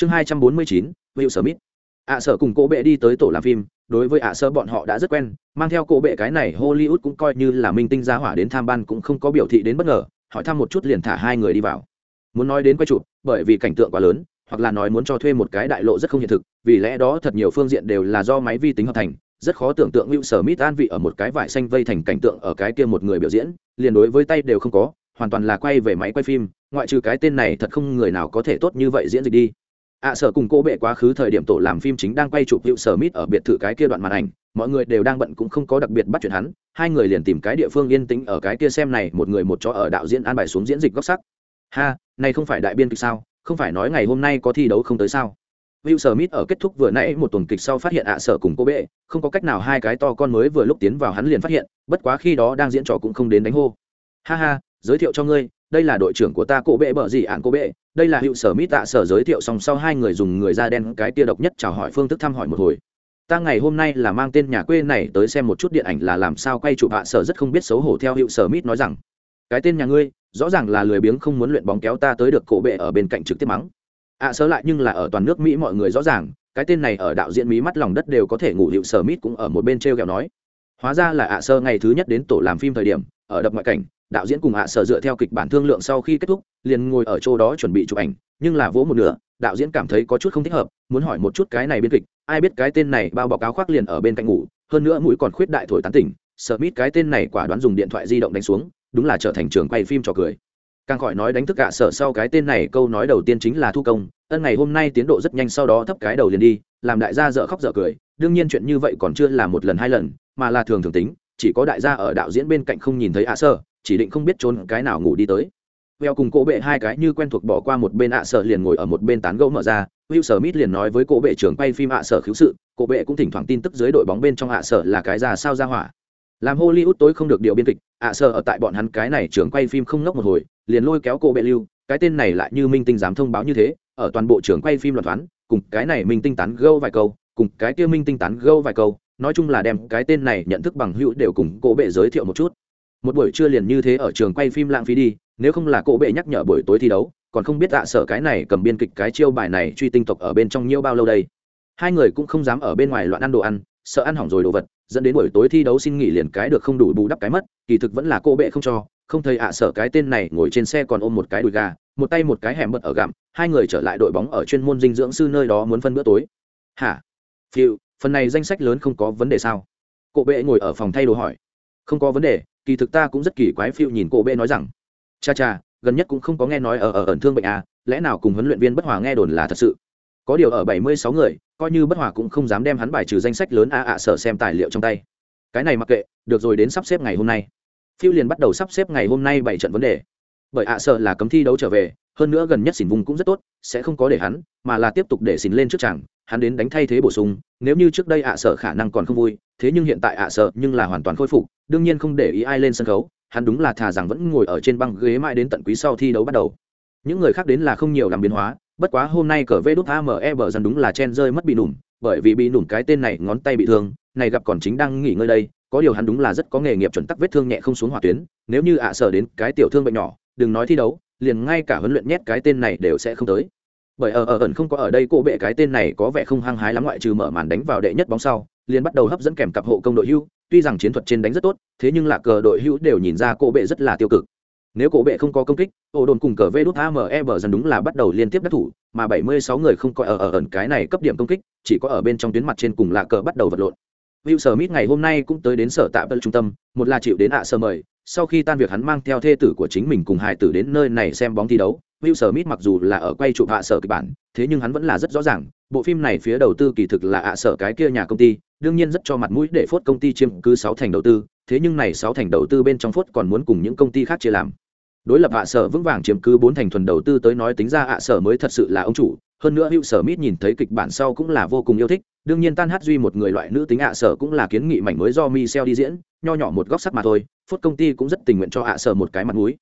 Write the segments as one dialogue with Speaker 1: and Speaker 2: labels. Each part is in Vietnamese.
Speaker 1: chương hai trăm bốn mươi chín will smith ạ sở cùng cô bệ đi tới tổ làm phim đối với ạ sở bọn họ đã rất quen mang theo cô bệ cái này hollywood cũng coi như là minh tinh gia hỏa đến tham ban cũng không có biểu thị đến bất ngờ hỏi thăm một chút liền thả hai người đi vào muốn nói đến quay chụp bởi vì cảnh tượng quá lớn hoặc là nói muốn cho thuê một cái đại lộ rất không hiện thực vì lẽ đó thật nhiều phương diện đều là do máy vi tính hợp thành rất khó tưởng tượng hữu sở mít an vị ở một cái vải xanh vây thành cảnh tượng ở cái kia một người biểu diễn, liền đối với tay đều không có, hoàn toàn là quay về máy quay phim, ngoại trừ cái tên này thật không người nào có thể tốt như vậy diễn dịch đi ạ sở cùng cô bệ quá khứ thời điểm tổ làm phim chính đang quay chụp Will Smith ở biệt thự cái kia đoạn màn ảnh, mọi người đều đang bận cũng không có đặc biệt bắt chuyện hắn, hai người liền tìm cái địa phương yên tĩnh ở cái kia xem này, một người một chó ở đạo diễn an bài xuống diễn dịch góc sắc. Ha, này không phải đại biên kịch sao, không phải nói ngày hôm nay có thi đấu không tới sao? Will Smith ở kết thúc vừa nãy một tuần kịch sau phát hiện ạ sở cùng cô bệ, không có cách nào hai cái to con mới vừa lúc tiến vào hắn liền phát hiện, bất quá khi đó đang diễn trò cũng không đến đánh hô. Ha ha, giới thiệu cho ngươi, đây là đội trưởng của ta cô bệ bở gì ạn cô bệ, đây là hiệu sở mỹ tạ sở giới thiệu xong sau hai người dùng người da đen cái tia độc nhất chào hỏi phương thức thăm hỏi một hồi. Ta ngày hôm nay là mang tên nhà quê này tới xem một chút điện ảnh là làm sao quay chụp hạ sở rất không biết xấu hổ theo hiệu sở mít nói rằng, cái tên nhà ngươi, rõ ràng là lười biếng không muốn luyện bóng kéo ta tới được cổ bệ ở bên cạnh trực tiếp mắng ạ à, sơ lại nhưng là ở toàn nước mỹ mọi người rõ ràng cái tên này ở đạo diễn mỹ mắt lòng đất đều có thể ngủ hiệu sở mít cũng ở một bên t r e o kẹo nói hóa ra là ạ sơ ngày thứ nhất đến tổ làm phim thời điểm ở đập ngoại cảnh đạo diễn cùng ạ sơ dựa theo kịch bản thương lượng sau khi kết thúc, liền ngồi ở chỗ đó chuẩn bị chụp ảnh, nhưng là vỗ một nửa, đạo diễn cảm thấy có chút không thích hợp, muốn hỏi một chút cái này biên kịch, ai biết cái tên này bao bọc áo khoác liền ở bên cạnh ngủ, hơn nữa mũi còn khuyết đại thổi tán tỉnh sợ mít cái tên này quả đoán dùng điện thoại di động đánh xuống, đúng là trở thành trường quay phim trò cười. Càng khỏi nói đánh thức cả sở sau cái tên này, câu nói đầu tiên chính là thu công, ân ngày hôm nay tiến độ rất nhanh sau đó thấp cái đầu liền đi, làm đại gia dở khóc dở cười, đương nhiên chuyện như vậy còn chưa là một lần hai lần, mà là thường thường tính, chỉ có đại gia ở đạo diễn bên cạnh không nhìn thấy ạ à sở chỉ định không biết trốn cái nào ngủ đi tới. Veo cùng cổ bệ hai cái như quen thuộc bỏ qua một bên ạ à sở liền ngồi ở một bên tán gẫu mở ra, Will Smith liền nói với cổ bệ trưởng quay phim ạ à sở khiếu sự, cổ bệ cũng thỉnh thoảng tin tức dưới đội bóng bên trong ạ sở là cái ra sao ra hỏa. Làm hollywood tối không được điều biên kịch, ạ sở ở tại bọn hắn cái này trưởng quay phim không ngốc một hồi, liền lôi kéo cổ bệ lưu, cái tên này lại như minh tinh dám thông báo như thế, ở toàn bộ trường quay phim loạn thoán, cùng cái này minh tinh tán gẫu vài câu, cùng cái kia minh tinh tán gẫu vài câu, nói chung là đem cái tên này nhận thức bằng hữu đều cùng cổ bệ giới thiệu một chút một buổi trưa liền như thế ở trường quay phim lãng phí đi, nếu không là cổ bệ nhắc nhở buổi tối thi đấu, còn không biết tạ sở cái này cầm biên kịch cái chiêu bài này truy tinh tộc ở bên trong nhiêu bao lâu đây. Hai người cũng không dám ở bên ngoài loạn ăn đồ ăn, sợ ăn hỏng rồi đồ vật, dẫn đến buổi tối thi đấu xin nghỉ liền cái được không đủ bù đắp cái mất, kỳ thực vẫn là cô bệ không cho, không thấy ạ sở cái tên này ngồi trên xe còn ôm một cái đùi gà, một tay một cái hẻm bật ở gặm, hai người trở lại đội bóng ở chuyên môn dinh dưỡng sư nơi đó muốn phân bữa tối. Hả? Phiêu, phần này danh sách lớn không có vấn đề sao? Cô bệ ngồi ở phòng thay đồ hỏi. Không có vấn đề kỳ thực ta cũng rất kỳ quái phiêu nhìn cô bê nói rằng, cha cha, gần nhất cũng không có nghe nói ở ở ẩn thương bệnh à lẽ nào cùng huấn luyện viên bất hòa nghe đồn là thật sự? Có điều ở bảy mươi sáu người, coi như bất hòa cũng không dám đem hắn bài trừ danh sách lớn a ạ sở xem tài liệu trong tay. Cái này mặc kệ, được rồi đến sắp xếp ngày hôm nay. Phiêu liền bắt đầu sắp xếp ngày hôm nay bảy trận vấn đề. Bởi ạ sợ là cấm thi đấu trở về, hơn nữa gần nhất xỉn vùng cũng rất tốt, sẽ không có để hắn, mà là tiếp tục để xỉn lên trước chẳng hắn đến đánh thay thế bổ sung, nếu như trước đây ạ sợ khả năng còn không vui, thế nhưng hiện tại ạ sợ nhưng là hoàn toàn khôi phục, đương nhiên không để ý ai lên sân khấu, hắn đúng là thà rằng vẫn ngồi ở trên băng ghế mãi đến tận quý sau thi đấu bắt đầu. Những người khác đến là không nhiều làm biến hóa, bất quá hôm nay cờ vê đốt ame bờ dần đúng là chen rơi mất bị nủm, bởi vì bị nủm cái tên này ngón tay bị thương, này gặp còn chính đang nghỉ ngơi đây, có điều hắn đúng là rất có nghề nghiệp chuẩn tắc vết thương nhẹ không xuống hỏa tuyến, nếu như ạ sở đến cái tiểu thương bệnh nhỏ, đừng nói thi đấu, liền ngay cả huấn luyện nhét cái tên này đều sẽ không tới bởi ở ở ẩn không có ở đây cô bệ cái tên này có vẻ không hăng hái lắm ngoại trừ mở màn đánh vào đệ nhất bóng sau liền bắt đầu hấp dẫn kèm cặp hộ công đội hưu. Tuy rằng chiến thuật trên đánh rất tốt thế nhưng là cờ đội hưu đều nhìn ra cô bệ rất là tiêu cực. Nếu cổ bệ không có công kích ổ đồn cùng cờ vê đút ame bờ dần đúng là bắt đầu liên tiếp đắc thủ mà 76 người không có ở ở ẩn cái này cấp điểm công kích chỉ có ở bên trong tuyến mặt trên cùng là cờ bắt đầu vật lộn. Will Smith ngày hôm nay cũng tới đến sở tạm trung tâm, một là chịu đến ạ sơ mời, sau khi tan việc hắn mang theo thê tử của chính mình cùng hải tử đến nơi này xem bóng thi đấu. Will Smith mặc dù là ở quay chụp hạ sở kịch bản, thế nhưng hắn vẫn là rất rõ ràng, bộ phim này phía đầu tư kỳ thực là ạ sở cái kia nhà công ty, đương nhiên rất cho mặt mũi để phốt công ty chiếm cứ 6 thành đầu tư, thế nhưng này 6 thành đầu tư bên trong phốt còn muốn cùng những công ty khác chia làm. Đối lập hạ sở vững vàng chiếm cứ 4 thành thuần đầu tư tới nói tính ra ạ sở mới thật sự là ông chủ, hơn nữa Will Smith nhìn thấy kịch bản sau cũng là vô cùng yêu thích đương nhiên tan hát duy một người loại nữ tính ạ sở cũng là kiến nghị mảnh mới do Michelle đi diễn nho nhỏ một góc sắc mà thôi phút công ty cũng rất tình nguyện cho ạ sở một cái mặt mũi.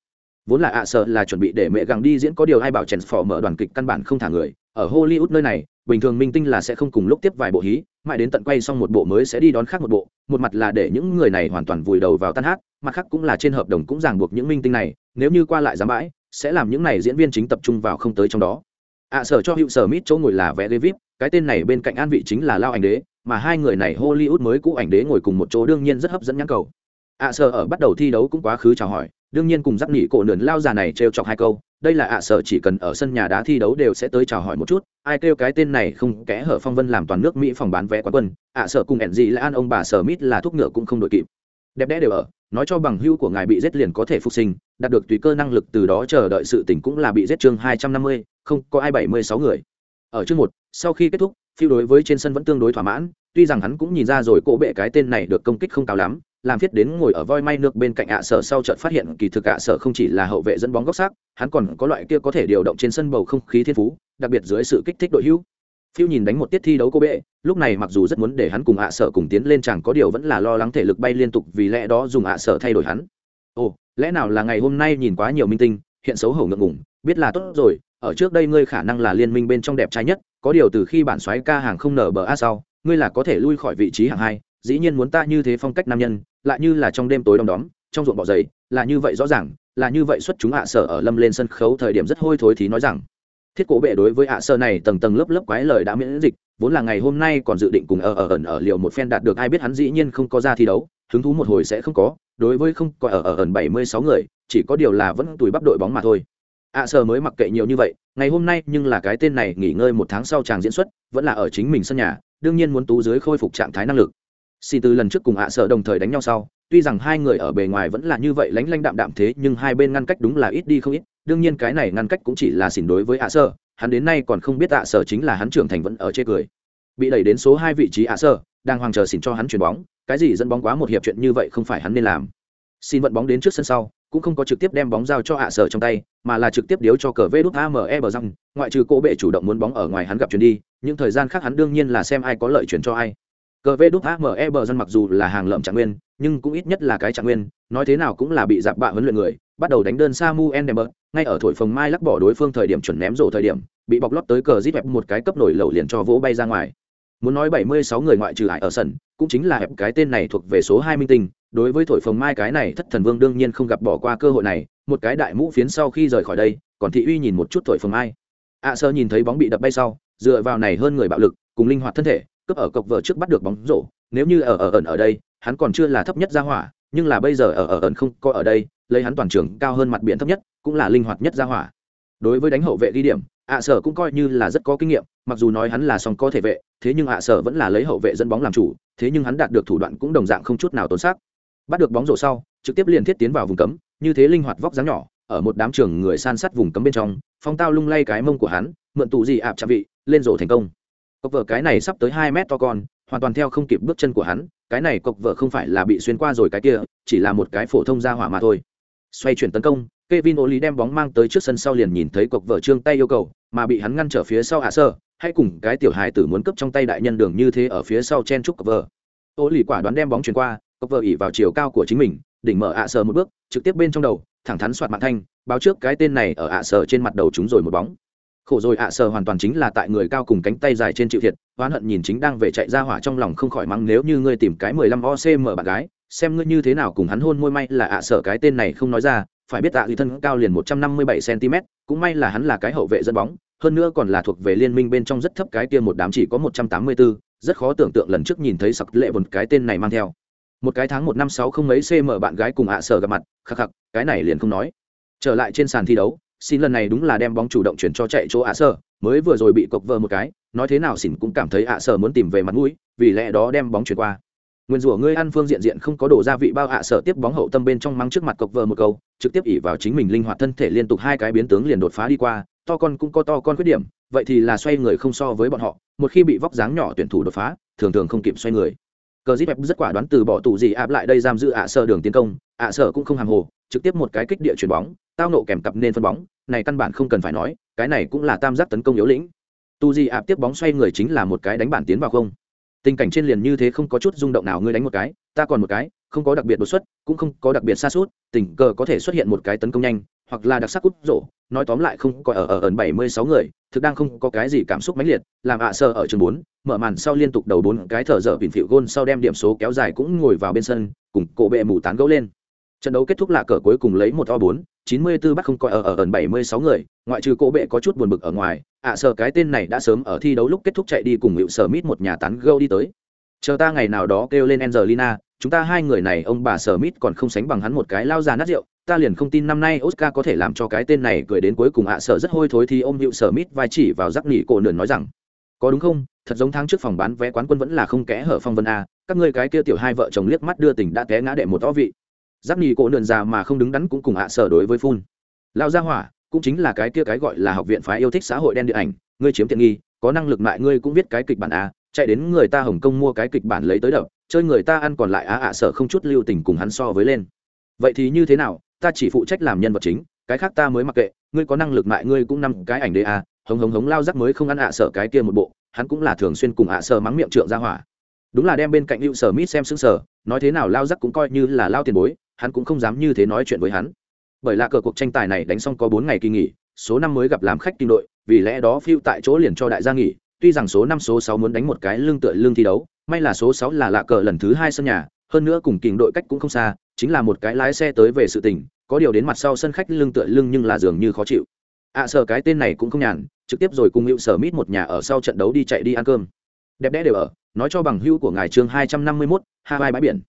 Speaker 1: Vốn là ạ sở là chuẩn bị để mẹ gặng đi diễn có điều ai bảo chèn phò mở đoàn kịch căn bản không thả người. Ở hollywood nơi này, bình thường minh tinh là sẽ không cùng lúc tiếp vài bộ hí, mãi đến tận quay xong một bộ mới sẽ đi đón khác một bộ. Một mặt là để những người này hoàn toàn vùi đầu vào tan hát, mặt khác cũng là trên hợp đồng cũng ràng buộc những minh tinh này, nếu như qua lại giám bãi, sẽ làm những này diễn viên chính tập trung vào không tới trong đó. Ạ sở cho hữu sở mít chỗ ngồi là vẽ david cái tên này bên cạnh an vị chính là lao ảnh đế, mà hai người này hollywood mới cũ ảnh đế ngồi cùng một chỗ đương nhiên rất hấp dẫn nhãn cầu ạ sở ở bắt đầu thi đấu cũng quá khứ chào hỏi, đương nhiên cùng giáp nỉ cổ nườn lao già này trêu chọc hai câu, đây là ạ sở chỉ cần ở sân nhà đá thi đấu đều sẽ tới chào hỏi một chút, ai kêu cái tên này không kẽ hở phong vân làm toàn nước mỹ phòng bán vé quán quân, ạ sở cùng ẻn gì là an ông bà sở mít là thuốc ngựa cũng không đội kịp. Đẹp đẽ đều ở, nói cho bằng hưu của ngài bị giết liền có thể phục sinh, đạt được tùy cơ năng lực từ đó chờ đợi sự tỉnh cũng là bị giết chương hai trăm năm mươi, không có ai bảy mươi sáu người. Ở chương một, sau khi kết thúc, phiêu đối với trên sân vẫn tương đối thỏa mãn, tuy rằng hắn cũng nhìn ra rồi cỗ bệ cái tên này được công kích không cao lắm làm thiết đến ngồi ở voi may nước bên cạnh ạ sở sau trận phát hiện kỳ thực ạ sở không chỉ là hậu vệ dẫn bóng góc sắc, hắn còn có loại kia có thể điều động trên sân bầu không khí thiên phú, đặc biệt dưới sự kích thích đội hữu. Phiêu nhìn đánh một tiết thi đấu cô bệ, lúc này mặc dù rất muốn để hắn cùng ạ sở cùng tiến lên chẳng có điều vẫn là lo lắng thể lực bay liên tục vì lẽ đó dùng ạ sở thay đổi hắn. Ồ, lẽ nào là ngày hôm nay nhìn quá nhiều minh tinh, hiện xấu hổ ngượng ngùng, biết là tốt rồi, ở trước đây ngươi khả năng là liên minh bên trong đẹp trai nhất, có điều từ khi bản soái ca hàng không nở bờ a sau, ngươi là có thể lui khỏi vị trí hạng hai, dĩ nhiên muốn ta như thế phong cách nam nhân lại như là trong đêm tối đom đóm, trong ruộng bọ giày là như vậy rõ ràng, là như vậy xuất chúng ạ sở ở lâm lên sân khấu thời điểm rất hôi thối thì nói rằng, thiết cổ bệ đối với ạ sở này tầng tầng lớp lớp quái lời đã miễn dịch, vốn là ngày hôm nay còn dự định cùng ở ở ẩn ở liệu một phen đạt được ai biết hắn dĩ nhiên không có ra thi đấu, hứng thú một hồi sẽ không có, đối với không có ở ở ẩn bảy mươi sáu người, chỉ có điều là vẫn tuổi bắp đội bóng mà thôi. ạ sở mới mặc kệ nhiều như vậy, ngày hôm nay nhưng là cái tên này nghỉ ngơi một tháng sau chàng diễn xuất, vẫn là ở chính mình sân nhà, đương nhiên muốn tú dưới khôi phục trạng thái năng lực xin từ lần trước cùng ạ Sợ đồng thời đánh nhau sau, tuy rằng hai người ở bề ngoài vẫn là như vậy lánh lánh đạm đạm thế, nhưng hai bên ngăn cách đúng là ít đi không ít. Đương nhiên cái này ngăn cách cũng chỉ là xỉn đối với ạ Sợ. hắn đến nay còn không biết ạ Sợ chính là hắn trưởng thành vẫn ở chê cười. Bị đẩy đến số hai vị trí ạ Sợ, đang hoàng chờ xỉn cho hắn chuyền bóng, cái gì dẫn bóng quá một hiệp chuyện như vậy không phải hắn nên làm. Xin vận bóng đến trước sân sau, cũng không có trực tiếp đem bóng giao cho ạ sở trong tay, mà là trực tiếp điếu cho cờ vê đút ame bờ răng. Ngoại trừ cỗ bệ chủ động muốn bóng ở ngoài hắn gặp chuyển đi, những thời gian khác hắn đương nhiên là xem ai có lợi chuyển cho ai cờ vê đút ame bờ dân mặc dù là hàng lợm trạng nguyên, nhưng cũng ít nhất là cái trạng nguyên, nói thế nào cũng là bị dạp bạ huấn luyện người, bắt đầu đánh đơn samu endember ngay ở thổi phồng mai lắc bỏ đối phương thời điểm chuẩn ném rổ thời điểm, bị bọc lót tới cờ zip hẹp một cái cấp nổi lầu liền cho vỗ bay ra ngoài. Muốn nói bảy mươi sáu người ngoại trừ hải ở sân, cũng chính là hẹp cái tên này thuộc về số hai minh tinh, đối với thổi phồng mai cái này thất thần vương đương nhiên không gặp bỏ qua cơ hội này, một cái đại mũ phiến sau khi rời khỏi đây, còn thị uy nhìn một chút thổi phồng mai. Ạ sơ nhìn thấy bóng bị đập bay sau, dựa vào này hơn người bạo lực, cùng linh hoạt thân thể cướp ở cọc vợ trước bắt được bóng rổ, nếu như ở ở ẩn ở đây, hắn còn chưa là thấp nhất ra hỏa, nhưng là bây giờ ở ở ẩn không có ở đây, lấy hắn toàn trường cao hơn mặt biển thấp nhất, cũng là linh hoạt nhất ra hỏa. Đối với đánh hậu vệ đi điểm, ạ sở cũng coi như là rất có kinh nghiệm, mặc dù nói hắn là song có thể vệ, thế nhưng ạ sở vẫn là lấy hậu vệ dẫn bóng làm chủ, thế nhưng hắn đạt được thủ đoạn cũng đồng dạng không chút nào tốn sắc bắt được bóng rổ sau, trực tiếp liền thiết tiến vào vùng cấm, như thế linh hoạt vóc dáng nhỏ, ở một đám trường người san sát vùng cấm bên trong, phong tao lung lay cái mông của hắn, mượn tụ gì ạp chạm vị, lên rổ thành công cọc vợ cái này sắp tới hai mét to con hoàn toàn theo không kịp bước chân của hắn cái này cọc vợ không phải là bị xuyên qua rồi cái kia chỉ là một cái phổ thông ra hỏa mà thôi xoay chuyển tấn công Kevin Oli đem bóng mang tới trước sân sau liền nhìn thấy cọc vợ trương tay yêu cầu, mà bị hắn ngăn trở phía sau hạ sơ, hay cùng cái tiểu hài tử muốn cướp trong tay đại nhân đường như thế ở phía sau chen chúc cọc vợ. Oli quả đoán đem bóng chuyển qua, cọc vợ ỉ vào chiều cao của chính mình, đỉnh mở hạ sơ một bước, trực tiếp bên trong đầu, thẳng thắn soạt mạng thanh, báo trước cái tên này ở hạ sơ trên mặt đầu chúng rồi một bóng. Khổ rồi ạ sờ hoàn toàn chính là tại người cao cùng cánh tay dài trên chịu thiệt, oán hận nhìn chính đang về chạy ra hỏa trong lòng không khỏi mắng nếu như ngươi tìm cái 15 OCM bạn gái, xem ngươi như thế nào cùng hắn hôn môi may là ạ sở cái tên này không nói ra phải biết tạ thì thân cao liền một trăm năm mươi bảy cm cũng may là hắn là cái hậu vệ dẫn bóng hơn nữa còn là thuộc về liên minh bên trong rất thấp cái kia một đám chỉ có một trăm tám mươi bốn rất khó tưởng tượng lần trước nhìn thấy sặc lệ một cái tên này mang theo. Một cái tháng một năm sáu không mấy cm bạn gái cùng ạ sở gặp mặt khắc khắc cái này liền không nói. Trở lại trên sàn thi đấu xin lần này đúng là đem bóng chủ động chuyển cho chạy chỗ ạ sở mới vừa rồi bị cộc vờ một cái, nói thế nào xỉn cũng cảm thấy ạ sở muốn tìm về mặt mũi, vì lẽ đó đem bóng chuyển qua. Nguyên rủa ngươi ăn phương diện diện không có đổ gia vị bao ạ sợ tiếp bóng hậu tâm bên trong mắng trước mặt cộc vờ một câu, trực tiếp ỉ vào chính mình linh hoạt thân thể liên tục hai cái biến tướng liền đột phá đi qua, to con cũng có to con khuyết điểm, vậy thì là xoay người không so với bọn họ, một khi bị vóc dáng nhỏ tuyển thủ đột phá, thường thường không kịp xoay người cờ zip rất quả đoán từ bỏ tủ gì áp lại đây giam giữ ạ sơ đường tiến công. Ạ sơ cũng không hàng hồ, trực tiếp một cái kích địa chuyền bóng, tao nộ kèm cặp nên phân bóng. Này căn bản không cần phải nói, cái này cũng là tam giác tấn công yếu lĩnh. Tu di áp tiếp bóng xoay người chính là một cái đánh bản tiến vào không. Tình cảnh trên liền như thế không có chút rung động nào, ngươi đánh một cái, ta còn một cái, không có đặc biệt đột xuất, cũng không có đặc biệt xa suốt, tình cờ có thể xuất hiện một cái tấn công nhanh, hoặc là đặc sắc cút rổ. Nói tóm lại không có ở ở ẩn bảy mươi sáu người thực đang không có cái gì cảm xúc mãnh liệt làm ạ sơ ở trường bốn mở màn sau liên tục đầu bốn cái thở dở bình phịu gôn sau đem điểm số kéo dài cũng ngồi vào bên sân cùng cổ bệ mù tán gấu lên trận đấu kết thúc là cờ cuối cùng lấy một o bốn 94 bắt không coi ở ở ẩn 76 người, ngoại trừ cổ bệ có chút buồn bực ở ngoài, ạ sờ cái tên này đã sớm ở thi đấu lúc kết thúc chạy đi cùng Hữu Sở Mít một nhà tán gẫu đi tới. Chờ ta ngày nào đó kêu lên Angelina, chúng ta hai người này ông bà Sở Mít còn không sánh bằng hắn một cái lao già nát rượu, ta liền không tin năm nay Oscar có thể làm cho cái tên này cười đến cuối cùng ạ à, sở rất hôi thối thì ông Hữu Sở Mít vai chỉ vào rắc nỉ cổ nườn nói rằng, có đúng không? Thật giống tháng trước phòng bán vé quán quân vẫn là không kẽ hở phong vân a, các ngươi cái kia tiểu hai vợ chồng liếc mắt đưa tình đã té ngã đệ một võ vị. Giáp nhì cổ nườn già mà không đứng đắn cũng cùng hạ à, sở đối với phun. Lao gia hỏa cũng chính là cái kia cái gọi là học viện phái yêu thích xã hội đen điện ảnh ngươi chiếm tiện nghi có năng lực mại ngươi cũng viết cái kịch bản a chạy đến người ta hồng kông mua cái kịch bản lấy tới đập chơi người ta ăn còn lại á ạ sở không chút lưu tình cùng hắn so với lên. Vậy thì như thế nào? Ta chỉ phụ trách làm nhân vật chính, cái khác ta mới mặc kệ, ngươi có năng lực mại ngươi cũng năm cái ảnh đấy a à, hồng hồng hống lao rắc mới không ăn ạ sở cái kia một bộ, hắn cũng là thường xuyên cùng ạ sở mắng miệng trượng ra hỏa. Đúng là đem bên cạnh hữu sở mít xem xứng sở nói thế nào lao rắc cũng coi như là lao tiền bối, hắn cũng không dám như thế nói chuyện với hắn. Bởi là cờ cuộc tranh tài này đánh xong có bốn ngày kỳ nghỉ, số năm mới gặp làm khách kim đội, vì lẽ đó phiêu tại chỗ liền cho đại gia nghỉ, tuy rằng số năm số sáu muốn đánh một cái lương tựa lương thi đấu, may là số sáu là lạ cờ lần thứ hai sân nhà, hơn nữa cùng kình đội cách cũng không xa, chính là một cái lái xe tới về sự tình có điều đến mặt sau sân khách lưng tựa lưng nhưng là dường như khó chịu. Ạ à, sở cái tên này cũng không nhàn trực tiếp rồi cùng hữu sở mít một nhà ở sau trận đấu đi chạy đi ăn cơm. Đẹp đẽ đều ở nói cho bằng hữu của ngài chương hai trăm năm mươi 251, Hawaii bãi biển.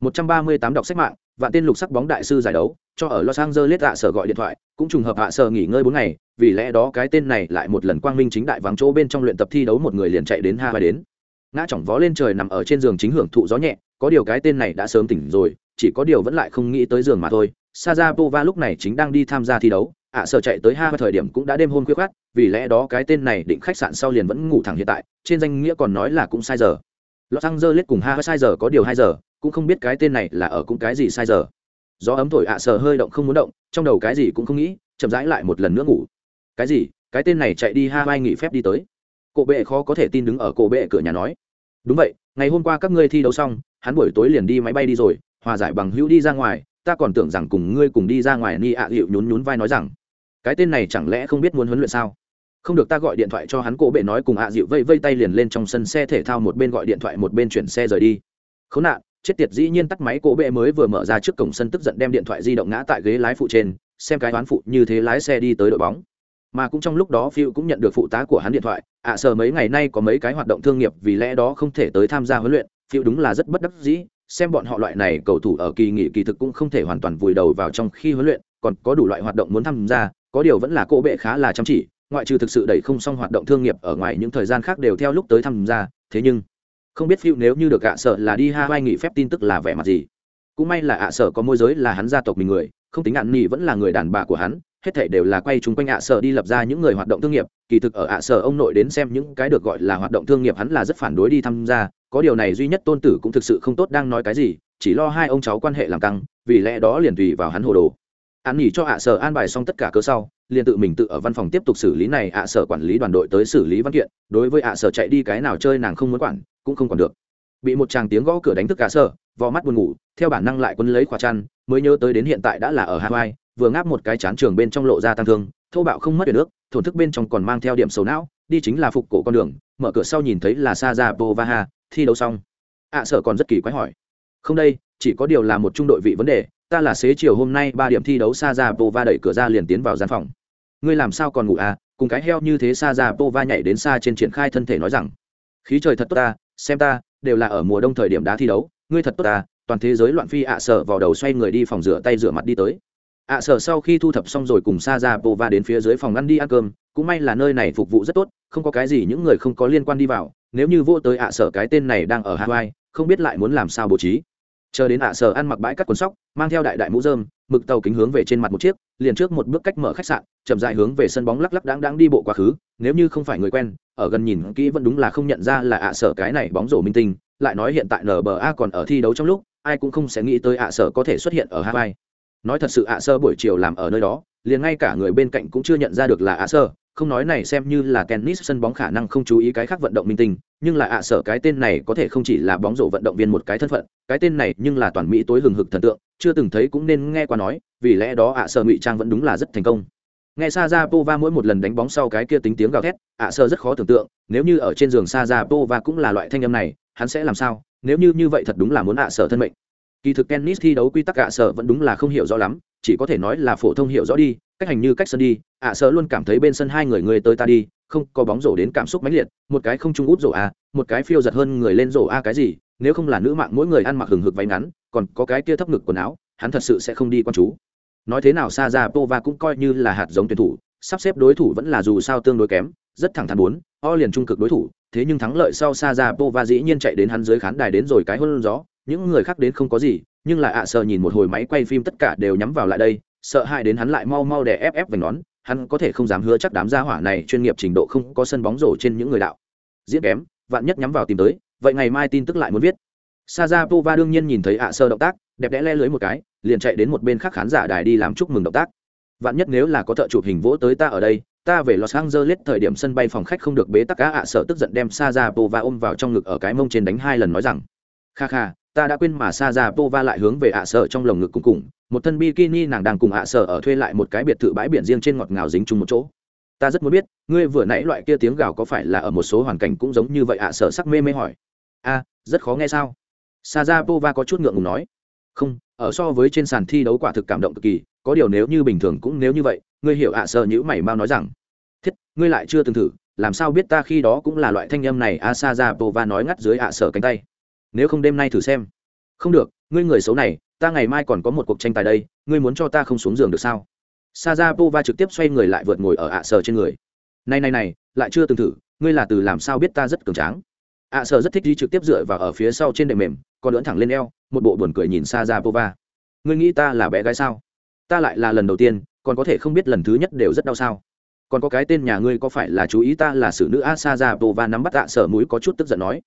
Speaker 1: một trăm ba mươi tám đọc sách mạng và tên lục sắc bóng đại sư giải đấu cho ở los angeles ạ sở gọi điện thoại cũng trùng hợp ạ sở nghỉ ngơi bốn ngày vì lẽ đó cái tên này lại một lần quang minh chính đại vắng chỗ bên trong luyện tập thi đấu một người liền chạy đến Hawaii đến. Ngã chỏng vó lên trời nằm ở trên giường chính hưởng thụ gió nhẹ có điều cái tên này đã sớm tỉnh rồi chỉ có điều vẫn lại không nghĩ tới giường mà thôi. Sajapova lúc này chính đang đi tham gia thi đấu, ạ sở chạy tới ha thời điểm cũng đã đêm hôm khuya khát vì lẽ đó cái tên này định khách sạn sau liền vẫn ngủ thẳng hiện tại, trên danh nghĩa còn nói là cũng sai giờ. Los angeles cùng ha sai giờ có điều hai giờ, cũng không biết cái tên này là ở cũng cái gì sai giờ. Gió ấm thổi ạ sở hơi động không muốn động, trong đầu cái gì cũng không nghĩ, chậm rãi lại một lần nữa ngủ. Cái gì? Cái tên này chạy đi ha mai nghỉ phép đi tới. Cổ bệ khó có thể tin đứng ở cổ bệ cửa nhà nói. Đúng vậy, ngày hôm qua các ngươi thi đấu xong, hắn buổi tối liền đi máy bay đi rồi, hòa giải bằng hữu đi ra ngoài ta còn tưởng rằng cùng ngươi cùng đi ra ngoài ni ạ hiệu nhún nhún vai nói rằng cái tên này chẳng lẽ không biết muốn huấn luyện sao? Không được ta gọi điện thoại cho hắn cổ bệ nói cùng ạ dịu vây vây tay liền lên trong sân xe thể thao một bên gọi điện thoại một bên chuyển xe rời đi. Khốn nạn chết tiệt dĩ nhiên tắt máy cổ bệ mới vừa mở ra trước cổng sân tức giận đem điện thoại di động ngã tại ghế lái phụ trên xem cái toán phụ như thế lái xe đi tới đội bóng. Mà cũng trong lúc đó phiêu cũng nhận được phụ tá của hắn điện thoại ạ à, sờ mấy ngày nay có mấy cái hoạt động thương nghiệp vì lẽ đó không thể tới tham gia huấn luyện phiêu đúng là rất bất đắc dĩ xem bọn họ loại này cầu thủ ở kỳ nghỉ kỳ thực cũng không thể hoàn toàn vùi đầu vào trong khi huấn luyện, còn có đủ loại hoạt động muốn tham gia, có điều vẫn là cô bệ khá là chăm chỉ, ngoại trừ thực sự đẩy không xong hoạt động thương nghiệp ở ngoài những thời gian khác đều theo lúc tới tham gia, thế nhưng, không biết phiêu nếu như được ạ sợ là đi Hawaii nghỉ phép tin tức là vẻ mặt gì. Cũng may là ạ sợ có môi giới là hắn gia tộc mình người, không tính ạn nỉ vẫn là người đàn bà của hắn hết thảy đều là quay chúng quanh ạ sở đi lập ra những người hoạt động thương nghiệp. Kỳ thực ở ạ sở ông nội đến xem những cái được gọi là hoạt động thương nghiệp hắn là rất phản đối đi tham gia. Có điều này duy nhất tôn tử cũng thực sự không tốt đang nói cái gì, chỉ lo hai ông cháu quan hệ làm căng, vì lẽ đó liền tùy vào hắn hồ đồ. An nghỉ cho ạ sở an bài xong tất cả cơ sau, liền tự mình tự ở văn phòng tiếp tục xử lý này, ạ sở quản lý đoàn đội tới xử lý văn kiện. Đối với ạ sở chạy đi cái nào chơi nàng không muốn quản, cũng không còn được. Bị một chàng tiếng gõ cửa đánh thức cả sở, vò mắt buồn ngủ, theo bản năng lại quấn lấy khóa chăn, mới nhớ tới đến hiện tại đã là ở hawaii vừa ngáp một cái chán trường bên trong lộ ra tăng thương, thô bạo không mất được nước, thổn thức bên trong còn mang theo điểm sầu não, đi chính là phục cổ con đường, mở cửa sau nhìn thấy là sa ra povaha, thi đấu xong. Ạ sợ còn rất kỳ quái hỏi. Không đây, chỉ có điều là một trung đội vị vấn đề, ta là xế chiều hôm nay ba điểm thi đấu sa ra pova đẩy cửa ra liền tiến vào gian phòng. Ngươi làm sao còn ngủ à? Cùng cái heo như thế sa ra pova nhảy đến xa trên triển khai thân thể nói rằng. Khí trời thật tốt ta, xem ta, đều là ở mùa đông thời điểm đá thi đấu, ngươi thật tốt ta, toàn thế giới loạn phi ạ, sợ vào đầu xoay người đi phòng rửa tay rửa mặt đi tới ạ sở sau khi thu thập xong rồi cùng sa ra pova đến phía dưới phòng ăn đi ăn cơm, cũng may là nơi này phục vụ rất tốt, không có cái gì những người không có liên quan đi vào, nếu như vô tới ạ sở cái tên này đang ở hawaii, không biết lại muốn làm sao bố trí. Chờ đến ạ sở ăn mặc bãi cắt quần sóc, mang theo đại đại mũ dơm mực tàu kính hướng về trên mặt một chiếc, liền trước một bước cách mở khách sạn, chậm dại hướng về sân bóng lắc lắc đáng đáng đi bộ quá khứ, nếu như không phải người quen, ở gần nhìn kỹ vẫn đúng là không nhận ra là ạ sở cái này bóng rổ minh tinh, lại nói hiện tại nba còn ở thi đấu trong lúc, ai cũng không sẽ nghĩ tới ạ sở có thể xuất hiện ở hawaii nói thật sự ạ sơ buổi chiều làm ở nơi đó, liền ngay cả người bên cạnh cũng chưa nhận ra được là ạ sơ. Không nói này xem như là tennis sân bóng khả năng không chú ý cái khác vận động minh tinh, nhưng là ạ sở cái tên này có thể không chỉ là bóng rổ vận động viên một cái thân phận, cái tên này nhưng là toàn mỹ tối hừng hực thần tượng, chưa từng thấy cũng nên nghe qua nói, vì lẽ đó ạ sở ngụy trang vẫn đúng là rất thành công. Nghe sa ra pova mỗi một lần đánh bóng sau cái kia tính tiếng gào thét, ạ sở rất khó tưởng tượng, nếu như ở trên giường sa ra pova cũng là loại thanh âm này, hắn sẽ làm sao? Nếu như như vậy thật đúng là muốn ạ sở thân mệnh kỳ thực tennis thi đấu quy tắc ạ sở vẫn đúng là không hiểu rõ lắm, chỉ có thể nói là phổ thông hiểu rõ đi, cách hành như cách sân đi, ạ sợ luôn cảm thấy bên sân hai người người tới ta đi, không có bóng rổ đến cảm xúc mãnh liệt, một cái không trung út rổ a, một cái phiêu giật hơn người lên rổ a cái gì, nếu không là nữ mạng mỗi người ăn mặc hừng hực váy ngắn, còn có cái kia thấp ngực quần áo, hắn thật sự sẽ không đi quan chú. Nói thế nào sa ra pova cũng coi như là hạt giống tuyển thủ, sắp xếp đối thủ vẫn là dù sao tương đối kém, rất thẳng thắn bốn, o liền trung cực đối thủ, thế nhưng thắng lợi sau sa ra pova dĩ nhiên chạy đến hắn dưới khán đài đến rồi cái hôn gió những người khác đến không có gì, nhưng lại ạ sợ nhìn một hồi máy quay phim tất cả đều nhắm vào lại đây, sợ hãi đến hắn lại mau mau đè ép ép vành nón, hắn có thể không dám hứa chắc đám gia hỏa này chuyên nghiệp trình độ không có sân bóng rổ trên những người đạo. Diễn kém, vạn nhất nhắm vào tìm tới, vậy ngày mai tin tức lại muốn viết. Sa ra pova đương nhiên nhìn thấy ạ sơ động tác, đẹp đẽ le lưới một cái, liền chạy đến một bên khác khán giả đài đi làm chúc mừng động tác. Vạn nhất nếu là có thợ chụp hình vỗ tới ta ở đây, ta về los angeles thời điểm sân bay phòng khách không được bế tắc cá ạ sợ tức giận đem sa ra pova ôm vào trong ngực ở cái mông trên đánh hai lần nói rằng, kha kha ta đã quên mà sa ra pova lại hướng về ạ sợ trong lồng ngực cùng cùng, một thân bikini nàng đang cùng ạ sợ ở thuê lại một cái biệt thự bãi biển riêng trên ngọt ngào dính chung một chỗ. Ta rất muốn biết, ngươi vừa nãy loại kia tiếng gào có phải là ở một số hoàn cảnh cũng giống như vậy ạ sợ sắc mê mê hỏi. A, rất khó nghe sao? Sa ra pova có chút ngượng ngùng nói. Không, ở so với trên sàn thi đấu quả thực cảm động cực kỳ, có điều nếu như bình thường cũng nếu như vậy, ngươi hiểu ạ sợ nhữ mày mau nói rằng. Thiết, ngươi lại chưa từng thử, làm sao biết ta khi đó cũng là loại thanh âm này? A sa ra pova nói ngắt dưới ạ sợ cánh tay nếu không đêm nay thử xem. Không được, ngươi người xấu này, ta ngày mai còn có một cuộc tranh tài đây, ngươi muốn cho ta không xuống giường được sao? Sa ra pova trực tiếp xoay người lại vượt ngồi ở ạ sờ trên người. Này này này, lại chưa từng thử, ngươi là từ làm sao biết ta rất cường tráng? Ạ sờ rất thích đi trực tiếp dựa vào ở phía sau trên đệm mềm, còn lưỡn thẳng lên eo, một bộ buồn cười nhìn sa ra pova. Ngươi nghĩ ta là bé gái sao? Ta lại là lần đầu tiên, còn có thể không biết lần thứ nhất đều rất đau sao? Còn có cái tên nhà ngươi có phải là chú ý ta là xử nữ a sa ra pova nắm bắt ạ sờ mũi có chút tức giận nói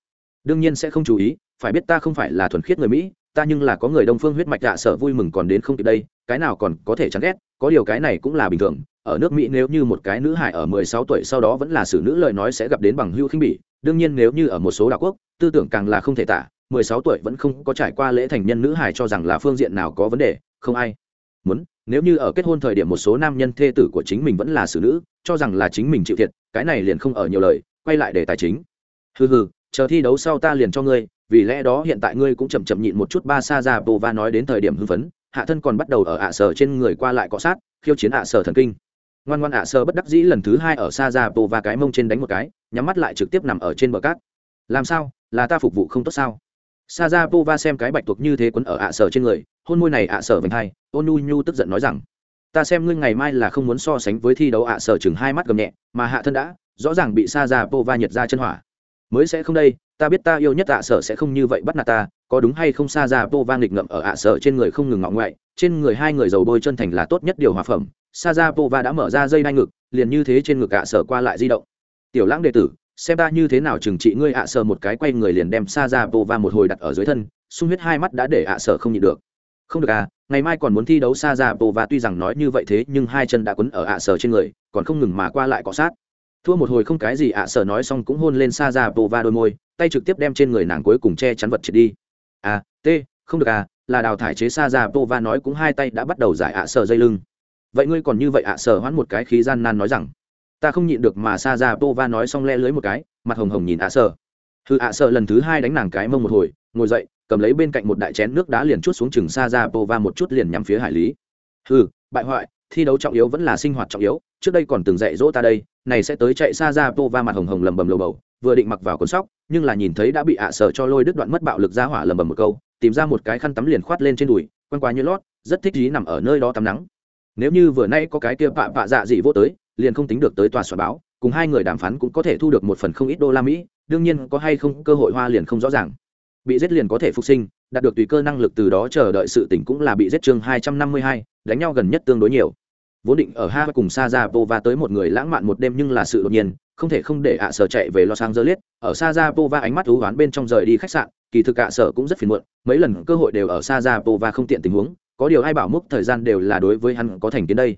Speaker 1: đương nhiên sẽ không chú ý, phải biết ta không phải là thuần khiết người mỹ, ta nhưng là có người đông phương huyết mạch dạ sợ vui mừng còn đến không kịp đây, cái nào còn có thể chán ghét, có điều cái này cũng là bình thường, ở nước mỹ nếu như một cái nữ hài ở mười sáu tuổi sau đó vẫn là xử nữ lời nói sẽ gặp đến bằng hưu khinh bỉ, đương nhiên nếu như ở một số đảo quốc, tư tưởng càng là không thể tả, mười sáu tuổi vẫn không có trải qua lễ thành nhân nữ hài cho rằng là phương diện nào có vấn đề, không ai muốn, nếu như ở kết hôn thời điểm một số nam nhân thê tử của chính mình vẫn là xử nữ, cho rằng là chính mình chịu thiệt, cái này liền không ở nhiều lời, quay lại để tài chính. Hừ hừ chờ thi đấu sau ta liền cho ngươi, vì lẽ đó hiện tại ngươi cũng chậm chậm nhịn một chút. Ba sa ra bồ va nói đến thời điểm hưng phấn, hạ thân còn bắt đầu ở ạ sở trên người qua lại cọ sát, khiêu chiến ạ sở thần kinh. Ngoan ngoan ạ sở bất đắc dĩ lần thứ hai ở sa ra bồ va cái mông trên đánh một cái, nhắm mắt lại trực tiếp nằm ở trên bờ cát. Làm sao? Là ta phục vụ không tốt sao? Sa ra bồ va xem cái bạch tuộc như thế quấn ở ạ sở trên người, hôn môi này ạ sở vành hai ôn nhu nhu tức giận nói rằng, ta xem ngươi ngày mai là không muốn so sánh với thi đấu ạ sở chừng hai mắt gầm nhẹ, mà hạ thân đã, rõ ràng bị sa ra bồ va nhiệt ra chân hỏa mới sẽ không đây, ta biết ta yêu nhất ạ sở sẽ không như vậy bắt nạt ta, có đúng hay không xa ra vô vang nghịch ngậm ở ạ sở trên người không ngừng ngọ ngoại, trên người hai người dầu bôi chân thành là tốt nhất điều hòa phẩm sa ra vô va đã mở ra dây đai ngực, liền như thế trên ngực ạ sở qua lại di động. Tiểu lãng đệ tử, xem ta như thế nào trừng trị ngươi ạ sở một cái quay người liền đem sa ra vô va một hồi đặt ở dưới thân, sung huyết hai mắt đã để ạ sở không nhịn được. Không được à ngày mai còn muốn thi đấu sa ra vô va tuy rằng nói như vậy thế nhưng hai chân đã quấn ở ạ sở trên người, còn không ngừng mà qua lại cọ sát thua một hồi không cái gì ạ sở nói xong cũng hôn lên xa ra bộ va đôi môi tay trực tiếp đem trên người nàng cuối cùng che chắn vật triệt đi. À, t không được à là đào thải chế xa ra pova nói cũng hai tay đã bắt đầu giải ạ à dây lưng. Vậy ngươi còn như vậy ạ à sờ hoãn một cái khí gian nan nói rằng. Ta không nhịn được mà xa ra pova nói xong le lưới một cái mặt hồng hồng nhìn ạ sở. Thư hư ạ sở lần thứ hai đánh nàng cái mông một hồi ngồi dậy cầm lấy bên cạnh một đại chén nước đá liền chút xuống chừng xa ra pova một chút liền nhắm phía hải lý. Hư bại hoại thi đấu trọng yếu vẫn là sinh hoạt trọng yếu, trước đây còn từng dạy dỗ ta đây, này sẽ tới chạy xa ra pova mặt hồng hồng lầm bầm lầu bầu, vừa định mặc vào cuốn sóc, nhưng là nhìn thấy đã bị ạ sợ cho lôi đứt đoạn mất bạo lực ra hỏa lầm bầm một câu, tìm ra một cái khăn tắm liền khoát lên trên đùi, quăng quá như lót, rất thích ý nằm ở nơi đó tắm nắng. Nếu như vừa nay có cái kia bạ bạ dạ dị vô tới, liền không tính được tới tòa soạn báo, cùng hai người đàm phán cũng có thể thu được một phần không ít đô la mỹ, đương nhiên có hay không cơ hội hoa liền không rõ ràng. Bị giết liền có thể phục sinh đạt được tùy cơ năng lực từ đó chờ đợi sự tỉnh cũng là bị giết chương hai trăm năm mươi hai, đánh nhau gần nhất tương đối nhiều. Vốn định ở ha cùng sa ra pova tới một người lãng mạn một đêm nhưng là sự đột nhiên, không thể không để ạ sở chạy về los angeles. Ở sa ra pova ánh mắt thú oán bên trong rời đi khách sạn, kỳ thực ạ sở cũng rất phiền muộn, mấy lần cơ hội đều ở sa ra pova không tiện tình huống, có điều ai bảo mốc thời gian đều là đối với hắn có thành kiến đây.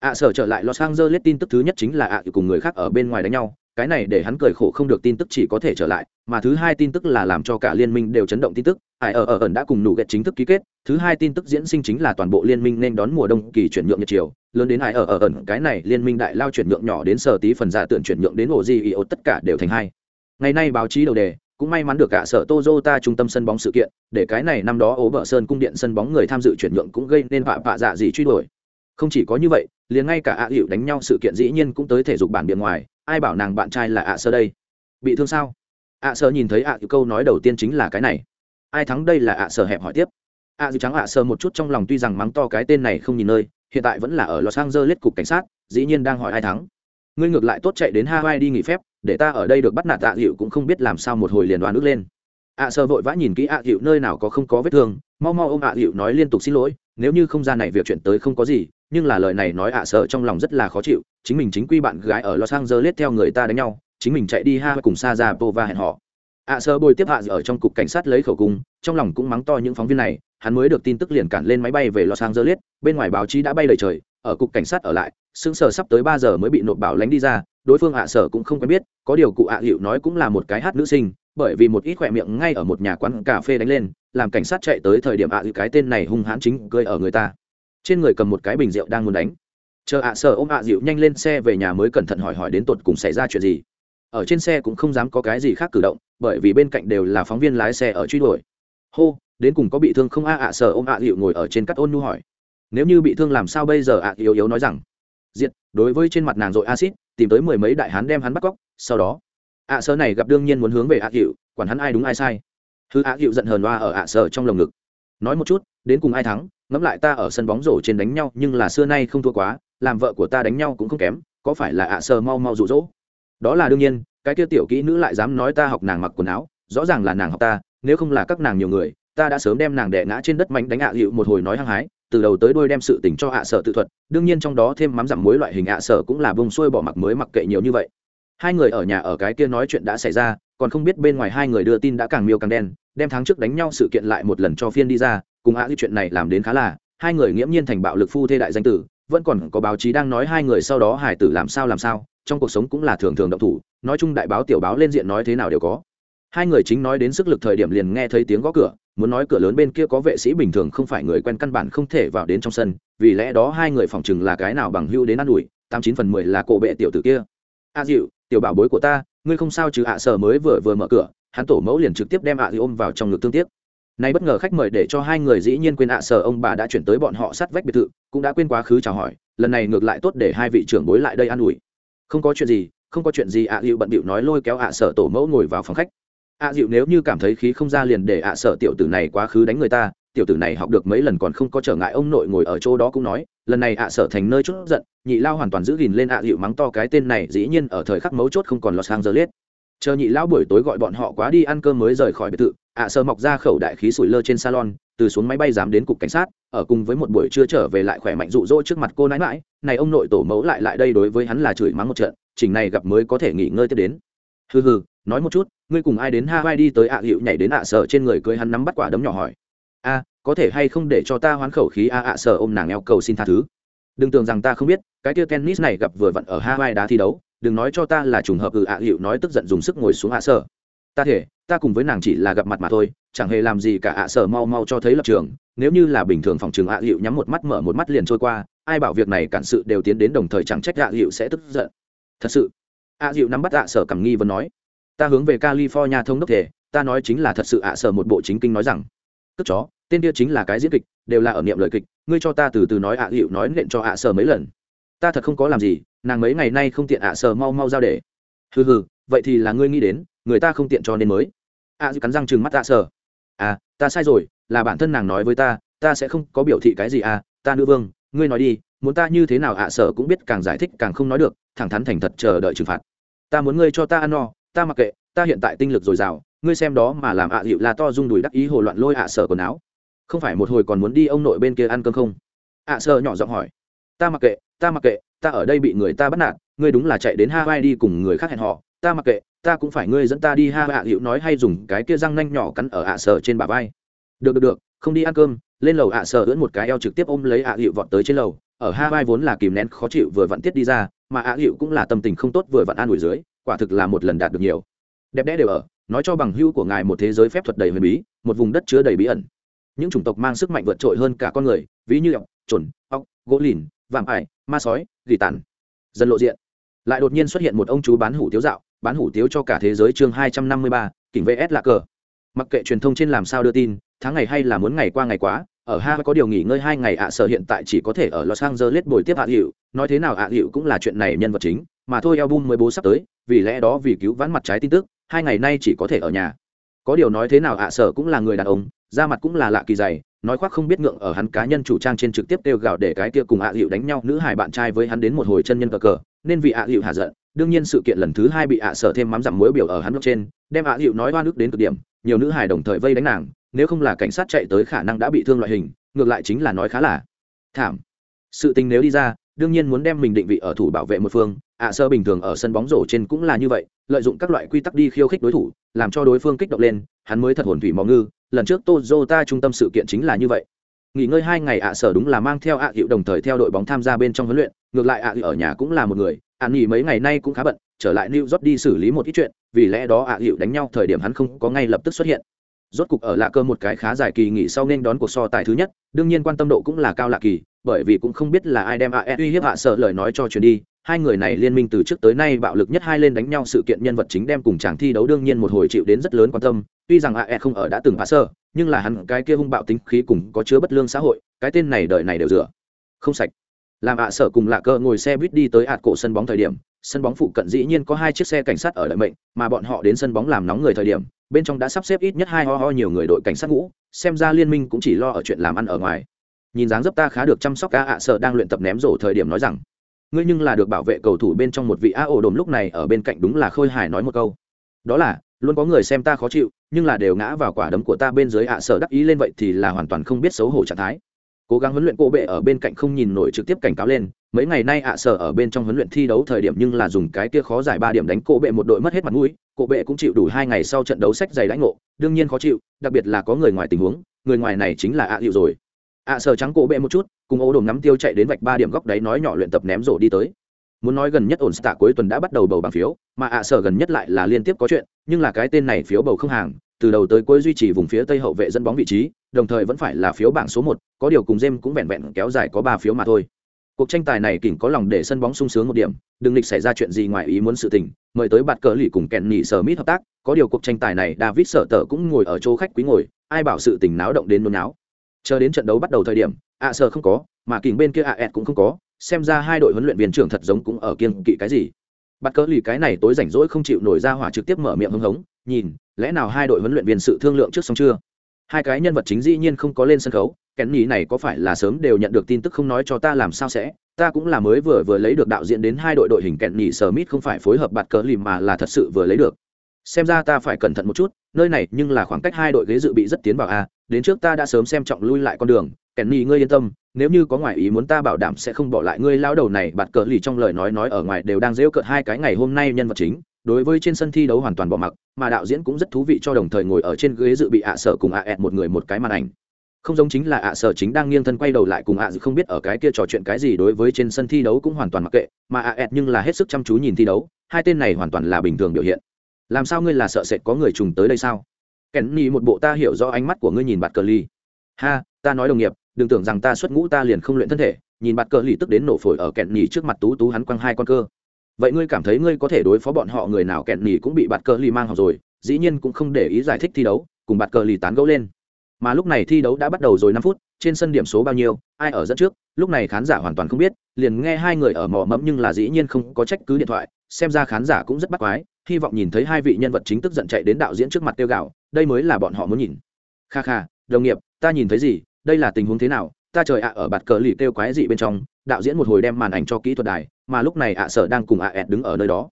Speaker 1: ạ sở trở lại los angeles tin tức thứ nhất chính là ạ cùng người khác ở bên ngoài đánh nhau cái này để hắn cười khổ không được tin tức chỉ có thể trở lại mà thứ hai tin tức là làm cho cả liên minh đều chấn động tin tức. Ai ở ở ẩn đã cùng nụ ghẹt chính thức ký kết thứ hai tin tức diễn sinh chính là toàn bộ liên minh nên đón mùa đông kỳ chuyển nhượng nhật chiều lớn đến ai ở ở ẩn cái này liên minh đại lao chuyển nhượng nhỏ đến sở tí phần giả tượng chuyển nhượng đến ổ di ý tất cả đều thành hai. Ngày nay báo chí đầu đề cũng may mắn được cả sở Toyota trung tâm sân bóng sự kiện, để cái này năm đó ố bờ sơn cung điện sân bóng người tham dự chuyển nhượng cũng gây nên vạ vạ dạ gì truy đuổi. Không chỉ có như vậy, liền ngay cả ạ hiệu đánh nhau sự kiện dĩ nhiên cũng tới thể dục bản biển ngoài, ai bảo nàng bạn trai là ạ sơ đây? Bị thương sao? ạ sơ nhìn thấy ạ hiệu câu nói đầu tiên chính là cái này. Ai thắng đây là ạ sơ hẹp hỏi tiếp. ạ dịu trắng ạ sơ một chút trong lòng tuy rằng mắng to cái tên này không nhìn nơi, hiện tại vẫn là ở Los Angeles cục cảnh sát, dĩ nhiên đang hỏi ai thắng. Ngươi ngược lại tốt chạy đến Hawaii đi nghỉ phép, để ta ở đây được bắt nạt ạ dịu cũng không biết làm sao một hồi liền đoán nước lên ạ sơ vội vã nhìn kỹ ạ dịu nơi nào có không có vết thương mau mau ôm ạ dịu nói liên tục xin lỗi nếu như không gian này việc chuyện tới không có gì nhưng là lời này nói ạ, sợ trong lòng rất là khó chịu, chính mình chính quy bạn gái ở los angeles theo người ta đánh nhau, chính mình chạy đi ha cùng sa ra pova hẹn họ. Ạ, sợ bồi tiếp hạ ở trong cục cảnh sát lấy khẩu cung, trong lòng cũng mắng to những phóng viên này, hắn mới được tin tức liền cản lên máy bay về los angeles, bên ngoài báo chí đã bay lời trời, ở cục cảnh sát ở lại xứng sờ sắp tới ba giờ mới bị nộp bảo lánh đi ra, đối phương ạ sở cũng không quen biết, có điều cụ ạ hiệu nói cũng là một cái hát nữ sinh, bởi vì một ít khỏe miệng ngay ở một nhà quán cà phê đánh lên, làm cảnh sát chạy tới thời điểm ạ à cái tên này hung hãn chính cười ở người ta trên người cầm một cái bình rượu đang muốn đánh. Chờ ạ sợ ôm ạ dịu nhanh lên xe về nhà mới cẩn thận hỏi hỏi đến tột cùng xảy ra chuyện gì. Ở trên xe cũng không dám có cái gì khác cử động, bởi vì bên cạnh đều là phóng viên lái xe ở truy đuổi. Hô, đến cùng có bị thương không? A, ạ sợ ôm ạ dịu ngồi ở trên cắt ôn nu hỏi. Nếu như bị thương làm sao bây giờ? ạ yếu yếu nói rằng. Diện đối với trên mặt nàng dội acid tìm tới mười mấy đại hán đem hắn bắt cóc, sau đó. Ạ sợ này gặp đương nhiên muốn hướng về ạ dịu, quản hắn ai đúng ai sai. Hư ạ dịu giận hờn loa ở ạ sợ trong lồng ngực. Nói một chút, đến cùng ai thắng? Ngẫm lại ta ở sân bóng rổ trên đánh nhau, nhưng là xưa nay không thua quá, làm vợ của ta đánh nhau cũng không kém, có phải là ạ sở mau mau rụ rỗ đó là đương nhiên, cái kia tiểu kỹ nữ lại dám nói ta học nàng mặc quần áo, rõ ràng là nàng học ta, nếu không là các nàng nhiều người, ta đã sớm đem nàng đẻ ngã trên đất mạnh đánh ạ hiệu một hồi nói hăng hái, từ đầu tới đôi đem sự tình cho ạ sở tự thuật, đương nhiên trong đó thêm mắm dặm muối loại hình ạ sở cũng là bông xuôi bỏ mặc mới mặc kệ nhiều như vậy. Hai người ở nhà ở cái kia nói chuyện đã xảy ra, còn không biết bên ngoài hai người đưa tin đã càng miêu càng đen, đem tháng trước đánh nhau sự kiện lại một lần cho phiên đi ra cùng ạ à, chuyện này làm đến khá là hai người nghiễm nhiên thành bạo lực phu thê đại danh tử vẫn còn có báo chí đang nói hai người sau đó hải tử làm sao làm sao trong cuộc sống cũng là thường thường động thủ nói chung đại báo tiểu báo lên diện nói thế nào đều có. Hai người chính nói đến sức lực thời điểm liền nghe thấy tiếng gõ cửa muốn nói cửa lớn bên kia có vệ sĩ bình thường không phải người quen căn bản không thể vào đến trong sân vì lẽ đó hai người phỏng chừng là cái nào bằng hưu đến ă n ủi tám chín phần mười là cổ bệ tiểu tử kia. A à, dịu tiểu bảo bối của ta ngươi không sao chứ ạ sở mới vừa vừa mở cửa hắn tổ mẫu liền trực tiếp đem ạ dịu ôm vào trong ngực tương tiếc nay bất ngờ khách mời để cho hai người dĩ nhiên quên ạ à, sở ông bà đã chuyển tới bọn họ sát vách biệt thự, cũng đã quên quá khứ chào hỏi, lần này ngược lại tốt để hai vị trưởng bối lại đây an ủi. Không có chuyện gì, không có chuyện gì ạ à, dịu bận bịu nói lôi kéo ạ à, sở tổ mẫu ngồi vào phòng khách. Ạ dịu nếu như cảm thấy khí không ra liền để ạ sở tiểu tử này quá khứ đánh người ta, tiểu tử này học được mấy lần còn không có trở ngại ông nội ngồi ở chỗ đó cũng nói, lần này ạ sở thành nơi chút giận, nhị lao hoàn toàn giữ gìn lên ạ dịu mắng to cái tên này dĩ nhiên ở thời khắc mấu chốt không còn lọt sang giờ liết. Chờ nhị lao buổi tối gọi bọn họ quá đi ăn cơm mới rời khỏi biệt thự ạ sơ mọc ra khẩu đại khí sủi lơ trên salon, từ xuống máy bay dám đến cục cảnh sát, ở cùng với một buổi trưa trở về lại khỏe mạnh rụ rỗ trước mặt cô nãi mãi này ông nội tổ mẫu lại lại đây đối với hắn là chửi mắng một trận chỉnh này gặp mới có thể nghỉ ngơi tiếp đến. Hừ hừ, nói một chút, ngươi cùng ai đến hawaii đi tới ạ à hiệu nhảy đến ạ sở trên người cưới hắn nắm bắt quả đấm nhỏ hỏi. A, có thể hay không để cho ta hoán khẩu khí a ạ sở ôm nàng eo cầu xin tha thứ. Đừng tưởng rằng ta không biết, cái kia tennis này gặp vừa vặn ở hawaii đá thi đấu, đừng nói cho ta là trùng hợp ừ ạ hiệu nói tức giận dùng sức ngồi xuống ạ sở ta thể, ta cùng với nàng chỉ là gặp mặt mà thôi, chẳng hề làm gì cả ạ sở mau mau cho thấy lập trường. Nếu như là bình thường phòng trường ạ hiệu nhắm một mắt mở một mắt liền trôi qua, ai bảo việc này cản sự đều tiến đến đồng thời chẳng trách ạ hiệu sẽ tức giận. Thật sự, ạ hiệu nắm bắt ạ sở cảm nghi và nói, ta hướng về california thông đốc thể, ta nói chính là thật sự ạ sở một bộ chính kinh nói rằng cất chó, tên kia chính là cái diễn kịch, đều là ở niệm lời kịch, ngươi cho ta từ từ nói ạ hiệu nói nện cho ạ sở mấy lần. Ta thật không có làm gì, nàng mấy ngày nay không tiện ạ sở mau mau giao để. Hừ hừ vậy thì là ngươi nghĩ đến người ta không tiện cho nên mới. À dịu cắn răng chừng mắt ạ sở. À ta sai rồi là bản thân nàng nói với ta ta sẽ không có biểu thị cái gì à ta nữ vương ngươi nói đi muốn ta như thế nào ạ sở cũng biết càng giải thích càng không nói được thẳng thắn thành thật chờ đợi trừng phạt. Ta muốn ngươi cho ta ăn no ta mặc kệ ta hiện tại tinh lực dồi dào ngươi xem đó mà làm ạ à dịu là to rung đùi đắc ý hồ loạn lôi ạ sở quần áo. Không phải một hồi còn muốn đi ông nội bên kia ăn cơm không? Ạ à, sợ nhỏ giọng hỏi. Ta mặc kệ ta mặc kệ ta ở đây bị người ta bắt nạt ngươi đúng là chạy đến hawaii đi cùng người khác hẹn họ ta mặc kệ ta cũng phải ngươi dẫn ta đi ha hạ hiệu nói hay dùng cái kia răng nanh nhỏ cắn ở ạ sở trên bà vai. Được được được không đi ăn cơm lên lầu ạ sở ưỡn một cái eo trực tiếp ôm lấy ạ hiệu vọt tới trên lầu ở ha vai vốn là kìm nén khó chịu vừa vặn tiết đi ra mà ạ hiệu cũng là tâm tình không tốt vừa vặn an ủi dưới quả thực là một lần đạt được nhiều. Đẹp đẽ đều ở nói cho bằng hữu của ngài một thế giới phép thuật đầy huyền bí một vùng đất chứa đầy bí ẩn. Những chủng tộc mang sức mạnh vượt trội hơn cả con người ví như ọc chuẩn, ọc gỗ lìn vạm ải ma sói gỉ tàn. Dần lộ diện lại đột nhiên xuất hiện một ông chú bán hủ tiếu dạo, bán hủ tiếu cho cả thế giới chương hai trăm năm mươi ba, kỉnh vs lạ cờ. Mặc kệ truyền thông trên làm sao đưa tin, tháng ngày hay là muốn ngày qua ngày quá, ở ha có điều nghỉ ngơi hai ngày ạ sở hiện tại chỉ có thể ở los angeles bồi tiếp hạ hiệu. Nói thế nào hạ hiệu cũng là chuyện này nhân vật chính, mà thôi album mới bố sắp tới, vì lẽ đó vì cứu vãn mặt trái tin tức, hai ngày nay chỉ có thể ở nhà có điều nói thế nào ạ, sở cũng là người đàn ông, da mặt cũng là lạ kỳ dày, nói khoác không biết ngượng ở hắn cá nhân chủ trang trên trực tiếp kêu gào để cái kia cùng ạ hiệu đánh nhau, nữ hài bạn trai với hắn đến một hồi chân nhân cờ cờ, nên vì ạ hiệu hạ giận. Đương nhiên sự kiện lần thứ hai bị ạ sở thêm mắm dặm muối biểu ở hắn lúc trên, đem ạ hiệu nói oan ức đến cực điểm, nhiều nữ hài đồng thời vây đánh nàng, nếu không là cảnh sát chạy tới khả năng đã bị thương loại hình, ngược lại chính là nói khá là thảm. Sự tình nếu đi ra, đương nhiên muốn đem mình định vị ở thủ bảo vệ một phương, ạ sơ bình thường ở sân bóng rổ trên cũng là như vậy lợi dụng các loại quy tắc đi khiêu khích đối thủ, làm cho đối phương kích động lên, hắn mới thật hồn thủy mò ngư. Lần trước tozota trung tâm sự kiện chính là như vậy. Nghỉ ngơi hai ngày ạ sở đúng là mang theo ạ hiệu đồng thời theo đội bóng tham gia bên trong huấn luyện, ngược lại ạ hiệu ở nhà cũng là một người. Ạn nghỉ mấy ngày nay cũng khá bận, trở lại new york đi xử lý một ít chuyện, vì lẽ đó ạ hiệu đánh nhau thời điểm hắn không có ngay lập tức xuất hiện. Rốt cục ở lạ cơ một cái khá dài kỳ nghỉ sau nên đón cuộc so tài thứ nhất, đương nhiên quan tâm độ cũng là cao lạ kỳ, bởi vì cũng không biết là ai đem ae uy hiếp ạ sợ lời nói cho truyền đi hai người này liên minh từ trước tới nay bạo lực nhất hai lên đánh nhau sự kiện nhân vật chính đem cùng chàng thi đấu đương nhiên một hồi chịu đến rất lớn quan tâm. Tuy rằng ae không ở đã từng phá sơ, nhưng là hắn cái kia hung bạo tính khí cùng có chứa bất lương xã hội, cái tên này đời này đều rửa không sạch. Làm ạ sở cùng lạ cơ ngồi xe buýt đi tới ạt cổ sân bóng thời điểm, sân bóng phụ cận dĩ nhiên có hai chiếc xe cảnh sát ở lợi mệnh, mà bọn họ đến sân bóng làm nóng người thời điểm, bên trong đã sắp xếp ít nhất hai ho ho nhiều người đội cảnh sát ngũ, xem ra liên minh cũng chỉ lo ở chuyện làm ăn ở ngoài. Nhìn dáng dấp ta khá được chăm sóc ca ạ sợ đang luyện tập ném rổ thời điểm nói rằng ngươi nhưng là được bảo vệ cầu thủ bên trong một vị a ổ đồm lúc này ở bên cạnh đúng là khôi hài nói một câu. Đó là, luôn có người xem ta khó chịu, nhưng là đều ngã vào quả đấm của ta bên dưới ạ, sợ đắc ý lên vậy thì là hoàn toàn không biết xấu hổ trạng thái. Cố gắng huấn luyện cô bệ ở bên cạnh không nhìn nổi trực tiếp cảnh cáo lên, mấy ngày nay ạ sở ở bên trong huấn luyện thi đấu thời điểm nhưng là dùng cái kia khó giải ba điểm đánh cô bệ một đội mất hết mặt mũi cô bệ cũng chịu đủ hai ngày sau trận đấu sách giày đánh ngộ, đương nhiên khó chịu, đặc biệt là có người ngoài tình huống, người ngoài này chính là ạ hiệu rồi ạ sở trắng cổ bệ một chút, cùng ô đồn nắm tiêu chạy đến vạch ba điểm góc đấy nói nhỏ luyện tập ném rổ đi tới. Muốn nói gần nhất ổn stạ cuối tuần đã bắt đầu bầu bằng phiếu, mà ạ sở gần nhất lại là liên tiếp có chuyện, nhưng là cái tên này phiếu bầu không hàng, từ đầu tới cuối duy trì vùng phía tây hậu vệ dẫn bóng vị trí, đồng thời vẫn phải là phiếu bảng số một, có điều cùng jem cũng vẹn vẹn kéo dài có ba phiếu mà thôi. Cuộc tranh tài này kỉnh có lòng để sân bóng sung sướng một điểm, đừng lịch xảy ra chuyện gì ngoài ý muốn sự tình, mời tới bạt cờ lì cùng kẹn nhị sở mít hợp tác, có điều cuộc tranh tài này david sở tờ cũng ngồi ở chỗ khách quý ngồi, ai bảo sự tình náo động đến nôn náo chờ đến trận đấu bắt đầu thời điểm, ạ à sợ không có, mà kỉnh bên kia ạ ẹt cũng không có, xem ra hai đội huấn luyện viên trưởng thật giống cũng ở kiên kỵ cái gì. Bắt cỡ lì cái này tối rảnh rỗi không chịu nổi ra hỏa trực tiếp mở miệng hưng hống, nhìn, lẽ nào hai đội huấn luyện viên sự thương lượng trước xong chưa? Hai cái nhân vật chính dĩ nhiên không có lên sân khấu, kén nhì này có phải là sớm đều nhận được tin tức không nói cho ta làm sao sẽ? Ta cũng là mới vừa vừa lấy được đạo diễn đến hai đội đội hình kẹn nhì sờ mít không phải phối hợp bạt cờ lìm mà là thật sự vừa lấy được. Xem ra ta phải cẩn thận một chút, nơi này nhưng là khoảng cách hai đội ghế dự bị rất tiến vào a đến trước ta đã sớm xem trọng lui lại con đường kèn ni ngươi yên tâm, nếu như có ngoại ý muốn ta bảo đảm sẽ không bỏ lại ngươi lao đầu này, bạt cờ lì trong lời nói nói ở ngoài đều đang dễu cợt hai cái ngày hôm nay nhân vật chính, đối với trên sân thi đấu hoàn toàn bỏ mặc, mà đạo diễn cũng rất thú vị cho đồng thời ngồi ở trên ghế dự bị ạ sở cùng ạ ẹt một người một cái màn ảnh. Không giống chính là ạ sở chính đang nghiêng thân quay đầu lại cùng ạ dự không biết ở cái kia trò chuyện cái gì đối với trên sân thi đấu cũng hoàn toàn mặc kệ, mà ạ ẹt nhưng là hết sức chăm chú nhìn thi đấu, hai tên này hoàn toàn là bình thường biểu hiện. Làm sao ngươi là sợ sệt có người trùng tới đây sao? Kèn ni một bộ ta hiểu rõ ánh mắt của ngươi nhìn bạt cờ ly ha, ta nói đồng nghiệp, đừng tưởng rằng ta xuất ngũ ta liền không luyện thân thể. Nhìn bạt cờ ly tức đến nổ phổi ở kẹn nhì trước mặt tú tú hắn quăng hai con cơ. Vậy ngươi cảm thấy ngươi có thể đối phó bọn họ người nào? Kẹn nhì cũng bị bạt cờ ly mang học rồi, dĩ nhiên cũng không để ý giải thích thi đấu, cùng bạt cờ ly tán gẫu lên. Mà lúc này thi đấu đã bắt đầu rồi năm phút, trên sân điểm số bao nhiêu, ai ở dẫn trước? Lúc này khán giả hoàn toàn không biết, liền nghe hai người ở mò mẫm nhưng là dĩ nhiên không có trách cứ điện thoại, xem ra khán giả cũng rất bắt quái hy vọng nhìn thấy hai vị nhân vật chính tức giận chạy đến đạo diễn trước mặt tiêu gạo đây mới là bọn họ muốn nhìn. Kha kha, đồng nghiệp, ta nhìn thấy gì, đây là tình huống thế nào, ta trời ạ, ở bạt cờ lì kêu quái dị bên trong, đạo diễn một hồi đem màn ảnh cho kỹ thuật đài, mà lúc này ạ sở đang cùng ạ ẹt đứng ở nơi đó.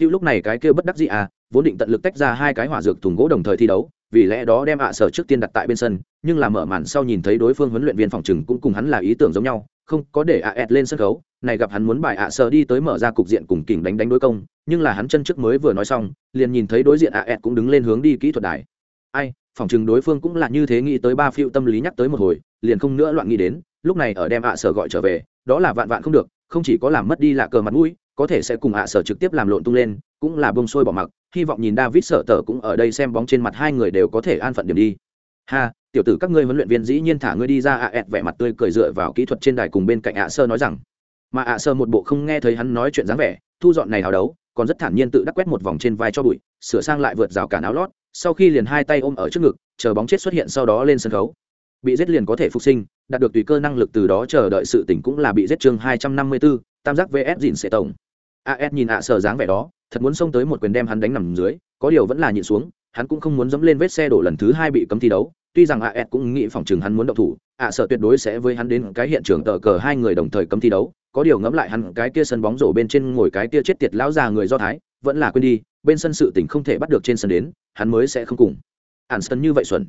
Speaker 1: Phiêu lúc này cái kêu bất đắc dị à vốn định tận lực tách ra hai cái hỏa dược thùng gỗ đồng thời thi đấu, vì lẽ đó đem ạ sở trước tiên đặt tại bên sân, nhưng là mở màn sau nhìn thấy đối phương huấn luyện viên phòng trừng cũng cùng hắn là ý tưởng giống nhau không có để ạ ẹt lên sân khấu, này gặp hắn muốn bài ạ sở đi tới mở ra cục diện cùng kỉnh đánh đánh đối công, nhưng là hắn chân trước mới vừa nói xong, liền nhìn thấy đối diện ạ ẹt cũng đứng lên hướng đi kỹ thuật đài. Ai, phòng chừng đối phương cũng là như thế nghĩ tới ba phiêu tâm lý nhắc tới một hồi, liền không nữa loạn nghĩ đến, lúc này ở đem ạ sở gọi trở về, đó là vạn vạn không được, không chỉ có làm mất đi lạ cờ mặt mũi, có thể sẽ cùng ạ sở trực tiếp làm lộn tung lên, cũng là bông sôi bỏ mặc, hy vọng nhìn david sợ tờ cũng ở đây xem bóng trên mặt hai người đều có thể an phận điểm đi. Ha tiểu tử các ngươi huấn luyện viên dĩ nhiên thả ngươi đi ra ạ ẹt vẻ mặt tươi cười dựa vào kỹ thuật trên đài cùng bên cạnh ạ sơ nói rằng. Mà ạ sơ một bộ không nghe thấy hắn nói chuyện dáng vẻ, thu dọn này hào đấu, còn rất thản nhiên tự đắc quét một vòng trên vai cho bụi, sửa sang lại vượt rào cả áo lót, sau khi liền hai tay ôm ở trước ngực, chờ bóng chết xuất hiện sau đó lên sân khấu. Bị giết liền có thể phục sinh, đạt được tùy cơ năng lực từ đó chờ đợi sự tỉnh cũng là bị giết chương hai trăm năm mươi bốn tam giác vs dìn sệ tổng. As nhìn ạ sơ dáng vẻ đó, thật muốn xông tới một quyền đem hắn đánh nằm dưới, có điều vẫn là nhịn xuống, hắn cũng không muốn dẫm lên vết xe đổ lần thứ hai bị cấm thi đấu tuy rằng as cũng nghĩ phòng chừng hắn muốn động thủ ạ sợ tuyệt đối sẽ với hắn đến cái hiện trường tờ cờ hai người đồng thời cấm thi đấu. Có điều ngẫm lại hắn cái kia sân bóng rổ bên trên ngồi cái kia chết tiệt lão già người do thái, vẫn là quên đi, bên sân sự tỉnh không thể bắt được trên sân đến, hắn mới sẽ không cùng. Ản sân như vậy xuẩn.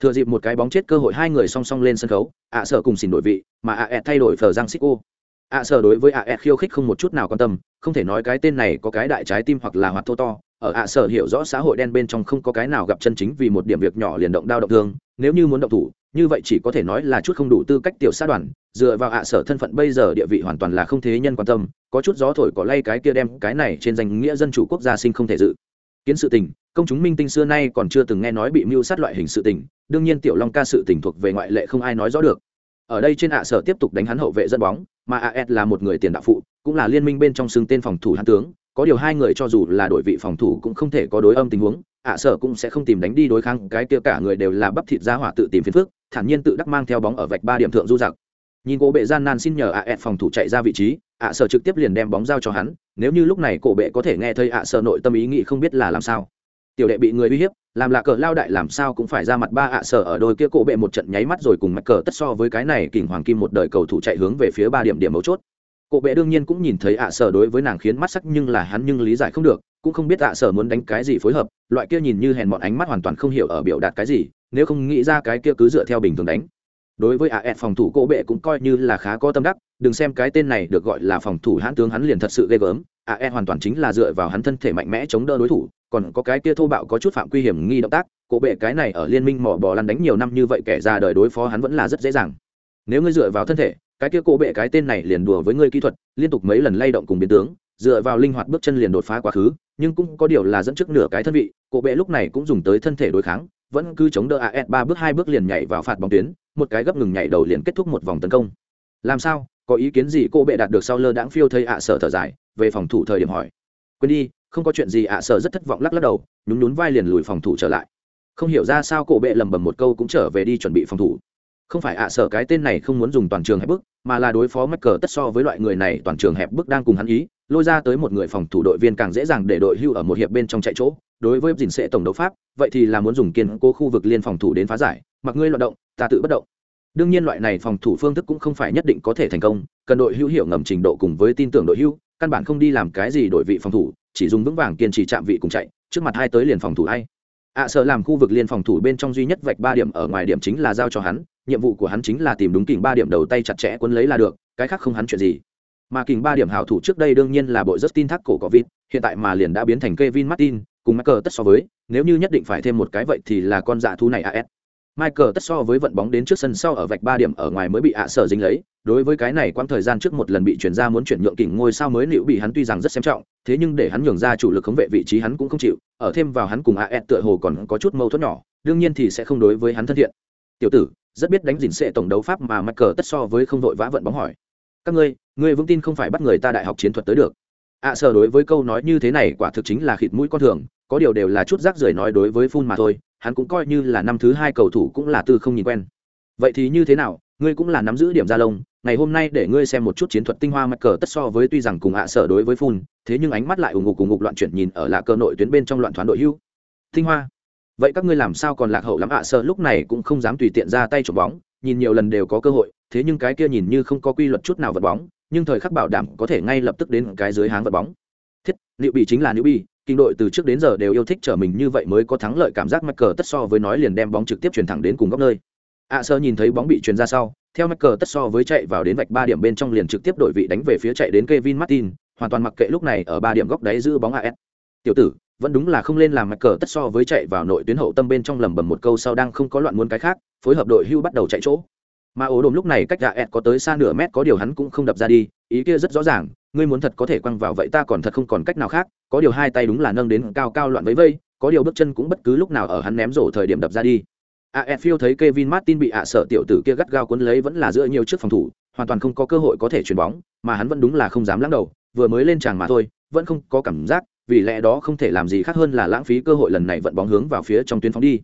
Speaker 1: Thừa dịp một cái bóng chết cơ hội hai người song song lên sân khấu ạ sợ cùng xin đổi vị, mà ạ thay đổi phờ giang xích ô. Ạ sở đối với ạ ed khiêu khích không một chút nào quan tâm, không thể nói cái tên này có cái đại trái tim hoặc là hoạt thô to ở ạ sở hiểu rõ xã hội đen bên trong không có cái nào gặp chân chính vì một điểm việc nhỏ liền động đao động thương, nếu như muốn động thủ, như vậy chỉ có thể nói là chút không đủ tư cách tiểu sát đoàn, dựa vào ạ sở thân phận bây giờ địa vị hoàn toàn là không thế nhân quan tâm, có chút gió thổi có lay cái kia đem cái này trên danh nghĩa dân chủ quốc gia sinh không thể dự. Kiến sự tình, công chúng minh tinh xưa nay còn chưa từng nghe nói bị mưu sát loại hình sự tình, đương nhiên tiểu long ca sự tình thuộc về ngoại lệ không ai nói rõ được. Ở đây trên ạ sở tiếp tục đánh hắn hậu vệ dẫn bóng, mà as là một người tiền đạo phụ, cũng là liên minh bên trong xưng tên phòng thủ hắn tướng có điều hai người cho dù là đội vị phòng thủ cũng không thể có đối âm tình huống, ạ sở cũng sẽ không tìm đánh đi đối kháng, cái kia cả người đều là bắp thịt ra hỏa tự tìm phiền phức, thản nhiên tự đắc mang theo bóng ở vạch ba điểm thượng du giặc. Nhìn cổ bệ gian nan xin nhờ ạ ẹt phòng thủ chạy ra vị trí, ạ sở trực tiếp liền đem bóng giao cho hắn, nếu như lúc này cổ bệ có thể nghe thấy ạ sở nội tâm ý nghĩ không biết là làm sao. Tiểu đệ bị người uy hiếp, làm lạ cờ lao đại làm sao cũng phải ra mặt ba ạ sở ở đôi kia cổ bệ một trận nháy mắt rồi cùng mạch cờ tất so với cái này kình hoàng kim một đời cầu thủ chạy hướng về phía ba điểm điểm mấu chốt cổ bệ đương nhiên cũng nhìn thấy ạ sở đối với nàng khiến mắt sắc nhưng là hắn nhưng lý giải không được cũng không biết ạ sở muốn đánh cái gì phối hợp loại kia nhìn như hèn mọn ánh mắt hoàn toàn không hiểu ở biểu đạt cái gì nếu không nghĩ ra cái kia cứ dựa theo bình thường đánh đối với AS phòng thủ cổ bệ cũng coi như là khá có tâm đắc, đừng xem cái tên này được gọi là phòng thủ hãn tướng hắn liền thật sự ghê gớm, AS hoàn toàn chính là dựa vào hắn thân thể mạnh mẽ chống đỡ đối thủ, còn có cái kia thô bạo có chút phạm quy hiểm nghi động tác, cổ bệ cái này ở liên minh mỏ bò lăn đánh nhiều năm như vậy kẻ ra đời đối phó hắn vẫn là rất dễ dàng. Nếu ngươi dựa vào thân thể, cái kia cổ bệ cái tên này liền đùa với ngươi kỹ thuật, liên tục mấy lần lay động cùng biến tướng, dựa vào linh hoạt bước chân liền đột phá quá khứ, nhưng cũng có điều là dẫn trước nửa cái thân vị, cổ bệ lúc này cũng dùng tới thân thể đối kháng, vẫn cứ chống đỡ AS ba bước hai bước liền nhảy vào phạt bóng tuyến, một cái gấp ngừng nhảy đầu liền kết thúc một vòng tấn công. Làm sao? Có ý kiến gì cô bệ đạt được sau lơ đãng phiêu thấy ạ sở thở dài, về phòng thủ thời điểm hỏi. Quên đi, không có chuyện gì ạ sở rất thất vọng lắc lắc đầu, nhún nhún vai liền lùi phòng thủ trở lại. Không hiểu ra sao cổ bệ lầm bầm một câu cũng trở về đi chuẩn bị phòng thủ. Không phải ạ sở cái tên này không muốn dùng toàn trường hẹp bức, mà là đối phó mắc cờ tất so với loại người này toàn trường hẹp bức đang cùng hắn ý, lôi ra tới một người phòng thủ đội viên càng dễ dàng để đội hưu ở một hiệp bên trong chạy chỗ. Đối với dình sẽ tổng đấu pháp vậy thì là muốn dùng kiên cố khu vực liên phòng thủ đến phá giải mặc ngươi loạt động ta tự bất động. Đương nhiên loại này phòng thủ phương thức cũng không phải nhất định có thể thành công cần đội hưu hiểu ngầm trình độ cùng với tin tưởng đội hưu, căn bản không đi làm cái gì đội vị phòng thủ chỉ dùng vững vàng kiên trì chạm vị cùng chạy trước mặt hai tới liền phòng thủ hay ạ à, sợ làm khu vực liên phòng thủ bên trong duy nhất vạch ba điểm ở ngoài điểm chính là giao cho hắn nhiệm vụ của hắn chính là tìm đúng kình ba điểm đầu tay chặt chẽ quân lấy là được cái khác không hắn chuyện gì. Mà kình ba điểm hảo thủ trước đây đương nhiên là bộ rất tin thác cổ có vịt hiện tại mà liền đã biến thành Kevin Martin cùng Michael tất so với nếu như nhất định phải thêm một cái vậy thì là con dạ thú này AS Michael tất so với vận bóng đến trước sân sau ở vạch ba điểm ở ngoài mới bị ạ sở dính lấy đối với cái này quãng thời gian trước một lần bị chuyển ra muốn chuyển nhượng kình ngôi sao mới liệu bị hắn tuy rằng rất xem trọng thế nhưng để hắn nhường ra chủ lực khống vệ vị trí hắn cũng không chịu ở thêm vào hắn cùng AS tựa hồ còn có chút mâu thuẫn nhỏ đương nhiên thì sẽ không đối với hắn thân thiện. Tiểu tử rất biết đánh dình sẽ tổng đấu pháp mà Michael tất so với không vội vã vận bóng hỏi. Các ngươi ngươi vững tin không phải bắt người ta đại học chiến thuật tới được. Ạ à, đối với câu nói như thế này quả thực chính là khịt mũi con thường có điều đều là chút rác rưởi nói đối với phun mà thôi hắn cũng coi như là năm thứ hai cầu thủ cũng là tư không nhìn quen. Vậy thì như thế nào ngươi cũng là nắm giữ điểm ra lông ngày hôm nay để ngươi xem một chút chiến thuật tinh hoa mắc cờ tất so với tuy rằng cùng ạ à sở đối với phun, thế nhưng ánh mắt lại ủng ngục cùng ngục loạn chuyển nhìn ở lạ cơ nội tuyến bên trong loạn thoáng đội hưu. Tinh hoa, vậy các ngươi làm sao còn lạc hậu lắm ạ à sở lúc này cũng không dám tùy tiện ra tay trộm bóng, nhìn nhiều lần đều có cơ hội, thế nhưng cái kia nhìn như không có quy luật chút nào vật bóng, nhưng thời khắc bảo đảm có thể ngay lập tức đến cái dưới háng vật bóng. Thiết liệu bị chính là nữ bi, kinh đội từ trước đến giờ đều yêu thích trở mình như vậy mới có thắng lợi cảm giác mắc cờ tất so với nói liền đem bóng trực tiếp truyền thẳng đến cùng góc nơi. ạ sơ nhìn thấy bóng bị truyền ra sau theo mắc cờ tất so với chạy vào đến vạch ba điểm bên trong liền trực tiếp đổi vị đánh về phía chạy đến Kevin Martin, hoàn toàn mặc kệ lúc này ở ba điểm góc đáy giữ bóng AS tiểu tử, vẫn đúng là không lên làm mạch cờ tất so với chạy vào nội tuyến hậu tâm bên trong lầm bầm một câu sau đang không có loạn muốn cái khác, phối hợp đội hưu bắt đầu chạy chỗ. Mà ố đồm lúc này cách gà có tới xa nửa mét có điều hắn cũng không đập ra đi, ý kia rất rõ ràng, ngươi muốn thật có thể quăng vào vậy ta còn thật không còn cách nào khác, có điều hai tay đúng là nâng đến cao cao loạn vẫy vây, có điều bước chân cũng bất cứ lúc nào ở hắn ném rổ thời điểm đập ra đi a e thấy Kevin Martin bị ạ sợ tiểu tử kia gắt gao cuốn lấy vẫn là giữa nhiều trước phòng thủ, hoàn toàn không có cơ hội có thể chuyền bóng, mà hắn vẫn đúng là không dám lắng đầu, vừa mới lên tràng mà thôi, vẫn không có cảm giác, vì lẽ đó không thể làm gì khác hơn là lãng phí cơ hội lần này vận bóng hướng vào phía trong tuyến phóng đi.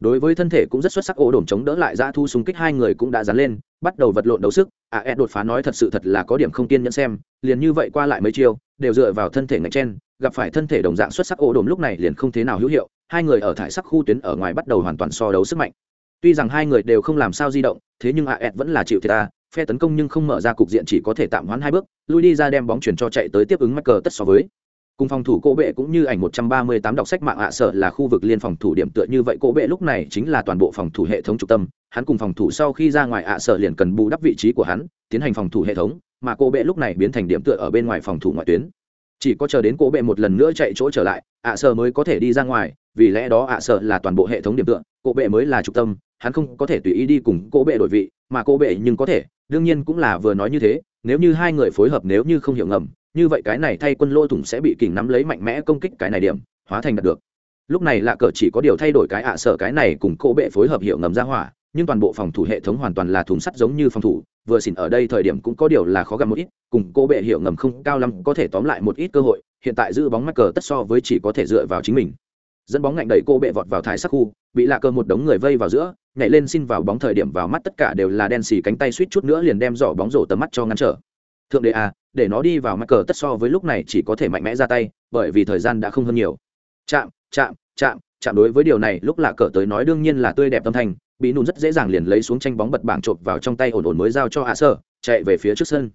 Speaker 1: Đối với thân thể cũng rất xuất sắc, ổ đổm chống đỡ lại ra thu xung kích, hai người cũng đã dán lên, bắt đầu vật lộn đấu sức. A đột phá nói thật sự thật là có điểm không kiên nhẫn xem, liền như vậy qua lại mấy chiêu, đều dựa vào thân thể ngạch chen gặp phải thân thể đồng dạng xuất sắc ổ đồm lúc này liền không thế nào hữu hiệu, hai người ở thải sắc khu tuyến ở ngoài bắt đầu hoàn toàn so đấu sức mạnh. Tuy rằng hai người đều không làm sao di động, thế nhưng a ed vẫn là chịu thiệt ta phe tấn công nhưng không mở ra cục diện chỉ có thể tạm hoãn hai bước, lui đi ra đem bóng chuyển cho chạy tới tiếp ứng mắc cờ tất so với. Cùng phòng thủ cô bệ cũng như ảnh 138 đọc sách mạng ạ sợ là khu vực liên phòng thủ điểm tựa như vậy cô bệ lúc này chính là toàn bộ phòng thủ hệ thống trung tâm, hắn cùng phòng thủ sau khi ra ngoài ạ sợ liền cần bù đắp vị trí của hắn, tiến hành phòng thủ hệ thống, mà cô bệ lúc này biến thành điểm tựa ở bên ngoài phòng thủ ngoại tuyến chỉ có chờ đến cô bệ một lần nữa chạy chỗ trở lại, ạ sợ mới có thể đi ra ngoài, vì lẽ đó ạ sợ là toàn bộ hệ thống điểm tựa cô bệ mới là trung tâm, hắn không có thể tùy ý đi cùng cô bệ đổi vị, mà cô bệ nhưng có thể, đương nhiên cũng là vừa nói như thế, nếu như hai người phối hợp nếu như không hiểu ngầm, như vậy cái này thay quân lô thủng sẽ bị kình nắm lấy mạnh mẽ công kích cái này điểm, hóa thành đạt được. Lúc này lạ cờ chỉ có điều thay đổi cái ạ à sở cái này cùng cô bệ phối hợp hiệu ngầm ra hỏa, nhưng toàn bộ phòng thủ hệ thống hoàn toàn là thùng sắt giống như phòng thủ vừa xỉn ở đây thời điểm cũng có điều là khó gặp một ít, cùng cô bệ hiểu ngầm không cao lắm, có thể tóm lại một ít cơ hội, hiện tại giữ bóng mắc cờ tất so với chỉ có thể dựa vào chính mình. Dẫn bóng ngạnh đẩy cô bệ vọt vào thái sắc khu, bị lạ cờ một đống người vây vào giữa, nhảy lên xin vào bóng thời điểm vào mắt tất cả đều là đen xì cánh tay suýt chút nữa liền đem giỏ bóng rổ tầm mắt cho ngăn trở. Thượng đệ à để nó đi vào mắc cờ tất so với lúc này chỉ có thể mạnh mẽ ra tay, bởi vì thời gian đã không hơn nhiều. Chạm chạm chạm chạm đối với điều này, lúc lạ cờ tới nói đương nhiên là tươi đẹp tâm thành bị nùn rất dễ dàng liền lấy xuống tranh bóng bật bảng chộp vào trong tay ổn ổn mới giao cho hạ sơ, chạy về phía trước sân.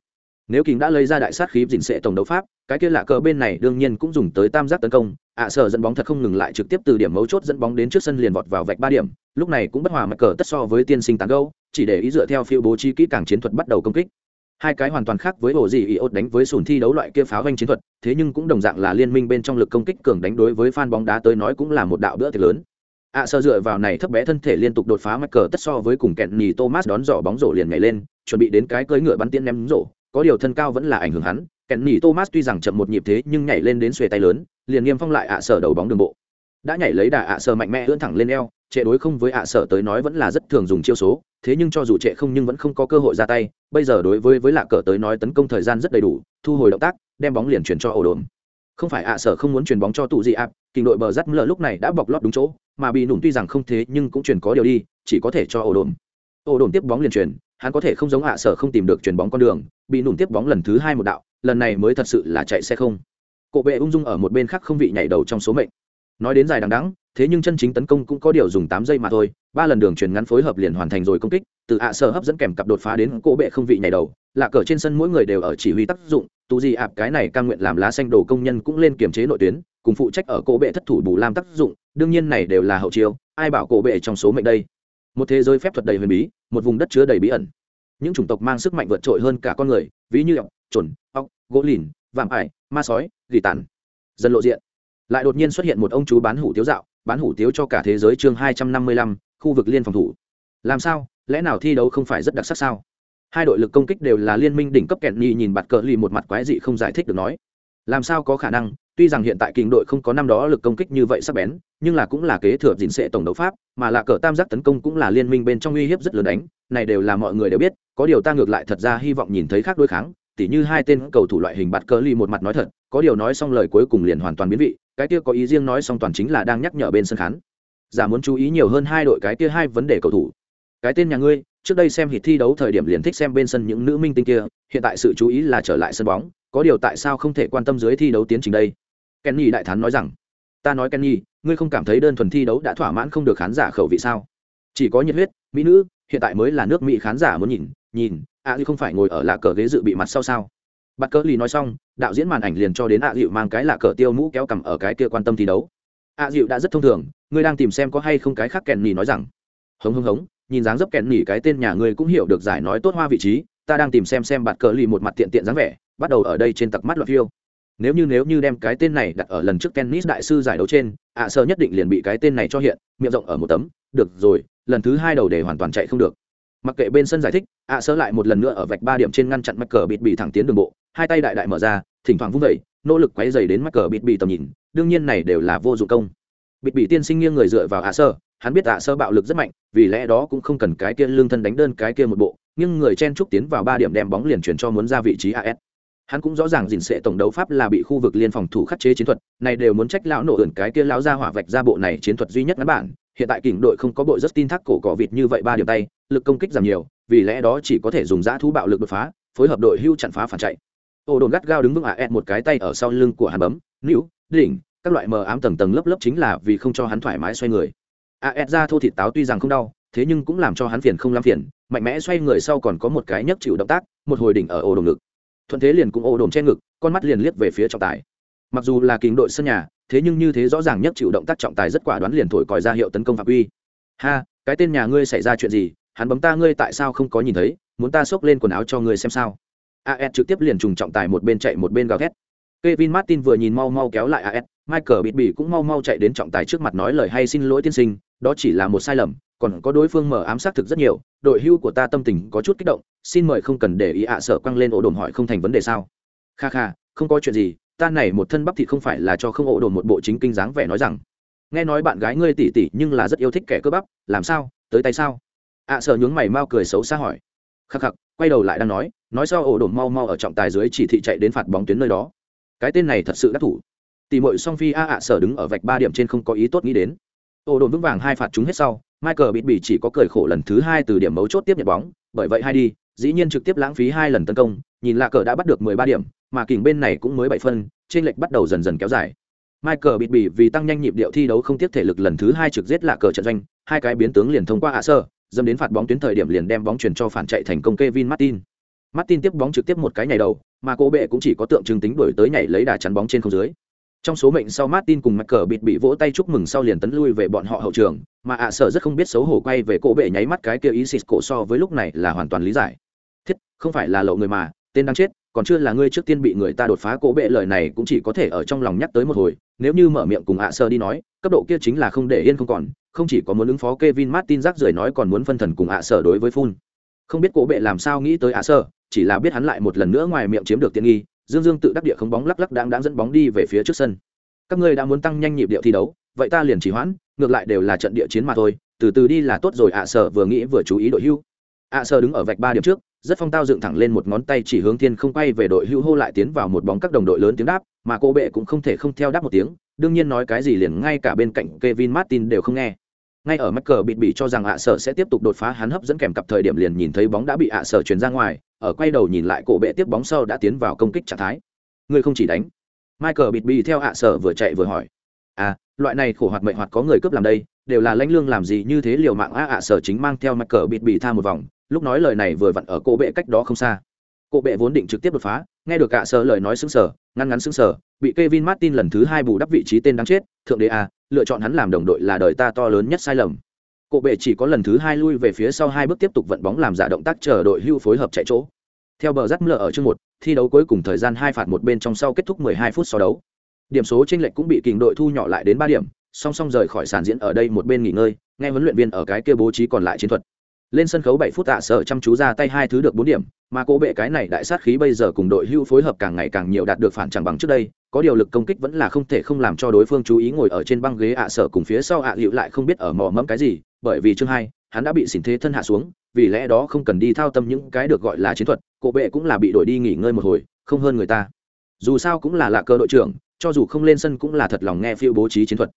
Speaker 1: Nếu kính đã lấy ra đại sát khí dình sệ tổng đấu pháp, cái kia lạ cờ bên này đương nhiên cũng dùng tới tam giác tấn công. Ạ sở dẫn bóng thật không ngừng lại trực tiếp từ điểm mấu chốt dẫn bóng đến trước sân liền vọt vào vạch ba điểm, lúc này cũng bất hòa mặt cờ tất so với tiên sinh tán gâu chỉ để ý dựa theo phiêu bố trí kỹ càng chiến thuật bắt đầu công kích. Hai cái hoàn toàn khác với ổ gì ý ốt đánh với sùn thi đấu loại kia pháo vanh chiến thuật, thế nhưng cũng đồng dạng là liên minh bên trong lực công kích cường đánh đối với fan bóng đá tới nói cũng là một đạo bữa tiệc lớn ạ à, dựa vào này thấp bé thân thể liên tục đột phá mắc cờ tất so với cùng kẹn nhì thomas đón giỏ bóng rổ liền nhảy lên chuẩn bị đến cái cưỡi ngựa bắn tiên ném rổ. Có điều thân cao vẫn là ảnh hưởng hắn. Kẹn nhì thomas tuy rằng chậm một nhịp thế nhưng nhảy lên đến xuề tay lớn liền nghiêm phong lại ạ sở đầu bóng đường bộ. Đã nhảy lấy đà ạ sở mạnh mẽ ưỡn thẳng lên eo trệ đối không với ạ sở tới nói vẫn là rất thường dùng chiêu số thế nhưng cho dù trệ không nhưng vẫn không có cơ hội ra tay. Bây giờ đối với với lạ cờ tới nói tấn công thời gian rất đầy đủ thu hồi động tác đem bóng liền chuyển cho ổ đồn không phải ạ sở không muốn chuyển bóng cho tụ gì ạp kinh đội bờ rắt mờ lúc này đã bọc lót đúng chỗ mà bị nụm tuy rằng không thế nhưng cũng chuyển có điều đi, chỉ có thể cho ổ đồn. Ổ đồn tiếp bóng liền chuyển hắn có thể không giống hạ sở không tìm được chuyển bóng con đường, bị nụm tiếp bóng lần thứ hai một đạo, lần này mới thật sự là chạy xe không. Cộ bệ ung dung ở một bên khác không vị nhảy đầu trong số mệnh. Nói đến dài đằng đắng thế nhưng chân chính tấn công cũng có điều dùng tám giây mà thôi, ba lần đường truyền ngắn phối hợp liền hoàn thành rồi công kích, từ ạ sở hấp dẫn kèm cặp đột phá đến cỗ bệ không vị nhảy đầu, lạ cờ trên sân mỗi người đều ở chỉ huy tác dụng tu gì ạp cái này cam nguyện làm lá xanh đồ công nhân cũng lên kiềm chế nội tuyến, cùng phụ trách ở cỗ bệ thất thủ bù lam tác dụng đương nhiên này đều là hậu chiêu, ai bảo cổ bệ trong số mệnh đây? Một thế giới phép thuật đầy huyền bí, một vùng đất chứa đầy bí ẩn. Những chủng tộc mang sức mạnh vượt trội hơn cả con người, ví như ọc trồn ọc gỗ lìn, vạm ải, ma sói, gỉ tàn. Dần lộ diện. Lại đột nhiên xuất hiện một ông chú bán hủ tiếu dạo, bán hủ tiếu cho cả thế giới chương hai trăm năm mươi lăm, khu vực liên phòng thủ. Làm sao? Lẽ nào thi đấu không phải rất đặc sắc sao? Hai đội lực công kích đều là liên minh đỉnh cấp kẹn nhi nhìn bạt cờ lì một mặt quái dị không giải thích được nói. Làm sao có khả năng? Tuy rằng hiện tại kinh đội không có năm đó lực công kích như vậy sắc bén, nhưng là cũng là kế thừa dình sệ tổng đấu pháp, mà là cờ tam giác tấn công cũng là liên minh bên trong uy hiếp rất lớn đánh, này đều là mọi người đều biết, có điều ta ngược lại thật ra hy vọng nhìn thấy khác đối kháng, tỉ như hai tên cầu thủ loại hình bạt cờ ly một mặt nói thật, có điều nói xong lời cuối cùng liền hoàn toàn biến vị, cái kia có ý riêng nói xong toàn chính là đang nhắc nhở bên sân khán. Giả muốn chú ý nhiều hơn hai đội cái kia hai vấn đề cầu thủ. Cái tên nhà ngươi, trước đây xem hit thi đấu thời điểm liền thích xem bên sân những nữ minh tinh kia, hiện tại sự chú ý là trở lại sân bóng, có điều tại sao không thể quan tâm dưới thi đấu tiến trình đây? Kenny đại thán nói rằng ta nói kenny ngươi không cảm thấy đơn thuần thi đấu đã thỏa mãn không được khán giả khẩu vị sao? Chỉ có nhiệt huyết mỹ nữ hiện tại mới là nước mỹ khán giả muốn nhìn nhìn a à, không phải ngồi ở lạ cờ ghế dự bị mặt sau sao? Bắt cỡ lì nói xong đạo diễn màn ảnh liền cho đến a dịu mang cái lạ cờ tiêu mũ kéo cầm ở cái kia quan tâm thi đấu. A dịu đã rất thông thường ngươi đang tìm xem có hay không cái khác kèn nói rằng. Hống hống hống nhìn dáng dấp kèn cái tên nhà ngươi cũng hiểu được giải nói tốt hoa vị trí ta đang tìm xem xem bạt cờ lì một mặt tiện tiện dáng vẻ bắt đầu ở đây trên tặc mắt loạt phiêu nếu như nếu như đem cái tên này đặt ở lần trước tennis đại sư giải đấu trên, ạ sơ nhất định liền bị cái tên này cho hiện, miệng rộng ở một tấm. Được rồi, lần thứ hai đầu để hoàn toàn chạy không được. Mặc kệ bên sân giải thích, ạ sơ lại một lần nữa ở vạch ba điểm trên ngăn chặn mắc cờ bịt bị thẳng tiến đường bộ, hai tay đại đại mở ra, thỉnh thoảng vung vẩy nỗ lực quấy dày đến mắc cờ bịt bị tầm nhìn, đương nhiên này đều là vô dụng công. Bịt bị tiên sinh nghiêng người dựa vào ạ sơ, hắn biết ạ sơ bạo lực rất mạnh, vì lẽ đó cũng không cần cái kia lương thân đánh đơn cái kia một bộ, nhưng người chen trúc tiến vào ba điểm đem bóng liền chuyển cho muốn ra vị trí as hắn cũng rõ ràng dình sệ tổng đấu pháp là bị khu vực liên phòng thủ khắc chế chiến thuật, này đều muốn trách lão nổ ẩn cái kia lão ra hỏa vạch ra bộ này chiến thuật duy nhất ngắn bản. Hiện tại kỉnh đội không có bộ rất tin thác cổ cỏ vịt như vậy ba điểm tay, lực công kích giảm nhiều, vì lẽ đó chỉ có thể dùng giã thú bạo lực đột phá, phối hợp đội hưu chặn phá phản chạy. Ô đồn gắt gao đứng vững ạ à một cái tay ở sau lưng của hắn bấm, níu, đỉnh, các loại mờ ám tầng tầng lớp lớp chính là vì không cho hắn thoải mái xoay người. a ed ra thô thịt táo tuy rằng không đau, thế nhưng cũng làm cho hắn phiền không làm phiền, mạnh mẽ xoay người sau còn có một cái nhấc chịu động tác, một hồi đỉnh ở ô đồn ngực thuận thế liền cũng ô đồn che ngực con mắt liền liếc về phía trọng tài. Mặc dù là kính đội sân nhà thế nhưng như thế rõ ràng nhất chịu động tác trọng tài rất quả đoán liền thổi còi ra hiệu tấn công phạm uy. Ha cái tên nhà ngươi xảy ra chuyện gì? Hắn bấm ta ngươi tại sao không có nhìn thấy? Muốn ta xốc lên quần áo cho ngươi xem sao? As trực tiếp liền trùng trọng tài một bên chạy một bên gào thét. Kevin Martin vừa nhìn mau mau kéo lại AS, Michael bịt bỉ cũng mau mau chạy đến trọng tài trước mặt nói lời hay xin lỗi tiên sinh, đó chỉ là một sai lầm, còn có đối phương mở ám sát thực rất nhiều, đội hưu của ta tâm tình có chút kích động, xin mời không cần để ý ạ sợ quăng lên ổ đồn hỏi không thành vấn đề sao? Kha kha, không có chuyện gì, ta này một thân bắp thịt không phải là cho không ổ đồn một bộ chính kinh dáng vẻ nói rằng, nghe nói bạn gái ngươi tỉ tỉ nhưng là rất yêu thích kẻ cơ bắp, làm sao? Tới tay sao? ạ sợ nhướng mày mau cười xấu xa hỏi. Khắc khắc, quay đầu lại đang nói, nói sau ổ đồn mau mau ở trọng tài dưới chỉ thị chạy đến phạt bóng tuyến nơi đó cái tên này thật sự đắc thủ tỷ mội song phi a ạ sở đứng ở vạch ba điểm trên không có ý tốt nghĩ đến Ổ đồn vững vàng hai phạt chúng hết sau michael bịt bỉ chỉ có cười khổ lần thứ hai từ điểm mấu chốt tiếp nhận bóng bởi vậy hai đi dĩ nhiên trực tiếp lãng phí hai lần tấn công nhìn là cờ đã bắt được mười ba điểm mà kình bên này cũng mới bảy phân trên lệch bắt đầu dần dần kéo dài michael bịt bỉ vì tăng nhanh nhịp điệu thi đấu không tiếp thể lực lần thứ hai trực giết lạ cờ trận doanh hai cái biến tướng liền thông qua hạ sơ dâm đến phạt bóng tuyến thời điểm liền đem bóng chuyển cho phản chạy thành công Kevin Martin. Martin tiếp bóng trực tiếp một cái nhảy đầu, mà cô bệ cũng chỉ có tượng trưng tính đổi tới nhảy lấy đà chắn bóng trên không dưới. Trong số mệnh sau Martin cùng Michael bịt bị vỗ tay chúc mừng sau liền tấn lui về bọn họ hậu trường, mà ạ sợ rất không biết xấu hổ quay về cổ bệ nháy mắt cái kia ý xịt cổ so với lúc này là hoàn toàn lý giải. Thiết, không phải là lộ người mà, tên đang chết, còn chưa là ngươi trước tiên bị người ta đột phá cổ bệ lời này cũng chỉ có thể ở trong lòng nhắc tới một hồi, nếu như mở miệng cùng ạ sợ đi nói, cấp độ kia chính là không để yên không còn, không chỉ có muốn ứng phó Kevin Martin rắc rưởi nói còn muốn phân thần cùng ạ sợ đối với Phun. Không biết cổ bệ làm sao nghĩ tới ạ sợ, chỉ là biết hắn lại một lần nữa ngoài miệng chiếm được tiện nghi dương dương tự đắc địa không bóng lắc lắc đáng đáng dẫn bóng đi về phía trước sân. Các ngươi đã muốn tăng nhanh nhịp điệu thi đấu, vậy ta liền chỉ hoãn, ngược lại đều là trận địa chiến mà thôi, từ từ đi là tốt rồi ạ à sở vừa nghĩ vừa chú ý đội hưu. Ạ à sở đứng ở vạch ba điểm trước, rất phong tao dựng thẳng lên một ngón tay chỉ hướng thiên không quay về đội hưu hô lại tiến vào một bóng các đồng đội lớn tiếng đáp, mà cô bệ cũng không thể không theo đáp một tiếng, đương nhiên nói cái gì liền ngay cả bên cạnh Kevin Martin đều không nghe ngay ở mắc cờ bịt bị cho rằng ạ sở sẽ tiếp tục đột phá, hắn hấp dẫn kèm cặp thời điểm liền nhìn thấy bóng đã bị ạ sở chuyển ra ngoài, ở quay đầu nhìn lại cổ bệ tiếp bóng sau đã tiến vào công kích trạng thái. Người không chỉ đánh. Michael bịt bị theo ạ sở vừa chạy vừa hỏi. À loại này khổ hoạt mệnh hoạt có người cướp làm đây, đều là lãnh lương làm gì như thế liều mạng a ạ sở chính mang theo michael bịt bị tha một vòng, lúc nói lời này vừa vặn ở cổ bệ cách đó không xa. Cổ bệ vốn định trực tiếp đột phá, nghe được ạ sở lời nói xứng sở ngăn ngắn xứng sở bị Kevin Martin lần thứ hai bù đắp vị trí tên đáng chết thượng đế à, lựa chọn hắn làm đồng đội là đời ta to lớn nhất sai lầm Cổ bệ chỉ có lần thứ hai lui về phía sau hai bước tiếp tục vận bóng làm giả động tác chờ đội hưu phối hợp chạy chỗ. Theo bờ rắc mờ ở chương một, thi đấu cuối cùng thời gian hai phạt một bên trong sau kết thúc 12 phút so đấu. Điểm số chênh lệch cũng bị kình đội thu nhỏ lại đến 3 điểm, song song rời khỏi sàn diễn ở đây một bên nghỉ ngơi, nghe huấn luyện viên ở cái kia bố trí còn lại chiến thuật. Lên sân khấu 7 phút tạ sợ chăm chú ra tay hai thứ được 4 điểm, mà cố bệ cái này đại sát khí bây giờ cùng đội hưu phối hợp càng ngày càng nhiều đạt được phản chẳng bằng trước đây, có điều lực công kích vẫn là không thể không làm cho đối phương chú ý ngồi ở trên băng ghế ạ à sở cùng phía sau ạ à hiệu lại không biết ở mò mẫm cái gì, bởi vì chương hai, hắn đã bị xỉn thế thân hạ xuống, vì lẽ đó không cần đi thao tâm những cái được gọi là chiến thuật, cổ bệ cũng là bị đổi đi nghỉ ngơi một hồi, không hơn người ta. Dù sao cũng là lạ cơ đội trưởng, cho dù không lên sân cũng là thật lòng nghe phiêu bố trí chiến thuật.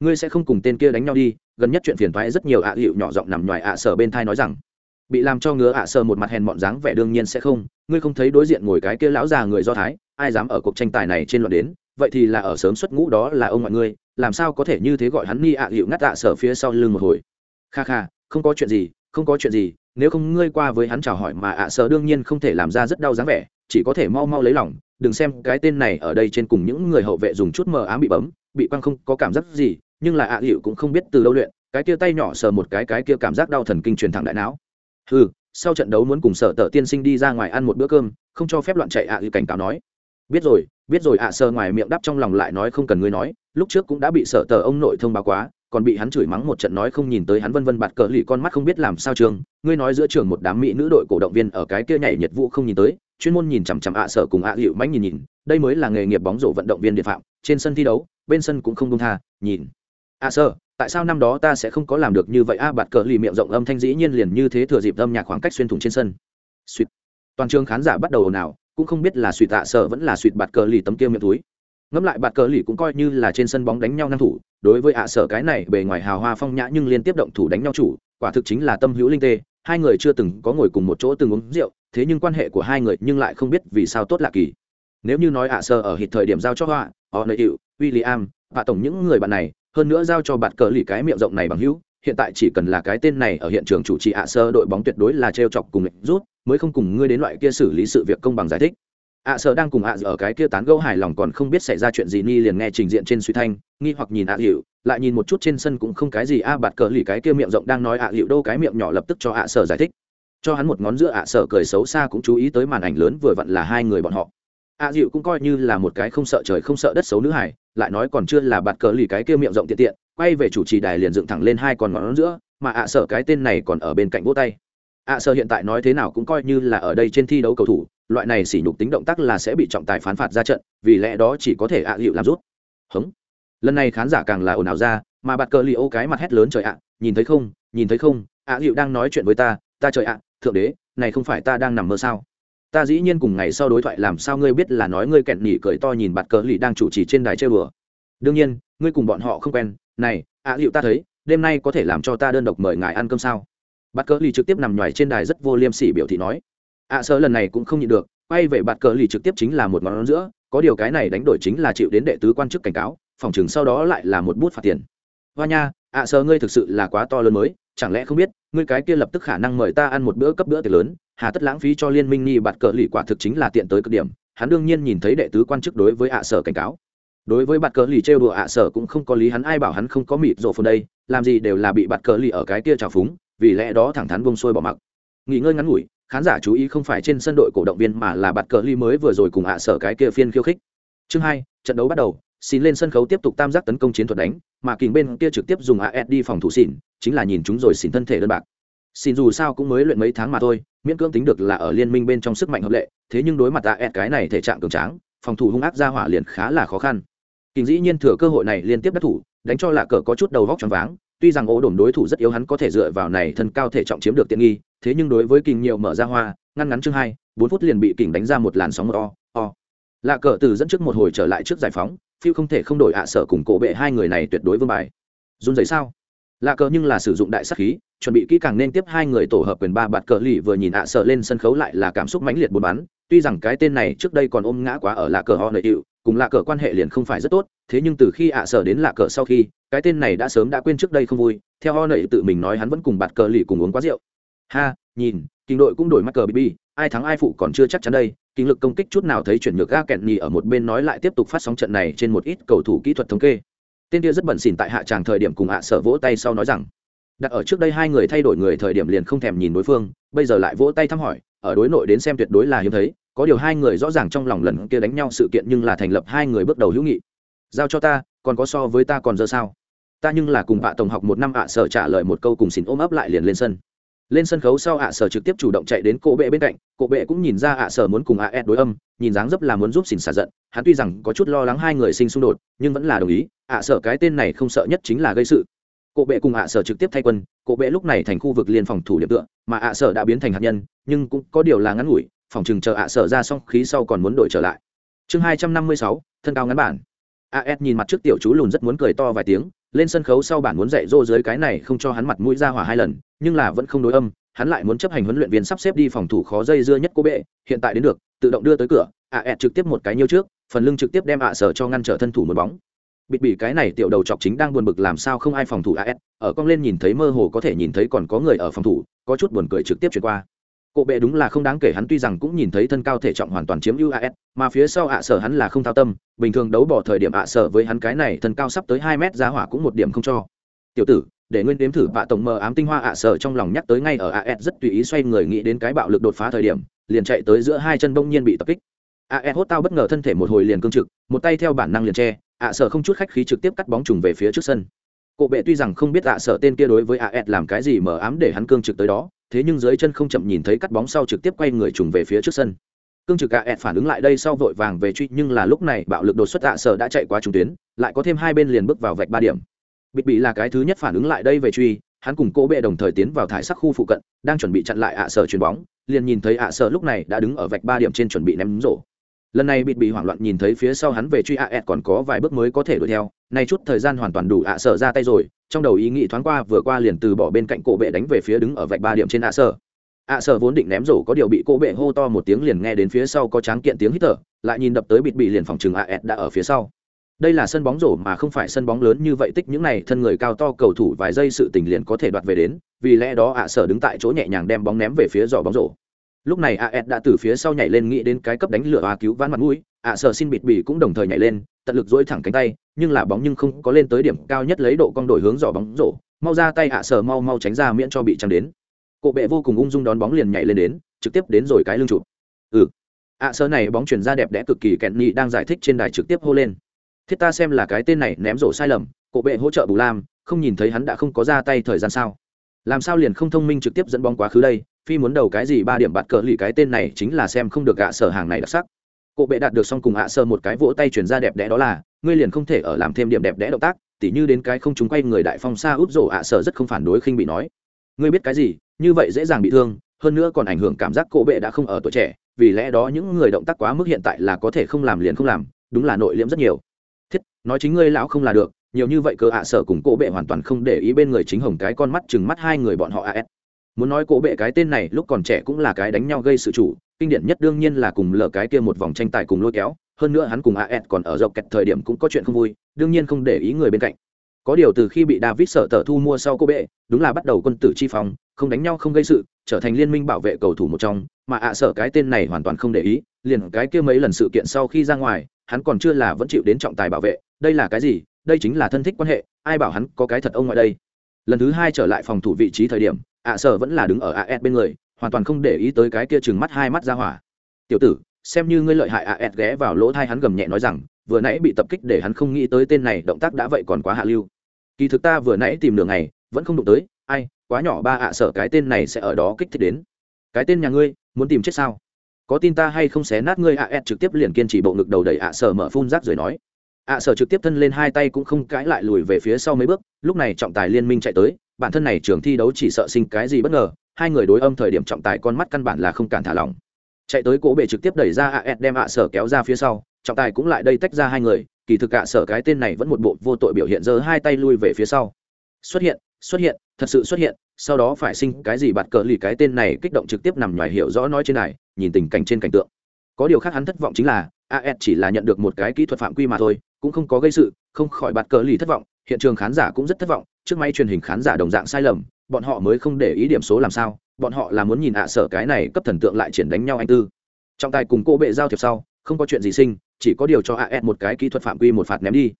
Speaker 1: Ngươi sẽ không cùng tên kia đánh nhau đi, gần nhất chuyện phiền toái rất nhiều ạ hiệu nhỏ giọng nằm ngoài ạ sở bên thai nói rằng. Bị làm cho ngứa ạ sở một mặt hèn mọn dáng vẻ đương nhiên sẽ không, ngươi không thấy đối diện ngồi cái kia lão già người do thái ai dám ở cuộc tranh tài này trên luận đến, vậy thì là ở sớm xuất ngũ đó là ông mọi ngươi, làm sao có thể như thế gọi hắn ni ạ hiệu ngắt ạ sở phía sau lưng một hồi. Kha kha, không có chuyện gì, không có chuyện gì, nếu không ngươi qua với hắn chào hỏi mà ạ sở đương nhiên không thể làm ra rất đau dáng vẻ, chỉ có thể mau mau lấy lòng, đừng xem cái tên này ở đây trên cùng những người hậu vệ dùng chút mờ ám bị bấm, bị quăng không có cảm giác gì, nhưng là ạ hiệu cũng không biết từ đâu luyện, cái kia tay nhỏ sờ một cái cái kia cảm giác đau thần kinh truyền thẳng đại não. Ừ sau trận đấu muốn cùng sở tờ tiên sinh đi ra ngoài ăn một bữa cơm, không cho phép loạn chạy ạ hiệu cảnh cáo nói biết rồi biết rồi ạ à sơ ngoài miệng đáp trong lòng lại nói không cần ngươi nói, lúc trước cũng đã bị sợ tờ ông nội thông báo quá, còn bị hắn chửi mắng một trận nói không nhìn tới hắn vân vân bạt cờ lì con mắt không biết làm sao trường. Ngươi nói giữa trường một đám mỹ nữ đội cổ động viên ở cái kia nhảy nhiệt vụ không nhìn tới, chuyên môn nhìn chằm chằm ạ sở cùng ạ hiệu mánh nhìn nhìn, đây mới là nghề nghiệp bóng rổ vận động viên địa phạm, trên sân thi đấu, bên sân cũng không đông tha, nhìn. Ạ sở tại sao năm đó ta sẽ không có làm được như vậy? A, bạt cờ lì miệng rộng âm thanh dĩ nhiên liền như thế thừa dịp âm nhạc khoảng cách xuyên thủng trên sân. Sweet. toàn trường khán giả bắt đầu ồn ào cũng không biết là suy tạ sợ vẫn là suy bạt cờ lì tấm kia miệng túi. Ngẫm lại bạt cờ lì cũng coi như là trên sân bóng đánh nhau năng thủ, đối với ạ sở cái này bề ngoài hào hoa phong nhã nhưng liên tiếp động thủ đánh nhau chủ, quả thực chính là tâm hữu linh tê, hai người chưa từng có ngồi cùng một chỗ từng uống rượu, thế nhưng quan hệ của hai người nhưng lại không biết vì sao tốt lạ kỳ. Nếu như nói ạ sở ở hít thời điểm giao cho họa, họ nợ hiệu, william, và tổng những người bạn này, hơn nữa giao cho bạt cờ lì cái miệng rộng này bằng hữu hiện tại chỉ cần là cái tên này ở hiện trường chủ trì ạ sơ đội bóng tuyệt đối là trêu chọc cùng lệnh rút, mới không cùng ngươi đến loại kia xử lý sự việc công bằng giải thích. Ạ sơ đang cùng ạ ở cái kia tán gẫu hài lòng còn không biết xảy ra chuyện gì, ni liền nghe trình diện trên suy thanh, nghi hoặc nhìn ạ hiệu, lại nhìn một chút trên sân cũng không cái gì, a, bạt cờ lì cái kia miệng rộng đang nói ạ hiệu đâu cái miệng nhỏ lập tức cho ạ sơ giải thích. Cho hắn một ngón giữa ạ sơ cười xấu xa cũng chú ý tới màn ảnh lớn vừa vặn là hai người bọn họ. Ạ dịu cũng coi như là một cái không sợ trời không sợ đất xấu nữ hải lại nói còn chưa là bạt cờ lì cái kia miệng rộng tiện tiện quay về chủ trì đài liền dựng thẳng lên hai con ngón giữa, mà ạ sợ cái tên này còn ở bên cạnh vỗ tay. ạ sợ hiện tại nói thế nào cũng coi như là ở đây trên thi đấu cầu thủ, loại này sỉ nhục tính động tác là sẽ bị trọng tài phán phạt ra trận, vì lẽ đó chỉ có thể ạ hiệu làm rút. Hống lần này khán giả càng là ồn ào ra, mà bạt cờ li ô cái mặt hét lớn trời ạ, nhìn thấy không, nhìn thấy không, ạ hiệu đang nói chuyện với ta ta trời ạ, thượng đế, này không phải ta đang nằm mơ sao? Ta dĩ nhiên cùng ngày sau đối thoại làm sao ngươi biết là nói ngươi kẹn nỉ cười to nhìn bạt cờ lì đang chủ trì trên đài chơi bừa đương nhiên, ngươi cùng bọn họ không quen này ạ hiệu ta thấy đêm nay có thể làm cho ta đơn độc mời ngài ăn cơm sao? Bạt cờ lì trực tiếp nằm ngoài trên đài rất vô liêm sỉ biểu thị nói. Ạ à, sơ lần này cũng không nhịn được quay về bạt cờ lì trực tiếp chính là một món giữa có điều cái này đánh đổi chính là chịu đến đệ tứ quan chức cảnh cáo phòng chừng sau đó lại là một bút phạt tiền. Hoa nha ạ à, sơ ngươi thực sự là quá to lớn mới chẳng lẽ không biết ngươi cái kia lập tức khả năng mời ta ăn một bữa cấp bữa tiệc lớn hà tất lãng phí cho liên minh nghi bạt cờ lì quả thực chính là tiện tới cực điểm hắn đương nhiên nhìn thấy đệ tứ quan chức đối với ạ sở cảnh cáo đối với bạt cờ lì trêu đùa ạ, sở cũng không có lý hắn, ai bảo hắn không có mịt rộ phần đây, làm gì đều là bị bạt cờ lì ở cái kia trào phúng, vì lẽ đó thẳng thắn bông xuôi bỏ mặc. Nghỉ ngơi ngắn ngủi, khán giả chú ý không phải trên sân đội cổ động viên mà là bạt cờ lì mới vừa rồi cùng ạ, sở cái kia phiên khiêu khích. Chương hai, trận đấu bắt đầu, xin lên sân khấu tiếp tục tam giác tấn công chiến thuật đánh, mà kình bên kia trực tiếp dùng as đi phòng thủ xỉn, chính là nhìn chúng rồi xỉn thân thể đơn bạc. Xin dù sao cũng mới luyện mấy tháng mà thôi, miễn cưỡng tính được là ở liên minh bên trong sức mạnh hợp lệ, thế nhưng đối mặt as cái này thể trạng cường tráng, phòng thủ hung ác ra hỏa liền khá là khó khăn kình dĩ nhiên thừa cơ hội này liên tiếp đắc thủ, đánh cho lạ cờ có chút đầu vóc choáng váng, tuy rằng ổ đổm đối thủ rất yếu hắn có thể dựa vào này thân cao thể trọng chiếm được tiện nghi, thế nhưng đối với kình nhiều mở ra hoa, ngăn ngắn chương hai, bốn phút liền bị kình đánh ra một làn sóng một o o. Lạ cờ từ dẫn trước một hồi trở lại trước giải phóng, phiêu không thể không đổi ạ sở cùng cổ bệ hai người này tuyệt đối vương bài. Run giấy sao? Lạ cờ nhưng là sử dụng đại sắc khí, chuẩn bị kỹ càng nên tiếp hai người tổ hợp quyền ba bạt cờ lì vừa nhìn ạ sở lên sân khấu lại là cảm xúc mãnh liệt buôn bắn tuy rằng cái tên này trước đây còn ôm ngã quá ở lạ cờ họ nợ hiệu cùng lạ cờ quan hệ liền không phải rất tốt, thế nhưng từ khi ạ sở đến lạ cờ sau khi, cái tên này đã sớm đã quên trước đây không vui, theo ho nậy tự mình nói hắn vẫn cùng bạt cờ lì cùng uống quá rượu. Ha, nhìn, kinh đội cũng đổi mắc cờ bb ai thắng ai phụ còn chưa chắc chắn đây, kinh lực công kích chút nào thấy chuyển nhược ga kẹn nhì ở một bên nói lại tiếp tục phát sóng trận này trên một ít cầu thủ kỹ thuật thống kê. Tên kia rất bẩn xỉn tại hạ tràng thời điểm cùng hạ sở vỗ tay sau nói rằng, đặt ở trước đây hai người thay đổi người thời điểm liền không thèm nhìn đối phương, bây giờ lại vỗ tay thăm hỏi, ở đối nội đến xem tuyệt đối là hiếm thấy có điều hai người rõ ràng trong lòng lần kia đánh nhau sự kiện nhưng là thành lập hai người bước đầu hữu nghị. Giao cho ta, còn có so với ta còn giờ sao? Ta nhưng là cùng hạ tổng học một năm ạ sở trả lời một câu cùng xin ôm ấp lại liền lên sân. Lên sân khấu sau ạ sở trực tiếp chủ động chạy đến cổ bệ bên cạnh, cổ bệ cũng nhìn ra ạ sở muốn cùng ạ ed đối âm, nhìn dáng dấp là muốn giúp xin xả giận. Hắn tuy rằng có chút lo lắng hai người sinh xung đột, nhưng vẫn là đồng ý, ạ sở cái tên này không sợ nhất chính là gây sự. Cổ bệ cùng ạ sở trực tiếp thay quân, cổ bệ lúc này thành khu vực liên phòng thủ điểm tựa, mà ạ sở đã biến thành hạt nhân, nhưng cũng có điều là ngắn ngủi phòng chừng chờ ạ sở ra xong khí sau còn muốn đổi trở lại. Chương hai trăm năm mươi sáu, thân cao ngắn bản. As nhìn mặt trước tiểu chú lùn rất muốn cười to vài tiếng, lên sân khấu sau bản muốn dạy dỗ dưới cái này không cho hắn mặt mũi ra hỏa hai lần, nhưng là vẫn không đối âm, hắn lại muốn chấp hành huấn luyện viên sắp xếp đi phòng thủ khó dây dưa nhất cô bệ, hiện tại đến được, tự động đưa tới cửa as trực tiếp một cái nhiêu trước, phần lưng trực tiếp đem ạ sở cho ngăn trở thân thủ một bóng. Bịt bỉ cái này tiểu đầu chọc chính đang buồn bực làm sao không ai phòng thủ as ở cong lên nhìn thấy mơ hồ có thể nhìn thấy còn có người ở phòng thủ, có chút buồn cười trực tiếp chuyển qua cộ bệ đúng là không đáng kể, hắn tuy rằng cũng nhìn thấy thân cao thể trọng hoàn toàn chiếm ưu as mà phía sau ạ sở hắn là không thao tâm, bình thường đấu bỏ thời điểm ạ sở với hắn cái này thân cao sắp tới hai mét giá hỏa cũng một điểm không cho. Tiểu tử, để nguyên đếm thử bạ tổng mờ ám tinh hoa ạ sở trong lòng nhắc tới ngay ở as rất tùy ý xoay người nghĩ đến cái bạo lực đột phá thời điểm, liền chạy tới giữa hai chân bỗng nhiên bị tập kích. As hốt tao bất ngờ thân thể một hồi liền cương trực, một tay theo bản năng liền che, ạ sở không chút khách khí trực tiếp cắt bóng trùng về phía trước sân. Cộ bệ tuy rằng không biết ạ sở tên kia đối với as làm cái gì mờ ám để hắn cương trực tới đó thế nhưng dưới chân không chậm nhìn thấy cắt bóng sau trực tiếp quay người trùng về phía trước sân. Cương trực ạ phản ứng lại đây sau vội vàng về truy, nhưng là lúc này bạo lực đột xuất tạ sở đã chạy qua trung tuyến, lại có thêm hai bên liền bước vào vạch ba điểm. Bịt bị là cái thứ nhất phản ứng lại đây về truy, hắn cùng cô bệ đồng thời tiến vào thải sắc khu phụ cận, đang chuẩn bị chặn lại ạ sở chuyền bóng, liền nhìn thấy ạ sở lúc này đã đứng ở vạch ba điểm trên chuẩn bị ném rổ. Lần này bịt bị hoảng loạn nhìn thấy phía sau hắn về truy ạ còn có vài bước mới có thể đuổi theo, nay chút thời gian hoàn toàn đủ ạ sở ra tay rồi trong đầu ý nghĩ thoáng qua vừa qua liền từ bỏ bên cạnh cổ bệ đánh về phía đứng ở vạch ba điểm trên ạ sở ạ sở vốn định ném rổ có điều bị cổ bệ hô to một tiếng liền nghe đến phía sau có tráng kiện tiếng hít thở, lại nhìn đập tới bịt bị liền phòng chừng ạ đã ở phía sau. Đây là sân bóng rổ mà không phải sân bóng lớn như vậy, tích những này thân người cao to cầu thủ vài giây sự tình liền có thể đoạt về đến, vì lẽ đó ạ sở đứng tại chỗ nhẹ nhàng đem bóng ném về phía giỏ bóng rổ lúc này a đã từ phía sau nhảy lên, nghĩ đến cái cấp đánh lửa a cứu vãn mặt mũi ạ sợ xin bịt bỉ cũng đồng thời nhảy lên, tận lực dỗi thẳng cánh tay, nhưng là bóng nhưng không có lên tới điểm cao nhất lấy độ cong đổi hướng dò bóng rổ. Mau ra tay ạ sợ mau mau tránh ra miễn cho bị trăng đến. Cộ bệ vô cùng ung dung đón bóng liền nhảy lên đến, trực tiếp đến rồi cái lưng chụp. Ừ. Ạ sợ này bóng chuyển ra đẹp đẽ cực kỳ kẹn nhị đang giải thích trên đài trực tiếp hô lên. Thiết ta xem là cái tên này ném rổ sai lầm cộ bệ hỗ trợ bù lam, không nhìn thấy hắn đã không có ra tay thời gian sao? Làm sao liền không thông minh trực tiếp dẫn bóng quá khứ đây? Phi muốn đầu cái gì ba điểm bạt cờ lì cái tên này chính là xem không được gạ sở hàng này đặc sắc. Cộ bệ đạt được xong cùng ạ sơ một cái vỗ tay chuyển ra đẹp đẽ đó là, ngươi liền không thể ở làm thêm điểm đẹp đẽ động tác, tỉ như đến cái không chúng quay người đại phong xa úp rổ ạ sở rất không phản đối khinh bị nói. Ngươi biết cái gì, như vậy dễ dàng bị thương, hơn nữa còn ảnh hưởng cảm giác cộ bệ đã không ở tuổi trẻ, vì lẽ đó những người động tác quá mức hiện tại là có thể không làm liền không làm, đúng là nội liễm rất nhiều. Thiết, nói chính ngươi lão không là được, nhiều như vậy cơ ạ sở cùng cộ bệ hoàn toàn không để ý bên người chính hồng cái con mắt chừng mắt hai người bọn họ as muốn nói cổ bệ cái tên này, lúc còn trẻ cũng là cái đánh nhau gây sự chủ, kinh điển nhất đương nhiên là cùng lờ cái kia một vòng tranh tài cùng lôi kéo, hơn nữa hắn cùng as còn ở dọc kẹt thời điểm cũng có chuyện không vui, đương nhiên không để ý người bên cạnh. Có điều từ khi bị david sợ tờ thu mua sau cô bệ, đúng là bắt đầu quân tử chi phòng không đánh nhau không gây sự, trở thành liên minh bảo vệ cầu thủ một trong, mà ạ sợ cái tên này hoàn toàn không để ý, liền cái kia mấy lần sự kiện sau khi ra ngoài, hắn còn chưa là vẫn chịu đến trọng tài bảo vệ, đây là cái gì? Đây chính là thân thích quan hệ, ai bảo hắn có cái thật ông ngoại đây? Lần thứ hai trở lại phòng thủ vị trí thời điểm ạ sở vẫn là đứng ở as bên người, hoàn toàn không để ý tới cái kia chừng mắt hai mắt ra hỏa. Tiểu tử, xem như ngươi lợi hại as ghé vào lỗ thai hắn gầm nhẹ nói rằng, vừa nãy bị tập kích để hắn không nghĩ tới tên này động tác đã vậy còn quá hạ lưu. Kỳ thực ta vừa nãy tìm đường này vẫn không đụng tới, ai, quá nhỏ ba ạ sở cái tên này sẽ ở đó kích thích đến. Cái tên nhà ngươi, muốn tìm chết sao? Có tin ta hay không xé nát ngươi as trực tiếp liền kiên trì bộ ngực đầu đẩy ạ sở mở phun rác rồi nói ạ sở trực tiếp thân lên hai tay cũng không cãi lại lùi về phía sau mấy bước, lúc này trọng tài liên minh chạy tới, bản thân này trường thi đấu chỉ sợ sinh cái gì bất ngờ, hai người đối âm thời điểm trọng tài con mắt căn bản là không cản thả lỏng. Chạy tới cỗ bể trực tiếp đẩy ra as đem ạ sở kéo ra phía sau, trọng tài cũng lại đây tách ra hai người, kỳ thực ạ sở cái tên này vẫn một bộ vô tội biểu hiện giơ hai tay lui về phía sau. Xuất hiện xuất hiện, thật sự xuất hiện, sau đó phải sinh cái gì bạt cờ lì cái tên này kích động trực tiếp nằm ngoài hiểu rõ nói trên này, nhìn tình cảnh trên cảnh tượng. Có điều khác hắn thất vọng chính là as chỉ là nhận được một cái kỹ thuật phạm quy mà thôi cũng không có gây sự, không khỏi bạt cờ lì thất vọng, hiện trường khán giả cũng rất thất vọng, trước máy truyền hình khán giả đồng dạng sai lầm, bọn họ mới không để ý điểm số làm sao, bọn họ là muốn nhìn ạ sở cái này cấp thần tượng lại triển đánh nhau anh tư. Trọng tài cùng cô bệ giao thiệp sau, không có chuyện gì sinh, chỉ có điều cho as một cái kỹ thuật phạm quy một phạt ném đi.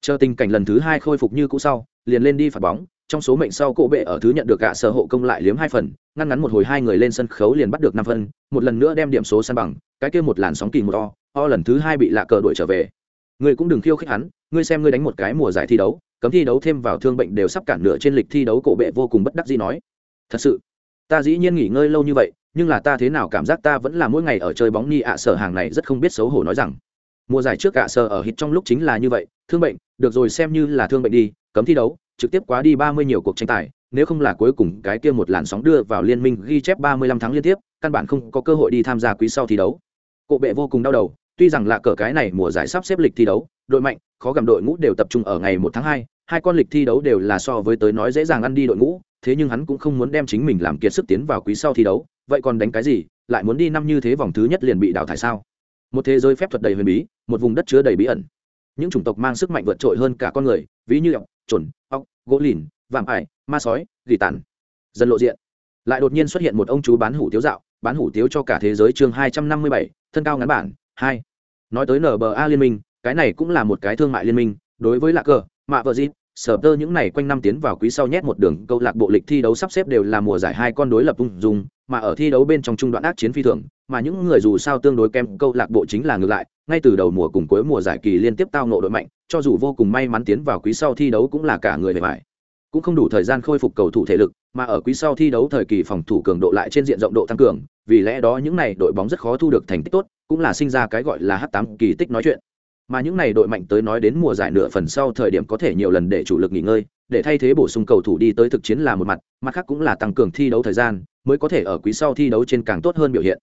Speaker 1: Chờ tình cảnh lần thứ hai khôi phục như cũ sau, liền lên đi phạt bóng, trong số mệnh sau cô bệ ở thứ nhận được cả sở hộ công lại liếm hai phần, ngăn ngắn một hồi hai người lên sân khấu liền bắt được năm phân, một lần nữa đem điểm số san bằng, cái kia một làn sóng kỳ một o o lần thứ hai bị lạ cờ đuổi trở về ngươi cũng đừng khiêu khích hắn, ngươi xem ngươi đánh một cái mùa giải thi đấu, cấm thi đấu thêm vào thương bệnh đều sắp cản nửa trên lịch thi đấu cổ bệ vô cùng bất đắc dĩ nói. Thật sự, ta dĩ nhiên nghỉ ngơi lâu như vậy, nhưng là ta thế nào cảm giác ta vẫn là mỗi ngày ở chơi bóng ni ạ sở hàng này rất không biết xấu hổ nói rằng. Mùa giải trước ạ sở ở hít trong lúc chính là như vậy, thương bệnh, được rồi xem như là thương bệnh đi, cấm thi đấu, trực tiếp quá đi ba mươi nhiều cuộc tranh tài, nếu không là cuối cùng cái kia một làn sóng đưa vào liên minh ghi chép ba mươi lăm tháng liên tiếp, căn bản không có cơ hội đi tham gia quý sau thi đấu. Cổ bệ vô cùng đau đầu tuy rằng là cờ cái này mùa giải sắp xếp lịch thi đấu, đội mạnh, khó gặm đội ngũ đều tập trung ở ngày một tháng hai hai con lịch thi đấu đều là so với tới nói dễ dàng ăn đi đội ngũ, thế nhưng hắn cũng không muốn đem chính mình làm kiệt sức tiến vào quý sau thi đấu, vậy còn đánh cái gì, lại muốn đi năm như thế vòng thứ nhất liền bị đào thải sao? Một thế giới phép thuật đầy huyền bí, một vùng đất chứa đầy bí ẩn. Những chủng tộc mang sức mạnh vượt trội hơn cả con người, ví như ọc trồn ọc gỗ lìn, vạm ải, ma sói, gỉ tàn. Dân lộ diện. Lại đột nhiên xuất hiện một ông chú bán hủ tiếu dạo, bán hủ tiếu cho cả thế giới chương hai trăm năm mươi bảy, thân cao ngắn bản hai. Nói tới nba liên minh, cái này cũng là một cái thương mại liên minh, đối với lạc cờ, mạ vợ dịp sở tơ những này quanh năm tiến vào quý sau nhét một đường, câu lạc bộ lịch thi đấu sắp xếp đều là mùa giải hai con đối lập ung dung, mà ở thi đấu bên trong trung đoạn ác chiến phi thường, mà những người dù sao tương đối kém, câu lạc bộ chính là ngược lại, ngay từ đầu mùa cùng cuối mùa giải kỳ liên tiếp tao nộ đội mạnh, cho dù vô cùng may mắn tiến vào quý sau thi đấu cũng là cả người bề mại cũng không đủ thời gian khôi phục cầu thủ thể lực, mà ở quý sau thi đấu thời kỳ phòng thủ cường độ lại trên diện rộng độ tăng cường, vì lẽ đó những này đội bóng rất khó thu được thành tích tốt, cũng là sinh ra cái gọi là h8 kỳ tích nói chuyện. Mà những này đội mạnh tới nói đến mùa giải nửa phần sau thời điểm có thể nhiều lần để chủ lực nghỉ ngơi, để thay thế bổ sung cầu thủ đi tới thực chiến là một mặt mặt khác cũng là tăng cường thi đấu thời gian, mới có thể ở quý sau thi đấu trên càng tốt hơn biểu hiện.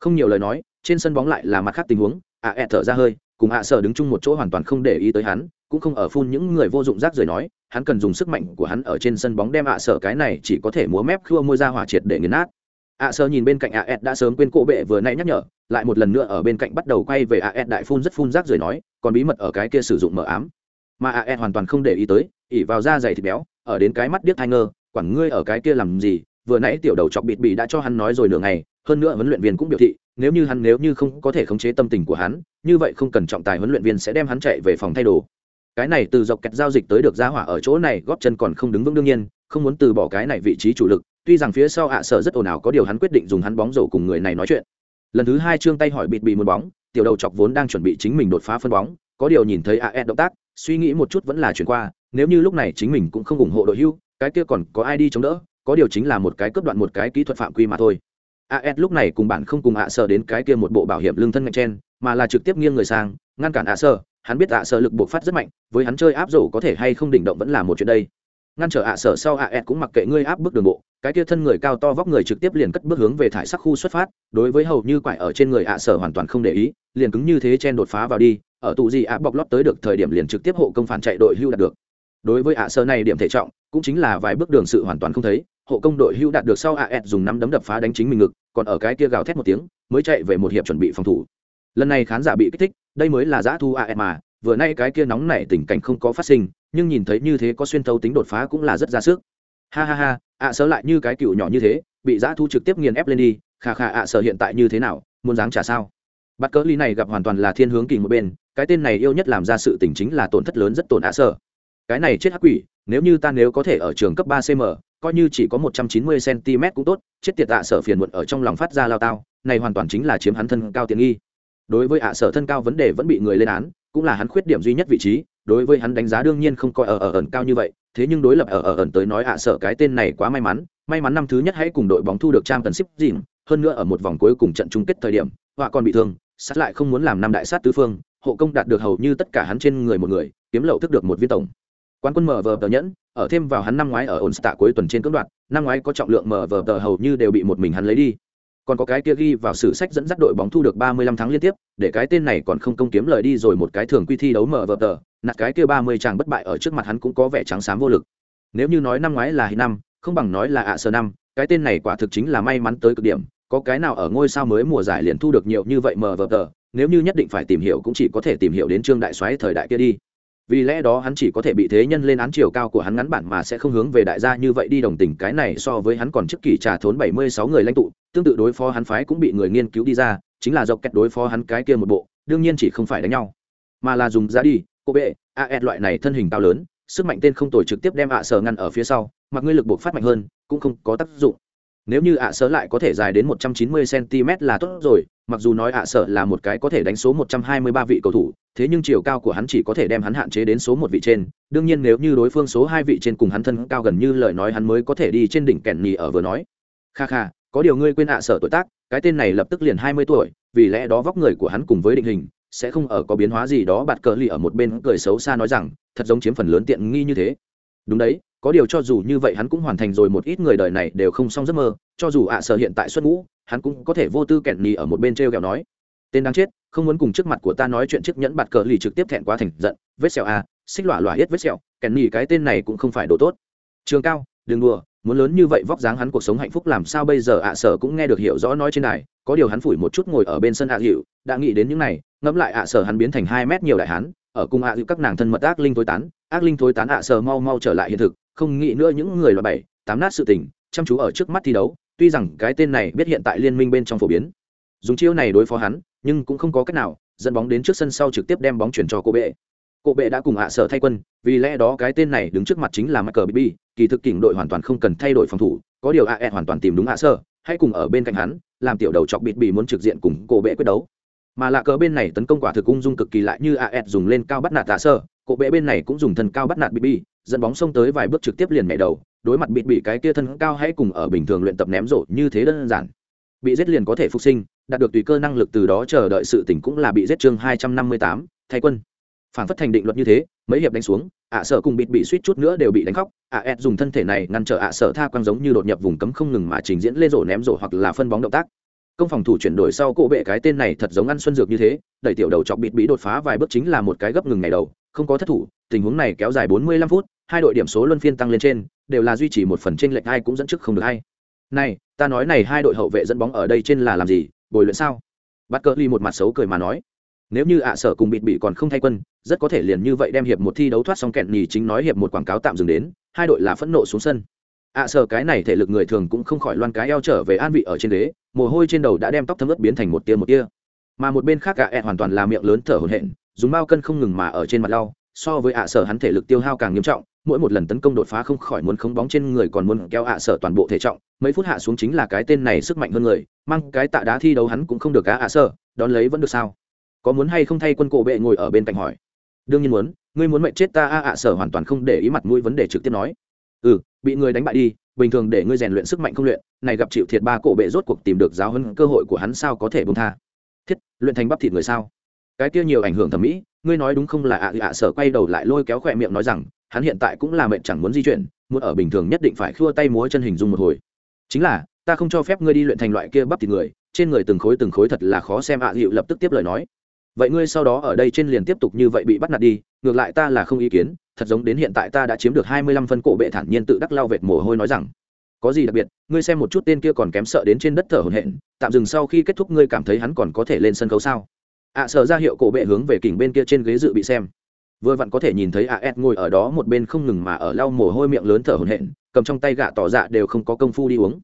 Speaker 1: Không nhiều lời nói, trên sân bóng lại là mặt khác tình huống à e thở ra hơi cùng hạ sở đứng chung một chỗ hoàn toàn không để ý tới hắn, cũng không ở phun những người vô dụng rác rời nói, hắn cần dùng sức mạnh của hắn ở trên sân bóng đem hạ sở cái này chỉ có thể múa mép khua môi ra hỏa triệt để nghiền nát. Ạ sở nhìn bên cạnh a đã sớm quên cổ bệ vừa nãy nhắc nhở, lại một lần nữa ở bên cạnh bắt đầu quay về a đại phun rất phun rác rưởi nói, còn bí mật ở cái kia sử dụng mờ ám. Mà a hoàn toàn không để ý tới, ỉ vào da dày thịt béo, ở đến cái mắt điếc thai ngơ, quản ngươi ở cái kia làm gì, vừa nãy tiểu đầu chọc bịt bỉ đã cho hắn nói rồi nửa ngày, hơn nữa huấn luyện viên cũng biểu thị nếu như hắn nếu như không có thể khống chế tâm tình của hắn, như vậy không cần trọng tài huấn luyện viên sẽ đem hắn chạy về phòng thay đồ. Cái này từ dọc kẹt giao dịch tới được ra hỏa ở chỗ này góp chân còn không đứng vững đương nhiên, không muốn từ bỏ cái này vị trí chủ lực, tuy rằng phía sau ạ sở rất ồn ào có điều hắn quyết định dùng hắn bóng rổ cùng người này nói chuyện. Lần thứ hai trương tay hỏi bịt bị một bóng, tiểu đầu chọc vốn đang chuẩn bị chính mình đột phá phân bóng, có điều nhìn thấy AS động tác, suy nghĩ một chút vẫn là chuyển qua, nếu như lúc này chính mình cũng không ủng hộ đội hưu, cái kia còn có ai đi chống đỡ, có điều chính là một cái cấp đoạn một cái kỹ thuật phạm quy mà thôi. AS lúc này cùng bạn không cùng ạ sở đến cái kia một bộ bảo hiểm lương thân ngạch chen, mà là trực tiếp nghiêng người sang ngăn cản ạ sở. Hắn biết ạ sở lực buộc phát rất mạnh với hắn chơi áp rổ có thể hay không đỉnh động vẫn là một chuyện đây. Ngăn trở ạ sở sau AS cũng mặc kệ ngươi áp bước đường bộ cái kia thân người cao to vóc người trực tiếp liền cất bước hướng về thải sắc khu xuất phát đối với hầu như quải ở trên người ạ sở hoàn toàn không để ý liền cứng như thế chen đột phá vào đi ở tụ gì ạ bọc lót tới được thời điểm liền trực tiếp hộ công phản chạy đội hưu đạt được. Đối với ạ sở này điểm thể trọng cũng chính là vài bước đường sự hoàn toàn không thấy hộ công đội hưu đạt được sau AS dùng nắm đấm đập phá đánh chính mình ngực, còn ở cái kia gào thét một tiếng, mới chạy về một hiệp chuẩn bị phòng thủ. Lần này khán giả bị kích thích, đây mới là giã thu AS mà, vừa nay cái kia nóng nảy tình cảnh không có phát sinh, nhưng nhìn thấy như thế có xuyên thấu tính đột phá cũng là rất ra sức. Ha ha ha ạ sở lại như cái cựu nhỏ như thế, bị giã thu trực tiếp nghiền ép lên đi khà khà ạ sở hiện tại như thế nào, muốn dáng trả sao? Bắt cỡ ly này gặp hoàn toàn là thiên hướng kỳ một bên, cái tên này yêu nhất làm ra sự tình chính là tổn thất lớn rất tổn ạ sơ. Cái này chết hắc quỷ, nếu như ta nếu có thể ở trường cấp ba cm coi như chỉ có một trăm chín mươi cm cũng tốt, chết tiệt ạ sở phiền muộn ở trong lòng phát ra lao tao, này hoàn toàn chính là chiếm hắn thân cao tiện nghi. Đối với ạ sở thân cao vấn đề vẫn bị người lên án, cũng là hắn khuyết điểm duy nhất vị trí, đối với hắn đánh giá đương nhiên không coi ở ở, ẩn cao như vậy, thế nhưng đối lập ở ở, ẩn tới nói ạ sở cái tên này quá may mắn may mắn năm thứ nhất hãy cùng đội bóng thu được trang tần ship dìm hơn nữa ở một vòng cuối cùng trận chung kết thời điểm, họa còn bị thương, sát lại không muốn làm năm đại sát tứ phương, hộ công đạt được hầu như tất cả hắn trên người một người, kiếm lậu thức được một viên tổng. Quán quân mở vờ tờ nhẫn ở thêm vào hắn năm ngoái ở ổn tạ cuối tuần trên cưỡng đoạt năm ngoái có trọng lượng mở vờ tờ hầu như đều bị một mình hắn lấy đi còn có cái kia ghi vào sử sách dẫn dắt đội bóng thu được 35 tháng liên tiếp, để cái tên này còn không công kiếm lời đi rồi một cái thường quy thi đấu mở vở tờ, nạt cái kia 30 chàng bất bại ở trước mặt hắn cũng có vẻ trắng xám vô lực. Nếu như nói năm ngoái là hi năm, không bằng nói là ạ sơ năm, cái tên này quả thực chính là may mắn tới cực điểm, có cái nào ở ngôi sao mới mùa giải liền thu được nhiều như vậy mở vở tờ, nếu như nhất định phải tìm hiểu cũng chỉ có thể tìm hiểu đến trương đại soái thời đại kia đi vì lẽ đó hắn chỉ có thể bị thế nhân lên án chiều cao của hắn ngắn bản mà sẽ không hướng về đại gia như vậy đi đồng tình. Cái này so với hắn còn trước kỳ trà thốn bảy mươi sáu người lãnh tụ, tương tự đối phó hắn phái cũng bị người nghiên cứu đi ra, chính là dọc kẹt đối phó hắn cái kia một bộ, đương nhiên chỉ không phải đánh nhau, mà là dùng ra đi, cô bệ aed loại này thân hình cao lớn, sức mạnh tên không tồi trực tiếp đem ạ sở ngăn ở phía sau, mặc ngươi lực buộc phát mạnh hơn, cũng không có tác dụng nếu như ạ sở lại có thể dài đến một trăm chín mươi cm là tốt rồi, mặc dù nói ạ sở là một cái có thể đánh số một trăm hai mươi ba vị cầu thủ, thế nhưng chiều cao của hắn chỉ có thể đem hắn hạn chế đến số một vị trên. Đương nhiên nếu như đối phương số hai vị trên cùng hắn thân cao gần như lời nói hắn mới có thể đi trên đỉnh kèn nhì ở vừa nói. Kha kha, có điều ngươi quên ạ sở tuổi tác, cái tên này lập tức liền hai mươi tuổi, vì lẽ đó vóc người của hắn cùng với định hình, sẽ không ở có biến hóa gì đó. Bạt cờ lì ở một bên cười xấu xa nói rằng, thật giống chiếm phần lớn tiện nghi như thế. Đúng đấy có điều cho dù như vậy hắn cũng hoàn thành rồi một ít người đời này đều không xong giấc mơ, cho dù ạ sở hiện tại xuất ngũ, hắn cũng có thể vô tư kẹn nhì ở một bên t r e o kẹo nói, tên đáng chết, không muốn cùng trước mặt của ta nói chuyện chiếc nhẫn bạt cờ lì trực tiếp thẹn quá thành giận, vết sẹo à xích lọa lọa hết vết sẹo, kẹn nhì cái tên này cũng không phải đồ tốt. Trường cao, đừng đùa, muốn lớn như vậy vóc dáng hắn cuộc sống hạnh phúc làm sao bây giờ ạ sở cũng nghe được hiểu rõ nói trên này có điều hắn phủi một chút ngồi ở bên sân ạ dịu, đã nghĩ đến những này, ngẫm lại ạ sở hắn biến thành hai mét nhiều đại hắn ở cùng ạ dịu các nàng thân mật ác linh thối tán, ác linh thối tán ạ sở mau mau trở lại hiện thực không nghĩ nữa những người loại bảy, tám nát sự tình, chăm chú ở trước mắt thi đấu, tuy rằng cái tên này biết hiện tại liên minh bên trong phổ biến. Dùng chiêu này đối phó hắn, nhưng cũng không có cách nào, dẫn bóng đến trước sân sau trực tiếp đem bóng chuyển cho cô bệ. Cô bệ đã cùng ạ sở thay quân, vì lẽ đó cái tên này đứng trước mặt chính là michael bibi kỳ thực kỉnh đội hoàn toàn không cần thay đổi phòng thủ, có điều ae hoàn toàn tìm đúng ạ sở, hãy cùng ở bên cạnh hắn, làm tiểu đầu chọc bịt bì muốn trực diện cùng cô bệ quyết đấu. Mà lạ cờ bên này tấn công quả thực ung dung cực kỳ lại như ae dùng lên cao bắt nạt hạ sơ cô bệ bên này cũng dùng thần cao bắt nạt bibi dẫn bóng xông tới vài bước trực tiếp liền mẹ đầu, đối mặt bịt bị cái kia thân cao hãy cùng ở bình thường luyện tập ném rổ như thế đơn giản. Bị giết liền có thể phục sinh, đạt được tùy cơ năng lực từ đó chờ đợi sự tỉnh cũng là bị giết chương hai trăm năm mươi tám, thay quân. Phản phất thành định luật như thế, mấy hiệp đánh xuống, ạ sở cùng bịt bị suýt chút nữa đều bị đánh khóc, ạ ed dùng thân thể này ngăn trở ạ sở tha quang giống như đột nhập vùng cấm không ngừng mà trình diễn lên rổ ném rổ hoặc là phân bóng động tác. Công phòng thủ chuyển đổi sau cổ bệ cái tên này thật giống ăn xuân dược như thế, đẩy tiểu đầu chọc bịt bí đột phá vài bước chính là một cái gấp ngừng ngày đầu, không có thất thủ tình huống này kéo dài 45 phút hai đội điểm số luân phiên tăng lên trên đều là duy trì một phần trên lệch hai cũng dẫn trước không được hay này ta nói này hai đội hậu vệ dẫn bóng ở đây trên là làm gì bồi luyện sao? Bắt cỡ ly một mặt xấu cười mà nói. Nếu như ạ sở cùng bịt bị còn không thay quân rất có thể liền như vậy đem hiệp một thi đấu thoát xong kẹn nhì chính nói hiệp một quảng cáo tạm dừng đến hai đội là phẫn nộ xuống sân. Ạ sở cái này thể lực người thường cũng không khỏi loan cái eo trở về an vị ở trên đế, mồ hôi trên đầu đã đem tóc thấm ướt biến thành một tia một tia. Mà một bên khác gạ ẹt hoàn toàn là miệng lớn thở hổn hển dùng bao cân không ngừng mà ở trên mặt lau so với ạ sở hắn thể lực tiêu hao càng nghiêm trọng, mỗi một lần tấn công đột phá không khỏi muốn khống bóng trên người còn muốn kéo ạ sở toàn bộ thể trọng, mấy phút hạ xuống chính là cái tên này sức mạnh hơn người, mang cái tạ đá thi đấu hắn cũng không được cá ạ sở, đón lấy vẫn được sao? Có muốn hay không thay quân cổ bệ ngồi ở bên cạnh hỏi. Đương nhiên muốn, ngươi muốn mệnh chết ta a ạ sở hoàn toàn không để ý mặt mũi vấn đề trực tiếp nói. Ừ bị người đánh bại đi, bình thường để ngươi rèn luyện sức mạnh không luyện, này gặp chịu thiệt ba cổ bệ rốt cuộc tìm được giáo hơn cơ hội của hắn sao có thể bông tha? Thiết, luyện thành bắp thịt người sao? Cái kia nhiều ảnh hưởng thẩm mỹ ngươi nói đúng không là ạ ạ sở quay đầu lại lôi kéo khỏe miệng nói rằng, hắn hiện tại cũng là mệnh chẳng muốn di chuyển, muốn ở bình thường nhất định phải khua tay múa chân hình dung một hồi. Chính là, ta không cho phép ngươi đi luyện thành loại kia bắp thịt người, trên người từng khối từng khối thật là khó xem ạ à lập tức tiếp lời nói. Vậy ngươi sau đó ở đây trên liền tiếp tục như vậy bị bắt nạt đi, ngược lại ta là không ý kiến, thật giống đến hiện tại ta đã chiếm được hai mươi lăm phân cổ bệ thản nhiên tự đắc lao vệt mồ hôi nói rằng. Có gì đặc biệt, ngươi xem một chút tên kia còn kém sợ đến trên đất thở hổn hển, tạm dừng sau khi kết thúc ngươi cảm thấy hắn còn có thể lên sân khấu sao? Ạ à, sợ ra hiệu cổ bệ hướng về kỉnh bên kia trên ghế dự bị xem. Vừa vặn có thể nhìn thấy a s ngồi ở đó một bên không ngừng mà ở lau mồ hôi miệng lớn thở hổn hển cầm trong tay gạ tỏ dạ đều không có công phu đi uống.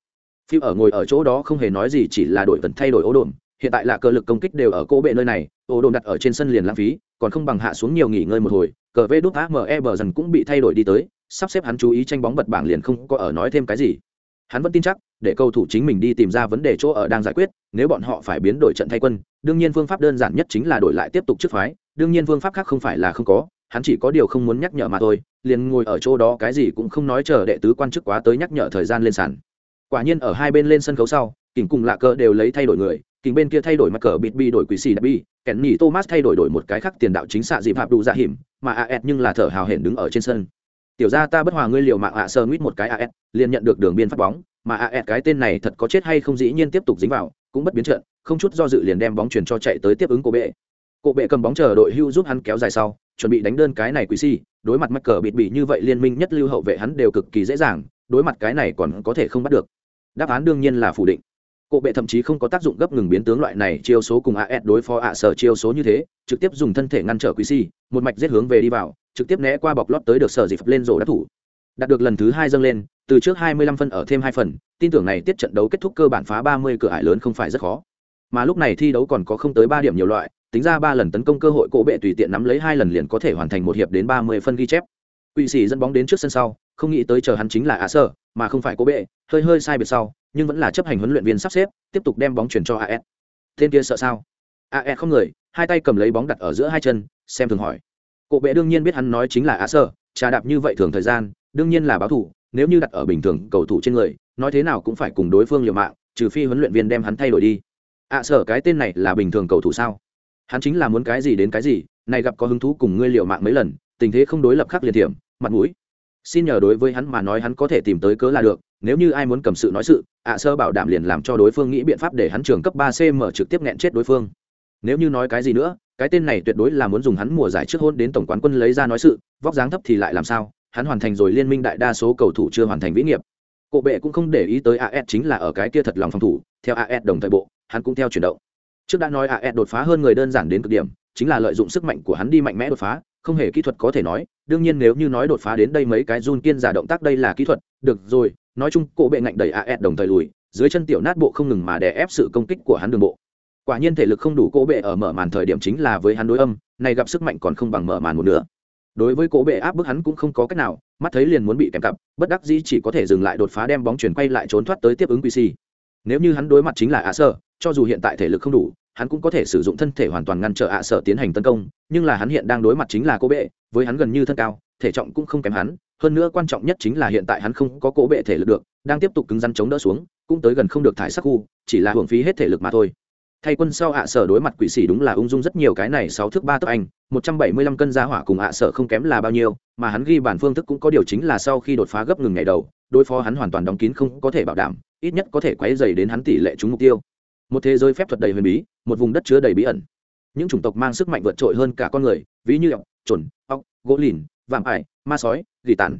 Speaker 1: Phiêu ở ngồi ở chỗ đó không hề nói gì chỉ là đổi tần thay đổi ố đồn. Hiện tại là cơ lực công kích đều ở cỗ bệ nơi này ố đồn đặt ở trên sân liền lãng phí còn không bằng hạ xuống nhiều nghỉ ngơi một hồi. Cờ vê đút e bờ dần cũng bị thay đổi đi tới sắp xếp hắn chú ý tranh bóng bật bảng liền không có ở nói thêm cái gì hắn vẫn tin chắc, để cầu thủ chính mình đi tìm ra vấn đề chỗ ở đang giải quyết, nếu bọn họ phải biến đổi trận thay quân, đương nhiên phương pháp đơn giản nhất chính là đổi lại tiếp tục trước phái, đương nhiên phương pháp khác không phải là không có, hắn chỉ có điều không muốn nhắc nhở mà thôi, liền ngồi ở chỗ đó cái gì cũng không nói chờ đệ tứ quan chức quá tới nhắc nhở thời gian lên sàn. Quả nhiên ở hai bên lên sân khấu sau, kình cùng lạ cờ đều lấy thay đổi người, kình bên kia thay đổi mặt cờ bịt bi đổi quỷ xì đặc bi kẻn nhỉ thomas thay đổi đổi một cái khác tiền đạo chính xạ dịp hạp đủ dạ hiểm, mà as nhưng là thở hào hển đứng ở trên sân tiểu ra ta bất hòa ngươi liều mạng ạ sơ nguyết một cái as liền nhận được đường biên phát bóng. Mà as cái tên này thật có chết hay không dĩ nhiên tiếp tục dính vào, cũng bất biến trận, không chút do dự liền đem bóng chuyển cho chạy tới tiếp ứng cổ bệ. Cổ bệ cầm bóng chờ đội hưu giúp hắn kéo dài sau, chuẩn bị đánh đơn cái này quý si, đối mặt mắc cờ bịt bị như vậy liên minh nhất lưu hậu vệ hắn đều cực kỳ dễ dàng, đối mặt cái này còn có thể không bắt được. Đáp án đương nhiên là phủ định. Cổ bệ thậm chí không có tác dụng gấp ngừng biến tướng loại này, chiêu số cùng as đối phó ạ sở chiêu số như thế, trực tiếp dùng thân thể ngăn trở quý si, một mạch giết hướng về đi vào trực tiếp né qua bọc lót tới được sở dịp lên rổ đắc thủ. Đạt được lần thứ hai dâng lên, từ trước 25 phân ở thêm hai phần, tin tưởng này tiết trận đấu kết thúc cơ bản phá 30 cửa ải lớn không phải rất khó. Mà lúc này thi đấu còn có không tới ba điểm nhiều loại, tính ra ba lần tấn công cơ hội cổ bệ tùy tiện nắm lấy hai lần liền có thể hoàn thành một hiệp đến 30 phân ghi chép. Quỷ sĩ dẫn bóng đến trước sân sau, không nghĩ tới chờ hắn chính là ạ sơ, mà không phải cố bệ, hơi hơi sai biệt sau, nhưng vẫn là chấp hành huấn luyện viên sắp xếp, tiếp tục đem bóng chuyển cho as tên kia sợ sao? As không người, hai tay cầm lấy bóng đặt ở giữa hai chân, xem thường hỏi cổ bệ đương nhiên biết hắn nói chính là Á sơ, trà đạp như vậy thường thời gian, đương nhiên là báo thủ, nếu như đặt ở bình thường cầu thủ trên người, nói thế nào cũng phải cùng đối phương liều mạng, trừ phi huấn luyện viên đem hắn thay đổi đi. Ạ sở cái tên này là bình thường cầu thủ sao? Hắn chính là muốn cái gì đến cái gì, này gặp có hứng thú cùng ngươi liều mạng mấy lần, tình thế không đối lập khắc liệt điểm mặt mũi. Xin nhờ đối với hắn mà nói hắn có thể tìm tới cớ là được, nếu như ai muốn cầm sự nói sự ạ sơ bảo đảm liền làm cho đối phương nghĩ biện pháp để hắn trường cấp ba cm trực tiếp nghẹn chết đối phương. Nếu như nói cái gì nữa cái tên này tuyệt đối là muốn dùng hắn mùa giải trước hôn đến tổng quán quân lấy ra nói sự, vóc dáng thấp thì lại làm sao, hắn hoàn thành rồi liên minh đại đa số cầu thủ chưa hoàn thành vĩ nghiệp. Cộ bệ cũng không để ý tới as chính là ở cái kia thật lòng phòng thủ, theo as đồng thời bộ, hắn cũng theo chuyển động. Trước đã nói as đột phá hơn người đơn giản đến cực điểm, chính là lợi dụng sức mạnh của hắn đi mạnh mẽ đột phá, không hề kỹ thuật có thể nói, đương nhiên nếu như nói đột phá đến đây mấy cái run kiên giả động tác đây là kỹ thuật, được rồi, nói chung cộ bệ ngạnh đẩy as đồng thời lùi, dưới chân tiểu nát bộ không ngừng mà đè ép sự công kích của hắn đường bộ quả nhiên thể lực không đủ cỗ bệ ở mở màn thời điểm chính là với hắn đối âm, này gặp sức mạnh còn không bằng mở màn một nửa. Đối với cỗ bệ áp bức hắn cũng không có cách nào, mắt thấy liền muốn bị kèm cặp, bất đắc dĩ chỉ có thể dừng lại đột phá đem bóng chuyển quay lại trốn thoát tới tiếp ứng qc nếu như hắn đối mặt chính là ạ sở cho dù hiện tại thể lực không đủ, hắn cũng có thể sử dụng thân thể hoàn toàn ngăn trở ạ sở tiến hành tấn công, nhưng là hắn hiện đang đối mặt chính là cỗ bệ, với hắn gần như thân cao, thể trọng cũng không kém hắn, hơn nữa quan trọng nhất chính là hiện tại hắn không có cỗ bệ thể lực được, đang tiếp tục cứng rắn chống đỡ xuống, cũng tới gần không được thải sắc khu, chỉ là hưởng phí hết thể lực mà thôi thay quân sau ạ sở đối mặt quỷ sĩ đúng là ung dung rất nhiều cái này sáu thước ba tấc anh, một trăm bảy mươi lăm cân giá hỏa cùng ạ sở không kém là bao nhiêu, mà hắn ghi bản phương thức cũng có điều chính là sau khi đột phá gấp ngừng ngày đầu, đối phó hắn hoàn toàn đóng kín không có thể bảo đảm, ít nhất có thể quấy dày đến hắn tỷ lệ trúng mục tiêu. Một thế giới phép thuật đầy huyền bí, một vùng đất chứa đầy bí ẩn. Những chủng tộc mang sức mạnh vượt trội hơn cả con người, ví như ọc chuẩn ọc gỗ lìn, vạm ải, ma sói, gỉ tàn.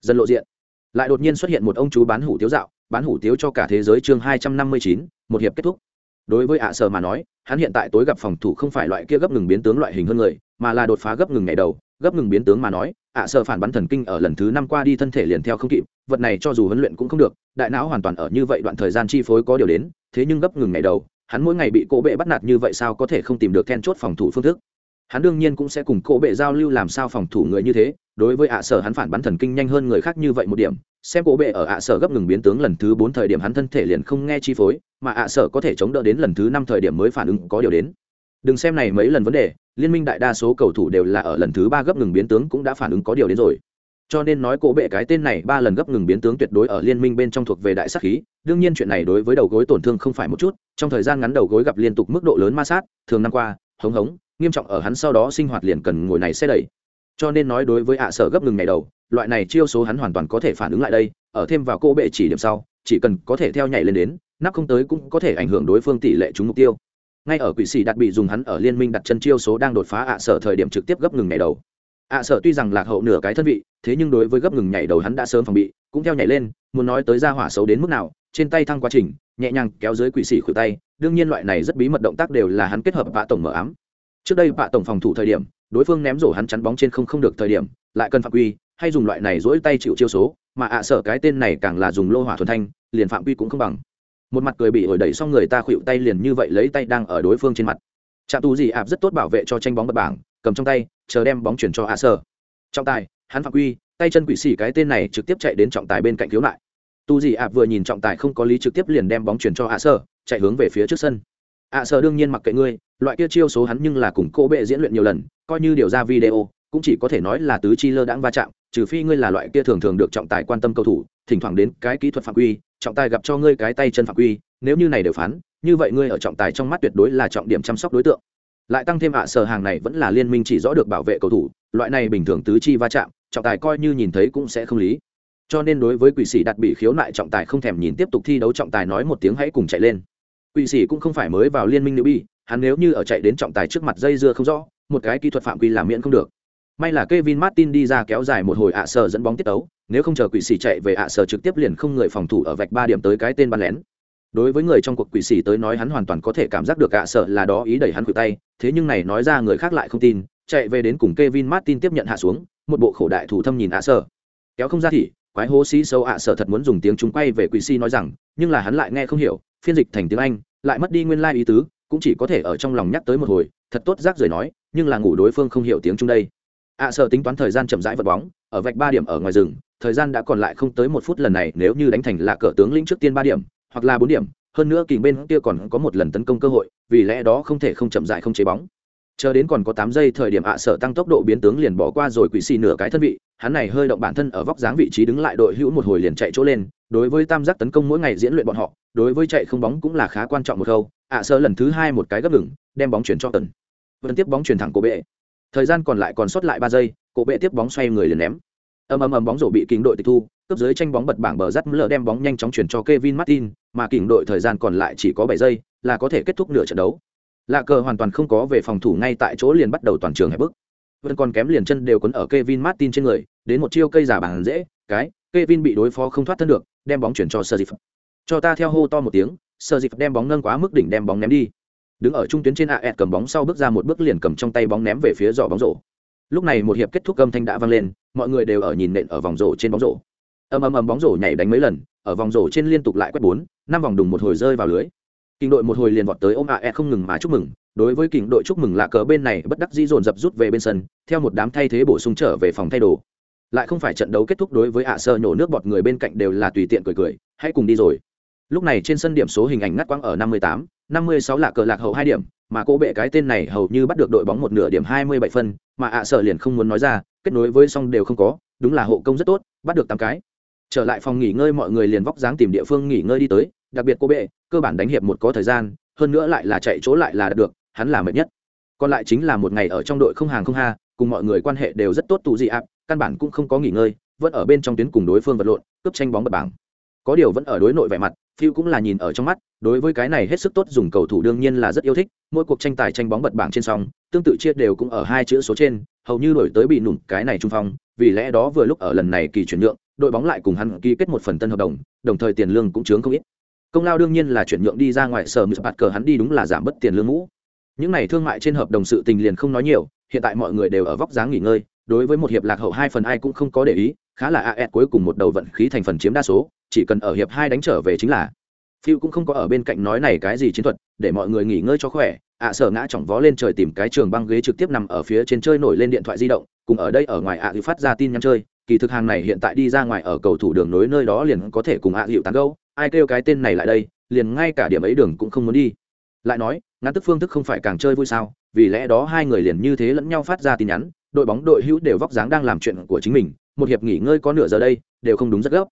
Speaker 1: Dần lộ diện. Lại đột nhiên xuất hiện một ông chú bán hủ tiếu dạo, bán hủ tiếu cho cả thế giới chương hai trăm năm mươi chín, một hiệp kết thúc đối với ạ sở mà nói, hắn hiện tại tối gặp phòng thủ không phải loại kia gấp ngừng biến tướng loại hình hơn người, mà là đột phá gấp ngừng ngày đầu. Gấp ngừng biến tướng mà nói, ạ sở phản bắn thần kinh ở lần thứ năm qua đi thân thể liền theo không kịp, vật này cho dù huấn luyện cũng không được, đại não hoàn toàn ở như vậy đoạn thời gian chi phối có điều đến, thế nhưng gấp ngừng ngày đầu, hắn mỗi ngày bị cỗ bệ bắt nạt như vậy sao có thể không tìm được then chốt phòng thủ phương thức? Hắn đương nhiên cũng sẽ cùng cỗ bệ giao lưu làm sao phòng thủ người như thế, đối với ạ sở hắn phản bắn thần kinh nhanh hơn người khác như vậy một điểm xem cổ bệ ở ạ sở gấp ngừng biến tướng lần thứ bốn thời điểm hắn thân thể liền không nghe chi phối, mà ạ sở có thể chống đỡ đến lần thứ năm thời điểm mới phản ứng có điều đến. Đừng xem này mấy lần vấn đề, liên minh đại đa số cầu thủ đều là ở lần thứ ba gấp ngừng biến tướng cũng đã phản ứng có điều đến rồi. Cho nên nói cổ bệ cái tên này ba lần gấp ngừng biến tướng tuyệt đối ở liên minh bên trong thuộc về đại sắc khí, đương nhiên chuyện này đối với đầu gối tổn thương không phải một chút, trong thời gian ngắn đầu gối gặp liên tục mức độ lớn ma sát, thường năm qua, hống hống, nghiêm trọng ở hắn sau đó sinh hoạt liền cần ngồi này xe đẩy. Cho nên nói đối với ạ sở gấp ngừng ngày đầu loại này chiêu số hắn hoàn toàn có thể phản ứng lại đây, ở thêm vào cô bệ chỉ điểm sau, chỉ cần có thể theo nhảy lên đến, nắp không tới cũng có thể ảnh hưởng đối phương tỷ lệ trúng mục tiêu. Ngay ở quỷ sĩ đặt bị dùng hắn ở liên minh đặt chân chiêu số đang đột phá ạ sở thời điểm trực tiếp gấp ngừng nhảy đầu. Ạ sở tuy rằng lạc hậu nửa cái thân vị, thế nhưng đối với gấp ngừng nhảy đầu hắn đã sớm phòng bị, cũng theo nhảy lên, muốn nói tới ra hỏa xấu đến mức nào, trên tay thăng quá trình, nhẹ nhàng kéo dưới quỷ sĩ khuỷu tay, đương nhiên loại này rất bí mật động tác đều là hắn kết hợp vạ tổng mở ám. Trước đây vạ tổng phòng thủ thời điểm, đối phương ném rổ hắn chắn bóng trên không không được thời điểm, lại cần phạm quy hay dùng loại này dỗi tay chịu chiêu số, mà ạ sở cái tên này càng là dùng lô hỏa thuần thanh, liền phạm quy cũng không bằng. Một mặt cười bị ổi đẩy xong người ta khuỵu tay liền như vậy lấy tay đang ở đối phương trên mặt. Trạm tù gì ạp rất tốt bảo vệ cho tranh bóng bật bảng, cầm trong tay, chờ đem bóng chuyển cho ạ sở trọng tài, hắn phạm quy, tay chân quỷ xỉ cái tên này trực tiếp chạy đến trọng tài bên cạnh khiếu lại. tu gì ạp vừa nhìn trọng tài không có lý trực tiếp liền đem bóng chuyển cho ạ sở chạy hướng về phía trước sân. Ạ sở đương nhiên mặc kệ ngươi, loại kia chiêu số hắn nhưng là cùng cô bệ diễn luyện nhiều lần, coi như điều ra video, cũng chỉ có thể nói là tứ chi lơ đãng va chạm trừ phi ngươi là loại kia thường thường được trọng tài quan tâm cầu thủ, thỉnh thoảng đến cái kỹ thuật phạm quy, trọng tài gặp cho ngươi cái tay chân phạm quy, nếu như này đều phán, như vậy ngươi ở trọng tài trong mắt tuyệt đối là trọng điểm chăm sóc đối tượng. Lại tăng thêm ạ, sở hàng này vẫn là liên minh chỉ rõ được bảo vệ cầu thủ, loại này bình thường tứ chi va chạm, trọng tài coi như nhìn thấy cũng sẽ không lý. Cho nên đối với quỷ sĩ đặt bị khiếu nại trọng tài không thèm nhìn tiếp tục thi đấu trọng tài nói một tiếng hãy cùng chạy lên. Quỷ sĩ cũng không phải mới vào liên minh nữ bi, hắn nếu như ở chạy đến trọng tài trước mặt dây dưa không rõ, một cái kỹ thuật phạm quy làm miễn không được may là Kevin Martin đi ra kéo dài một hồi ạ sở dẫn bóng tiết tấu, nếu không chờ quỷ sĩ chạy về ạ sở trực tiếp liền không người phòng thủ ở vạch ba điểm tới cái tên bắn lén. Đối với người trong cuộc quỷ sĩ tới nói hắn hoàn toàn có thể cảm giác được ạ sở là đó ý đẩy hắn khuỷu tay, thế nhưng này nói ra người khác lại không tin, chạy về đến cùng Kevin Martin tiếp nhận hạ xuống, một bộ khổ đại thủ thâm nhìn ạ sở kéo không ra thì, quái hố xí sâu ạ sở thật muốn dùng tiếng chúng quay về quỷ sĩ nói rằng, nhưng là hắn lại nghe không hiểu, phiên dịch thành tiếng anh, lại mất đi nguyên lai ý tứ, cũng chỉ có thể ở trong lòng nhắc tới một hồi, thật tốt rác rưởi nói, nhưng là ngủ đối phương không hiểu tiếng trung đây ạ à, sợ tính toán thời gian chậm rãi vật bóng, ở vạch ba điểm ở ngoài rừng, thời gian đã còn lại không tới một phút lần này, nếu như đánh thành là cờ tướng lĩnh trước tiên ba điểm, hoặc là bốn điểm, hơn nữa kình bên kia còn có một lần tấn công cơ hội, vì lẽ đó không thể không chậm rãi không chế bóng. Chờ đến còn có tám giây thời điểm ạ à, sợ tăng tốc độ biến tướng liền bỏ qua rồi quỷ xì nửa cái thân vị, hắn này hơi động bản thân ở vóc dáng vị trí đứng lại đội hữu một hồi liền chạy chỗ lên, đối với tam giác tấn công mỗi ngày diễn luyện bọn họ, đối với chạy không bóng cũng là khá quan trọng một khâu ạ à, sợ lần thứ hai một cái gấp ngừng đem bóng chuyển cho tần. Vẫn tiếp bóng chuyển thẳng cổ bệ thời gian còn lại còn sót lại ba giây cổ bệ tiếp bóng xoay người liền ném ầm ầm ầm bóng rổ bị kính đội tịch thu cấp dưới tranh bóng bật bảng bờ rắt lờ đem bóng nhanh chóng chuyển cho Kevin Martin, mà kính đội thời gian còn lại chỉ có bảy giây, là có thể kết thúc nửa trận đấu. Lạ cờ hoàn toàn không có về phòng thủ ngay tại chỗ liền bắt đầu toàn trường hẹp bức. Vẫn còn kém liền chân đều quấn ở Kevin Martin trên người, đến một chiêu cây giả bàn dễ, cái, Kevin bị đối phó không thoát thân được, đem bóng chuyển cho Sergif. Cho ta theo hô to một tiếng, Sergif đem bóng nâng quá mức đỉnh đem bóng ném đi đứng ở trung tuyến trên AS cầm bóng sau bước ra một bước liền cầm trong tay bóng ném về phía giỏ bóng rổ. Lúc này một hiệp kết thúc âm thanh đã vang lên, mọi người đều ở nhìn nện ở vòng rổ trên bóng rổ. Ầm ầm ầm bóng rổ nhảy đánh mấy lần, ở vòng rổ trên liên tục lại quét bốn, năm vòng đùng một hồi rơi vào lưới. Kình đội một hồi liền vọt tới ôm AS không ngừng mà chúc mừng, đối với kình đội chúc mừng là cờ bên này bất đắc dĩ dồn dập rút về bên sân, theo một đám thay thế bổ sung trở về phòng thay đồ. Lại không phải trận đấu kết thúc đối với ạ sơ nhổ nước bọt người bên cạnh đều là tùy tiện cười cười, hãy cùng đi rồi. Lúc này trên sân điểm số hình ảnh ngắt quãng ở 58, 56 là cờ lạc hậu hai điểm, mà cô bệ cái tên này hầu như bắt được đội bóng một nửa điểm 27 phân, mà ạ sợ liền không muốn nói ra, kết nối với song đều không có, đúng là hộ công rất tốt, bắt được 8 cái. Trở lại phòng nghỉ ngơi mọi người liền vóc dáng tìm địa phương nghỉ ngơi đi tới, đặc biệt cô bệ, cơ bản đánh hiệp một có thời gian, hơn nữa lại là chạy chỗ lại là được hắn là mệt nhất còn lại chính là một ngày ở trong đội không hàng không ha cùng mọi người quan hệ đều rất tốt tụ gì ạ, căn bản cũng không có nghỉ ngơi vẫn ở bên trong tuyến cùng đối phương vật lộn cướp tranh bóng bật bảng có điều vẫn ở đối nội vẻ mặt Phiu cũng là nhìn ở trong mắt, đối với cái này hết sức tốt dùng cầu thủ đương nhiên là rất yêu thích, mỗi cuộc tranh tài tranh bóng bật bảng trên song, tương tự chia đều cũng ở hai chữ số trên, hầu như đổi tới bị nụn cái này trung phong, vì lẽ đó vừa lúc ở lần này kỳ chuyển nhượng, đội bóng lại cùng hắn ký kết một phần tân hợp đồng đồng thời tiền lương cũng chướng không ít. Công lao đương nhiên là chuyển nhượng đi ra ngoài sở mười bạt cờ hắn đi đúng là giảm bất tiền lương mũ những này thương mại trên hợp đồng sự tình liền không nói nhiều, hiện tại mọi người đều ở vóc dáng nghỉ ngơi, đối với một hiệp lạc hậu hai phần ai cũng không có để ý khá là AS cuối cùng một đầu vận khí thành phần chiếm đa số, chỉ cần ở hiệp hai đánh trở về chính là. Phiêu cũng không có ở bên cạnh nói này cái gì chiến thuật, để mọi người nghỉ ngơi cho khỏe, ạ sở ngã chỏng vó lên trời tìm cái trường băng ghế trực tiếp nằm ở phía trên chơi nổi lên điện thoại di động, cùng ở đây ở ngoài ạ à phát ra tin nhắn chơi, kỳ thực hàng này hiện tại đi ra ngoài ở cầu thủ đường nối nơi đó liền có thể cùng ạ hữu tán gẫu, ai kêu cái tên này lại đây, liền ngay cả điểm ấy đường cũng không muốn đi. Lại nói, ngắn tức phương thức không phải càng chơi vui sao, vì lẽ đó hai người liền như thế lẫn nhau phát ra tin nhắn, đội bóng đội hữu đều vóc dáng đang làm chuyện của chính mình một hiệp nghỉ ngơi có nửa giờ đây, đều không đúng rất gấp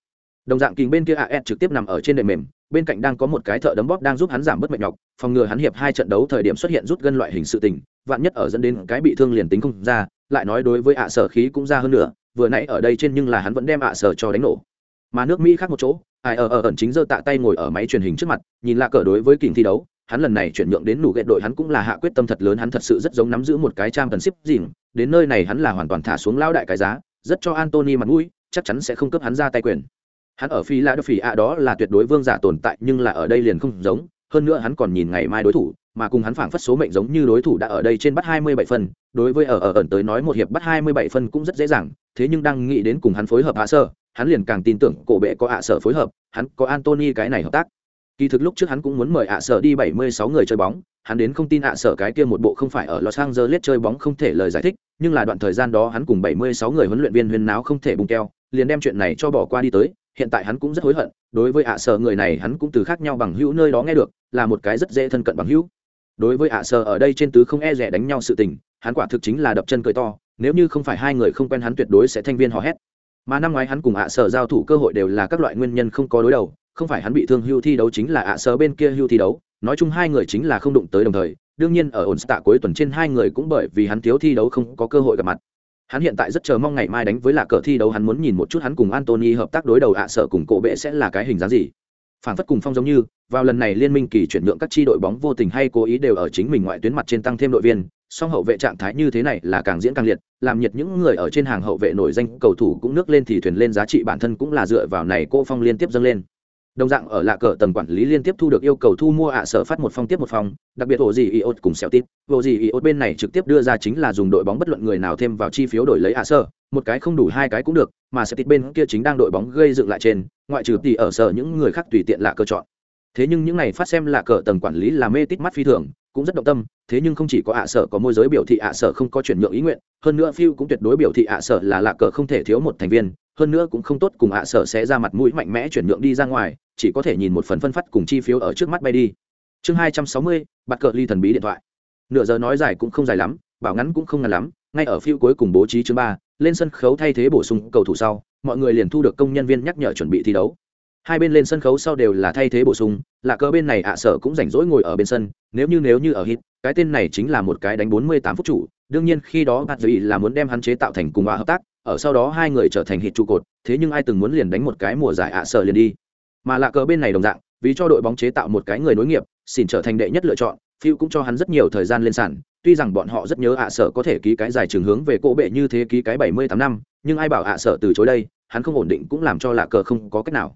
Speaker 1: đồng dạng kình bên kia as trực tiếp nằm ở trên đệm mềm, bên cạnh đang có một cái thợ đấm bóp đang giúp hắn giảm bớt mệt nhọc, phòng ngừa hắn hiệp hai trận đấu thời điểm xuất hiện rút gân loại hình sự tình, vạn nhất ở dẫn đến cái bị thương liền tính không ra, lại nói đối với ạ sở khí cũng ra hơn nữa vừa nãy ở đây trên nhưng là hắn vẫn đem ạ sở cho đánh nổ mà nước mỹ khác một chỗ, ai ở ở, ẩn chính giơ tạ tay ngồi ở máy truyền hình trước mặt, nhìn lạ cờ đối với kình thi đấu, hắn lần này chuyển nhượng đến nụ ghẹt đội hắn cũng là hạ quyết tâm thật lớn, hắn thật sự rất giống nắm giữ một cái trang cần ship gì. đến nơi này hắn là hoàn toàn thả xuống lao đại cái giá rất cho Anthony mặt mũi chắc chắn sẽ không cấp hắn ra tay quyền hắn ở phi lạ đô ạ đó là tuyệt đối vương giả tồn tại nhưng là ở đây liền không giống hơn nữa hắn còn nhìn ngày mai đối thủ mà cùng hắn phảng phất số mệnh giống như đối thủ đã ở đây trên bắt 27 phần. đối với ở ở ẩn tới nói một hiệp bắt 27 phần cũng rất dễ dàng, thế nhưng đang nghĩ đến cùng hắn phối hợp hạ sở, hắn liền càng tin tưởng cổ bệ có hạ sở phối hợp, hắn có Anthony cái này hợp tác. Kỳ thực lúc trước hắn cũng muốn mời hạ sở đi 76 người chơi bóng, hắn đến không tin hạ sở cái kia một bộ không phải ở Los Angeles chơi bóng không thể lời giải thích, nhưng là đoạn thời gian đó hắn cùng 76 người huấn luyện viên huyên náo không thể bùng keo, liền đem chuyện này cho bỏ qua đi tới, hiện tại hắn cũng rất hối hận, đối với hạ sở người này hắn cũng từ khác nhau bằng hữu nơi đó nghe được, là một cái rất dễ thân cận bằng hữu. Đối với ạ sở ở đây trên tứ không e rẻ đánh nhau sự tình hắn quả thực chính là đập chân cười to nếu như không phải hai người không quen hắn tuyệt đối sẽ thanh viên hò hét. Mà năm ngoái hắn cùng ạ sở giao thủ cơ hội đều là các loại nguyên nhân không có đối đầu không phải hắn bị thương hưu thi đấu chính là ạ sơ bên kia hưu thi đấu, nói chung hai người chính là không đụng tới đồng thời, đương nhiên ở ổn tạ cuối tuần trên hai người cũng bởi vì hắn thiếu thi đấu không có cơ hội gặp mặt. Hắn hiện tại rất chờ mong ngày mai đánh với lạc cờ thi đấu, hắn muốn nhìn một chút hắn cùng antony hợp tác đối đầu ạ sở cùng cổ bệ sẽ là cái hình dáng gì. Phản phất cùng phong giống như, vào lần này liên minh kỳ chuyển nhượng các chi đội bóng vô tình hay cố ý đều ở chính mình ngoại tuyến mặt trên tăng thêm đội viên, song hậu vệ trạng thái như thế này là càng diễn càng liệt, làm nhiệt những người ở trên hàng hậu vệ nổi danh cầu thủ cũng nước lên thì thuyền lên giá trị bản thân cũng là dựa vào này cô phong liên tiếp dâng lên đồng dạng ở lạ cờ tầng quản lý liên tiếp thu được yêu cầu thu mua ạ sở phát một phong tiếp một phong, đặc biệt ổ gì iot cùng xẻo tít. Ổ gì iot bên này trực tiếp đưa ra chính là dùng đội bóng bất luận người nào thêm vào chi phiếu đổi lấy ạ sở. Một cái không đủ hai cái cũng được, mà xẻo tít bên kia chính đang đội bóng gây dựng lại trên, ngoại trừ thì ở sở những người khác tùy tiện lạ cờ chọn. Thế nhưng những này phát xem lạ cờ tầng quản lý là mê tít mắt phi thường cũng rất động tâm, thế nhưng không chỉ có ạ sở có môi giới biểu thị ạ sở không có chuyển nhượng ý nguyện, hơn nữa phiêu cũng tuyệt đối biểu thị ạ sở là lạ cờ không thể thiếu một thành viên, hơn nữa cũng không tốt cùng ạ sở sẽ ra mặt mũi mạnh mẽ chuyển nhượng đi ra ngoài, chỉ có thể nhìn một phần phân phát cùng chi phiếu ở trước mắt bay đi. Chương hai trăm sáu mươi, bắt cờ ly thần bí điện thoại. Nửa giờ nói dài cũng không dài lắm, bảo ngắn cũng không ngắn lắm, ngay ở phiêu cuối cùng bố trí chương ba, lên sân khấu thay thế bổ sung cầu thủ sau, mọi người liền thu được công nhân viên nhắc nhở chuẩn bị thi đấu hai bên lên sân khấu sau đều là thay thế bổ sung, là cờ bên này ạ sở cũng rảnh rỗi ngồi ở bên sân, nếu như nếu như ở hit, cái tên này chính là một cái đánh bốn mươi tám phút chủ, đương nhiên khi đó bạt dĩ là muốn đem hắn chế tạo thành cùng hòa hợp tác, ở sau đó hai người trở thành hit trụ cột, thế nhưng ai từng muốn liền đánh một cái mùa giải ạ sở liền đi. Mà lạ cờ bên này đồng dạng, vì cho đội bóng chế tạo một cái người nối nghiệp, xin trở thành đệ nhất lựa chọn phiêu cũng cho hắn rất nhiều thời gian lên sàn, tuy rằng bọn họ rất nhớ ạ sở có thể ký cái dài trường hướng về cỗ bệ như thế ký cái bảy mươi tám năm, nhưng ai bảo ạ sở từ chối đây, hắn không ổn định cũng làm cho lạ cờ không có cách nào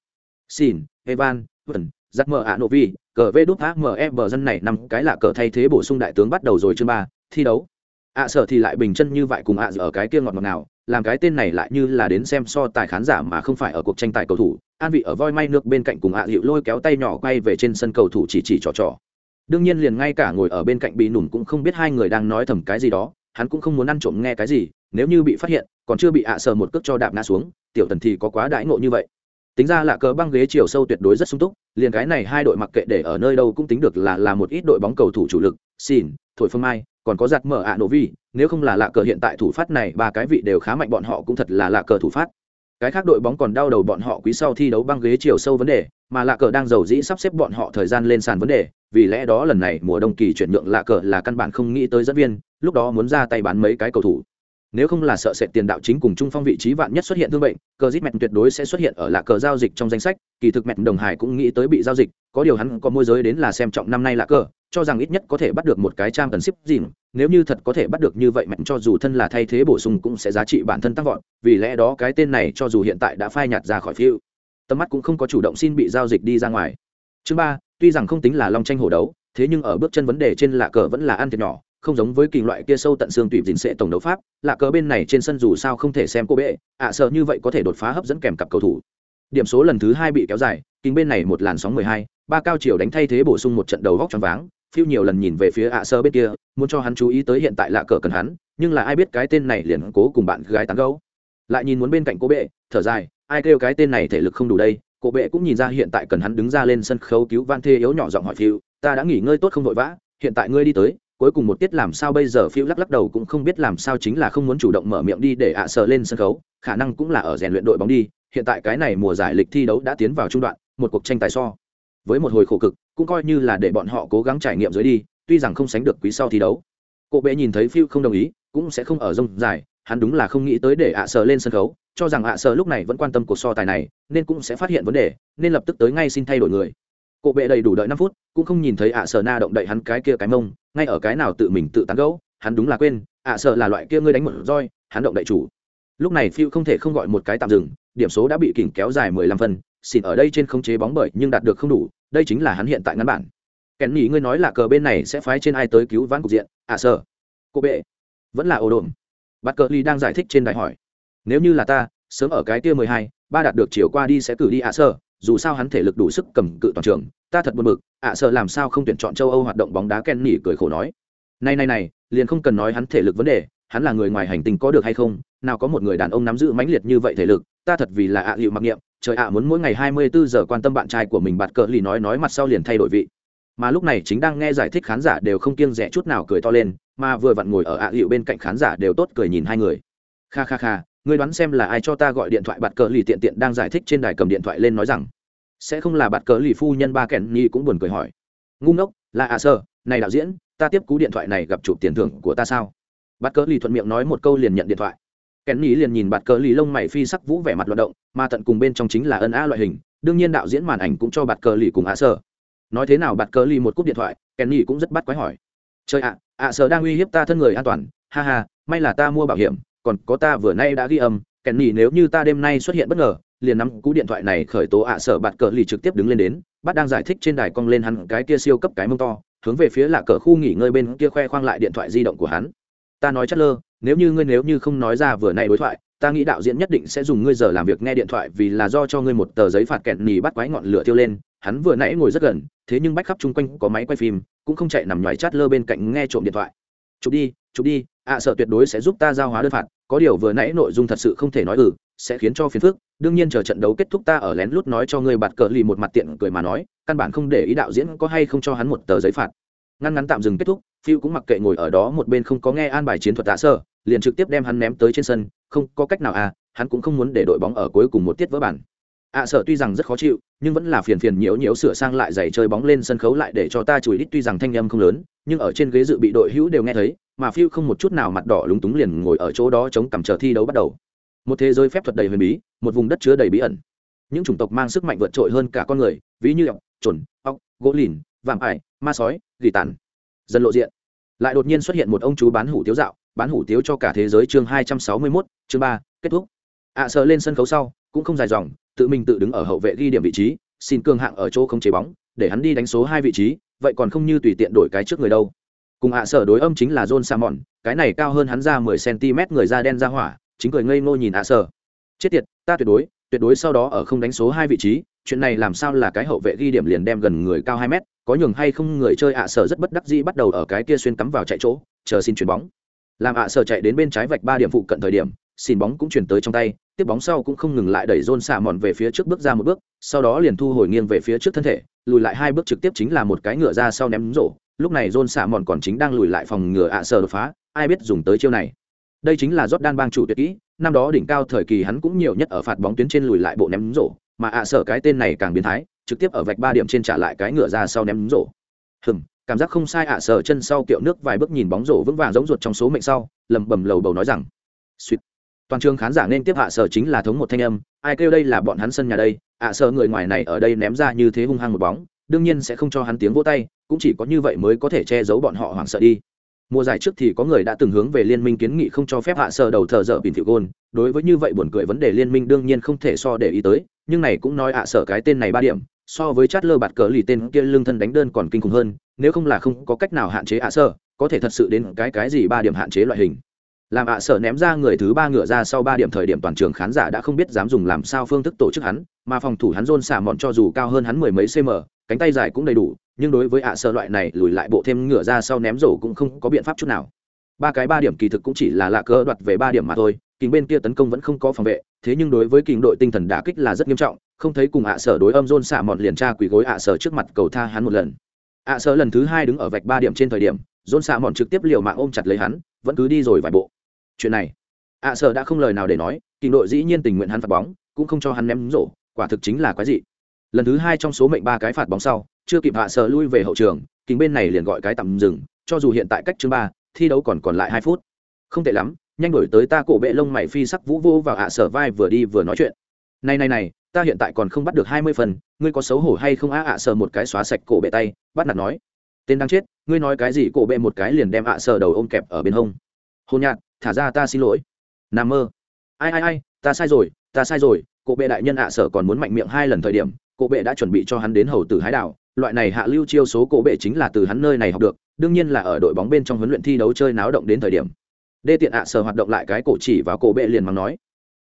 Speaker 1: xin evan Vân, giặc mờ ạ nô vi cờ vê đút ác mờ em bờ dân này năm cái lạ cờ thay thế bổ sung đại tướng bắt đầu rồi chương ba thi đấu. À, ạ sở thì lại bình chân như vậy cùng ạ ở cái kia ngọt ngọt nào làm cái tên này lại như là đến xem so tài khán giả mà không phải ở cuộc tranh tài cầu thủ. An vị ở voi may nước bên cạnh cùng ạ à lôi kéo tay nhỏ quay về trên sân cầu thủ chỉ chỉ trò trò. Đương nhiên liền ngay cả ngồi ở bên cạnh bị nùn cũng không biết hai người đang nói thầm cái gì đó hắn cũng không muốn ăn trộm nghe cái gì nếu như bị phát hiện còn chưa bị ạ sờ một cước cho đạp ngã xuống tiểu tần thì có quá đãi ngộ như vậy tính ra là cờ băng ghế chiều sâu tuyệt đối rất sung túc, liền cái này hai đội mặc kệ để ở nơi đâu cũng tính được là là một ít đội bóng cầu thủ chủ lực xin thổi phương mai, còn có giặt mở ạ nổ vi nếu không là lạ cờ hiện tại thủ phát này, ba cái vị đều khá mạnh bọn họ cũng thật là lạ cờ thủ phát. Cái khác đội bóng còn đau đầu bọn họ quý sau thi đấu băng ghế chiều sâu vấn đề, mà lạ cờ đang giàu dĩ sắp xếp bọn họ thời gian lên sàn vấn đề, vì lẽ đó lần này mùa đông kỳ chuyển nhượng lạ cờ là căn bản không nghĩ tới dẫn viên, lúc đó muốn ra tay bán mấy cái cầu thủ nếu không là sợ sệt tiền đạo chính cùng trung phong vị trí vạn nhất xuất hiện thương bệnh, cờ dít mẹt tuyệt đối sẽ xuất hiện ở lạc cờ giao dịch trong danh sách. Kỳ thực mẹt đồng hải cũng nghĩ tới bị giao dịch, có điều hắn có môi giới đến là xem trọng năm nay lạc cờ, cho rằng ít nhất có thể bắt được một cái trang cần ship dìm nếu như thật có thể bắt được như vậy, mẹt cho dù thân là thay thế bổ sung cũng sẽ giá trị bản thân tăng vọt, vì lẽ đó cái tên này cho dù hiện tại đã phai nhạt ra khỏi phiêu, tầm mắt cũng không có chủ động xin bị giao dịch đi ra ngoài. Chương ba, tuy rằng không tính là long tranh hổ đấu, thế nhưng ở bước chân vấn đề trên lạ cờ vẫn là ăn thiệt nhỏ không giống với kỳ loại kia sâu tận xương tùy dình sẽ tổng đấu pháp, lạ cờ bên này trên sân dù sao không thể xem cô bệ, ạ sợ như vậy có thể đột phá hấp dẫn kèm cặp cầu thủ. Điểm số lần thứ hai bị kéo dài kinh bên này một làn sóng mười hai, ba cao chiều đánh thay thế bổ sung một trận đầu góc tròn váng, phiêu nhiều lần nhìn về phía ạ sơ bên kia, muốn cho hắn chú ý tới hiện tại lạ cờ cần hắn, nhưng là ai biết cái tên này liền cố cùng bạn gái tán gấu lại nhìn muốn bên cạnh cô bệ, thở dài, ai kêu cái tên này thể lực không đủ đây, cô bệ cũng nhìn ra hiện tại cần hắn đứng ra lên sân khấu cứu van thê yếu nhỏ giọng hỏi phiêu, ta đã nghỉ ngơi tốt không vội vã, hiện tại ngươi đi tới cuối cùng một tiết làm sao bây giờ phiêu lắc lắc đầu cũng không biết làm sao chính là không muốn chủ động mở miệng đi để ạ à sờ lên sân khấu, khả năng cũng là ở rèn luyện đội bóng đi, hiện tại cái này mùa giải lịch thi đấu đã tiến vào trung đoạn, một cuộc tranh tài so với một hồi khổ cực, cũng coi như là để bọn họ cố gắng trải nghiệm dưới đi, tuy rằng không sánh được quý sau thi đấu. Cộ bệ nhìn thấy phiêu không đồng ý, cũng sẽ không ở rông dài, hắn đúng là không nghĩ tới để ạ à sờ lên sân khấu, cho rằng ạ à sờ lúc này vẫn quan tâm cuộc so tài này, nên cũng sẽ phát hiện vấn đề, nên lập tức tới ngay xin thay đổi người cộ bệ đầy đủ đợi năm phút cũng không nhìn thấy ạ sở na động đậy hắn cái kia cái mông ngay ở cái nào tự mình tự tán gẫu hắn đúng là quên ạ sở là loại kia ngươi đánh một roi hắn động đậy chủ. Lúc này phiêu không thể không gọi một cái tạm dừng điểm số đã bị kỉnh kéo dài mười lăm phần, xin ở đây trên không chế bóng bởi nhưng đạt được không đủ đây chính là hắn hiện tại ngắn bản. Kèn nhỉ ngươi nói là cờ bên này sẽ phái trên ai tới cứu vãn cục diện ạ sở. Cô bệ. Vẫn là ồ đồn bắt cờ ly đang giải thích trên đại hỏi. Nếu như là ta sớm ở cái kia mười hai ba đạt được chiều qua đi sẽ cử đi ạ sở dù sao hắn thể lực đủ sức cầm cự toàn trường, ta thật buồn bực, ạ sợ làm sao không tuyển chọn châu âu hoạt động bóng đá ken nỉ cười khổ nói. Này này này, liền không cần nói hắn thể lực vấn đề, hắn là người ngoài hành tinh có được hay không, nào có một người đàn ông nắm giữ mãnh liệt như vậy thể lực, ta thật vì là ạ liệu mặc niệm, trời ạ, muốn mỗi ngày hai mươi bốn giờ quan tâm bạn trai của mình bạt cỡ lì nói nói mặt sau liền thay đổi vị. Mà lúc này chính đang nghe giải thích khán giả đều không kiêng rẻ chút nào cười to lên, mà vừa vặn ngồi ở ạ liệu bên cạnh khán giả đều tốt cười nhìn hai người. Kha kha kha ngươi đoán xem là ai cho ta gọi điện thoại bạt cờ lì tiện tiện đang giải thích trên đài cầm điện thoại lên nói rằng, sẽ không là bạt cờ lì phu nhân ba kèn nhi cũng buồn cười hỏi. Ngu ngốc, là à sơ, này đạo diễn, ta tiếp cú điện thoại này gặp chụp tiền thưởng của ta sao? Bạt cờ lì thuận miệng nói một câu liền nhận điện thoại. Kèn nhi liền nhìn bạt cờ lì lông mày phi sắc vũ vẻ mặt loạt động, mà tận cùng bên trong chính là ân a loại hình, đương nhiên đạo diễn màn ảnh cũng cho bạt cờ lì cùng à sơ. Nói thế nào bạt cờ lì một cúp điện thoại kèn nhi cũng rất bắt quái hỏi. Trời ạ ạ sơ đang uy hiếp ta thân người an toàn, ha ha, may là ta mua bảo hiểm còn có ta vừa nay đã ghi âm kèn nhi nếu như ta đêm nay xuất hiện bất ngờ, liền nắm cú điện thoại này khởi tố ạ sở bạt cờ lì trực tiếp đứng lên đến, bắt đang giải thích trên đài cong lên hắn cái kia siêu cấp cái mông to, hướng về phía là cờ khu nghỉ ngơi bên kia khoe khoang lại điện thoại di động của hắn. Ta nói chất lơ, nếu như ngươi nếu như không nói ra vừa nay đối thoại, ta nghĩ đạo diễn nhất định sẽ dùng ngươi giờ làm việc nghe điện thoại vì là do cho ngươi một tờ giấy phạt kẹn nỉ bắt quái ngọn lửa tiêu lên, hắn vừa nãy ngồi rất gần, thế nhưng bách khắp chung quanh có máy quay phim, cũng không chạy nằm ngoài chát lơ bên cạnh nghe trộm điện thoại. Chụp đi chụp đi ạ sợ tuyệt đối sẽ giúp ta giao hóa đơn phạt có điều vừa nãy nội dung thật sự không thể nói ừ sẽ khiến cho phiền phức đương nhiên chờ trận đấu kết thúc ta ở lén lút nói cho người bạt cờ lì một mặt tiện cười mà nói căn bản không để ý đạo diễn có hay không cho hắn một tờ giấy phạt. Ngăn ngắn tạm dừng kết thúc phiêu cũng mặc kệ ngồi ở đó một bên không có nghe an bài chiến thuật tạ sơ liền trực tiếp đem hắn ném tới trên sân không có cách nào à hắn cũng không muốn để đội bóng ở cuối cùng một tiết vỡ bản. Ạ à, sợ tuy rằng rất khó chịu nhưng vẫn là phiền phiền nhiễu nhiễu sửa sang lại giày chơi bóng lên sân khấu lại để cho ta chùi đít tuy rằng thanh âm không lớn nhưng ở trên ghế dự bị đội hữu đều nghe thấy mà phiêu không một chút nào mặt đỏ lúng túng liền ngồi ở chỗ đó chống cằm chờ thi đấu bắt đầu. Một thế giới phép thuật đầy huyền bí một vùng đất chứa đầy bí ẩn. Những chủng tộc mang sức mạnh vượt trội hơn cả con người ví như ọc trồn ọc gỗ lìn vạm ải ma sói gỉ tàn. Dần lộ diện. Lại đột nhiên xuất hiện một ông chú bán hủ tiếu dạo bán hủ tiếu cho cả thế giới chương hai trăm sáu mươi mốt chương ba kết thúc. Ạ à, sợ lên sân khấu sau cũng không dài dòng tự mình tự đứng ở hậu vệ ghi điểm vị trí xin cường hạng ở chỗ không chế bóng để hắn đi đánh số hai vị trí vậy còn không như tùy tiện đổi cái trước người đâu cùng ạ à sở đối âm chính là john samon cái này cao hơn hắn ra mười cm người da đen ra hỏa, chính cười ngây ngô nhìn ạ à sở. Chết tiệt, ta tuyệt đối tuyệt đối sau đó ở không đánh số hai vị trí, chuyện này làm sao là cái hậu vệ ghi điểm liền đem gần người cao hai mét, có nhường hay không người chơi ạ à sở rất bất đắc dĩ bắt đầu ở cái kia xuyên cắm vào chạy chỗ, chờ xin chuyền bóng. Làm ạ sở chạy đến bên trái vạch ba điểm phụ cận thời điểm, xin bóng cũng chuyển tới trong tay, tiếp bóng sau cũng không ngừng lại đẩy john xạ mòn về phía trước bước ra một bước, sau đó liền thu hồi nghiêng về phía trước thân thể, lùi lại hai bước trực tiếp chính là một cái ngựa ra sau ném rổ lúc này John xạ mòn còn chính đang lùi lại phòng ngừa ạ sở đột phá ai biết dùng tới chiêu này đây chính là Jordan bang chủ tuyệt kỹ, năm đó đỉnh cao thời kỳ hắn cũng nhiều nhất ở phạt bóng tuyến trên lùi lại bộ ném rổ, mà ạ sở cái tên này càng biến thái, trực tiếp ở vạch ba điểm trên trả lại cái ngựa ra sau ném rổ. hừm cảm giác không sai ạ sở chân sau kiệu nước vài bước nhìn bóng rổ vững vàng giống ruột trong số mệnh sau lầm bầm lầu bầu nói rằng "Xuyệt." toàn trường khán giả nên tiếp ạ sở chính là thống một thanh âm ai kêu đây là bọn hắn sân nhà đây ạ sở người ngoài này ở đây ném ra như thế hung hăng một bóng đương nhiên sẽ không cho hắn tiếng vỗ tay, cũng chỉ có như vậy mới có thể che giấu bọn họ hoảng sợ đi. Mùa giải trước thì có người đã từng hướng về liên minh kiến nghị không cho phép hạ sơ đầu thờ dở bình thiệu gôn. Đối với như vậy buồn cười vấn đề liên minh đương nhiên không thể so để ý tới, nhưng này cũng nói hạ sở cái tên này ba điểm, so với chát lơ bạt cờ lì tên kia lương thân đánh đơn còn kinh khủng hơn, nếu không là không có cách nào hạn chế hạ sở, có thể thật sự đến cái cái gì ba điểm hạn chế loại hình làm ạ sở ném ra người thứ ba ngựa ra sau ba điểm thời điểm toàn trường khán giả đã không biết dám dùng làm sao phương thức tổ chức hắn, mà phòng thủ hắn rôn xả mọn cho dù cao hơn hắn mười mấy cm cánh tay dài cũng đầy đủ, nhưng đối với ạ sở loại này lùi lại bộ thêm ngựa ra sau ném rổ cũng không có biện pháp chút nào. Ba cái ba điểm kỳ thực cũng chỉ là lạ cơ đoạt về ba điểm mà thôi kính bên kia tấn công vẫn không có phòng vệ, thế nhưng đối với kính đội tinh thần đả kích là rất nghiêm trọng, không thấy cùng ạ sở đối âm rôn xả mọn liền tra quỳ gối ạ sở trước mặt cầu tha hắn một lần. Ạ sở lần thứ hai đứng ở vạch ba điểm trên thời điểm rôn xả mọn trực tiếp liều mạng ôm chặt lấy hắn, vẫn cứ đi rồi vài bộ chuyện này. Ạ sở đã không lời nào để nói kỳ đội dĩ nhiên tình nguyện hắn phạt bóng, cũng không cho hắn ném rổ, quả thực chính là quái dị. Lần thứ hai trong số mệnh ba cái phạt bóng sau, chưa kịp hạ sở lui về hậu trường kính bên này liền gọi cái tạm dừng, cho dù hiện tại cách chương ba, thi đấu còn còn lại hai phút. Không tệ lắm, nhanh đổi tới ta cổ bệ lông mày phi sắc vũ vô vào hạ sở vai vừa đi vừa nói chuyện. Này này này, ta hiện tại còn không bắt được hai mươi phần, ngươi có xấu hổ hay không á? Hạ sở một cái xóa sạch cổ bệ tay, bắt nạt nói. Tên đang chết, ngươi nói cái gì? Cổ bệ một cái liền đem hạ sở đầu ôm kẹp ở bên hông. Hôn nhạt thả ra ta xin lỗi. Nằm mơ. Ai ai ai, ta sai rồi, ta sai rồi cụ bệ đại nhân hạ sở còn muốn mạnh miệng hai lần thời điểm cụ bệ đã chuẩn bị cho hắn đến hầu tử hái đảo. Loại này hạ lưu chiêu số cụ bệ chính là từ hắn nơi này học được, đương nhiên là ở đội bóng bên trong huấn luyện thi đấu chơi náo động đến thời điểm. Đê tiện ạ sở hoạt động lại cái cổ chỉ và cụ bệ liền mắng nói,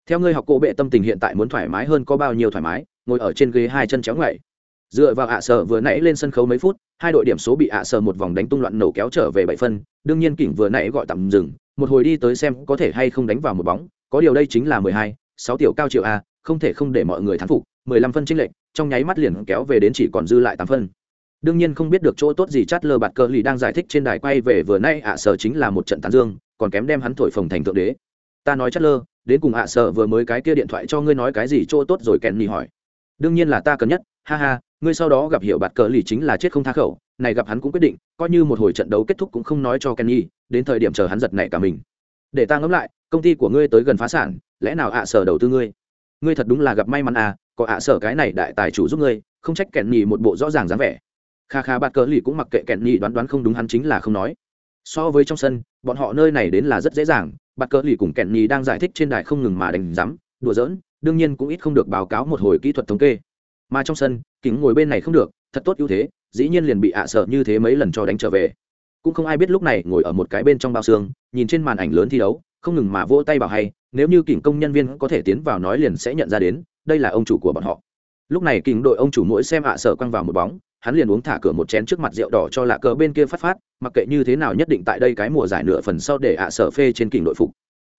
Speaker 1: theo ngươi học cụ bệ tâm tình hiện tại muốn thoải mái hơn có bao nhiêu thoải mái, ngồi ở trên ghế hai chân chéo ngậy dựa vào ạ sở vừa nãy lên sân khấu mấy phút, hai đội điểm số bị ạ sở một vòng đánh tung loạn nổ kéo trở về bảy phân, đương nhiên kỉnh vừa nãy gọi tạm dừng một hồi đi tới xem có thể hay không đánh vào một bóng, có điều đây chính là mười hai, sáu tiểu cao triệu a, không thể không để mọi người thắng phục, mười lăm phân chênh lệch, trong nháy mắt liền kéo về đến chỉ còn dư lại tám phân. Đương nhiên không biết được chỗ tốt gì chát lơ bạt cơ lì đang giải thích trên đài quay về vừa nay ạ sở chính là một trận tán dương, còn kém đem hắn thổi phồng thành thượng đế. Ta nói chát lơ đến cùng ạ sở vừa mới cái kia điện thoại cho ngươi nói cái gì chỗ tốt rồi kèn nhì hỏi. Đương nhiên là ta cần nhất ha ha, ngươi sau đó gặp hiểu bạt cờ lì chính là chết không tha khẩu, này gặp hắn cũng quyết định, coi như một hồi trận đấu kết thúc cũng không nói cho kenny, đến thời điểm chờ hắn giật nảy cả mình. Để ta ngẫm lại, công ty của ngươi tới gần phá sản, lẽ nào ạ sở đầu tư ngươi? Ngươi thật đúng là gặp may mắn à có ạ sở cái này đại tài chủ giúp ngươi, không trách kẹn nhì một bộ rõ ràng dáng vẻ. Kha kha, bạt cờ lì cũng mặc kệ kẹn nhì đoán đoán không đúng hắn chính là không nói. So với trong sân, bọn họ nơi này đến là rất dễ dàng, bạt cờ lì cùng kẹn nhì đang giải thích trên đài không ngừng mà đánh rắm đùa giỡn, đương nhiên cũng ít không được báo cáo một hồi kỹ thuật thống kê mà trong sân, kính ngồi bên này không được, thật tốt ưu thế, dĩ nhiên liền bị ạ sợ như thế mấy lần cho đánh trở về. Cũng không ai biết lúc này ngồi ở một cái bên trong bao xương, nhìn trên màn ảnh lớn thi đấu, không ngừng mà vỗ tay bảo hay, nếu như kỉnh công nhân viên có thể tiến vào nói liền sẽ nhận ra đến, đây là ông chủ của bọn họ. Lúc này kỉnh đội ông chủ mỗi xem ạ sợ quăng vào một bóng, hắn liền uống thả cửa một chén trước mặt rượu đỏ cho lạ cờ bên kia phát phát, mặc kệ như thế nào nhất định tại đây cái mùa giải nửa phần sau để ạ sợ phê trên kỉnh đội phục.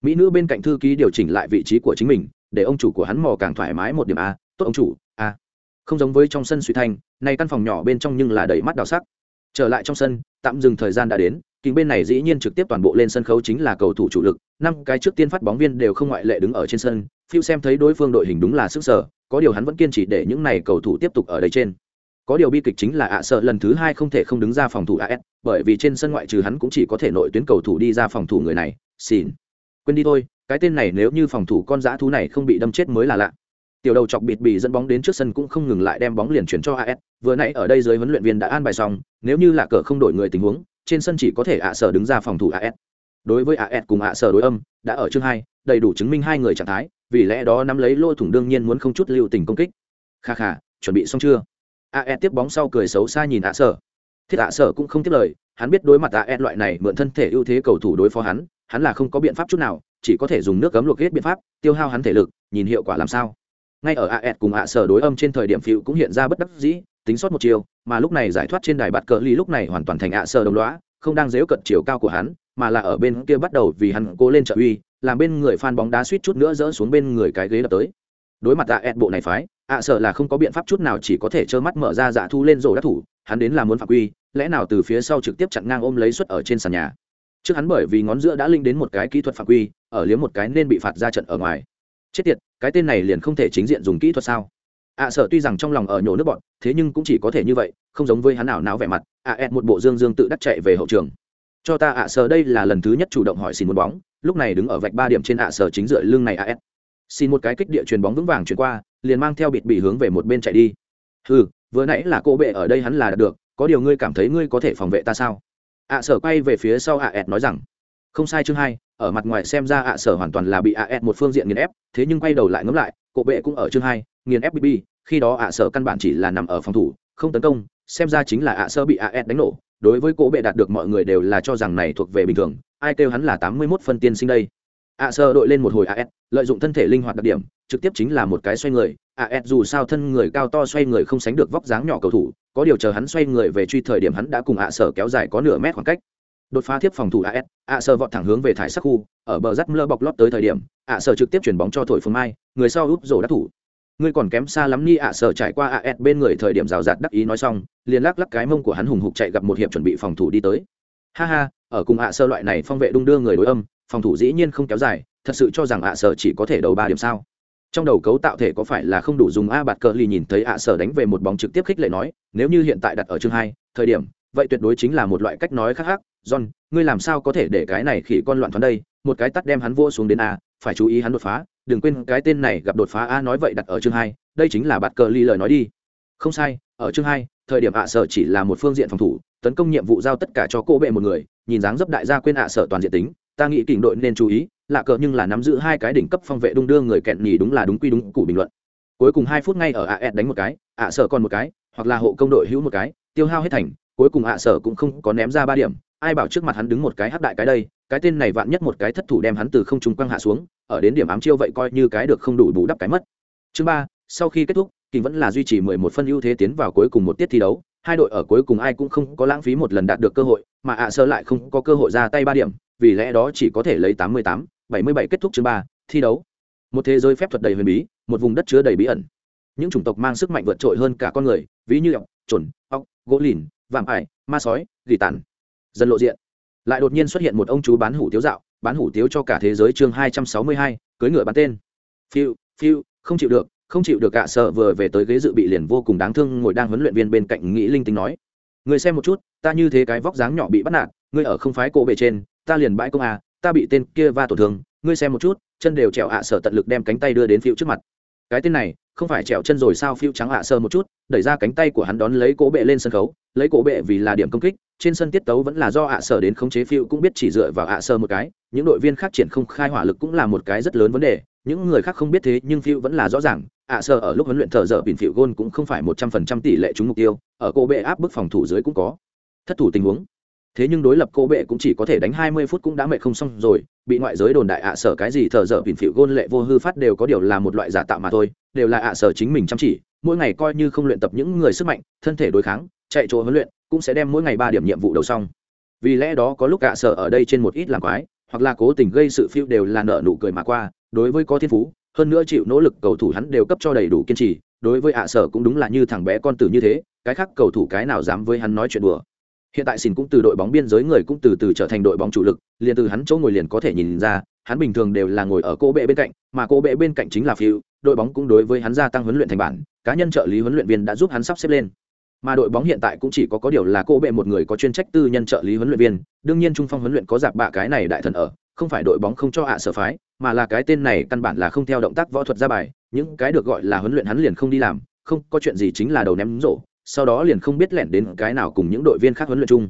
Speaker 1: Mỹ nữ bên cạnh thư ký điều chỉnh lại vị trí của chính mình, để ông chủ của hắn mò càng thoải mái một điểm a, tốt ông chủ, a không giống với trong sân suy thành nay căn phòng nhỏ bên trong nhưng là đầy mắt đào sắc. Trở lại trong sân, tạm dừng thời gian đã đến, kính bên này dĩ nhiên trực tiếp toàn bộ lên sân khấu chính là cầu thủ chủ lực, năm cái trước tiên phát bóng viên đều không ngoại lệ đứng ở trên sân, phiêu xem thấy đối phương đội hình đúng là sức sở, có điều hắn vẫn kiên trì để những này cầu thủ tiếp tục ở đây trên. Có điều bi kịch chính là ạ sợ lần thứ hai không thể không đứng ra phòng thủ as bởi vì trên sân ngoại trừ hắn cũng chỉ có thể nội tuyến cầu thủ đi ra phòng thủ người này xin quên đi thôi, cái tên này nếu như phòng thủ con dã thú này không bị đâm chết mới là lạ tiểu đầu chọc bịt bị dẫn bóng đến trước sân cũng không ngừng lại đem bóng liền chuyển cho as vừa nãy ở đây dưới huấn luyện viên đã an bài xong, nếu như là cờ không đổi người tình huống, trên sân chỉ có thể ạ sở đứng ra phòng thủ as đối với as cùng ạ sở đối âm, đã ở chương hai, đầy đủ chứng minh hai người trạng thái, vì lẽ đó nắm lấy lôi thủng đương nhiên muốn không chút lưu tình công kích. Kha kha, chuẩn bị xong chưa? As tiếp bóng sau cười xấu xa nhìn ạ sở thiết ạ sở cũng không tiếp lời, hắn biết đối mặt as loại này mượn thân thể ưu thế cầu thủ đối phó hắn hắn là không có biện pháp chút nào, chỉ có thể dùng nước cấm luộc hết biện pháp, tiêu hao hắn thể lực, nhìn hiệu quả làm sao ngay ở AS cùng ạ sở đối âm trên thời điểm phiêu cũng hiện ra bất đắc dĩ, tính sót một chiều, mà lúc này giải thoát trên đài bạt cờ ly lúc này hoàn toàn thành ạ sở đồng lõa, không đang dếu cận chiều cao của hắn, mà là ở bên kia bắt đầu vì hắn cố lên trợ uy, làm bên người fan bóng đá suýt chút nữa dỡ xuống bên người cái ghế đập tới. Đối mặt AS bộ này phái ạ sở là không có biện pháp chút nào chỉ có thể trơ mắt mở ra dạ thu lên rổ đắc thủ, hắn đến là muốn phạm quy, lẽ nào từ phía sau trực tiếp chặn ngang ôm lấy suất ở trên sàn nhà. Trước hắn bởi vì ngón giữa đã linh đến một cái kỹ thuật phạm quy, ở liếm một cái nên bị phạt ra trận ở ngoài chết tiệt cái tên này liền không thể chính diện dùng kỹ thuật sao ạ à, sợ tuy rằng trong lòng ở nhổ nước bọn thế nhưng cũng chỉ có thể như vậy không giống với hắn nào nào vẻ mặt à, AS một bộ dương dương tự đắc chạy về hậu trường. Cho ta ạ sợ đây là lần thứ nhất chủ động hỏi xin muốn bóng, lúc này đứng ở vạch ba điểm trên ạ sợ chính dựa lưng này AS. Xin một cái kích địa truyền bóng vững vàng chuyển qua, liền mang theo bịt bị hướng về một bên chạy đi. Hừ, vừa nãy là cô bệ ở đây hắn là được, có điều ngươi cảm thấy ngươi có thể phòng vệ ta sao? ạ sợ quay về phía sau AS nói rằng, không sai chương hai ở mặt ngoài xem ra ạ sở hoàn toàn là bị AS một phương diện nghiền ép, thế nhưng quay đầu lại ngẫm lại, cổ bệ cũng ở chương hai nghiền ép BB, khi đó ạ sở căn bản chỉ là nằm ở phòng thủ, không tấn công, xem ra chính là ạ sơ bị AS đánh nổ, đối với cổ bệ đạt được mọi người đều là cho rằng này thuộc về bình thường ai kêu hắn là tám mươi 81 phân tiên sinh đây? ạ sơ đội lên một hồi as lợi dụng thân thể linh hoạt đặc điểm trực tiếp chính là một cái xoay người. As dù sao thân người cao to xoay người không sánh được vóc dáng nhỏ cầu thủ có điều chờ hắn xoay người về truy thời điểm hắn đã cùng ạ sở kéo dài có nửa mét khoảng cách đột phá tiếp phòng thủ as ạ sở vọt thẳng hướng về thải sắc khu, ở bờ rắt lơ bọc lót tới thời điểm ạ sở trực tiếp chuyển bóng cho thổi phương mai, người sau úp rổ đắc thủ. Ngươi còn kém xa lắm ni ạ sở trải qua as bên người thời điểm rào rạt đắc ý nói xong, liền lắc lắc cái mông của hắn hùng hục chạy gặp một hiệp chuẩn bị phòng thủ đi tới. Ha ha, ở cùng ạ sơ loại này phong vệ đung đưa người đối âm, phòng thủ dĩ nhiên không kéo dài, thật sự cho rằng ạ sở chỉ có thể đầu ba điểm sao. Trong đầu cấu tạo thể có phải là không đủ dùng a bạt cờ lì nhìn thấy ạ sở đánh về một bóng trực tiếp khích lệ nói, nếu như hiện tại đặt ở chương hai, thời điểm, vậy tuyệt đối chính là một loại cách nói khác khác john, ngươi làm sao có thể để cái này khỉ con loạn thoáng đây? Một cái tắt đem hắn vô xuống đến a, phải chú ý hắn đột phá. Đừng quên cái tên này gặp đột phá a nói vậy đặt ở chương hai, đây chính là bạt cờ ly lời nói đi. Không sai, ở chương hai, thời điểm ạ sở chỉ là một phương diện phòng thủ, tấn công nhiệm vụ giao tất cả cho cô bệ một người, nhìn dáng dấp đại gia quên ạ sở toàn diện tính. Ta nghĩ kỉnh đội nên chú ý, lạ cờ nhưng là nắm giữ hai cái đỉnh cấp phong vệ đung đưa người kẹn nhì đúng là đúng quy đúng cụ bình luận. Cuối cùng hai phút ngay ở AS đánh một cái ạ sở còn một cái, hoặc là hộ công đội hữu một cái, tiêu hao hết thành, cuối cùng ạ sở cũng không có ném ra ba điểm ai bảo trước mặt hắn đứng một cái hắc đại cái đây cái tên này vạn nhất một cái thất thủ đem hắn từ không trung quăng hạ xuống ở đến điểm ám chiêu vậy coi như cái được không đủ bù đắp cái mất. Chương ba sau khi kết thúc kỳ vẫn là duy trì 11 phân ưu thế tiến vào cuối cùng một tiết thi đấu hai đội ở cuối cùng ai cũng không có lãng phí một lần đạt được cơ hội mà ạ sơ lại không có cơ hội ra tay ba điểm vì lẽ đó chỉ có thể lấy 88, 77 kết thúc chương ba thi đấu. Một thế giới phép thuật đầy huyền bí một vùng đất chứa đầy bí ẩn. Những chủng tộc mang sức mạnh vượt trội hơn cả con người ví như ọc chuẩn ọc gỗ lìn vạm ải ma sói gỉ tản dần lộ diện. Lại đột nhiên xuất hiện một ông chú bán hủ tiếu dạo bán hủ tiếu cho cả thế giới chương 262, cưới ngựa bán tên. Phiêu phiêu không chịu được không chịu được cả sợ vừa về tới ghế dự bị liền vô cùng đáng thương ngồi đang huấn luyện viên bên cạnh nghĩ linh tính nói. Người xem một chút ta như thế cái vóc dáng nhỏ bị bắt nạt ngươi ở không phái cổ bề trên ta liền bãi công à ta bị tên kia va tổn thương ngươi xem một chút chân đều trèo ạ à sở tận lực đem cánh tay đưa đến phiêu trước mặt. Cái tên này không phải trèo chân rồi sao phiêu trắng hạ sơ một chút, đẩy ra cánh tay của hắn đón lấy cổ bệ lên sân khấu. Lấy cổ bệ vì là điểm công kích, trên sân tiết tấu vẫn là do hạ sở đến khống chế phiêu cũng biết chỉ dựa vào hạ sơ một cái. Những đội viên khác triển không khai hỏa lực cũng là một cái rất lớn vấn đề. Những người khác không biết thế, nhưng phiêu vẫn là rõ ràng, ạ sơ ở lúc huấn luyện thợ dở bỉn phiêu gôn cũng không phải một trăm phần trăm tỷ lệ trúng mục tiêu, ở cố bệ áp bức phòng thủ dưới cũng có. Thất thủ tình huống thế nhưng đối lập cô bệ cũng chỉ có thể đánh hai mươi phút cũng đã mệt không xong rồi, bị ngoại giới đồn đại ạ sở cái gì thờ dở bình phiệu gôn lệ vô hư phát đều có điều là một loại giả tạo mà thôi, đều là ạ sở chính mình chăm chỉ, mỗi ngày coi như không luyện tập những người sức mạnh, thân thể đối kháng, chạy chỗ huấn luyện, cũng sẽ đem mỗi ngày ba điểm nhiệm vụ đầu xong. Vì lẽ đó có lúc ạ sở ở đây trên một ít làm quái, hoặc là cố tình gây sự phiêu đều là nợ nụ cười mà qua, đối với có thiên phú, hơn nữa chịu nỗ lực cầu thủ hắn đều cấp cho đầy đủ kiên trì, đối với ạ sở cũng đúng là như thằng bé con tử như thế, cái khác cầu thủ cái nào dám với hắn nói chuyện đùa hiện tại xin cũng từ đội bóng biên giới người cũng từ từ trở thành đội bóng chủ lực, liền từ hắn chỗ ngồi liền có thể nhìn ra, hắn bình thường đều là ngồi ở cô bệ bên cạnh, mà cô bệ bên cạnh chính là phiêu đội bóng cũng đối với hắn gia tăng huấn luyện thành bản, cá nhân trợ lý huấn luyện viên đã giúp hắn sắp xếp lên. Mà đội bóng hiện tại cũng chỉ có có điều là cô bệ một người có chuyên trách tư nhân trợ lý huấn luyện viên, đương nhiên trung phong huấn luyện có giặc bạ cái này đại thần ở, không phải đội bóng không cho ạ sở phái, mà là cái tên này căn bản là không theo động tác võ thuật ra bài, những cái được gọi là huấn luyện hắn liền không đi làm, không có chuyện gì chính là đầu ném rổ sau đó liền không biết lẻn đến cái nào cùng những đội viên khác huấn luyện chung.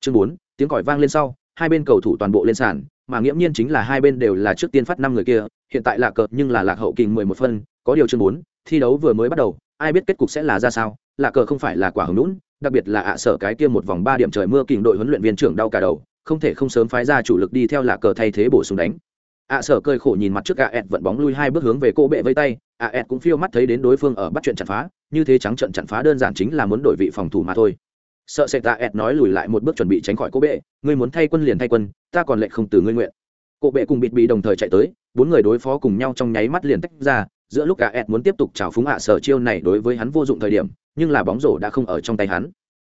Speaker 1: Chương bốn, tiếng còi vang lên sau, hai bên cầu thủ toàn bộ lên sàn, mà nghiễm nhiên chính là hai bên đều là trước tiên phát năm người kia, hiện tại là cợt nhưng là lạc hậu kình mười một phân, có điều chương bốn, thi đấu vừa mới bắt đầu, ai biết kết cục sẽ là ra sao, là cờ không phải là quả hứng lũn đặc biệt là ạ sở cái kia một vòng ba điểm trời mưa kình đội huấn luyện viên trưởng đau cả đầu, không thể không sớm phái ra chủ lực đi theo là cờ thay thế bổ sung đánh ạ sở cười khổ nhìn mặt trước ạ ẹt vận bóng lui hai bước hướng về cô bệ vây tay. ạ ẹt cũng phiêu mắt thấy đến đối phương ở bắt chuyện chặn phá. Như thế trắng trận chặn phá đơn giản chính là muốn đổi vị phòng thủ mà thôi. Sợ sệt tạ ẹt nói lùi lại một bước chuẩn bị tránh khỏi cô bệ. Ngươi muốn thay quân liền thay quân, ta còn lệnh không từ ngươi nguyện. Cô bệ cùng bịt bị đồng thời chạy tới, bốn người đối phó cùng nhau trong nháy mắt liền tách ra. Giữa lúc ạ ẹt muốn tiếp tục trào phúng ạ sở chiêu này đối với hắn vô dụng thời điểm, nhưng là bóng rổ đã không ở trong tay hắn.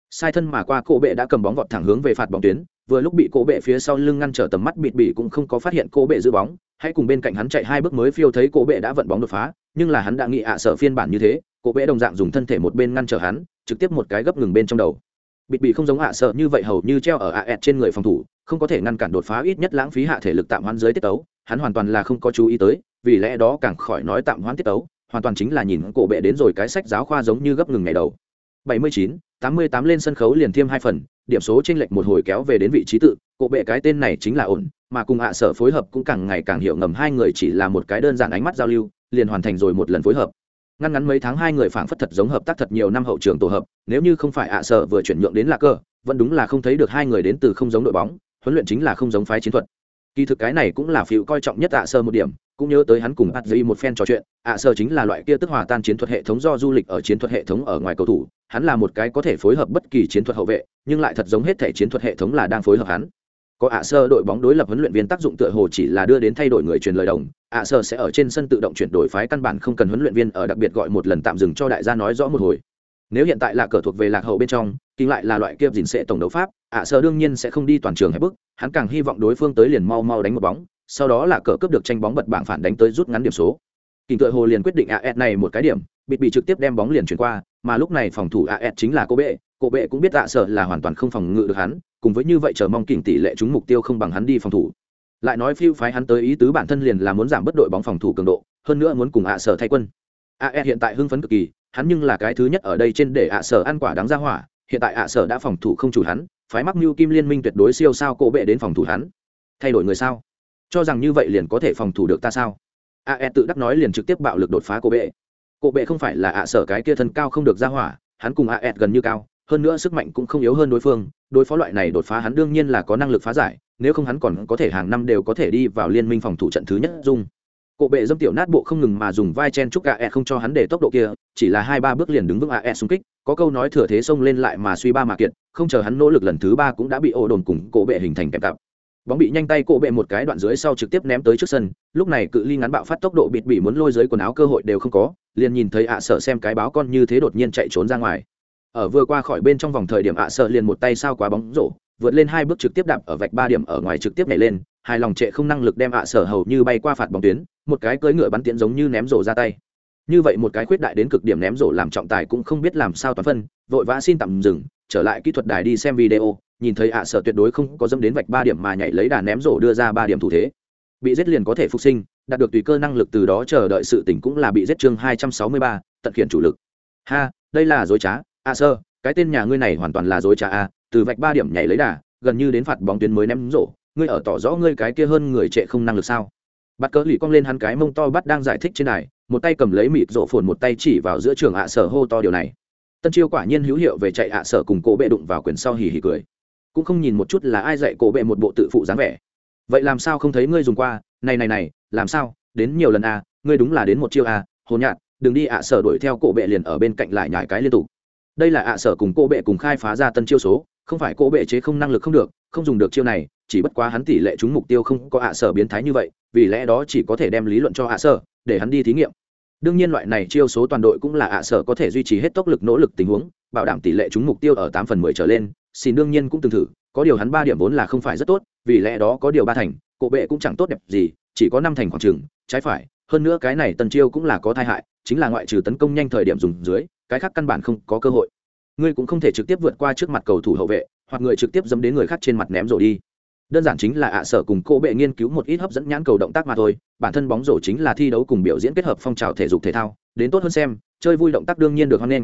Speaker 1: Sai thân mà qua, cô bệ đã cầm bóng vọt thẳng hướng về phạt bóng tuyến vừa lúc bị cô bệ phía sau lưng ngăn trở tầm mắt bịt bỉ cũng không có phát hiện cô bệ giữ bóng hãy cùng bên cạnh hắn chạy hai bước mới phiêu thấy cô bệ đã vận bóng đột phá nhưng là hắn đã nghĩ ạ sợ phiên bản như thế cô bệ đồng dạng dùng thân thể một bên ngăn trở hắn trực tiếp một cái gấp ngừng bên trong đầu. Bịt bị không giống ạ sợ như vậy hầu như treo ở ẹt trên người phòng thủ không có thể ngăn cản đột phá ít nhất lãng phí hạ thể lực tạm hoãn dưới tiết tấu hắn hoàn toàn là không có chú ý tới vì lẽ đó càng khỏi nói tạm hoãn tiết tấu hoàn toàn chính là nhìn cổ bệ đến rồi cái sách giáo khoa giống như gấp ngừng ngày đầu. 79, 88 lên sân khấu liền thêm hai phần điểm số chênh lệch một hồi kéo về đến vị trí tự, cổ bệ cái tên này chính là ổn, mà cùng hạ sở phối hợp cũng càng ngày càng hiểu ngầm hai người chỉ là một cái đơn giản ánh mắt giao lưu, liền hoàn thành rồi một lần phối hợp. Ngăn ngắn mấy tháng hai người phảng phất thật giống hợp tác thật nhiều năm hậu trường tổ hợp, nếu như không phải ạ sở vừa chuyển nhượng đến lạc cơ, vẫn đúng là không thấy được hai người đến từ không giống đội bóng, huấn luyện chính là không giống phái chiến thuật. Kỳ thực cái này cũng là phiêu coi trọng nhất ạ sở một điểm cũng nhớ tới hắn cùng bắt dây một phen trò chuyện, ạ sơ chính là loại kia tức hòa tan chiến thuật hệ thống do du lịch ở chiến thuật hệ thống ở ngoài cầu thủ. Hắn là một cái có thể phối hợp bất kỳ chiến thuật hậu vệ, nhưng lại thật giống hết thể chiến thuật hệ thống là đang phối hợp hắn. Có ạ sơ đội bóng đối lập huấn luyện viên tác dụng tựa hồ chỉ là đưa đến thay đổi người truyền lời đồng. Ạ sơ sẽ ở trên sân tự động chuyển đổi phái căn bản không cần huấn luyện viên ở đặc biệt gọi một lần tạm dừng cho đại gia nói rõ một hồi. Nếu hiện tại là cờ thuộc về lạc hậu bên trong, kinh lại là loại kiếp dình sẽ tổng đấu pháp, ạ sơ đương nhiên sẽ không đi toàn trường hay bức hắn càng hy vọng đối phương tới liền mau mau đánh một bóng sau đó là cờ cướp được tranh bóng bật bảng phản đánh tới rút ngắn điểm số. Kinh tựa hồ liền quyết định AS này một cái điểm, bịt bị trực tiếp đem bóng liền chuyển qua, mà lúc này phòng thủ AS chính là cô bệ. Cô bệ cũng biết ạ sở là hoàn toàn không phòng ngự được hắn, cùng với như vậy chờ mong kỉnh tỷ lệ trúng mục tiêu không bằng hắn đi phòng thủ. Lại nói phiêu phái hắn tới ý tứ bản thân liền là muốn giảm bất đội bóng phòng thủ cường độ, hơn nữa muốn cùng ạ sở thay quân. Ae hiện tại hưng phấn cực kỳ, hắn nhưng là cái thứ nhất ở đây trên để ạ sở ăn quả đáng ra hỏa, hiện tại ạ sở đã phòng thủ không chủ hắn, phái mắc mưu kim liên minh tuyệt đối siêu sao cô bệ đến phòng thủ hắn. Thay đổi người sao? Cho rằng như vậy liền có thể phòng thủ được ta sao? A E tự đắc nói liền trực tiếp bạo lực đột phá cổ bệ. Cổ bệ không phải là ạ sở cái kia thân cao không được ra hỏa hắn cùng A E gần như cao hơn nữa sức mạnh cũng không yếu hơn đối phương đối phó loại này đột phá hắn đương nhiên là có năng lực phá giải nếu không hắn còn có thể hàng năm đều có thể đi vào liên minh phòng thủ trận thứ nhất dung. Cổ bệ dâm tiểu nát bộ không ngừng mà dùng vai chen chúc ae không cho hắn để tốc độ kia chỉ là hai ba bước liền đứng vững ae xung kích có câu nói thừa thế xông lên lại mà suy ba mà kiện, không chờ hắn nỗ lực lần thứ ba cũng đã bị ô đồn cùng cổ bệ hình thành kẹp cặp bóng bị nhanh tay cổ bệ một cái đoạn dưới sau trực tiếp ném tới trước sân. Lúc này cự ly ngắn bạo phát tốc độ bịt bị muốn lôi dưới quần áo cơ hội đều không có, liền nhìn thấy ạ sợ xem cái báo con như thế đột nhiên chạy trốn ra ngoài. Ở vừa qua khỏi bên trong vòng thời điểm ạ sợ liền một tay sao quá bóng rổ, vượt lên hai bước trực tiếp đạp ở vạch ba điểm ở ngoài trực tiếp nhảy lên hai lòng trệ không năng lực đem ạ sở hầu như bay qua phạt bóng tuyến, một cái cưỡi ngựa bắn tiễn giống như ném rổ ra tay. Như vậy một cái khuyết đại đến cực điểm ném rổ làm trọng tài cũng không biết làm sao toàn phân, vội vã xin tạm dừng, trở lại kỹ thuật đài đi xem video nhìn thấy ạ sở tuyệt đối không có dâm đến vạch ba điểm mà nhảy lấy đà ném rổ đưa ra ba điểm thủ thế. Bị giết liền có thể phục sinh, đạt được tùy cơ năng lực từ đó chờ đợi sự tỉnh cũng là bị giết chương hai trăm sáu mươi ba, tận khiển chủ lực. Ha, đây là dối trá. Ạ sơ, cái tên nhà ngươi này hoàn toàn là dối trá a, từ vạch ba điểm nhảy lấy đà, gần như đến phạt bóng tuyến mới ném rổ. Ngươi ở tỏ rõ ngươi cái kia hơn người trệ không năng lực sao? Bắt cỡ lì cong lên hắn cái mông to bắt đang giải thích trên này một tay cầm lấy mịt rổ phồn một tay chỉ vào giữa trường ạ sở hô to điều này. Tân chiêu quả nhiên hữu hiệu về chạy ạ sở cùng cố bệ đụng vào quyền sau hì hì cười cũng không nhìn một chút là ai dạy cổ bệ một bộ tự phụ dáng vẻ. Vậy làm sao không thấy ngươi dùng qua? Này này này làm sao? Đến nhiều lần à, ngươi đúng là đến một chiêu à, hồn nhạt đừng đi ạ à, sở đuổi theo cổ bệ liền ở bên cạnh lại nhải cái liên tục. Đây là ạ à, sở cùng cổ bệ cùng khai phá ra tân chiêu số. Không phải cổ bệ chế không năng lực không được không dùng được chiêu này chỉ bất quá hắn tỷ lệ trúng mục tiêu không có ạ à, sở biến thái như vậy vì lẽ đó chỉ có thể đem lý luận cho ạ sở để hắn đi thí nghiệm. Đương nhiên loại này chiêu số toàn đội cũng là ạ sở có thể duy trì hết tốc lực nỗ lực tình huống bảo đảm tỷ lệ trúng mục tiêu ở tám phần mười trở lên xin đương nhiên cũng từng thử, có điều hắn ba điểm vốn là không phải rất tốt, vì lẽ đó có điều ba thành, cổ bệ cũng chẳng tốt đẹp gì, chỉ có năm thành khoảng trừng trái phải, hơn nữa cái này tần chiêu cũng là có tai hại, chính là ngoại trừ tấn công nhanh thời điểm dùng dưới, cái khác căn bản không có cơ hội. Ngươi cũng không thể trực tiếp vượt qua trước mặt cầu thủ hậu vệ, hoặc người trực tiếp dẫm đến người khác trên mặt ném rồi đi. Đơn giản chính là ạ sở cùng cô bệ nghiên cứu một ít hấp dẫn nhãn cầu động tác mà thôi, bản thân bóng rổ chính là thi đấu cùng biểu diễn kết hợp phong trào thể dục thể thao, đến tốt hơn xem, chơi vui động tác đương nhiên được hoan nghênh.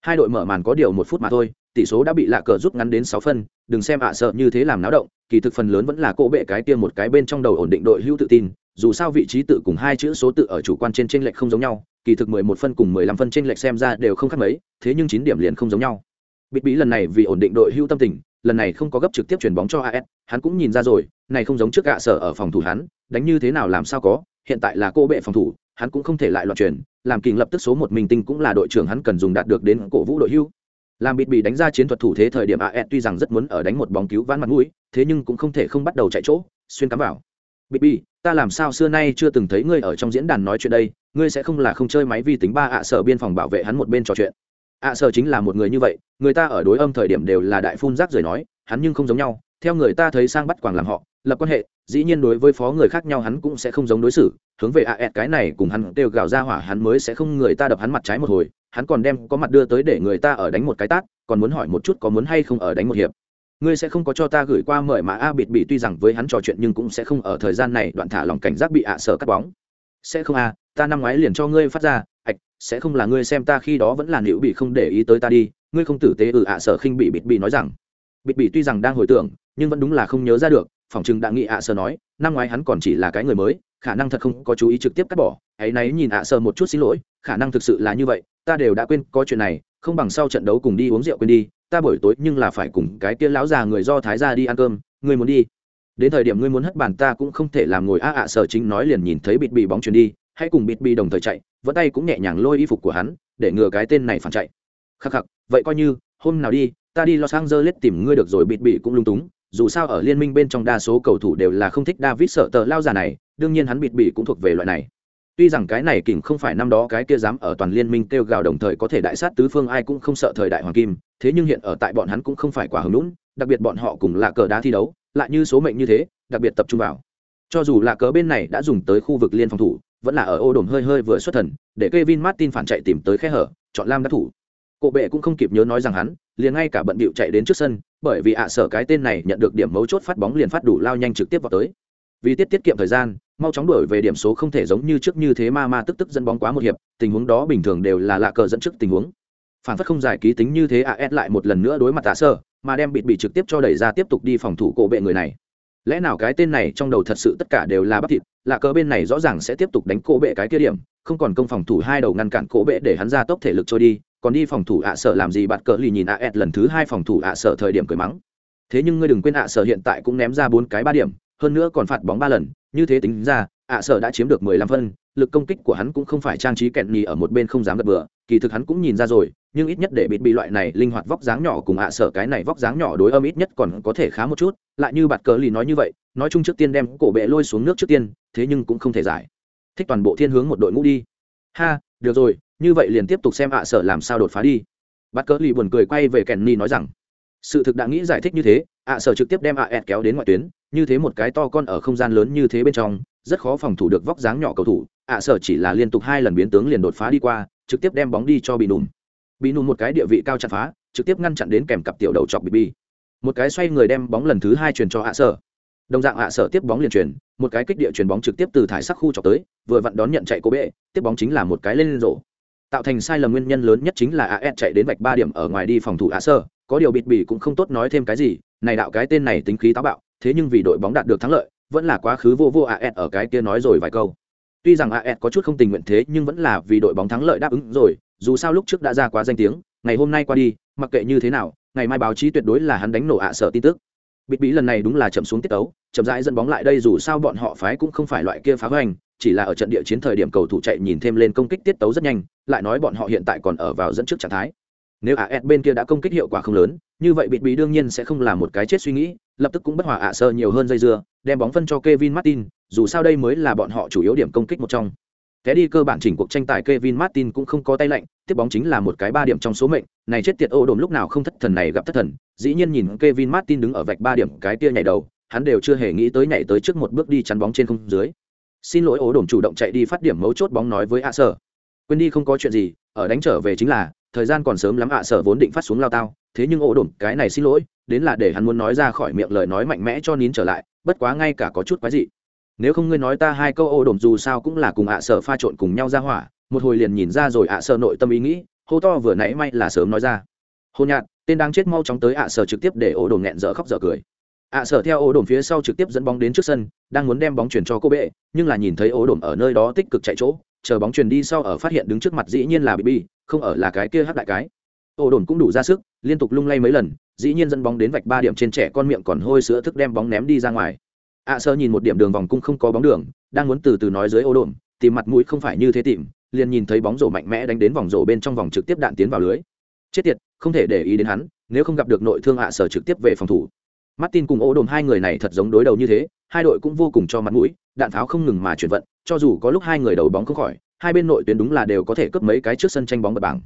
Speaker 1: Hai đội mở màn có điều một phút mà thôi tỷ số đã bị lạ cờ rút ngắn đến sáu phân, đừng xem ạ à sợ như thế làm náo động, kỳ thực phần lớn vẫn là cỗ bệ cái tiêm một cái bên trong đầu ổn định đội hữu tự tin, dù sao vị trí tự cùng hai chữ số tự ở chủ quan trên trên lệch không giống nhau, kỳ thực mười một phân cùng mười lăm phân trên lệch xem ra đều không khác mấy, thế nhưng chín điểm liền không giống nhau. Bịt bí lần này vì ổn định đội hữu tâm tình, lần này không có gấp trực tiếp chuyển bóng cho as hắn cũng nhìn ra rồi, này không giống trước gạ à sở ở phòng thủ hắn, đánh như thế nào làm sao có, hiện tại là cô bệ phòng thủ, hắn cũng không thể lại loạn chuyển làm kình lập tức số một mình tinh cũng là đội trưởng hắn cần dùng đạt được đến cổ vũ đội hưu làm bịt bị đánh ra chiến thuật thủ thế thời điểm as tuy rằng rất muốn ở đánh một bóng cứu vãn mặt mũi, thế nhưng cũng không thể không bắt đầu chạy chỗ, xuyên cắm vào. Bịt bị ta làm sao xưa nay chưa từng thấy ngươi ở trong diễn đàn nói chuyện đây, ngươi sẽ không là không chơi máy vi tính ba ạ sở biên phòng bảo vệ hắn một bên trò chuyện. Ạ sở chính là một người như vậy, người ta ở đối âm thời điểm đều là đại phun rác rời nói, hắn nhưng không giống nhau, theo người ta thấy sang bắt quàng làm họ lập quan hệ, dĩ nhiên đối với phó người khác nhau hắn cũng sẽ không giống đối xử, hướng về a cái này cùng hắn đều gào ra hỏa hắn mới sẽ không người ta đập hắn mặt trái một hồi, hắn còn đem có mặt đưa tới để người ta ở đánh một cái tát, còn muốn hỏi một chút có muốn hay không ở đánh một hiệp. Ngươi sẽ không có cho ta gửi qua mời mà a bịt bị tuy rằng với hắn trò chuyện nhưng cũng sẽ không ở thời gian này đoạn thả lòng cảnh giác bị ạ à sở cắt bóng. Sẽ không a, ta năm ngoái liền cho ngươi phát ra, ạch, sẽ không là ngươi xem ta khi đó vẫn là nữ bị không để ý tới ta đi, ngươi không tử tế ừ ạ sở khinh bị bịt bị nói rằng. Bịt bị tuy rằng đang hồi tưởng, nhưng vẫn đúng là không nhớ ra được phòng chừng đã nghĩ ạ sơ nói, năm ngoái hắn còn chỉ là cái người mới, khả năng thật không có chú ý trực tiếp cắt bỏ. Ấy nấy nhìn ạ sơ một chút xin lỗi, khả năng thực sự là như vậy, ta đều đã quên có chuyện này, không bằng sau trận đấu cùng đi uống rượu quên đi, ta buổi tối nhưng là phải cùng cái kia lão già người do thái ra đi ăn cơm, ngươi muốn đi. Đến thời điểm ngươi muốn hất bàn ta cũng không thể làm ngồi a ạ sở chính nói liền nhìn thấy bịt bị bóng chuyền đi, hãy cùng bịt bị đồng thời chạy vỡ tay cũng nhẹ nhàng lôi y phục của hắn, để ngừa cái tên này phản chạy. Khắc khắc, vậy coi như, hôm nào đi, ta đi los angeles tìm ngươi được rồi, bịt bị cũng lung túng dù sao ở liên minh bên trong đa số cầu thủ đều là không thích david sợ tờ lao già này, đương nhiên hắn bịt bị cũng thuộc về loại này. Tuy rằng cái này kỉnh không phải năm đó cái kia dám ở toàn liên minh kêu gào đồng thời có thể đại sát tứ phương ai cũng không sợ thời đại hoàng kim, thế nhưng hiện ở tại bọn hắn cũng không phải quả hứng lũn đặc biệt bọn họ cùng là cờ đá thi đấu, lại như số mệnh như thế, đặc biệt tập trung vào. Cho dù là cờ bên này đã dùng tới khu vực liên phòng thủ, vẫn là ở ô đồn hơi hơi vừa xuất thần, để Kevin Martin phản chạy tìm tới khe hở, chọn lam đắc thủ. Cổ bệ cũng không kịp nhớ nói rằng hắn, liền ngay cả bận bịu chạy đến trước sân bởi vì ạ sở cái tên này nhận được điểm mấu chốt phát bóng liền phát đủ lao nhanh trực tiếp vào tới. Vì tiết tiết kiệm thời gian, mau chóng đuổi về điểm số không thể giống như trước như thế ma ma tức tức dẫn bóng quá một hiệp, tình huống đó bình thường đều là lạ cờ dẫn trước tình huống. Phản phất không giải ký tính như thế as lại một lần nữa đối mặt tạ sơ mà đem bịt bị trực tiếp cho đẩy ra tiếp tục đi phòng thủ cổ bệ người này lẽ nào cái tên này trong đầu thật sự tất cả đều là bắp thịt, là cờ bên này rõ ràng sẽ tiếp tục đánh cổ bệ cái kia điểm, không còn công phòng thủ hai đầu ngăn cản cổ bệ để hắn ra tốc thể lực trôi đi, còn đi phòng thủ ạ sợ làm gì bạn cờ lì nhìn ạ ẹt lần thứ hai phòng thủ ạ sợ thời điểm cười mắng. Thế nhưng ngươi đừng quên ạ sợ hiện tại cũng ném ra bốn cái ba điểm, hơn nữa còn phạt bóng ba lần, như thế tính ra, ạ sở đã chiếm được mười lăm phân, lực công kích của hắn cũng không phải trang trí kẹn nhì ở một bên không dám gật bừa, kỳ thực hắn cũng nhìn ra rồi nhưng ít nhất để bịt bị loại này linh hoạt vóc dáng nhỏ cùng ạ sở cái này vóc dáng nhỏ đối âm ít nhất còn có thể khá một chút, lại như bạt cờ lì nói như vậy, nói chung trước tiên đem cổ bệ lôi xuống nước trước tiên, thế nhưng cũng không thể giải. Thích toàn bộ thiên hướng một đội ngũ đi. Ha, được rồi, như vậy liền tiếp tục xem ạ sở làm sao đột phá đi. Bạt cờ lì buồn cười quay về kèn ni nói rằng, sự thực đã nghĩ giải thích như thế, ạ sở trực tiếp đem ạ ẹt kéo đến ngoại tuyến, như thế một cái to con ở không gian lớn như thế bên trong, rất khó phòng thủ được vóc dáng nhỏ cầu thủ, ạ sở chỉ là liên tục hai lần biến tướng liền đột phá đi qua, trực tiếp đem bóng đi cho bị nùm bị nùm một cái địa vị cao chặt phá, trực tiếp ngăn chặn đến kèm cặp tiểu đầu chọc bị bi một cái xoay người đem bóng lần thứ hai truyền cho hạ sở. Đồng dạng hạ sở tiếp bóng liền truyền, một cái kích địa truyền bóng trực tiếp từ thải sắc khu chọc tới, vừa vặn đón nhận chạy cố bệ, tiếp bóng chính là một cái lên rổ. Tạo thành sai lầm nguyên nhân lớn nhất chính là as chạy đến vạch ba điểm ở ngoài đi phòng thủ hạ sở, có điều bịt bỉ cũng không tốt nói thêm cái gì, này đạo cái tên này tính khí táo bạo, thế nhưng vì đội bóng đạt được thắng lợi, vẫn là quá khứ vô vô as ở cái kia nói rồi vài câu. Tuy rằng as có chút không tình nguyện thế nhưng vẫn là vì đội bóng thắng lợi đáp ứng rồi dù sao lúc trước đã ra quá danh tiếng, ngày hôm nay qua đi, mặc kệ như thế nào, ngày mai báo chí tuyệt đối là hắn đánh nổ ạ sợ tin tức. Bịt bí lần này đúng là chậm xuống tiết tấu, chậm rãi dẫn bóng lại đây dù sao bọn họ phái cũng không phải loại kia phá hoành, chỉ là ở trận địa chiến thời điểm cầu thủ chạy nhìn thêm lên công kích tiết tấu rất nhanh, lại nói bọn họ hiện tại còn ở vào dẫn trước trạng thái. Nếu as bên kia đã công kích hiệu quả không lớn, như vậy bịt bí đương nhiên sẽ không là một cái chết suy nghĩ, lập tức cũng bất hòa ạ sơ nhiều hơn dây dưa, đem bóng phân cho Kevin Martin, dù sao đây mới là bọn họ chủ yếu điểm công kích một trong. Kẻ đi cơ bản chỉnh cuộc tranh tài Kevin Martin cũng không có tay lạnh, tiếp bóng chính là một cái ba điểm trong số mệnh, này chết tiệt ô đồn lúc nào không thất thần này gặp thất thần, dĩ nhiên nhìn Kevin Martin đứng ở vạch ba điểm cái tia nhảy đầu, hắn đều chưa hề nghĩ tới nhảy tới trước một bước đi chắn bóng trên không dưới. Xin lỗi ố đồn chủ động chạy đi phát điểm mấu chốt bóng nói với A Sở. Quên đi không có chuyện gì, ở đánh trở về chính là, thời gian còn sớm lắm ạ sở vốn định phát xuống lao tao thế nhưng ô đồn cái này xin lỗi đến là để hắn muốn nói ra khỏi miệng lời nói mạnh mẽ cho nín trở lại bất quá ngay cả có chút quái dị nếu không ngươi nói ta hai câu ô đồn dù sao cũng là cùng ạ sở pha trộn cùng nhau ra hỏa, một hồi liền nhìn ra rồi ạ sở nội tâm ý nghĩ, hô to vừa nãy may là sớm nói ra. Hô nhạt tên đang chết mau chóng tới ạ sở trực tiếp để ô đồn nghẹn dở khóc dở cười. Ạ sở theo ô đồn phía sau trực tiếp dẫn bóng đến trước sân, đang muốn đem bóng chuyển cho cô bệ, nhưng là nhìn thấy ô đồn ở nơi đó tích cực chạy chỗ, chờ bóng truyền đi sau ở phát hiện đứng trước mặt dĩ nhiên là bị bi không ở là cái kia hắc đại cái. Ô đồn cũng đủ ra sức, liên tục lung lay mấy lần, dĩ nhiên dẫn bóng đến vạch ba điểm trên trẻ con miệng còn hôi sữa thức đem bóng ném đi ra ngoài ạ à, sơ nhìn một điểm đường vòng cung không có bóng đường đang muốn từ từ nói dưới ô đồn tìm mặt mũi không phải như thế tìm liền nhìn thấy bóng rổ mạnh mẽ đánh đến vòng rổ bên trong vòng trực tiếp đạn tiến vào lưới. Chết tiệt không thể để ý đến hắn nếu không gặp được nội thương ạ à sở trực tiếp về phòng thủ. Martin cùng ô đồn hai người này thật giống đối đầu như thế hai đội cũng vô cùng cho mặt mũi đạn tháo không ngừng mà chuyển vận cho dù có lúc hai người đầu bóng không khỏi hai bên nội tuyến đúng là đều có thể cướp mấy cái trước sân tranh bóng bật bảng.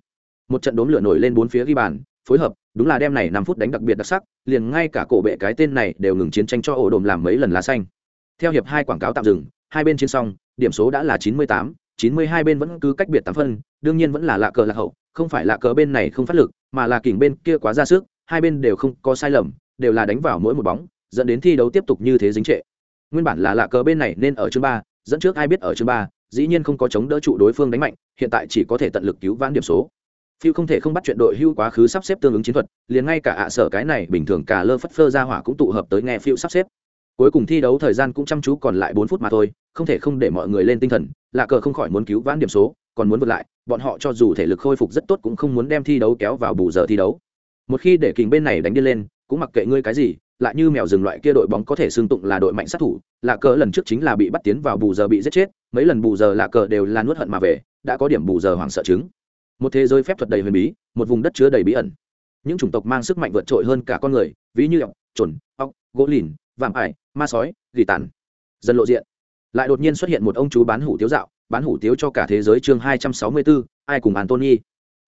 Speaker 1: Một trận đốm lửa nổi lên bốn phía ghi bàn phối hợp, đúng là đem này năm phút đánh đặc biệt đặc sắc, liền ngay cả cổ bệ cái tên này đều ngừng chiến tranh cho ổ đồm làm mấy lần lá xanh. Theo hiệp hai quảng cáo tạm dừng, hai bên chiến xong, điểm số đã là chín mươi tám, chín mươi hai bên vẫn cứ cách biệt tám phân, đương nhiên vẫn là lạ cờ lạc hậu, không phải lạ cờ bên này không phát lực, mà là kỉnh bên kia quá ra sức, hai bên đều không có sai lầm, đều là đánh vào mỗi một bóng, dẫn đến thi đấu tiếp tục như thế dính trệ. Nguyên bản là lạ cờ bên này nên ở chương ba, dẫn trước ai biết ở chương ba, dĩ nhiên không có chống đỡ trụ đối phương đánh mạnh, hiện tại chỉ có thể tận lực cứu vãn điểm số phiêu không thể không bắt chuyện đội hưu quá khứ sắp xếp tương ứng chiến thuật, liền ngay cả ạ sở cái này bình thường cả lơ phất phơ ra hỏa cũng tụ hợp tới nghe phiêu sắp xếp. Cuối cùng thi đấu thời gian cũng chăm chú còn lại bốn phút mà thôi, không thể không để mọi người lên tinh thần, lạ cờ không khỏi muốn cứu vãn điểm số, còn muốn vượt lại, bọn họ cho dù thể lực khôi phục rất tốt cũng không muốn đem thi đấu kéo vào bù giờ thi đấu. Một khi để kình bên này đánh đi lên, cũng mặc kệ ngươi cái gì, lại như mèo rừng loại kia đội bóng có thể xương tụng là đội mạnh sát thủ, lạ cờ lần trước chính là bị bắt tiến vào bù giờ bị giết chết, mấy lần bù giờ lạ cờ đều là nuốt hận mà về, đã có điểm bù giờ hoảng sợ chứng một thế giới phép thuật đầy huyền bí một vùng đất chứa đầy bí ẩn. Những chủng tộc mang sức mạnh vượt trội hơn cả con người ví như ọc trồn ọc gỗ lìn vạm ải ma sói gỉ tàn. Dần lộ diện. Lại đột nhiên xuất hiện một ông chú bán hủ tiếu dạo bán hủ tiếu cho cả thế giới chương hai trăm sáu mươi bốn ai cùng antony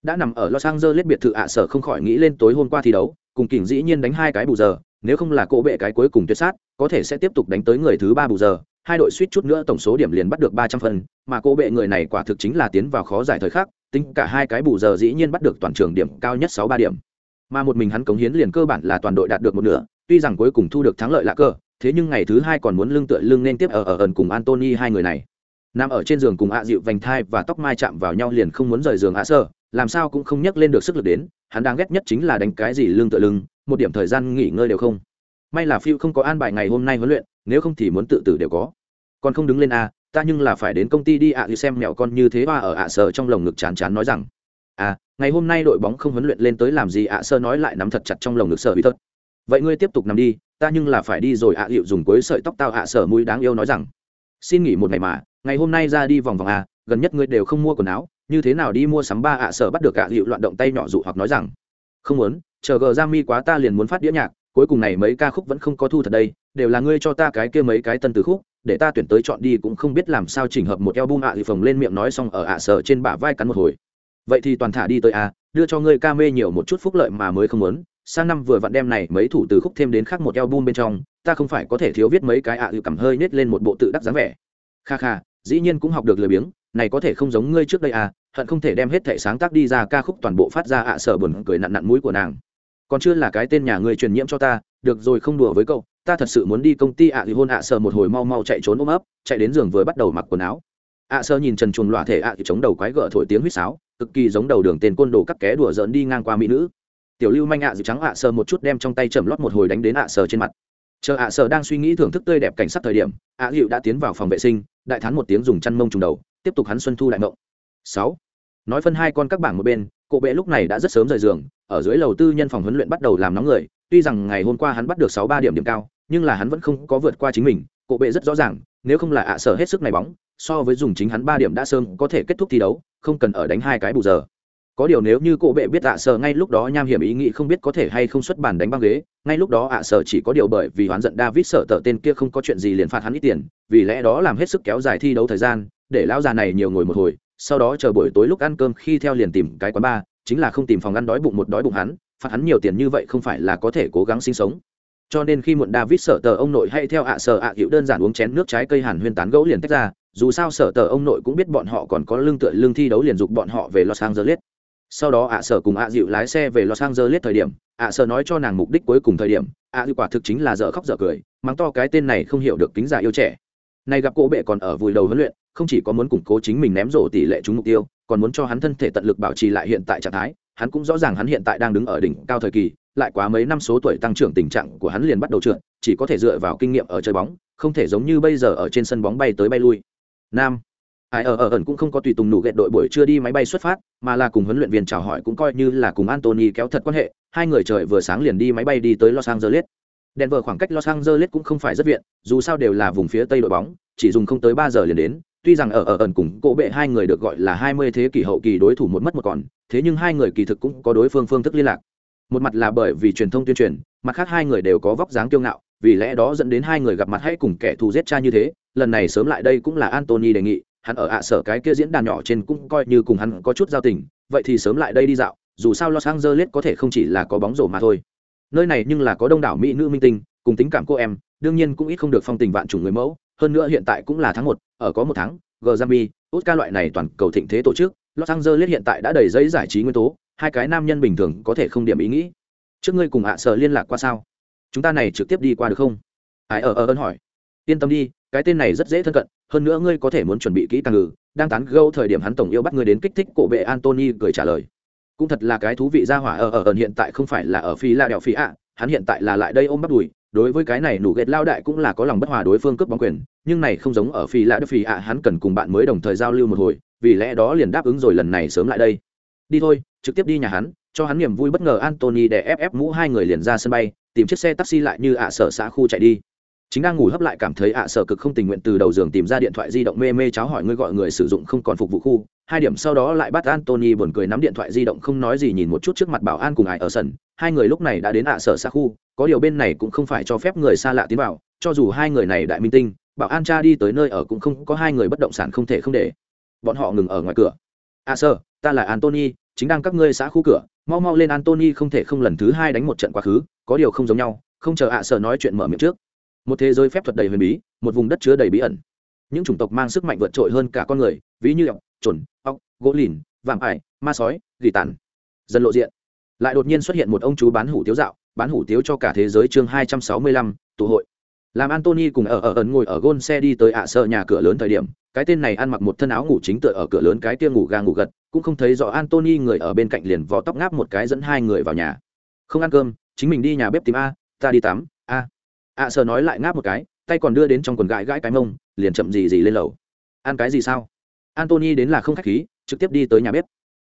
Speaker 1: đã nằm ở los angeles biệt thự ạ sở không khỏi nghĩ lên tối hôm qua thi đấu cùng kỉnh dĩ nhiên đánh hai cái bù giờ nếu không là cỗ bệ cái cuối cùng tuyệt sát có thể sẽ tiếp tục đánh tới người thứ ba bù giờ. Hai đội suýt chút nữa tổng số điểm liền bắt được ba trăm phần, mà cỗ bệ người này quả thực chính là tiến vào khó giải thời khắc tính cả hai cái bù giờ dĩ nhiên bắt được toàn trường điểm cao nhất sáu ba điểm. Mà một mình hắn cống hiến liền cơ bản là toàn đội đạt được một nửa, tuy rằng cuối cùng thu được thắng lợi lạ cơ thế nhưng ngày thứ hai còn muốn lưng tựa lưng nên tiếp ở ở ẩn cùng antony hai người này. Nằm ở trên giường cùng ạ dịu vành thai và tóc mai chạm vào nhau liền không muốn rời giường ạ sơ, làm sao cũng không nhắc lên được sức lực đến, hắn đang ghét nhất chính là đánh cái gì lưng tựa lưng, một điểm thời gian nghỉ ngơi đều không. May là phiêu không có an bài ngày hôm nay huấn luyện, nếu không thì muốn tự tử đều có. Còn không đứng lên a ta nhưng là phải đến công ty đi ạ à xem mẹo con như thế ba ở ạ sở trong lồng ngực chán chán nói rằng à ngày hôm nay đội bóng không huấn luyện lên tới làm gì ạ sơ nói lại nắm thật chặt trong lồng ngực sợ bị thất. Vậy ngươi tiếp tục nằm đi, ta nhưng là phải đi rồi ạ hiệu dùng cuối sợi tóc tao ạ sở mũi đáng yêu nói rằng, xin nghỉ một ngày mà, ngày hôm nay ra đi vòng vòng à gần nhất ngươi đều không mua quần áo, như thế nào đi mua sắm ba ạ sở bắt được ạ hiệu loạn động tay nhỏ dụ hoặc nói rằng, không muốn, chờ gờ ra mi quá ta liền muốn phát đĩa nhạc, cuối cùng này mấy ca khúc vẫn không có thu thật đây, đều là ngươi cho ta cái kia mấy cái tân từ khúc để ta tuyển tới chọn đi cũng không biết làm sao chỉnh hợp một album ạ thì phồng lên miệng nói xong ở ạ sở trên bả vai cắn một hồi. Vậy thì toàn thả đi tới a, đưa cho ngươi ca mê nhiều một chút phúc lợi mà mới không muốn. Sang năm vừa vặn đem này mấy thủ từ khúc thêm đến khác một album bên trong, ta không phải có thể thiếu viết mấy cái ạ à cầm hơi nết lên một bộ tự đắc dáng vẻ. Kha kha, dĩ nhiên cũng học được lười biếng, này có thể không giống ngươi trước đây à hận không thể đem hết thể sáng tác đi ra ca khúc toàn bộ phát ra ạ sở buồn cười nặn nặn mũi của nàng. Còn chưa là cái tên nhà ngươi truyền nhiễm cho ta, được rồi không đùa với cậu ta thật sự muốn đi công ty ạ thì hôn ạ sờ một hồi mau mau chạy trốn ôm ấp, chạy đến giường vừa bắt đầu mặc quần áo. ạ sơ nhìn trần chuồng loạ thể ạ thì chống đầu quái gợ thổi tiếng huýt sáo, cực kỳ giống đầu đường tên côn đồ cắt ké đùa dỡn đi ngang qua mỹ nữ. Tiểu lưu manh ạ dịu trắng ạ sơ một chút đem trong tay chầm lót một hồi đánh đến ạ sơ trên mặt. Chờ ạ sơ đang suy nghĩ thưởng thức tươi đẹp cảnh sắc thời điểm, ạ dịu đã tiến vào phòng vệ sinh, đại thán một tiếng dùng chăn mông trùng đầu, tiếp tục hắn xuân thu đại ngộng sáu. Nói phân hai con các bảng một bên cộ bệ lúc này đã rất sớm rời giường, ở dưới lầu tư nhân phòng huấn luyện bắt đầu làm nóng người, tuy rằng ngày hôm qua hắn bắt được sáu ba điểm điểm cao nhưng là hắn vẫn không có vượt qua chính mình, cổ bệ rất rõ ràng, nếu không là ạ sở hết sức này bóng, so với dùng chính hắn ba điểm đã sơn có thể kết thúc thi đấu, không cần ở đánh hai cái bù giờ. Có điều nếu như cổ bệ biết ạ sở ngay lúc đó nham hiểm ý nghĩ không biết có thể hay không xuất bản đánh băng ghế, ngay lúc đó ạ sở chỉ có điều bởi vì hoán giận david sợ tờ tên kia không có chuyện gì liền phạt hắn ít tiền, vì lẽ đó làm hết sức kéo dài thi đấu thời gian, để lão già này nhiều ngồi một hồi, sau đó chờ buổi tối lúc ăn cơm khi theo liền tìm cái quán bar, chính là không tìm phòng ăn đói bụng một đói bụng hắn, phạt hắn nhiều tiền như vậy không phải là có thể cố gắng sinh sống cho nên khi muộn david sợ tờ ông nội hay theo ạ sở ạ à đơn giản uống chén nước trái cây hàn huyên tán gẫu liền tách ra, dù sao sở tờ ông nội cũng biết bọn họ còn có lương tựa lương thi đấu liền dục bọn họ về los angeles. Sau đó ạ sở cùng ạ dịu lái xe về los angeles thời điểm, ạ sở nói cho nàng mục đích cuối cùng thời điểm, ạ dịu quả thực chính là dở khóc dở cười, mắng to cái tên này không hiểu được kính giả yêu trẻ. Này gặp cô bệ còn ở vùi đầu huấn luyện, không chỉ có muốn củng cố chính mình ném rổ tỷ lệ trúng mục tiêu, còn muốn cho hắn thân thể tận lực bảo trì lại hiện tại trạng thái, hắn cũng rõ ràng hắn hiện tại đang đứng ở đỉnh cao thời kỳ lại quá mấy năm số tuổi tăng trưởng tình trạng của hắn liền bắt đầu trượt, chỉ có thể dựa vào kinh nghiệm ở chơi bóng, không thể giống như bây giờ ở trên sân bóng bay tới bay lui. Nam. Ai ở ở ẩn cũng không có tùy tùng nụ gẹt đội buổi chưa đi máy bay xuất phát, mà là cùng huấn luyện viên chào hỏi cũng coi như là cùng Anthony kéo thật quan hệ, hai người trời vừa sáng liền đi máy bay đi tới los angeles. Denver khoảng cách los angeles cũng không phải rất viện, dù sao đều là vùng phía tây đội bóng, chỉ dùng không tới ba giờ liền đến, tuy rằng ở ở, ẩn cùng cổ bệ hai người được gọi là hai mươi thế kỷ hậu kỳ đối thủ một mất một còn, thế nhưng hai người kỳ thực cũng có đối phương phương thức liên lạc một mặt là bởi vì truyền thông tuyên truyền, mặt khác hai người đều có vóc dáng kiêu ngạo, vì lẽ đó dẫn đến hai người gặp mặt hãy cùng kẻ thù giết cha như thế. Lần này sớm lại đây cũng là antony đề nghị, hắn ở ạ sở cái kia diễn đàn nhỏ trên cũng coi như cùng hắn có chút giao tình, vậy thì sớm lại đây đi dạo, dù sao los angeles có thể không chỉ là có bóng rổ mà thôi. Nơi này nhưng là có đông đảo mỹ nữ minh tinh, cùng tính cảm cô em, đương nhiên cũng ít không được phong tình vạn chủng người mẫu, hơn nữa hiện tại cũng là tháng một, ở có một tháng g zambi oscar loại này toàn cầu thịnh thế tổ chức, los angeles hiện tại đã đầy giấy giải trí nguyên tố hai cái nam nhân bình thường có thể không điểm ý nghĩ. Trước ngươi cùng ạ sở liên lạc qua sao? Chúng ta này trực tiếp đi qua được không? Ai ở ở ơn hỏi. Yên tâm đi, cái tên này rất dễ thân cận, hơn nữa ngươi có thể muốn chuẩn bị kỹ càng ngừ đang tán gâu thời điểm hắn tổng yêu bắt ngươi đến kích thích cổ bệ antony cười trả lời. Cũng thật là cái thú vị ra hỏa ở ở ẩn hiện tại không phải là ở phi la đèo phi ạ, hắn hiện tại là lại đây ôm bắt đùi, đối với cái này nụ ghét lao đại cũng là có lòng bất hòa đối phương cướp bóng quyền, nhưng này không giống ở phi la đèo phi ạ, hắn cần cùng bạn mới đồng thời giao lưu một hồi, vì lẽ đó liền đáp ứng rồi lần này sớm lại đây đi thôi, trực tiếp đi nhà hắn, cho hắn niềm vui bất ngờ antony để ép ép mũ hai người liền ra sân bay, tìm chiếc xe taxi lại như ạ sở xã khu chạy đi. Chính đang ngủ hấp lại cảm thấy ạ sở cực không tình nguyện từ đầu giường tìm ra điện thoại di động mê mê cháo hỏi ngươi gọi người sử dụng không còn phục vụ khu. Hai điểm sau đó lại bắt antony buồn cười nắm điện thoại di động không nói gì nhìn một chút trước mặt bảo an cùng ải ở sân. Hai người lúc này đã đến ạ sở xã khu, có điều bên này cũng không phải cho phép người xa lạ tiến vào, cho dù hai người này đại minh tinh, bảo an cha đi tới nơi ở cũng không có hai người bất động sản không thể không để. Bọn họ ngừng ở ngoài cửa. Ạ sở, ta là antony chính đang các ngươi xã khu cửa, mau mau lên antony không thể không lần thứ hai đánh một trận quá khứ, có điều không giống nhau, không chờ ạ sở nói chuyện mở miệng trước. Một thế giới phép thuật đầy huyền bí, một vùng đất chứa đầy bí ẩn. Những chủng tộc mang sức mạnh vượt trội hơn cả con người, ví như ọc trồn ọc gỗ lìn, vạm ải, ma sói, gỉ tàn. Dần lộ diện. Lại đột nhiên xuất hiện một ông chú bán hủ tiếu dạo, bán hủ tiếu cho cả thế giới chương hai trăm sáu mươi lăm, tụ hội. Làm antony cùng ở ở ẩn ngồi ở gôn xe đi tới ạ sợ nhà cửa lớn thời điểm, cái tên này ăn mặc một thân áo ngủ chính tựa ở cửa lớn cái kia ngủ ga ngủ gật cũng không thấy rõ antony người ở bên cạnh liền vò tóc ngáp một cái dẫn hai người vào nhà. Không ăn cơm, chính mình đi nhà bếp tìm a, ta đi tắm, a. Ạ sợ nói lại ngáp một cái, tay còn đưa đến trong quần gãi gãi cái mông, liền chậm gì gì lên lầu. Ăn cái gì sao? Antony đến là không khách khí, trực tiếp đi tới nhà bếp.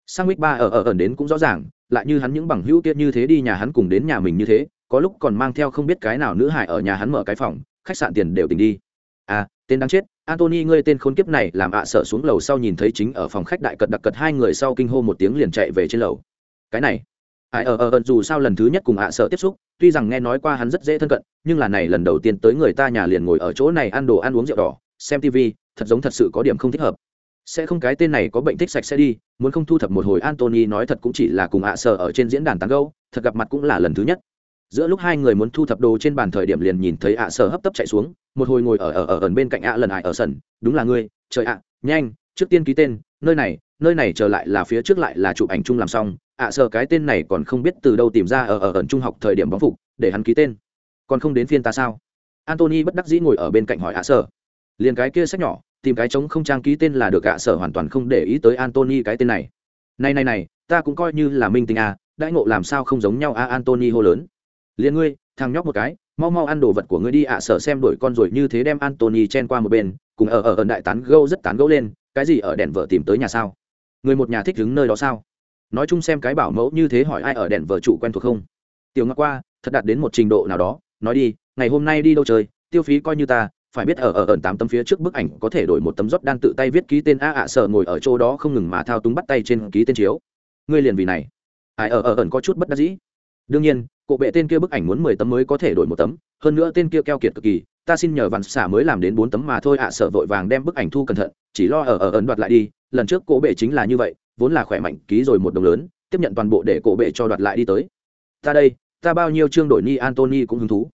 Speaker 1: Sang week ba ở ở ẩn đến cũng rõ ràng, lại như hắn những bằng hữu tiết như thế đi nhà hắn cùng đến nhà mình như thế, có lúc còn mang theo không biết cái nào nữ hải ở nhà hắn mở cái phòng, khách sạn tiền đều tỉnh đi. À tên đáng chết antony ngươi tên khốn kiếp này làm ạ sợ xuống lầu sau nhìn thấy chính ở phòng khách đại cật đặc cật hai người sau kinh hô một tiếng liền chạy về trên lầu. Cái này, ai ờ, ờ ờ dù sao lần thứ nhất cùng ạ sợ tiếp xúc, tuy rằng nghe nói qua hắn rất dễ thân cận, nhưng là này lần đầu tiên tới người ta nhà liền ngồi ở chỗ này ăn đồ ăn uống rượu đỏ, xem tv thật giống thật sự có điểm không thích hợp. Sẽ không cái tên này có bệnh thích sạch sẽ đi, muốn không thu thập một hồi antony nói thật cũng chỉ là cùng ạ à ở trên diễn đàn tán gâu thật gặp mặt cũng là lần thứ nhất. Giữa lúc hai người muốn thu thập đồ trên bàn thời điểm liền nhìn thấy ạ à sở hấp tấp chạy xuống một hồi ngồi ở ở ở, ở bên cạnh ạ lần ải ở sân. Đúng là ngươi trời ạ nhanh trước tiên ký tên nơi này nơi này trở lại là phía trước lại là chụp ảnh chung làm xong. Ạ sợ cái tên này còn không biết từ đâu tìm ra ở ở ẩn trung học thời điểm bóng phục để hắn ký tên. Còn không đến phiên ta sao? Antony bất đắc dĩ ngồi ở bên cạnh hỏi ạ sợ. Liền cái kia sách nhỏ tìm cái trống không trang ký tên là được ạ sợ hoàn toàn không để ý tới antony cái tên này. Này này này ta cũng coi như là minh tinh à đãi ngộ làm sao không giống nhau à, a antony hô lớn. Liền ngươi thằng nhóc một cái mau mau ăn đồ vật của ngươi đi ạ à, sở xem đổi con rồi như thế đem antony chen qua một bên cùng ở ở ẩn đại tán gâu rất tán gâu lên cái gì ở đèn vợ tìm tới nhà sao? Người một nhà thích đứng nơi đó sao? Nói chung xem cái bảo mẫu như thế hỏi ai ở đèn vợ chủ quen thuộc không? Tiểu ngọc qua thật đạt đến một trình độ nào đó nói đi ngày hôm nay đi đâu chơi tiêu phí coi như ta phải biết ở ở ẩn tám tấm phía trước bức ảnh có thể đổi một tấm rót đan tự tay viết ký tên a ạ à, sợ ngồi ở chỗ đó không ngừng mà thao túng bắt tay trên ký tên chiếu. Ngươi liền vì này. Ai ở ở ẩn có chút bất đắc dĩ đương nhiên cộ bệ tên kia bức ảnh muốn mười tấm mới có thể đổi một tấm, hơn nữa tên kia keo kiệt cực kỳ, ta xin nhờ vằn xả mới làm đến bốn tấm mà thôi ạ, sợ vội vàng đem bức ảnh thu cẩn thận, chỉ lo ở ở ẩn đoạt lại đi, lần trước cộ bệ chính là như vậy, vốn là khỏe mạnh, ký rồi một đồng lớn, tiếp nhận toàn bộ để cộ bệ cho đoạt lại đi tới. Ta đây, ta bao nhiêu chương đổi ni antony cũng hứng thú.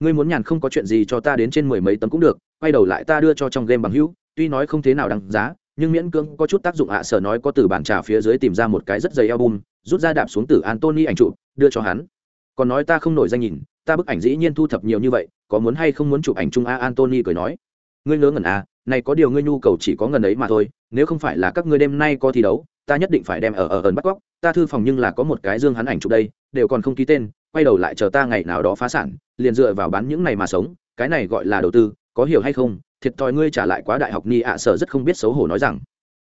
Speaker 1: Ngươi muốn nhàn không có chuyện gì cho ta đến trên mười mấy tấm cũng được, quay đầu lại ta đưa cho trong game bằng hữu, tuy nói không thế nào đăng giá, nhưng miễn cưỡng có chút tác dụng ạ sở nói có từ bàn trà phía dưới tìm ra một cái rất dày album, rút ra đạp xuống từ antony ảnh chụp đưa cho hắn. Còn nói ta không nổi danh nhìn, ta bức ảnh dĩ nhiên thu thập nhiều như vậy, có muốn hay không muốn chụp ảnh chung a antony cười nói. Ngươi ngớ ngẩn à này có điều ngươi nhu cầu chỉ có ngần ấy mà thôi, nếu không phải là các ngươi đêm nay có thi đấu, ta nhất định phải đem ở ở ẩn bắt cóc ta thư phòng nhưng là có một cái dương hắn ảnh chụp đây, đều còn không ký tên, quay đầu lại chờ ta ngày nào đó phá sản, liền dựa vào bán những này mà sống, cái này gọi là đầu tư, có hiểu hay không? Thiệt thòi ngươi trả lại quá đại học ni ạ sở rất không biết xấu hổ nói rằng.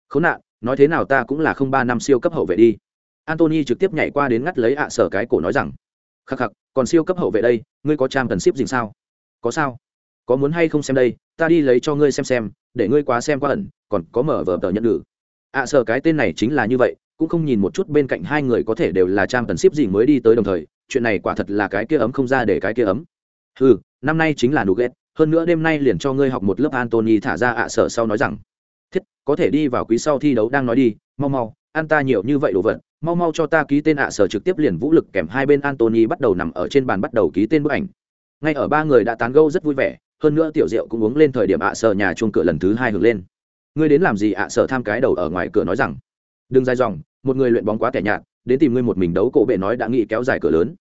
Speaker 1: Khốn nạn, nói thế nào ta cũng là không ba năm siêu cấp hậu vệ đi antony trực tiếp nhảy qua đến ngắt lấy ạ sở cái cổ nói rằng, khắc khắc, còn siêu cấp hậu vệ đây, ngươi có trang cần ship gì sao? Có sao. Có muốn hay không xem đây, ta đi lấy cho ngươi xem xem, để ngươi quá xem qua ẩn, còn có mở vở tờ nhận được. Ạ sở cái tên này chính là như vậy, cũng không nhìn một chút bên cạnh hai người có thể đều là trang cần ship gì mới đi tới đồng thời, chuyện này quả thật là cái kia ấm không ra để cái kia ấm. Ừ năm nay chính là nuget hơn nữa đêm nay liền cho ngươi học một lớp antony thả ra ạ sở sau nói rằng, thiết, có thể đi vào quý sau thi đấu đang nói đi, mau mau, ăn ta nhiều như vậy đồ vật mau mau cho ta ký tên ạ, sở trực tiếp liền vũ lực kèm hai bên antony bắt đầu nằm ở trên bàn bắt đầu ký tên bức ảnh. Ngay ở ba người đã tán gâu rất vui vẻ, hơn nữa tiểu diệu cũng uống lên thời điểm ạ, sở nhà chuông cửa lần thứ hai hưởng lên. Ngươi đến làm gì ạ, sở tham cái đầu ở ngoài cửa nói rằng. Đừng dài dòng, một người luyện bóng quá tẻ nhạt, đến tìm ngươi một mình đấu cổ bệ nói đã nghĩ kéo dài cửa lớn.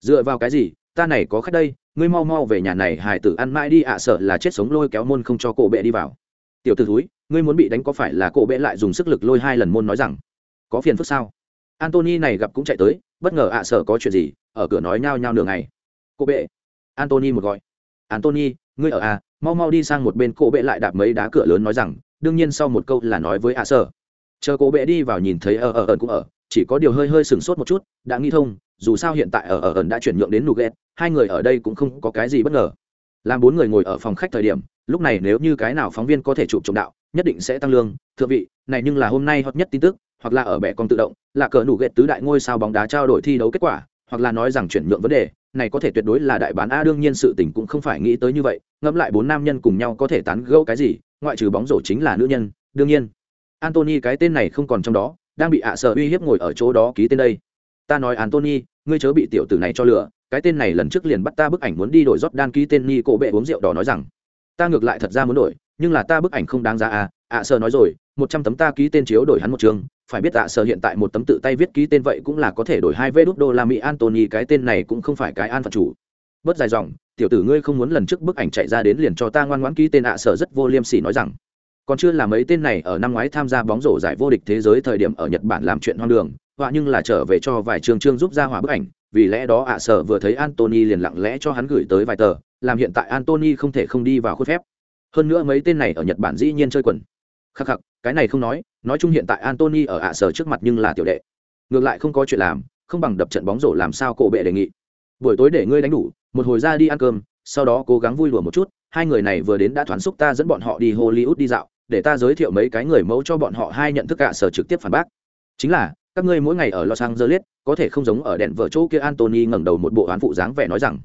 Speaker 1: Dựa vào cái gì, ta này có khách đây, ngươi mau mau về nhà này hải tử ăn mãi đi ạ, sợ là chết sống lôi kéo môn không cho cổ bệ đi vào. Tiểu t ử thúi, ngươi muốn bị đánh có phải là cổ bệ lại dùng sức lực lôi hai lần môn nói rằng. Có phiền phức sao? Antony này gặp cũng chạy tới, bất ngờ ạ sở có chuyện gì, ở cửa nói nhao nhao nửa ngày. Cô bệ. Antony một gọi. Antony, ngươi ở à? Mau mau đi sang một bên, cô bệ lại đạp mấy đá cửa lớn nói rằng, đương nhiên sau một câu là nói với ạ sở. chờ cô bệ đi vào nhìn thấy ở ở ẩn cũng ở, chỉ có điều hơi hơi sừng sốt một chút, đã nghĩ thông, dù sao hiện tại ở ở ẩn đã chuyển nhượng đến nuget hai người ở đây cũng không có cái gì bất ngờ. Làm bốn người ngồi ở phòng khách thời điểm, lúc này nếu như cái nào phóng viên có thể chụp trọng đạo, nhất định sẽ tăng lương. Thượng vị, này nhưng là hôm nay hot nhất tin tức hoặc là ở bẻ con tự động, là cờ nủ ghét tứ đại ngôi sao bóng đá trao đổi thi đấu kết quả, hoặc là nói rằng chuyển nhượng vấn đề, này có thể tuyệt đối là đại bán a, đương nhiên sự tình cũng không phải nghĩ tới như vậy, ngẫm lại bốn nam nhân cùng nhau có thể tán gẫu cái gì, ngoại trừ bóng rổ chính là nữ nhân, đương nhiên. Antony cái tên này không còn trong đó, đang bị ạ sợ uy hiếp ngồi ở chỗ đó ký tên đây. Ta nói antony ngươi chớ bị tiểu tử này cho lừa, cái tên này lần trước liền bắt ta bức ảnh muốn đi đổi rót đan ký tên ni cổ bệ uống rượu đỏ nói rằng, ta ngược lại thật ra muốn đổi, nhưng là ta bức ảnh không đáng giá à ạ sợ nói rồi, một trăm tấm ta ký tên chiếu đổi hắn một trường phải biết ạ, sở hiện tại một tấm tự tay viết ký tên vậy cũng là có thể đổi hai vê đút đô la mỹ. Antony cái tên này cũng không phải cái an phận chủ. Bớt dài dòng, tiểu tử ngươi không muốn lần trước bức ảnh chạy ra đến liền cho ta ngoan ngoãn ký tên ạ, sở rất vô liêm sỉ nói rằng. Còn chưa là mấy tên này ở năm ngoái tham gia bóng rổ giải vô địch thế giới thời điểm ở nhật bản làm chuyện hoang đường, họa nhưng là trở về cho vài trường trương giúp ra hỏa bức ảnh. Vì lẽ đó ạ à sở vừa thấy antony liền lặng lẽ cho hắn gửi tới vài tờ, làm hiện tại antony không thể không đi vào khuất phép. Hơn nữa mấy tên này ở nhật bản dĩ nhiên chơi quần khắc khắc, cái này không nói nói chung hiện tại antony ở ạ à sở trước mặt nhưng là tiểu đệ. Ngược lại không có chuyện làm, không bằng đập trận bóng rổ làm sao cổ bệ đề nghị. Buổi tối để ngươi đánh đủ, một hồi ra đi ăn cơm, sau đó cố gắng vui lùa một chút, hai người này vừa đến đã thoáng xúc ta dẫn bọn họ đi hollywood đi dạo, để ta giới thiệu mấy cái người mẫu cho bọn họ hai nhận thức cả sở trực tiếp phản bác. Chính là, các ngươi mỗi ngày ở los angeles, có thể không giống ở đèn vợ chỗ kia antony ngẩng đầu một bộ oán phụ dáng vẻ nói rằng,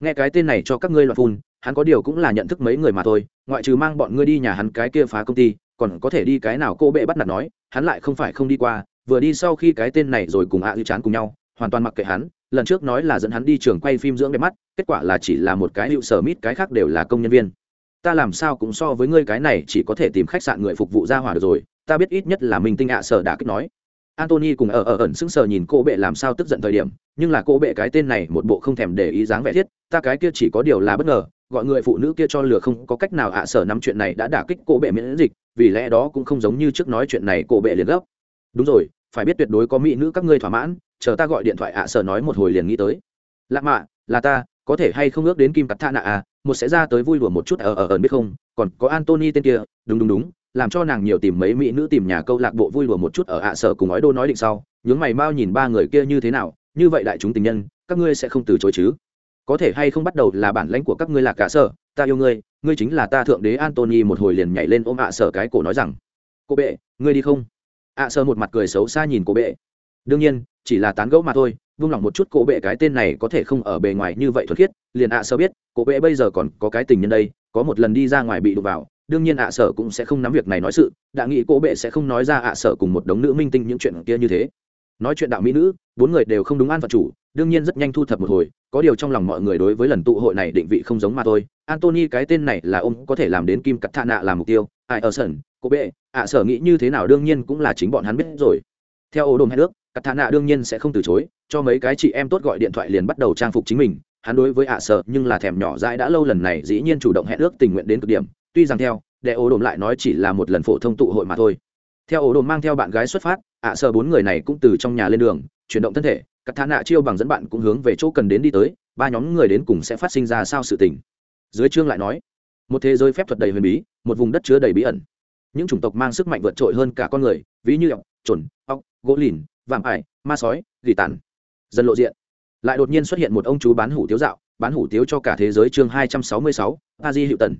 Speaker 1: nghe cái tên này cho các ngươi loạn phun, hắn có điều cũng là nhận thức mấy người mà thôi, ngoại trừ mang bọn ngươi đi nhà hắn cái kia phá công ty còn có thể đi cái nào cô bệ bắt nạt nói, hắn lại không phải không đi qua, vừa đi sau khi cái tên này rồi cùng ạ à chán cùng nhau, hoàn toàn mặc kệ hắn, lần trước nói là dẫn hắn đi trường quay phim dưỡng đẹp mắt, kết quả là chỉ là một cái hiệu sở mít, cái khác đều là công nhân viên. Ta làm sao cũng so với ngươi cái này, chỉ có thể tìm khách sạn người phục vụ ra hỏa được rồi, ta biết ít nhất là mình tinh ạ sở đã kích nói. Antony cùng ở ở ẩn sững sờ nhìn cô bệ làm sao tức giận thời điểm, nhưng là cô bệ cái tên này một bộ không thèm để ý dáng vẻ thiết, ta cái kia chỉ có điều là bất ngờ gọi người phụ nữ kia cho lừa không có cách nào ạ, sở nắm chuyện này đã đả kích cô bệ miễn dịch, vì lẽ đó cũng không giống như trước nói chuyện này cô bệ liền gấp. Đúng rồi, phải biết tuyệt đối có mỹ nữ các ngươi thỏa mãn, chờ ta gọi điện thoại ạ, sở nói một hồi liền nghĩ tới. Lạ mạ, là ta, có thể hay không ước đến kim cắt tha nạ à một sẽ ra tới vui đùa một chút ở ở ẩn biết không? Còn có antony tên kia, đúng đúng đúng, làm cho nàng nhiều tìm mấy mỹ nữ tìm nhà câu lạc bộ vui đùa một chút ở ạ, sở cùng nói đô nói định sau, nhướng mày mau nhìn ba người kia như thế nào, như vậy đại chúng tình nhân, các ngươi sẽ không từ chối chứ? Có thể hay không bắt đầu là bản lãnh của các ngươi là cả sở, ta yêu ngươi ngươi chính là ta thượng đế antony một hồi liền nhảy lên ôm ạ sở cái cổ nói rằng, cô bệ, ngươi đi không? ạ sở một mặt cười xấu xa nhìn cô bệ. Đương nhiên, chỉ là tán gẫu mà thôi, vung lòng một chút cô bệ cái tên này có thể không ở bề ngoài như vậy thuật khiết. Liền ạ sở biết, cô bệ bây giờ còn có cái tình nhân đây, có một lần đi ra ngoài bị đụng vào, đương nhiên ạ sở cũng sẽ không nắm việc này nói sự, đã nghĩ cô bệ sẽ không nói ra ạ sở cùng một đống nữ minh tinh những chuyện kia như thế. Nói chuyện đạo mỹ nữ, bốn người đều không đúng an phận chủ, đương nhiên rất nhanh thu thập một hồi có điều trong lòng mọi người đối với lần tụ hội này định vị không giống mà thôi. Antony cái tên này là ông có thể làm đến kim cắt thạ nạ làm mục tiêu. Ai ở sân cô bệ ạ, sở nghĩ như thế nào đương nhiên cũng là chính bọn hắn biết rồi. Theo ô đồn hai nước cắt thạ nạ đương nhiên sẽ không từ chối. Cho mấy cái chị em tốt gọi điện thoại liền bắt đầu trang phục chính mình. Hắn đối với ạ, sở nhưng là thèm nhỏ dãi đã lâu lần này dĩ nhiên chủ động hẹn ước tình nguyện đến cực điểm. Tuy rằng theo đệ ô đồn lại nói chỉ là một lần phổ thông tụ hội mà thôi. Theo ổ đồn mang theo bạn gái xuất phát ạ sợ bốn người này cũng từ trong nhà lên đường, chuyển động thân thể các thả nạ chiêu bằng dẫn bạn cũng hướng về chỗ cần đến đi tới, ba nhóm người đến cùng sẽ phát sinh ra sao sự tình. Dưới chương lại nói, một thế giới phép thuật đầy huyền bí, một vùng đất chứa đầy bí ẩn. Những chủng tộc mang sức mạnh vượt trội hơn cả con người, ví như ọc trồn ọc gỗ lìn, vạm ải, ma sói, gỉ tàn. Dần lộ diện. Lại đột nhiên xuất hiện một ông chú bán hủ tiếu dạo, bán hủ tiếu cho cả thế giới chương hai trăm sáu mươi sáu a di hiệu tần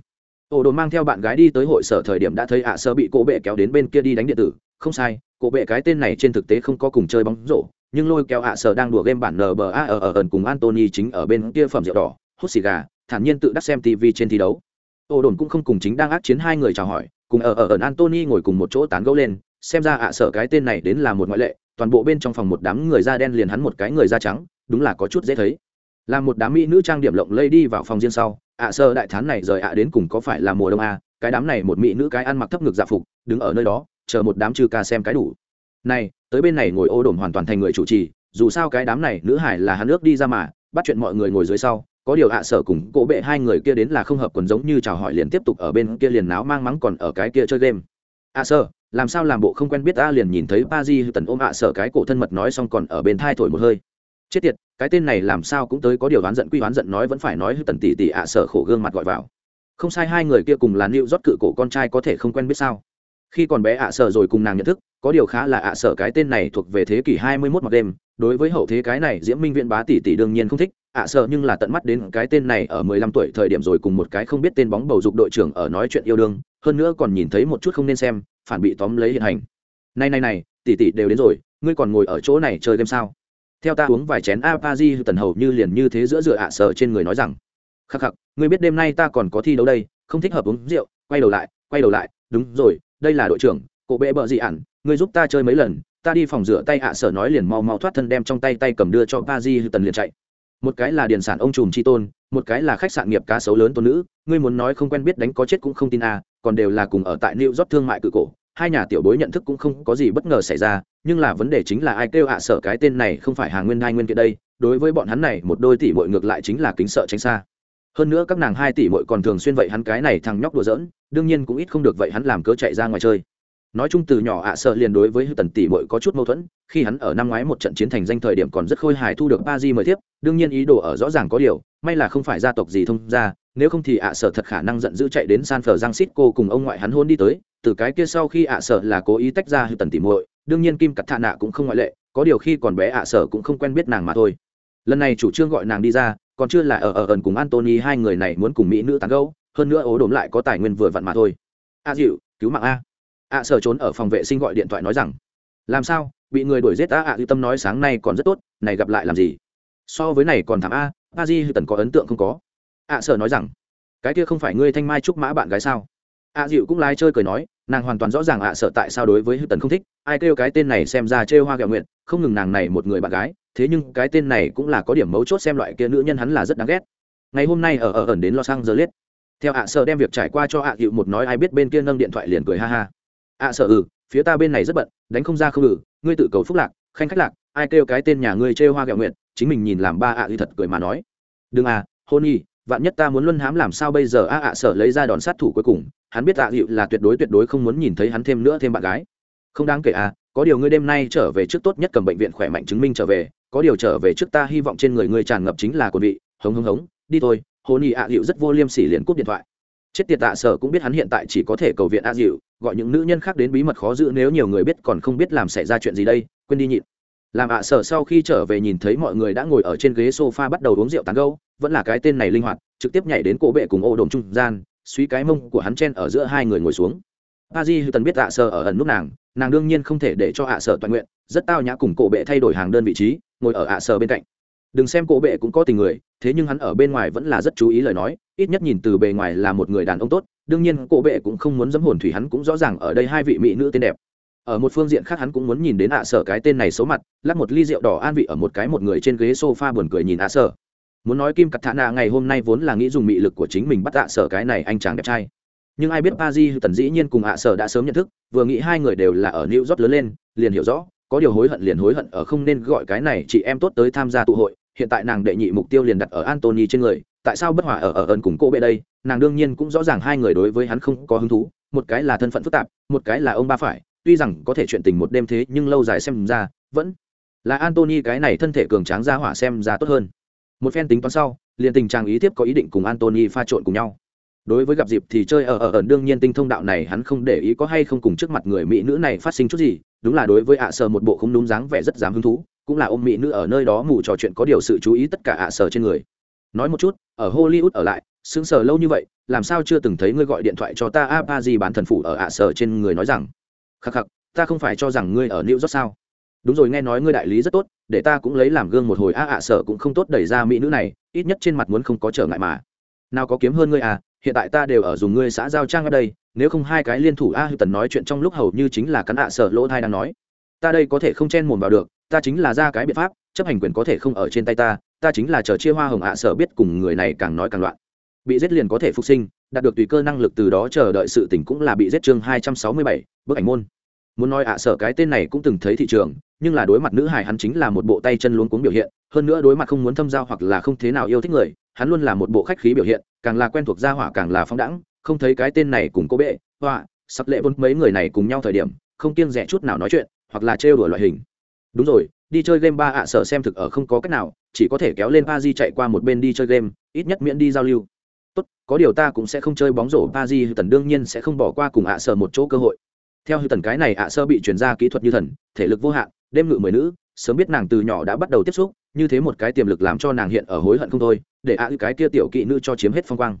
Speaker 1: ổ đồn mang theo bạn gái đi tới hội sở thời điểm đã thấy ạ sơ bị cỗ bệ kéo đến bên kia đi đánh điện tử, không sai cổ bệ cái tên này trên thực tế không có cùng chơi bóng rổ nhưng lôi kéo ạ sở đang đùa game bản nba ở ở ẩn cùng antony chính ở bên kia phẩm rượu đỏ hút xì gà thản nhiên tự đắc xem tv trên thi đấu. Ô đồn cũng không cùng chính đang ác chiến hai người chào hỏi cùng ở ở ẩn antony ngồi cùng một chỗ tán gẫu lên xem ra ạ sở cái tên này đến là một ngoại lệ toàn bộ bên trong phòng một đám người da đen liền hắn một cái người da trắng đúng là có chút dễ thấy. Là một đám mỹ nữ trang điểm lộng lây đi vào phòng riêng sau ạ sơ đại thán này rời ạ đến cùng có phải là mùa đông à, cái đám này một mỹ nữ cái ăn mặc thấp ngực dạ phục đứng ở nơi đó chờ một đám chư ca xem cái đủ. Này, tới bên này ngồi ô đồn hoàn toàn thành người chủ trì, dù sao cái đám này nữ hải là hắn nước đi ra mà, bắt chuyện mọi người ngồi dưới sau, có điều ạ sở cùng cỗ bệ hai người kia đến là không hợp quần giống như chào hỏi liền tiếp tục ở bên kia liền náo mang mắng còn ở cái kia chơi game. À ạ sở làm sao làm bộ không quen biết ta liền nhìn thấy ba di tần ôm ạ sở cái cổ thân mật nói xong còn ở bên thai thổi một hơi. Chết tiệt, cái tên này làm sao cũng tới có điều đoán giận quy đoán giận nói vẫn phải nói tần tỷ tỷ ạ sở khổ gương mặt gọi vào. Không sai hai người kia cùng là nịu rót cự cổ con trai có thể không quen biết sao? Khi còn bé ạ sở rồi cùng nàng nhận thức, có điều khá là ạ sở cái tên này thuộc về thế kỷ hai mươi 21 mặc đêm, đối với hậu thế cái này diễm minh viện bá tỷ tỷ đương nhiên không thích, ạ sợ nhưng là tận mắt đến cái tên này ở mười lăm tuổi thời điểm rồi cùng một cái không biết tên bóng bầu dục đội trưởng ở nói chuyện yêu đương, hơn nữa còn nhìn thấy một chút không nên xem, phản bị tóm lấy hiện hành. Này này này, tỷ tỷ đều đến rồi, ngươi còn ngồi ở chỗ này chơi game sao? Theo ta uống vài chén apaji tần hầu như liền như thế giữa dựa ạ sợ trên người nói rằng. Khắc khắc, ngươi biết đêm nay ta còn có thi đấu đây, không thích hợp uống rượu, quay đầu lại, quay đầu lại, đúng rồi đây là đội trưởng, cổ bệ bợ gì ản người giúp ta chơi mấy lần, ta đi phòng rửa tay ạ, sở nói liền mau mau thoát thân đem trong tay tay cầm đưa cho pa di tần liền chạy. Một cái là điền sản ông trùm chi tôn, một cái là khách sạn nghiệp cá sấu lớn tôn nữ, ngươi muốn nói không quen biết đánh có chết cũng không tin a còn đều là cùng ở tại new york thương mại cự cổ, hai nhà tiểu bối nhận thức cũng không có gì bất ngờ xảy ra, nhưng là vấn đề chính là ai kêu ạ, sở cái tên này không phải hàng nguyên hai nguyên kia đây, đối với bọn hắn này, một đôi tỷ muội ngược lại chính là kính sợ tránh xa hơn nữa các nàng hai tỷ muội còn thường xuyên vậy hắn cái này thằng nhóc đùa giỡn, đương nhiên cũng ít không được vậy hắn làm cớ chạy ra ngoài chơi. Nói chung từ nhỏ ạ sợ liền đối với tần tỷ mội có chút mâu thuẫn, khi hắn ở năm ngoái một trận chiến thành danh thời điểm còn rất khôi hài thu được ba di mời tiếp đương nhiên ý đồ ở rõ ràng có điều, may là không phải gia tộc gì thông ra nếu không thì ạ sợ thật khả năng giận dữ chạy đến san phờ giang xít cô cùng ông ngoại hắn hôn đi tới, từ cái kia sau khi ạ sợ là cố ý tách ra tần tỷ muội, đương nhiên kim cắt thạ nạ cũng không ngoại lệ, có điều khi còn bé ạ sợ cũng không quen biết nàng mà thôi. Lần này chủ trương gọi nàng đi ra còn chưa là ở ở ẩn cùng antony hai người này muốn cùng mỹ nữ tán gẫu, hơn nữa ố đốm lại có tài nguyên vừa vặn mà thôi. A dịu cứu mạng a. A sở trốn ở phòng vệ sinh gọi điện thoại nói rằng làm sao? Bị người đuổi giết a ạ dịu tâm nói sáng nay còn rất tốt này gặp lại làm gì? So với này còn thảm a a di tần có ấn tượng không có? A sở nói rằng cái kia không phải ngươi thanh mai trúc mã bạn gái sao? A dịu cũng lái chơi cười nói nàng hoàn toàn rõ ràng ạ, sợ tại sao đối với hư tần không thích. Ai kêu cái tên này xem ra trêu hoa gạo nguyện, không ngừng nàng này một người bạn gái. Thế nhưng cái tên này cũng là có điểm mấu chốt xem loại kia nữ nhân hắn là rất đáng ghét. Ngày hôm nay ở ở, ẩn đến los angeles. Theo ạ, sợ đem việc trải qua cho ạ hiệu một nói ai biết bên kia nâng điện thoại liền cười ha ha. Ạ, sợ ừ phía ta bên này rất bận, đánh không ra không ừ ngươi tự cầu phúc lạc, khanh khách lạc, ai kêu cái tên nhà ngươi trêu hoa gạo nguyện, chính mình nhìn làm ba ạ thì thật cười mà nói. Đừng à hôn nhi vạn nhất ta muốn luân hãm làm sao bây giờ? A ạ sợ lấy ra đòn sát thủ cuối cùng. Hắn biết ạ dịu là tuyệt đối tuyệt đối không muốn nhìn thấy hắn thêm nữa thêm bạn gái. Không đáng kể à có điều ngươi đêm nay trở về trước tốt nhất cầm bệnh viện khỏe mạnh chứng minh trở về. Có điều trở về trước ta hy vọng trên người ngươi tràn ngập chính là cồn vị. Hống hống hống. Đi thôi. Hồ nhi ạ dịu rất vô liêm sỉ liền cúp điện thoại. Chết tiệt tạ sở cũng biết hắn hiện tại chỉ có thể cầu viện a dịu gọi những nữ nhân khác đến bí mật khó giữ, nếu nhiều người biết còn không biết làm xảy ra chuyện gì đây, quên đi nhịn làm ạ sở sau khi trở về nhìn thấy mọi người đã ngồi ở trên ghế sofa bắt đầu uống rượu tán gâu vẫn là cái tên này linh hoạt, trực tiếp nhảy đến cổ bệ cùng ô đồn trung gian, suy cái mông của hắn chen ở giữa hai người ngồi xuống. A di tần biết ạ sở ở ẩn nút nàng nàng đương nhiên không thể để cho ạ sở toàn nguyện, rất tao nhã cùng cổ bệ thay đổi hàng đơn vị trí, ngồi ở ạ sở bên cạnh. Đừng xem cổ bệ cũng có tình người, thế nhưng hắn ở bên ngoài vẫn là rất chú ý lời nói, ít nhất nhìn từ bề ngoài là một người đàn ông tốt, đương nhiên cổ bệ cũng không muốn dẫm hồn thủy hắn cũng rõ ràng ở đây hai vị mỹ nữ tên đẹp ở một phương diện khác hắn cũng muốn nhìn đến ạ sở cái tên này xấu mặt lắc một ly rượu đỏ an vị ở một cái một người trên ghế sofa buồn cười nhìn ạ sở muốn nói kim cắt thạ nạ ngày hôm nay vốn là nghĩ dùng mị lực của chính mình bắt ạ sở cái này anh chàng đẹp trai nhưng ai biết pa di tần dĩ nhiên cùng ạ sở đã sớm nhận thức vừa nghĩ hai người đều là ở new york lớn lên liền hiểu rõ có điều hối hận liền hối hận ở không nên gọi cái này chị em tốt tới tham gia tụ hội hiện tại nàng đệ nhị mục tiêu liền đặt ở Anthony trên người, tại sao bất hòa ở ở ẩn cùng cô bệ đây? Nàng đương nhiên cũng rõ ràng hai người đối với hắn không có hứng thú, một cái là thân phận phức tạp, một cái là ông ba phải, tuy rằng có thể chuyện tình một đêm thế nhưng lâu dài xem ra, vẫn là Antony cái này thân thể cường tráng ra hỏa xem ra tốt hơn. Một phen tính toán sau, liền tình trạng ý tiếp có ý định cùng Antony pha trộn cùng nhau. Đối với gặp dịp thì chơi ở ở ẩn đương nhiên tinh thông đạo này hắn không để ý có hay không cùng trước mặt người mỹ nữ này phát sinh chút gì, đúng là đối với ạ à một bộ không đúng dáng vẻ rất dám hứng thú, cũng là ôm mỹ nữ ở nơi đó mù trò chuyện có điều sự chú ý tất cả ạ sở trên người nói một chút ở hollywood ở lại sững sờ lâu như vậy làm sao chưa từng thấy ngươi gọi điện thoại cho ta a pa gì bán thần phủ ở ạ sở trên người nói rằng khắc khắc, ta không phải cho rằng ngươi ở new york sao? Đúng rồi, nghe nói ngươi đại lý rất tốt, để ta cũng lấy làm gương một hồi. A, ạ sở cũng không tốt đẩy ra mỹ nữ này, ít nhất trên mặt muốn không có trở ngại mà. Nào có kiếm hơn ngươi à hiện tại ta đều ở dùng ngươi xã giao trang ở đây, nếu không hai cái liên thủ, a hư tần nói chuyện trong lúc hầu như chính là cắn ạ sở lỗ thai đang nói. Ta đây có thể không chen mồm vào được, ta chính là ra cái biện pháp, chấp hành quyền có thể không ở trên tay ta ta chính là chờ chia hoa hồng ạ sở biết cùng người này càng nói càng loạn. Bị giết liền có thể phục sinh đạt được tùy cơ năng lực từ đó chờ đợi sự tỉnh cũng là bị giết chương hai trăm sáu mươi bảy, bức ảnh môn. Muốn nói ạ, sở cái tên này cũng từng thấy thị trường, nhưng là đối mặt nữ hài hắn chính là một bộ tay chân luống cuống biểu hiện, hơn nữa đối mặt không muốn thâm giao hoặc là không thế nào yêu thích người, hắn luôn là một bộ khách khí biểu hiện, càng là quen thuộc gia hỏa càng là phóng đẳng không thấy cái tên này cùng cô bệ, họa, sắp lệ vốn mấy người này cùng nhau thời điểm, không kiêng rẻ chút nào nói chuyện, hoặc là trêu đùa loại hình. Đúng rồi, đi chơi game ba ạ, sở xem thực ở không có cách nào, chỉ có thể kéo lên pa di chạy qua một bên đi chơi game, ít nhất miễn đi giao lưu tốt, có điều ta cũng sẽ không chơi bóng rổ Ba di tần đương nhiên sẽ không bỏ qua cùng ạ sở một chỗ cơ hội. Theo hư tần cái này ạ sơ bị chuyển ra kỹ thuật như thần, thể lực vô hạn, đêm ngự mười nữ, sớm biết nàng từ nhỏ đã bắt đầu tiếp xúc, như thế một cái tiềm lực làm cho nàng hiện ở hối hận không thôi, để ạ cái kia tiểu kỵ nữ cho chiếm hết phong quang.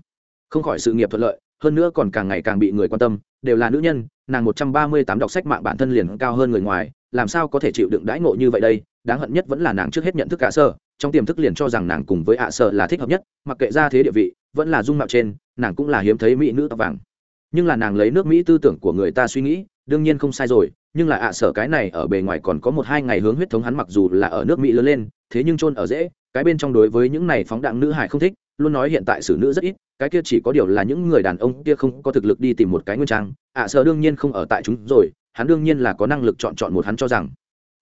Speaker 1: Không khỏi sự nghiệp thuận lợi, hơn nữa còn càng ngày càng bị người quan tâm, đều là nữ nhân, nàng một trăm ba mươi tám đọc sách mạng bản thân liền cao hơn người ngoài, làm sao có thể chịu đựng đãi ngộ như vậy đây? Đáng hận nhất vẫn là nàng trước hết nhận thức cả sơ, trong tiềm thức liền cho rằng nàng cùng với ạ sơ là thích hợp nhất, mặc kệ ra thế địa vị vẫn là dung mạo trên, nàng cũng là hiếm thấy mỹ nữ tóc vàng. Nhưng là nàng lấy nước mỹ tư tưởng của người ta suy nghĩ, đương nhiên không sai rồi, nhưng là ạ, sở cái này ở bề ngoài còn có một hai ngày hướng huyết thống hắn mặc dù là ở nước mỹ lớn lên, thế nhưng chôn ở dễ, cái bên trong đối với những này phóng đạn nữ hải không thích, luôn nói hiện tại xử nữ rất ít, cái kia chỉ có điều là những người đàn ông kia không có thực lực đi tìm một cái nguyên trang, ạ, sở đương nhiên không ở tại chúng rồi, hắn đương nhiên là có năng lực chọn chọn một hắn cho rằng.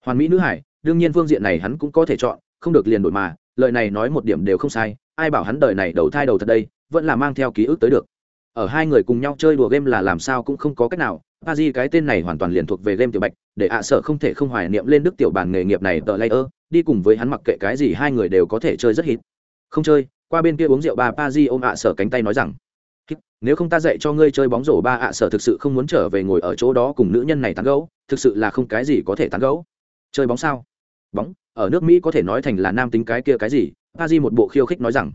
Speaker 1: Hoàn mỹ nữ hải đương nhiên phương diện này hắn cũng có thể chọn, không được liền đổi mà, lời này nói một điểm đều không sai ai bảo hắn đời này đầu thai đầu thật đây, vẫn là mang theo ký ức tới được. Ở hai người cùng nhau chơi đùa game là làm sao cũng không có cách nào pa di cái tên này hoàn toàn liền thuộc về game tiểu bạch, để ạ sợ không thể không hoài niệm lên đức tiểu bản nghề nghiệp này tờ layer, đi cùng với hắn mặc kệ cái gì hai người đều có thể chơi rất hít. Không chơi, qua bên kia uống rượu ba pa di ôm ạ sợ cánh tay nói rằng nếu không ta dạy cho ngươi chơi bóng rổ ba ạ sợ thực sự không muốn trở về ngồi ở chỗ đó cùng nữ nhân này tán gẫu, thực sự là không cái gì có thể tán gẫu. Chơi bóng sao? Bóng, ở nước mỹ có thể nói thành là nam tính cái kia cái gì pa di một bộ khiêu khích nói rằng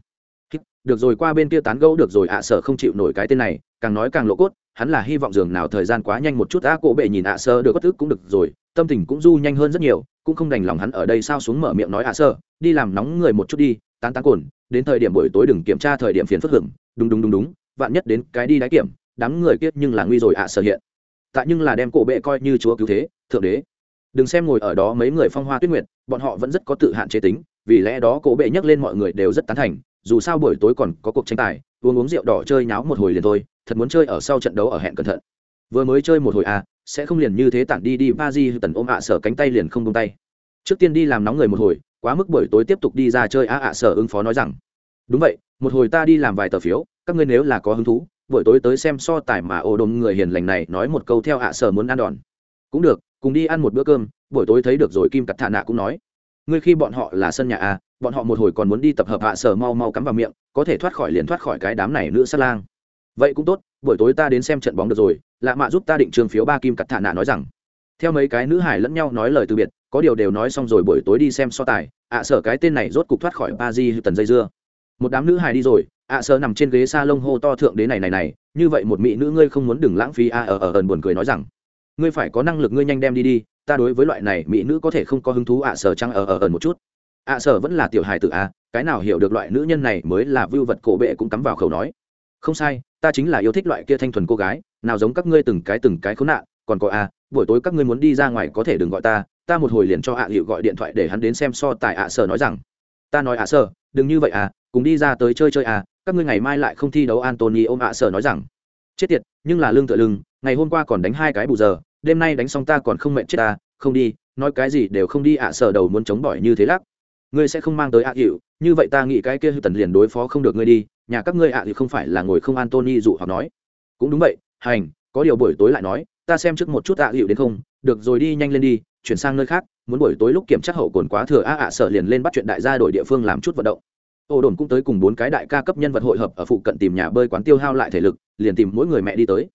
Speaker 1: được rồi, qua bên kia tán gẫu được rồi ạ sở không chịu nổi cái tên này, càng nói càng lộ cốt, hắn là hy vọng dường nào thời gian quá nhanh một chút a cổ bệ nhìn ạ sơ được bất thức cũng được rồi, tâm tình cũng du nhanh hơn rất nhiều, cũng không đành lòng hắn ở đây sao xuống mở miệng nói ạ sơ đi làm nóng người một chút đi, tán tán cồn, đến thời điểm buổi tối đừng kiểm tra thời điểm phiền phức hưởng đúng đúng đúng đúng, vạn nhất đến cái đi đáy kiểm, đám người kiết nhưng là nguy rồi ạ sơ hiện. Tại nhưng là đem cổ bệ coi như chúa cứu thế, thượng đế. Đừng xem ngồi ở đó mấy người phong hoa tuyết nguyệt, bọn họ vẫn rất có tự hạn chế tính vì lẽ đó cổ bệ nhắc lên mọi người đều rất tán thành, dù sao buổi tối còn có cuộc tranh tài, uống uống rượu đỏ chơi nháo một hồi liền thôi, thật muốn chơi ở sau trận đấu ở hẹn cẩn thận. Vừa mới chơi một hồi à sẽ không liền như thế tản đi đi ba di tần ôm ạ sở cánh tay liền không tung tay. Trước tiên đi làm nóng người một hồi, quá mức buổi tối tiếp tục đi ra chơi, a ạ sở ứng phó nói rằng, đúng vậy, một hồi ta đi làm vài tờ phiếu, các ngươi nếu là có hứng thú, buổi tối tới xem so tài mà ồ đồn người hiền lành này nói một câu theo ạ sở muốn ăn đòn. Cũng được, cùng đi ăn một bữa cơm, buổi tối thấy được rồi, kim cặt thạ nạ cũng nói ngươi khi bọn họ là sân nhà à bọn họ một hồi còn muốn đi tập hợp hạ sở mau mau cắm vào miệng, có thể thoát khỏi liền thoát khỏi cái đám này nữa sát lang. Vậy cũng tốt, buổi tối ta đến xem trận bóng được rồi, lạ mạ giúp ta định trường phiếu ba kim cặt thả nạ nói rằng. Theo mấy cái nữ hải lẫn nhau nói lời từ biệt, có điều đều nói xong rồi buổi tối đi xem so tài, ạ sở cái tên này rốt cục thoát khỏi ba di tần dây dưa. Một đám nữ hải đi rồi, ạ sở nằm trên ghế s a lông hô to thượng đế này này này, như vậy một mỹ nữ ngươi không muốn đừng lãng phí a ở ở ẩn buồn cười nói rằng ngươi phải có năng lực ngươi nhanh đem đi đi, ta đối với loại này mỹ nữ có thể không có hứng thú, ạ sở trăng ở ở ẩn một chút. ạ sở vẫn là tiểu hài tự a à, cái nào hiểu được loại nữ nhân này mới là vưu vật cổ bệ cũng cắm vào khẩu nói. Không sai, ta chính là yêu thích loại kia thanh thuần cô gái, nào giống các ngươi từng cái từng cái khốn nạn, còn có a buổi tối các ngươi muốn đi ra ngoài có thể đừng gọi ta ta một hồi liền cho ạ à hiệu gọi điện thoại để hắn đến xem so tài ạ sở nói rằng. Ta nói ạ sở, đừng như vậy à cùng đi ra tới chơi chơi à các ngươi ngày mai lại không thi đấu antony ôm ạ sở nói rằng. Chết tiệt, nhưng là lương tựa lưng, ngày hôm qua còn đánh hai cái bù giờ đêm nay đánh xong ta còn không mệnh chết ta, không đi, nói cái gì đều không đi ạ sở đầu muốn chống bỏi như thế lắc. Ngươi sẽ không mang tới ạ hiệu như vậy ta nghĩ cái kia hư tần liền đối phó không được ngươi đi, nhà các ngươi ạ, thì không phải là ngồi không antony dụ hoặc nói. Cũng đúng vậy, hành, có điều buổi tối lại nói, ta xem trước một chút ạ hiệu đến không, được rồi đi nhanh lên đi, chuyển sang nơi khác, muốn buổi tối lúc kiểm tra hậu cồn quá thừa a ạ sở liền lên bắt chuyện đại gia đổi địa phương làm chút vận động. Ô đồn cũng tới cùng bốn cái đại ca cấp nhân vật hội hợp ở phụ cận tìm nhà bơi quán tiêu hao lại thể lực, liền tìm mỗi người mẹ đi tới.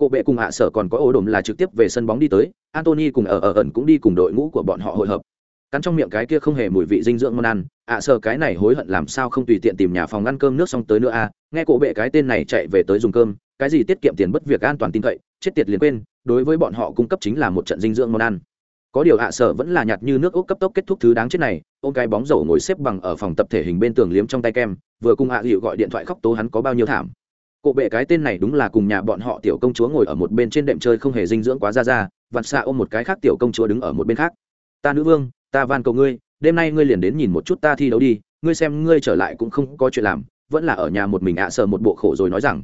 Speaker 1: Cổ bệ cùng ạ sở còn có ổ đồn là trực tiếp về sân bóng đi tới, Anthony cùng ở ở ẩn cũng đi cùng đội ngũ của bọn họ hội hợp. Cắn trong miệng cái kia không hề mùi vị dinh dưỡng món ăn, ạ sở cái này hối hận làm sao không tùy tiện tìm nhà phòng ăn cơm nước xong tới nữa a, nghe cổ bệ cái tên này chạy về tới dùng cơm, cái gì tiết kiệm tiền bất việc an toàn tin cậy, chết tiệt liền quên, đối với bọn họ cung cấp chính là một trận dinh dưỡng món ăn. Có điều ạ sở vẫn là nhạt như nước ốc cấp tốc kết thúc thứ đáng chết này, ôm cái bóng rổ ngồi xếp bằng ở phòng tập thể hình bên tường liếm trong tay kem, vừa cùng ạ dịu gọi điện thoại khóc tố hắn có bao nhiêu thảm Cổ bệ cái tên này đúng là cùng nhà bọn họ tiểu công chúa ngồi ở một bên trên đệm chơi không hề dinh dưỡng quá ra ra, vặt xạ ôm một cái khác tiểu công chúa đứng ở một bên khác. Ta nữ vương ta van cầu ngươi đêm nay ngươi liền đến nhìn một chút ta thi đấu đi ngươi xem ngươi trở lại cũng không có chuyện làm vẫn là ở nhà một mình ạ à sờ một bộ khổ rồi nói rằng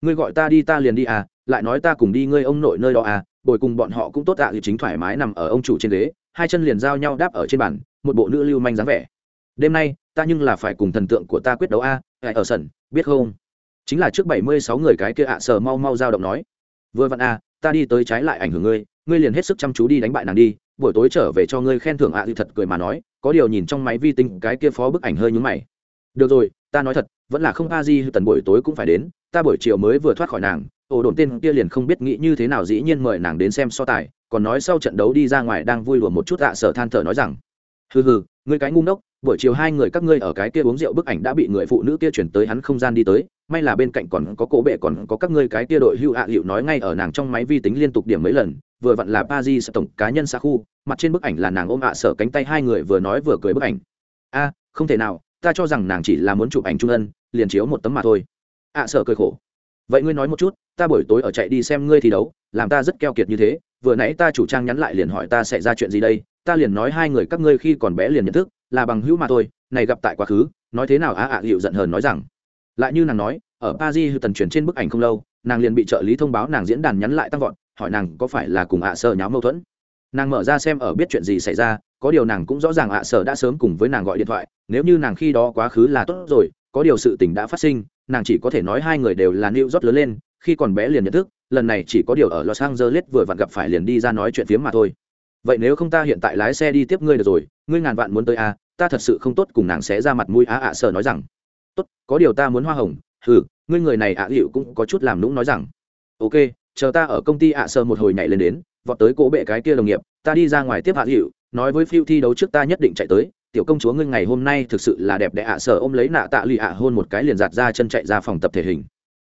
Speaker 1: ngươi gọi ta đi ta liền đi à lại nói ta cùng đi ngươi ông nội nơi đó à bồi cùng bọn họ cũng tốt ạ à, thì chính thoải mái nằm ở ông chủ trên ghế hai chân liền giao nhau đáp ở trên bàn một bộ nữ lưu manh dáng vẻ. Đêm nay ta nhưng là phải cùng thần tượng của ta quyết đấu a à, ở sân biết không? Chính là trước bảy mươi sáu người cái kia ạ sờ mau mau giao động nói vừa vặn a ta đi tới trái lại ảnh hưởng ngươi ngươi liền hết sức chăm chú đi đánh bại nàng đi buổi tối trở về cho ngươi khen thưởng ạ. À, thật cười mà nói có điều nhìn trong máy vi tính cái kia phó bức ảnh hơi nhúng mày. Được rồi ta nói thật vẫn là không a di tần buổi tối cũng phải đến ta buổi chiều mới vừa thoát khỏi nàng ổ đồn tên kia liền không biết nghĩ như thế nào dĩ nhiên mời nàng đến xem so tài còn nói sau trận đấu đi ra ngoài đang vui lùa một chút ạ sở than thở nói rằng hừ hừ ngươi cái ngu ngốc buổi chiều hai người các ngươi ở cái kia uống rượu bức ảnh đã bị người phụ nữ kia chuyển tới hắn không gian đi tới may là bên cạnh còn có cổ bệ còn có các ngươi cái kia đội hưu ạ à, hiệu nói ngay ở nàng trong máy vi tính liên tục điểm mấy lần, vừa vặn là ba di tổng cá nhân xa khu, mặt trên bức ảnh là nàng ôm ạ à, sở cánh tay hai người vừa nói vừa cười bức ảnh. A, không thể nào, ta cho rằng nàng chỉ là muốn chụp ảnh trung ân, liền chiếu một tấm mà thôi. Ạ sở cười khổ. Vậy ngươi nói một chút, ta buổi tối ở chạy đi xem ngươi thi đấu, làm ta rất keo kiệt như thế, vừa nãy ta chủ trang nhắn lại liền hỏi ta sẽ ra chuyện gì đây, ta liền nói hai người các ngươi khi còn bé liền nhận thức, là bằng hữu mà thôi, này gặp tại quá khứ, nói thế nào á ạ à, hiệu giận hờn nói rằng lại như nàng nói ở paris hư tần chuyển trên bức ảnh không lâu nàng liền bị trợ lý thông báo nàng diễn đàn nhắn lại tăng vọt hỏi nàng có phải là cùng ạ sợ nháo mâu thuẫn. Nàng mở ra xem ở biết chuyện gì xảy ra có điều nàng cũng rõ ràng ạ sợ đã sớm cùng với nàng gọi điện thoại nếu như nàng khi đó quá khứ là tốt rồi có điều sự tình đã phát sinh nàng chỉ có thể nói hai người đều là new rót lớn lên khi còn bé liền nhận thức lần này chỉ có điều ở los angeles vừa vặn gặp phải liền đi ra nói chuyện phiếm mà thôi. Vậy nếu không ta hiện tại lái xe đi tiếp ngươi được rồi ngươi ngàn vạn muốn tới a à, ta thật sự không tốt cùng nàng sẽ ra mặt mũi á ạ à sợ nói rằng tốt có điều ta muốn hoa hồng Thử, ngươi người này ạ à hiệu cũng có chút làm nũng nói rằng ok chờ ta ở công ty ạ sơ một hồi nhảy lên đến vọt tới cỗ bệ cái kia đồng nghiệp ta đi ra ngoài tiếp hạ hiệu nói với phiêu thi đấu trước ta nhất định chạy tới tiểu công chúa ngươi ngày hôm nay thực sự là đẹp đẽ ạ Sơ ôm lấy nạ tạ lụy ạ hôn một cái liền giạt ra chân chạy ra phòng tập thể hình.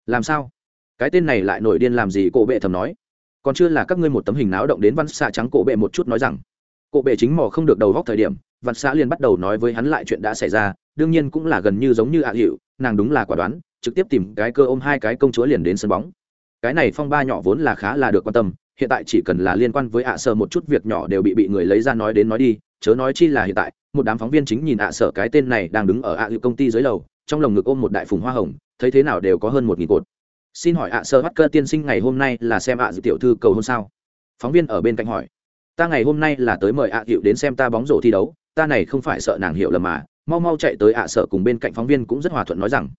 Speaker 1: Làm sao? Cái tên này lại nổi điên làm gì cổ bệ thầm nói. Còn chưa là các ngươi một tấm hình náo động đến văn xạ trắng cổ bệ một chút nói rằng. Cổ bệ chính mò không được đầu góc thời điểm văn xạ liền bắt đầu nói với hắn lại chuyện đã xảy ra đương nhiên cũng là gần như giống như ạ à hiệu, nàng đúng là quả đoán, trực tiếp tìm cái cơ ôm hai cái công chúa liền đến sân bóng. Cái này phong ba nhỏ vốn là khá là được quan tâm, hiện tại chỉ cần là liên quan với ạ à sở một chút việc nhỏ đều bị bị người lấy ra nói đến nói đi, chớ nói chi là hiện tại, một đám phóng viên chính nhìn ạ à sở cái tên này đang đứng ở ạ hiệu công ty dưới lầu, trong lồng ngực ôm một đại phùng hoa hồng, thấy thế nào đều có hơn một nghìn cột. Xin hỏi ạ sở bắt cơ tiên sinh ngày hôm nay là xem ạ dự tiểu thư cầu hôn sao? Phóng viên ở bên cạnh hỏi. Ta ngày hôm nay là tới mời ạ hiệu đến xem ta bóng rổ thi đấu, ta này không phải sợ nàng hiểu lầm mà mau mau chạy tới ạ sở cùng bên cạnh phóng viên cũng rất hòa thuận nói rằng,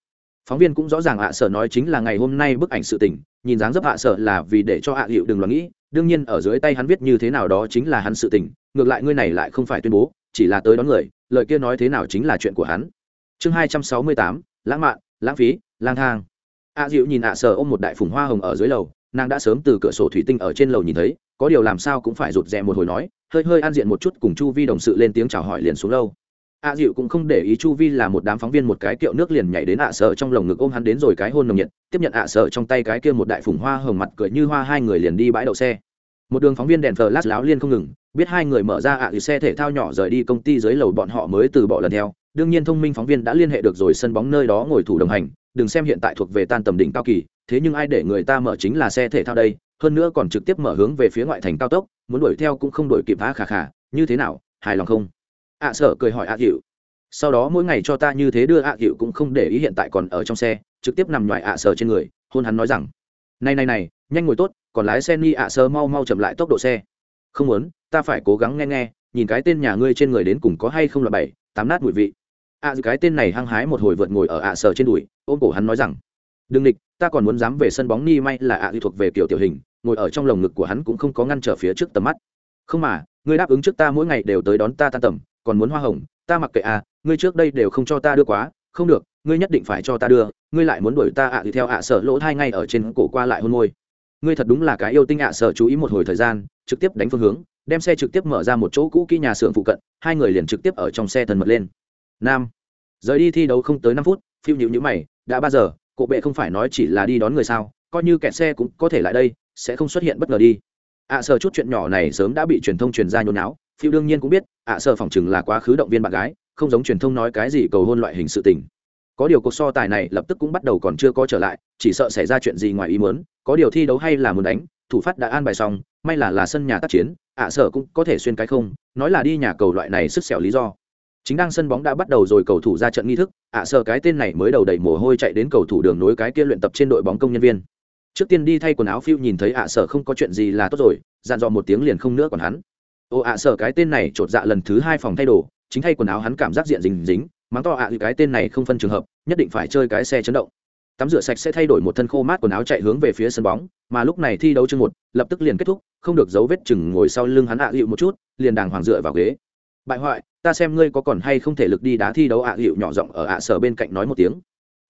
Speaker 1: phóng viên cũng rõ ràng ạ sở nói chính là ngày hôm nay bức ảnh sự tình, nhìn dáng dấp ạ sở là vì để cho ạ hiệu đừng lo nghĩ, đương nhiên ở dưới tay hắn viết như thế nào đó chính là hắn sự tình, ngược lại ngươi này lại không phải tuyên bố, chỉ là tới đón người, lời kia nói thế nào chính là chuyện của hắn. Chương hai trăm sáu mươi tám, lãng mạn, lãng phí, lang thang. ạ dịu nhìn ạ sở ôm một đại phùng hoa hồng ở dưới lầu, nàng đã sớm từ cửa sổ thủy tinh ở trên lầu nhìn thấy, có điều làm sao cũng phải rụt rè một hồi nói, hơi hơi an diện một chút cùng chu vi đồng sự lên tiếng chào hỏi liền xuống lâu a dịu cũng không để ý chu vi là một đám phóng viên một cái kiệu nước liền nhảy đến ạ sợ trong lồng ngực ôm hắn đến rồi cái hôn nồng nhiệt, tiếp nhận ạ sợ trong tay cái kia một đại phùng hoa hồng mặt cười như hoa, hai người liền đi bãi đậu xe. Một đường phóng viên đèn phờ lát láo liên không ngừng, biết hai người mở ra ạ dịu xe thể thao nhỏ rời đi công ty dưới lầu bọn họ mới từ bỏ lần theo. Đương nhiên thông minh phóng viên đã liên hệ được rồi sân bóng nơi đó ngồi thủ đồng hành, đừng xem hiện tại thuộc về tan tầm đỉnh cao kỳ, thế nhưng ai để người ta mở chính là xe thể thao đây, hơn nữa còn trực tiếp mở hướng về phía ngoại thành cao tốc, muốn đuổi theo cũng không đuổi kịp phá khả khả như thế nào, hài lòng không? Ạ sở cười hỏi ạ hiệu sau đó mỗi ngày cho ta như thế đưa ạ hiệu cũng không để ý hiện tại còn ở trong xe, trực tiếp nằm ngoài ạ sở trên người, hôn hắn nói rằng, này này này, nhanh ngồi tốt, còn lái xe ni ạ sơ mau mau chậm lại tốc độ xe. Không muốn, ta phải cố gắng nghe nghe, nhìn cái tên nhà ngươi trên người đến cùng có hay không là bảy, tám nát mùi vị. Ạ cái tên này hăng hái một hồi vượt ngồi ở ạ sở trên đùi, ôm cổ hắn nói rằng, đừng địch, ta còn muốn dám về sân bóng ni may là ạ à thuộc về kiểu tiểu hình, ngồi ở trong lồng ngực của hắn cũng không có ngăn trở phía trước tầm mắt. Không mà, ngươi đáp ứng trước ta mỗi ngày đều tới đón ta tan tầm còn muốn hoa hồng, ta mặc kệ à ngươi trước đây đều không cho ta đưa quá, không được, ngươi nhất định phải cho ta đưa, ngươi lại muốn đuổi ta ạ, thì theo ạ sợ lỗ thai ngay ở trên cổ qua lại hôn môi. Ngươi thật đúng là cái yêu tinh ạ sợ chú ý một hồi thời gian, trực tiếp đánh phương hướng, đem xe trực tiếp mở ra một chỗ cũ kỹ nhà xưởng phụ cận, hai người liền trực tiếp ở trong xe thần mật lên. Nam. Rời đi thi đấu không tới năm phút, phiêu nhịu nhữ mày, đã ba giờ cộ bệ không phải nói chỉ là đi đón người sao, coi như kẹt xe cũng có thể lại đây, sẽ không xuất hiện bất ngờ đi. Ạ sợ chút chuyện nhỏ này sớm đã bị truyền thông truyền ra nhốn náo phiêu đương nhiên cũng biết, ạ sở phỏng chừng là quá khứ động viên bạn gái, không giống truyền thông nói cái gì cầu hôn loại hình sự tình. Có điều cuộc so tài này lập tức cũng bắt đầu còn chưa có trở lại, chỉ sợ xảy ra chuyện gì ngoài ý muốn, có điều thi đấu hay là muốn đánh, thủ phát đã an bài xong, may là là sân nhà tác chiến, ạ sở cũng có thể xuyên cái không, nói là đi nhà cầu loại này sức xẻo lý do. Chính đang sân bóng đã bắt đầu rồi cầu thủ ra trận nghi thức, ạ sở cái tên này mới đầu đầy mồ hôi chạy đến cầu thủ đường nối cái kia luyện tập trên đội bóng công nhân viên. Trước tiên đi thay quần áo phiêu nhìn thấy ạ sở không có chuyện gì là tốt rồi, dặn dò một tiếng liền không nữa còn hắn ô ạ sở cái tên này chột dạ lần thứ hai phòng thay đồ, chính thay quần áo hắn cảm giác diện dính dính, mắng to ạ cái tên này không phân trường hợp, nhất định phải chơi cái xe chấn động. Tắm rửa sạch sẽ thay đổi một thân khô mát quần áo chạy hướng về phía sân bóng, mà lúc này thi đấu chương một, lập tức liền kết thúc, không được dấu vết chừng ngồi sau lưng hắn ạ à một chút, liền đàng hoàng dựa vào ghế. Bại hoại, ta xem ngươi có còn hay không thể lực đi đá thi đấu ạ à nhỏ giọng ở ạ sở bên cạnh nói một tiếng.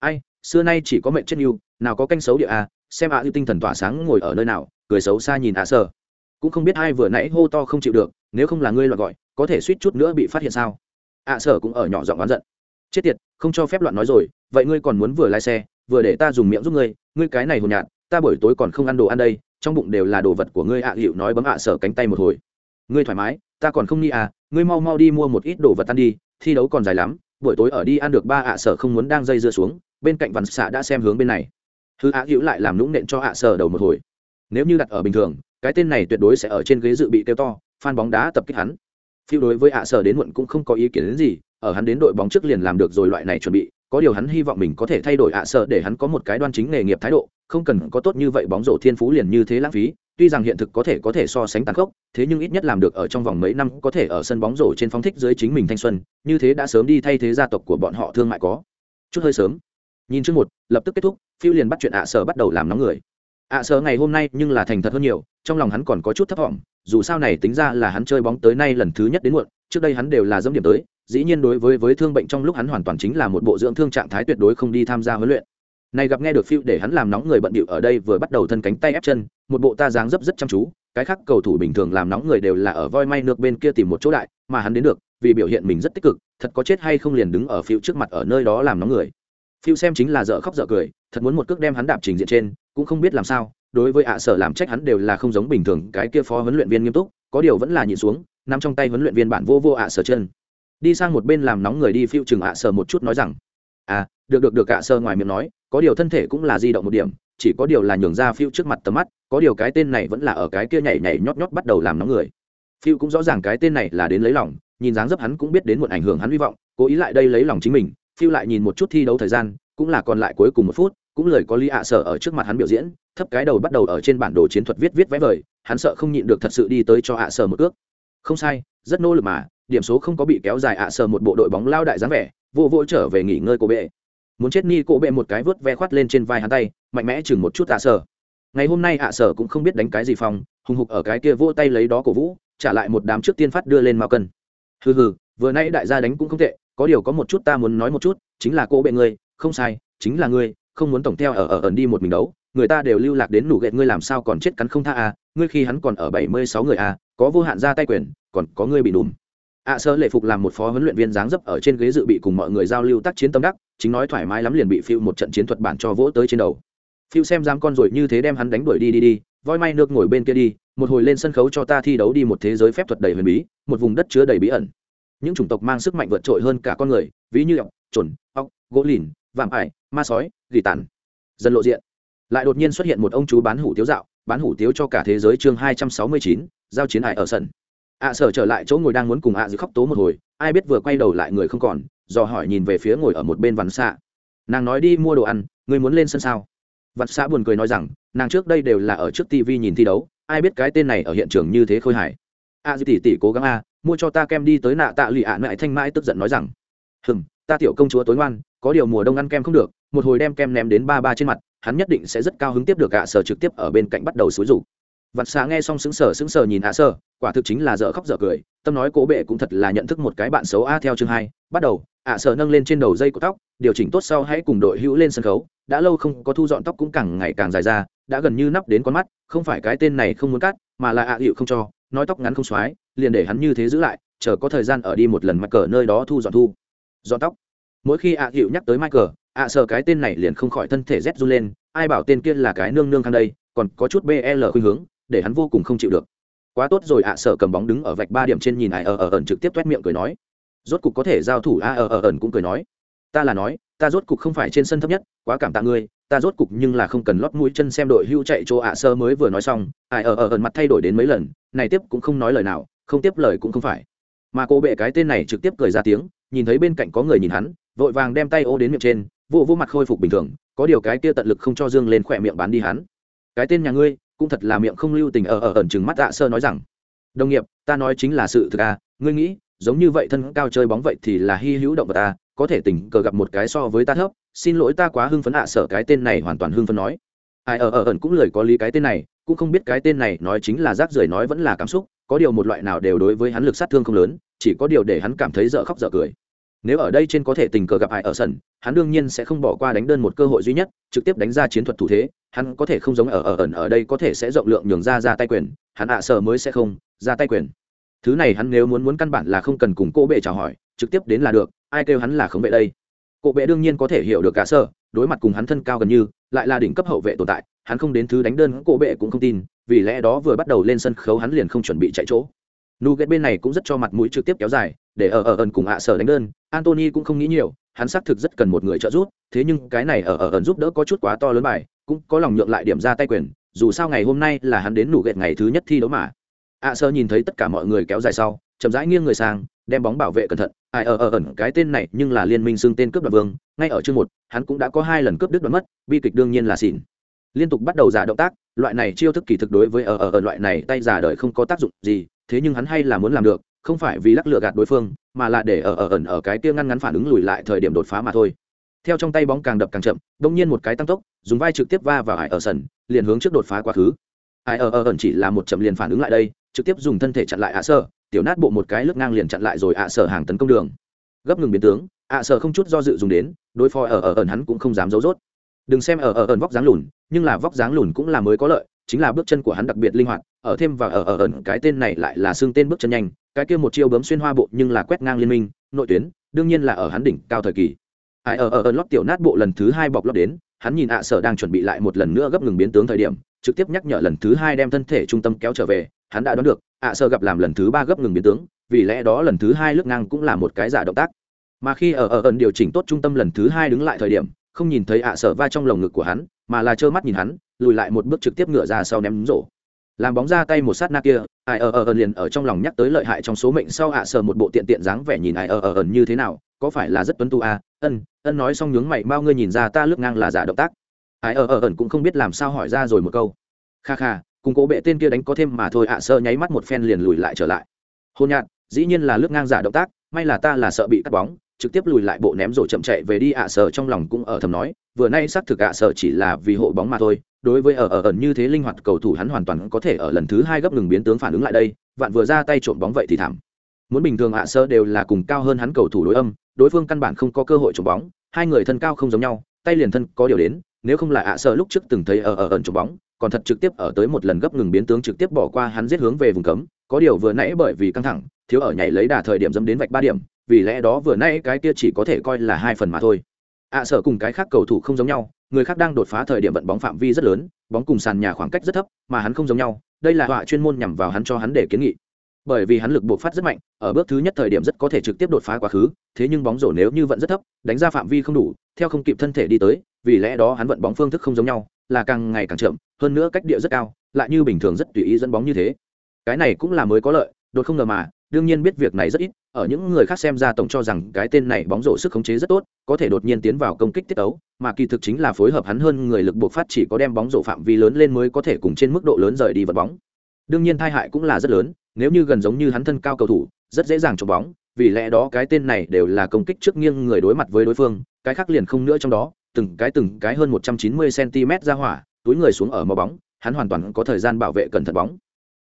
Speaker 1: Ai, xưa nay chỉ có mệnh chết yêu, nào có canh xấu địa a xem ạ hiệu tinh thần tỏa sáng ngồi ở nơi nào, cười xấu xa nhìn ạ sở cũng không biết ai vừa nãy hô to không chịu được, nếu không là ngươi loạn gọi, có thể suýt chút nữa bị phát hiện sao? Ạ sở cũng ở nhỏ giọng oán giận. Chết tiệt, không cho phép loạn nói rồi, vậy ngươi còn muốn vừa lái xe, vừa để ta dùng miệng giúp ngươi ngươi cái này hồn nhạt ta buổi tối còn không ăn đồ ăn đây, trong bụng đều là đồ vật của ngươi ạ à hiệu nói bấm ạ, sở cánh tay một hồi. Ngươi thoải mái, ta còn không đi à ngươi mau mau đi mua một ít đồ vật ăn đi, thi đấu còn dài lắm, buổi tối ở đi ăn được ba ạ, sở không muốn đang dây dưa xuống, bên cạnh văn xạ đã xem hướng bên này. Hư ạ hữu lại làm nũng nện cho ạ, sở đầu một hồi. Nếu như đặt ở bình thường cái tên này tuyệt đối sẽ ở trên ghế dự bị kêu to phan bóng đá tập kích hắn. Phiêu đối với ạ sở đến muộn cũng không có ý kiến đến gì, ở hắn đến đội bóng trước liền làm được rồi loại này chuẩn bị, có điều hắn hy vọng mình có thể thay đổi ạ sợ để hắn có một cái đoan chính nghề nghiệp thái độ, không cần có tốt như vậy bóng rổ thiên phú liền như thế lãng phí, tuy rằng hiện thực có thể có thể so sánh tàn khốc, thế nhưng ít nhất làm được ở trong vòng mấy năm có thể ở sân bóng rổ trên phóng thích dưới chính mình thanh xuân, như thế đã sớm đi thay thế gia tộc của bọn họ thương mại có. Chút hơi sớm. Nhìn chương một, lập tức kết thúc, phiêu liền bắt chuyện ạ sở bắt đầu làm nóng người. À, ạ sở ngày hôm nay nhưng là thành thật hơn nhiều, trong lòng hắn còn có chút thấp vọng, dù sao này tính ra là hắn chơi bóng tới nay lần thứ nhất đến muộn, trước đây hắn đều là dẫm điểm tới, dĩ nhiên đối với với thương bệnh trong lúc hắn hoàn toàn chính là một bộ dưỡng thương trạng thái tuyệt đối không đi tham gia huấn luyện. Này gặp nghe được phiêu để hắn làm nóng người bận bịu ở đây vừa bắt đầu thân cánh tay ép chân, một bộ ta dáng dấp rất chăm chú, cái khác cầu thủ bình thường làm nóng người đều là ở voi may nước bên kia tìm một chỗ đại, mà hắn đến được, vì biểu hiện mình rất tích cực, thật có chết hay không liền đứng ở phiêu trước mặt ở nơi đó làm nóng người. Phiêu xem chính là dở khóc dở cười, thật muốn một cước đem hắn đạp trình diện trên cũng không biết làm sao, đối với ạ sở làm trách hắn đều là không giống bình thường, cái kia phó huấn luyện viên nghiêm túc, có điều vẫn là nhịn xuống nằm trong tay huấn luyện viên bản vô vô ạ sở chân. Đi sang một bên làm nóng người đi phiêu chừng ạ sở một chút nói rằng à được được được ạ sở ngoài miệng nói, có điều thân thể cũng là di động một điểm, chỉ có điều là nhường ra phiêu trước mặt tầm mắt, có điều cái tên này vẫn là ở cái kia nhảy nhảy nhót nhót bắt đầu làm nóng người. Phiêu cũng rõ ràng cái tên này là đến lấy lòng, nhìn dáng dấp hắn cũng biết đến một ảnh hưởng hắn hy vọng, cố ý lại đây lấy lòng chính mình, phiêu lại nhìn một chút thi đấu thời gian, cũng là còn lại cuối cùng một phút cũng lời có lý ạ sở ở trước mặt hắn biểu diễn, thấp cái đầu bắt đầu ở trên bản đồ chiến thuật viết viết vẽ vời, hắn sợ không nhịn được thật sự đi tới cho ạ sở một ước không sai, rất nỗ lực mà, điểm số không có bị kéo dài ạ sở một bộ đội bóng lao đại dáng vẻ, vô vô trở về nghỉ ngơi cô bệ. Muốn chết ni cô bệ một cái vớt ve khoát lên trên vai hắn tay, mạnh mẽ chừng một chút ạ sở. Ngày hôm nay ạ sở cũng không biết đánh cái gì phòng, hùng hục ở cái kia vỗ tay lấy đó cổ vũ, trả lại một đám trước tiên phát đưa lên mao cân. Hừ hừ, vừa nãy đại gia đánh cũng không tệ, có điều có một chút ta muốn nói một chút, chính là cô bệ ngươi, không sai, chính là ngươi không muốn tổng theo ở ở ẩn đi một mình đấu người ta đều lưu lạc đến nủ ghẹt ngươi làm sao còn chết cắn không tha à ngươi khi hắn còn ở bảy mươi sáu người à có vô hạn ra tay quyền còn có ngươi bị đùm. Ạ à, sơ lệ phục làm một phó huấn luyện viên dáng dấp ở trên ghế dự bị cùng mọi người giao lưu tác chiến tâm đắc chính nói thoải mái lắm liền bị phiêu một trận chiến thuật bản cho vỗ tới trên đầu. Phiêu xem dám con rồi như thế đem hắn đánh đuổi đi đi đi voi may nước ngồi bên kia đi một hồi lên sân khấu cho ta thi đấu đi một thế giới phép thuật đầy huyền bí một vùng đất chứa đầy bí ẩn. Những chủng tộc mang sức mạnh vượt trội hơn cả con người ví như ọc chuẩn ọc gỗ lìn vạm ải ma sói, gỉ tàn dần lộ diện. Lại đột nhiên xuất hiện một ông chú bán hủ tiếu dạo, bán hủ tiếu cho cả thế giới chương hai trăm sáu mươi chín, giao chiến hải ở sân. Ạ sở trở lại chỗ ngồi đang muốn cùng ạ à khóc tố một hồi, ai biết vừa quay đầu lại người không còn dò hỏi nhìn về phía ngồi ở một bên vằn xạ. Nàng nói đi mua đồ ăn, người muốn lên sân sao? Vặt xã buồn cười nói rằng, nàng trước đây đều là ở trước tv nhìn thi đấu, ai biết cái tên này ở hiện trường như thế khôi hài. A dư tỷ tỷ cố gắng a, mua cho ta kem đi tới nạ tạ lụy ạ, mẹ thanh mãi tức giận nói rằng, hừm, ta tiểu công chúa tối ngoan, có điều mùa đông ăn kem không được một hồi đem kem ném đến ba ba trên mặt, hắn nhất định sẽ rất cao hứng tiếp được ạ sở trực tiếp ở bên cạnh bắt đầu xúi rủ vặt xạ nghe xong sững sờ sững sờ nhìn ạ sở, quả thực chính là dở khóc dở cười, tâm nói cố bệ cũng thật là nhận thức một cái bạn xấu a theo chương hai, bắt đầu, ạ sở nâng lên trên đầu dây của tóc, điều chỉnh tốt sau hãy cùng đội hữu lên sân khấu, đã lâu không có thu dọn tóc cũng càng ngày càng dài ra, đã gần như nắp đến con mắt, không phải cái tên này không muốn cắt, mà là ạ hiệu không cho, nói tóc ngắn không xoái, liền để hắn như thế giữ lại, chờ có thời gian ở đi một lần mặt cờ nơi đó thu dọn thu. Dọn tóc. Mỗi khi ạ hiệu nhắc tới michael ạ sợ cái tên này liền không khỏi thân thể rét run lên, ai bảo tên kia là cái nương nương khăn đây, còn có chút bl khuynh hướng, để hắn vô cùng không chịu được. Quá tốt rồi ạ sợ cầm bóng đứng ở vạch ba điểm trên nhìn ai ở ở ẩn trực tiếp toét miệng cười nói. Rốt cục có thể giao thủ a ở ở ẩn cũng cười nói. Ta là nói, ta rốt cục không phải trên sân thấp nhất, quá cảm tạ ngươi, ta rốt cục nhưng là không cần lót mũi chân xem đội hưu chạy chỗ ạ sơ mới vừa nói xong, ai ở ở ẩn mặt thay đổi đến mấy lần, này tiếp cũng không nói lời nào, không tiếp lời cũng không phải. Mà cô bệ cái tên này trực tiếp cười ra tiếng, nhìn thấy bên cạnh có người nhìn hắn, vội vàng đem tay ô đến miệng trên vụ vô mặt khôi phục bình thường có điều cái kia tận lực không cho dương lên khỏe miệng bán đi hắn. Cái tên nhà ngươi cũng thật là miệng không lưu tình ở ở ẩn chừng mắt dạ sơ nói rằng. Đồng nghiệp ta nói chính là sự thực à ngươi nghĩ giống như vậy thân cao chơi bóng vậy thì là hy hữu động vật ta có thể tình cờ gặp một cái so với ta thấp xin lỗi ta quá hưng phấn ạ à, sở cái tên này hoàn toàn hưng phấn nói. Ai ở ở ẩn cũng lời có lý cái tên này cũng không biết cái tên này nói chính là rác rưởi nói vẫn là cảm xúc có điều một loại nào đều đối với hắn lực sát thương không lớn chỉ có điều để hắn cảm thấy dở khóc dở cười nếu ở đây trên có thể tình cờ gặp hại ở sân, hắn đương nhiên sẽ không bỏ qua đánh đơn một cơ hội duy nhất, trực tiếp đánh ra chiến thuật thủ thế, hắn có thể không giống ở ở, ẩn ở đây có thể sẽ rộng lượng nhường ra ra tay quyền, hắn ạ à sở mới sẽ không, ra tay quyền. Thứ này hắn nếu muốn muốn căn bản là không cần cùng cô bệ chào hỏi, trực tiếp đến là được, ai kêu hắn là không vệ đây. Cô bệ đương nhiên có thể hiểu được cả sơ đối mặt cùng hắn thân cao gần như, lại là đỉnh cấp hậu vệ tồn tại, hắn không đến thứ đánh đơn, cô bệ cũng không tin, vì lẽ đó vừa bắt đầu lên sân khấu hắn liền không chuẩn bị chạy chỗ nu ghét bên này cũng rất cho mặt mũi trực tiếp kéo dài, để ở ở ẩn cùng ạ sở đánh đơn. Antony cũng không nghĩ nhiều, hắn xác thực rất cần một người trợ giúp, thế nhưng cái này ở ở ẩn giúp đỡ có chút quá to lớn bài, cũng có lòng nhượng lại điểm ra tay quyền, dù sao ngày hôm nay là hắn đến nụ ghét ngày thứ nhất thi đấu mà. Ạ sở nhìn thấy tất cả mọi người kéo dài sau, chậm rãi nghiêng người sang, đem bóng bảo vệ cẩn thận. Ai ở ở ẩn, cái tên này nhưng là liên minh xưng tên cướp đoạt vương, ngay ở chương một, hắn cũng đã có hai lần cướp đứt đoạt mất, bi kịch đương nhiên là xỉn. Liên tục bắt đầu giả động tác, loại này chiêu thức kỳ thực đối với ở ở ở loại này tay giả đời không có tác dụng gì thế nhưng hắn hay là muốn làm được, không phải vì lắc lựa gạt đối phương, mà là để ở ở, ẩn ở cái kia ngăn ngắn phản ứng lùi lại thời điểm đột phá mà thôi. Theo trong tay bóng càng đập càng chậm, đông nhiên một cái tăng tốc, dùng vai trực tiếp va vào hải ở sân, liền hướng trước đột phá quá khứ. Hải ở ở, ẩn chỉ là một chậm liền phản ứng lại đây, trực tiếp dùng thân thể chặn lại ạ sơ, tiểu nát bộ một cái lướt ngang liền chặn lại rồi ạ sở hàng tấn công đường. Gấp ngừng biến tướng, ạ sở không chút do dự dùng đến, đối phó ở ở, ẩn hắn cũng không dám giấu rốt. Đừng xem ở ở, ẩn vóc dáng lùn, nhưng là vóc dáng lùn cũng là mới có lợi, chính là bước chân của hắn đặc biệt linh hoạt ở thêm và ở ở ẩn, cái tên này lại là xương tên bước chân nhanh, cái kia một chiêu bấm xuyên hoa bộ nhưng là quét ngang liên minh, nội tuyến, đương nhiên là ở hắn đỉnh cao thời kỳ. Ai, ở ở ẩn lót tiểu nát bộ lần thứ hai bọc lót đến, hắn nhìn ạ sở đang chuẩn bị lại một lần nữa gấp ngừng biến tướng thời điểm, trực tiếp nhắc nhở lần thứ hai đem thân thể trung tâm kéo trở về, hắn đã đoán được, ạ sở gặp làm lần thứ ba gấp ngừng biến tướng, vì lẽ đó lần thứ hai lướt ngang cũng là một cái giả động tác. Mà khi ở ở ẩn điều chỉnh tốt trung tâm lần thứ hai đứng lại thời điểm, không nhìn thấy ạ sở va trong lồng ngực của hắn, mà là trơ mắt nhìn hắn, lùi lại một bước trực tiếp ngựa ra sau ném rổ làm bóng ra tay một sát na kia, ai ở ở ẩn liền ở trong lòng nhắc tới lợi hại trong số mệnh sau ạ sờ một bộ tiện tiện dáng vẻ nhìn ai ở ở ẩn như thế nào, có phải là rất tuấn tu à? ân ân nói xong nhướng mày, mau ngươi nhìn ra ta lướt ngang là giả động tác. Ai ở ở ẩn cũng không biết làm sao hỏi ra rồi một câu. Kha kha, cùng cố bệ tên kia đánh có thêm mà thôi ạ sơ nháy mắt một phen liền lùi lại trở lại. Hôn nhạt, dĩ nhiên là lướt ngang giả động tác, may là ta là sợ bị cắt bóng trực tiếp lùi lại bộ ném rổ chậm chạy về đi ạ sở trong lòng cũng ở thầm nói, vừa nay xác thực ạ sở chỉ là vì hộ bóng mà thôi, đối với ở ở ẩn như thế linh hoạt cầu thủ hắn hoàn toàn có thể ở lần thứ hai gấp ngừng biến tướng phản ứng lại đây, vạn vừa ra tay trộm bóng vậy thì thảm. Muốn bình thường ạ sơ đều là cùng cao hơn hắn cầu thủ đối âm, đối phương căn bản không có cơ hội trộm bóng, hai người thân cao không giống nhau, tay liền thân có điều đến, nếu không là ạ sơ lúc trước từng thấy ở ở ẩn trộm bóng, còn thật trực tiếp ở tới một lần gấp ngừng biến tướng trực tiếp bỏ qua hắn giết hướng về vùng cấm, có điều vừa nãy bởi vì căng thẳng, thiếu ở nhảy lấy đà thời điểm dâm đến vạch ba điểm vì lẽ đó vừa nãy cái kia chỉ có thể coi là hai phần mà thôi. Ạ à, sở cùng cái khác cầu thủ không giống nhau người khác đang đột phá thời điểm vận bóng phạm vi rất lớn bóng cùng sàn nhà khoảng cách rất thấp mà hắn không giống nhau đây là họa chuyên môn nhằm vào hắn cho hắn để kiến nghị. Bởi vì hắn lực buộc phát rất mạnh ở bước thứ nhất thời điểm rất có thể trực tiếp đột phá quá khứ thế nhưng bóng rổ nếu như vận rất thấp đánh ra phạm vi không đủ theo không kịp thân thể đi tới vì lẽ đó hắn vận bóng phương thức không giống nhau là càng ngày càng chậm hơn nữa cách địa rất cao lại như bình thường rất tùy ý dẫn bóng như thế. Cái này cũng là mới có lợi đột không ngờ mà đương nhiên biết việc này rất ít, ở những người khác xem ra tổng cho rằng cái tên này bóng rổ sức khống chế rất tốt, có thể đột nhiên tiến vào công kích tiết ấu mà kỳ thực chính là phối hợp hắn hơn người lực buộc phát chỉ có đem bóng rổ phạm vi lớn lên mới có thể cùng trên mức độ lớn rời đi vật bóng. Đương nhiên tai hại cũng là rất lớn, nếu như gần giống như hắn thân cao cầu thủ, rất dễ dàng chụp bóng, vì lẽ đó cái tên này đều là công kích trước nghiêng người đối mặt với đối phương, cái khác liền không nữa trong đó, từng cái từng cái hơn một trăm chín mươi cm ra hỏa, túi người xuống ở màu bóng, hắn hoàn toàn có thời gian bảo vệ cẩn thận bóng.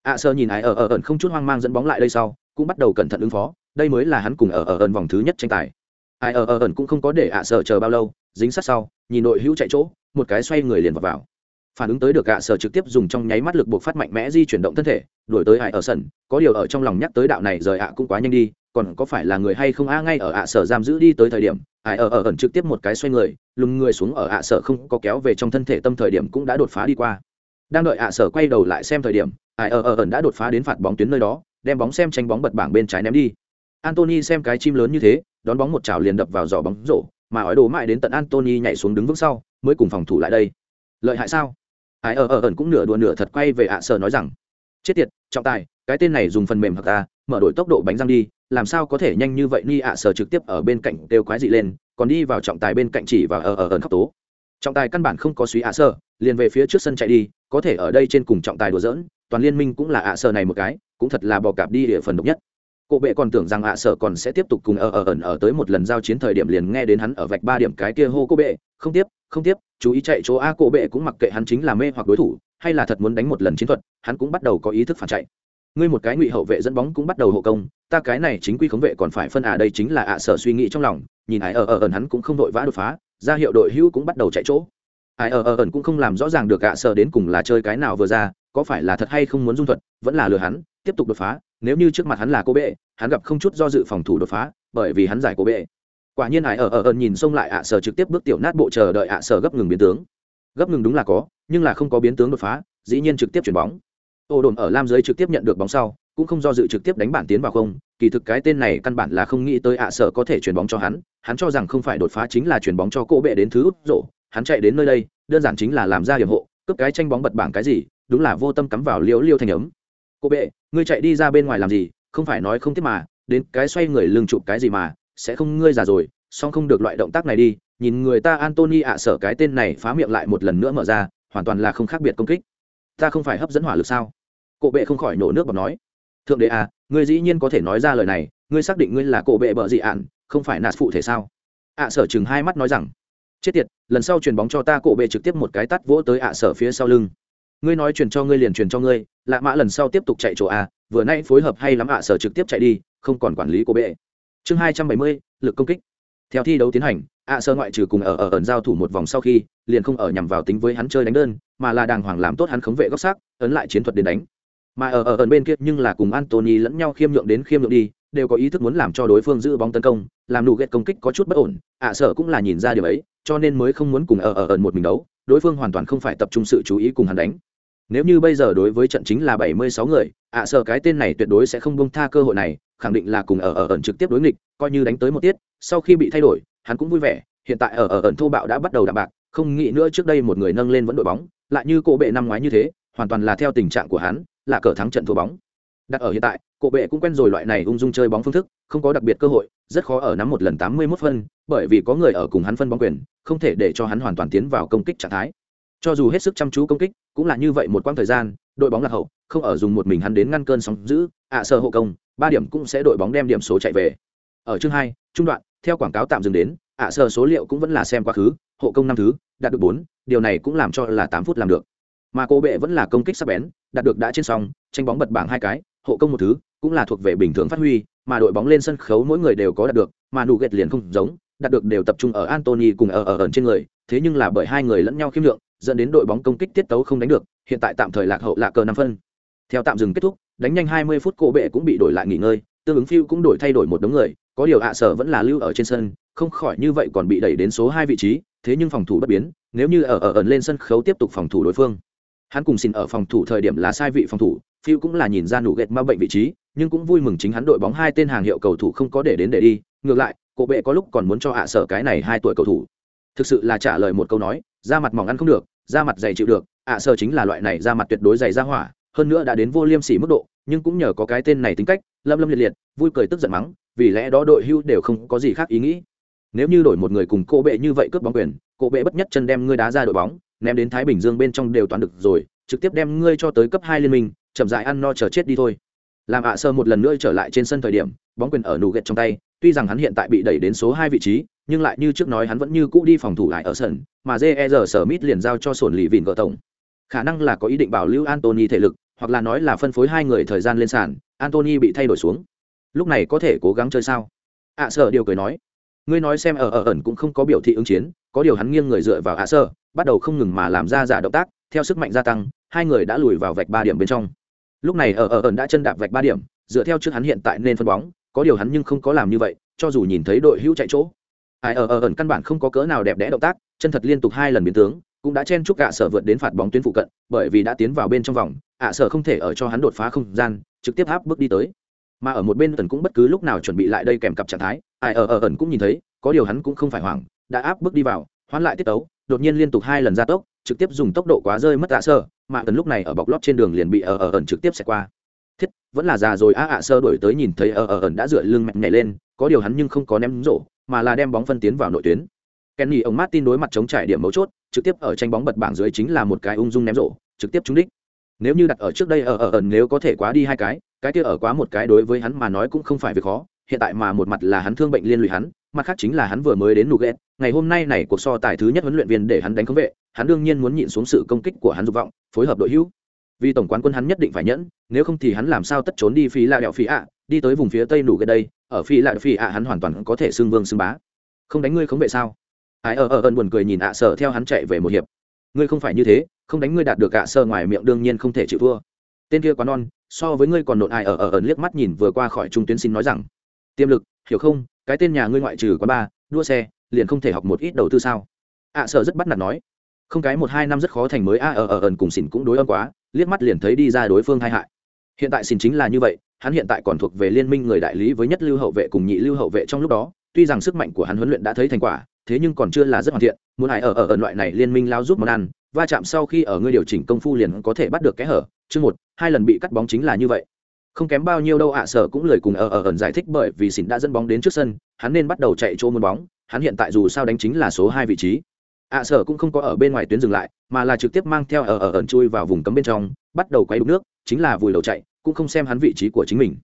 Speaker 1: Ạ sơ nhìn ai ở ở ẩn không chút hoang mang dẫn bóng lại đây sau cũng bắt đầu cẩn thận ứng phó đây mới là hắn cùng ở ở ẩn vòng thứ nhất tranh tài ai ở ở ẩn cũng không có để ạ sở chờ bao lâu dính sát sau nhìn đội hữu chạy chỗ một cái xoay người liền vào, vào. phản ứng tới được ạ sở trực tiếp dùng trong nháy mắt lực buộc phát mạnh mẽ di chuyển động thân thể đuổi tới ai ở sân có điều ở trong lòng nhắc tới đạo này rời ạ cũng quá nhanh đi còn có phải là người hay không a ngay ở ạ sở giam giữ đi tới thời điểm ai ở ở ẩn trực tiếp một cái xoay người lùng người xuống ở ạ sở không có kéo về trong thân thể tâm thời điểm cũng đã đột phá đi qua đang đợi ạ sở quay đầu lại xem thời điểm ai ở ở ẩn đã đột phá đến phạt bóng tuyến nơi đó đem bóng xem tranh bóng bật bảng bên trái ném đi. Anthony xem cái chim lớn như thế đón bóng một chảo liền đập vào giỏ bóng rổ mà ói đồ mãi đến tận Anthony nhảy xuống đứng vững sau mới cùng phòng thủ lại đây. Lợi hại sao? Ai ở ở ẩn cũng nửa đùa nửa thật quay về ạ sở nói rằng. Chết tiệt trọng tài cái tên này dùng phần mềm hoặc ta mở đổi tốc độ bánh răng đi làm sao có thể nhanh như vậy ni ạ sở trực tiếp ở bên cạnh đều quái dị lên còn đi vào trọng tài bên cạnh chỉ và ở ờ, ở ẩn khóc tố. Trọng tài căn bản không có suy ạ sở liền về phía trước sân chạy đi có thể ở đây trên cùng trọng tài đùa giỡn, toàn liên minh cũng là ạ sở này một cái cũng thật là bò cạp đi địa phần độc nhất. Cổ bệ còn tưởng rằng ạ sở còn sẽ tiếp tục cùng ở ở, ẩn, ở tới một lần giao chiến thời điểm liền nghe đến hắn ở vạch ba điểm cái kia hô cô bệ, không tiếp không tiếp, chú ý chạy chỗ a. Cổ bệ cũng mặc kệ hắn chính là mê hoặc đối thủ, hay là thật muốn đánh một lần chiến thuật, hắn cũng bắt đầu có ý thức phản chạy. Ngươi một cái ngụy hậu vệ dẫn bóng cũng bắt đầu hộ công, ta cái này chính quy khống vệ còn phải phân à đây chính là ạ sở suy nghĩ trong lòng, nhìn ai, ở ở, ẩn hắn cũng không đội vã đột phá, ra hiệu đội hữu cũng bắt đầu chạy chỗ ai ở ở ẩn cũng không làm rõ ràng được ạ sở đến cùng là chơi cái nào vừa ra, có phải là thật hay không muốn dung thuật, vẫn là lừa hắn, tiếp tục đột phá. Nếu như trước mặt hắn là cô bệ, hắn gặp không chút do dự phòng thủ đột phá, bởi vì hắn giải cô bệ. Quả nhiên ai ở ở ẩn nhìn xông lại ạ sở trực tiếp bước tiểu nát bộ chờ đợi ạ sở gấp ngừng biến tướng. Gấp ngừng đúng là có, nhưng là không có biến tướng đột phá, dĩ nhiên trực tiếp chuyển bóng. Ô đồn ở lam giới trực tiếp nhận được bóng sau, cũng không do dự trực tiếp đánh bản tiến vào không. Kỳ thực cái tên này căn bản là không nghĩ tới ạ sở có thể chuyển bóng cho hắn. Hắn cho rằng không phải đột phá chính là chuyển bóng cho cô bệ đến thứ út rổ hắn chạy đến nơi đây, đơn giản chính là làm ra hiểm hộ, cướp cái tranh bóng bật bảng cái gì, đúng là vô tâm cắm vào liễu liêu thành ấm. Cô bệ, ngươi chạy đi ra bên ngoài làm gì? Không phải nói không tiếp mà, đến cái xoay người lưng chụp cái gì mà, sẽ không ngươi già rồi, song không được loại động tác này đi. Nhìn người ta antony ạ sở cái tên này phá miệng lại một lần nữa mở ra, hoàn toàn là không khác biệt công kích. Ta không phải hấp dẫn hỏa lực sao? Cổ bệ không khỏi nổ nước bọt nói. Thượng đế à ngươi dĩ nhiên có thể nói ra lời này, ngươi xác định ngươi là cổ bệ bợ dị ạn, không phải nạt phụ thể sao? ạ sở chừng hai mắt nói rằng chết tiệt, lần sau chuyền bóng cho ta cổ bệ trực tiếp một cái tắt vỗ tới ạ sở phía sau lưng. Ngươi nói truyền cho ngươi liền truyền cho ngươi, lạ mã lần sau tiếp tục chạy chỗ a, vừa nay phối hợp hay lắm ạ sở trực tiếp chạy đi, không còn quản lý cổ bệ. Chương hai trăm bảy mươi, lực công kích. Theo thi đấu tiến hành, ạ sở ngoại trừ cùng ở ở ẩn giao thủ một vòng sau khi, liền không ở nhằm vào tính với hắn chơi đánh đơn, mà là đàng hoàng làm tốt hắn khống vệ góc xác, ấn lại chiến thuật đến đánh. Mà ở ở ẩn bên kia nhưng là cùng Anthony lẫn nhau khiêm nhượng đến khiêm nhượng đi, đều có ý thức muốn làm cho đối phương giữ bóng tấn công, làm nụ ghét công kích có chút bất ổn, ạ sở cũng là nhìn ra điều ấy cho nên mới không muốn cùng ở ở ẩn một mình đấu, đối phương hoàn toàn không phải tập trung sự chú ý cùng hắn đánh. Nếu như bây giờ đối với trận chính là 76 người, ạ sợ cái tên này tuyệt đối sẽ không buông tha cơ hội này, khẳng định là cùng ở ở ẩn trực tiếp đối nghịch, coi như đánh tới một tiết, sau khi bị thay đổi, hắn cũng vui vẻ. Hiện tại ở ở ẩn thô bạo đã bắt đầu đạm bạc, không nghĩ nữa trước đây một người nâng lên vẫn đội bóng, lại như cổ bệ năm ngoái như thế, hoàn toàn là theo tình trạng của hắn, là cờ thắng trận thua bóng. Đặt ở hiện tại cổ bệ cũng quen rồi loại này ung dung chơi bóng phương thức không có đặc biệt cơ hội rất khó ở nắm một lần tám mươi 81 phân bởi vì có người ở cùng hắn phân bóng quyền không thể để cho hắn hoàn toàn tiến vào công kích trạng thái. Cho dù hết sức chăm chú công kích cũng là như vậy một quãng thời gian đội bóng lạc hậu không ở dùng một mình hắn đến ngăn cơn sóng giữ ạ à, sơ hộ công ba điểm cũng sẽ đội bóng đem điểm số chạy về. Ở chương hai trung đoạn theo quảng cáo tạm dừng đến ạ à, sơ số liệu cũng vẫn là xem quá khứ hộ công năm thứ đạt được bốn điều này cũng làm cho là tám phút làm được. Mà cô bệ vẫn là công kích sắc bén đạt được đã trên song tranh bóng bật bảng hai cái hộ công một thứ cũng là thuộc về bình thường phát huy, mà đội bóng lên sân khấu mỗi người đều có đạt được, mà nụ ghét liền không giống, đạt được đều tập trung ở Anthony cùng ở ở ẩn trên người, thế nhưng là bởi hai người lẫn nhau khiêm lượng dẫn đến đội bóng công kích tiết tấu không đánh được, hiện tại tạm thời lạc hậu lạc cờ năm phân. Theo tạm dừng kết thúc, đánh nhanh 20 phút cô bệ cũng bị đổi lại nghỉ ngơi, tương ứng phiêu cũng đổi thay đổi một đống người, có điều ạ sở vẫn là lưu ở trên sân, không khỏi như vậy còn bị đẩy đến số hai vị trí, thế nhưng phòng thủ bất biến, nếu như ở ở ẩn lên sân khấu tiếp tục phòng thủ đối phương. Hắn cùng xin ở phòng thủ thời điểm là sai vị phòng thủ phiêu cũng là nhìn ra nụ ghét ma bệnh vị trí nhưng cũng vui mừng chính hắn đội bóng hai tên hàng hiệu cầu thủ không có để đến để đi, ngược lại, cổ bệ có lúc còn muốn cho ạ sở cái này hai tuổi cầu thủ. Thực sự là trả lời một câu nói, da mặt mỏng ăn không được, da mặt dày chịu được, ạ sở chính là loại này da mặt tuyệt đối dày ra hỏa, hơn nữa đã đến vô liêm sỉ mức độ, nhưng cũng nhờ có cái tên này tính cách, lâm lâm liệt liệt, vui cười tức giận mắng, vì lẽ đó đội hưu đều không có gì khác ý nghĩ. Nếu như đổi một người cùng cô bệ như vậy cướp bóng quyền cô bệ bất nhất chân đem ngươi đá ra đội bóng, ném đến thái bình dương bên trong đều toán được rồi, trực tiếp đem ngươi cho tới cấp hai liên minh, chậm dại ăn no chờ chết đi thôi làm ạ sơ một lần nữa trở lại trên sân thời điểm, bóng quyền ở nụ ghẹt trong tay, tuy rằng hắn hiện tại bị đẩy đến số hai vị trí, nhưng lại như trước nói hắn vẫn như cũ đi phòng thủ lại ở sân, mà jer sở mít liền giao cho sổn lì vìn vợ tổng. Khả năng là có ý định bảo lưu antony thể lực, hoặc là nói là phân phối hai người thời gian lên sàn antony bị thay đổi xuống. Lúc này có thể cố gắng chơi sao? Ạ sợ điều cười nói. Ngươi nói xem ở ở ẩn cũng không có biểu thị ứng chiến, có điều hắn nghiêng người dựa vào ạ sơ, bắt đầu không ngừng mà làm ra giả động tác, theo sức mạnh gia tăng, hai người đã lùi vào vạch ba điểm bên trong lúc này ở ở ẩn đã chân đạp vạch ba điểm, dựa theo trước hắn hiện tại nên phân bóng, có điều hắn nhưng không có làm như vậy, cho dù nhìn thấy đội hữu chạy chỗ. Ai, ở ở ẩn căn bản không có cỡ nào đẹp đẽ động tác, chân thật liên tục hai lần biến tướng, cũng đã chen chúc ạ sở vượt đến phạt bóng tuyến phụ cận, bởi vì đã tiến vào bên trong vòng, ạ sở không thể ở cho hắn đột phá không gian, trực tiếp áp bước đi tới. Mà ở một bên tần cũng bất cứ lúc nào chuẩn bị lại đây kèm cặp trạng thái, ai, ở ở ẩn cũng nhìn thấy, có điều hắn cũng không phải hoảng, đã áp bước đi vào, hoán lại tiết tấu, đột nhiên liên tục hai lần gia tốc, trực tiếp dùng tốc độ quá rơi mất ạ sở mà tần lúc này ở bọc lót trên đường liền bị ở ở ẩn trực tiếp xẹt qua. Thiết vẫn là già rồi. A ạ sơ đổi tới nhìn thấy ở ở ẩn đã dựa lưng mạnh nhảy lên có điều hắn nhưng không có ném rổ mà là đem bóng phân tiến vào nội tuyến. Kenny ông Martin đối mặt chống trải điểm mấu chốt, trực tiếp ở tranh bóng bật bảng dưới chính là một cái ung dung ném rổ, trực tiếp trúng đích. Nếu như đặt ở trước đây ở ở ẩn nếu có thể quá đi hai cái, cái kia ở quá một cái đối với hắn mà nói cũng không phải việc khó, hiện tại mà một mặt là hắn thương bệnh liên lụy hắn, mặt khác chính là hắn vừa mới đến Nuget, ngày hôm nay này cuộc so tài thứ nhất huấn luyện viên để hắn đánh công vệ, hắn đương nhiên muốn nhịn xuống sự công kích của hắn dục vọng, phối hợp đội hữu. Vì tổng quán quân hắn nhất định phải nhẫn, nếu không thì hắn làm sao tất trốn đi phí lạ đẹo phí ạ, đi tới vùng phía tây Nuget đây, ở phí lạ phí ạ hắn hoàn toàn có thể xưng vương xưng bá. Không đánh ngươi không vệ sao? ai ở ở ẩn buồn cười nhìn ạ sở theo hắn chạy về một hiệp ngươi không phải như thế không đánh ngươi đạt được ạ sơ ngoài miệng đương nhiên không thể chịu thua tên kia quá non so với ngươi còn nộn ai ở ở ẩn liếc mắt nhìn vừa qua khỏi trung tuyến xin nói rằng tiềm lực, hiểu không? Cái tên nhà ngươi ngoại trừ quá ba đua xe, liền không thể học một ít đầu tư sao? Ạ sợ rất bắt nạt nói. Không cái một hai năm rất khó thành mới a ở ở ẩn cùng xỉn cũng đối âm quá, liếc mắt liền thấy đi ra đối phương hai hại. Hiện tại xỉn chính là như vậy, hắn hiện tại còn thuộc về liên minh người đại lý với nhất lưu hậu vệ cùng nhị lưu hậu vệ trong lúc đó, tuy rằng sức mạnh của hắn huấn luyện đã thấy thành quả, thế nhưng còn chưa là rất hoàn thiện, muốn ai ở ở ẩn loại này liên minh lao giúp món ăn, va chạm sau khi ở ngươi điều chỉnh công phu liền có thể bắt được kẽ hở. Chương một, hai lần bị cắt bóng chính là như vậy không kém bao nhiêu đâu ạ, sở cũng lời cùng ở ở, ẩn giải thích bởi vì xỉn đã dẫn bóng đến trước sân, hắn nên bắt đầu chạy chỗ muốn bóng, hắn hiện tại dù sao đánh chính là số hai vị trí. Ạ, sở cũng không có ở bên ngoài tuyến dừng lại, mà là trực tiếp mang theo ở ở, ẩn chui vào vùng cấm bên trong, bắt đầu quay đục nước, chính là vùi đầu chạy, cũng không xem hắn vị trí của chính mình.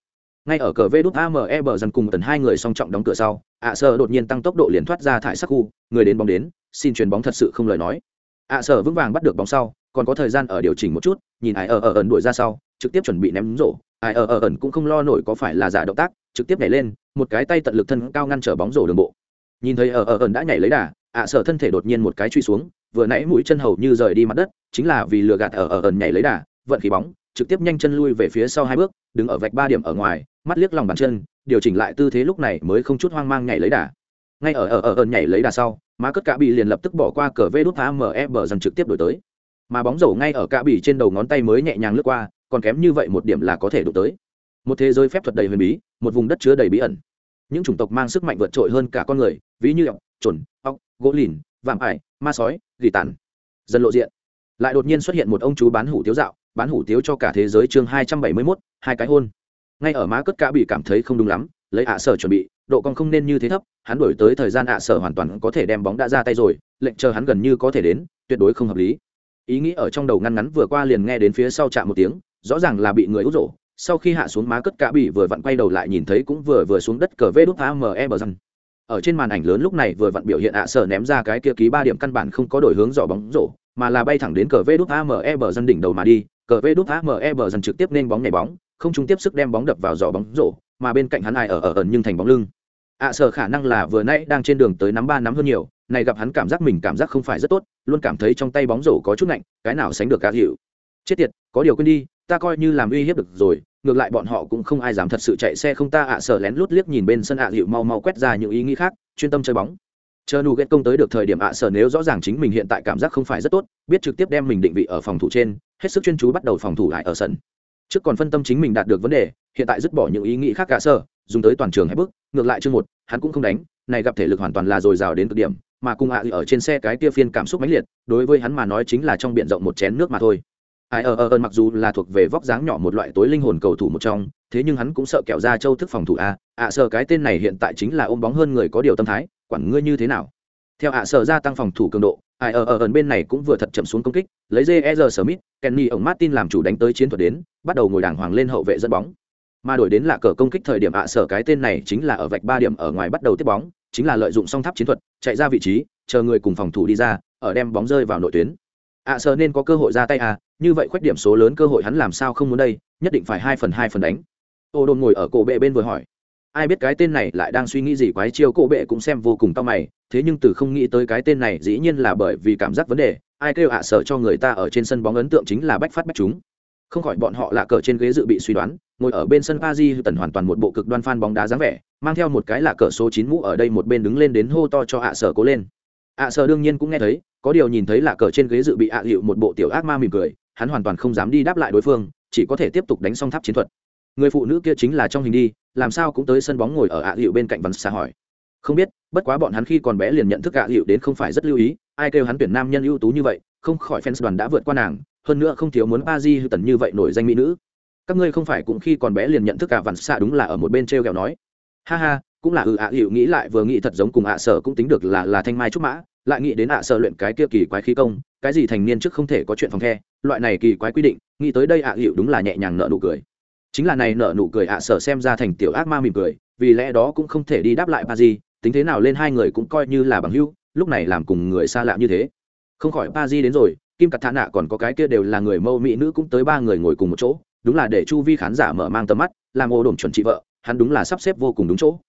Speaker 1: Ngay ở cờ vê đút ame bờ dần cùng tần hai người song trọng đóng cửa sau, ạ, sở đột nhiên tăng tốc độ liền thoát ra thải sắc khu, người đến bóng đến, xin chuyền bóng thật sự không lời nói. Ạ, sở vững vàng bắt được bóng sau, còn có thời gian ở điều chỉnh một chút, nhìn ai ở ở, ẩn đuổi ra sau trực tiếp chuẩn bị ném rổ. Ai ở ở ẩn cũng không lo nổi có phải là giả động tác, trực tiếp nhảy lên, một cái tay tận lực thân cao ngăn trở bóng rổ đường bộ. Nhìn thấy ở ở ẩn đã nhảy lấy đà, ạ sở thân thể đột nhiên một cái truy xuống, vừa nãy mũi chân hầu như rời đi mặt đất, chính là vì lừa gạt ở ở ẩn nhảy lấy đà, vận khí bóng, trực tiếp nhanh chân lui về phía sau hai bước, đứng ở vạch ba điểm ở ngoài, mắt liếc lòng bàn chân, điều chỉnh lại tư thế lúc này mới không chút hoang mang nhảy lấy đà. Ngay ở ở ở ẩn nhảy lấy đà sau má cất cả bị liền lập tức bỏ qua cờ vê đút ame bờ dần trực tiếp đổi tới. Mà bóng rổ ngay ở cả bị trên đầu ngón tay mới nhẹ nhàng lướt qua còn kém như vậy một điểm là có thể đụng tới. Một thế giới phép thuật đầy huyền bí, một vùng đất chứa đầy bí ẩn. Những chủng tộc mang sức mạnh vượt trội hơn cả con người, ví như ọc trồn ọc gỗ lìn, vạm ải, ma sói, gỉ tàn. Dần lộ diện. Lại đột nhiên xuất hiện một ông chú bán hủ tiếu dạo, bán hủ tiếu cho cả thế giới chương hai trăm bảy mươi mốt, hai cái hôn. Ngay ở má cất cả bị cảm thấy không đúng lắm, lấy ạ sở chuẩn bị, độ cong không nên như thế thấp, hắn đổi tới thời gian ạ sở hoàn toàn có thể đem bóng đã ra tay rồi, lệnh chờ hắn gần như có thể đến, tuyệt đối không hợp lý. Ý nghĩ ở trong đầu ngăn ngắn vừa qua liền nghe đến phía sau chạm một tiếng rõ ràng là bị người út rổ. Sau khi hạ xuống má cất cả bị vừa vặn quay đầu lại nhìn thấy cũng vừa vừa xuống đất cờ vê đốt ame bờ răng. Ở trên màn ảnh lớn lúc này vừa vặn biểu hiện ạ sở ném ra cái kia ký ba điểm căn bản không có đổi hướng dò bóng rổ, mà là bay thẳng đến cờ vê đốt ame bờ dân đỉnh đầu mà đi. Cờ vê đốt ame bờ dân trực tiếp nên bóng nhảy bóng, không trung tiếp sức đem bóng đập vào dò bóng rổ, mà bên cạnh hắn ai ở ở ẩn nhưng thành bóng lưng. Ạ sở khả năng là vừa nãy đang trên đường tới nắm ba nắm hơn nhiều, này gặp hắn cảm giác mình cảm giác không phải rất tốt, luôn cảm thấy trong tay bóng rổ có chút lạnh, cái nào sánh được cá hiệu chết tiệt, có điều quên đi, ta coi như làm uy hiếp được rồi, ngược lại bọn họ cũng không ai dám thật sự chạy xe không ta ạ sở lén lút liếc nhìn bên sân ạ, dịu mau mau quét ra những ý nghĩ khác, chuyên tâm chơi bóng. Chờ nụ ghét công tới được thời điểm ạ sở nếu rõ ràng chính mình hiện tại cảm giác không phải rất tốt, biết trực tiếp đem mình định vị ở phòng thủ trên, hết sức chuyên chú bắt đầu phòng thủ lại ở sân. Trước còn phân tâm chính mình đạt được vấn đề, hiện tại dứt bỏ những ý nghĩ khác cả sợ, dùng tới toàn trường hai bước, ngược lại chương một, hắn cũng không đánh, này gặp thể lực hoàn toàn là dồi dào đến cực điểm, mà cùng ạ ở trên xe cái kia phiên cảm xúc mãnh liệt, đối với hắn mà nói chính là trong biển rộng một chén nước mà thôi ai ở ở mặc dù là thuộc về vóc dáng nhỏ một loại tối linh hồn cầu thủ một trong, thế nhưng hắn cũng sợ kẹo ra châu thức phòng thủ a ạ sợ cái tên này hiện tại chính là ôm bóng hơn người có điều tâm thái, quản ngươi như thế nào? Theo ạ, sợ gia tăng phòng thủ cường độ, ai ở ở bên này cũng vừa thật chậm xuống công kích, lấy j smith, kenny ổng martin làm chủ đánh tới chiến thuật đến, bắt đầu ngồi đàng hoàng lên hậu vệ dẫn bóng. Mà đổi đến là cờ công kích thời điểm ạ sở cái tên này chính là ở vạch ba điểm ở ngoài bắt đầu tiếp bóng, chính là lợi dụng song tháp chiến thuật, chạy ra vị trí, chờ người cùng phòng thủ đi ra, ở đem bóng rơi vào nội tuyến. Ạ sở nên có cơ hội ra tay à? Như vậy khuyết điểm số lớn cơ hội hắn làm sao không muốn đây nhất định phải hai phần hai phần đánh. Ô đồn ngồi ở cổ bệ bên vừa hỏi. Ai biết cái tên này lại đang suy nghĩ gì quái chiêu cổ bệ cũng xem vô cùng tao mày thế nhưng từ không nghĩ tới cái tên này dĩ nhiên là bởi vì cảm giác vấn đề ai kêu ạ sở cho người ta ở trên sân bóng ấn tượng chính là bách phát bách chúng. Không khỏi bọn họ lạ cờ trên ghế dự bị suy đoán ngồi ở bên sân Paris tần hoàn toàn một bộ cực đoan fan bóng đá dáng vẻ, mang theo một cái lạ cờ số chín mũ ở đây một bên đứng lên đến hô to cho ạ sở cố lên. ạ sở đương nhiên cũng nghe thấy, có điều nhìn thấy lạ cờ trên ghế dự bị ạ hiệu một bộ tiểu ác ma mỉm cười, hắn hoàn toàn không dám đi đáp lại đối phương, chỉ có thể tiếp tục đánh xong tháp chiến thuật. Người phụ nữ kia chính là trong hình đi, làm sao cũng tới sân bóng ngồi ở ạ hiệu bên cạnh văn xa hỏi. Không biết, bất quá bọn hắn khi còn bé liền nhận thức ạ hiệu đến không phải rất lưu ý, ai kêu hắn tuyển nam nhân ưu tú như vậy không khỏi fans đoàn đã vượt qua nàng hơn nữa không thiếu muốn pa di hư tần như vậy nổi danh mỹ nữ các ngươi không phải cũng khi còn bé liền nhận thức cả vằn xạ đúng là ở một bên t r e o kẹo nói ha ha cũng là ừ ạ hiệu nghĩ lại vừa nghĩ thật giống cùng ạ sở cũng tính được là là thanh mai trúc mã lại nghĩ đến ạ sở luyện cái kia kỳ quái khí công cái gì thành niên trước không thể có chuyện phòng the, loại này kỳ quái quy định, nghĩ tới đây ạ hiệu đúng là nhẹ nhàng nợ nụ cười. Chính là này nợ nụ cười ạ sở xem ra thành tiểu ác ma mỉm cười, vì lẽ đó cũng không thể đi đáp lại ba di tính thế nào lên hai người cũng coi như là bằng hữu, lúc này làm cùng người xa lạ như thế. Không khỏi ba di đến rồi, kim cặt thả nạ còn có cái kia đều là người mâu mỹ nữ cũng tới ba người ngồi cùng một chỗ, đúng là để chu vi khán giả mở mang tầm mắt, làm ô đồn chuẩn trị vợ, hắn đúng là sắp xếp vô cùng đúng chỗ.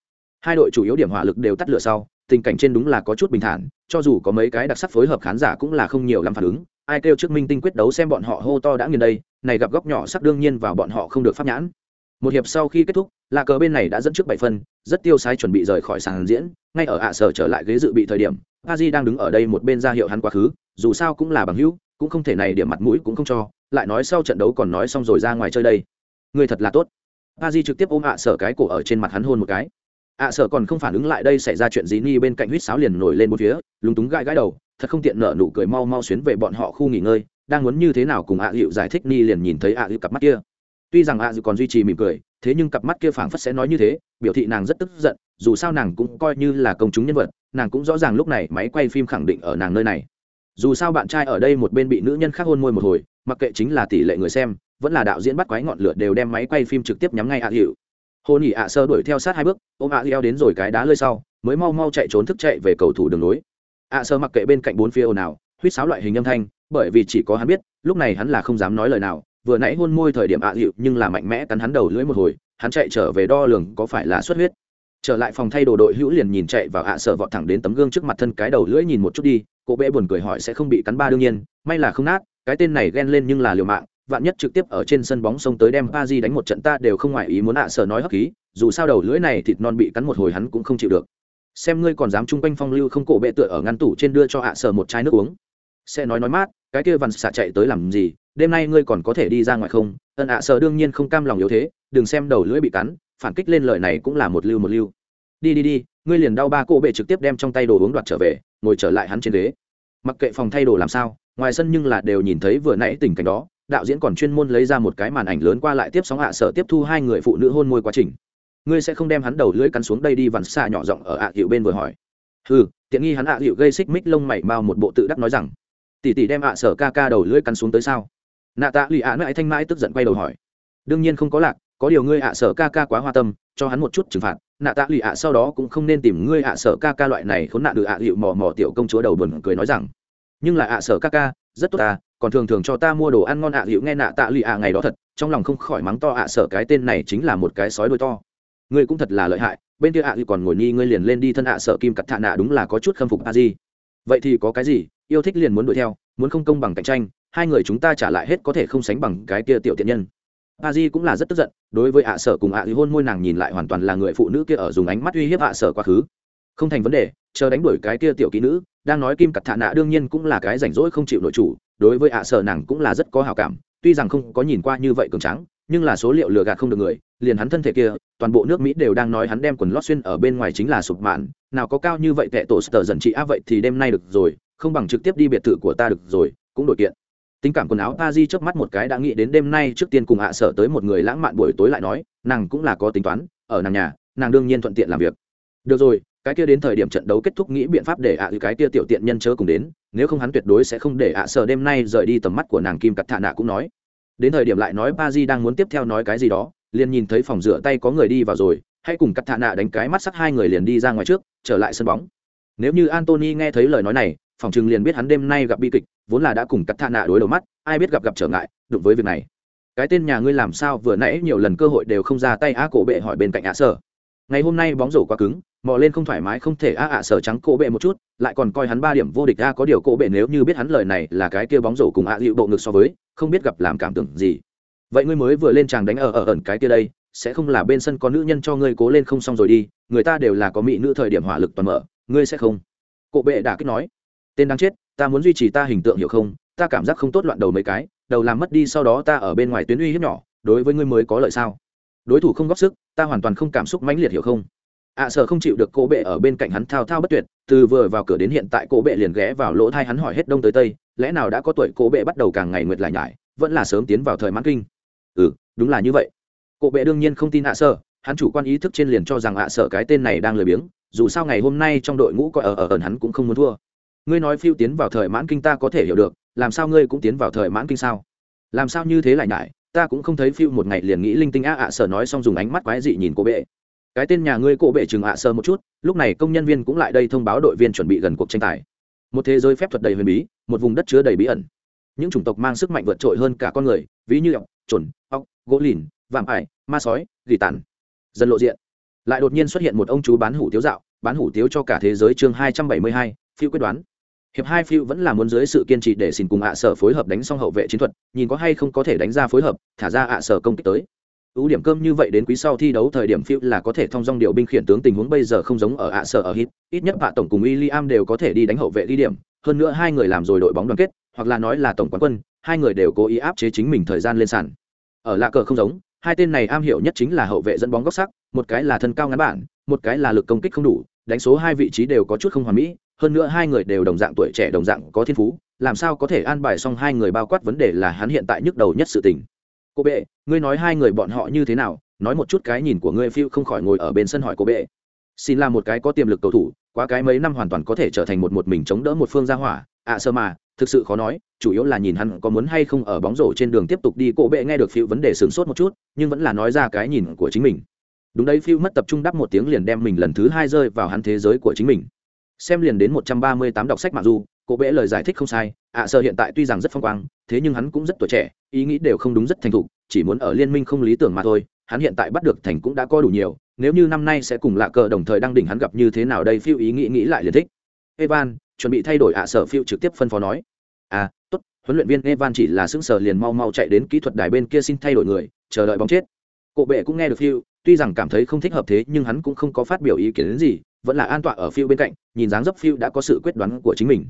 Speaker 1: Hai đội chủ yếu điểm hỏa lực đều tắt lửa sau tình cảnh trên đúng là có chút bình thản, cho dù có mấy cái đặc sắc phối hợp khán giả cũng là không nhiều làm phản ứng. Ai kêu trước minh tinh quyết đấu xem bọn họ hô to đã nghiền đây, này gặp góc nhỏ sắc đương nhiên vào bọn họ không được pháp nhãn. Một hiệp sau khi kết thúc, là cờ bên này đã dẫn trước bảy phân, rất tiêu sái chuẩn bị rời khỏi sàn diễn, ngay ở ạ sở trở lại ghế dự bị thời điểm a di đang đứng ở đây một bên ra hiệu hắn quá khứ, dù sao cũng là bằng hữu, cũng không thể này điểm mặt mũi cũng không cho, lại nói sau trận đấu còn nói xong rồi ra ngoài chơi đây. Người thật là tốt. A di trực tiếp ôm ạ sở cái cổ ở trên mặt hắn hôn một cái. À, ạ sở còn không phản ứng lại đây xảy ra chuyện gì, ni bên cạnh huýt sáo liền nổi lên một phía, lúng túng gãi gãi đầu, thật không tiện nở nụ cười mau mau xuyến về bọn họ khu nghỉ ngơi, đang muốn như thế nào cùng ạ hiệu giải thích, ni liền nhìn thấy ạ hiệu cặp mắt kia. Tuy rằng ạ dự còn duy trì mỉm cười, thế nhưng cặp mắt kia phảng phất sẽ nói như thế, biểu thị nàng rất tức giận, dù sao nàng cũng coi như là công chúng nhân vật, nàng cũng rõ ràng lúc này máy quay phim khẳng định ở nàng nơi này. Dù sao bạn trai ở đây một bên bị nữ nhân khác hôn môi một hồi, mặc kệ chính là tỷ lệ người xem, vẫn là đạo diễn bắt quái ngọn lửa đều đem máy quay phim trực tiếp nhắm ngay ạ hiệu hôn ỉ ạ sơ đuổi theo sát hai bước, ôm ạ leo đến rồi cái đá lơi sau, mới mau mau chạy trốn thức chạy về cầu thủ đường nối ạ sơ mặc kệ bên cạnh bốn phía ồn ào, huýt sáo loại hình âm thanh, bởi vì chỉ có hắn biết, lúc này hắn là không dám nói lời nào. Vừa nãy hôn môi thời điểm ạ dịu nhưng là mạnh mẽ cắn hắn đầu lưỡi một hồi, hắn chạy trở về đo lường có phải là xuất huyết. Trở lại phòng thay đồ đội hữu liền nhìn chạy vào ạ à sợ vọt thẳng đến tấm gương trước mặt thân cái đầu lưỡi nhìn một chút đi, cô bé buồn cười hỏi sẽ không bị cắn ba đương nhiên, may là không nát, cái tên này ghen lên nhưng là liều mạng vạn nhất trực tiếp ở trên sân bóng sông tới đem Pazi di đánh một trận ta đều không ngoại ý muốn ạ à nói hấp khí, dù sao đầu lưỡi này thịt non bị cắn một hồi hắn cũng không chịu được. Xem ngươi còn dám chung quanh phong lưu không cổ bệ tựa ở ngăn tủ trên đưa cho ạ à một chai nước uống. Sẽ nói nói mát, cái kia Văn xạ chạy tới làm gì, đêm nay ngươi còn có thể đi ra ngoài không? Ân ạ sở đương nhiên không cam lòng yếu thế, đừng xem đầu lưỡi bị cắn, phản kích lên lời này cũng là một lưu một lưu. Đi đi đi, ngươi liền đau ba cổ bệ trực tiếp đem trong tay đồ uống đoạt trở về, ngồi trở lại hắn trên ghế. Mặc kệ phòng thay đồ làm sao, ngoài sân nhưng là đều nhìn thấy vừa nãy tình cảnh đó đạo diễn còn chuyên môn lấy ra một cái màn ảnh lớn qua lại tiếp sóng hạ sở tiếp thu hai người phụ nữ hôn môi quá trình. Ngươi sẽ không đem hắn đầu lưỡi cắn xuống đây đi vằn xạ nhỏ giọng ở ạ, hiệu bên vừa hỏi. Ừ tiện nghi hắn ạ, hiệu gây xích mích lông mày mau một bộ tự đắc nói rằng. Tỷ tỷ đem ạ, sở ca ca đầu lưỡi cắn xuống tới sao? Nạ tạ lì ạ, mãi thanh mãi tức giận quay đầu hỏi. Đương nhiên không có lạc, có điều ngươi ạ, sở ca ca quá hoa tâm, cho hắn một chút trừng phạt. Nạ tạ lì ạ, sau đó cũng không nên tìm ngươi ạ, sở ca ca loại này khốn nạn được ạ, hiệu mò mò tiểu công chúa đầu buồn cười nói rằng. Nhưng là ạ, sở ca ca, rất tốt ta còn thường thường cho ta mua đồ ăn ngon ạ hữu nghe nạ tạ lì ạ ngày đó thật, trong lòng không khỏi mắng to ạ, sợ cái tên này chính là một cái sói đôi to. Ngươi cũng thật là lợi hại, bên kia ạ hữu còn ngồi nghi ngươi liền lên đi thân ạ, sợ kim cắt thạ nạ đúng là có chút khâm phục a di. Vậy thì có cái gì, yêu thích liền muốn đuổi theo, muốn không công bằng cạnh tranh, hai người chúng ta trả lại hết có thể không sánh bằng cái kia tiểu tiện nhân. A di cũng là rất tức giận, đối với ạ sở cùng ạ hữu hôn môi nàng nhìn lại hoàn toàn là người phụ nữ kia ở dùng ánh mắt uy hiếp ạ sở quá khứ. Không thành vấn đề, chờ đánh đuổi cái kia tiểu kỹ nữ, đang nói kim cặt thạ nạ đương nhiên cũng là cái rảnh rỗi không chịu nội chủ đối với ạ sở nàng cũng là rất có hào cảm, tuy rằng không có nhìn qua như vậy cường trắng nhưng là số liệu lừa gạt không được người, liền hắn thân thể kia, toàn bộ nước mỹ đều đang nói hắn đem quần lót xuyên ở bên ngoài chính là sụp mạn, nào có cao như vậy tệ tổ sờ dần trị a vậy thì đêm nay được rồi, không bằng trực tiếp đi biệt thự của ta được rồi, cũng đổi kiện. Tình cảm quần áo ta di trước mắt một cái đã nghĩ đến đêm nay trước tiên cùng hạ sở tới một người lãng mạn buổi tối lại nói, nàng cũng là có tính toán, ở nàng nhà, nàng đương nhiên thuận tiện làm việc. Được rồi cái kia đến thời điểm trận đấu kết thúc nghĩ biện pháp để ạ cái kia tiểu tiện nhân chớ cùng đến, nếu không hắn tuyệt đối sẽ không để ạ sở đêm nay rời đi tầm mắt của nàng kim cắt thạ nạ cũng nói. Đến thời điểm lại nói ba di đang muốn tiếp theo nói cái gì đó, liền nhìn thấy phòng rửa tay có người đi vào rồi, hãy cùng cắt thạ nạ đánh cái mắt sắc hai người liền đi ra ngoài trước, trở lại sân bóng. Nếu như antony nghe thấy lời nói này, phòng chừng liền biết hắn đêm nay gặp bi kịch, vốn là đã cùng cắt thạ nạ đối đầu mắt, ai biết gặp gặp trở ngại, đụng với việc này. Cái tên nhà ngươi làm sao vừa nãy nhiều lần cơ hội đều không ra tay á, cổ bệ hỏi bên cạnh ạ sở. Ngày hôm nay bóng rổ quá cứng mò lên không thoải mái không thể a ạ sở trắng cổ bệ một chút, lại còn coi hắn ba điểm vô địch a, có điều cổ bệ nếu như biết hắn lời này là cái kia bóng rổ cùng ạ dịu bộ ngực so với, không biết gặp làm cảm tưởng gì. Vậy ngươi mới vừa lên chàng đánh ở ở, ẩn cái kia đây, sẽ không là bên sân có nữ nhân cho ngươi cố lên không xong rồi đi, người ta đều là có mỹ nữ thời điểm hỏa lực toàn mở, ngươi sẽ không? Cổ bệ đã kích nói. Tên đáng chết, ta muốn duy trì ta hình tượng hiểu không, ta cảm giác không tốt loạn đầu mấy cái, đầu làm mất đi sau đó ta ở bên ngoài tuyến uy hiếp nhỏ, đối với ngươi mới có lợi sao? Đối thủ không góp sức, ta hoàn toàn không cảm xúc mãnh liệt hiểu không? Ạ sở không chịu được cô bệ ở bên cạnh hắn thao thao bất tuyệt, từ vừa vào cửa đến hiện tại cô bệ liền ghé vào lỗ thai hắn hỏi hết đông tới tây, lẽ nào đã có tuổi cô bệ bắt đầu càng ngày nguyệt lại nhải, vẫn là sớm tiến vào thời mãn kinh? Ừ đúng là như vậy. Cô bệ đương nhiên không tin ạ sở, hắn chủ quan ý thức trên liền cho rằng ạ sở cái tên này đang lười biếng, dù sao ngày hôm nay trong đội ngũ có ở ở ẩn hắn cũng không muốn thua. Ngươi nói phiêu tiến vào thời mãn kinh ta có thể hiểu được, làm sao ngươi cũng tiến vào thời mãn kinh sao? Làm sao như thế lại nhải, ta cũng không thấy phiêu một ngày liền nghĩ linh tinh á ạ sở nói xong dùng ánh mắt quái dị nhìn cô bệ cái tên nhà ngươi cổ bệ trường ạ sơ một chút, lúc này công nhân viên cũng lại đây thông báo đội viên chuẩn bị gần cuộc tranh tài. Một thế giới phép thuật đầy huyền bí, một vùng đất chứa đầy bí ẩn. Những chủng tộc mang sức mạnh vượt trội hơn cả con người, ví như ọc trồn ọc gỗ lìn vàm ải, ma sói, gỉ tàn. Dần lộ diện. Lại đột nhiên xuất hiện một ông chú bán hủ tiếu dạo, bán hủ tiếu cho cả thế giới chương hai trăm bảy mươi hai, phiêu quyết đoán. Hiệp hai phiêu vẫn là muốn dưới sự kiên trì để xin cùng ạ sở phối hợp đánh xong hậu vệ chiến thuật, nhìn có hay không có thể đánh ra phối hợp, thả ra ạ sở công kích tới ưu điểm cơm như vậy đến quý sau thi đấu thời điểm phiêu là có thể thông dong điều binh khiển tướng tình huống bây giờ không giống ở ạ sở ở hit ít nhất vạ tổng cùng William đều có thể đi đánh hậu vệ đi điểm. Hơn nữa hai người làm rồi đội bóng đoàn kết, hoặc là nói là tổng quán quân, hai người đều cố ý áp chế chính mình thời gian lên sàn. Ở lạ cờ không giống, hai tên này am hiểu nhất chính là hậu vệ dẫn bóng góc sắc, một cái là thân cao ngắn bản, một cái là lực công kích không đủ, đánh số hai vị trí đều có chút không hoàn mỹ, hơn nữa hai người đều đồng dạng tuổi trẻ, đồng dạng có thiên phú, làm sao có thể an bài xong hai người bao quát vấn đề là hắn hiện tại nhức đầu nhất sự tình cô bệ ngươi nói hai người bọn họ như thế nào? Nói một chút cái nhìn của ngươi phiêu không khỏi ngồi ở bên sân hỏi cô bệ. Xin là một cái có tiềm lực cầu thủ quá cái mấy năm hoàn toàn có thể trở thành một một mình chống đỡ một phương gia hỏa. Ạ à, sơ mà thực sự khó nói chủ yếu là nhìn hắn có muốn hay không ở bóng rổ trên đường tiếp tục đi. Cô bệ nghe được phiêu vấn đề sửng sốt một chút nhưng vẫn là nói ra cái nhìn của chính mình. Đúng đấy phiêu mất tập trung đắp một tiếng liền đem mình lần thứ hai rơi vào hắn thế giới của chính mình. Xem liền đến một trăm ba mươi tám đọc sách mặc dù cô bệ lời giải thích không sai ạ à, sơ hiện tại tuy rằng rất phong quang thế nhưng hắn cũng rất tuổi trẻ ý nghĩ đều không đúng rất thành thục chỉ muốn ở liên minh không lý tưởng mà thôi hắn hiện tại bắt được thành cũng đã có đủ nhiều nếu như năm nay sẽ cùng lạ cờ đồng thời đăng đỉnh hắn gặp như thế nào đây phiêu ý nghĩ nghĩ lại liền thích. Evan chuẩn bị thay đổi ạ sở phiêu trực tiếp phân phó nói. À tốt huấn luyện viên evan chỉ là sững sờ liền mau mau chạy đến kỹ thuật đài bên kia xin thay đổi người chờ đợi bóng chết. Cộ bệ cũng nghe được phiêu tuy rằng cảm thấy không thích hợp thế nhưng hắn cũng không có phát biểu ý kiến đến gì vẫn là an tọa ở phiêu bên cạnh nhìn dáng dấp phiêu đã có sự quyết đoán của chính mình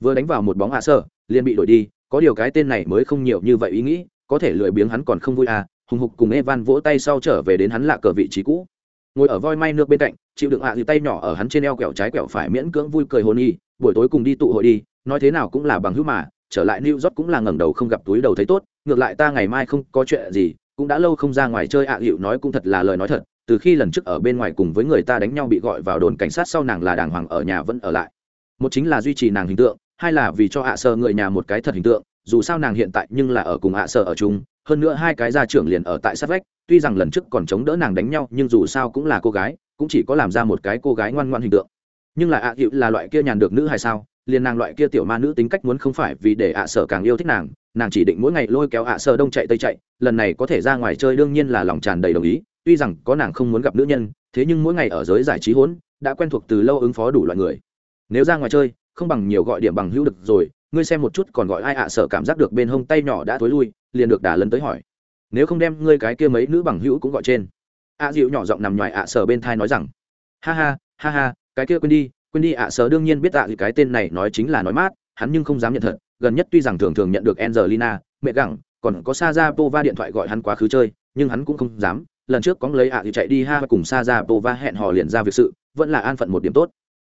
Speaker 1: vừa đánh vào một bóng hạ sở liền bị đổi đi, có điều cái tên này mới không nhiều như vậy ý nghĩ, có thể lười biếng hắn còn không vui à hùng hục cùng evan vỗ tay sau trở về đến hắn lạ cờ vị trí cũ. Ngồi ở voi may nước bên cạnh, chịu đựng ạ à tay nhỏ ở hắn trên eo quẹo trái quẹo phải miễn cưỡng vui cười hôn y, buổi tối cùng đi tụ hội đi, nói thế nào cũng là bằng hữu mà, trở lại new york cũng là ngẩng đầu không gặp túi đầu thấy tốt, ngược lại ta ngày mai không có chuyện gì, cũng đã lâu không ra ngoài chơi ạ à hiệu nói cũng thật là lời nói thật, từ khi lần trước ở bên ngoài cùng với người ta đánh nhau bị gọi vào đồn cảnh sát sau nàng là đàng hoàng ở nhà vẫn ở lại. Một chính là duy trì nàng hình tượng hai là vì cho ạ sơ người nhà một cái thật hình tượng, dù sao nàng hiện tại nhưng là ở cùng ạ sơ ở chung, hơn nữa hai cái gia trưởng liền ở tại sát vách, tuy rằng lần trước còn chống đỡ nàng đánh nhau, nhưng dù sao cũng là cô gái, cũng chỉ có làm ra một cái cô gái ngoan ngoan hình tượng. Nhưng là ạ à là loại kia nhàn được nữ hay sao? Liền nàng loại kia tiểu ma nữ tính cách muốn không phải vì để ạ sở càng yêu thích nàng nàng chỉ định mỗi ngày lôi kéo ạ sở đông chạy tây chạy, lần này có thể ra ngoài chơi đương nhiên là lòng tràn đầy đồng ý, tuy rằng có nàng không muốn gặp nữ nhân, thế nhưng mỗi ngày ở giới giải trí hỗn, đã quen thuộc từ lâu ứng phó đủ loại người. Nếu ra ngoài chơi không bằng nhiều gọi điểm bằng hữu được rồi, ngươi xem một chút còn gọi ai ạ, sợ cảm giác được bên hông tay nhỏ đã thối lui, liền được đả lấn tới hỏi. Nếu không đem ngươi cái kia mấy nữ bằng hữu cũng gọi trên. Ạ dịu nhỏ giọng nằm ngoài ạ sở bên thai nói rằng. Ha ha ha ha, cái kia quên đi quên đi ạ sở đương nhiên biết ạ gì cái tên này nói chính là nói mát, hắn nhưng không dám nhận thật. Gần nhất tuy rằng thường thường nhận được angelina, mẹ gẳng, còn có sa ra pova điện thoại gọi hắn quá khứ chơi, nhưng hắn cũng không dám. Lần trước có lấy ạ, thì chạy đi ha, cùng sa ra pova hẹn hò liền ra việc sự, vẫn là an phận một điểm tốt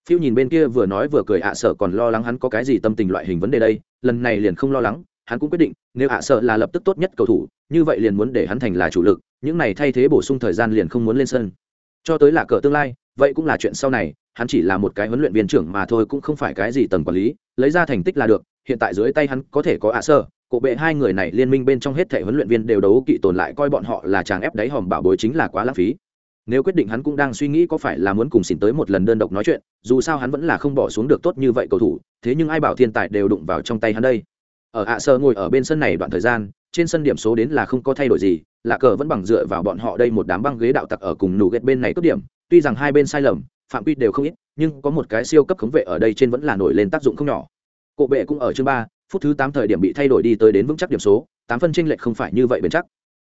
Speaker 1: phiêu nhìn bên kia vừa nói vừa cười ạ sợ còn lo lắng hắn có cái gì tâm tình loại hình vấn đề đây, lần này liền không lo lắng, hắn cũng quyết định, nếu ạ sợ là lập tức tốt nhất cầu thủ, như vậy liền muốn để hắn thành là chủ lực, những này thay thế bổ sung thời gian liền không muốn lên sân. Cho tới là cờ tương lai, vậy cũng là chuyện sau này, hắn chỉ là một cái huấn luyện viên trưởng mà thôi cũng không phải cái gì tầng quản lý, lấy ra thành tích là được, hiện tại dưới tay hắn có thể có ạ sơ cổ bệ hai người này liên minh bên trong hết thể huấn luyện viên đều đấu kỵ tồn lại coi bọn họ là chàng ép đáy hòm bảo bối chính là quá lãng phí nếu quyết định hắn cũng đang suy nghĩ có phải là muốn cùng xỉn tới một lần đơn độc nói chuyện, dù sao hắn vẫn là không bỏ xuống được tốt như vậy cầu thủ, thế nhưng ai bảo thiên tài đều đụng vào trong tay hắn đây? Ở ạ sơ ngồi ở bên sân này đoạn thời gian, trên sân điểm số đến là không có thay đổi gì, lạ cờ vẫn bằng dựa vào bọn họ đây một đám băng ghế đạo tặc ở cùng nụ ghét bên này cướp điểm, tuy rằng hai bên sai lầm, phạm quy đều không ít, nhưng có một cái siêu cấp khống vệ ở đây trên vẫn là nổi lên tác dụng không nhỏ. Cộ bệ cũng ở chương ba, phút thứ tám thời điểm bị thay đổi đi tới đến vững chắc điểm số, tám phân tranh lệch không phải như vậy bền chắc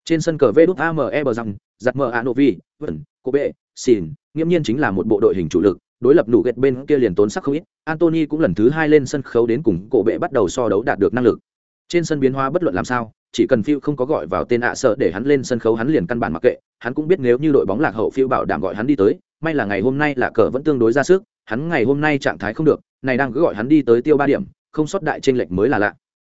Speaker 1: trên sân cờ vê đút ame bờ rằng giặt mờ anovi vẫn cô bệ xin nghiễm nhiên chính là một bộ đội hình chủ lực, đối lập nụ ghét bên kia liền tốn sắc không ít. Antony cũng lần thứ hai lên sân khấu đến cùng cổ bệ bắt đầu so đấu đạt được năng lực. Trên sân biến hóa bất luận làm sao, chỉ cần phiêu không có gọi vào tên ạ sợ để hắn lên sân khấu hắn liền căn bản mặc kệ. Hắn cũng biết nếu như đội bóng lạc hậu phiêu bảo đảm gọi hắn đi tới, may là ngày hôm nay là cờ vẫn tương đối ra sức, hắn ngày hôm nay trạng thái không được, này đang cứ gọi hắn đi tới tiêu ba điểm, không sót đại trên lệch mới là lạ.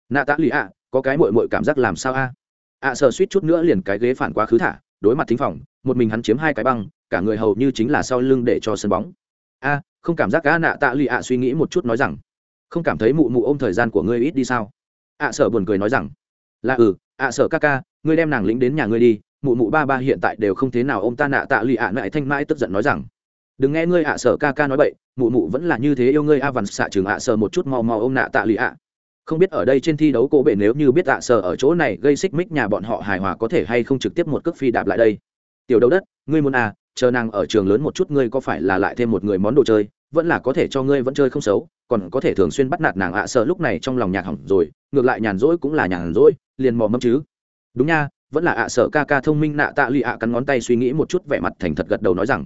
Speaker 1: Nạ tạ lụy ạ, có cái mội mội cảm giác làm sao a? Ạ sợ suýt chút nữa liền cái ghế phản quá khứ thả, đối mặt thính phòng, một mình hắn chiếm hai cái băng, cả người hầu như chính là sau lưng để cho sân bóng. A, không cảm giác gã nạ tạ lụy ạ suy nghĩ một chút nói rằng, không cảm thấy mụ mụ ôm thời gian của ngươi ít đi sao? ạ sợ buồn cười nói rằng, là ừ ạ sợ ca ca, ngươi đem nàng lĩnh đến nhà ngươi đi, mụ mụ ba ba hiện tại đều không thế nào ôm ta nạ tạ lụy ạ mẹ thanh mãi tức giận nói rằng, đừng nghe ngươi ạ sợ ca ca nói bậy, mụ mụ vẫn là như thế yêu ngươi a vằn xạ trường ạ sợ một chút mò mò ô ôm nạ tạ lụy ạ không biết ở đây trên thi đấu cổ bệ nếu như biết ạ, sợ ở chỗ này gây xích mích nhà bọn họ hài hòa có thể hay không trực tiếp một cước phi đạp lại đây. Tiểu đấu đất, ngươi muốn à chờ nàng ở trường lớn một chút ngươi có phải là lại thêm một người món đồ chơi, vẫn là có thể cho ngươi vẫn chơi không xấu, còn có thể thường xuyên bắt nạt nàng ạ, sợ lúc này trong lòng nhạc hỏng rồi, ngược lại nhàn rỗi cũng là nhàn rỗi, liền mò mâm chứ. Đúng nha, vẫn là ạ, sợ ca ca thông minh nạ tạ lụy ạ, cắn ngón tay suy nghĩ một chút vẻ mặt thành thật gật đầu nói rằng,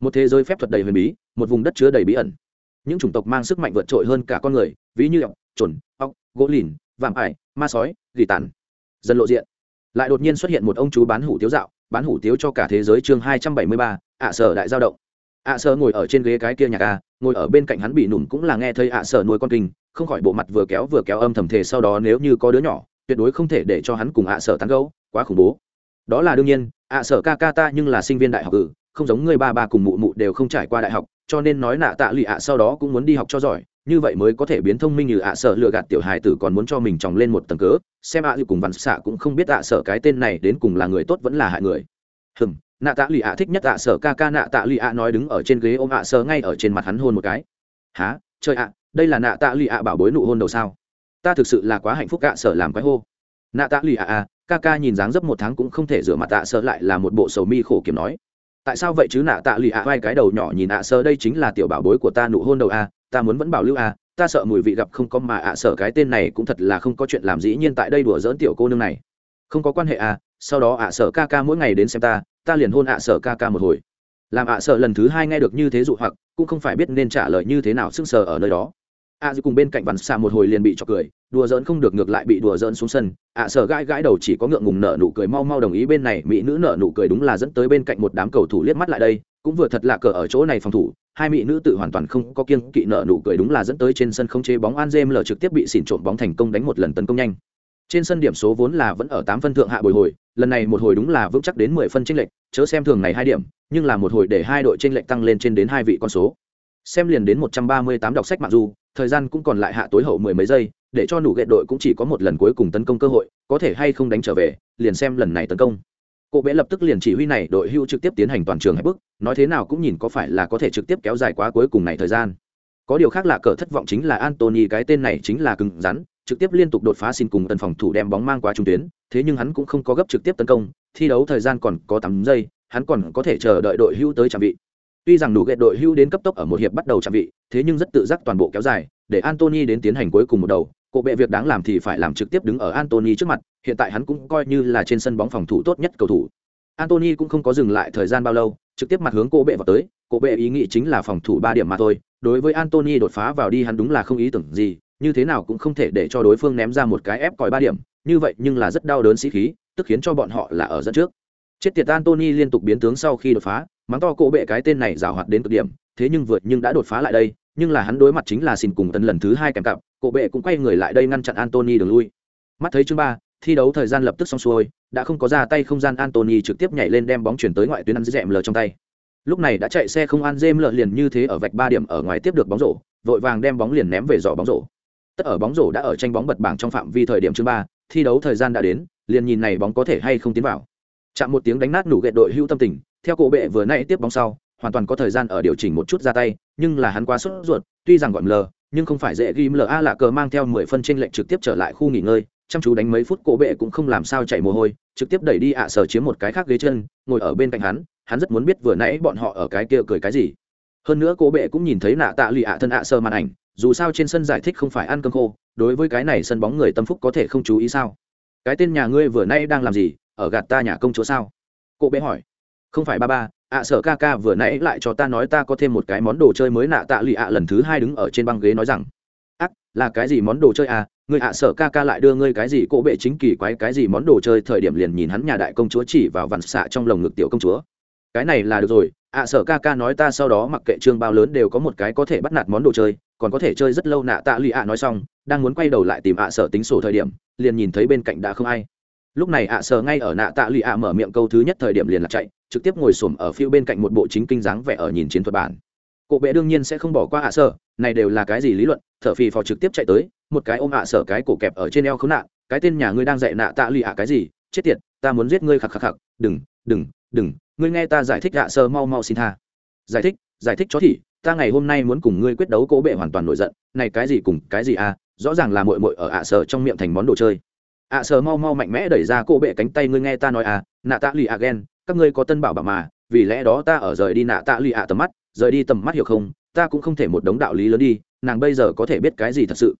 Speaker 1: một thế giới phép thuật đầy huyền bí, một vùng đất chứa đầy bí ẩn. Những chủng tộc mang sức mạnh vượt trội hơn cả con người, ví như ọc trồn ọc gỗ lìn, vạm ải, ma sói, gỉ tàn. Dần lộ diện. Lại đột nhiên xuất hiện một ông chú bán hủ tiếu dạo, bán hủ tiếu cho cả thế giới chương hai trăm bảy mươi ba, ạ sở đại giao động. Ạ sở ngồi ở trên ghế cái kia nhà ca ngồi ở bên cạnh hắn bị nùn cũng là nghe thấy ạ sở nuôi con kinh, không khỏi bộ mặt vừa kéo vừa kéo âm thầm thề sau đó nếu như có đứa nhỏ, tuyệt đối không thể để cho hắn cùng ạ sở tán gấu quá khủng bố. Đó là đương nhiên, ạ sở ca ca ta nhưng là sinh viên đại học cử không giống người ba ba cùng mụ mụ đều không trải qua đại học, cho nên nói nạ tạ lụy ạ sau đó cũng muốn đi học cho giỏi như vậy mới có thể biến thông minh như ạ sợ lừa gạt tiểu hài tử còn muốn cho mình tròng lên một tầng cớ, xem ạ à cùng vằn xạ cũng không biết ạ sợ cái tên này đến cùng là người tốt vẫn là hại người. Hừm, nạ tạ lụy ạ thích nhất ạ sợ ca ca nạ tạ lụy ạ nói đứng ở trên ghế ôm ạ sợ ngay ở trên mặt hắn hôn một cái. Há chơi ạ, đây là nạ tạ lụy ạ bảo bối nụ hôn đầu sao? Ta thực sự là quá hạnh phúc ạ sợ làm quái hô. Nạ tạ lụy ạ à ca ca nhìn dáng dấp một tháng cũng không thể rửa mặt ạ sợ lại là một bộ sầu mi khổ kiếm nói tại sao vậy chứ nạ tạ Lì ạ vai cái đầu nhỏ nhìn ạ sợ đây chính là tiểu bảo bối của ta nụ hôn đầu a, ta muốn vẫn bảo lưu a, ta sợ mùi vị gặp không có mà ạ sợ cái tên này cũng thật là không có chuyện làm dĩ nhiên tại đây đùa dỡn tiểu cô nương này. Không có quan hệ à sau đó ạ sợ ca ca mỗi ngày đến xem ta ta liền hôn ạ sợ ca ca một hồi. Làm ạ sợ lần thứ hai nghe được như thế dụ hoặc, cũng không phải biết nên trả lời như thế nào sưng sờ ở nơi đó. A à, cùng bên cạnh vằn xà một hồi liền bị cho cười đùa dỡn không được ngược lại bị đùa dỡn xuống sân. Ạ sợ gãi gãi đầu chỉ có ngượng ngùng nở nụ cười mau mau đồng ý bên này mỹ nữ nở nụ cười đúng là dẫn tới bên cạnh một đám cầu thủ liếc mắt lại đây cũng vừa thật lạ cờ ở chỗ này phòng thủ hai mỹ nữ tự hoàn toàn không có kiêng kỵ nợ nụ cười đúng là dẫn tới trên sân không chế bóng an jem lờ trực tiếp bị xỉn trộm bóng thành công đánh một lần tấn công nhanh. Trên sân điểm số vốn là vẫn ở tám phân thượng hạ bồi hồi lần này một hồi đúng là vững chắc đến mười phân tranh lệch chớ xem thường này hai điểm nhưng là một hồi để hai đội tranh lệch tăng lên trên đến hai vị con số. Xem liền đến một trăm ba mươi tám đọc sách mặc dù thời gian cũng còn lại hạ tối hậu mười mấy giây để cho nụ ghệ đội cũng chỉ có một lần cuối cùng tấn công cơ hội có thể hay không đánh trở về liền xem lần này tấn công Cổ bệ lập tức liền chỉ huy này đội hưu trực tiếp tiến hành toàn trường hai bước, nói thế nào cũng nhìn có phải là có thể trực tiếp kéo dài quá cuối cùng này thời gian. Có điều khác là cờ thất vọng chính là Anthony cái tên này chính là cứng rắn, trực tiếp liên tục đột phá xin cùng tần phòng thủ đem bóng mang qua trung tuyến, thế nhưng hắn cũng không có gấp trực tiếp tấn công, thi đấu thời gian còn có tám giây, hắn còn có thể chờ đợi đội hưu tới chạm vị. Tuy rằng đủ ghẹt đội hưu đến cấp tốc ở một hiệp bắt đầu chạm vị, thế nhưng rất tự giác toàn bộ kéo dài, để Anthony đến tiến hành cuối cùng một đầu, cổ bệ việc đáng làm thì phải làm trực tiếp đứng ở Anthony trước mặt, hiện tại hắn cũng coi như là trên sân bóng phòng thủ tốt nhất cầu thủ. Anthony cũng không có dừng lại thời gian bao lâu, trực tiếp mặt hướng cô bệ vào tới, cô bệ ý nghĩ chính là phòng thủ ba điểm mà thôi. Đối với Anthony đột phá vào đi hắn đúng là không ý tưởng gì, như thế nào cũng không thể để cho đối phương ném ra một cái ép còi ba điểm, như vậy nhưng là rất đau đớn sĩ khí, tức khiến cho bọn họ là ở dẫn trước. Chết tiệt antony liên tục biến tướng sau khi đột phá, mắng to cô bệ cái tên này giảo hoạt đến cực điểm, thế nhưng vượt nhưng đã đột phá lại đây, nhưng là hắn đối mặt chính là xin cùng tấn lần thứ hai kèm cặp, cô bệ cũng quay người lại đây ngăn chặn antony đường lui. Mắt thấy chương ba, thi đấu thời gian lập tức xong xuôi, đã không có ra tay không gian antony trực tiếp nhảy lên đem bóng chuyển tới ngoại tuyến ăn dẹm lờ trong tay. Lúc này đã chạy xe không ăn dêm lờ liền như thế ở vạch ba điểm ở ngoài tiếp được bóng rổ, vội vàng đem bóng liền ném về giỏ bóng rổ. Tất ở bóng rổ đã ở tranh bóng bật bảng trong phạm vi thời điểm chương ba, thi đấu thời gian đã đến, liền nhìn này bóng có thể hay không tiến vào. Chạm một tiếng đánh nát nụ gậy đội hưu tâm tình, theo cổ bệ vừa nãy tiếp bóng sau, hoàn toàn có thời gian ở điều chỉnh một chút ra tay, nhưng là hắn quá sốt ruột, tuy rằng gọi lờ, nhưng không phải dễ ghi a là cờ mang theo 10 phân trên lệnh trực tiếp trở lại khu nghỉ ngơi, chăm chú đánh mấy phút cổ bệ cũng không làm sao chạy mồ hôi trực tiếp đẩy đi ạ sở chiếm một cái khác ghế chân ngồi ở bên cạnh hắn hắn rất muốn biết vừa nãy bọn họ ở cái kia cười cái gì. Hơn nữa cổ bệ cũng nhìn thấy nạ tạ lụy ạ thân ạ sơ màn ảnh dù sao trên sân giải thích không phải ăn cơm khô đối với cái này sân bóng người tâm phúc có thể không chú ý sao? Cái tên nhà ngươi vừa nãy đang làm gì? Ở gạt ta nhà công chúa sao? Cô bệ hỏi. Không phải ba ba, ạ, sở ca ca vừa nãy lại cho ta nói ta có thêm một cái món đồ chơi mới nạ tạ lụy ạ, lần thứ hai đứng ở trên băng ghế nói rằng, ác, là cái gì món đồ chơi à? Người ạ, sở ca ca lại đưa ngươi cái gì? Cỗ bệ chính kỳ quái cái gì món đồ chơi? Thời điểm liền nhìn hắn nhà đại công chúa chỉ vào vằn xạ trong lồng ngực tiểu công chúa. Cái này là được rồi, ạ, sở ca ca nói ta sau đó mặc kệ trương bao lớn đều có một cái có thể bắt nạt món đồ chơi, còn có thể chơi rất lâu nạ tạ lụy ạ nói xong, đang muốn quay đầu lại tìm ạ, sở tính sổ thời điểm, liền nhìn thấy bên cạnh đã không ai lúc này ạ sờ ngay ở nạ tạ lụy ạ mở miệng câu thứ nhất thời điểm liền là chạy, trực tiếp ngồi xổm ở phiêu bên cạnh một bộ chính kinh dáng vẻ ở nhìn chiến thuật bản. Cộ bệ đương nhiên sẽ không bỏ qua ạ sờ, này đều là cái gì lý luận, thở phì phò trực tiếp chạy tới, một cái ôm ạ sờ cái cổ kẹp ở trên eo khốn nạn, cái tên nhà ngươi đang dạy nạ tạ lụy ạ cái gì? Chết tiệt, ta muốn giết ngươi khạc khạc khạc, đừng đừng đừng, ngươi nghe ta giải thích ạ sờ mau mau xin tha. Giải thích giải thích chó thị ta ngày hôm nay muốn cùng ngươi quyết đấu cố bệ hoàn toàn nổi giận, này cái gì cùng cái gì à rõ ràng là mội mội ở ạ sờ trong miệng thành món đồ chơi ạ, sờ mau mau mạnh mẽ đẩy ra cố bệ cánh tay ngươi nghe ta nói à nạ tạ lì ạ ghen các ngươi có tân bảo bảo mà, vì lẽ đó ta ở rời đi nạ tạ lì ạ tầm mắt, rời đi tầm mắt hiểu không, ta cũng không thể một đống đạo lý lớn đi, nàng bây giờ có thể biết cái gì thật sự?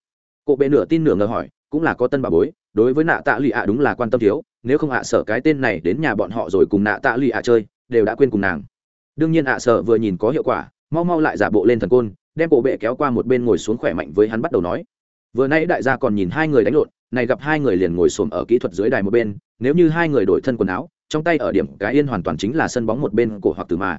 Speaker 1: Cô bệ nửa tin nửa ngờ hỏi, cũng là có tân bảo bối, đối với nạ tạ lì ạ đúng là quan tâm thiếu, nếu không ạ sở cái tên này đến nhà bọn họ rồi cùng nạ tạ lì ạ chơi, đều đã quên cùng nàng. Đương nhiên ạ sở vừa nhìn có hiệu quả, mau mau lại giả bộ lên thần côn, đem bộ bệ kéo qua một bên ngồi xuống khỏe mạnh với hắn bắt đầu nói. Vừa nãy đại gia còn nhìn hai người đánh lộn này gặp hai người liền ngồi xổm ở kỹ thuật dưới đài một bên, nếu như hai người đổi thân quần áo, trong tay ở điểm cái yên hoàn toàn chính là sân bóng một bên cổ hoặc từ mà.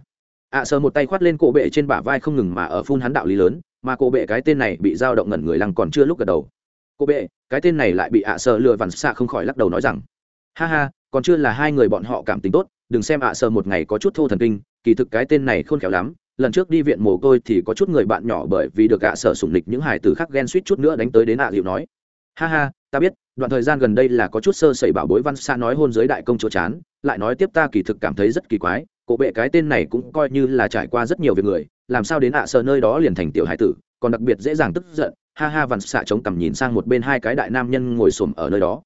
Speaker 1: Ạ sờ một tay khoát lên cổ bệ trên bả vai không ngừng mà ở phun hắn đạo lý lớn, mà cổ bệ cái tên này bị dao động ngẩn người lăng còn chưa lúc gật đầu. Cổ bệ, cái tên này lại bị ạ sờ lừa vằn xạ không khỏi lắc đầu nói rằng, ha ha, còn chưa là hai người bọn họ cảm tính tốt, đừng xem ạ sờ một ngày có chút thô thần kinh, kỳ thực cái tên này khôn khéo lắm, lần trước đi viện mồ côi thì có chút người bạn nhỏ bởi vì được ạ sở sủng lịch những hải tử khác ghen suýt chút nữa đánh tới đến ạ dịu nói ha ha, ta biết, đoạn thời gian gần đây là có chút sơ sẩy bảo bối văn xa nói hôn giới đại công chúa chán, lại nói tiếp ta kỳ thực cảm thấy rất kỳ quái, cổ bệ cái tên này cũng coi như là trải qua rất nhiều việc người, làm sao đến ạ sợ nơi đó liền thành tiểu hải tử, còn đặc biệt dễ dàng tức giận, ha ha văn xạ chống cằm nhìn sang một bên hai cái đại nam nhân ngồi xổm ở nơi đó.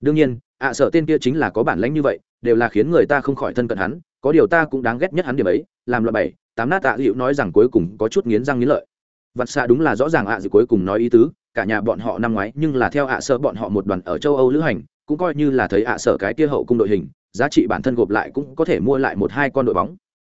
Speaker 1: Đương nhiên, ạ sợ tên kia chính là có bản lãnh như vậy, đều là khiến người ta không khỏi thân cận hắn, có điều ta cũng đáng ghét nhất hắn điểm ấy, làm loại bảy, tám nát tạ dịu nói rằng cuối cùng có chút nghiến răng nghiến lợi. Vặt xạ đúng là rõ ràng ạ dịu cuối cùng nói ý tứ cả nhà bọn họ năm ngoái, nhưng là theo ạ sở bọn họ một đoàn ở châu âu lữ hành, cũng coi như là thấy ạ sở cái kia hậu cung đội hình, giá trị bản thân gộp lại cũng có thể mua lại một hai con đội bóng.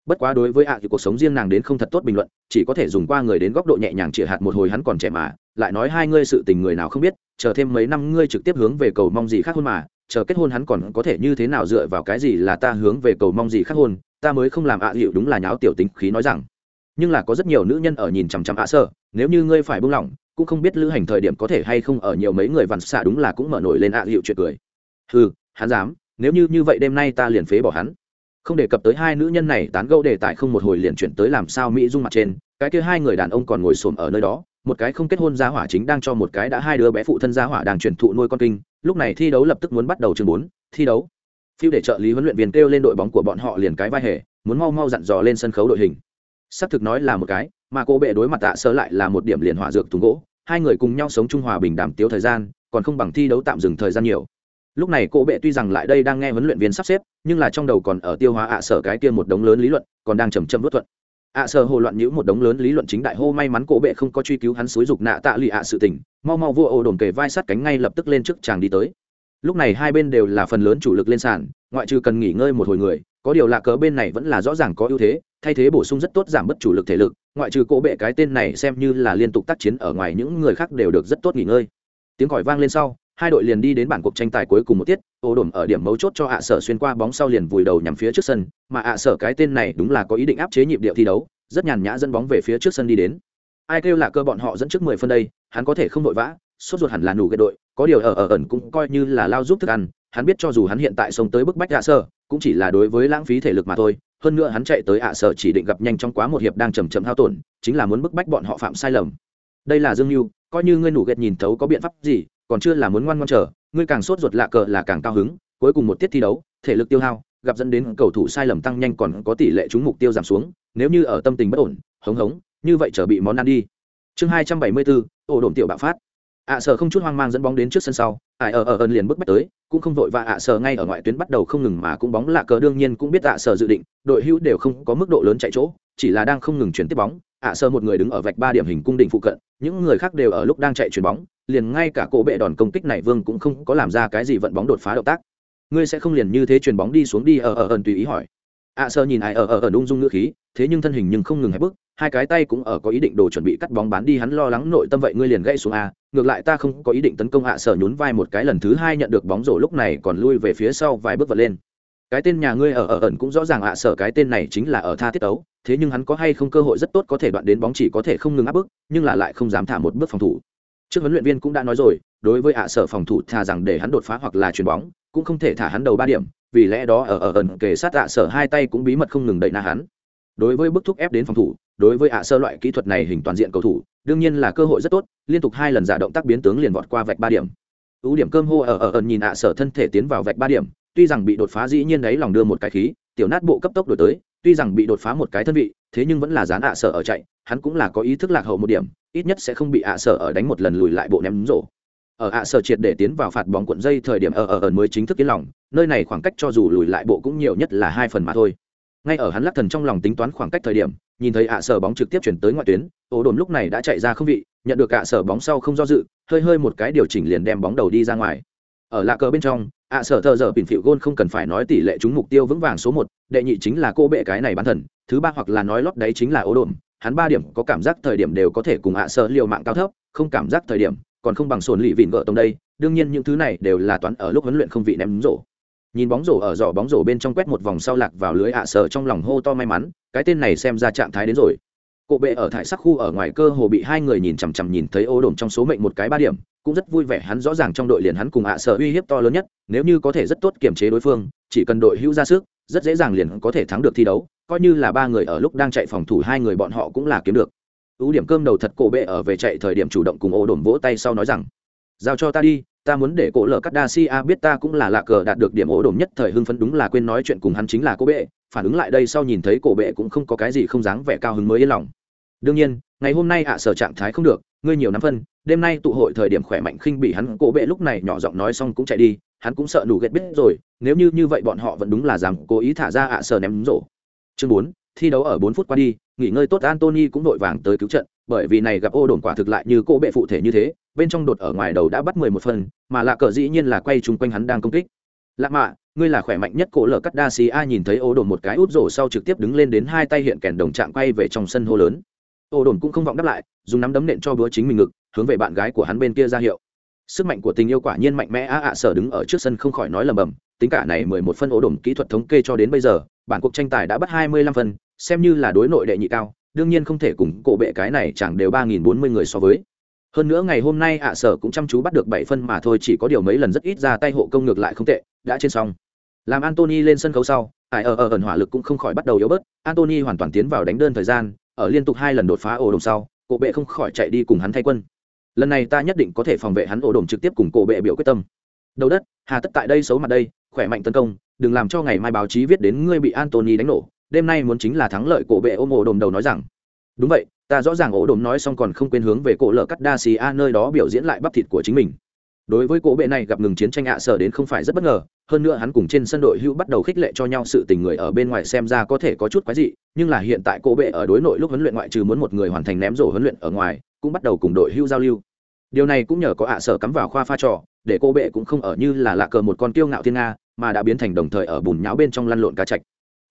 Speaker 1: Bất quá đối với ạ thì cuộc sống riêng nàng đến không thật tốt bình luận, chỉ có thể dùng qua người đến góc độ nhẹ nhàng chĩa hạt một hồi hắn còn trẻ mà, lại nói hai ngươi sự tình người nào không biết, chờ thêm mấy năm ngươi trực tiếp hướng về cầu mong gì khác hôn mà, chờ kết hôn hắn còn có thể như thế nào dựa vào cái gì là ta hướng về cầu mong gì khác hôn ta mới không làm ạ à đúng là nháo tiểu tính khí nói rằng. Nhưng là có rất nhiều nữ nhân ở nhìn chằm chằm ạ sơ nếu như ngươi phải buông lỏng cũng không biết lữ hành thời điểm có thể hay không ở nhiều mấy người vằn xạ đúng là cũng mở nổi lên ạ hiệu chuyện cười. Ừ hắn dám, nếu như như vậy đêm nay ta liền phế bỏ hắn. Không đề cập tới hai nữ nhân này, tán gẫu đề tài không một hồi liền chuyển tới làm sao mỹ dung mặt trên, cái kia hai người đàn ông còn ngồi xổm ở nơi đó, một cái không kết hôn gia hỏa chính đang cho một cái đã hai đứa bé phụ thân gia hỏa đang chuyển thụ nuôi con kinh, lúc này thi đấu lập tức muốn bắt đầu chương bốn, thi đấu. Phiêu để trợ lý huấn luyện viên kêu lên đội bóng của bọn họ liền cái vai hề, muốn mau mau dặn dò lên sân khấu đội hình. Xác thực nói là một cái mà cô bệ đối mặt tạ sơ lại là một điểm liền hỏa dược thùng gỗ. Hai người cùng nhau sống trung hòa bình đảm tiếu thời gian, còn không bằng thi đấu tạm dừng thời gian nhiều. Lúc này cô bệ tuy rằng lại đây đang nghe huấn luyện viên sắp xếp, nhưng là trong đầu còn ở tiêu hóa ạ sở cái kia một đống lớn lý luận, còn đang chầm chậm đốt thuận. Ạ sở hồ loạn nhữ một đống lớn lý luận chính đại hô may mắn cô bệ không có truy cứu hắn xúi dục nạ tạ lụy ạ sự tình, mau mau vua ồ đồn kề vai sát cánh ngay lập tức lên trước chàng đi tới. Lúc này hai bên đều là phần lớn chủ lực lên sàn, ngoại trừ cần nghỉ ngơi một hồi người có điều lạ cớ bên này vẫn là rõ ràng có ưu thế, thay thế bổ sung rất tốt giảm bất chủ lực thể lực, ngoại trừ cỗ bệ cái tên này xem như là liên tục tác chiến ở ngoài những người khác đều được rất tốt nghỉ ngơi. Tiếng còi vang lên sau, hai đội liền đi đến bản cuộc tranh tài cuối cùng một tiết, ô đồn ở điểm mấu chốt cho ạ sở xuyên qua bóng sau liền vùi đầu nhằm phía trước sân, mà ạ sở cái tên này đúng là có ý định áp chế nhịp điệu thi đấu, rất nhàn nhã dẫn bóng về phía trước sân đi đến. Ai kêu là cơ bọn họ dẫn trước mười phân đây, hắn có thể không vội vã, sốt ruột hẳn là nủ cái đội, có điều ở ở ẩn cũng coi như là lao giúp thức ăn, hắn biết cho dù hắn hiện tại sống tới bức bách ạ sở cũng chỉ là đối với lãng phí thể lực mà thôi, hơn nữa hắn chạy tới ạ sở chỉ định gặp nhanh trong quá một hiệp đang chầm chậm hao tổn, chính là muốn bức bách bọn họ phạm sai lầm. Đây là dương mưu coi như ngươi nủ ghét nhìn thấu có biện pháp gì, còn chưa là muốn ngoan ngoan chờ, ngươi càng sốt ruột lạ cờ là càng cao hứng, cuối cùng một tiết thi đấu, thể lực tiêu hao, gặp dẫn đến cầu thủ sai lầm tăng nhanh còn có tỷ lệ trúng mục tiêu giảm xuống, nếu như ở tâm tình bất ổn, hống hống, như vậy trở bị món ăn đi. Chương hai trăm bảy mươi bốn, ổ đồn tiểu bạo phát ạ sở không chút hoang mang dẫn bóng đến trước sân sau ai ở ở ẩn liền bước bách tới, cũng không vội và ạ sở ngay ở ngoại tuyến bắt đầu không ngừng mà cũng bóng lạ cờ đương nhiên cũng biết ạ sở dự định, đội hữu đều không có mức độ lớn chạy chỗ, chỉ là đang không ngừng chuyển tiếp bóng, ạ sở một người đứng ở vạch ba điểm hình cung đỉnh phụ cận, những người khác đều ở lúc đang chạy chuyển bóng, liền ngay cả cổ bệ đòn công kích này vương cũng không có làm ra cái gì vận bóng đột phá động tác. Ngươi sẽ không liền như thế chuyển bóng đi xuống đi ở ở ẩn tùy ý hỏi. ạ sở nhìn ai ở ở ẩn ung dung ngữ khí thế nhưng thân hình nhưng không ngừng hẹp bước, hai cái tay cũng ở có ý định đồ chuẩn bị cắt bóng bán đi, hắn lo lắng nội tâm vậy ngươi liền gãy xuống a, ngược lại ta không có ý định tấn công hạ sở nhún vai một cái lần thứ hai nhận được bóng rổ lúc này còn lui về phía sau vài bước vật lên. Cái tên nhà ngươi ở ở ẩn cũng rõ ràng ạ sở cái tên này chính là ở tha tiết ấu thế nhưng hắn có hay không cơ hội rất tốt có thể đoạn đến bóng chỉ có thể không ngừng áp bức, nhưng là lại không dám thả một bước phòng thủ. Trước huấn luyện viên cũng đã nói rồi, đối với ạ sở phòng thủ thà rằng để hắn đột phá hoặc là chuyền bóng, cũng không thể thả hắn đầu ba điểm, vì lẽ đó ở ở ẩn kề sát ạ sở hai tay cũng bí mật không ngừng đẩy na hắn đối với bức thúc ép đến phòng thủ, đối với ạ sơ loại kỹ thuật này hình toàn diện cầu thủ, đương nhiên là cơ hội rất tốt, liên tục hai lần giả động tác biến tướng liền vọt qua vạch ba điểm. Ưu điểm cơm hô ở ở ẩn nhìn ạ sở thân thể tiến vào vạch ba điểm, tuy rằng bị đột phá dĩ nhiên đấy lòng đưa một cái khí, tiểu nát bộ cấp tốc đổi tới, tuy rằng bị đột phá một cái thân vị, thế nhưng vẫn là dán ạ sở ở chạy, hắn cũng là có ý thức lạc hậu một điểm, ít nhất sẽ không bị ạ sở ở đánh một lần lùi lại bộ ném rổ. Ở ạ sở triệt để tiến vào phạt bóng cuộn dây thời điểm, ở ở ẩn mới chính thức yên lòng, nơi này khoảng cách cho dù lùi lại bộ cũng nhiều nhất là hai phần mà thôi ngay ở hắn lắc thần trong lòng tính toán khoảng cách thời điểm, nhìn thấy ạ sở bóng trực tiếp chuyển tới ngoại tuyến ổ đồn lúc này đã chạy ra không vị, nhận được ạ sở bóng sau không do dự, hơi hơi một cái điều chỉnh liền đem bóng đầu đi ra ngoài. Ở lạ cờ bên trong, ạ sở thợ dở bình phịu gôn không cần phải nói tỷ lệ trúng mục tiêu vững vàng số một, đệ nhị chính là cô bệ cái này bán thần, thứ ba hoặc là nói lót đấy chính là ổ đồn. Hắn ba điểm có cảm giác thời điểm đều có thể cùng ạ sở liều mạng cao thấp, không cảm giác thời điểm, còn không bằng sồn lì vịn vợ tông đây, đương nhiên những thứ này đều là toán ở lúc huấn luyện không vị ném rổ nhìn bóng rổ ở giỏ bóng rổ bên trong quét một vòng sau lạc vào lưới ạ sở trong lòng hô to may mắn, cái tên này xem ra trạng thái đến rồi. Cộ bệ ở thải sắc khu ở ngoài cơ hồ bị hai người nhìn chằm chằm nhìn thấy ô đồn trong số mệnh một cái ba điểm, cũng rất vui vẻ, hắn rõ ràng trong đội liền hắn cùng ạ sở uy hiếp to lớn nhất, nếu như có thể rất tốt kiểm chế đối phương, chỉ cần đội hữu ra sức, rất dễ dàng liền có thể thắng được thi đấu, coi như là ba người ở lúc đang chạy phòng thủ hai người bọn họ cũng là kiếm được. Ưu điểm cơm đầu thật cổ bệ ở về chạy thời điểm chủ động cùng ô đồn vỗ tay sau nói rằng, giao cho ta đi ta muốn để cổ lở cắt đa si a biết ta cũng là lạ cờ đạt được điểm ổ đồn nhất thời hưng phấn đúng là quên nói chuyện cùng hắn chính là cô bệ, phản ứng lại đây sau nhìn thấy cổ bệ cũng không có cái gì không dáng vẻ cao hứng mới yên lòng. Đương nhiên, ngày hôm nay ạ sở trạng thái không được, ngươi nhiều năm phân, đêm nay tụ hội thời điểm khỏe mạnh khinh bị hắn, cổ bệ lúc này nhỏ giọng nói xong cũng chạy đi, hắn cũng sợ nủ ghét biết rồi, nếu như như vậy bọn họ vẫn đúng là dám cố ý thả ra ạ sở ném rổ. Chương bốn, thi đấu ở bốn phút qua đi, nghỉ ngơi tốt antony cũng vội vàng tới cứu trận bởi vì này gặp ô đồn quả thực lại như cô bệ phụ thể như thế, bên trong đột ở ngoài đầu đã bắt mười một phần, mà lạ cờ dĩ nhiên là quay chung quanh hắn đang công kích. Lạ mạ, ngươi là khỏe mạnh nhất cổ lở cắt đa xì a, nhìn thấy ô đồn một cái út rổ sau trực tiếp đứng lên đến hai tay hiện kèn đồng trạng quay về trong sân hô lớn. Ô đồn cũng không vọng đáp lại, dùng nắm đấm nện cho búa chính mình ngực, hướng về bạn gái của hắn bên kia ra hiệu. Sức mạnh của tình yêu quả nhiên mạnh mẽ a, ạ sở đứng ở trước sân không khỏi nói lầm bầm tính cả này mười một phân ô đồn kỹ thuật thống kê cho đến bây giờ, bản cuộc tranh tài đã bắt hai mươi lăm phân, xem như là đối nội đệ nhị cao đương nhiên không thể cùng cổ bệ cái này chẳng đều ba nghìn bốn mươi người so với. Hơn nữa ngày hôm nay ạ sở cũng chăm chú bắt được bảy phân mà thôi, chỉ có điều mấy lần rất ít ra tay hộ công ngược lại không tệ, đã trên xong. Làm antony lên sân khấu sau, ai ở ở, ẩn hỏa lực cũng không khỏi bắt đầu yếu bớt. Antony hoàn toàn tiến vào đánh đơn thời gian, ở liên tục hai lần đột phá ổ đồng sau, cổ bệ không khỏi chạy đi cùng hắn thay quân. Lần này ta nhất định có thể phòng vệ hắn ổ đồng trực tiếp cùng cổ bệ biểu quyết tâm. Đầu đất, hà tất tại đây xấu mặt đây, khỏe mạnh tấn công, đừng làm cho ngày mai báo chí viết đến ngươi bị antony đánh nổ đêm nay muốn chính là thắng lợi cổ bệ ôm ổ đồm đầu nói rằng, đúng vậy, ta rõ ràng ổ đồm nói xong còn không quên hướng về cổ lở cắt đa xì a nơi đó biểu diễn lại bắp thịt của chính mình. Đối với cổ bệ này gặp ngừng chiến tranh ạ sở đến không phải rất bất ngờ, hơn nữa hắn cùng trên sân đội hữu bắt đầu khích lệ cho nhau sự tình người ở bên ngoài xem ra có thể có chút quái dị, nhưng là hiện tại cổ bệ ở đối nội lúc huấn luyện ngoại trừ muốn một người hoàn thành ném rổ huấn luyện ở ngoài, cũng bắt đầu cùng đội hữu giao lưu. Điều này cũng nhờ có ạ sở cắm vào khoa pha trò, để cô bệ cũng không ở như là lạ cờ một con kiêu ngạo thiên nga, mà đã biến thành đồng thời ở bùn nháo bên trong lăn lộn cá chạch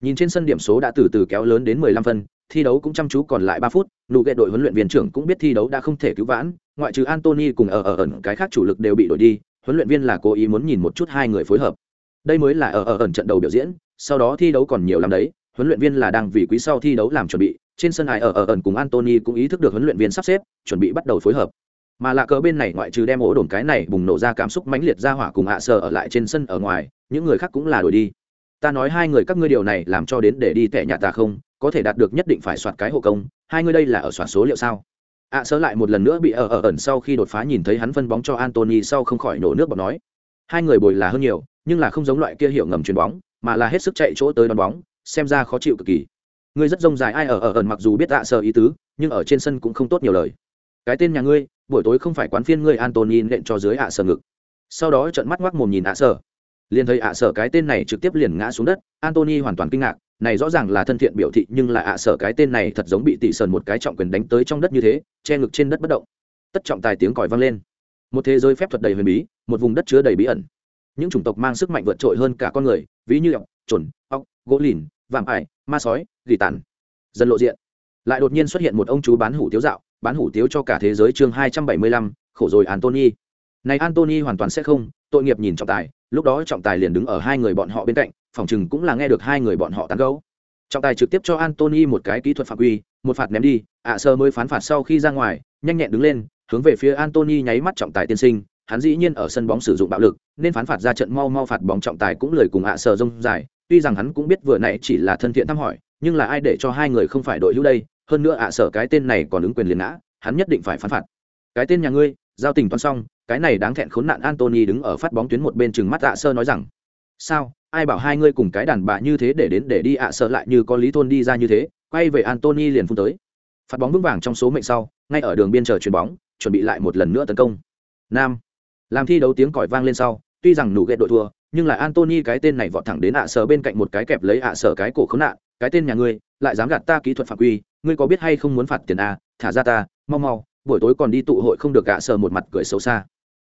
Speaker 1: nhìn trên sân điểm số đã từ từ kéo lớn đến mười lăm phân, thi đấu cũng chăm chú còn lại ba phút, nụ ghệ đội huấn luyện viên trưởng cũng biết thi đấu đã không thể cứu vãn, ngoại trừ Anthony cùng ở ở ẩn, cái khác chủ lực đều bị đổi đi, huấn luyện viên là cố ý muốn nhìn một chút hai người phối hợp. Đây mới là ở ở ẩn trận đầu biểu diễn, sau đó thi đấu còn nhiều lắm đấy, huấn luyện viên là đang vì quý sau thi đấu làm chuẩn bị, trên sân ai ở ở ẩn cùng Anthony cũng ý thức được huấn luyện viên sắp xếp, chuẩn bị bắt đầu phối hợp. Mà lạ cờ bên này ngoại trừ đem ổ đồn cái này bùng nổ ra cảm xúc mãnh liệt ra hỏa cùng hạ sờ ở lại trên sân ở ngoài, những người khác cũng là đổi đi ta nói hai người các ngươi điều này làm cho đến để đi tệ nhà ta không, có thể đạt được nhất định phải soạt cái hộ công, hai người đây là ở soạt số liệu sao? À, ạ sớ lại một lần nữa bị ở ở, ẩn sau khi đột phá nhìn thấy hắn phân bóng cho antony sau không khỏi nổ nước bọt nói. Hai người bồi là hơn nhiều, nhưng là không giống loại kia hiểu ngầm chuyền bóng, mà là hết sức chạy chỗ tới đón bóng, xem ra khó chịu cực kỳ. Ngươi rất rông dài, ai ở ở, ẩn mặc dù biết ạ, sơ ý tứ, nhưng ở trên sân cũng không tốt nhiều lời. Cái tên nhà ngươi, buổi tối không phải quán phiên ngươi antony nện cho dưới ạ, sơ ngực. Sau đó trợn mắt ngoác mồm nhìn ạ, sơ liền thấy ạ sở cái tên này trực tiếp liền ngã xuống đất. Antony hoàn toàn kinh ngạc, này rõ ràng là thân thiện biểu thị, nhưng là ạ sở cái tên này thật giống bị tỷ sờn một cái trọng quyền đánh tới trong đất như thế, che ngực trên đất bất động. Tất trọng tài tiếng còi vang lên. Một thế giới phép thuật đầy huyền bí, một vùng đất chứa đầy bí ẩn. Những chủng tộc mang sức mạnh vượt trội hơn cả con người, ví như ọc trồn ọc gỗ lìn, vạm ải, ma sói, gỉ tàn. Dần lộ diện. Lại đột nhiên xuất hiện một ông chú bán hủ tiếu dạo, bán hủ tiếu cho cả thế giới chương hai trăm bảy mươi lăm, khổ rồi antony này antony hoàn toàn sẽ không, tội nghiệp nhìn trọng tài lúc đó trọng tài liền đứng ở hai người bọn họ bên cạnh, phòng chừng cũng là nghe được hai người bọn họ tán gấu trọng tài trực tiếp cho antony một cái kỹ thuật phạm quy, một phạt ném đi, ạ sơ mới phán phạt sau khi ra ngoài, nhanh nhẹn đứng lên, hướng về phía antony nháy mắt trọng tài tiên sinh, hắn dĩ nhiên ở sân bóng sử dụng bạo lực, nên phán phạt ra trận mau mau phạt bóng trọng tài cũng lời cùng ạ sơ rông dài, tuy rằng hắn cũng biết vừa nãy chỉ là thân thiện thăm hỏi, nhưng là ai để cho hai người không phải đội hữu đây, hơn nữa ạ sở cái tên này còn ứng quyền liền ngã, hắn nhất định phải phán phạt. Cái tên nhà ngươi, giao tình toán xong cái này đáng thẹn khốn nạn antony đứng ở phát bóng tuyến một bên chừng mắt ạ sơ nói rằng, sao? Ai bảo hai ngươi cùng cái đàn bà như thế để đến để đi ạ sơ lại như có lý thôn đi ra như thế, quay về antony liền phun tới. Phát bóng vững vàng trong số mệnh sau, ngay ở đường biên chờ chuyền bóng, chuẩn bị lại một lần nữa tấn công. Nam. Làm thi đấu tiếng còi vang lên sau, tuy rằng nụ ghét đội thua, nhưng là antony cái tên này vọt thẳng đến ạ sở bên cạnh một cái kẹp lấy ạ sở cái cổ khốn nạn, cái tên nhà ngươi, lại dám gạt ta kỹ thuật phạm quy, ngươi có biết hay không muốn phạt tiền a thả ra ta, mau mau, buổi tối còn đi tụ hội không được gạ sờ một mặt cười xấu xa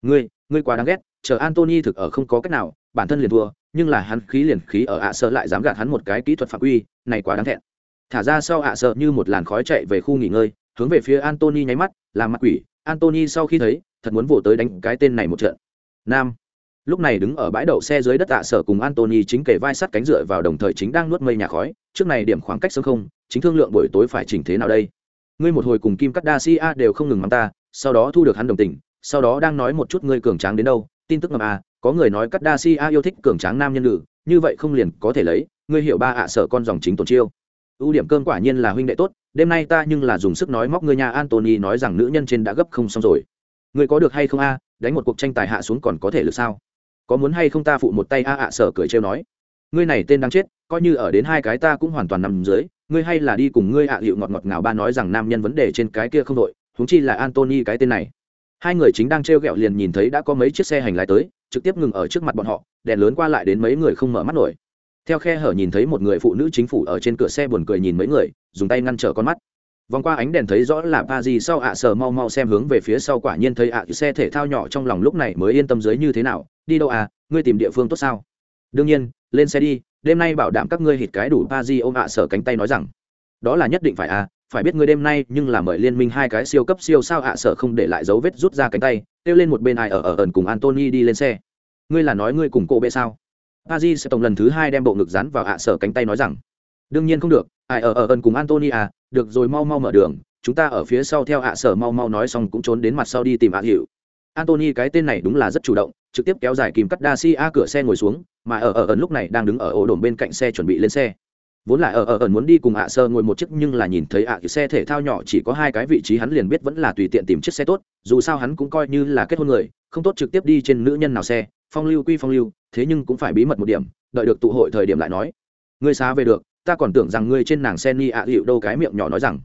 Speaker 1: ngươi ngươi quá đáng ghét, chờ antony thực ở không có cách nào, bản thân liền thua, nhưng là hắn khí liền khí ở ạ sợ lại dám gạt hắn một cái kỹ thuật phạm quy, này quá đáng thẹn. Thả ra sau ạ sợ như một làn khói chạy về khu nghỉ ngơi, hướng về phía antony nháy mắt, làm mặt quỷ. Antony sau khi thấy, thật muốn vỗ tới đánh cái tên này một trận. Nam. Lúc này đứng ở bãi đậu xe dưới đất tạ sở cùng antony chính kể vai sắt cánh dựa vào đồng thời chính đang nuốt mây nhà khói. Trước này điểm khoảng cách sớm không, chính thương lượng buổi tối phải chỉnh thế nào đây? Ngươi một hồi cùng kim cắt đa si a đều không ngừng mắng ta, sau đó thu được hắn đồng tình sau đó đang nói một chút ngươi cường tráng đến đâu, tin tức ngầm à có người nói cắt đa si a yêu thích cường tráng nam nhân nữ, như vậy không liền có thể lấy, ngươi hiểu ba ạ sở con dòng chính tổn chiêu. Ưu điểm cơn quả nhiên là huynh đệ tốt, đêm nay ta nhưng là dùng sức nói móc ngươi nhà antony nói rằng nữ nhân trên đã gấp không xong rồi. Ngươi có được hay không a, đánh một cuộc tranh tài hạ xuống còn có thể được sao? Có muốn hay không ta phụ một tay a ạ sở cười trêu nói. Ngươi này tên đang chết, coi như ở đến hai cái ta cũng hoàn toàn nằm dưới, ngươi hay là đi cùng ngươi ạ à hiệu ngọt ngọt ngào ba nói rằng nam nhân vấn đề trên cái kia không đội huống chi là antony cái tên này hai người chính đang t r e o g ẹ o liền nhìn thấy đã có mấy chiếc xe hành lái tới, trực tiếp ngừng ở trước mặt bọn họ, đèn lớn qua lại đến mấy người không mở mắt nổi. Theo khe hở nhìn thấy một người phụ nữ chính phủ ở trên cửa xe buồn cười nhìn mấy người, dùng tay ngăn trở con mắt. Vòng qua ánh đèn thấy rõ là pa di sau ạ sờ mau mau xem hướng về phía sau quả nhiên thấy ạ, xe thể thao nhỏ trong lòng lúc này mới yên tâm dưới như thế nào, đi đâu à ngươi tìm địa phương tốt sao? Đương nhiên, lên xe đi, đêm nay bảo đảm các ngươi hít cái đủ pa di ôm ạ sở cánh tay nói rằng, đó là nhất định phải à phải biết ngươi đêm nay nhưng là mời liên minh hai cái siêu cấp siêu sao ạ à, sở không để lại dấu vết rút ra cánh tay kêu lên một bên ai ở ở ẩn cùng antony đi lên xe. Ngươi là nói ngươi cùng cô bệ sao? Pa di sẽ tổng lần thứ hai đem bộ ngực rắn vào ạ à, sở cánh tay nói rằng. Đương nhiên không được ai ở ở ẩn cùng antony à được rồi mau mau mở đường chúng ta ở phía sau theo ạ à, sở mau mau nói xong cũng trốn đến mặt sau đi tìm ạ hiệu. Antony cái tên này đúng là rất chủ động, trực tiếp kéo dài kìm cắt Dacia cửa xe ngồi xuống, mà ở ở ẩn lúc này đang đứng ở ổ đồn bên cạnh xe chuẩn bị lên xe. Vốn là ở ở ẩn muốn đi cùng ạ sơ ngồi một chiếc nhưng là nhìn thấy ạ xe thể thao nhỏ chỉ có hai cái vị trí hắn liền biết vẫn là tùy tiện tìm chiếc xe tốt, dù sao hắn cũng coi như là kết hôn người, không tốt trực tiếp đi trên nữ nhân nào xe, phong lưu quy phong lưu, thế nhưng cũng phải bí mật một điểm, đợi được tụ hội thời điểm lại nói. Ngươi xá về được, ta còn tưởng rằng ngươi trên nàng xe ni ạ hiệu đâu cái miệng nhỏ nói rằng.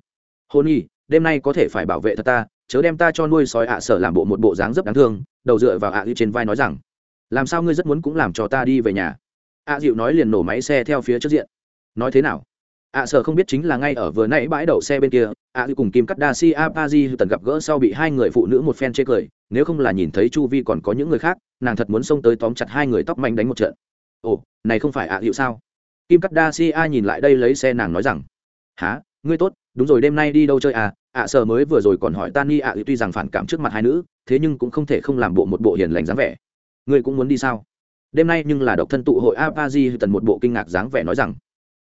Speaker 1: Hôn nhi đêm nay có thể phải bảo vệ thật ta, chớ đem ta cho nuôi sói ạ sở làm bộ một bộ dáng rất đáng thương đầu dựa vào ạ hiệu trên vai nói rằng làm sao ngươi rất muốn cũng làm cho ta đi về nhà ạ dịu nói liền nổ máy xe theo phía trước diện nói thế nào? Ạ sợ không biết chính là ngay ở vừa nãy bãi đậu xe bên kia à, ạ dịu cùng kim cắt đa si a pa di tần gặp gỡ sau bị hai người phụ nữ một phen chê cười. Nếu không là nhìn thấy chu vi còn có những người khác, nàng thật muốn xông tới tóm chặt hai người tóc manh đánh một trận. Ồ, này không phải à, ạ hiệu sao? Kim cắt đa si a nhìn lại đây lấy xe nàng nói rằng há ngươi tốt, đúng rồi, đêm nay đi đâu chơi à? Ạ sợ mới vừa rồi còn hỏi tan ni ạ tuy rằng phản cảm trước mặt hai nữ, thế nhưng cũng không thể không làm bộ một bộ hiền lành dáng vẻ. Ngươi cũng muốn đi sao? Đêm nay nhưng là độc thân tụ hội apaji tần một bộ kinh ngạc dáng vẻ nói rằng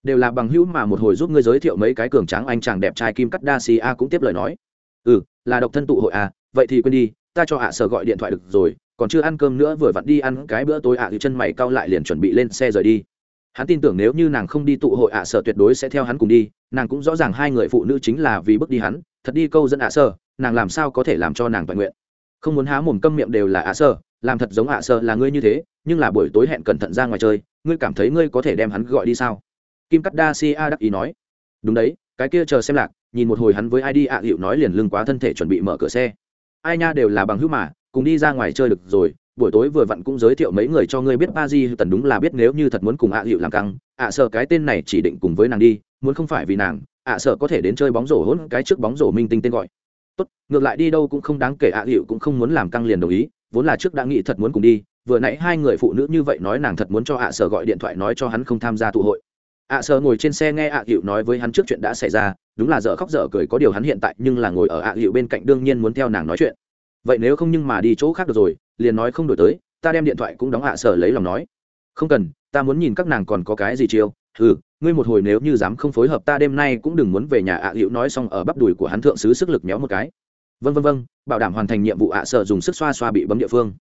Speaker 1: đều là bằng hữu mà một hồi giúp ngươi giới thiệu mấy cái cường tráng anh chàng đẹp trai kim cắt đa si a cũng tiếp lời nói. Ừ là độc thân tụ hội à vậy thì quên đi ta cho ạ sở gọi điện thoại được rồi còn chưa ăn cơm nữa vừa vặn đi ăn cái bữa tối ạ à, chân mày cau lại liền chuẩn bị lên xe rời đi. Hắn tin tưởng nếu như nàng không đi tụ hội ạ sở tuyệt đối sẽ theo hắn cùng đi nàng cũng rõ ràng hai người phụ nữ chính là vì bước đi hắn thật đi câu dẫn ạ sở nàng làm sao có thể làm cho nàng toàn nguyện. Không muốn há mồm câm miệng đều là ạ sở làm thật giống ạ sở là ngươi như thế nhưng là buổi tối hẹn cẩn thận ra ngoài chơi ngươi cảm thấy ngươi có thể đem hắn gọi đi sao? Kim cắt đa si a đắc ý nói. Đúng đấy, cái kia chờ xem lạc, nhìn một hồi hắn với ai đi, ạ hiệu nói liền lưng quá thân thể chuẩn bị mở cửa xe. Ai nha đều là bằng hữu mà, cùng đi ra ngoài chơi được rồi, buổi tối vừa vặn cũng giới thiệu mấy người cho ngươi biết ba di tần đúng là biết nếu như thật muốn cùng ạ hiệu làm căng. Ạ, sợ cái tên này chỉ định cùng với nàng đi, muốn không phải vì nàng, ạ, sợ có thể đến chơi bóng rổ hỗn cái trước bóng rổ minh tinh tên gọi. Tốt, ngược lại đi đâu cũng không đáng kể, ạ hiệu cũng không muốn làm căng liền đồng ý, vốn là trước đã nghĩ thật muốn cùng đi, vừa nãy hai người phụ nữ như vậy nói nàng thật muốn cho ạ, sợ gọi điện thoại nói cho hắn không tham gia tụ hội ạ sợ ngồi trên xe nghe ạ hiệu nói với hắn trước chuyện đã xảy ra, đúng là dở khóc dở cười có điều hắn hiện tại nhưng là ngồi ở ạ hiệu bên cạnh đương nhiên muốn theo nàng nói chuyện. Vậy nếu không nhưng mà đi chỗ khác được rồi, liền nói không đổi tới, ta đem điện thoại cũng đóng ạ sợ lấy lòng nói. Không cần, ta muốn nhìn các nàng còn có cái gì chiêu. Ừ ngươi một hồi nếu như dám không phối hợp ta đêm nay cũng đừng muốn về nhà ạ hiệu nói xong ở bắp đùi của hắn thượng sứ sức lực méo một cái. Vân vân vân bảo đảm hoàn thành nhiệm vụ ạ sơ sợ dùng sức xoa xoa bị bấm địa phương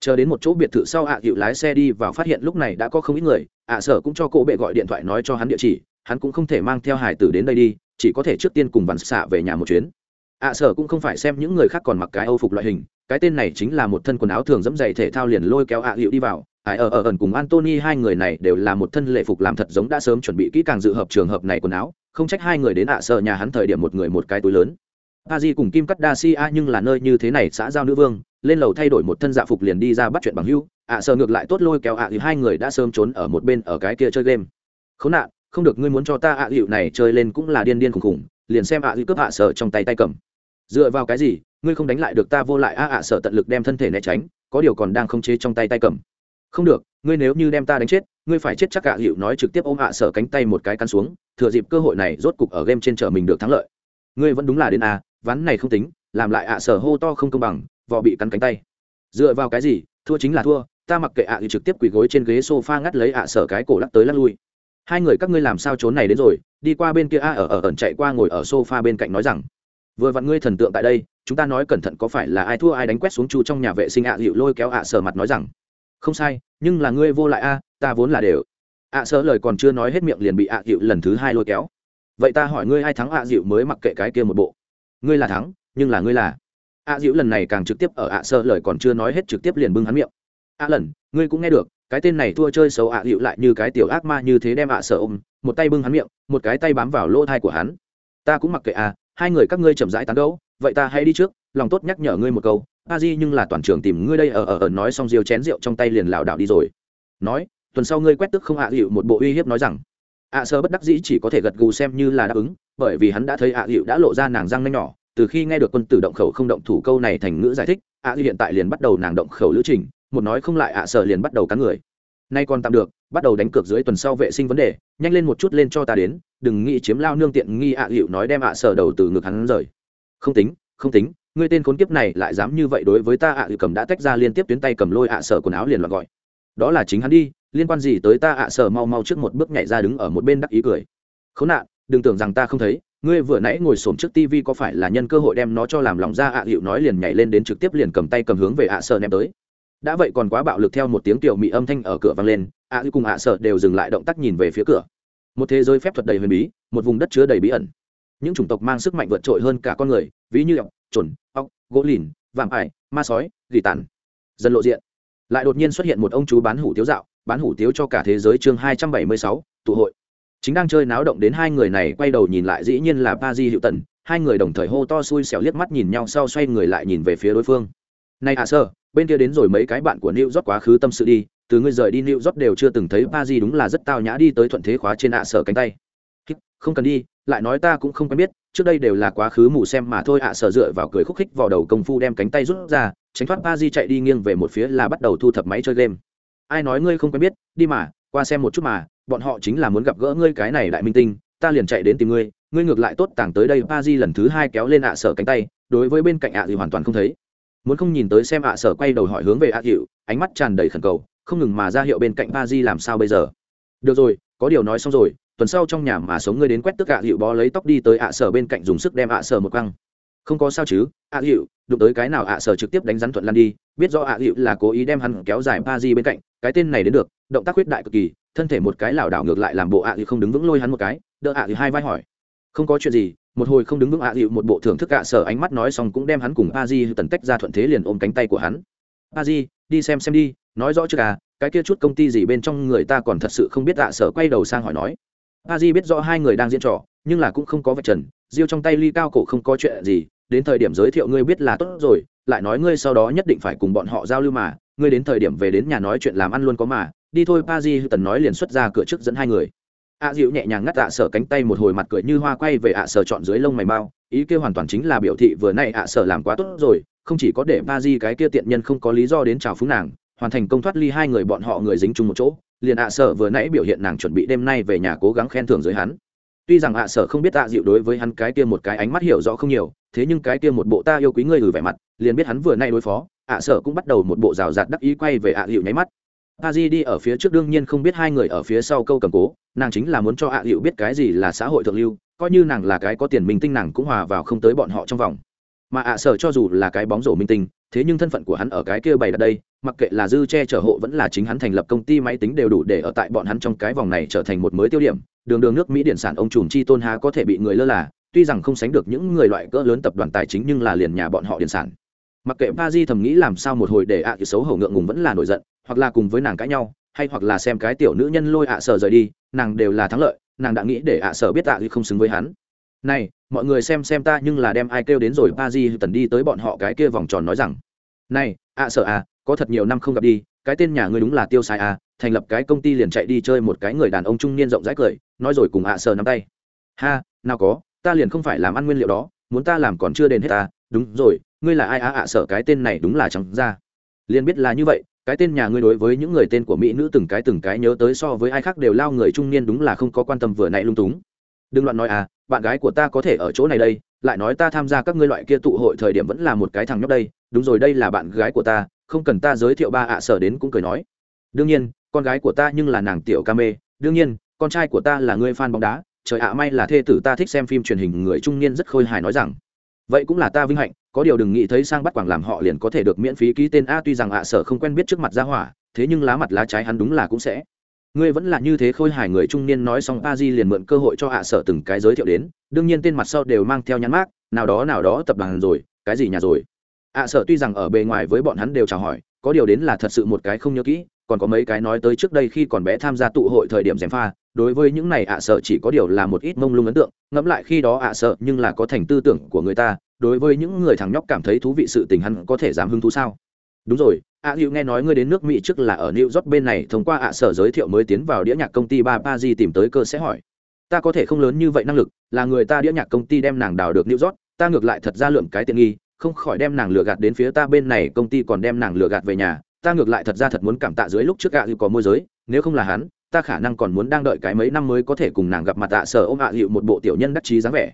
Speaker 1: chờ đến một chỗ biệt thự sau ạ à lái xe đi vào phát hiện lúc này đã có không ít người, ạ à, sở cũng cho cô bệ gọi điện thoại nói cho hắn địa chỉ, hắn cũng không thể mang theo hải tử đến đây đi, chỉ có thể trước tiên cùng vằn xạ về nhà một chuyến. Ạ à, sở cũng không phải xem những người khác còn mặc cái âu phục loại hình, cái tên này chính là một thân quần áo thường dẫm dày thể thao liền lôi kéo ạ à, hiệu đi vào. Ải ở ở ẩn cùng antony hai người này đều là một thân lệ phục làm thật giống đã sớm chuẩn bị kỹ càng dự hợp trường hợp này quần áo, không trách hai người đến ạ sở nhà hắn thời điểm một người một cái túi lớn. A di cùng kim cắt đa si a nhưng là nơi như thế này xã giao nữ vương lên lầu thay đổi một thân dạ phục liền đi ra bắt chuyện bằng hưu, ạ sợ ngược lại tốt lôi kéo ạ thì hai người đã sớm trốn ở một bên ở cái kia chơi game. Khốn nạn, không được, ngươi muốn cho ta ạ hữu này chơi lên cũng là điên điên khùng khùng liền xem ạ hữu cướp ạ Sợ trong tay tay cầm. Dựa vào cái gì, ngươi không đánh lại được ta vô lại, a ạ Sợ tận lực đem thân thể né tránh, có điều còn đang không chế trong tay tay cầm. Không được, ngươi nếu như đem ta đánh chết, ngươi phải chết chắc ạ hữu nói trực tiếp ôm ạ Sợ cánh tay một cái cắn xuống, thừa dịp cơ hội này rốt cục ở game trên chở mình được thắng lợi. Ngươi vẫn đúng là đến a, ván này không tính, làm lại ạ sở hô to không công bằng vò bị cắn cánh tay. Dựa vào cái gì? Thua chính là thua, ta mặc kệ ạ, thì trực tiếp quỳ gối trên ghế sofa ngắt lấy ạ, sở cái cổ lắc tới lắc lui. Hai người các ngươi làm sao trốn này đến rồi? Đi qua bên kia a ở ở, ẩn chạy qua ngồi ở sofa bên cạnh nói rằng, vừa vặn ngươi thần tượng tại đây, chúng ta nói cẩn thận có phải là ai thua ai đánh quét xuống chu trong nhà vệ sinh ạ dịu lôi kéo ạ, sở mặt nói rằng, không sai, nhưng là ngươi vô lại a, ta vốn là đều. Ạ, sở lời còn chưa nói hết miệng liền bị ạ dịu lần thứ hai lôi kéo. Vậy ta hỏi ngươi ai thắng ạ dịu mới mặc kệ cái kia một bộ? Ngươi là thắng, nhưng là ngươi là A dịu lần này càng trực tiếp ở ạ Sơ lời còn chưa nói hết trực tiếp liền bưng hắn miệng. A lần, ngươi cũng nghe được, cái tên này thua chơi xấu ạ dịu lại như cái tiểu ác ma như thế đem ạ Sơ ôm, một tay bưng hắn miệng, một cái tay bám vào lỗ thai của hắn. Ta cũng mặc kệ à hai người các ngươi chậm rãi tán gẫu, vậy ta hãy đi trước, lòng tốt nhắc nhở ngươi một câu, a di nhưng là toàn trường tìm ngươi đây ở ở ở nói xong riêu chén rượu trong tay liền lảo đảo đi rồi. Nói, tuần sau ngươi quét tức không ạ dịu một bộ uy hiếp nói rằng ạ sơ bất đắc dĩ chỉ có thể gật gù xem như là đáp ứng, bởi vì hắn đã thấy ạ dịu đã lộ ra nàng răng nanh nhỏ từ khi nghe được quân tử động khẩu không động thủ câu này thành ngữ giải thích ạ à hiện tại liền bắt đầu nàng động khẩu lữ trình, một nói không lại ạ sợ liền bắt đầu cắn người. Nay còn tạm được, bắt đầu đánh cược dưới tuần sau vệ sinh vấn đề, nhanh lên một chút lên cho ta đến, đừng nghĩ chiếm lao nương tiện nghi ạ hiệu nói đem ạ sợ đầu từ ngực hắn rời. Không tính không tính, ngươi tên khốn kiếp này lại dám như vậy đối với ta ạ hiệu cầm đã tách ra liên tiếp tuyến tay cầm lôi ạ sợ quần áo liền loạn gọi. Đó là chính hắn đi, liên quan gì tới ta ạ sợ mau mau trước một bước nhảy ra đứng ở một bên đắc ý cười. Khốn nạn, đừng tưởng rằng ta không thấy ngươi vừa nãy ngồi xổm trước tivi có phải là nhân cơ hội đem nó cho làm lòng ra ạ hiệu nói liền nhảy lên đến trực tiếp liền cầm tay cầm hướng về ạ Sợ ném tới. Đã vậy còn quá bạo lực theo một tiếng tiểu mị âm thanh ở cửa vang lên ạ à, cùng ạ sợ đều dừng lại động tác nhìn về phía cửa. Một thế giới phép thuật đầy huyền bí một vùng đất chứa đầy bí ẩn. Những chủng tộc mang sức mạnh vượt trội hơn cả con người ví như ọc trồn ọc gỗ lìn vạm ải ma sói gỉ tàn. Dần lộ diện. Lại đột nhiên xuất hiện một ông chú bán hủ tiếu dạo bán hủ tiếu cho cả thế giới chương hai trăm bảy mươi sáu tụ hội chính đang chơi náo động đến hai người này quay đầu nhìn lại dĩ nhiên là ba di hiệu tần. Hai người đồng thời hô to xui xẻo liếc mắt nhìn nhau sau xoay người lại nhìn về phía đối phương. Này à sơ bên kia đến rồi mấy cái bạn của New York quá khứ tâm sự đi, từ ngươi rời đi New York đều chưa từng thấy ba di đúng là rất tao nhã đi tới thuận thế khóa trên ạ sở cánh tay. Không cần đi, lại nói ta cũng không quen biết, trước đây đều là quá khứ mù xem mà thôi. ạ sở dựa vào cười khúc khích vào đầu công phu đem cánh tay rút ra, tránh thoát ba di chạy đi nghiêng về một phía là bắt đầu thu thập máy chơi game. Ai nói ngươi không quen biết, đi mà, qua xem một chút mà, bọn họ chính là muốn gặp gỡ ngươi cái này đại minh tinh, ta liền chạy đến tìm ngươi, ngươi ngược lại tốt tàng tới đây. Paris lần thứ hai kéo lên ạ sở cánh tay, đối với bên cạnh ạ gì hoàn toàn không thấy. Muốn không nhìn tới xem ạ sở quay đầu hỏi hướng về ạ hiệu ánh mắt tràn đầy khẩn cầu không ngừng mà ra hiệu bên cạnh ba di làm sao bây giờ. Được rồi có điều nói xong rồi tuần sau trong nhà mà sống ngươi đến quét tức ạ hiệu bó lấy tóc đi tới ạ sở bên cạnh dùng sức đem ạ sở một căng không có sao chứ ạ hiệu đụng tới cái nào ạ sở trực tiếp đánh rắn thuận lan đi biết do ạ hiệu là cố ý đem hắn kéo dài ba di bên cạnh cái tên này đến được động tác quyết đại cực kỳ thân thể một cái lảo đảo ngược lại làm bộ ạ dịu không đứng vững lôi hắn một cái, đỡ ạ dịu hai vai hỏi. Không có chuyện gì, một hồi không đứng vững ạ à một bộ thưởng thức ạ sở ánh mắt nói xong cũng đem hắn cùng a di tần tách ra thuận thế liền ôm cánh tay của hắn. A di, đi xem xem đi, nói rõ chưa à cái kia chút công ty gì bên trong người ta còn thật sự không biết ạ sở quay đầu sang hỏi nói. A di biết rõ hai người đang diễn trò, nhưng là cũng không có vạch trần riêu trong tay ly cao cổ không có chuyện gì, đến thời điểm giới thiệu ngươi biết là tốt rồi, lại nói ngươi sau đó nhất định phải cùng bọn họ giao lưu mà, ngươi đến thời điểm về đến nhà nói chuyện làm ăn luôn có mà đi thôi pa di tần nói liền xuất ra cửa trước dẫn hai người. Ạ dịu nhẹ nhàng ngắt ạ sở cánh tay một hồi mặt cười như hoa quay về ạ sở chọn dưới lông mày mau. Ý kia hoàn toàn chính là biểu thị vừa nay ạ sở làm quá tốt rồi, không chỉ có để pa di cái kia tiện nhân không có lý do đến chào phúng nàng, hoàn thành công thoát ly hai người bọn họ người dính chung một chỗ, liền ạ sở vừa nãy biểu hiện nàng chuẩn bị đêm nay về nhà cố gắng khen thưởng dưới hắn. Tuy rằng ạ sở không biết ạ dịu đối với hắn cái kia một cái ánh mắt hiểu rõ không nhiều, thế nhưng cái kia một bộ ta yêu quý ngươi gửi vẻ mặt, liền biết hắn vừa nay đối phó, ạ sở cũng bắt đầu một bộ rào rạt đắc ý quay về ạ dịu nháy mắt a di đi ở phía trước đương nhiên không biết hai người ở phía sau câu cầm cố, nàng chính là muốn cho ạ hiệu biết cái gì là xã hội thượng lưu, coi như nàng là cái có tiền minh tinh nàng cũng hòa vào không tới bọn họ trong vòng. Mà ạ sở cho dù là cái bóng rổ minh tinh, thế nhưng thân phận của hắn ở cái kia bày đặt đây, mặc kệ là dư che chở hộ vẫn là chính hắn thành lập công ty máy tính đều đủ để ở tại bọn hắn trong cái vòng này trở thành một mới tiêu điểm. Đường đường nước mỹ điện sản ông trùm chi tôn há có thể bị người lơ là, tuy rằng không sánh được những người loại cỡ lớn tập đoàn tài chính nhưng là liền nhà bọn họ điện sản. Mặc kệ pa di thầm nghĩ làm sao một hồi để ạ à xấu hổ ngượng ngùng vẫn là nổi giận hoặc là cùng với nàng cãi nhau, hay hoặc là xem cái tiểu nữ nhân lôi ạ sở rời đi, nàng đều là thắng lợi, nàng đã nghĩ để ạ sở biết ạ thì không xứng với hắn. Này, mọi người xem xem ta nhưng là đem ai kêu đến rồi pa di tần đi tới bọn họ cái kia vòng tròn nói rằng, này, ạ sở à có thật nhiều năm không gặp đi, cái tên nhà ngươi đúng là tiêu sai à thành lập cái công ty liền chạy đi chơi một cái người đàn ông trung niên rộng rãi cười, nói rồi cùng ạ sở nắm tay. Ha, nào có, ta liền không phải làm ăn nguyên liệu đó, muốn ta làm còn chưa đền hết ta, đúng rồi, ngươi là ai á ạ sở cái tên này đúng là chẳng ra. Liền biết là như vậy cái tên nhà ngươi đối với những người tên của mỹ nữ từng cái từng cái nhớ tới so với ai khác đều lao người trung niên đúng là không có quan tâm vừa nãy lung túng. Đừng loạn nói à bạn gái của ta có thể ở chỗ này đây, lại nói ta tham gia các ngươi loại kia tụ hội thời điểm vẫn là một cái thằng nhóc đây, đúng rồi đây là bạn gái của ta, không cần ta giới thiệu ba ạ sở đến cũng cười nói. Đương nhiên, con gái của ta nhưng là nàng tiểu ca mê, đương nhiên, con trai của ta là người fan bóng đá, trời ạ, may là thê tử ta thích xem phim truyền hình người trung niên rất khôi hài nói rằng vậy cũng là ta vinh hạnh, có điều đừng nghĩ thấy sang bắt quảng làm họ liền có thể được miễn phí ký tên a, tuy rằng ạ sở không quen biết trước mặt ra hỏa, thế nhưng lá mặt lá trái hắn đúng là cũng sẽ. Ngươi vẫn là như thế khôi hài người trung niên nói xong, a di liền mượn cơ hội cho ạ sở từng cái giới thiệu đến, đương nhiên tên mặt sau đều mang theo nhãn mát nào đó nào đó tập đoàn rồi, cái gì nhà rồi. Ạ sở tuy rằng ở bề ngoài với bọn hắn đều chào hỏi, có điều đến là thật sự một cái không nhớ kỹ, còn có mấy cái nói tới trước đây khi còn bé tham gia tụ hội thời điểm gièm pha đối với những này ạ sợ chỉ có điều là một ít mông lung ấn tượng, ngẫm lại khi đó ạ sợ nhưng là có thành tư tưởng của người ta, đối với những người thằng nhóc cảm thấy thú vị sự tình hắn có thể dám hứng thú sao? Đúng rồi, ạ hữu nghe nói ngươi đến nước mỹ trước là ở new york bên này, thông qua ạ sở giới thiệu mới tiến vào đĩa nhạc công ty ba pa di tìm tới cơ sẽ hỏi. Ta có thể không lớn như vậy năng lực, là người ta đĩa nhạc công ty đem nàng đào được new york, ta ngược lại thật ra lượm cái tiện nghi, không khỏi đem nàng lừa gạt đến phía ta bên này, công ty còn đem nàng lừa gạt về nhà, ta ngược lại thật ra thật muốn cảm tạ dưới lúc trước ạ hữu có môi giới, nếu không là hắn ta khả năng còn muốn đang đợi cái mấy năm mới có thể cùng nàng gặp mặt tạ sở ôm ạ hiệu một bộ tiểu nhân đắc chí dáng vẻ.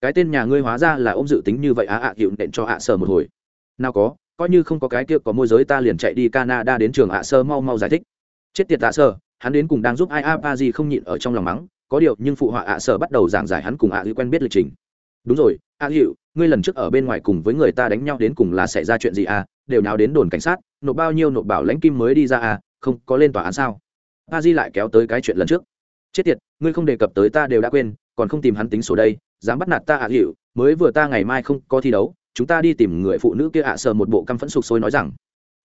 Speaker 1: Cái tên nhà ngươi hóa ra là ôm dự tính như vậy á ạ hiệu nện cho ạ sở một hồi. Nào có, coi như không có cái kia có môi giới ta liền chạy đi canada đến trường ạ sơ mau mau giải thích. Chết tiệt ạ sơ hắn đến cùng đang giúp ai, a pa gì không nhịn ở trong lòng mắng. Có điều, nhưng phụ họa ạ sở bắt đầu giảng giải hắn cùng ạ hữu quen biết lịch trình. Đúng rồi, ạ hữu ngươi lần trước ở bên ngoài cùng với người ta đánh nhau đến cùng là xảy ra chuyện gì à? Đều nào đến đồn cảnh sát, nộp bao nhiêu nộp bảo lãnh kim mới đi ra à? Không, có lên tòa án sao? A di lại kéo tới cái chuyện lần trước. Chết tiệt ngươi không đề cập tới ta đều đã quên còn không tìm hắn tính sổ đây dám bắt nạt ta ạ à hiệu mới vừa ta ngày mai không có thi đấu chúng ta đi tìm người phụ nữ kia ạ à sờ một bộ căm phẫn sụp sôi nói rằng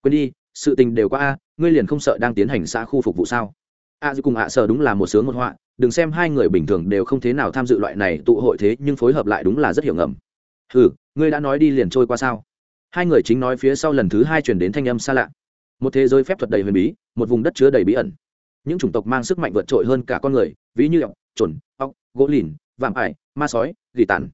Speaker 1: quên đi sự tình đều qua a ngươi liền không sợ đang tiến hành xã khu phục vụ sao? A à, cùng ạ sờ đúng là một sướng một họa đừng xem hai người bình thường đều không thế nào tham dự loại này tụ hội thế nhưng phối hợp lại đúng là rất hiểu ngầm. Ừ ngươi đã nói đi liền trôi qua sao? Hai người chính nói phía sau lần thứ hai chuyển đến thanh âm xa lạ. Một thế giới phép thuật đầy huyền bí một vùng đất chứa đầy bí ẩn những chủng tộc mang sức mạnh vượt trội hơn cả con người, ví như ọc trồn ọc gỗ lìn, vạm ải, ma sói, gỉ tàn.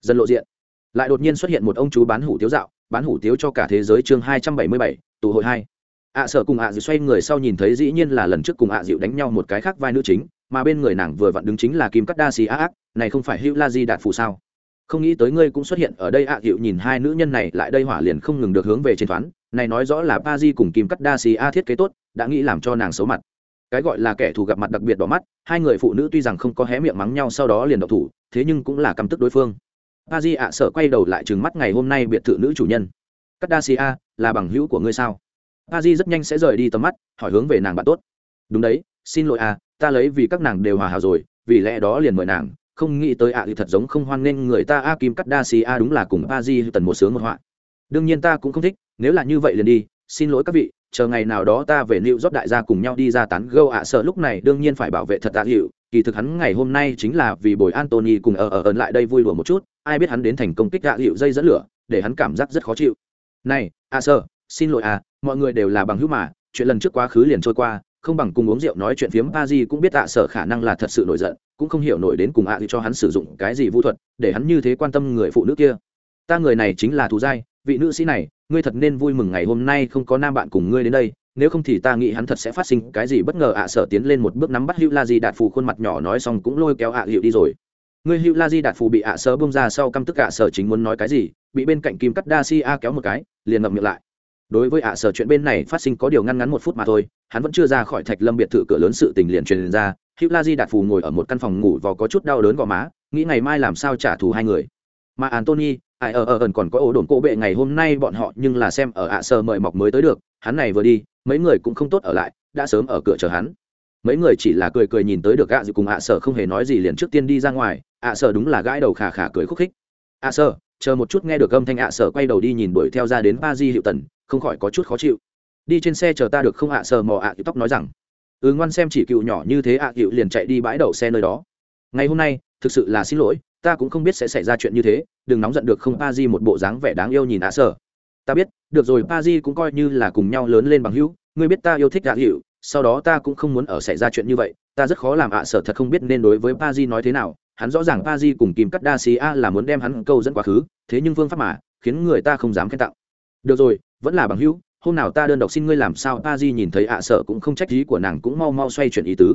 Speaker 1: Dần lộ diện. Lại đột nhiên xuất hiện một ông chú bán hủ tiếu dạo, bán hủ tiếu cho cả thế giới chương hai trăm bảy mươi bảy tụ hội hai. Ạ sợ cùng ạ dịu xoay người sau nhìn thấy dĩ nhiên là lần trước cùng ạ dịu đánh nhau một cái khác vai nữ chính, mà bên người nàng vừa vặn đứng chính là kim cắt đa xì ác ác này không phải hữu la di đạt phù sao? Không nghĩ tới ngươi cũng xuất hiện ở đây, ạ dịu nhìn hai nữ nhân này, lại đây hỏa liền không ngừng được hướng về trên thoán này nói rõ là pa di cùng kim cắt đa xì a thiết kế tốt, đã nghĩ làm cho nàng xấu mặt cái gọi là kẻ thù gặp mặt đặc biệt đỏ mắt, hai người phụ nữ tuy rằng không có hé miệng mắng nhau sau đó liền độc thủ, thế nhưng cũng là căm tức đối phương. Pa di ạ sợ quay đầu lại chừng mắt ngày hôm nay biệt thự nữ chủ nhân. Cắt đa xì a là bằng hữu của ngươi sao? Pa di rất nhanh sẽ rời đi tầm mắt, hỏi hướng về nàng bạn tốt. Đúng đấy, xin lỗi a ta lấy vì các nàng đều hòa hảo rồi, vì lẽ đó liền mời nàng. Không nghĩ tới ạ thì thật giống không hoan nghênh người ta a kim cắt đa xì a đúng là cùng a di tần một sướng một họa. Đương nhiên ta cũng không thích, nếu là như vậy liền đi xin lỗi các vị, chờ ngày nào đó ta về liệu rót đại gia cùng nhau đi ra tán gâu ạ, sợ lúc này đương nhiên phải bảo vệ thật tạ hiệu kỳ thực hắn ngày hôm nay chính là vì bồi antony cùng ở ở ẩn lại đây vui đùa một chút, ai biết hắn đến thành công kích tạ hiệu dây dẫn lửa, để hắn cảm giác rất khó chịu. Này, ạ, sợ, xin lỗi à mọi người đều là bằng hữu mà, chuyện lần trước quá khứ liền trôi qua, không bằng cùng uống rượu nói chuyện phiếm Ba di cũng biết tạ sợ khả năng là thật sự nổi giận, cũng không hiểu nổi đến cùng ạ à cho hắn sử dụng cái gì vũ thuật, để hắn như thế quan tâm người phụ nữ kia. Ta người này chính là thù giai vị nữ sĩ này ngươi thật nên vui mừng ngày hôm nay không có nam bạn cùng ngươi đến đây, nếu không thì ta nghĩ hắn thật sẽ phát sinh cái gì bất ngờ. ạ, sở tiến lên một bước nắm bắt hữu la di đạt phù, khuôn mặt nhỏ nói xong cũng lôi kéo ạ hiệu đi rồi. Ngươi hữu la di đạt phù bị ạ, sở bông ra sau căm tức ạ, sở chính muốn nói cái gì, bị bên cạnh kim cắt đa si a kéo một cái, liền ngậm miệng lại. Đối với ạ, sở chuyện bên này phát sinh có điều ngăn ngắn một phút mà thôi, hắn vẫn chưa ra khỏi thạch lâm biệt thự cửa lớn sự tình liền truyền ra. Hữu la di đạt phù ngồi ở một căn phòng ngủ và có chút đau đớn gò má, nghĩ ngày mai làm sao trả thù hai người. Mà antony ai ở ở ẩn còn có ổ đồn cổ bệ ngày hôm nay bọn họ, nhưng là xem ở ạ sở mời mọc mới tới được. Hắn này vừa đi, mấy người cũng không tốt ở lại, đã sớm ở cửa chờ hắn. Mấy người chỉ là cười cười nhìn tới được gạ dự cùng ạ sở không hề nói gì liền trước tiên đi ra ngoài. ạ sở đúng là gãi đầu khà khà cười khúc khích. Ạ sở chờ một chút nghe được âm thanh ạ sở quay đầu đi nhìn đuổi theo ra đến ba di hiệu tần, không khỏi có chút khó chịu. Đi trên xe chờ ta được không ạ sở mò ạ tóc nói rằng. Ừ ngoan xem chỉ cựu nhỏ như thế ạ cựu liền chạy đi bãi đậu xe nơi đó. Ngày hôm nay, thực sự là xin lỗi ta cũng không biết sẽ xảy ra chuyện như thế, đừng nóng giận được không? Pa di một bộ dáng vẻ đáng yêu nhìn ạ sở. Ta biết, được rồi pa di cũng coi như là cùng nhau lớn lên bằng hữu, ngươi biết ta yêu thích ạ hiệu sau đó ta cũng không muốn ở xảy ra chuyện như vậy, ta rất khó làm ạ sở thật không biết nên đối với pa di nói thế nào. Hắn rõ ràng pa di cùng kìm cắt đa xì a là muốn đem hắn câu dẫn quá khứ, thế nhưng phương pháp mà, khiến người ta không dám khen tặng. Được rồi, vẫn là bằng hữu, hôm nào ta đơn độc xin ngươi làm sao? Pa di nhìn thấy ạ sở cũng không trách ý của nàng, cũng mau mau xoay chuyển ý tứ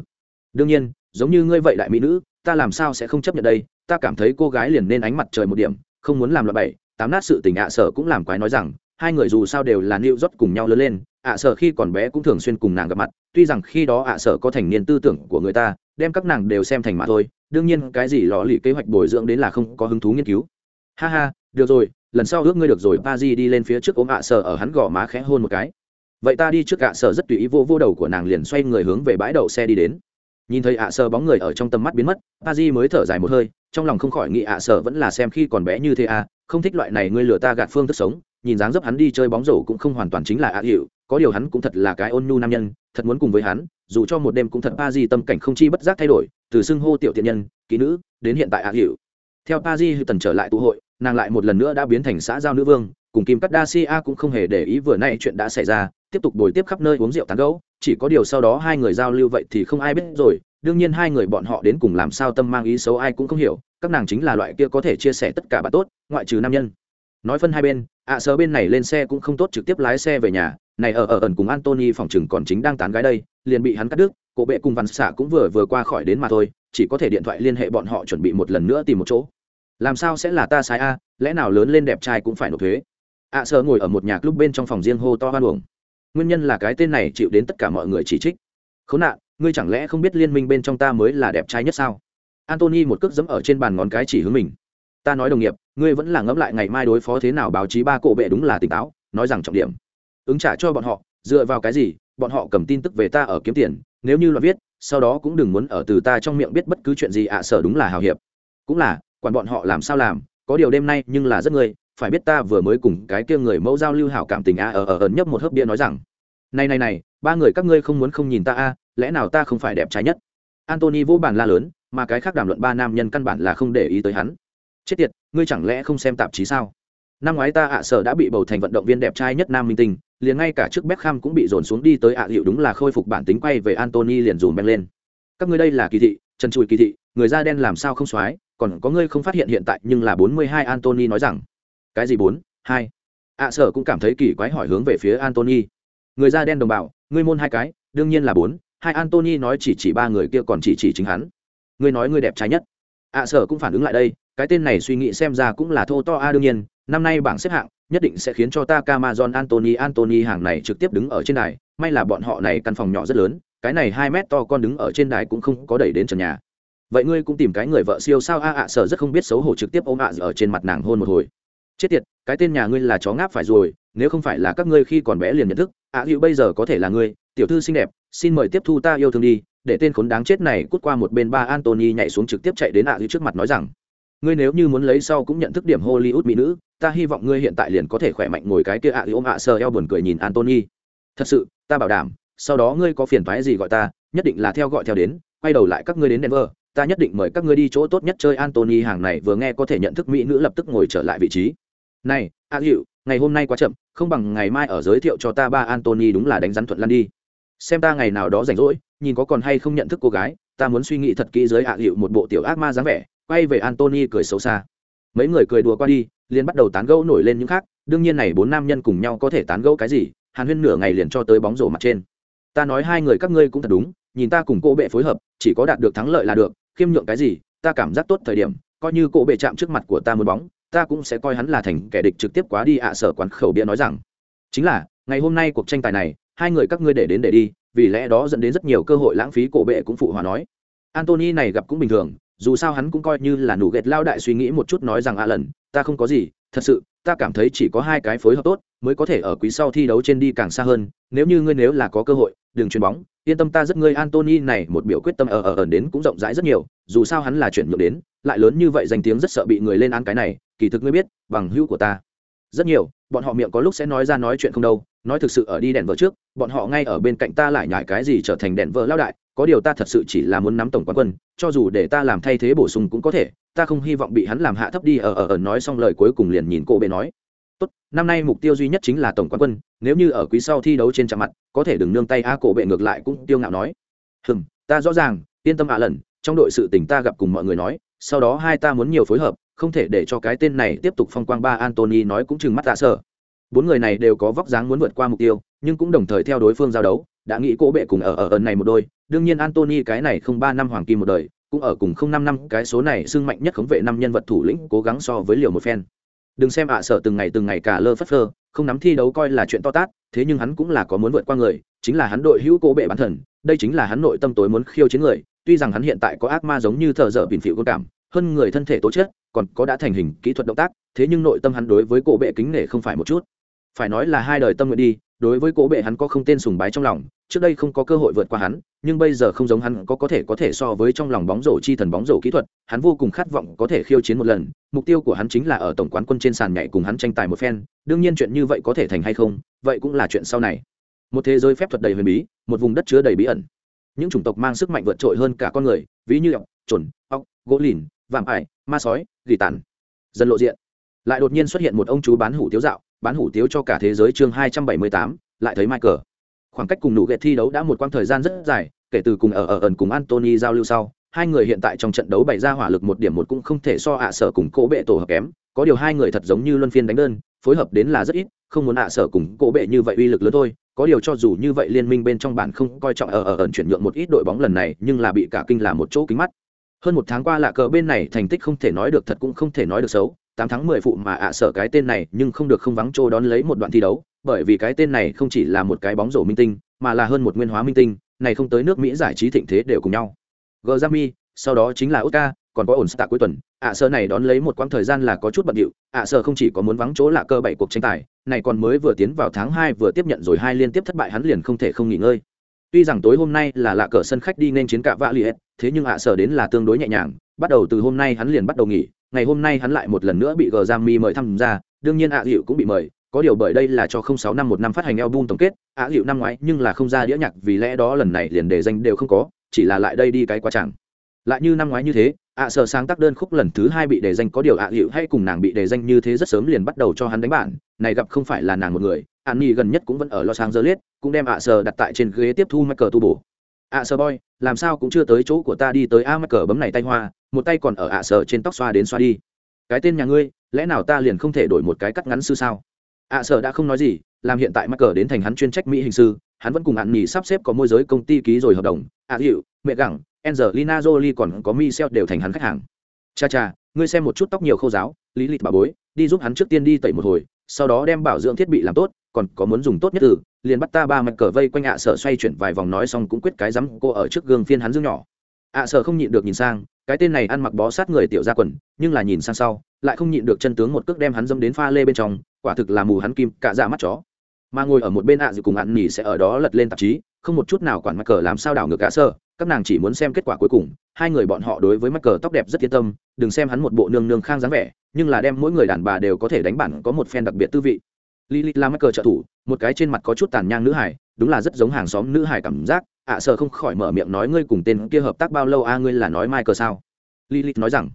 Speaker 1: đương nhiên, giống như ngươi vậy đại mỹ nữ, ta làm sao sẽ không chấp nhận đây? Ta cảm thấy cô gái liền nên ánh mặt trời một điểm, không muốn làm loại bảy. Tám nát sự tình ạ sở cũng làm quái nói rằng, hai người dù sao đều là nịu rót cùng nhau lớn lên, ạ sở khi còn bé cũng thường xuyên cùng nàng gặp mặt, tuy rằng khi đó ạ sở có thành niên tư tưởng của người ta, đem các nàng đều xem thành mà thôi, đương nhiên cái gì lò lì kế hoạch bồi dưỡng đến là không có hứng thú nghiên cứu. Ha ha, được rồi, lần sau ước ngươi được rồi pa di đi lên phía trước ôm ạ sở ở hắn gò má khẽ hôn một cái. Vậy ta đi trước ạ sở rất tùy ý vô vô đầu của nàng liền xoay người hướng về bãi đậu xe đi đến nhìn thấy ạ sơ bóng người ở trong tầm mắt biến mất pa di mới thở dài một hơi, trong lòng không khỏi nghĩ ạ sơ vẫn là xem khi còn bé như thế à không thích loại này ngươi lừa ta gạt phương thức sống, nhìn dáng dấp hắn đi chơi bóng rổ cũng không hoàn toàn chính là ạ hiệu có điều hắn cũng thật là cái ôn nhu nam nhân, thật muốn cùng với hắn, dù cho một đêm cũng thật pa di tâm cảnh không chi bất giác thay đổi, từ xưng hô tiểu tiện nhân, kỹ nữ, đến hiện tại ạ hiệu theo pa di tần trở lại tụ hội, nàng lại một lần nữa đã biến thành xã giao nữ vương cùng kim cắt đa si a cũng không hề để ý vừa nay chuyện đã xảy ra, tiếp tục đổi tiếp khắp nơi uống rượu tán gấu chỉ có điều sau đó hai người giao lưu vậy thì không ai biết rồi, đương nhiên hai người bọn họ đến cùng làm sao tâm mang ý xấu ai cũng không hiểu, các nàng chính là loại kia có thể chia sẻ tất cả bạn tốt, ngoại trừ nam nhân. Nói phân hai bên, ạ à sớ bên này lên xe cũng không tốt trực tiếp lái xe về nhà, này ở ở ẩn cùng antony phòng chừng còn chính đang tán gái đây, liền bị hắn cắt đứt, cổ bệ cùng văn xạ cũng vừa vừa qua khỏi đến mà thôi, chỉ có thể điện thoại liên hệ bọn họ chuẩn bị một lần nữa tìm một chỗ. Làm sao sẽ là ta sai a, lẽ nào lớn lên đẹp trai cũng phải nộp thuế? Ạ à ngồi ở một nhà lúc bên trong phòng riêng hô to hoan uổng. Nguyên nhân là cái tên này chịu đến tất cả mọi người chỉ trích. Khốn nạn, ngươi chẳng lẽ không biết liên minh bên trong ta mới là đẹp trai nhất sao? Antony một cước dẫm ở trên bàn ngón cái chỉ hướng mình. Ta nói đồng nghiệp, ngươi vẫn là ngẫm lại ngày mai đối phó thế nào báo chí ba cổ bệ đúng là tỉnh táo, nói rằng trọng điểm. Ứng trả cho bọn họ, dựa vào cái gì, bọn họ cầm tin tức về ta ở kiếm tiền, nếu như lo viết, sau đó cũng đừng muốn ở từ ta trong miệng biết bất cứ chuyện gì ạ sở đúng là hào hiệp. Cũng là, quản bọn họ làm sao làm, có điều đêm nay nhưng là rất ngươi phải biết ta vừa mới cùng cái kia người mẫu giao lưu hảo cảm tình a ở ở ẩn nhấp một hớp bia nói rằng, này này này, ba người các ngươi không muốn không nhìn ta a, lẽ nào ta không phải đẹp trai nhất? Antony vô bàn la lớn, mà cái khác đàm luận ba nam nhân căn bản là không để ý tới hắn. Chết tiệt, ngươi chẳng lẽ không xem tạp chí sao? Năm ngoái ta ạ sở đã bị bầu thành vận động viên đẹp trai nhất nam minh tinh, liền ngay cả trước Beckham cũng bị dồn xuống đi tới ạ hiệu đúng là khôi phục bản tính quay về Anthony liền dùm beng lên. Các ngươi đây là kỳ thị, trần trụi kỳ thị, người da đen làm sao không soái còn có ngươi không phát hiện hiện tại nhưng là bốn mươi hai Anthony nói rằng cái gì bốn hai? Ạ sở cũng cảm thấy kỳ quái hỏi hướng về phía antony người da đen đồng bào ngươi môn hai cái đương nhiên là bốn hai antony nói chỉ chỉ ba người kia còn chỉ chỉ chính hắn. Ngươi nói ngươi đẹp trai nhất. Ạ sở cũng phản ứng lại đây cái tên này suy nghĩ xem ra cũng là thô to a đương nhiên năm nay bảng xếp hạng nhất định sẽ khiến cho ta Camazon Anthony Anthony hàng này trực tiếp đứng ở trên đài, may là bọn họ này căn phòng nhỏ rất lớn, cái này hai mét to con đứng ở trên đài cũng không có đẩy đến trần nhà. Vậy ngươi cũng tìm cái người vợ siêu sao? A à, ạ sợ rất không biết xấu hổ trực tiếp ôm ạ ở trên mặt nàng hôn một hồi. Chết tiệt, cái tên nhà ngươi là chó ngáp phải rồi, nếu không phải là các ngươi khi còn bé liền nhận thức, ạ à, bây giờ có thể là ngươi, tiểu thư xinh đẹp, xin mời tiếp thu ta yêu thương đi, để tên khốn đáng chết này cút qua một bên ba Anthony nhảy xuống trực tiếp chạy đến ạ à trước mặt nói rằng ngươi nếu như muốn lấy sau cũng nhận thức điểm hollywood mỹ nữ ta hy vọng ngươi hiện tại liền có thể khỏe mạnh ngồi cái kia ạ à ôm ạ sờ eo buồn cười nhìn antony thật sự ta bảo đảm sau đó ngươi có phiền thoái gì gọi ta nhất định là theo gọi theo đến quay đầu lại các ngươi đến denver ta nhất định mời các ngươi đi chỗ tốt nhất chơi antony hàng này vừa nghe có thể nhận thức mỹ nữ lập tức ngồi trở lại vị trí này, a hiệu ngày hôm nay quá chậm, không bằng ngày mai ở giới thiệu cho ta ba antony đúng là đánh rắn thuận lăn đi. Xem ta ngày nào đó rảnh rỗi, nhìn có còn hay không nhận thức cô gái, ta muốn suy nghĩ thật kỹ giới ạ hiệu một bộ tiểu ác ma dáng vẻ, quay về antony cười xấu xa. Mấy người cười đùa qua đi, liền bắt đầu tán gẫu nổi lên những khác, đương nhiên này bốn nam nhân cùng nhau có thể tán gẫu cái gì, hàn huyên nửa ngày liền cho tới bóng rổ mặt trên. Ta nói hai người các ngươi cũng thật đúng, nhìn ta cùng cô bệ phối hợp, chỉ có đạt được thắng lợi là được, khiêm nhượng cái gì, ta cảm giác tốt thời điểm, coi như cô bệ chạm trước mặt của ta muốn bóng ta cũng sẽ coi hắn là thành kẻ địch trực tiếp quá đi ạ, sở quán khẩu bia nói rằng. Chính là, ngày hôm nay cuộc tranh tài này, hai người các ngươi để đến để đi, vì lẽ đó dẫn đến rất nhiều cơ hội lãng phí cổ bệ cũng phụ hòa nói. Antony này gặp cũng bình thường, dù sao hắn cũng coi như là nụ ghét lao đại suy nghĩ một chút nói rằng à lần, ta không có gì, thật sự, ta cảm thấy chỉ có hai cái phối hợp tốt, mới có thể ở quý sau thi đấu trên đi càng xa hơn, nếu như ngươi nếu là có cơ hội, đừng chuyền bóng, yên tâm ta rất ngươi antony này một biểu quyết tâm ở ở ở đến cũng rộng rãi rất nhiều, dù sao hắn là chuyển nhượng đến lại lớn như vậy danh tiếng rất sợ bị người lên án cái này, kỳ thực ngươi biết, bằng hữu của ta. Rất nhiều, bọn họ miệng có lúc sẽ nói ra nói chuyện không đâu, nói thực sự ở đi đèn vợ trước, bọn họ ngay ở bên cạnh ta lại nhải cái gì trở thành đèn vợ lao đại, có điều ta thật sự chỉ là muốn nắm tổng quán quân, cho dù để ta làm thay thế bổ sung cũng có thể, ta không hy vọng bị hắn làm hạ thấp đi ở ở ở nói xong lời cuối cùng liền nhìn cô bệ nói. Tốt, năm nay mục tiêu duy nhất chính là tổng quán quân, nếu như ở quý sau thi đấu trên chạm mặt, có thể đừng nương tay a, cổ bệ ngược lại cũng tiêu ngạo nói. Hừm, ta rõ ràng, yên tâm ạ lần, trong đội sự tình ta gặp cùng mọi người nói sau đó hai ta muốn nhiều phối hợp, không thể để cho cái tên này tiếp tục phong quang ba antony nói cũng chừng mắt tạ sợ. Bốn người này đều có vóc dáng muốn vượt qua mục tiêu, nhưng cũng đồng thời theo đối phương giao đấu, đã nghĩ cỗ bệ cùng ở ở ẩn này một đôi. Đương nhiên antony cái này không ba năm hoàng kim một đời, cũng ở cùng không năm năm, cái số này xưng mạnh nhất khống vệ năm nhân vật thủ lĩnh, cố gắng so với liều một phen. Đừng xem ạ sợ từng ngày từng ngày cả lơ phất phơ, không nắm thi đấu coi là chuyện to tát, thế nhưng hắn cũng là có muốn vượt qua người, chính là hắn đội hữu cố bệ bản thần đây chính là hắn nội tâm tối muốn khiêu chiến người tuy rằng hắn hiện tại có ác ma giống như thợ dở bình phịu cốt cảm, hơn người thân thể tố chất, còn có đã thành hình kỹ thuật động tác, thế nhưng nội tâm hắn đối với cổ bệ kính nể không phải một chút. Phải nói là hai đời tâm nguyện đi, đối với cổ bệ hắn có không tên sùng bái trong lòng, trước đây không có cơ hội vượt qua hắn, nhưng bây giờ không giống hắn có có thể có thể so với trong lòng bóng rổ chi thần bóng rổ kỹ thuật, hắn vô cùng khát vọng có thể khiêu chiến một lần, mục tiêu của hắn chính là ở tổng quán quân trên sàn nhảy cùng hắn tranh tài một phen, đương nhiên chuyện như vậy có thể thành hay không, vậy cũng là chuyện sau này. Một thế giới phép thuật đầy huyền bí, một vùng đất chứa đầy bí ẩn những chủng tộc mang sức mạnh vượt trội hơn cả con người, ví như ọc trồn ọc gỗ lìn, vạm ải, ma sói, gỉ tàn. Dần lộ diện. Lại đột nhiên xuất hiện một ông chú bán hủ tiếu dạo, bán hủ tiếu cho cả thế giới chương hai trăm bảy mươi tám, lại thấy michael. Khoảng cách cùng nụ ghẹt thi đấu đã một quãng thời gian rất dài, kể từ cùng ở ở ẩn cùng antony giao lưu sau, hai người hiện tại trong trận đấu bày ra hỏa lực một điểm một cũng không thể so ạ sở cùng cỗ bệ tổ hợp kém, có điều hai người thật giống như luân phiên đánh đơn, phối hợp đến là rất ít, không muốn ạ sở cùng cỗ bệ như vậy uy lực lớn thôi có điều cho dù như vậy liên minh bên trong bản không coi trọng ở ở, ẩn chuyển nhượng một ít đội bóng lần này, nhưng là bị cả kinh là một chỗ kính mắt. Hơn một tháng qua lạ cờ bên này thành tích không thể nói được thật cũng không thể nói được xấu. Tám tháng mười phụ mà ạ sở cái tên này, nhưng không được không vắng trô đón lấy một đoạn thi đấu, bởi vì cái tên này không chỉ là một cái bóng rổ minh tinh, mà là hơn một nguyên hóa minh tinh, này không tới nước mỹ giải trí thịnh thế đều cùng nhau. Gờ sau đó chính là oscar còn có ổn tạ cuối tuần, ạ sở này đón lấy một quãng thời gian là có chút bận điệu, ạ sở không chỉ có muốn vắng chỗ lạ cơ bảy cuộc tranh tài, này còn mới vừa tiến vào tháng hai vừa tiếp nhận rồi hai liên tiếp thất bại hắn liền không thể không nghỉ ngơi. Tuy rằng tối hôm nay là lạ cờ sân khách đi nên chiến cạ vạ liệt, thế nhưng ạ sở đến là tương đối nhẹ nhàng, bắt đầu từ hôm nay hắn liền bắt đầu nghỉ, ngày hôm nay hắn lại một lần nữa bị gờ giam mi mời tham gia, đương nhiên ạ hiệu cũng bị mời, có điều bởi đây là cho không sáu năm một năm phát hành album tổng kết, ạ hiệu năm ngoái nhưng là không ra đĩa nhạc vì lẽ đó lần này liền đề danh đều không có, chỉ là lại đây đi cái quá chẳng lại như năm ngoái như thế ạ sở sáng tác đơn khúc lần thứ hai bị đề danh có điều ạ hiệu hay cùng nàng bị đề danh như thế rất sớm liền bắt đầu cho hắn đánh bản, này gặp không phải là nàng một người, an nhi gần nhất cũng vẫn ở lo sáng giờ liết cũng đem ạ sở đặt tại trên ghế tiếp thu mắc cờ tu bổ ạ sở boy, làm sao cũng chưa tới chỗ của ta đi tới a mắc cờ bấm này tay hoa, một tay còn ở ạ sở trên tóc xoa đến xoa đi. Cái tên nhà ngươi, lẽ nào ta liền không thể đổi một cái cắt ngắn sư sao? Ạ sở đã không nói gì, làm hiện tại mắc cờ đến thành hắn chuyên trách mỹ hình sư, hắn vẫn cùng ạn nhì sắp xếp có môi giới công ty ký rồi hợp đồng. Ạ hiệu mẹ gẳng Angelina Jolie còn có Michelle đều thành hắn khách hàng. Cha cha, ngươi xem một chút tóc nhiều khô giáo, lý lịch bà bối, đi giúp hắn trước tiên đi tẩy một hồi, sau đó đem bảo dưỡng thiết bị làm tốt, còn có muốn dùng tốt nhất từ, liền bắt ta ba mạch cờ vây quanh ạ sở xoay chuyển vài vòng nói xong cũng quyết cái rắm cô ở trước gương phiên hắn dương nhỏ. ạ sở không nhịn được nhìn sang, cái tên này ăn mặc bó sát người tiểu gia quần, nhưng là nhìn sang sau, lại không nhịn được chân tướng một cước đem hắn dâm đến pha lê bên trong, quả thực là mù hắn kim, cả dạ mắt chó. Mà ngồi ở một bên ạ à dự cùng ăn nhỉ sẽ ở đó lật lên tạp chí, không một chút nào quản mạch cờ làm sao đảo ngược cả sở, các nàng chỉ muốn xem kết quả cuối cùng hai người bọn họ đối với mắc cờ tóc đẹp rất yên tâm đừng xem hắn một bộ nương nương khang dáng vẻ nhưng là đem mỗi người đàn bà đều có thể đánh bản có một phen đặc biệt tư vị. Lili là mắc cờ trợ thủ một cái trên mặt có chút tàn nhang nữ hải đúng là rất giống hàng xóm nữ hải cảm giác. Ạ à, sợ không khỏi mở miệng nói ngươi cùng tên kia hợp tác bao lâu a ngươi là nói mai cờ sao? Lili nói rằng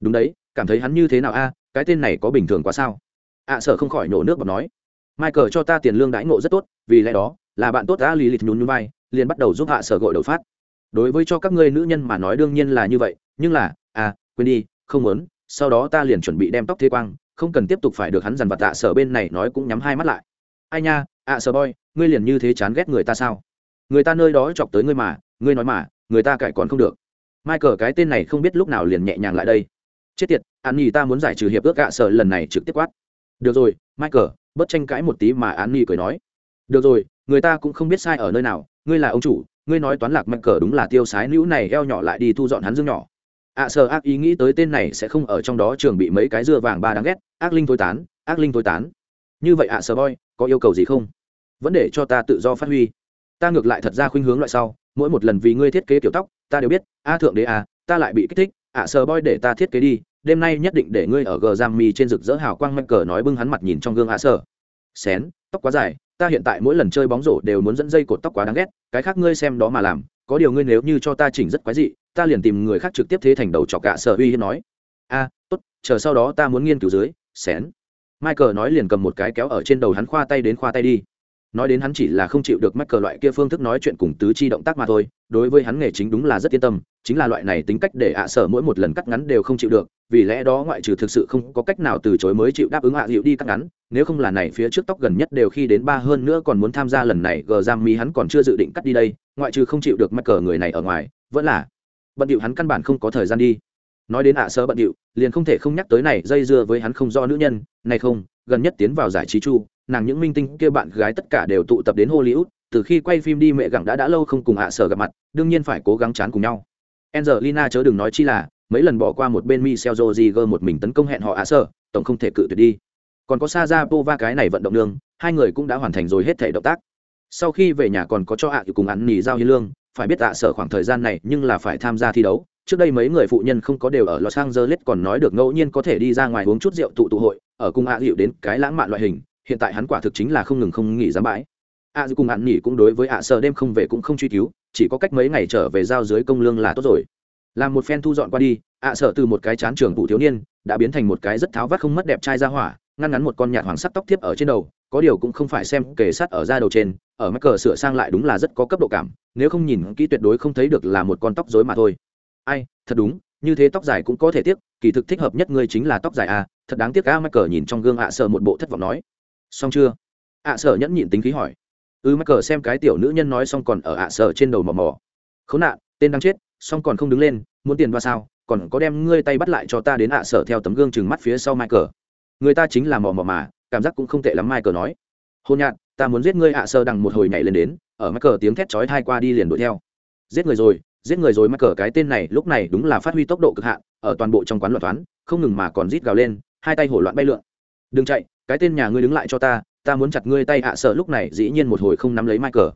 Speaker 1: đúng đấy cảm thấy hắn như thế nào a cái tên này có bình thường quá sao? Ạ sợ không khỏi nổ nước và nói mai cờ cho ta tiền lương đãi ngộ rất tốt, vì lẽ đó, là bạn tốt đã lý lịch nhún nhún vai, liền bắt đầu giúp ạ sở gội đầu phát. Đối với cho các ngươi nữ nhân mà nói đương nhiên là như vậy, nhưng là, à, quên đi, không muốn, sau đó ta liền chuẩn bị đem tóc thế quang, không cần tiếp tục phải được hắn dằn vặt tạ sở bên này nói cũng nhắm hai mắt lại. Ai nha, ạ sở boy, ngươi liền như thế chán ghét người ta sao? Người ta nơi đó chọc tới ngươi mà, ngươi nói mà, người ta cãi còn không được. Michael cái tên này không biết lúc nào liền nhẹ nhàng lại đây. Chết tiệt, An Nhi ta muốn giải trừ hiệp ước ạ sở lần này trực tiếp quát. Được rồi, Michael, bớt tranh cãi một tí mà án nghi cười nói được rồi người ta cũng không biết sai ở nơi nào ngươi là ông chủ ngươi nói toán lạc mạch cờ đúng là tiêu sái nữ này eo nhỏ lại đi thu dọn hắn dương nhỏ. Ạ à, ác ý nghĩ tới tên này sẽ không ở trong đó trường bị mấy cái dưa vàng ba đáng ghét ác linh tối tán ác linh tối tán. Như vậy ạ à, sợ boy có yêu cầu gì không? Vẫn để cho ta tự do phát huy. Ta ngược lại thật ra khuynh hướng loại sau mỗi một lần vì ngươi thiết kế kiểu tóc ta đều biết a thượng đế à ta lại bị kích thích. À, ạ sờ boy để ta thiết kế đi đêm nay nhất định để ngươi ở gờ giam mi trên rực rỡ hào quang mạch cờ nói bưng hắn mặt nhìn trong gương à, ạ sờ. xén tóc quá dài ta hiện tại mỗi lần chơi bóng rổ đều muốn dẫn dây cột tóc quá đáng ghét, cái khác ngươi xem đó mà làm, có điều ngươi nếu như cho ta chỉnh rất quái dị, ta liền tìm người khác trực tiếp thế thành đầu chọc cả sở uy hiếp nói. A, tốt, chờ sau đó ta muốn nghiên cứu dưới, xén. Michael nói liền cầm một cái kéo ở trên đầu hắn khoa tay đến khoa tay đi nói đến hắn chỉ là không chịu được Michael loại kia phương thức nói chuyện cùng tứ chi động tác mà thôi, đối với hắn nghề chính đúng là rất yên tâm, chính là loại này tính cách để ạ sở mỗi một lần cắt ngắn đều không chịu được, vì lẽ đó ngoại trừ thực sự không có cách nào từ chối mới chịu đáp ứng ạ dịu đi cắt ngắn, nếu không là này phía trước tóc gần nhất đều khi đến ba hơn nữa còn muốn tham gia lần này, gờ giam mi hắn còn chưa dự định cắt đi đây, ngoại trừ không chịu được Michael người này ở ngoài, vẫn là, bận điệu hắn căn bản không có thời gian đi nói đến ạ sở bận điệu, liền không thể không nhắc tới này dây dưa với hắn không do nữ nhân. Này không, gần nhất tiến vào giải trí chu, nàng những minh tinh kia bạn gái tất cả đều tụ tập đến hollywood, từ khi quay phim đi mẹ gặng đã đã lâu không cùng ạ sở gặp mặt, đương nhiên phải cố gắng chán cùng nhau. Angelina chớ đừng nói chi là, mấy lần bỏ qua một bên michelle rodriguez một mình tấn công hẹn họ ạ sở tổng không thể cự tuyệt đi. Còn có sa ra pova cái này vận động đường hai người cũng đã hoàn thành rồi hết thể động tác. Sau khi về nhà còn có cho ạ cùng ăn nỉ giao hiến lương, phải biết ạ sở khoảng thời gian này nhưng là phải tham gia thi đấu trước đây mấy người phụ nhân không có đều ở los angeles còn nói được ngẫu nhiên có thể đi ra ngoài uống chút rượu tụ tụ hội, ở cùng ạ dịu đến cái lãng mạn loại hình, hiện tại hắn quả thực chính là không ngừng không nghỉ dám bãi. Ạ cùng ăn nghỉ cũng đối với ạ sở đêm không về cũng không truy cứu, chỉ có cách mấy ngày trở về giao dưới công lương là tốt rồi. Làm một phen thu dọn qua đi, ạ sở từ một cái chán trưởng phụ thiếu niên, đã biến thành một cái rất tháo vát không mất đẹp trai ra hỏa, ngăn ngắn một con nhạt hoàng sắc tóc tiếp ở trên đầu, có điều cũng không phải xem kề sắt ở da đầu trên, ở mắt cờ sửa sang lại đúng là rất có cấp độ cảm, nếu không nhìn kỹ tuyệt đối không thấy được là một con tóc rối mà thôi ai thật đúng như thế tóc dài cũng có thể tiếc kỳ thực thích hợp nhất ngươi chính là tóc dài à thật đáng tiếc a mắc cờ nhìn trong gương ạ sợ một bộ thất vọng nói. Xong chưa? ạ sợ nhẫn nhịn tính khí hỏi. Ư mắc cờ xem cái tiểu nữ nhân nói xong còn ở ạ sợ trên đầu mò mò. Khốn nạn tên đang chết xong còn không đứng lên muốn tiền ba sao còn có đem ngươi tay bắt lại cho ta đến ạ sợ theo tấm gương chừng mắt phía sau michael. Người ta chính là mò mò mà cảm giác cũng không tệ lắm michael nói. Hôn nhạn, ta muốn giết ngươi ạ sợ đằng một hồi nhảy lên đến ở mắc cờ tiếng thét chói thai qua đi liền đuổi theo. Giết người rồi giết người rồi mắc cờ cái tên này lúc này đúng là phát huy tốc độ cực hạn ở toàn bộ trong quán loạn toán không ngừng mà còn rít gào lên hai tay hổ loạn bay lượn. Đừng chạy cái tên nhà ngươi đứng lại cho ta ta muốn chặt ngươi tay ạ sợ. Lúc này dĩ nhiên một hồi không nắm lấy michael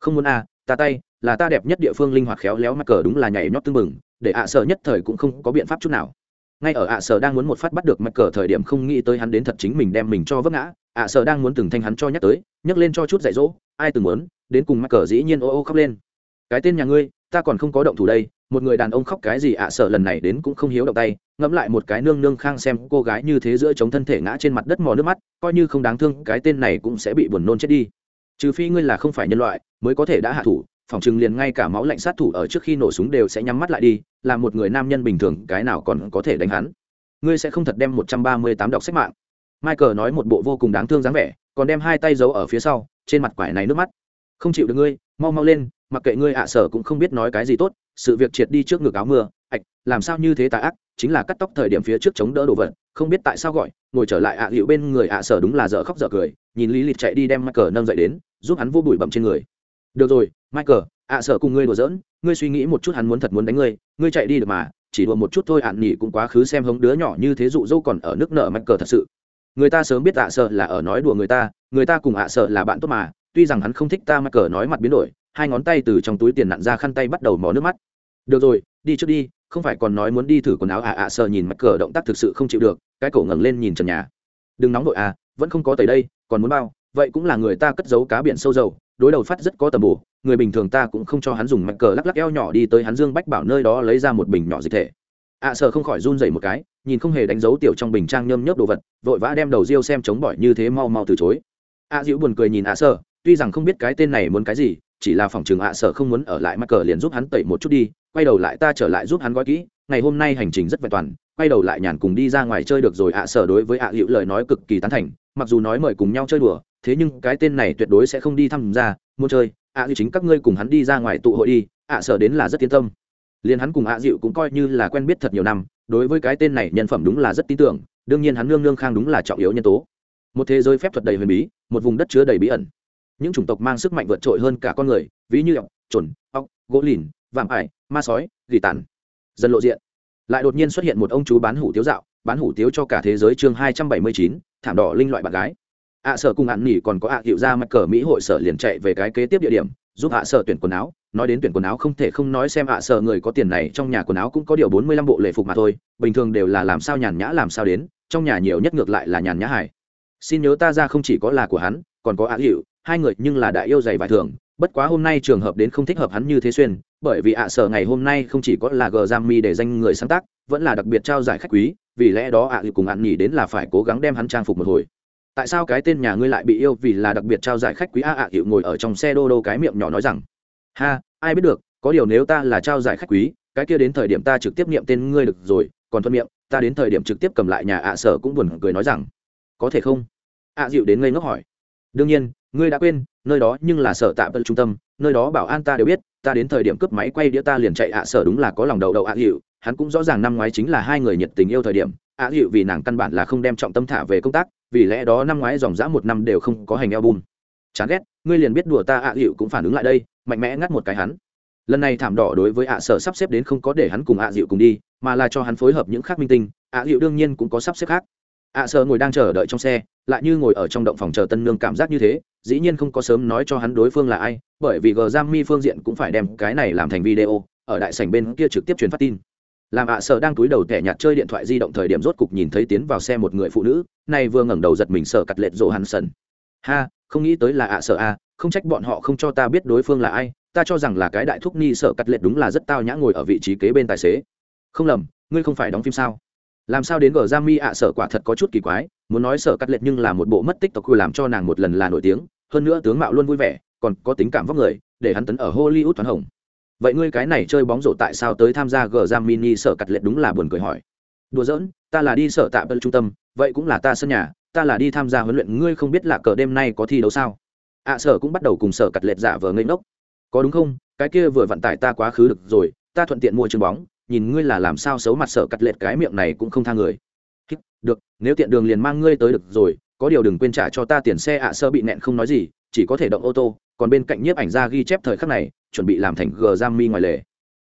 Speaker 1: không muốn a à, ta tay là ta đẹp nhất địa phương linh hoạt khéo léo michael đúng là nhảy nhót tương mừng để ạ sợ nhất thời cũng không có biện pháp chút nào. Ngay ở ạ sở đang muốn một phát bắt được mạch cờ thời điểm không nghĩ tới hắn đến thật chính mình đem mình cho vấp ngã ạ sở đang muốn từng thanh hắn cho nhắc tới nhắc lên cho chút dạy dỗ ai từng muốn đến cùng mạch cờ dĩ nhiên ô ô khóc lên. Cái tên nhà ngươi ta còn không có động thủ đây, một người đàn ông khóc cái gì ạ, sợ lần này đến cũng không hiếu động tay, ngẫm lại một cái nương nương khang xem cô gái như thế giữa chống thân thể ngã trên mặt đất mò nước mắt, coi như không đáng thương, cái tên này cũng sẽ bị buồn nôn chết đi. Trừ phi ngươi là không phải nhân loại, mới có thể đã hạ thủ, phòng chừng liền ngay cả máu lạnh sát thủ ở trước khi nổ súng đều sẽ nhắm mắt lại đi, là một người nam nhân bình thường, cái nào còn có thể đánh hắn. Ngươi sẽ không thật đem một trăm ba mươi tám đọc sách mạng. Michael nói một bộ vô cùng đáng thương dáng vẻ, còn đem hai tay giấu ở phía sau, trên mặt quải này nước mắt. Không chịu được ngươi, mau mau lên mặc kệ ngươi ạ sở cũng không biết nói cái gì tốt, sự việc triệt đi trước ngực áo mưa, ạch, làm sao như thế tà ác, chính là cắt tóc thời điểm phía trước chống đỡ đồ vật, không biết tại sao gọi, ngồi trở lại ạ à hiệu bên người ạ sở đúng là dở khóc dở cười, nhìn lý lịch chạy đi đem michael nâng dậy đến, giúp hắn vô bụi bậm trên người. Được rồi, michael, ạ sở cùng ngươi đùa giỡn, ngươi suy nghĩ một chút hắn muốn thật muốn đánh ngươi ngươi chạy đi được mà, chỉ đùa một chút thôi ạn nhỉ cũng quá khứ xem hống đứa nhỏ như thế dụ dâu còn ở nước nợ mạch cờ thật sự. Người ta sớm biết ạ sợ là ở nói đùa người ta người ta cùng ạ sợ là bạn tốt mà, tuy rằng hắn không thích ta mạch cờ nói mặt biến đổi hai ngón tay từ trong túi tiền nặn ra khăn tay bắt đầu mò nước mắt. Được rồi đi trước đi không phải còn nói muốn đi thử quần áo à? À sợ nhìn mặt cờ động tác thực sự không chịu được cái cổ ngẩng lên nhìn trần nhà. Đừng nóng vội à vẫn không có tới đây còn muốn bao vậy cũng là người ta cất giấu cá biển sâu dầu đối đầu phát rất có tầm bổ người bình thường ta cũng không cho hắn dùng mạch cờ lắc lắc eo nhỏ đi tới hắn dương bách bảo nơi đó lấy ra một bình nhỏ dịch thể. Ạ à, sợ không khỏi run dậy một cái nhìn không hề đánh dấu tiểu trong bình trang nhơm nhớp đồ vật vội vã đem đầu riêu xem chống bỏi như thế mau mau từ chối. Ạ à, dịu buồn cười nhìn ạ à sợ tuy rằng không biết cái tên này muốn cái gì chỉ là phòng trường ạ sở không muốn ở lại mắc cờ liền giúp hắn tẩy một chút đi, quay đầu lại ta trở lại giúp hắn gói kỹ, ngày hôm nay hành trình rất vẹn toàn, quay đầu lại nhàn cùng đi ra ngoài chơi được rồi ạ sở đối với ạ hữu lời nói cực kỳ tán thành, mặc dù nói mời cùng nhau chơi đùa, thế nhưng cái tên này tuyệt đối sẽ không đi tham gia, muốn chơi, ạ hữu chính các ngươi cùng hắn đi ra ngoài tụ hội đi, ạ sở đến là rất yên tâm. Liền hắn cùng ạ dịu cũng coi như là quen biết thật nhiều năm, đối với cái tên này nhân phẩm đúng là rất tin tưởng, đương nhiên hắn nương nương khang đúng là trọng yếu nhân tố. Một thế giới phép thuật đầy huyền bí, một vùng đất chứa đầy bí ẩn những chủng tộc mang sức mạnh vượt trội hơn cả con người, ví như ọc trồn ọc gỗ lìn, vạm ải, ma sói, gỉ tàn. Dần lộ diện. Lại đột nhiên xuất hiện một ông chú bán hủ tiếu dạo, bán hủ tiếu cho cả thế giới chương hai trăm bảy mươi chín, thảm đỏ linh loại bạn gái. Ạ sở cùng ạn nỉ còn có ạ hiệu ra mặt cờ mỹ hội sở liền chạy về cái kế tiếp địa điểm, giúp ạ sở tuyển quần áo. Nói đến tuyển quần áo không thể không nói xem ạ sở người có tiền này, trong nhà quần áo cũng có điều bốn mươi lăm bộ lễ phục mà thôi, bình thường đều là làm sao nhàn nhã làm sao đến, trong nhà nhiều nhất ngược lại là nhàn nhã hải xin nhớ ta ra không chỉ có là của hắn, còn có ạ hiệu hai người nhưng là đại yêu dày vải thường, bất quá hôm nay trường hợp đến không thích hợp hắn như thế xuyên, bởi vì ạ sở ngày hôm nay không chỉ có là gờ giam mi để danh người sáng tác, vẫn là đặc biệt trao giải khách quý, vì lẽ đó ạ hiệu cùng ạn nhỉ đến là phải cố gắng đem hắn trang phục một hồi. Tại sao cái tên nhà ngươi lại bị yêu vì là đặc biệt trao giải khách quý a ạ hiệu ngồi ở trong xe đô đô cái miệng nhỏ nói rằng, ha, ai biết được, có điều nếu ta là trao giải khách quý, cái kia đến thời điểm ta trực tiếp niệm tên ngươi được rồi, còn thuận miệng, ta đến thời điểm trực tiếp cầm lại nhà ạ sở cũng buồn cười nói rằng, có thể không? ạ dịu đến ngây ngốc hỏi. Đương nhiên ngươi đã quên, nơi đó nhưng là sở tạm trung tâm, nơi đó bảo an ta đều biết, ta đến thời điểm cướp máy quay đĩa ta liền chạy ạ, sở đúng là có lòng đầu đầu ạ hiệu hắn cũng rõ ràng năm ngoái chính là hai người nhiệt tình yêu thời điểm, ạ hiệu vì nàng căn bản là không đem trọng tâm thả về công tác, vì lẽ đó năm ngoái dòng dã một năm đều không có hành album. Chán ghét, ngươi liền biết đùa ta ạ hiệu cũng phản ứng lại đây, mạnh mẽ ngắt một cái hắn. Lần này thảm đỏ đối với ạ, sở sắp xếp đến không có để hắn cùng ạ dịu cùng đi, mà là cho hắn phối hợp những khác minh tinh, ạ dịu đương nhiên cũng có sắp xếp khác ạ sợ ngồi đang chờ đợi trong xe, lại như ngồi ở trong động phòng chờ tân nương cảm giác như thế, dĩ nhiên không có sớm nói cho hắn đối phương là ai, bởi vì gờ giam mi phương diện cũng phải đem cái này làm thành video, ở đại sảnh bên kia trực tiếp truyền phát tin. Làm ạ sợ đang túi đầu tẻ nhạt chơi điện thoại di động thời điểm rốt cục nhìn thấy tiến vào xe một người phụ nữ, này vừa ngẩng đầu giật mình sợ cặt lệch rộ hắn sần. Ha, không nghĩ tới là ạ sợ a, không trách bọn họ không cho ta biết đối phương là ai, ta cho rằng là cái đại thúc ni sợ cắt lệch đúng là rất tao nhã ngồi ở vị trí kế bên tài xế. Không lầm, ngươi không phải đóng phim sao? Làm sao đến gờ giam mi ạ sở quả thật có chút kỳ quái muốn nói sợ cắt lệch nhưng là một bộ mất tích tộc quy làm cho nàng một lần là nổi tiếng hơn nữa tướng mạo luôn vui vẻ còn có tính cảm vóc người để hắn tấn ở hollywood thoáng hồng. Vậy ngươi cái này chơi bóng rổ tại sao tới tham gia gờ giam mini sở cắt lệch đúng là buồn cười hỏi. Đùa giỡn ta là đi sở tạ bân trung tâm vậy cũng là ta sân nhà ta là đi tham gia huấn luyện ngươi không biết là cờ đêm nay có thi đấu sao? Ạ à, sở cũng bắt đầu cùng sở cắt lệch giả vờ ngây ngốc. Có đúng không? Cái kia vừa vận tải ta quá khứ được rồi ta thuận tiện mua trường bóng nhìn ngươi là làm sao xấu mặt sợ cắt lệch cái miệng này cũng không tha người. Được nếu tiện đường liền mang ngươi tới được rồi có điều đừng quên trả cho ta tiền xe ạ sơ bị nẹn không nói gì chỉ có thể động ô tô còn bên cạnh nhiếp ảnh ra ghi chép thời khắc này chuẩn bị làm thành gờ giam mi ngoài lề.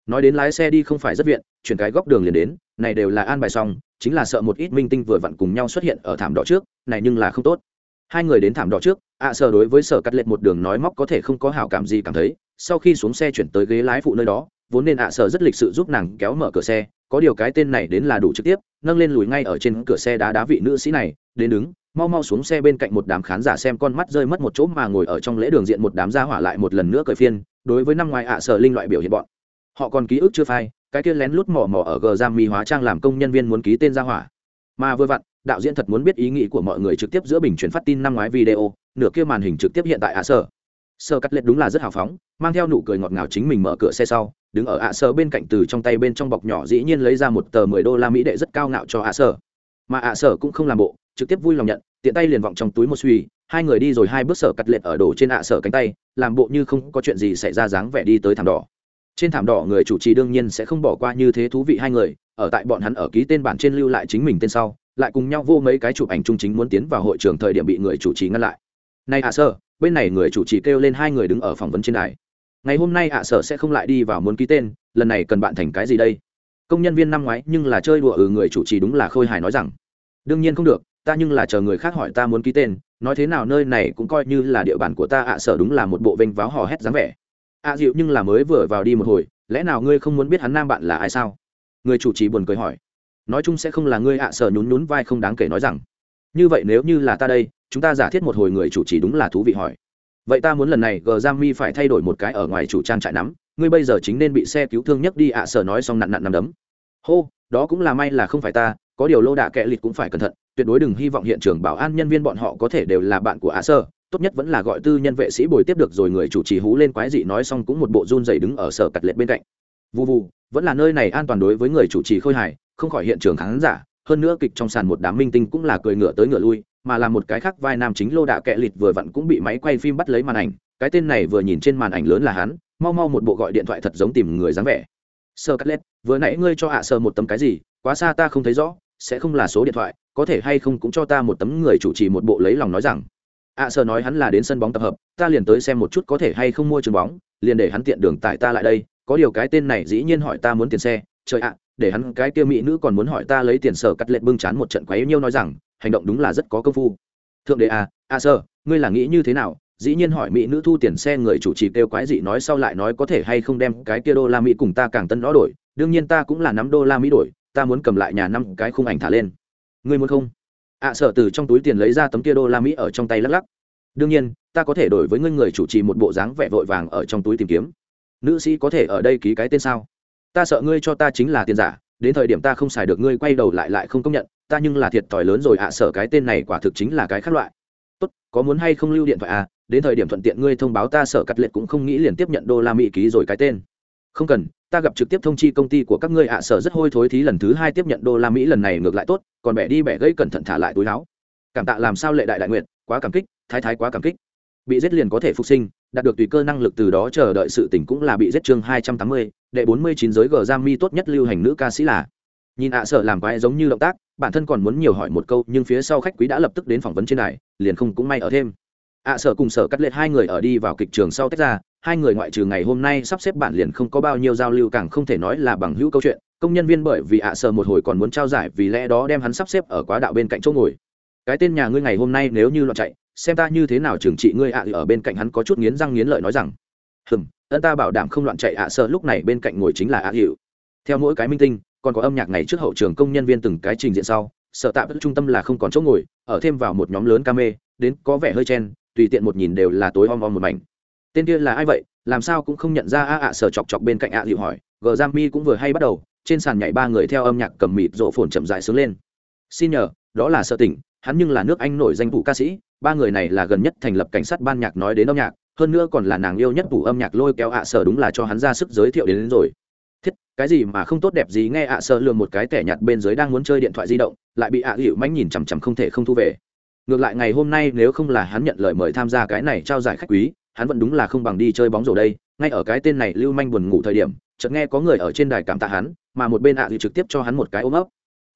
Speaker 1: Nói đến lái xe đi không phải rất viện chuyển cái góc đường liền đến này đều là an bài xong chính là sợ một ít minh tinh vừa vặn cùng nhau xuất hiện ở thảm đỏ trước này nhưng là không tốt. Hai người đến thảm đỏ trước ạ à, đối với sở cắt lệch một đường nói móc có thể không có hảo cảm gì cảm thấy sau khi xuống xe chuyển tới ghế lái phụ nơi đó vốn nên ạ à, sợ rất lịch sự giúp nàng kéo mở cửa xe có điều cái tên này đến là đủ trực tiếp nâng lên lùi ngay ở trên cửa xe đá đá vị nữ sĩ này đến đứng mau mau xuống xe bên cạnh một đám khán giả xem con mắt rơi mất một chỗ mà ngồi ở trong lễ đường diện một đám gia hỏa lại một lần nữa cởi phiên đối với năm ngoài ạ sở linh loại biểu hiện bọn. Họ còn ký ức chưa phai cái kia lén lút mò mò ở gờ giam mi hóa trang làm công nhân viên muốn ký tên gia hỏa. Mà vừa vặn đạo diễn thật muốn biết ý nghĩ của mọi người trực tiếp giữa bình chuyển phát tin năm ngoái video nửa kia màn hình trực tiếp hiện tại ạ sở. Sơ cắt lết đúng là rất hào phóng mang theo nụ cười ngọt ngào chính mình mở cửa xe sau đứng ở ạ sở bên cạnh từ trong tay bên trong bọc nhỏ dĩ nhiên lấy ra một tờ mười đô la mỹ đệ rất cao ngạo cho ạ sở mà ạ sở cũng không làm bộ, trực tiếp vui lòng nhận, tiện tay liền vọng trong túi một suy hai người đi rồi hai bước sở cắt lệch ở đổ trên ạ sở cánh tay, làm bộ như không có chuyện gì xảy ra dáng vẻ đi tới thảm đỏ. Trên thảm đỏ người chủ trì đương nhiên sẽ không bỏ qua như thế thú vị hai người, ở tại bọn hắn ở ký tên bản trên lưu lại chính mình tên sau, lại cùng nhau vô mấy cái chụp ảnh trung chính muốn tiến vào hội trường thời điểm bị người chủ trì ngăn lại. Nay ạ sở bên này người chủ trì kêu lên hai người đứng ở phỏng vấn trên đài ngày hôm nay ạ sở sẽ không lại đi vào muốn ký tên, lần này cần bạn thành cái gì đây? Công nhân viên năm ngoái nhưng là chơi đùa ừ người chủ trì đúng là khôi hài nói rằng. Đương nhiên không được, ta nhưng là chờ người khác hỏi ta muốn ký tên, nói thế nào nơi này cũng coi như là địa bàn của ta ạ sở đúng là một bộ vênh váo hò hét dáng vẻ. Ạ dịu nhưng là mới vừa vào đi một hồi, lẽ nào ngươi không muốn biết hắn nam bạn là ai sao? Người chủ trì buồn cười hỏi. Nói chung sẽ không là ngươi ạ sở nhún nhún vai không đáng kể nói rằng. Như vậy nếu như là ta đây, chúng ta giả thiết một hồi người chủ trì đúng là thú vị hỏi vậy ta muốn lần này gờ giam mi phải thay đổi một cái ở ngoài chủ trang trại nắm. Ngươi bây giờ chính nên bị xe cứu thương nhất đi ạ sở nói xong nặn nặn nằm đấm. Hô, đó cũng là may là không phải ta, có điều lô đạ kệ lịt cũng phải cẩn thận, tuyệt đối đừng hy vọng hiện trường bảo an nhân viên bọn họ có thể đều là bạn của ạ sở tốt nhất vẫn là gọi tư nhân vệ sĩ bồi tiếp được rồi người chủ trì hú lên quái dị nói xong cũng một bộ run dày đứng ở sở cặt lệ bên cạnh. Vụ vụ vẫn là nơi này an toàn đối với người chủ trì khôi hài, không khỏi hiện trường khán giả, hơn nữa kịch trong sàn một đám minh tinh cũng là cười ngựa tới ngựa lui mà là một cái khác vai nam chính lô đạ kệ lịt vừa vặn cũng bị máy quay phim bắt lấy màn ảnh. Cái tên này vừa nhìn trên màn ảnh lớn là hắn, mau mau một bộ gọi điện thoại thật giống tìm người dáng vẻ. Sơ cắt lết vừa nãy ngươi cho ạ sơ một tấm cái gì, quá xa ta không thấy rõ, sẽ không là số điện thoại, có thể hay không cũng cho ta một tấm người chủ trì một bộ lấy lòng nói rằng. Ạ sơ nói hắn là đến sân bóng tập hợp, ta liền tới xem một chút có thể hay không mua trường bóng, liền để hắn tiện đường tại ta lại đây, có điều cái tên này dĩ nhiên hỏi ta muốn tiền xe trời ạ để hắn cái kia mỹ nữ còn muốn hỏi ta lấy tiền sở cắt lệ bưng chán một trận quấy nhiêu nói rằng hành động đúng là rất có công phu. Thượng đế à à sơ ngươi là nghĩ như thế nào? Dĩ nhiên hỏi mỹ nữ thu tiền xe người chủ trì kêu quái dị nói sau lại nói có thể hay không đem cái kia đô la mỹ cùng ta càng tân nó đổi. Đương nhiên ta cũng là nắm đô la mỹ đổi ta muốn cầm lại nhà năm cái khung ảnh thả lên. Ngươi muốn không? Ạ à, sợ từ trong túi tiền lấy ra tấm kia đô la mỹ ở trong tay lắc lắc. Đương nhiên ta có thể đổi với ngươi người chủ trì một bộ dáng vẻ vội vàng ở trong túi tìm kiếm. Nữ sĩ có thể ở đây ký cái tên sao? Ta sợ ngươi cho ta chính là tiền giả đến thời điểm ta không xài được ngươi quay đầu lại lại không công nhận ta nhưng là thiệt thòi lớn rồi ạ à, sợ cái tên này quả thực chính là cái khác loại. Tốt có muốn hay không lưu điện thoại à đến thời điểm thuận tiện ngươi thông báo ta sợ cắt liệt cũng không nghĩ liền tiếp nhận đô la mỹ ký rồi cái tên. Không cần ta gặp trực tiếp thông chi công ty của các ngươi ạ à, sở rất hôi thối thí lần thứ hai tiếp nhận đô la mỹ lần này ngược lại tốt còn bẻ đi bẻ gây cẩn thận thả lại túi áo. Cảm tạ làm sao lệ đại đại nguyện quá cảm kích thái thái quá cảm kích. Bị giết liền có thể phục sinh đạt được tùy cơ năng lực từ đó chờ đợi sự tỉnh cũng là bị giết chương hai trăm tám mươi đệ bốn mươi chín giới g giam mi tốt nhất lưu hành nữ ca sĩ là. Nhìn ạ sợ làm quái giống như động tác, bản thân còn muốn nhiều hỏi một câu, nhưng phía sau khách quý đã lập tức đến phỏng vấn trên đài, liền không cũng may ở thêm. Ạ sợ cùng sở cắt lệ hai người ở đi vào kịch trường sau tách ra, hai người ngoại trừ ngày hôm nay sắp xếp bản liền không có bao nhiêu giao lưu, càng không thể nói là bằng hữu câu chuyện. Công nhân viên bởi vì ạ sợ một hồi còn muốn trao giải, vì lẽ đó đem hắn sắp xếp ở quá đạo bên cạnh chỗ ngồi. Cái tên nhà ngươi ngày hôm nay nếu như loạn chạy, xem ta như thế nào trừng trị ngươi ạ, ở bên cạnh hắn có chút nghiến răng nghiến lợi nói rằng hừm, ân ta bảo đảm không loạn chạy ạ sợ lúc này bên cạnh ngồi chính là ạ hiệu theo mỗi cái minh tinh, còn có âm nhạc ngày trước hậu trường công nhân viên từng cái trình diện sau sợ tạm trung tâm là không còn chỗ ngồi, ở thêm vào một nhóm lớn ca mê, đến có vẻ hơi chen, tùy tiện một nhìn đều là tối om om một mảnh. Tên kia là ai vậy? Làm sao cũng không nhận ra a ạ sợ chọc chọc bên cạnh ạ hiệu hỏi. Gờ giang mi cũng vừa hay bắt đầu, trên sàn nhảy ba người theo âm nhạc cầm mịt rộ phồn chậm dại sướng lên. Xin nhờ, đó là sợ tỉnh, hắn nhưng là nước anh nổi danh vụ ca sĩ, ba người này là gần nhất thành lập cảnh sát ban nhạc nói đến âm nhạc hơn nữa còn là nàng yêu nhất vụ âm nhạc lôi kéo ạ sở đúng là cho hắn ra sức giới thiệu đến, đến rồi. Thiết cái gì mà không tốt đẹp gì nghe ạ sở lừa một cái tẻ nhạt bên dưới đang muốn chơi điện thoại di động lại bị ạ hữu mánh nhìn chằm chằm không thể không thu về. Ngược lại ngày hôm nay nếu không là hắn nhận lời mời tham gia cái này trao giải khách quý hắn vẫn đúng là không bằng đi chơi bóng rổ đây. Ngay ở cái tên này lưu manh buồn ngủ thời điểm chợt nghe có người ở trên đài cảm tạ hắn mà một bên ạ thì trực tiếp cho hắn một cái ôm ấp.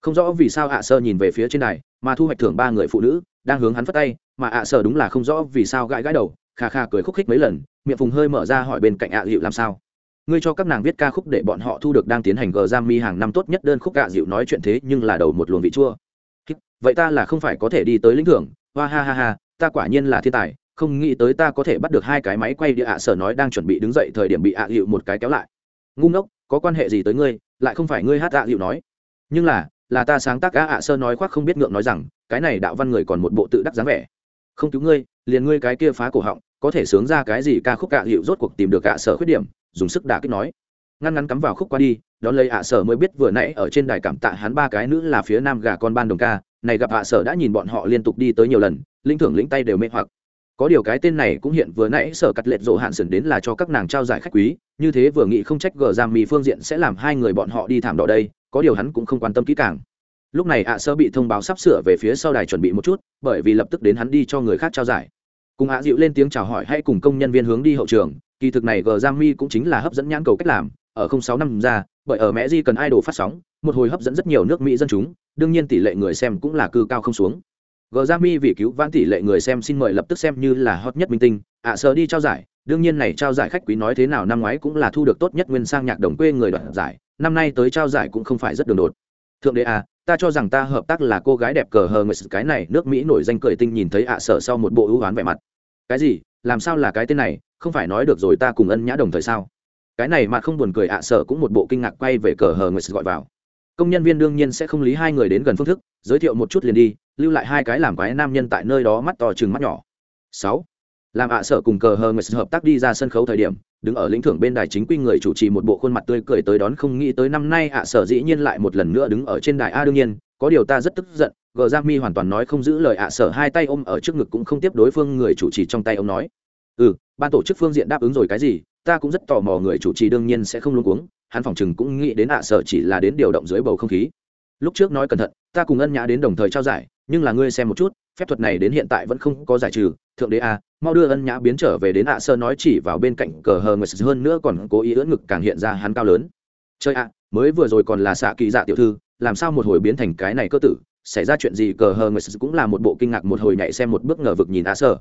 Speaker 1: Không rõ vì sao ạ sơ nhìn về phía trên đài mà thu hoạch thưởng ba người phụ nữ đang hướng hắn phất tay mà ạ sơ đúng là không rõ vì sao gãi gãi đầu kha kha cười khúc khích mấy lần, miệng phùng hơi mở ra hỏi bên cạnh ạ dịu làm sao. Ngươi cho các nàng viết ca khúc để bọn họ thu được đang tiến hành gờ giam mi hàng năm tốt nhất đơn khúc ạ dịu nói chuyện thế nhưng là đầu một luồng vị chua. Vậy ta là không phải có thể đi tới lĩnh thưởng. Hoa ha ha ha, ta quả nhiên là thiên tài, không nghĩ tới ta có thể bắt được hai cái máy quay địa ạ sở nói đang chuẩn bị đứng dậy thời điểm bị ạ dịu một cái kéo lại. Ngu ngốc, có quan hệ gì tới ngươi? Lại không phải ngươi hát ạ dịu nói. Nhưng là là ta sáng tác ca ạ sơ nói khoác không biết ngượng nói rằng, cái này đạo văn người còn một bộ tự đắc dáng vẻ. Không cứu ngươi, liền ngươi cái kia phá cổ họng có thể sướng ra cái gì ca khúc cạ hiệu rốt cuộc tìm được ạ sở khuyết điểm, dùng sức đả kích nói. Ngăn ngắn cắm vào khúc qua đi, đón lấy ạ sở mới biết vừa nãy ở trên đài cảm tạ hắn ba cái nữ là phía nam gà con ban đồng ca, này gặp ạ sở đã nhìn bọn họ liên tục đi tới nhiều lần linh thưởng lĩnh tay đều mê hoặc. Có điều cái tên này cũng hiện vừa nãy sở cắt lệch rộ hạn sần đến là cho các nàng trao giải khách quý, như thế vừa nghĩ không trách gờ giam mì phương diện sẽ làm hai người bọn họ đi thảm đỏ đây, có điều hắn cũng không quan tâm kỹ càng. Lúc này ạ sơ bị thông báo sắp sửa về phía sau đài chuẩn bị một chút, bởi vì lập tức đến hắn đi cho người khác trao giải cùng hạ dịu lên tiếng chào hỏi hay cùng công nhân viên hướng đi hậu trường kỳ thực này gờ giang mi cũng chính là hấp dẫn nhãn cầu cách làm ở không sáu năm ra bởi ở mẹ di cần idol phát sóng một hồi hấp dẫn rất nhiều nước mỹ dân chúng đương nhiên tỷ lệ người xem cũng là cư cao không xuống. Gờ giang mi vì cứu vãn tỷ lệ người xem xin mời lập tức xem như là hot nhất minh tinh ạ à, sờ đi trao giải đương nhiên này trao giải khách quý nói thế nào năm ngoái cũng là thu được tốt nhất nguyên sang nhạc đồng quê người đoạt giải năm nay tới trao giải cũng không phải rất đường đột. Thượng đế à ta cho rằng ta hợp tác là cô gái đẹp cờ hờ người cái này, nước mỹ nổi danh cười tinh nhìn thấy ạ à sở sau một bộ ưu oán vẻ mặt. Cái gì? Làm sao là cái tên này? Không phải nói được rồi ta cùng ân nhã đồng thời sao? Cái này mà không buồn cười, ạ à sở cũng một bộ kinh ngạc quay về cờ hờ người gọi vào. Công nhân viên đương nhiên sẽ không lý hai người đến gần phương thức, giới thiệu một chút liền đi, lưu lại hai cái làm quái nam nhân tại nơi đó mắt to chừng mắt nhỏ. Sáu. Làm ạ sở cùng cờ hờ người hợp tác đi ra sân khấu thời điểm đứng ở lĩnh thưởng bên đài chính quy người chủ trì một bộ khuôn mặt tươi cười tới đón không nghĩ tới năm nay ạ sở dĩ nhiên lại một lần nữa đứng ở trên đài a đương nhiên, có điều ta rất tức giận, gờ giang mi hoàn toàn nói không giữ lời ạ sở hai tay ôm ở trước ngực cũng không tiếp đối phương người chủ trì trong tay ông nói. Ừ ban tổ chức phương diện đáp ứng rồi cái gì, ta cũng rất tò mò người chủ trì đương nhiên sẽ không luôn cuống, hắn phòng chừng cũng nghĩ đến ạ sở chỉ là đến điều động dưới bầu không khí. Lúc trước nói cẩn thận, ta cùng ân nhã đến đồng thời trao giải, nhưng là ngươi xem một chút phép thuật này đến hiện tại vẫn không có giải trừ, thượng đế a, mau đưa ân nhã biến trở về đến ạ sơ nói chỉ vào bên cạnh cờ hờ người hơn nữa còn cố ý ưỡn ngực càng hiện ra hắn cao lớn. Chơi ạ, mới vừa rồi còn là xạ kỳ dạ tiểu thư, làm sao một hồi biến thành cái này cơ tử, xảy ra chuyện gì cờ hờ người cũng là một bộ kinh ngạc một hồi nhảy xem một bước ngờ vực nhìn ạ sơ.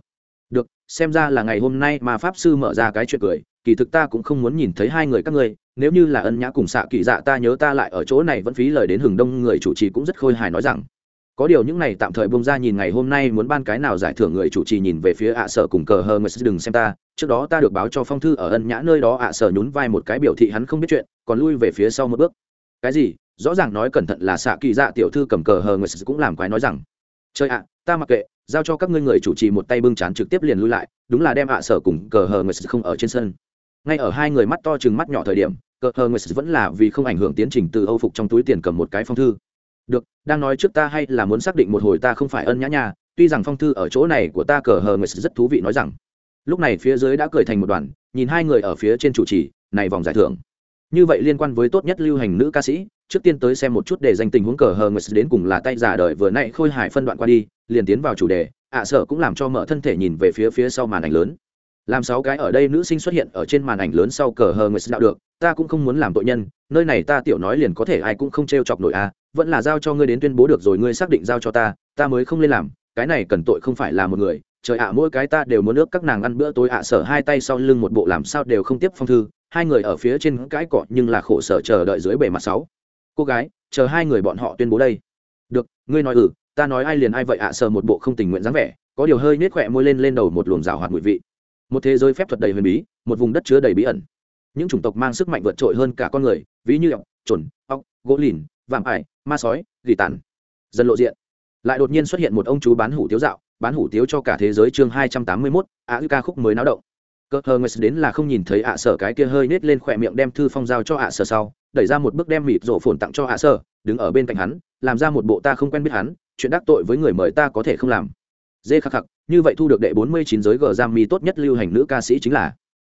Speaker 1: Được, xem ra là ngày hôm nay mà pháp sư mở ra cái chuyện cười, kỳ thực ta cũng không muốn nhìn thấy hai người các ngươi, nếu như là ân nhã cùng xạ kỳ dạ ta nhớ ta lại ở chỗ này vẫn phí lời đến hừng đông người chủ trì cũng rất khôi hài nói rằng có điều những này tạm thời bông ra nhìn ngày hôm nay muốn ban cái nào giải thưởng người chủ trì nhìn về phía ạ sở cùng cờ hờ người đừng xem ta. Trước đó ta được báo cho phong thư ở ân nhã nơi đó ạ sở nhún vai một cái biểu thị hắn không biết chuyện, còn lui về phía sau một bước. Cái gì? Rõ ràng nói cẩn thận là xạ kỳ dạ tiểu thư cầm cờ hờ người cũng làm quái nói rằng chơi ạ, ta mặc kệ, giao cho các ngươi người chủ trì một tay bưng chán trực tiếp liền lui lại, đúng là đem ạ sở cùng cờ hờ người không ở trên sân. Ngay ở hai người mắt to chừng mắt nhỏ thời điểm, cờ hờ người vẫn là vì không ảnh hưởng tiến trình từ âu phục trong túi tiền cầm một cái phong thư được, đang nói trước ta hay là muốn xác định một hồi ta không phải ân nhã nhà tuy rằng phong thư ở chỗ này của ta cờ hờ người rất thú vị nói rằng. Lúc này phía dưới đã cười thành một đoàn, nhìn hai người ở phía trên chủ trì, này vòng giải thưởng. Như vậy liên quan với tốt nhất lưu hành nữ ca sĩ, trước tiên tới xem một chút để danh tình huống cờ hờ người đến cùng là tay giả đời vừa nãy khôi hài phân đoạn qua đi, liền tiến vào chủ đề, ạ à sợ cũng làm cho mở thân thể nhìn về phía phía sau màn ảnh lớn làm sáu cái ở đây nữ sinh xuất hiện ở trên màn ảnh lớn sau cờ hờ người đạo được, ta cũng không muốn làm tội nhân, nơi này ta tiểu nói liền có thể ai cũng không t r e o chọc nổi a vẫn là giao cho ngươi đến tuyên bố được rồi ngươi xác định giao cho ta ta mới không lên làm, cái này cần tội không phải là một người, trời ạ, mỗi cái ta đều muốn ước các nàng ăn bữa tối ạ, sở hai tay sau lưng một bộ làm sao đều không tiếp phong thư, hai người ở phía trên cái cọ nhưng là khổ sở chờ đợi dưới bề mặt sáu. Cô gái, chờ hai người bọn họ tuyên bố đây. Được, ngươi nói ừ ta nói ai liền ai vậy ạ, sở một bộ không tình nguyện dáng vẻ, có điều hơi nết khỏe môi lên lên đầu một luồng rào hoạt mùi vị một thế giới phép thuật đầy huyền bí, một vùng đất chứa đầy bí ẩn. Những chủng tộc mang sức mạnh vượt trội hơn cả con người, ví như ọc trồn ọc gỗ lìn, vạm ải, ma sói, gỉ tàn. Dần lộ diện. Lại đột nhiên xuất hiện một ông chú bán hủ tiếu dạo, bán hủ tiếu cho cả thế giới chương hai trăm tám mươi mốt á ca khúc mới náo động. Cỡ hờ người đến là không nhìn thấy ạ sở cái kia hơi nết lên khỏe miệng đem thư phong giao cho ạ sở sau, đẩy ra một bước đem mịt rổ phồn tặng cho ạ sở, đứng ở bên cạnh hắn, làm ra một bộ ta không quen biết hắn, chuyện đắc tội với người mời ta có thể không làm dê khắc khắc, như vậy thu được đệ bốn mươi chín giới gờ giam mi tốt nhất lưu hành nữ ca sĩ chính là.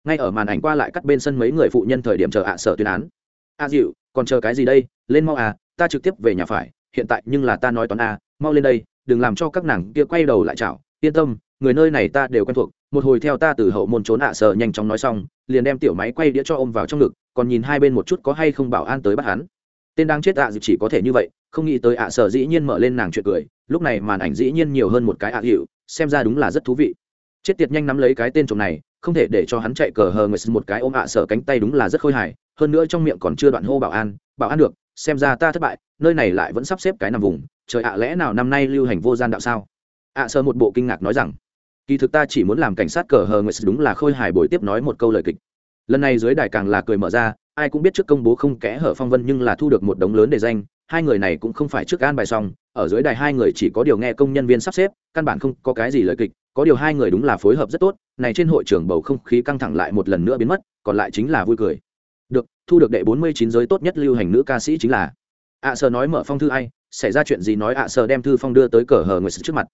Speaker 1: Ngay ở màn ảnh qua lại cắt bên sân mấy người phụ nhân thời điểm chờ ạ sở tuyên án. A dịu còn chờ cái gì đây? Lên mau à ta trực tiếp về nhà phải, hiện tại nhưng là ta nói toán a mau lên đây, đừng làm cho các nàng kia quay đầu lại chảo, yên tâm, người nơi này ta đều quen thuộc, một hồi theo ta từ hậu môn trốn ạ sở nhanh chóng nói xong, liền đem tiểu máy quay đĩa cho ôm vào trong ngực, còn nhìn hai bên một chút có hay không bảo an tới bắt hắn. Tên đang chết ạ dịu chỉ có thể như vậy không nghĩ tới ạ sở dĩ nhiên mở lên nàng chuyện cười, lúc này màn ảnh dĩ nhiên nhiều hơn một cái ạ dịu xem ra đúng là rất thú vị. Chết tiệt nhanh nắm lấy cái tên trộm này, không thể để cho hắn chạy cờ hờ người một cái ôm ạ sở cánh tay đúng là rất khôi hài, hơn nữa trong miệng còn chưa đoạn hô bảo an bảo an được, xem ra ta thất bại, nơi này lại vẫn sắp xếp cái nằm vùng, trời ạ, lẽ nào năm nay lưu hành vô gian đạo sao? Ạ sở một bộ kinh ngạc nói rằng, kỳ thực ta chỉ muốn làm cảnh sát cờ hờ người đúng là khôi hài bồi tiếp nói một câu lời kịch. Lần này dưới đài càng là cười mở ra, ai cũng biết trước công bố không kẽ hở phong vân nhưng là thu được một đống lớn để danh hai người này cũng không phải trước an bài xong, ở dưới đài hai người chỉ có điều nghe công nhân viên sắp xếp, căn bản không có cái gì lời kịch, có điều hai người đúng là phối hợp rất tốt, này trên hội trường bầu không khí căng thẳng lại một lần nữa biến mất, còn lại chính là vui cười. Được, thu được đệ bốn mươi chín giới tốt nhất lưu hành nữ ca sĩ chính là ạ à sờ nói mở phong thư ai, xảy ra chuyện gì nói ạ à sờ đem thư phong đưa tới cờ hờ người sự trước mặt.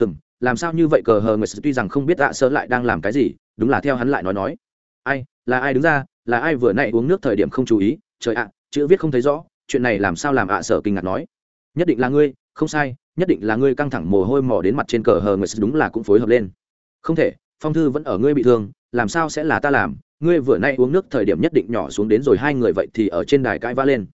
Speaker 1: Hừm, làm sao như vậy cờ hờ người sự tuy rằng không biết ạ à sờ lại đang làm cái gì, đúng là theo hắn lại nói nói. Ai, là ai đứng ra, là ai vừa nãy uống nước thời điểm không chú ý, trời ạ, chữ viết không thấy rõ chuyện này làm sao làm ạ sở kinh ngạc nói. Nhất định là ngươi, không sai, nhất định là ngươi căng thẳng mồ hôi mò đến mặt trên cờ hờ người đúng là cũng phối hợp lên. Không thể, phong thư vẫn ở ngươi bị thương, làm sao sẽ là ta làm? Ngươi vừa nay uống nước thời điểm nhất định nhỏ xuống đến rồi hai người vậy thì ở trên đài cãi vã lên.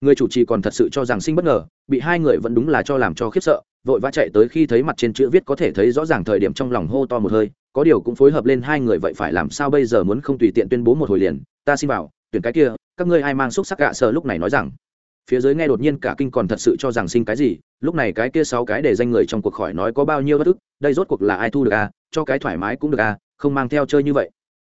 Speaker 1: Người chủ trì còn thật sự cho rằng sinh bất ngờ, bị hai người vẫn đúng là cho làm cho khiếp sợ, vội vã chạy tới khi thấy mặt trên chữ viết có thể thấy rõ ràng thời điểm trong lòng hô to một hơi, có điều cũng phối hợp lên hai người vậy phải làm sao bây giờ muốn không tùy tiện tuyên bố một hồi liền, ta xin bảo tuyển cái kia, các ngươi ai mang xúc sắc gạ sợ lúc này nói rằng phía dưới nghe đột nhiên cả kinh còn thật sự cho rằng sinh cái gì, lúc này cái kia sáu cái để danh người trong cuộc khỏi nói có bao nhiêu bất ức, đây rốt cuộc là ai thu được à cho cái thoải mái cũng được à không mang theo chơi như vậy.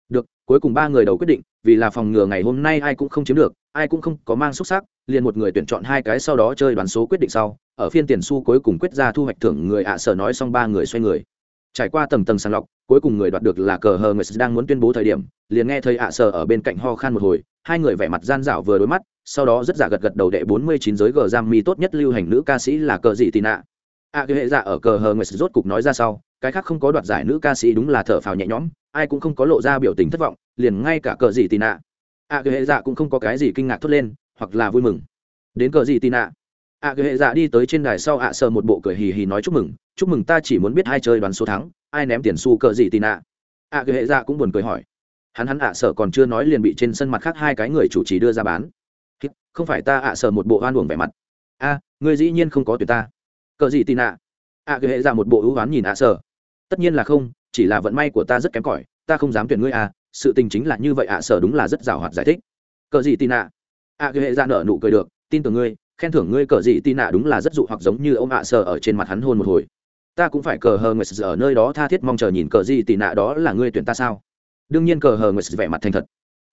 Speaker 1: Được, cuối cùng ba người đầu quyết định, vì là phòng ngừa ngày hôm nay ai cũng không chiếm được, ai cũng không có mang xúc sắc, liền một người tuyển chọn hai cái sau đó chơi đoàn số quyết định sau, ở phiên tiền su cuối cùng quyết ra thu hoạch thưởng người ạ à sở nói xong ba người xoay người. Trải qua tầng tầng sàng lọc, cuối cùng người đoạt được là cờ hờ người đang muốn tuyên bố thời điểm, liền nghe thấy ạ à sở ở bên cạnh ho khan một hồi, hai người vẻ mặt gian dảo vừa đối mắt sau đó rất giả gật gật đầu đệ bốn mươi chín giới gờ giam mi tốt nhất lưu hành nữ ca sĩ là cờ dị tì nạ. A cái hệ dạ ở cờ hờ người rốt cục nói ra sau, cái khác không có đoạt giải nữ ca sĩ đúng là thở phào nhẹ nhõm, ai cũng không có lộ ra biểu tình thất vọng, liền ngay cả cờ dị tì nạ. A cái hệ dạ cũng không có cái gì kinh ngạc thốt lên, hoặc là vui mừng. Đến cờ dị tì nạ. A cái hệ dạ đi tới trên đài sau ạ, sờ một bộ cười hì hì nói chúc mừng chúc mừng ta chỉ muốn biết hai chơi đoán số thắng, ai ném tiền xu cờ dị tì nạ. A cái hệ dạ cũng buồn cười hỏi. Hắn hắn ạ sợ còn chưa nói liền bị trên sân mặt khác hai cái người chủ trì đưa ra bán không phải ta ạ sở một bộ oan uổng vẻ mặt. A, ngươi dĩ nhiên không có tuyệt ta. Cờ gì tin ạ? Ạ cứ hệ ra một bộ ưu oán nhìn ạ sở tất nhiên là không, chỉ là vận may của ta rất kém cỏi, ta không dám tuyển ngươi à sự tình chính là như vậy ạ sở đúng là rất rào hoạt giải thích. Cờ gì tin ạ? Ạ hệ ra nở nụ cười được, tin tưởng ngươi, khen thưởng ngươi cờ gì tin ạ đúng là rất dụ hoặc giống như ông ạ sở ở trên mặt hắn hôn một hồi. Ta cũng phải cờ hờ người ở nơi đó tha thiết mong chờ nhìn cờ gì tin ạ đó là ngươi tuyển ta sao? Đương nhiên cờ hờ người vẻ mặt thành thật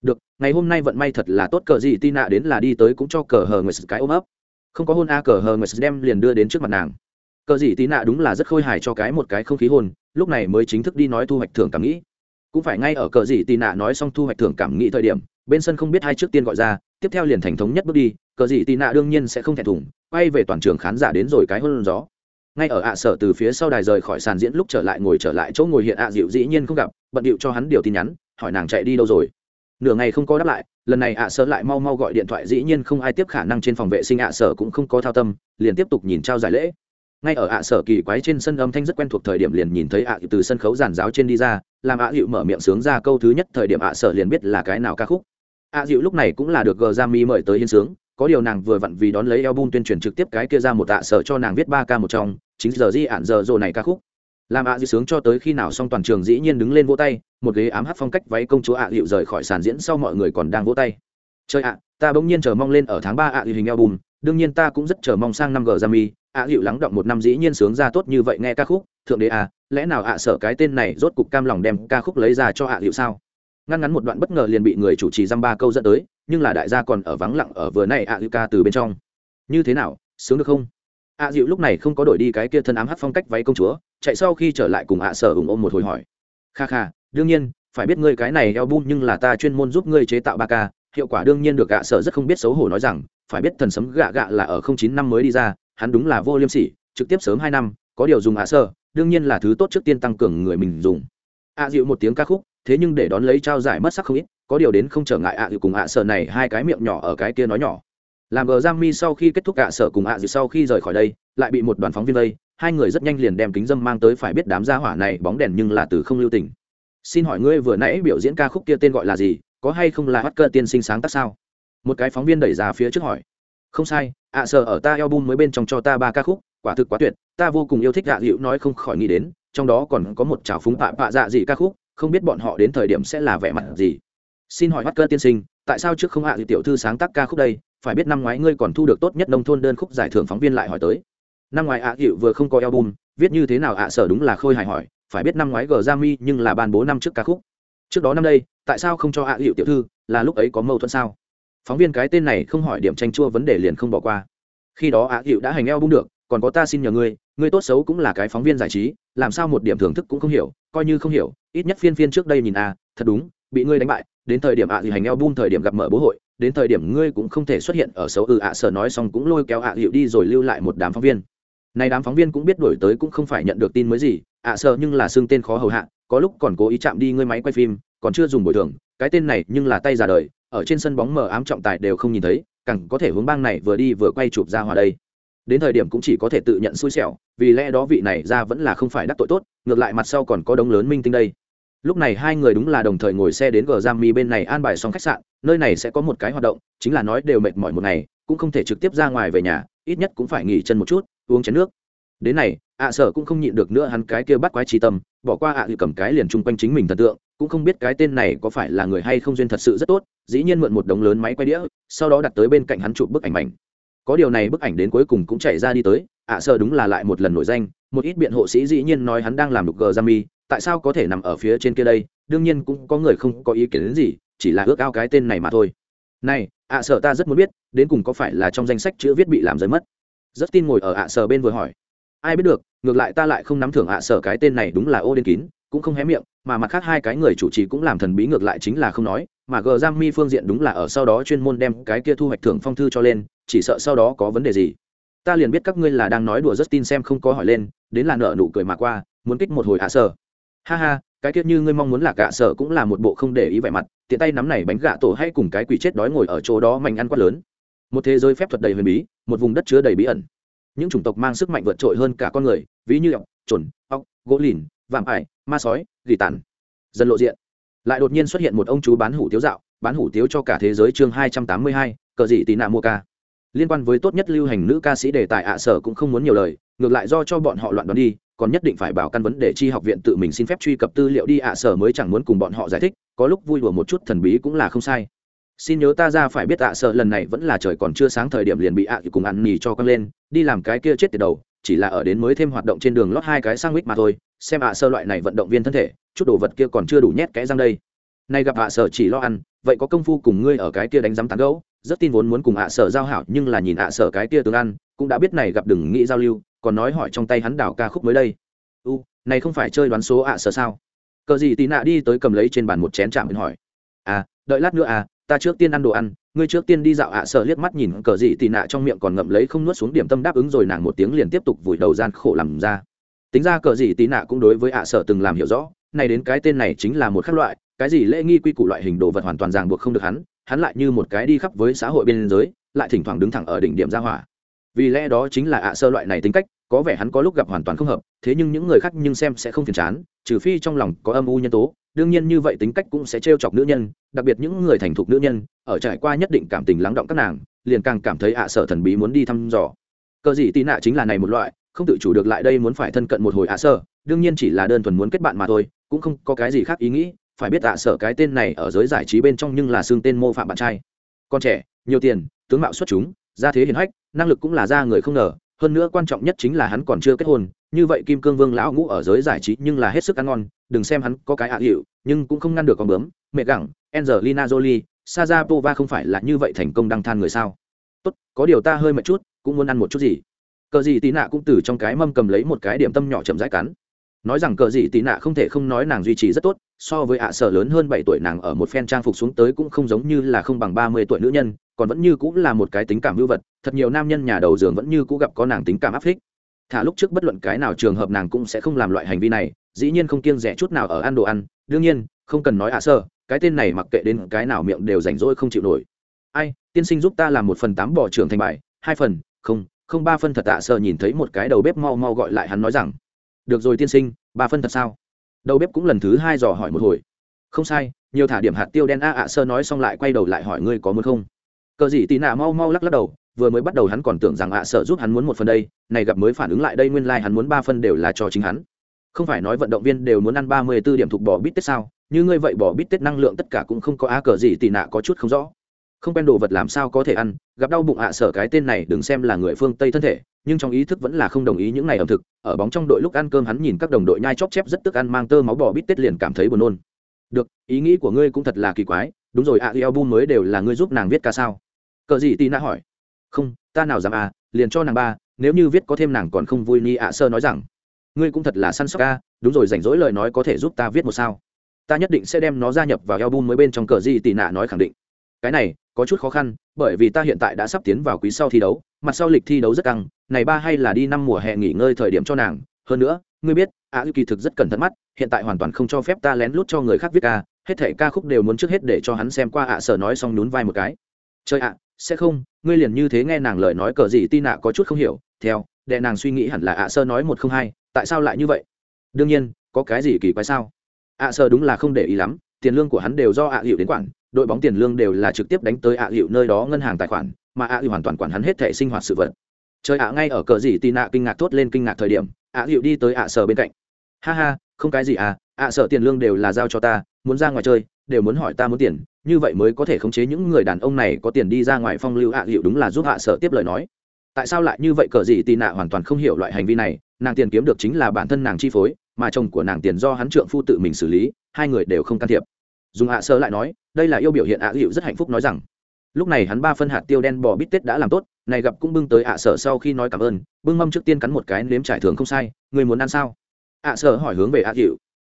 Speaker 1: được, ngày hôm nay vận may thật là tốt, cờ gì tin nạ đến là đi tới cũng cho cờ hờ người cái ôm ấp. Không có hôn a, cờ hờ người đem liền đưa đến trước mặt nàng. Cờ gì tin nạ đúng là rất khôi hài cho cái một cái không khí hôn, lúc này mới chính thức đi nói thu hoạch thưởng cảm nghĩ. Cũng phải ngay ở cờ gì tin nạ nói xong thu hoạch thưởng cảm nghĩ thời điểm, bên sân không biết hai trước tiên gọi ra, tiếp theo liền thành thống nhất bước đi, cờ gì tin nạ đương nhiên sẽ không thẹn thùng, quay về toàn trường khán giả đến rồi cái hôn gió. Ngay ở ạ sở từ phía sau đài rời khỏi sàn diễn lúc trở lại ngồi trở lại chỗ ngồi hiện ạ dịu dĩ nhiên không gặp, bận điệu cho hắn điều tin nhắn, hỏi nàng chạy đi đâu rồi nửa ngày không có đáp lại, lần này ạ sở lại mau mau gọi điện thoại, dĩ nhiên không ai tiếp khả năng trên phòng vệ sinh ạ sở cũng không có thao tâm, liền tiếp tục nhìn trao giải lễ. Ngay ở ạ sở kỳ quái trên sân âm thanh rất quen thuộc thời điểm liền nhìn thấy ạ từ sân khấu giàn giáo trên đi ra, làm ạ dịu mở miệng sướng ra câu thứ nhất thời điểm ạ sở liền biết là cái nào ca khúc. Ạ dịu lúc này cũng là được gờ ra mi mời tới hiến sướng, có điều nàng vừa vặn vì đón lấy album tuyên truyền trực tiếp cái kia ra một ạ sở cho nàng viết ba ca một trong, chính giờ di ản giờ rồ này ca khúc làm ạ à sướng cho tới khi nào xong toàn trường dĩ nhiên đứng lên vỗ tay, một ghế ám hát phong cách váy công chúa ạ à rời khỏi sàn diễn sau mọi người còn đang vỗ tay. Chơi ạ, ta bỗng nhiên chờ mong lên ở tháng ba ạ à hình album, đương nhiên ta cũng rất chờ mong sang năm g ra mi ạ hiệu lắng động một năm dĩ nhiên sướng ra tốt như vậy nghe ca khúc, thượng đế à lẽ nào ạ sợ cái tên này rốt cục cam lòng đem ca khúc lấy ra cho ạ hiệu sao? Ngăn ngắn một đoạn bất ngờ liền bị người chủ trì dăm ba câu dẫn tới, nhưng là đại gia còn ở vắng lặng ở vừa này ạ hiệu ca từ bên trong. Như thế nào, sướng được không? Ạ dịu lúc này không có đổi đi cái kia thân ám hát phong cách váy công chúa chạy sau khi trở lại cùng ạ sở ủng ôm một hồi hỏi. Kha kha, đương nhiên, phải biết ngươi cái này eo bun nhưng là ta chuyên môn giúp ngươi chế tạo ba ca, hiệu quả đương nhiên được ạ sở rất không biết xấu hổ nói rằng, phải biết thần sấm gạ gạ là ở không chín năm mới đi ra, hắn đúng là vô liêm sỉ, trực tiếp sớm hai năm, có điều dùng ạ sở, đương nhiên là thứ tốt trước tiên tăng cường người mình dùng. Ạ dịu một tiếng ca khúc, thế nhưng để đón lấy trao giải mất sắc không ít, có điều đến không trở ngại ạ dịu cùng ạ sở này hai cái miệng nhỏ ở cái kia nói nhỏ. Làm gờ giang mi sau khi kết thúc ạ sở cùng ạ dịu sau khi rời khỏi đây, lại bị một đoàn phóng viên vây hai người rất nhanh liền đem kính dâm mang tới phải biết đám gia hỏa này bóng đèn nhưng là từ không lưu tình. Xin hỏi ngươi vừa nãy biểu diễn ca khúc kia tên gọi là gì, có hay không là hát cơ tiên sinh sáng tác sao? Một cái phóng viên đẩy ra phía trước hỏi. Không sai, ạ à, sở ở ta album mới bên trong cho ta ba ca khúc, quả thực quá tuyệt, ta vô cùng yêu thích dạ dịu, nói không khỏi nghĩ đến, trong đó còn có một trào phúng tạ bạ dạ gì ca khúc, không biết bọn họ đến thời điểm sẽ là vẻ mặt gì. Xin hỏi hát cơ tiên sinh, tại sao trước không hạ à tiểu thư sáng tác ca khúc đây? Phải biết năm ngoái ngươi còn thu được tốt nhất nông thôn đơn khúc giải thưởng phóng viên lại hỏi tới năm ngoái ạ à hiệu vừa không có album, viết như thế nào ạ sở đúng là khôi hài hỏi, phải biết năm ngoái gờ ra mi nhưng là ban bố năm trước ca khúc. Trước đó năm đây, tại sao không cho ạ hiệu tiểu thư, là lúc ấy có mâu thuẫn sao? Phóng viên cái tên này không hỏi điểm tranh chua vấn đề liền không bỏ qua. Khi đó ạ hiệu đã hành album được, còn có ta xin nhờ ngươi ngươi tốt xấu cũng là cái phóng viên giải trí, làm sao một điểm thưởng thức cũng không hiểu, coi như không hiểu, ít nhất phiên phiên trước đây nhìn a thật đúng, bị ngươi đánh bại, đến thời điểm ạ à thì hành album thời điểm gặp mở bố hội, đến thời điểm ngươi cũng không thể xuất hiện ở xấu ừ ạ sở nói xong cũng lôi kéo ạ hiệu đi rồi lưu lại một đám phóng viên này đám phóng viên cũng biết đổi tới cũng không phải nhận được tin mới gì, ạ à, sợ nhưng là xưng tên khó hầu hạ, có lúc còn cố ý chạm đi ngươi máy quay phim, còn chưa dùng bồi thường, cái tên này nhưng là tay già đời, ở trên sân bóng mờ ám trọng tài đều không nhìn thấy, càng có thể hướng bang này vừa đi vừa quay chụp ra hòa đây. Đến thời điểm cũng chỉ có thể tự nhận xui xẻo, vì lẽ đó vị này ra vẫn là không phải đắc tội tốt, ngược lại mặt sau còn có đống lớn minh tinh đây. Lúc này hai người đúng là đồng thời ngồi xe đến gờ giam mi bên này an bài xong khách sạn, nơi này sẽ có một cái hoạt động, chính là nói đều mệt mỏi một ngày, cũng không thể trực tiếp ra ngoài về nhà, ít nhất cũng phải nghỉ chân một chút uống chén nước. Đến này, ạ sở cũng không nhịn được nữa hắn cái kia bắt quái trí tâm, bỏ qua ạ à thì cầm cái liền chung quanh chính mình thần tượng, cũng không biết cái tên này có phải là người hay không duyên thật sự rất tốt, dĩ nhiên mượn một đống lớn máy quay đĩa, sau đó đặt tới bên cạnh hắn chụp bức ảnh mảnh. Có điều này bức ảnh đến cuối cùng cũng chạy ra đi tới, ạ sở đúng là lại một lần nổi danh, một ít biện hộ sĩ dĩ nhiên nói hắn đang làm đục gờ ra mi, tại sao có thể nằm ở phía trên kia đây, đương nhiên cũng có người không có ý kiến đến gì, chỉ là ước ao cái tên này mà thôi. Này, ạ sở ta rất muốn biết, đến cùng có phải là trong danh sách chữ viết bị làm rơi mất? Rất tin ngồi ở ạ à sở bên vừa hỏi. Ai biết được, ngược lại ta lại không nắm thưởng ạ à sở cái tên này đúng là ô đen kín, cũng không hé miệng, mà mặt khác hai cái người chủ trì cũng làm thần bí ngược lại chính là không nói, mà gờ giam mi phương diện đúng là ở sau đó chuyên môn đem cái kia thu hoạch thưởng phong thư cho lên, chỉ sợ sau đó có vấn đề gì. Ta liền biết các ngươi là đang nói đùa rất tin xem không có hỏi lên, đến là nợ nụ cười mà qua, muốn kích một hồi ạ sở. Ha ha, cái kia như ngươi mong muốn là gạ sở cũng là một bộ không để ý vẻ mặt, tiện tay nắm này bánh gạ tổ hay cùng cái quỷ chết đói ngồi ở chỗ đó mạnh ăn quát lớn một thế giới phép thuật đầy huyền bí, một vùng đất chứa đầy bí ẩn. Những chủng tộc mang sức mạnh vượt trội hơn cả con người, ví như ọc trồn ọc gỗ lìn, vạm ải, ma sói, gỉ tàn. Dần lộ diện. Lại đột nhiên xuất hiện một ông chú bán hủ tiếu dạo, bán hủ tiếu cho cả thế giới chương hai trăm tám mươi hai, cờ dị tì nạ mua ca. Liên quan với tốt nhất lưu hành nữ ca sĩ đề tài ạ sở cũng không muốn nhiều lời, ngược lại do cho bọn họ loạn đoán đi, còn nhất định phải bảo căn vấn để chi học viện tự mình xin phép truy cập tư liệu đi ạ sở mới chẳng muốn cùng bọn họ giải thích, có lúc vui đùa một chút thần bí cũng là không sai xin nhớ ta ra phải biết ạ, sợ lần này vẫn là trời còn chưa sáng thời điểm liền bị ạ à cùng ăn mì cho con lên, đi làm cái kia chết từ đầu, chỉ là ở đến mới thêm hoạt động trên đường lót hai cái sang mít mà thôi. Xem ạ sơ loại này vận động viên thân thể, chút đồ vật kia còn chưa đủ nhét cái răng đây. Nay gặp ạ sở chỉ lo ăn, vậy có công phu cùng ngươi ở cái kia đánh giám tán gấu. Rất tin vốn muốn cùng ạ sở giao hảo, nhưng là nhìn ạ sở cái kia tướng ăn, cũng đã biết này gặp đừng nghĩ giao lưu, còn nói hỏi trong tay hắn đảo ca khúc mới đây. U, này không phải chơi đoán số ạ sở sao? Cờ gì tí nạ đi tới cầm lấy trên bàn một chén chạm hỏi. À đợi lát nữa à ta trước tiên ăn đồ ăn, ngươi trước tiên đi dạo ạ, sợ liếc mắt nhìn cờ gì tị nạ trong miệng còn ngậm lấy không nuốt xuống điểm tâm đáp ứng rồi nàng một tiếng liền tiếp tục vùi đầu gian khổ làm ra. Tính ra cờ gì tị nạ cũng đối với ạ, sợ từng làm hiểu rõ, này đến cái tên này chính là một khác loại, cái gì lễ nghi quy củ loại hình đồ vật hoàn toàn ràng buộc không được hắn hắn lại như một cái đi khắp với xã hội bên giới, lại thỉnh thoảng đứng thẳng ở đỉnh điểm gia hỏa. Vì lẽ đó chính là ạ sơ loại này tính cách, có vẻ hắn có lúc gặp hoàn toàn không hợp, thế nhưng những người khác nhưng xem sẽ không phiền chán, trừ phi trong lòng có âm u nhân tố đương nhiên như vậy tính cách cũng sẽ trêu chọc nữ nhân, đặc biệt những người thành thục nữ nhân, ở trải qua nhất định cảm tình lắng động các nàng, liền càng cảm thấy ạ sở thần bí muốn đi thăm dò. Cờ gì tị nạ chính là này một loại, không tự chủ được lại đây muốn phải thân cận một hồi ạ sở, đương nhiên chỉ là đơn thuần muốn kết bạn mà thôi, cũng không có cái gì khác ý nghĩ, phải biết ạ sở cái tên này ở giới giải trí bên trong nhưng là xương tên mô phạm bạn trai. Con trẻ, nhiều tiền, tướng mạo xuất chúng, gia thế hiền hách, năng lực cũng là ra người không ngờ, hơn nữa quan trọng nhất chính là hắn còn chưa kết hôn, như vậy kim cương vương lão ngũ ở giới giải trí nhưng là hết sức ăn ngon đừng xem hắn có cái ạ hiệu nhưng cũng không ngăn được con bướm. Mẹ gẳng, angelina jolie sajapova không phải là như vậy thành công đăng than người sao? Tốt, có điều ta hơi mệt chút, cũng muốn ăn một chút gì. Cờ gì tí nạ cũng từ trong cái mâm cầm lấy một cái điểm tâm nhỏ chậm rãi cắn. Nói rằng cờ gì tí nạ không thể không nói nàng duy trì rất tốt, so với ạ sở lớn hơn bảy tuổi nàng ở một phen trang phục xuống tới cũng không giống như là không bằng ba mươi tuổi nữ nhân, còn vẫn như cũng là một cái tính cảm hữu vật. Thật nhiều nam nhân nhà đầu giường vẫn như cũ gặp có nàng tính cảm áp thích thả lúc trước bất luận cái nào trường hợp nàng cũng sẽ không làm loại hành vi này, dĩ nhiên không kiêng rẻ chút nào ở ăn đồ ăn. Đương nhiên, không cần nói ạ sơ, cái tên này mặc kệ đến cái nào miệng đều rảnh rỗi không chịu nổi. Ai, tiên sinh giúp ta làm một phần tám bỏ trường thành bài, hai phần, không không ba phân thật ạ sơ nhìn thấy một cái đầu bếp mau mau gọi lại hắn nói rằng. Được rồi tiên sinh, ba phân thật sao? Đầu bếp cũng lần thứ hai dò hỏi một hồi. Không sai, nhiều thả điểm hạt tiêu đen a ạ sơ nói xong lại quay đầu lại hỏi ngươi có muốn không? Cờ gì tì nạ mau mau lắc lắc đầu vừa mới bắt đầu hắn còn tưởng rằng ạ sợ giúp hắn muốn một phần đây này gặp mới phản ứng lại đây nguyên lai、like、hắn muốn ba phân đều là cho chính hắn. Không phải nói vận động viên đều muốn ăn ba mươi b ố điểm thuộc bỏ bít tết sao? Như ngươi vậy bỏ bít tết năng lượng tất cả cũng không có á cờ gì tì nạ có chút không rõ. Không quen đồ vật làm sao có thể ăn gặp đau bụng ạ à sở cái tên này đừng xem là người phương tây thân thể nhưng trong ý thức vẫn là không đồng ý những ngày ẩm thực ở bóng trong đội lúc ăn cơm hắn nhìn các đồng đội nhai chóp chép rất tức ăn mang tơ máu bò bít tết liền cảm thấy buồn nôn. Được ý nghĩ của ngươi cũng thật là kỳ quái đúng rồi ạ à, album mới đều là ngươi giúp nàng viết ca sao? Cờ gì tì nạ hỏi không ta nào dám à liền cho nàng ba nếu như viết có thêm nàng còn không vui ni ạ sơ nói rằng ngươi cũng thật là săn sóc ca đúng rồi rảnh rỗi lời nói có thể giúp ta viết một sao. Ta nhất định sẽ đem nó gia nhập vào album mới bên trong cờ gì tị nạ nói khẳng định. Cái này có chút khó khăn bởi vì ta hiện tại đã sắp tiến vào quý sau thi đấu mặt sau lịch thi đấu rất căng này ba hay là đi năm mùa hè nghỉ ngơi thời điểm cho nàng. Hơn nữa ngươi biết ạ à, kỳ thực rất cẩn thận mắt hiện tại hoàn toàn không cho phép ta lén lút cho người khác viết ca hết thể ca khúc đều muốn trước hết để cho hắn xem qua ạ sở nói xong nhún vai một cái. Chơi ạ sẽ không ngươi liền như thế nghe nàng lời nói cờ gì tin nạ có chút không hiểu, theo đệ nàng suy nghĩ hẳn là ạ sơ nói một không hai, tại sao lại như vậy? Đương nhiên, có cái gì kỳ quái sao? Ạ sơ đúng là không để ý lắm, tiền lương của hắn đều do ạ hiệu đến quản, đội bóng tiền lương đều là trực tiếp đánh tới ạ hiệu nơi đó ngân hàng tài khoản, mà ạ hiệu hoàn toàn quản hắn hết thể sinh hoạt sự vật. Chơi ạ, ngay ở cờ gì tin nạ kinh ngạc thốt lên kinh ngạc thời điểm, ạ hiệu đi tới ạ sơ bên cạnh. Ha ha, không cái gì à ạ sợ tiền lương đều là giao cho ta, muốn ra ngoài chơi đều muốn hỏi ta muốn tiền, như vậy mới có thể khống chế những người đàn ông này có tiền đi ra ngoài phong lưu hạ hiệu đúng là giúp hạ sở tiếp lời nói. Tại sao lại như vậy cờ gì tì nạ hoàn toàn không hiểu loại hành vi này, nàng tiền kiếm được chính là bản thân nàng chi phối, mà chồng của nàng tiền do hắn trượng phu tự mình xử lý, hai người đều không can thiệp. Dùng hạ sơ lại nói, đây là yêu biểu hiện hạ hiệu rất hạnh phúc nói rằng, lúc này hắn ba phân hạt tiêu đen bò bít tết đã làm tốt, này gặp cũng bưng tới hạ sở sau khi nói cảm ơn, bưng mâm trước tiên cắn một cái nếm trải thường không sai, người muốn ăn sao? hạ sở hỏi hướng về hạ hiệu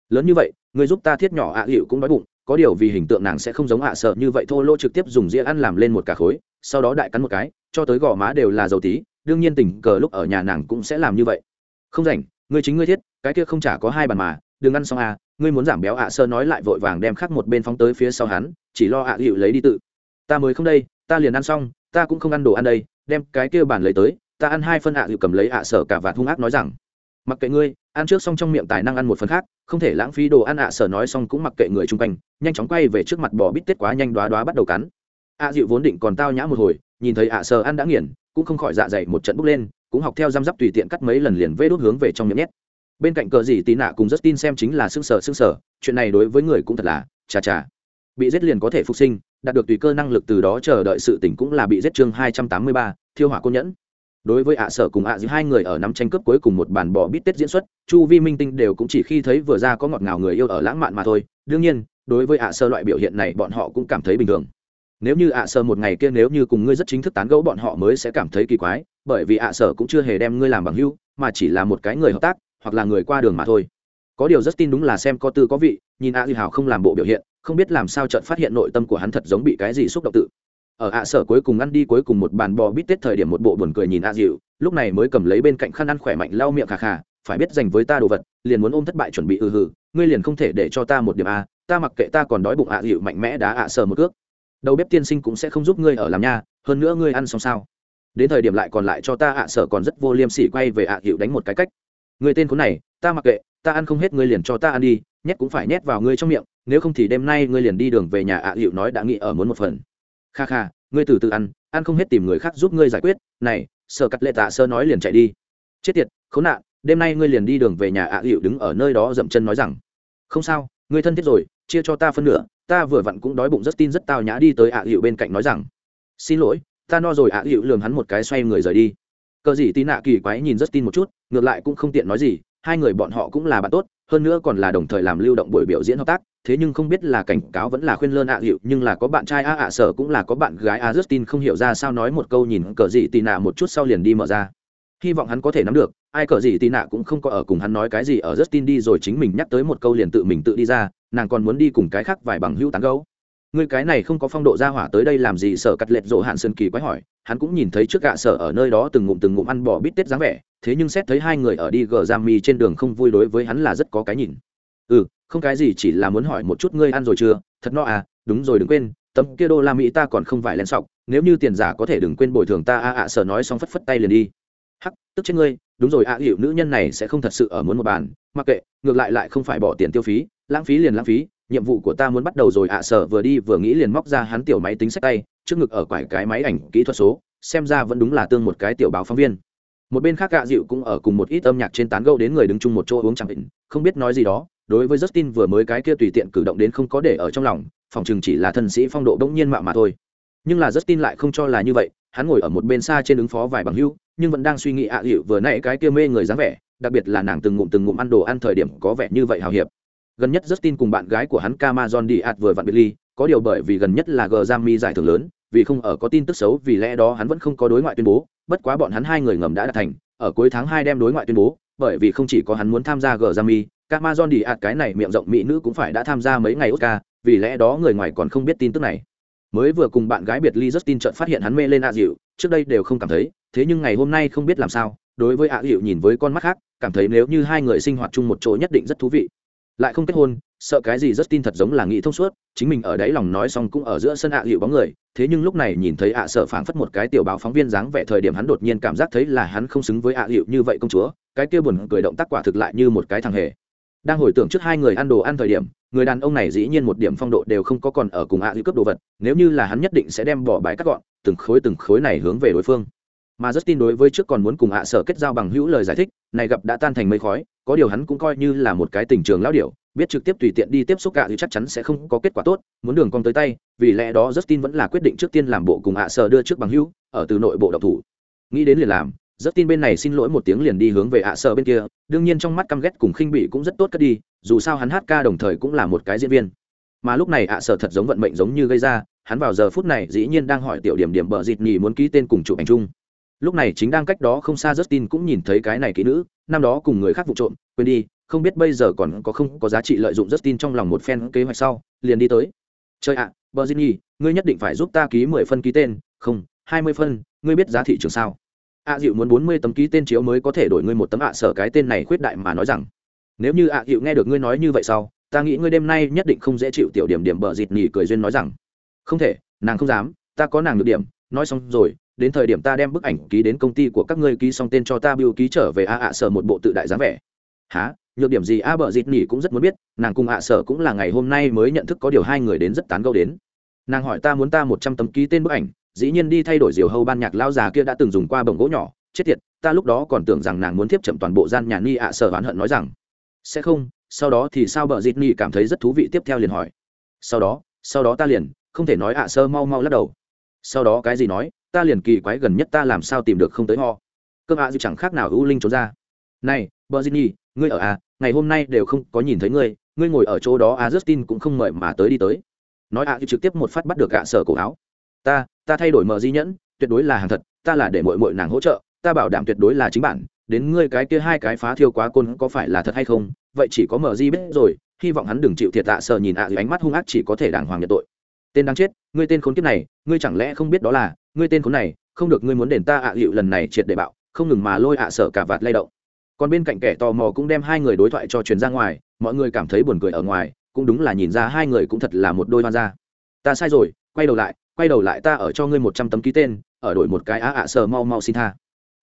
Speaker 1: lớn như vậy, người giúp ta thiết nhỏ hạ hiệu cũng đói bụng có điều vì hình tượng nàng sẽ không giống hạ sợ như vậy thô lỗ trực tiếp dùng dĩa ăn làm lên một cả khối, sau đó đại cắn một cái, cho tới gò má đều là dầu tí, đương nhiên tình cờ lúc ở nhà nàng cũng sẽ làm như vậy. Không rảnh, ngươi chính ngươi thiết, cái kia không chả có hai bàn mà, đừng ăn xong à ngươi muốn giảm béo ạ sơ nói lại vội vàng đem khắc một bên phóng tới phía sau hắn, chỉ lo ạ hiệu lấy đi tự. Ta mới không đây, ta liền ăn xong, ta cũng không ăn đồ ăn đây, đem cái kia bàn lấy tới, ta ăn hai phân ạ hiệu cầm lấy ạ sở cả và hung ác nói rằng, mặc kệ ngươi ăn trước xong trong miệng tài năng ăn một phần khác, không thể lãng phí đồ ăn ạ, sở nói xong cũng mặc kệ người chung quanh, nhanh chóng quay về trước mặt bò bít tết quá nhanh đoá đoá bắt đầu cắn. Ạ dịu vốn định còn tao nhã một hồi, nhìn thấy ạ, sở ăn đã nghiền, cũng không khỏi dạ dày một trận bốc lên, cũng học theo răm rắp tùy tiện cắt mấy lần liền vê đốt hướng về trong miệng nhét. Bên cạnh cờ gì tí nạ cùng rất tin xem chính là xương sở xương sở chuyện này đối với người cũng thật là chà chà. Bị giết liền có thể phục sinh, đạt được tùy cơ năng lực từ đó chờ đợi sự tỉnh cũng là bị giết chương hai trăm tám mươi ba, thiêu hỏa cô nhẫn đối với ạ sở cùng ạ giữa hai người ở năm tranh cướp cuối cùng một bản bỏ bít tết diễn xuất, chu vi minh tinh đều cũng chỉ khi thấy vừa ra có ngọt ngào người yêu ở lãng mạn mà thôi. Đương nhiên, đối với ạ sơ loại biểu hiện này bọn họ cũng cảm thấy bình thường. Nếu như ạ sơ một ngày kia nếu như cùng ngươi rất chính thức tán gẫu bọn họ mới sẽ cảm thấy kỳ quái, bởi vì ạ sở cũng chưa hề đem ngươi làm bằng hữu, mà chỉ là một cái người hợp tác, hoặc là người qua đường mà thôi. Có điều rất tin đúng là xem có tư có vị, nhìn ạ dư hào không làm bộ biểu hiện, không biết làm sao chợt phát hiện nội tâm của hắn thật giống bị cái gì xúc động tự ở ạ sở cuối cùng ăn đi cuối cùng một bàn bò bít tết thời điểm một bộ buồn cười nhìn ạ dịu, lúc này mới cầm lấy bên cạnh khăn ăn khỏe mạnh lau miệng khà khà, phải biết dành với ta đồ vật, liền muốn ôm thất bại chuẩn bị ừ hừ, ngươi liền không thể để cho ta một điểm a, ta mặc kệ ta còn đói bụng ạ dịu mạnh mẽ đá ạ sở một cước. Đầu bếp tiên sinh cũng sẽ không giúp ngươi ở làm nha, hơn nữa ngươi ăn xong sao? Đến thời điểm lại còn lại cho ta ạ sở còn rất vô liêm sỉ quay về ạ dịu đánh một cái cách. Người tên khốn này, ta mặc kệ, ta ăn không hết ngươi liền cho ta ăn đi, nhét cũng phải nhét vào ngươi trong miệng, nếu không thì đêm nay ngươi liền đi đường về nhà ạ dịu nói đã nghĩ ở muốn một phần kha kha, ngươi từ từ ăn ăn không hết tìm người khác giúp ngươi giải quyết. Này, sợ cắt lệ tạ sơ nói liền chạy đi. Chết tiệt, khốn nạn, đêm nay ngươi liền đi đường về nhà ạ à đứng ở nơi đó dậm chân nói rằng, không sao, ngươi thân thiết rồi, chia cho ta phân nửa, ta vừa vặn cũng đói bụng rất tin rất tao nhã đi tới ạ à bên cạnh nói rằng, xin lỗi, ta no rồi ạ à lường hắn một cái xoay người rời đi. Cờ gì tí nạ kỳ quái nhìn rất tin một chút, ngược lại cũng không tiện nói gì hai người bọn họ cũng là bạn tốt, hơn nữa còn là đồng thời làm lưu động buổi biểu diễn hợp tác, thế nhưng không biết là cảnh cáo vẫn là khuyên lơn ạ à hiệu, nhưng là có bạn trai a ạ sở cũng là có bạn gái a justin không hiểu ra sao nói một câu nhìn cờ gì tì nạ một chút sau liền đi mở ra. Hy vọng hắn có thể nắm được, ai cờ gì tì nạ cũng không có ở cùng hắn nói cái gì ở justin đi rồi chính mình nhắc tới một câu liền tự mình tự đi ra, nàng còn muốn đi cùng cái khác vài bằng hữu tán gấu người cái này không có phong độ ra hỏa tới đây làm gì sở cắt lệch rộ hạn sơn kỳ quái hỏi. Hắn cũng nhìn thấy trước gạ sở ở nơi đó từng ngụm từng ngụm ăn bỏ bít tết dáng vẻ thế nhưng xét thấy hai người ở đi gờ giam mi trên đường không vui đối với hắn là rất có cái nhìn. Ừ không cái gì chỉ là muốn hỏi một chút ngươi ăn rồi chưa? Thật no à đúng rồi đừng quên tấm kia đô la mỹ ta còn không phải len sọc nếu như tiền giả có thể đừng quên bồi thường ta a à, ạ sở nói xong phất phất tay liền đi. Hắc tức chết ngươi đúng rồi ạ à, hiệu nữ nhân này sẽ không thật sự ở muốn một bàn mặc kệ ngược lại lại không phải bỏ tiền tiêu phí lãng phí liền lãng phí nhiệm vụ của ta muốn bắt đầu rồi ạ sở vừa đi vừa nghĩ liền móc ra hắn tiểu máy tính sách tay trước ngực ở quải cái máy ảnh kỹ thuật số xem ra vẫn đúng là tương một cái tiểu báo phóng viên một bên khác gạ dịu cũng ở cùng một ít âm nhạc trên tán gẫu đến người đứng chung một chỗ uống chẳng định không biết nói gì đó đối với Justin vừa mới cái kia tùy tiện cử động đến không có để ở trong lòng, phòng trường chỉ là thân sĩ phong độ bỗng nhiên mạo mà thôi. Nhưng là Justin lại không cho là như vậy, hắn ngồi ở một bên xa trên ứng phó vài bằng hữu, nhưng vẫn đang suy nghĩ ạ à hiệu vừa nãy cái kia mê người dáng vẻ, đặc biệt là nàng từng ngụm từng ngụm ăn đồ ăn thời điểm có vẻ như vậy hào hiệp. Gần nhất Justin cùng bạn gái của hắn Camazon Diaz vừa vặn biệt ly, có điều bởi vì gần nhất là Grammy giải thưởng lớn, vì không ở có tin tức xấu vì lẽ đó hắn vẫn không có đối ngoại tuyên bố, bất quá bọn hắn hai người ngầm đã đạt thành, ở cuối tháng hai đem đối ngoại tuyên bố, bởi vì không chỉ có hắn muốn tham gia Grammy, Camazon ma đi ạt cái này miệng rộng mỹ nữ cũng phải đã tham gia mấy ngày oscar vì lẽ đó người ngoài còn không biết tin tức này. Mới vừa cùng bạn gái biệt ly justin chợt phát hiện hắn mê lên ạ dịu trước đây đều không cảm thấy thế nhưng ngày hôm nay không biết làm sao đối với ạ dịu nhìn với con mắt khác cảm thấy nếu như hai người sinh hoạt chung một chỗ nhất định rất thú vị lại không kết hôn sợ cái gì Justin thật giống là nghĩ thông suốt, chính mình ở đấy lòng nói xong cũng ở giữa sân ạ à bóng người, thế nhưng lúc này nhìn thấy ạ sợ phảng phất một cái tiểu báo phóng viên dáng vẻ thời điểm hắn đột nhiên cảm giác thấy là hắn không xứng với ạ à như vậy công chúa, cái kia buồn cười động tác quả thực lại như một cái thằng hề. Đang hồi tưởng trước hai người ăn đồ ăn thời điểm người đàn ông này dĩ nhiên một điểm phong độ đều không có còn ở cùng ạ hiệu cướp đồ vật nếu như là hắn nhất định sẽ đem bỏ bãi cắt gọn từng khối từng khối này hướng về đối phương. Mà rất tin đối với trước còn muốn cùng ạ sở kết giao bằng hữu lời giải thích này gặp đã tan thành mây khói có điều hắn cũng coi như là một cái tình trường lão điệu biết trực tiếp tùy tiện đi tiếp xúc cả thì chắc chắn sẽ không có kết quả tốt, muốn đường con tới tay, vì lẽ đó Justin vẫn là quyết định trước tiên làm bộ cùng ạ à sở đưa trước bằng hữu, ở từ nội bộ độc thủ. Nghĩ đến liền làm rất tin bên này xin lỗi một tiếng liền đi hướng về ạ à sở bên kia, đương nhiên trong mắt căm ghét cùng khinh bị cũng rất tốt cất đi, dù sao hắn hát ca đồng thời cũng là một cái diễn viên. Mà lúc này ạ à sở thật giống vận mệnh giống như gây ra, hắn vào giờ phút này dĩ nhiên đang hỏi tiểu điểm điểm bợ dịt nhì muốn ký tên cùng chụp ảnh chung. Lúc này chính đang cách đó không xa Justin cũng nhìn thấy cái này kỹ nữ năm đó cùng người khác vụ trộm quên đi không biết bây giờ còn có không có giá trị lợi dụng Justin trong lòng một phen kế hoạch sau liền đi tới. Chơi ạ à, bờ dịt nhi, ngươi nhất định phải giúp ta ký mười phân ký tên không hai mươi phân ngươi biết giá thị trường sao? Ạ dịu muốn bốn mươi tấm ký tên chiếu mới có thể đổi ngươi một tấm ạ sở cái tên này khuyết đại mà nói rằng. Nếu như ạ dịu nghe được ngươi nói như vậy sau ta nghĩ ngươi đêm nay nhất định không dễ chịu tiểu điểm điểm bờ dịt nhỉ cười duyên nói rằng. Không thể nàng không dám ta có nàng được điểm nói xong rồi đến thời điểm ta đem bức ảnh ký đến công ty của các ngươi ký xong tên cho ta biêu ký trở về a ạ sở một bộ tự đại dáng vẻ. Há nhược điểm gì? A bờ dịt nỉ cũng rất muốn biết, nàng cùng ạ sở cũng là ngày hôm nay mới nhận thức có điều hai người đến rất tán gẫu đến. Nàng hỏi ta muốn ta một trăm tấm ký tên bức ảnh, dĩ nhiên đi thay đổi diều hâu ban nhạc lao già kia đã từng dùng qua bồng gỗ nhỏ. Chết tiệt, ta lúc đó còn tưởng rằng nàng muốn tiếp chậm toàn bộ gian nhà ni ạ sở oán hận nói rằng, sẽ không, sau đó thì sao bờ dịt nỉ cảm thấy rất thú vị? Tiếp theo liền hỏi, sau đó sau đó ta liền, không thể nói ạ sơ mau mau lắc đầu. Sau đó cái gì nói? Ta liền kỳ quái gần nhất ta làm sao tìm được không tới ho. Cơm ạ à chẳng khác nào ưu linh trốn ra. Này bờ di nhi, ngươi ở à? Ngày hôm nay đều không có nhìn thấy ngươi ngươi ngồi ở chỗ đó à? Justin cũng không mời mà tới đi tới. Nói ạ à trực tiếp một phát bắt được gạ sở cổ áo. Ta ta thay đổi mờ di nhẫn tuyệt đối là hàng thật ta là để mội mội nàng hỗ trợ ta bảo đảm tuyệt đối là chính bản đến ngươi cái kia hai cái phá thiêu quá côn có phải là thật hay không? Vậy chỉ có mờ di biết rồi hy vọng hắn đừng chịu thiệt tạ sợ nhìn ạ à ánh mắt hung ác chỉ có thể đàng hoàng nhận tội. Tên đáng chết ngươi tên khốn kiếp này ngươi chẳng lẽ không biết đó là ngươi tên khốn này, không được ngươi muốn đền ta ạ à hiệu lần này triệt để bạo, không ngừng mà lôi ạ sợ cả vạt lay động. Còn bên cạnh kẻ tò mò cũng đem hai người đối thoại cho truyền ra ngoài, mọi người cảm thấy buồn cười ở ngoài, cũng đúng là nhìn ra hai người cũng thật là một đôi hoan gia ta sai rồi, quay đầu lại, quay đầu lại ta ở cho ngươi một trăm tấm ký tên, ở đổi một cái á ạ sợ mau mau xin tha.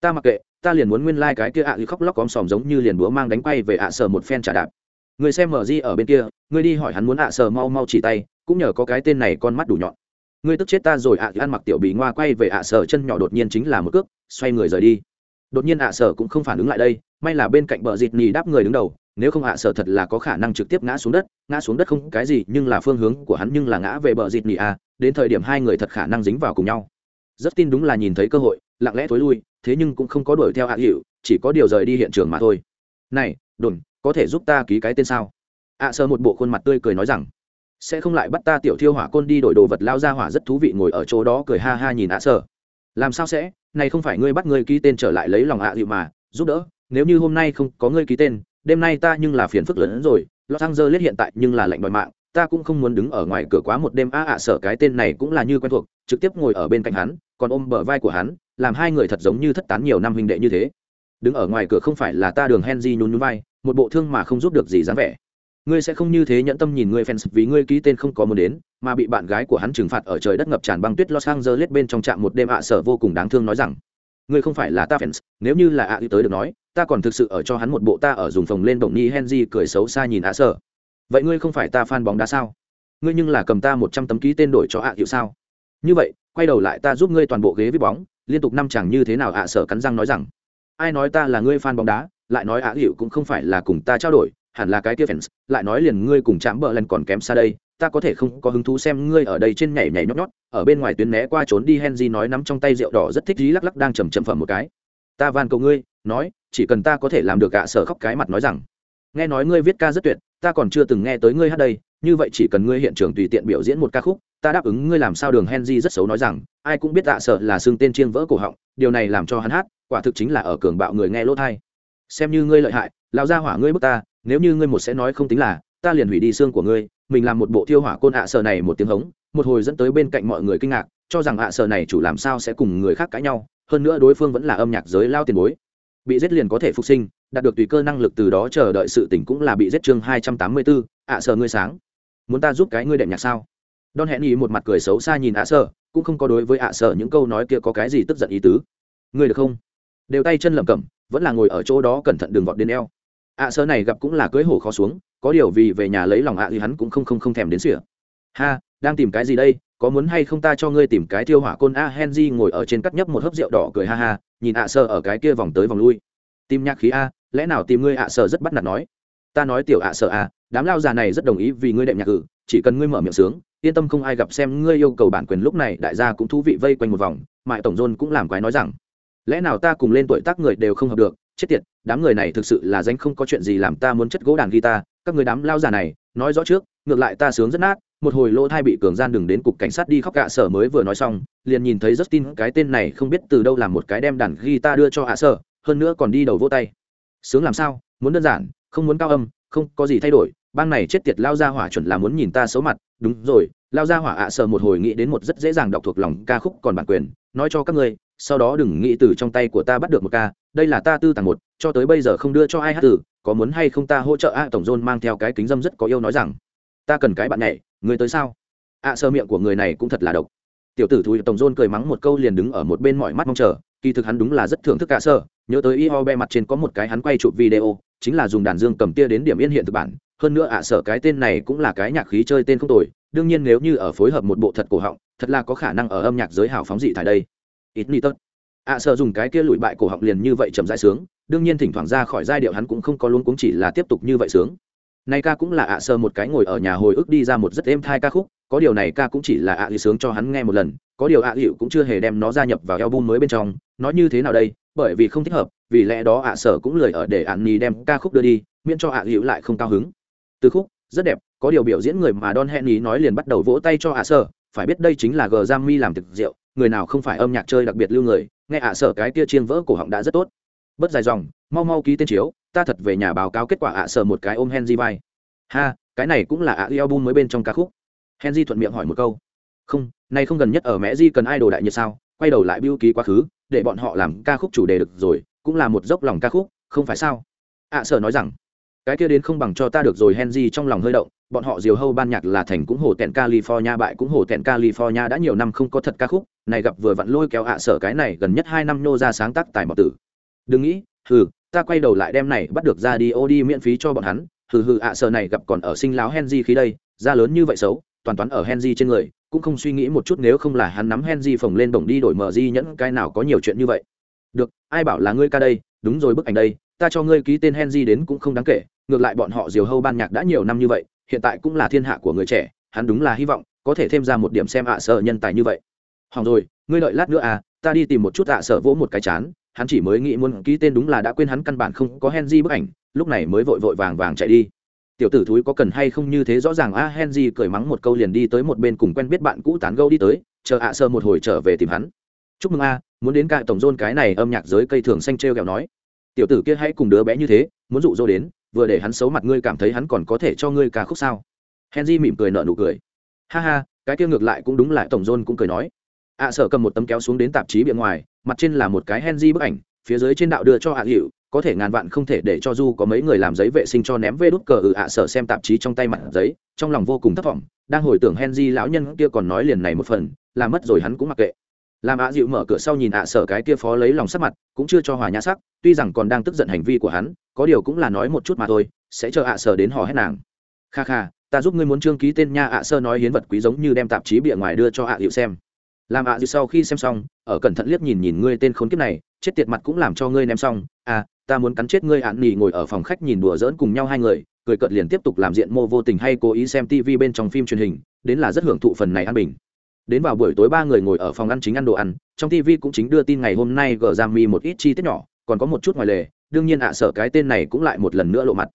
Speaker 1: Ta mặc kệ, ta liền muốn nguyên lai、like、cái kia ạ à khóc lóc om sòm giống như liền búa mang đánh quay về ạ sợ một phen trả đạp. Người xem mờ di ở bên kia ngươi đi hỏi hắn muốn ạ sợ mau mau chỉ tay, cũng nhờ có cái tên này con mắt đủ nhọn ngươi tức chết ta rồi ạ ăn mặc tiểu bị ngoa quay về ạ sờ chân nhỏ đột nhiên chính là một cước, xoay người rời đi. Đột nhiên ạ sờ cũng không phản ứng lại đây, may là bên cạnh bờ dịt nhì đáp người đứng đầu, nếu không ạ sờ thật là có khả năng trực tiếp ngã xuống đất, ngã xuống đất không cái gì, nhưng là phương hướng của hắn nhưng là ngã về bờ dịt nhì à. đến thời điểm hai người thật khả năng dính vào cùng nhau. Rất tin đúng là nhìn thấy cơ hội, lặng lẽ thối lui, thế nhưng cũng không có đuổi theo ạ hiệu chỉ có điều rời đi hiện trường mà thôi. Này, đồn, có thể giúp ta ký cái tên sao? ạ, sở một bộ khuôn mặt tươi cười nói rằng sẽ không lại bắt ta tiểu thiêu hỏa côn đi đổi đồ vật lao ra hỏa rất thú vị ngồi ở chỗ đó cười ha ha nhìn ạ sợ làm sao sẽ? Này không phải ngươi bắt ngươi ký tên trở lại lấy lòng ạ dịu mà, giúp đỡ. Nếu như hôm nay không có ngươi ký tên, đêm nay ta nhưng là phiền phức lớn hơn rồi. Los angeles hiện tại nhưng là lệnh đòi mạng. Ta cũng không muốn đứng ở ngoài cửa quá một đêm. A, ạ sợ cái tên này cũng là như quen thuộc, trực tiếp ngồi ở bên cạnh hắn, còn ôm bờ vai của hắn, làm hai người thật giống như thất tán nhiều năm huynh đệ như thế. Đứng ở ngoài cửa không phải là ta đường henry nhún nhún vai, một bộ thương mà không giúp được gì dáng vẻ ngươi sẽ không như thế nhẫn tâm nhìn ngươi fans vì ngươi ký tên không có muốn đến, mà bị bạn gái của hắn trừng phạt ở trời đất ngập tràn băng tuyết los angeles bên trong trạm một đêm ạ, sở vô cùng đáng thương nói rằng, ngươi không phải là ta fans, nếu như là ạ à tới được nói, ta còn thực sự ở cho hắn một bộ ta ở dùng phòng lên đồng ni henry cười xấu xa nhìn ạ, sở. Vậy ngươi không phải ta fan bóng đá sao? Ngươi nhưng là cầm ta một trăm tấm ký tên đổi cho ạ hiệu sao? Như vậy, quay đầu lại ta giúp ngươi toàn bộ ghế với bóng, liên tục năm chẳng như thế nào ạ, sở cắn răng nói rằng, ai nói ta là ngươi fan bóng đá, lại nói ạ hiệu cũng không phải là cùng ta trao đổi hẳn là cái kia fans, lại nói liền ngươi cùng chạm bờ lần còn kém xa đây, ta có thể không có hứng thú xem ngươi ở đây trên nhảy nhảy nhót nhót, ở bên ngoài tuyến né qua trốn đi henry nói nắm trong tay rượu đỏ rất thích dí lắc lắc đang chầm chậm phẩm một cái. Ta van cầu ngươi, nói, chỉ cần ta có thể làm được ạ sở khóc cái mặt nói rằng. Nghe nói ngươi viết ca rất tuyệt, ta còn chưa từng nghe tới ngươi hát đây, như vậy chỉ cần ngươi hiện trường tùy tiện biểu diễn một ca khúc, ta đáp ứng ngươi làm sao đường henry rất xấu nói rằng, ai cũng biết tạ sợ là xương tên chiên vỡ cổ họng, điều này làm cho hắn hát, quả thực chính là ở cường bạo người nghe lỗ thai xem như ngươi lợi hại, lão gia hỏa ngươi bức ta nếu như ngươi một sẽ nói không tính là, ta liền hủy đi xương của ngươi, mình làm một bộ thiêu hỏa côn ạ sợ này một tiếng hống, một hồi dẫn tới bên cạnh mọi người kinh ngạc, cho rằng ạ sợ này chủ làm sao sẽ cùng người khác cãi nhau, hơn nữa đối phương vẫn là âm nhạc giới lao tiền bối. Bị giết liền có thể phục sinh, đạt được tùy cơ năng lực từ đó chờ đợi sự tỉnh cũng là bị giết chương hai trăm tám mươi bốn ạ sợ ngươi sáng. Muốn ta giúp cái ngươi đệm nhạc sao? Don hẹn ý một mặt cười xấu xa nhìn ạ sợ cũng không có đối với ạ sợ những câu nói kia có cái gì tức giận ý tứ. Ngươi được không? Đều tay chân lẩm cẩm, vẫn là ngồi ở chỗ đó cẩn thận đường vọt đến eo ạ sơ này gặp cũng là cưới hổ khó xuống, có điều vì về nhà lấy lòng ạ thì hắn cũng không không không thèm đến sỉa. Ha, đang tìm cái gì đây? Có muốn hay không ta cho ngươi tìm cái thiêu hỏa côn a henry ngồi ở trên cắt nhấp một hớp rượu đỏ cười ha ha, nhìn ạ sơ ở cái kia vòng tới vòng lui. Tìm nhạc khí a, lẽ nào tìm ngươi ạ sơ rất bắt nạt nói? Ta nói tiểu ạ sơ a, đám lao già này rất đồng ý vì ngươi đệm nhạc cử, chỉ cần ngươi mở miệng sướng, yên tâm không ai gặp xem ngươi yêu cầu bản quyền lúc này, đại gia cũng thú vị vây quanh một vòng, mại tổng dôn cũng làm quái nói rằng, lẽ nào ta cùng lên tuổi tác người đều không hợp được chết tiệt, đám người này thực sự là danh không có chuyện gì làm ta muốn chất gỗ đàn guitar, các người đám lao già này, nói rõ trước, ngược lại ta sướng rất nát, một hồi lỗ thai bị cường gian đừng đến cục cảnh sát đi khóc cả sở mới vừa nói xong, liền nhìn thấy Justin, cái tên này không biết từ đâu làm một cái đem đàn guitar đưa cho hạ sở, hơn nữa còn đi đầu vô tay. Sướng làm sao? Muốn đơn giản, không muốn cao âm, không có gì thay đổi, bang này chết tiệt lao ra hỏa chuẩn là muốn nhìn ta xấu mặt, đúng rồi, lao ra hỏa ạ sở một hồi nghĩ đến một rất dễ dàng đọc thuộc lòng ca khúc còn bản quyền, nói cho các ngươi, sau đó đừng nghĩ từ trong tay của ta bắt được một ca đây là ta tư tàng một cho tới bây giờ không đưa cho ai hát tử, có muốn hay không ta hỗ trợ a tổng dôn mang theo cái kính dâm rất có yêu nói rằng ta cần cái bạn này người tới sao? Ạ sơ miệng của người này cũng thật là độc. Tiểu tử thúi tổng dôn cười mắng một câu liền đứng ở một bên mọi mắt mong chờ kỳ thực hắn đúng là rất thưởng thức cả sơ nhớ tới y ho be mặt trên có một cái hắn quay chụp video chính là dùng đàn dương cầm tia đến điểm yên hiện thực bản hơn nữa ạ sở cái tên này cũng là cái nhạc khí chơi tên không tồi đương nhiên nếu như ở phối hợp một bộ thật cổ họng thật là có khả năng ở âm nhạc giới hào phóng dị tại đây. Ít ni tất ạ sợ dùng cái kia lụi bại cổ họng liền như vậy chậm rãi sướng, đương nhiên thỉnh thoảng ra khỏi giai điệu hắn cũng không có luôn cũng chỉ là tiếp tục như vậy sướng. Nay ca cũng là ạ sơ một cái ngồi ở nhà hồi ức đi ra một rất êm thai ca khúc, có điều này ca cũng chỉ là ạ à sướng cho hắn nghe một lần, có điều ạ hiệu cũng chưa hề đem nó gia nhập vào album mới bên trong, nói như thế nào đây, bởi vì không thích hợp, vì lẽ đó ạ sở cũng lười ở để ạn nhì đem ca khúc đưa đi, miễn cho ạ hiệu lại không cao hứng. Từ khúc, rất đẹp, có điều biểu diễn người mà don henny nói liền bắt đầu vỗ tay cho ạ sở phải biết đây chính là g mi làm thực rượu, người nào không phải âm nhạc chơi đặc biệt lưu người nghe ạ sở cái kia chiên vỡ cổ họng đã rất tốt. Bất dài dòng, mau mau ký tên chiếu, ta thật về nhà báo cáo kết quả ạ sở một cái ôm henry vai. Ha, cái này cũng là ạ à album mới bên trong ca khúc. Henry thuận miệng hỏi một câu. Không, nay không gần nhất ở mẹ di cần ai đồ đại nhiệt sao, quay đầu lại biêu ký quá khứ, để bọn họ làm ca khúc chủ đề được rồi, cũng là một dốc lòng ca khúc, không phải sao? ạ sở nói rằng, cái kia đến không bằng cho ta được rồi henry trong lòng hơi động bọn họ diều hâu ban nhạc là thành cũng hồ tẹn california, bại cũng hồ tẹn california đã nhiều năm không có thật ca khúc, này gặp vừa vặn lôi kéo ạ sở cái này gần nhất hai năm nô ra sáng tác tài mọc tử. Đừng nghĩ, hừ, ta quay đầu lại đem này bắt được ra đi, ô đi miễn phí cho bọn hắn. Hừ hừ, ạ sở này gặp còn ở sinh láo henry khí đây ra lớn như vậy xấu, toàn toán ở henry trên người, cũng không suy nghĩ một chút nếu không là hắn nắm henry phồng lên bổng đi đổi mở di nhẫn, cái nào có nhiều chuyện như vậy. Được, ai bảo là ngươi ca đây, đúng rồi bức ảnh đây, ta cho ngươi ký tên henry đến cũng không đáng kể, ngược lại bọn họ diều hâu ban nhạc đã nhiều năm như vậy hiện tại cũng là thiên hạ của người trẻ, hắn đúng là hy vọng có thể thêm ra một điểm xem ạ sợ nhân tài như vậy. Hỏng rồi, ngươi đợi lát nữa à ta đi tìm một chút ạ sợ vỗ một cái chán, hắn chỉ mới nghĩ muốn ký tên đúng là đã quên hắn căn bản không có henry bức ảnh, lúc này mới vội vội vàng vàng chạy đi. Tiểu tử thúi có cần hay không như thế rõ ràng a, henry cười mắng một câu liền đi tới một bên cùng quen biết bạn cũ tán gâu đi tới, chờ ạ sơ một hồi trở về tìm hắn. Chúc mừng a, muốn đến cài tổng dôn cái này âm nhạc giới cây thường xanh t r kẹo nói. Tiểu tử kia hãy cùng đứa bé như thế, muốn dụ dỗ đến vừa để hắn xấu mặt ngươi cảm thấy hắn còn có thể cho ngươi ca khúc sao? Henry mỉm cười nợ nụ cười. Ha ha, cái kia ngược lại cũng đúng lại tổng john cũng cười nói. Ạ sở cầm một tấm kéo xuống đến tạp chí bên ngoài, mặt trên là một cái henry bức ảnh, phía dưới trên đạo đưa cho ạ hiệu có thể ngàn vạn không thể để cho du có mấy người làm giấy vệ sinh cho ném vê đút cờ ừ ạ sở xem tạp chí trong tay mặt giấy, trong lòng vô cùng thất vọng, đang hồi tưởng henry lão nhân kia còn nói liền này một phần làm mất rồi hắn cũng mặc kệ làm ạ dịu mở cửa sau nhìn ạ à sở cái kia phó lấy lòng sắc mặt, cũng chưa cho hòa nhã sắc, tuy rằng còn đang tức giận hành vi của hắn, có điều cũng là nói một chút mà thôi, sẽ chờ ạ à sở đến hò hét nàng. Kha kha, ta giúp ngươi muốn trương ký tên nha ạ à sơ nói hiến vật quý giống như đem tạp chí bìa ngoài đưa cho ạ dịu xem. Làm ạ dịu sau khi xem xong, ở cẩn thận liếc nhìn nhìn ngươi tên khốn kiếp này, chết tiệt mặt cũng làm cho ngươi ném xong. À ta muốn cắn chết ngươi ạn nỉ ngồi ở phòng khách nhìn đùa giỡn cùng nhau hai người, cười cợt liền tiếp tục làm diện mô vô tình hay cố ý xem tv bên trong phim truyền hình, đến là rất hưởng thụ phần này an bình đến vào buổi tối ba người ngồi ở phòng ăn chính ăn đồ ăn, trong tv cũng chính đưa tin ngày hôm nay gờ ra mi một ít chi tiết nhỏ, còn có một chút ngoài lề, đương nhiên ạ à sợ cái tên này cũng lại một lần nữa lộ mặt.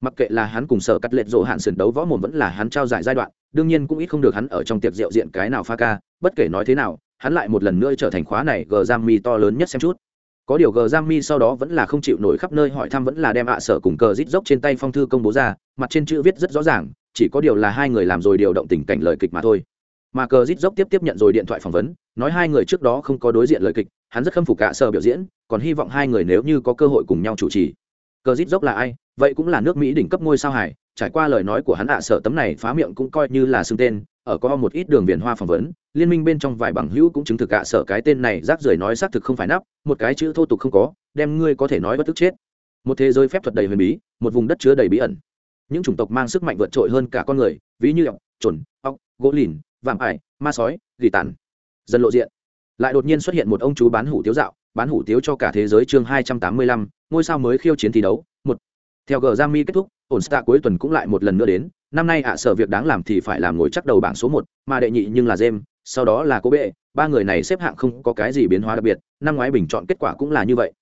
Speaker 1: Mặc kệ là hắn cùng sở cắt lệch rộ hạn sườn đấu võ mồm vẫn là hắn trao giải giai đoạn, đương nhiên cũng ít không được hắn ở trong tiệc rượu diện cái nào pha ca, bất kể nói thế nào, hắn lại một lần nữa trở thành khóa này gờ giam mi to lớn nhất xem chút. Có điều gờ giam mi sau đó vẫn là không chịu nổi khắp nơi hỏi thăm vẫn là đem ạ sở cùng cờ rít dốc trên tay phong thư công bố ra, mặt trên chữ viết rất rõ ràng, chỉ có điều là hai người làm rồi điều động tình cảnh lời kịch mà thôi mà cờ rít dốc tiếp tiếp nhận rồi điện thoại phỏng vấn, nói hai người trước đó không có đối diện lời kịch, hắn rất khâm phục cả sở biểu diễn, còn hy vọng hai người nếu như có cơ hội cùng nhau chủ trì. Cờ rít dốc là ai? Vậy cũng là nước mỹ đỉnh cấp ngôi sao hải trải qua lời nói của hắn ạ, sở tấm này phá miệng cũng coi như là xưng tên, ở có một ít đường viền hoa phỏng vấn, liên minh bên trong vài bằng hữu cũng chứng thực ạ, sở cái tên này rác rưởi nói xác thực không phải nắp, một cái chữ thô tục không có, đem ngươi có thể nói bất tức chết. Một thế giới phép thuật đầy huyền bí, một vùng đất chứa đầy bí ẩn. Những chủng tộc mang sức mạnh vượt trội hơn cả con người, ví như ọc trồn ọc, gỗ lìn vạm ải, ma sói, gỉ tàn. Dần lộ diện. Lại đột nhiên xuất hiện một ông chú bán hủ tiếu dạo, bán hủ tiếu cho cả thế giới chương hai trăm tám mươi lăm, ngôi sao mới khiêu chiến thi đấu, một. Theo g Giang kết thúc, ổn star cuối tuần cũng lại một lần nữa đến. Năm nay ạ, sở việc đáng làm thì phải làm ngồi chắc đầu bảng số một, mà đệ nhị nhưng là jem sau đó là cô bệ. Ba người này xếp hạng không có cái gì biến hóa đặc biệt, năm ngoái bình chọn kết quả cũng là như vậy.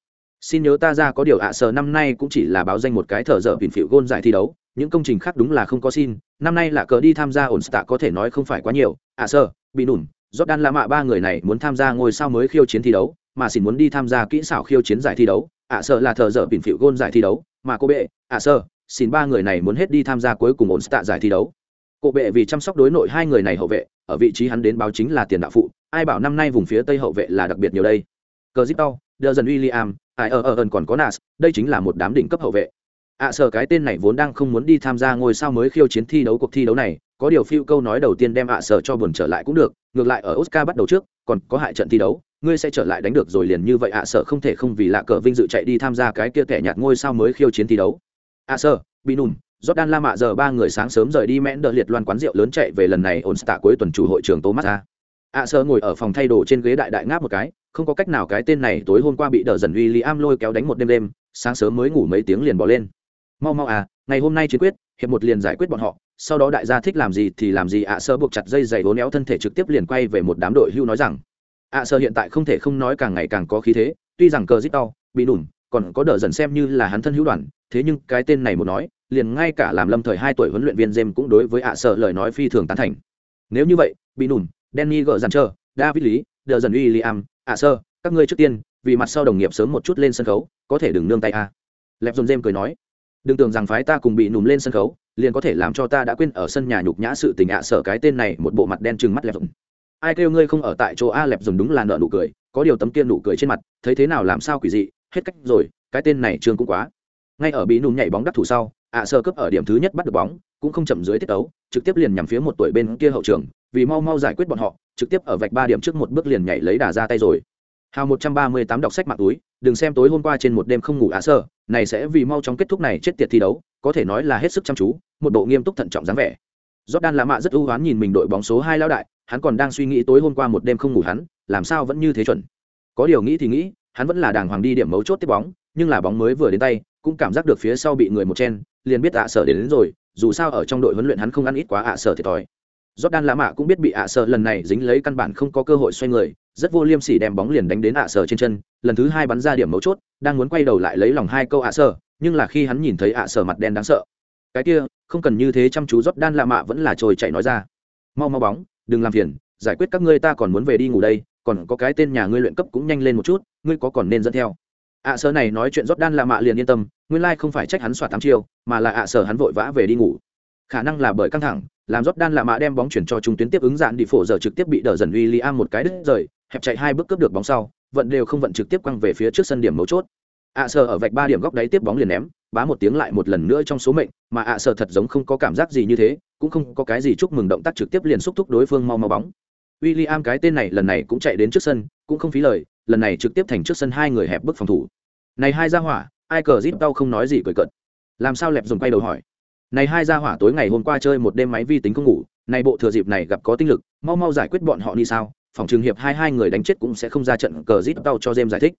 Speaker 1: Xin nhớ ta ra có điều ạ, sở năm nay cũng chỉ là báo danh một cái thở dở bình phịu gôn giải thi đấu những công trình khác đúng là không có xin năm nay là cờ đi tham gia ổn Tạ có thể nói không phải quá nhiều À sơ, bị nủn Jordan La Mạ ba người này muốn tham gia ngôi sao mới khiêu chiến thi đấu, mà xin muốn đi tham gia kỹ xảo khiêu chiến giải thi đấu, À sơ là thờ dở bình phịu gôn giải thi đấu, mà cô bệ, À sơ, xin ba người này muốn hết đi tham gia cuối cùng ổn tạ giải thi đấu. Cô bệ vì chăm sóc đối nội hai người này hậu vệ, ở vị trí hắn đến báo chính là tiền đạo phụ, ai bảo năm nay vùng phía tây hậu vệ là đặc biệt nhiều đây. Cờ Zipau, dần William, ai ờ, ờ, ở ở còn có Nas, đây chính là một đám đỉnh cấp hậu vệ ạ sợ cái tên này vốn đang không muốn đi tham gia ngôi sao mới khiêu chiến thi đấu cuộc thi đấu này, có điều phiêu câu nói đầu tiên đem ạ sợ cho buồn trở lại cũng được, ngược lại ở Oscar bắt đầu trước, còn có hại trận thi đấu, ngươi sẽ trở lại đánh được rồi liền như vậy ạ sợ không thể không vì lạ cờ vinh dự chạy đi tham gia cái kia kẻ nhạt ngôi sao mới khiêu chiến thi đấu ạ sợ bị nùm Jordan La Mạ giờ ba người sáng sớm rời đi mẽn đỡ liệt loan quán rượu lớn chạy về lần này ổn tạ cuối tuần chủ hội trường Thomas A. ạ sợ ngồi ở phòng thay đồ trên ghế đại đại ngáp một cái, không có cách nào cái tên này tối hôm qua bị đờ dần uy lý am lôi kéo đánh một đêm đêm sáng sớm mới ngủ mấy tiếng liền bỏ lên mau mau à ngày hôm nay chiến quyết hiệp một liền giải quyết bọn họ sau đó đại gia thích làm gì thì làm gì ạ sơ buộc chặt dây dày vốn éo thân thể trực tiếp liền quay về một đám đội hưu nói rằng ạ sơ hiện tại không thể không nói càng ngày càng có khí thế tuy rằng cờ zip đau bị đủn còn có đỡ dần xem như là hắn thân hữu đoàn thế nhưng cái tên này một nói liền ngay cả làm lâm thời hai tuổi huấn luyện viên jem cũng đối với ạ sơ lời nói phi thường tán thành nếu như vậy bị đủn danny gỡ dàn chờ, david lý đỡ dần uy liam ạ sơ các ngươi trước tiên vì mặt sau đồng nghiệp sớm một chút lên sân khấu có thể đừng nương tay a à. lẹp dồn jem cười nói đừng tưởng rằng phái ta cùng bị nùm lên sân khấu, liền có thể làm cho ta đã quên ở sân nhà nhục nhã sự tình ạ, sở cái tên này một bộ mặt đen trừng mắt lẹp dùng ai kêu ngươi không ở tại chỗ a lẹp dùng đúng là nợ nụ cười, có điều tấm kia nụ cười trên mặt, thấy thế nào làm sao quỷ dị, hết cách rồi, cái tên này trương cũng quá. Ngay ở bị nùm nhảy bóng đắc thủ sau, ạ, sở cấp ở điểm thứ nhất bắt được bóng, cũng không chậm dưới tiết tấu, trực tiếp liền nhằm phía một tuổi bên kia hậu trường, vì mau mau giải quyết bọn họ, trực tiếp ở vạch ba điểm trước một bước liền nhảy lấy đà ra tay rồi. Hào một trăm ba mươi tám đọc sách mạng túi đừng xem tối hôm qua trên một đêm không ngủ á sơ này sẽ vì mau chóng kết thúc này chết tiệt thi đấu có thể nói là hết sức chăm chú một bộ nghiêm túc thận trọng dáng vẻ Jordan lạ mạ rất ưu hoán nhìn mình đội bóng số hai lao đại, hắn còn đang suy nghĩ tối hôm qua một đêm không ngủ hắn, làm sao vẫn như thế chuẩn. Có điều nghĩ thì nghĩ, hắn vẫn là đàng hoàng đi điểm mấu chốt tiếp bóng, nhưng là bóng mới vừa đến tay, cũng cảm giác được phía sau bị người một chen, liền biết ạ sở đến, đến rồi, dù sao ở trong đội huấn luyện hắn không ăn ít quá ạ sở thiệt thòi. Jordan Lạ Mạ cũng biết bị ạ sợ lần này dính lấy căn bản không có cơ hội xoay người, rất vô liêm sỉ đem bóng liền đánh đến ạ sở trên chân, lần thứ hai bắn ra điểm mấu chốt, đang muốn quay đầu lại lấy lòng hai câu ạ sở, nhưng là khi hắn nhìn thấy ạ sở mặt đen đáng sợ. Cái kia, không cần như thế chăm chú rót đan lạ Mạ vẫn là trồi chạy nói ra. Mau mau bóng, đừng làm phiền, giải quyết các ngươi ta còn muốn về đi ngủ đây, còn có cái tên nhà ngươi luyện cấp cũng nhanh lên một chút, ngươi có còn nên dẫn theo. ạ sở này nói chuyện rót đan lạ Mạ liền yên tâm, nguyên lai like không phải trách hắn xoa tám chiều, mà là ạ sở hắn vội vã về đi ngủ. Khả năng là bởi căng thẳng, làm rót đan lạ mạ đem bóng chuyển cho trung tuyến tiếp ứng dạn đi phổ giờ trực tiếp bị đỡ dần William một cái đứt rời, hẹp chạy hai bước cướp được bóng sau, vận đều không vận trực tiếp quăng về phía trước sân điểm mấu chốt. ạ à ở vạch ba điểm góc đáy tiếp bóng liền ném, bá một tiếng lại một lần nữa trong số mệnh, mà ạ à thật giống không có cảm giác gì như thế, cũng không có cái gì chúc mừng động tác trực tiếp liền xúc thúc đối phương mau mau bóng. William cái tên này lần này cũng chạy đến trước sân, cũng không phí lời, lần này trực tiếp thành trước sân hai người hẹp bước phòng thủ. Này hai ra hỏa, ai cờ zip đau không nói gì cười cợt. Làm sao lẹp dùng quay đầu hỏi, này hai gia hỏa tối ngày hôm qua chơi một đêm máy vi tính không ngủ này bộ thừa dịp này gặp có tinh lực mau mau giải quyết bọn họ đi sao phòng trường hiệp hai hai người đánh chết cũng sẽ không ra trận cờ rít tao cho jem giải thích.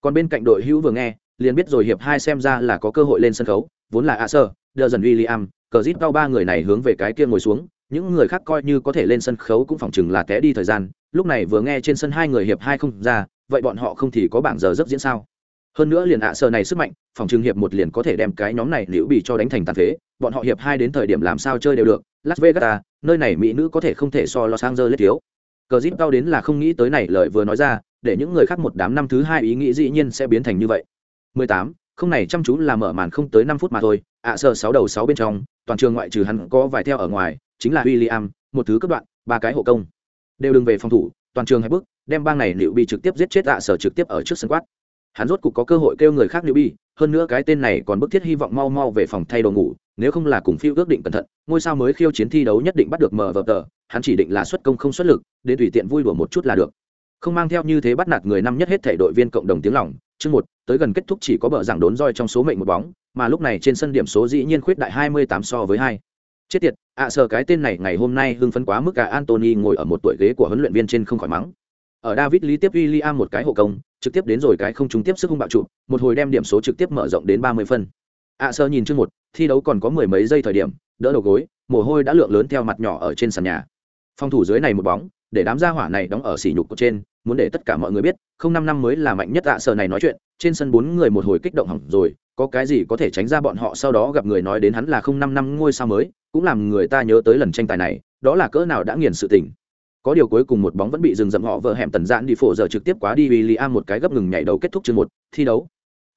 Speaker 1: Còn bên cạnh đội hữu vừa nghe liền biết rồi hiệp hai xem ra là có cơ hội lên sân khấu vốn là a sơ đờ dần William, cờ rít tao ba người này hướng về cái kia ngồi xuống những người khác coi như có thể lên sân khấu cũng phòng chừng là té đi thời gian lúc này vừa nghe trên sân hai người hiệp hai không ra vậy bọn họ không thì có bảng giờ rất diễn sao? Hơn nữa liền ạ sơ này sức mạnh phòng trường hiệp một liền có thể đem cái nhóm này liễu bị cho đánh thành tàn phế bọn họ hiệp hai đến thời điểm làm sao chơi đều được las vegas à, nơi này mỹ nữ có thể không thể so los angeles thiếu cờ zip cao đến là không nghĩ tới này lời vừa nói ra để những người khác một đám năm thứ hai ý nghĩ dĩ nhiên sẽ biến thành như vậy. 18, không này chăm chú là mở màn không tới 5 phút mà thôi ạ sờ sáu đầu sáu bên trong toàn trường ngoại trừ hắn có vài theo ở ngoài chính là William, một thứ cấp đoạn ba cái hộ công. Đều đừng về phòng thủ toàn trường hai bước đem bang này liệu bị trực tiếp giết chết ạ sở trực tiếp ở trước sân quát. Hắn rốt cục có cơ hội kêu người khác liệu bị, hơn nữa cái tên này còn bức thiết hy vọng mau mau về phòng thay đồ ngủ nếu không là cùng phiêu ước định cẩn thận ngôi sao mới khiêu chiến thi đấu nhất định bắt được mờ vờ tờ hắn chỉ định là xuất công không xuất lực đến tùy tiện vui đùa một chút là được. Không mang theo như thế bắt nạt người năm nhất hết thể đội viên cộng đồng tiếng lòng chương một tới gần kết thúc chỉ có bờ giảng đốn roi trong số mệnh một bóng mà lúc này trên sân điểm số dĩ nhiên khuyết đại hai mươi tám so với hai. Chết tiệt ạ à, sợ cái tên này ngày hôm nay hưng phấn quá mức cả antony ngồi ở một tuổi ghế của huấn luyện viên trên không khỏi mắng. Ở david lý tiếp William một cái hộ công trực tiếp đến rồi cái không trúng tiếp sức hung bạo trụ một hồi đem điểm số trực tiếp mở rộng đến ba mươi phân. Ạ sơ nhìn chương một thi đấu còn có mười mấy giây thời điểm, đỡ đầu gối, mồ hôi đã lượng lớn theo mặt nhỏ ở trên sàn nhà. Phòng thủ dưới này một bóng, để đám gia hỏa này đóng ở xỉ nhục của trên, muốn để tất cả mọi người biết, không năm năm mới là mạnh nhất ạ sợ này nói chuyện, trên sân bốn người một hồi kích động hỏng rồi, có cái gì có thể tránh ra bọn họ sau đó gặp người nói đến hắn là không năm năm ngôi sao mới, cũng làm người ta nhớ tới lần tranh tài này, đó là cỡ nào đã nghiền sự tình. Có điều cuối cùng một bóng vẫn bị dừng dậm họ vợ hẻm tần dạn đi phổ giờ trực tiếp quá đi William một cái gấp ngừng nhảy đầu kết thúc chương một, thi đấu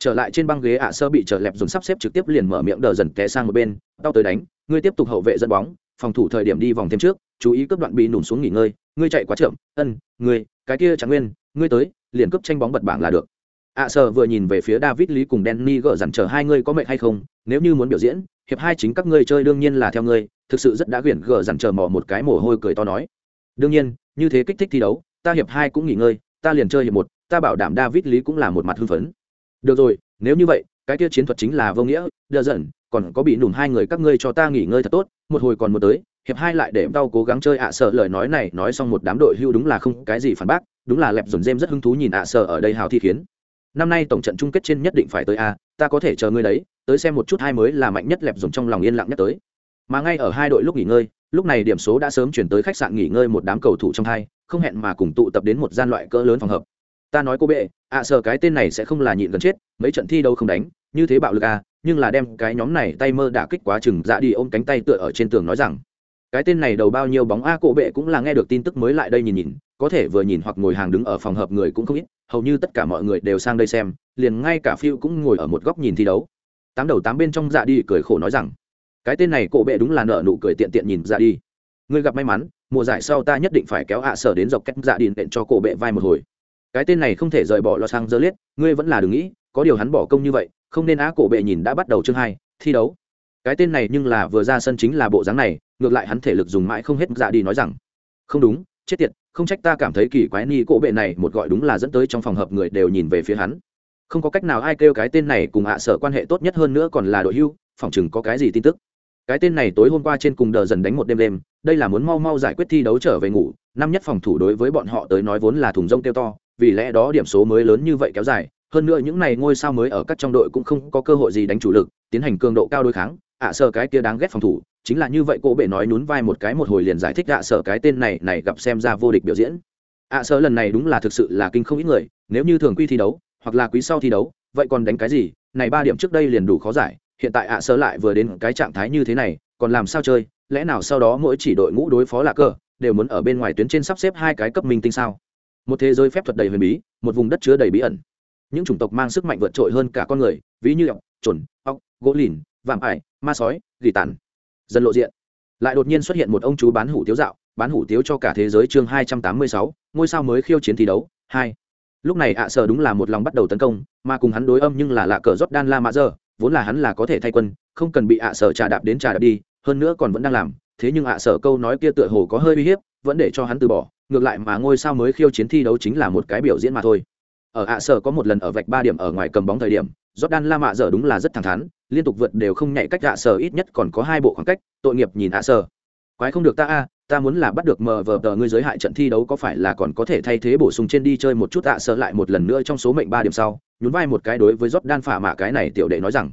Speaker 1: trở lại trên băng ghế ạ, sơ bị trở lẹp dùng sắp xếp trực tiếp liền mở miệng đờ dần té sang một bên, tao tới đánh, ngươi tiếp tục hậu vệ dẫn bóng, phòng thủ thời điểm đi vòng thêm trước, chú ý cướp đoạn bị nùn xuống nghỉ ngơi, ngươi chạy quá chậm, ân, ngươi, cái kia chẳng nguyên, ngươi tới, liền cướp tranh bóng bật bảng là được. Ạ, sơ vừa nhìn về phía david lý cùng danny gỡ dằn chờ hai ngươi có mệnh hay không, nếu như muốn biểu diễn, hiệp hai chính các ngươi chơi đương nhiên là theo ngươi, thực sự rất đã quyển gỡ dằn chờ mò một cái mồ hôi cười to nói. Đương nhiên, như thế kích thích thi đấu, ta hiệp hai cũng nghỉ ngơi, ta liền chơi hiệp một, ta bảo đảm david lý cũng là một mặt hưng phấn được rồi, nếu như vậy, cái kia chiến thuật chính là vô nghĩa đờ dần còn có bị nùm hai người các ngươi cho ta nghỉ ngơi thật tốt, một hồi còn một tới, hiệp hai lại để đau cố gắng chơi ạ sợ lời nói này, nói xong một đám đội hưu đúng là không cái gì phản bác, đúng là lẹp dồn dêm rất hứng thú nhìn ạ sợ ở đây hào thi khiến. Năm nay tổng trận chung kết trên nhất định phải tới a, ta có thể chờ ngươi đấy, tới xem một chút hai mới là mạnh nhất lẹp dồn trong lòng yên lặng nhất tới. Mà ngay ở hai đội lúc nghỉ ngơi, lúc này điểm số đã sớm chuyển tới khách sạn nghỉ ngơi một đám cầu thủ trong hai, không hẹn mà cùng tụ tập đến một gian loại cỡ lớn phòng hợp ta nói cô bệ, ạ sở cái tên này sẽ không là nhịn gần chết, mấy trận thi đâu không đánh, như thế bạo lực à nhưng là đem cái nhóm này tay mơ đả kích quá chừng dạ đi ôm cánh tay tựa ở trên tường nói rằng, cái tên này đầu bao nhiêu bóng, a cổ bệ cũng là nghe được tin tức mới lại đây nhìn nhìn, có thể vừa nhìn hoặc ngồi hàng đứng ở phòng hợp người cũng không ít, hầu như tất cả mọi người đều sang đây xem, liền ngay cả phiêu cũng ngồi ở một góc nhìn thi đấu. Tám đầu tám bên trong dạ đi cười khổ nói rằng, cái tên này cổ bệ đúng là nợ nụ cười tiện tiện nhìn dạ đi. Ngươi gặp may mắn, mùa giải sau ta nhất định phải kéo ạ sở đến dọc cách dạ đi đện cho cổ bệ vai một hồi cái tên này không thể rời bỏ lo sang dơ liết ngươi vẫn là đừng nghĩ, có điều hắn bỏ công như vậy, không nên á cổ bệ nhìn đã bắt đầu chương hai, thi đấu. Cái tên này nhưng là vừa ra sân chính là bộ dáng này, ngược lại hắn thể lực dùng mãi không hết dạ đi nói rằng, không đúng, chết tiệt, không trách ta cảm thấy kỳ quái ni cổ bệ này một gọi đúng là dẫn tới trong phòng hợp người đều nhìn về phía hắn. Không có cách nào ai kêu cái tên này cùng hạ sở quan hệ tốt nhất hơn nữa còn là đội hưu, phòng chừng có cái gì tin tức. Cái tên này tối hôm qua trên cùng đờ dần đánh một đêm đêm, đây là muốn mau mau giải quyết thi đấu trở về ngủ, năm nhất phòng thủ đối với bọn họ tới nói vốn là thùng rông tiêu to vì lẽ đó điểm số mới lớn như vậy kéo dài hơn nữa những này ngôi sao mới ở các trong đội cũng không có cơ hội gì đánh chủ lực tiến hành cường độ cao đối kháng. Ạ à, sợ cái kia đáng ghét phòng thủ chính là như vậy cô bệ nói nhún vai một cái một hồi liền giải thích ạ à, sợ cái tên này này gặp xem ra vô địch biểu diễn. Ạ à, sợ lần này đúng là thực sự là kinh không ít người nếu như thường quy thi đấu hoặc là quý sau thi đấu vậy còn đánh cái gì? Này ba điểm trước đây liền đủ khó giải hiện tại ạ sợ lại vừa đến cái trạng thái như thế này còn làm sao chơi? Lẽ nào sau đó mỗi chỉ đội ngũ đối phó là cờ đều muốn ở bên ngoài tuyến trên sắp xếp hai cái cấp minh tinh sao? Một thế giới phép thuật đầy huyền bí, một vùng đất chứa đầy bí ẩn. Những chủng tộc mang sức mạnh vượt trội hơn cả con người, ví như ọc trồn ọc gỗ lìn, vạm ải, ma sói, gỉ tàn. Dần lộ diện. Lại đột nhiên xuất hiện một ông chú bán hủ tiếu dạo, bán hủ tiếu cho cả thế giới chương hai trăm tám mươi sáu, ngôi sao mới khiêu chiến thi đấu, hai. Lúc này ạ sở đúng là một lòng bắt đầu tấn công, mà cùng hắn đối âm nhưng là lạ cờ rót đan la mã dơ vốn là hắn là có thể thay quân, không cần bị ạ sở trà đạp đến trà đạp đi, hơn nữa còn vẫn đang làm, thế nhưng ạ sở câu nói kia tựa hồ có hơi uy hiếp, vẫn để cho hắn từ bỏ ngược lại mà ngôi sao mới khiêu chiến thi đấu chính là một cái biểu diễn mà thôi ở ạ sở có một lần ở vạch ba điểm ở ngoài cầm bóng thời điểm Jordan La Mạ giờ đúng là rất thẳng thắn, liên tục vượt đều không nhảy cách ạ sở ít nhất còn có hai bộ khoảng cách, tội nghiệp nhìn ạ sở. Quái không được ta a, ta muốn là bắt được mờ vờ tờ ngươi giới hại trận thi đấu có phải là còn có thể thay thế bổ sung trên đi chơi một chút ạ sở lại một lần nữa trong số mệnh ba điểm sau, nhún vai một cái đối với Jordan phả mạ cái này tiểu đệ nói rằng: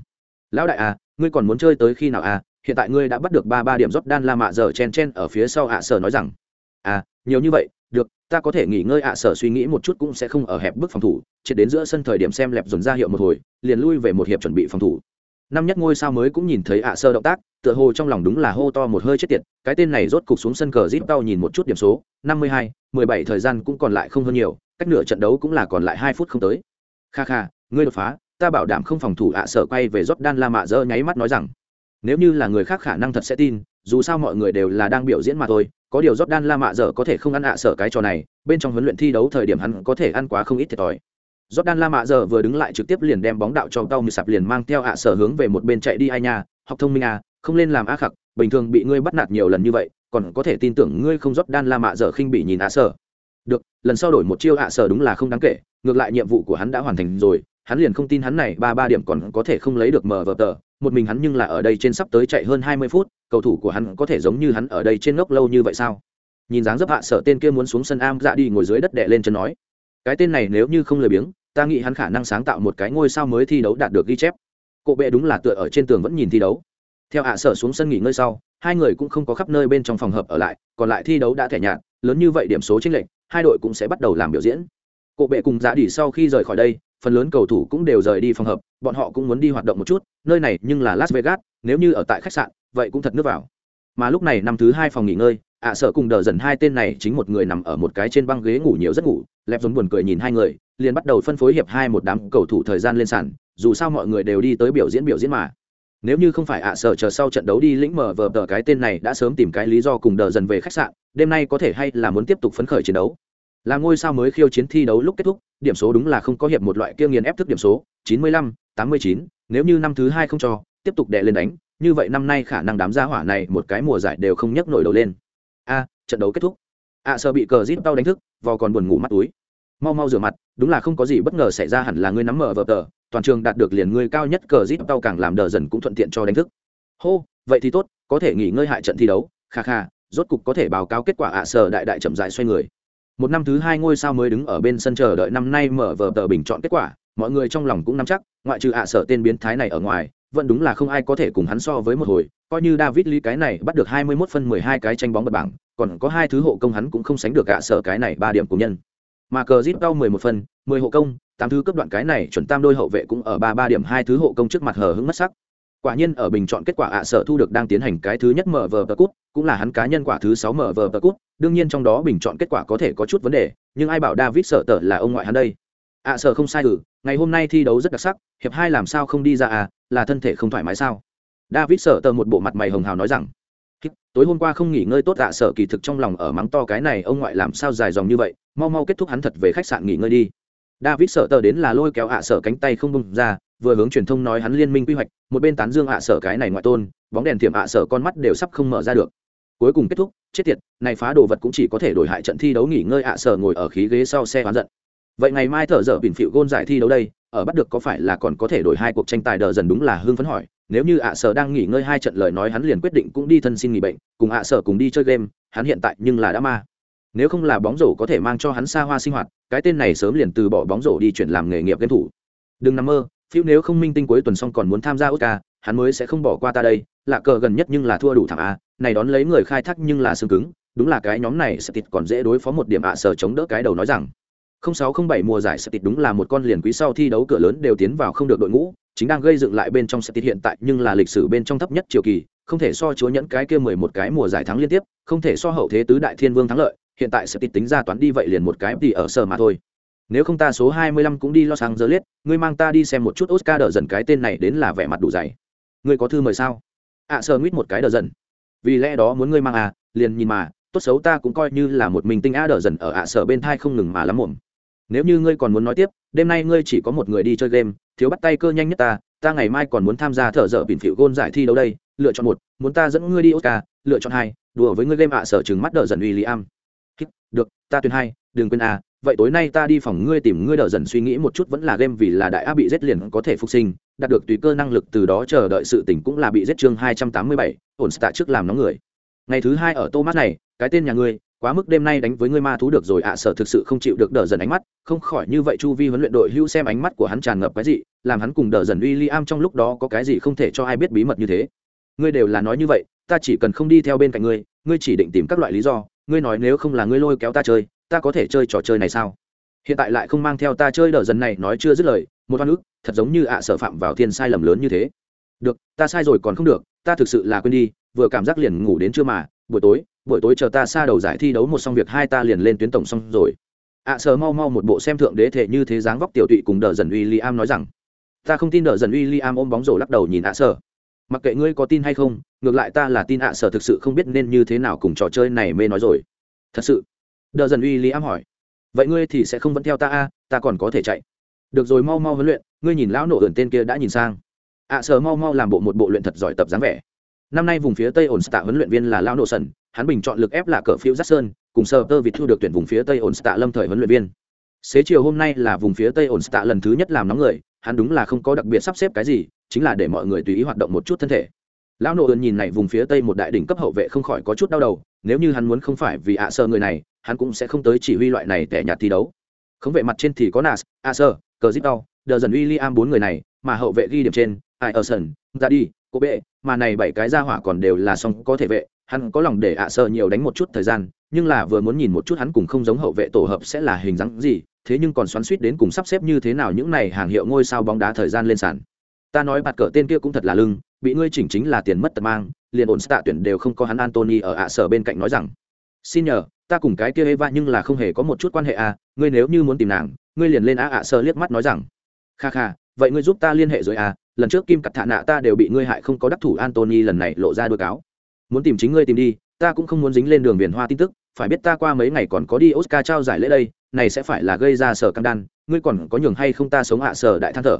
Speaker 1: "Lão đại à, ngươi còn muốn chơi tới khi nào a? Hiện tại ngươi đã bắt được ba ba điểm Jordan La Mạ giờ chen chen ở phía sau ạ sở nói rằng: "À, nhiều như vậy, được ta có thể nghỉ ngơi ạ sở suy nghĩ một chút cũng sẽ không ở hẹp bước phòng thủ chỉ đến giữa sân thời điểm xem lẹp dồn ra hiệu một hồi liền lui về một hiệp chuẩn bị phòng thủ. Năm nhất ngôi sao mới cũng nhìn thấy ạ sơ động tác tựa hồ trong lòng đúng là hô to một hơi chết tiệt cái tên này rốt cục xuống sân cờ zip tao nhìn một chút điểm số năm mươi hai mười bảy thời gian cũng còn lại không hơn nhiều cách nửa trận đấu cũng là còn lại hai phút không tới. Kha kha ngươi đột phá ta bảo đảm không phòng thủ ạ sở quay về rót đan la mạ dơ nháy mắt nói rằng nếu như là người khác khả năng thật sẽ tin dù sao mọi người đều là đang biểu diễn mà thôi có điều Jordan La Mạ Dở có thể không ăn ạ sợ cái trò này, bên trong huấn luyện thi đấu thời điểm hắn có thể ăn quá không ít thiệt thòi. Jordan La Mạ Dở vừa đứng lại trực tiếp liền đem bóng đạo cho tao như sạp liền mang theo ạ sở hướng về một bên chạy đi ai nha, học thông minh à, không lên làm á khặc, bình thường bị ngươi bắt nạt nhiều lần như vậy, còn có thể tin tưởng ngươi không Jordan La Mạ Dở khinh bị nhìn ạ sở. Được, lần sau đổi một chiêu ạ sở đúng là không đáng kể, ngược lại nhiệm vụ của hắn đã hoàn thành rồi, hắn liền không tin hắn này ba ba điểm còn có thể không lấy được mở vờ tờ, một mình hắn nhưng là ở đây trên sắp tới chạy hơn hai mươi phút, cầu thủ của hắn có thể giống như hắn ở đây trên ngốc lâu như vậy sao? nhìn dáng dấp hạ sợ tên kia muốn xuống sân am dạ đi ngồi dưới đất đè lên chân nói. Cái tên này nếu như không lười biếng ta nghĩ hắn khả năng sáng tạo một cái ngôi sao mới thi đấu đạt được ghi chép. Cộ bệ đúng là tựa ở trên tường vẫn nhìn thi đấu. Theo hạ sở xuống sân nghỉ ngơi sau hai người cũng không có khắp nơi bên trong phòng hợp ở lại còn lại thi đấu đã thẻ nhạt lớn như vậy điểm số chênh lệch hai đội cũng sẽ bắt đầu làm biểu diễn. Cộ bệ cùng dạ đi sau khi rời khỏi đây phần lớn cầu thủ cũng đều rời đi phòng hợp, bọn họ cũng muốn đi hoạt động một chút, nơi này nhưng là las vegas, nếu như ở tại khách sạn, vậy cũng thật nước vào. Mà lúc này năm thứ hai phòng nghỉ ngơi, ạ sợ cùng đờ dần hai tên này chính một người nằm ở một cái trên băng ghế ngủ nhiều rất ngủ lẹp giống buồn cười nhìn hai người, liền bắt đầu phân phối hiệp hai một đám cầu thủ thời gian lên sàn, dù sao mọi người đều đi tới biểu diễn biểu diễn mà. Nếu như không phải ạ sợ chờ sau trận đấu đi lĩnh mở vờ tờ cái tên này đã sớm tìm cái lý do cùng đờ dần về khách sạn, đêm nay có thể hay là muốn tiếp tục phấn khởi chiến đấu là ngôi sao mới khiêu chiến thi đấu lúc kết thúc điểm số đúng là không có hiệp một loại kia nghiền ép thức điểm số 95, 89, nếu như năm thứ hai không cho tiếp tục đè lên đánh như vậy năm nay khả năng đám gia hỏa này một cái mùa giải đều không nhấc nổi đầu lên. A trận đấu kết thúc. Ạ à, sợ bị cờ zip tao đánh thức vò còn buồn ngủ mắt túi. Mau mau rửa mặt đúng là không có gì bất ngờ xảy ra hẳn là ngươi nắm mở vờ tờ toàn trường đạt được liền ngươi cao nhất cờ zip tao càng làm đờ dần cũng thuận tiện cho đánh thức. Hô vậy thì tốt có thể nghỉ ngơi hại trận thi đấu kha kha rốt cục có thể báo cáo kết quả ạ à sở đại đại chậm dài xoay người một năm thứ hai ngôi sao mới đứng ở bên sân chờ đợi năm nay mở vở tờ bình chọn kết quả, mọi người trong lòng cũng nắm chắc, ngoại trừ ạ sở tên biến thái này ở ngoài, vẫn đúng là không ai có thể cùng hắn so với một hồi. Coi như david lee cái này bắt được 21 phân 12 cái tranh bóng bật bảng, còn có hai thứ hộ công hắn cũng không sánh được ạ sở cái này ba điểm của nhân. Mà cờ zip đau 11 phân 10 hộ công, tám thứ cấp đoạn cái này chuẩn tam đôi hậu vệ cũng ở ba ba điểm, hai thứ hộ công trước mặt hờ hững mất sắc quả nhiên ở bình chọn kết quả ạ sở thu được đang tiến hành cái thứ nhất mở vờ tờ cút, cũng là hắn cá nhân quả thứ sáu mở vờ tờ cút, đương nhiên trong đó bình chọn kết quả có thể có chút vấn đề, nhưng ai bảo david sợ tờ là ông ngoại hắn đây? Ạ sở không sai ừ ngày hôm nay thi đấu rất đặc sắc, hiệp hai làm sao không đi ra à là thân thể không thoải mái sao? David sợ tờ một bộ mặt mày hồng hào nói rằng tối hôm qua không nghỉ ngơi tốt ạ sở, kỳ thực trong lòng ở mắng to cái này ông ngoại làm sao dài dòng như vậy, mau mau kết thúc hắn thật về khách sạn nghỉ ngơi đi. David sợ tờ đến là lôi kéo ạ sở cánh tay không bông ra vừa hướng truyền thông nói hắn liên minh quy hoạch, một bên tán dương ạ sở cái này ngoại tôn, bóng đèn tiệm ạ sở con mắt đều sắp không mở ra được. Cuối cùng kết thúc, chết tiệt, này phá đồ vật cũng chỉ có thể đổi hại trận thi đấu nghỉ ngơi ạ sở ngồi ở khí ghế sau xe hoán giận. Vậy ngày mai thở dở bình phịu gôn giải thi đấu đây, ở bắt được có phải là còn có thể đổi hai cuộc tranh tài đờ dần đúng là hưng phấn hỏi, nếu như ạ sở đang nghỉ ngơi hai trận lời nói hắn liền quyết định cũng đi thân xin nghỉ bệnh, cùng ạ sở cùng đi chơi game, hắn hiện tại nhưng là đã ma. Nếu không là bóng rổ có thể mang cho hắn xa hoa sinh hoạt, cái tên này sớm liền từ bỏ bóng rổ đi chuyển làm nghề nghiệp game thủ. Đừng nằm mơ phiêu nếu không minh tinh cuối tuần xong còn muốn tham gia oscar hắn mới sẽ không bỏ qua ta đây. Lạ cờ gần nhất nhưng là thua đủ thảm a, này đón lấy người khai thác nhưng là xương cứng, đúng là cái nhóm này sẽ tịt còn dễ đối phó một điểm ạ, sở chống đỡ cái đầu nói rằng. 0607 mùa giải sẽ tịt đúng là một con liền quý sau thi đấu cửa lớn đều tiến vào không được đội ngũ, chính đang gây dựng lại bên trong sẽ tịt hiện tại nhưng là lịch sử bên trong thấp nhất triều kỳ, không thể so chúa nhẫn cái kia 11 cái mùa giải thắng liên tiếp, không thể so hậu thế tứ đại thiên vương thắng lợi, hiện tại sẽ tịt tính ra toán đi vậy liền một cái thì ở sở mà thôi nếu không ta số 25 cũng đi lo sang giờ liết ngươi mang ta đi xem một chút oscar đỡ dần cái tên này đến là vẻ mặt đủ dày. Ngươi có thư mời sao? Ạ à, sơ nguyết một cái đỡ dần. Vì lẽ đó muốn ngươi mang à liền nhìn mà tốt xấu ta cũng coi như là một mình tinh a đỡ dần ở ạ sở bên thai không ngừng mà lắm muộn. Nếu như ngươi còn muốn nói tiếp đêm nay ngươi chỉ có một người đi chơi game thiếu bắt tay cơ nhanh nhất ta ta ngày mai còn muốn tham gia thợ dở bỉn phịu gôn giải thi đấu đây lựa chọn một muốn ta dẫn ngươi đi oscar lựa chọn hai đùa với ngươi game ạ sở chừng mắt đỡ dần uy lý am được ta tuyển hai đừng quên à vậy tối nay ta đi phòng ngươi tìm ngươi đỡ dần suy nghĩ một chút vẫn là game vì là đại a bị giết liền có thể phục sinh, đạt được tùy cơ năng lực từ đó chờ đợi sự tỉnh cũng là bị giết chương hai trăm tám mươi bảy, ổn tạ trước làm nóng người. Ngày thứ hai ở thomas này, cái tên nhà ngươi, quá mức đêm nay đánh với ngươi ma thú được rồi ạ sở thực sự không chịu được đờ dần ánh mắt, không khỏi như vậy chu vi huấn luyện đội hưu xem ánh mắt của hắn tràn ngập cái gì, làm hắn cùng đờ dần uy liam trong lúc đó có cái gì không thể cho ai biết bí mật như thế. Ngươi đều là nói như vậy, ta chỉ cần không đi theo bên cạnh ngươi ngươi chỉ định tìm các loại lý do, ngươi nói nếu không là ngươi lôi kéo ta chơi ta có thể chơi trò chơi này sao? Hiện tại lại không mang theo ta chơi đờ dần này nói chưa dứt lời một oan ức thật giống như ạ sợ phạm vào thiên sai lầm lớn như thế. Được ta sai rồi còn không được ta thực sự là quên đi vừa cảm giác liền ngủ đến trưa mà buổi tối buổi tối chờ ta xa đầu giải thi đấu một xong việc hai ta liền lên tuyến tổng xong rồi. Ạ à, mau mau một bộ xem thượng đế thể như thế dáng vóc tiểu tụy cùng đờ dần uy li am nói rằng ta không tin đờ dần uy li am ôm bóng rổ lắc đầu nhìn ạ à mặc kệ ngươi có tin hay không ngược lại ta là tin ạ sở thực sự không biết nên như thế nào cùng trò chơi này mê nói rồi. Thật sự? Đờ dần uy lý am hỏi. Vậy ngươi thì sẽ không vẫn theo ta a ta còn có thể chạy. Được rồi, mau mau huấn luyện, ngươi nhìn lão nổ ẩn tên kia đã nhìn sang. À, ạ sờ mau mau làm bộ một bộ luyện thật giỏi tập dáng vẻ. Năm nay vùng phía tây ổn tạ huấn luyện viên là lão nổ sần, hắn bình chọn lực ép là cờ phiêu phiếu sơn, cùng sờ tơ vịt thu được tuyển vùng phía tây ổn tạ lâm thời huấn luyện viên. Xế chiều hôm nay là vùng phía tây ổn tạ lần thứ nhất làm nóng người, hắn đúng là không có đặc biệt sắp xếp cái gì, chính là để mọi người tùy ý hoạt động một chút thân thể. Lão nổ ơn nhìn này vùng phía tây một đại đỉnh cấp hậu vệ không khỏi có chút đau đầu, nếu như hắn muốn không phải vì ạ sơ người này hắn cũng sẽ không tới chỉ huy loại này tẻ nhạt thi đấu. Không vệ mặt trên thì có nas a sơ cờ zip đau đờ dần William bốn người này, mà hậu vệ ghi điểm trên ai ở sân ra đi cô bệ mà này bảy cái ra hỏa còn đều là song có thể vệ, hắn có lòng để ạ sơ nhiều đánh một chút thời gian, nhưng là vừa muốn nhìn một chút hắn cùng không giống hậu vệ tổ hợp sẽ là hình dáng gì, thế nhưng còn xoắn suýt đến cùng sắp xếp như thế nào những này hàng hiệu ngôi sao bóng đá thời gian lên sàn. Ta nói bạt cờ tên kia cũng thật là lưng, bị ngươi chỉnh chính là tiền mất tật mang, liền ổn tạ tuyển đều không có hắn antony ở ạ sở bên cạnh nói rằng. Xin nhờ ta cùng cái kia eva nhưng là không hề có một chút quan hệ à ngươi nếu như muốn tìm nàng, ngươi liền lên á ạ sơ liếc mắt nói rằng, kha kha, vậy ngươi giúp ta liên hệ rồi à lần trước kim cật thạ nạ ta đều bị ngươi hại không có đắc thủ Anthony lần này lộ ra đuôi cáo. Muốn tìm chính ngươi tìm đi, ta cũng không muốn dính lên đường viền hoa tin tức, phải biết ta qua mấy ngày còn có đi oscar trao giải lễ đây, này sẽ phải là gây ra sở căng đan, ngươi còn có nhường hay không ta sống hạ sở đại than thở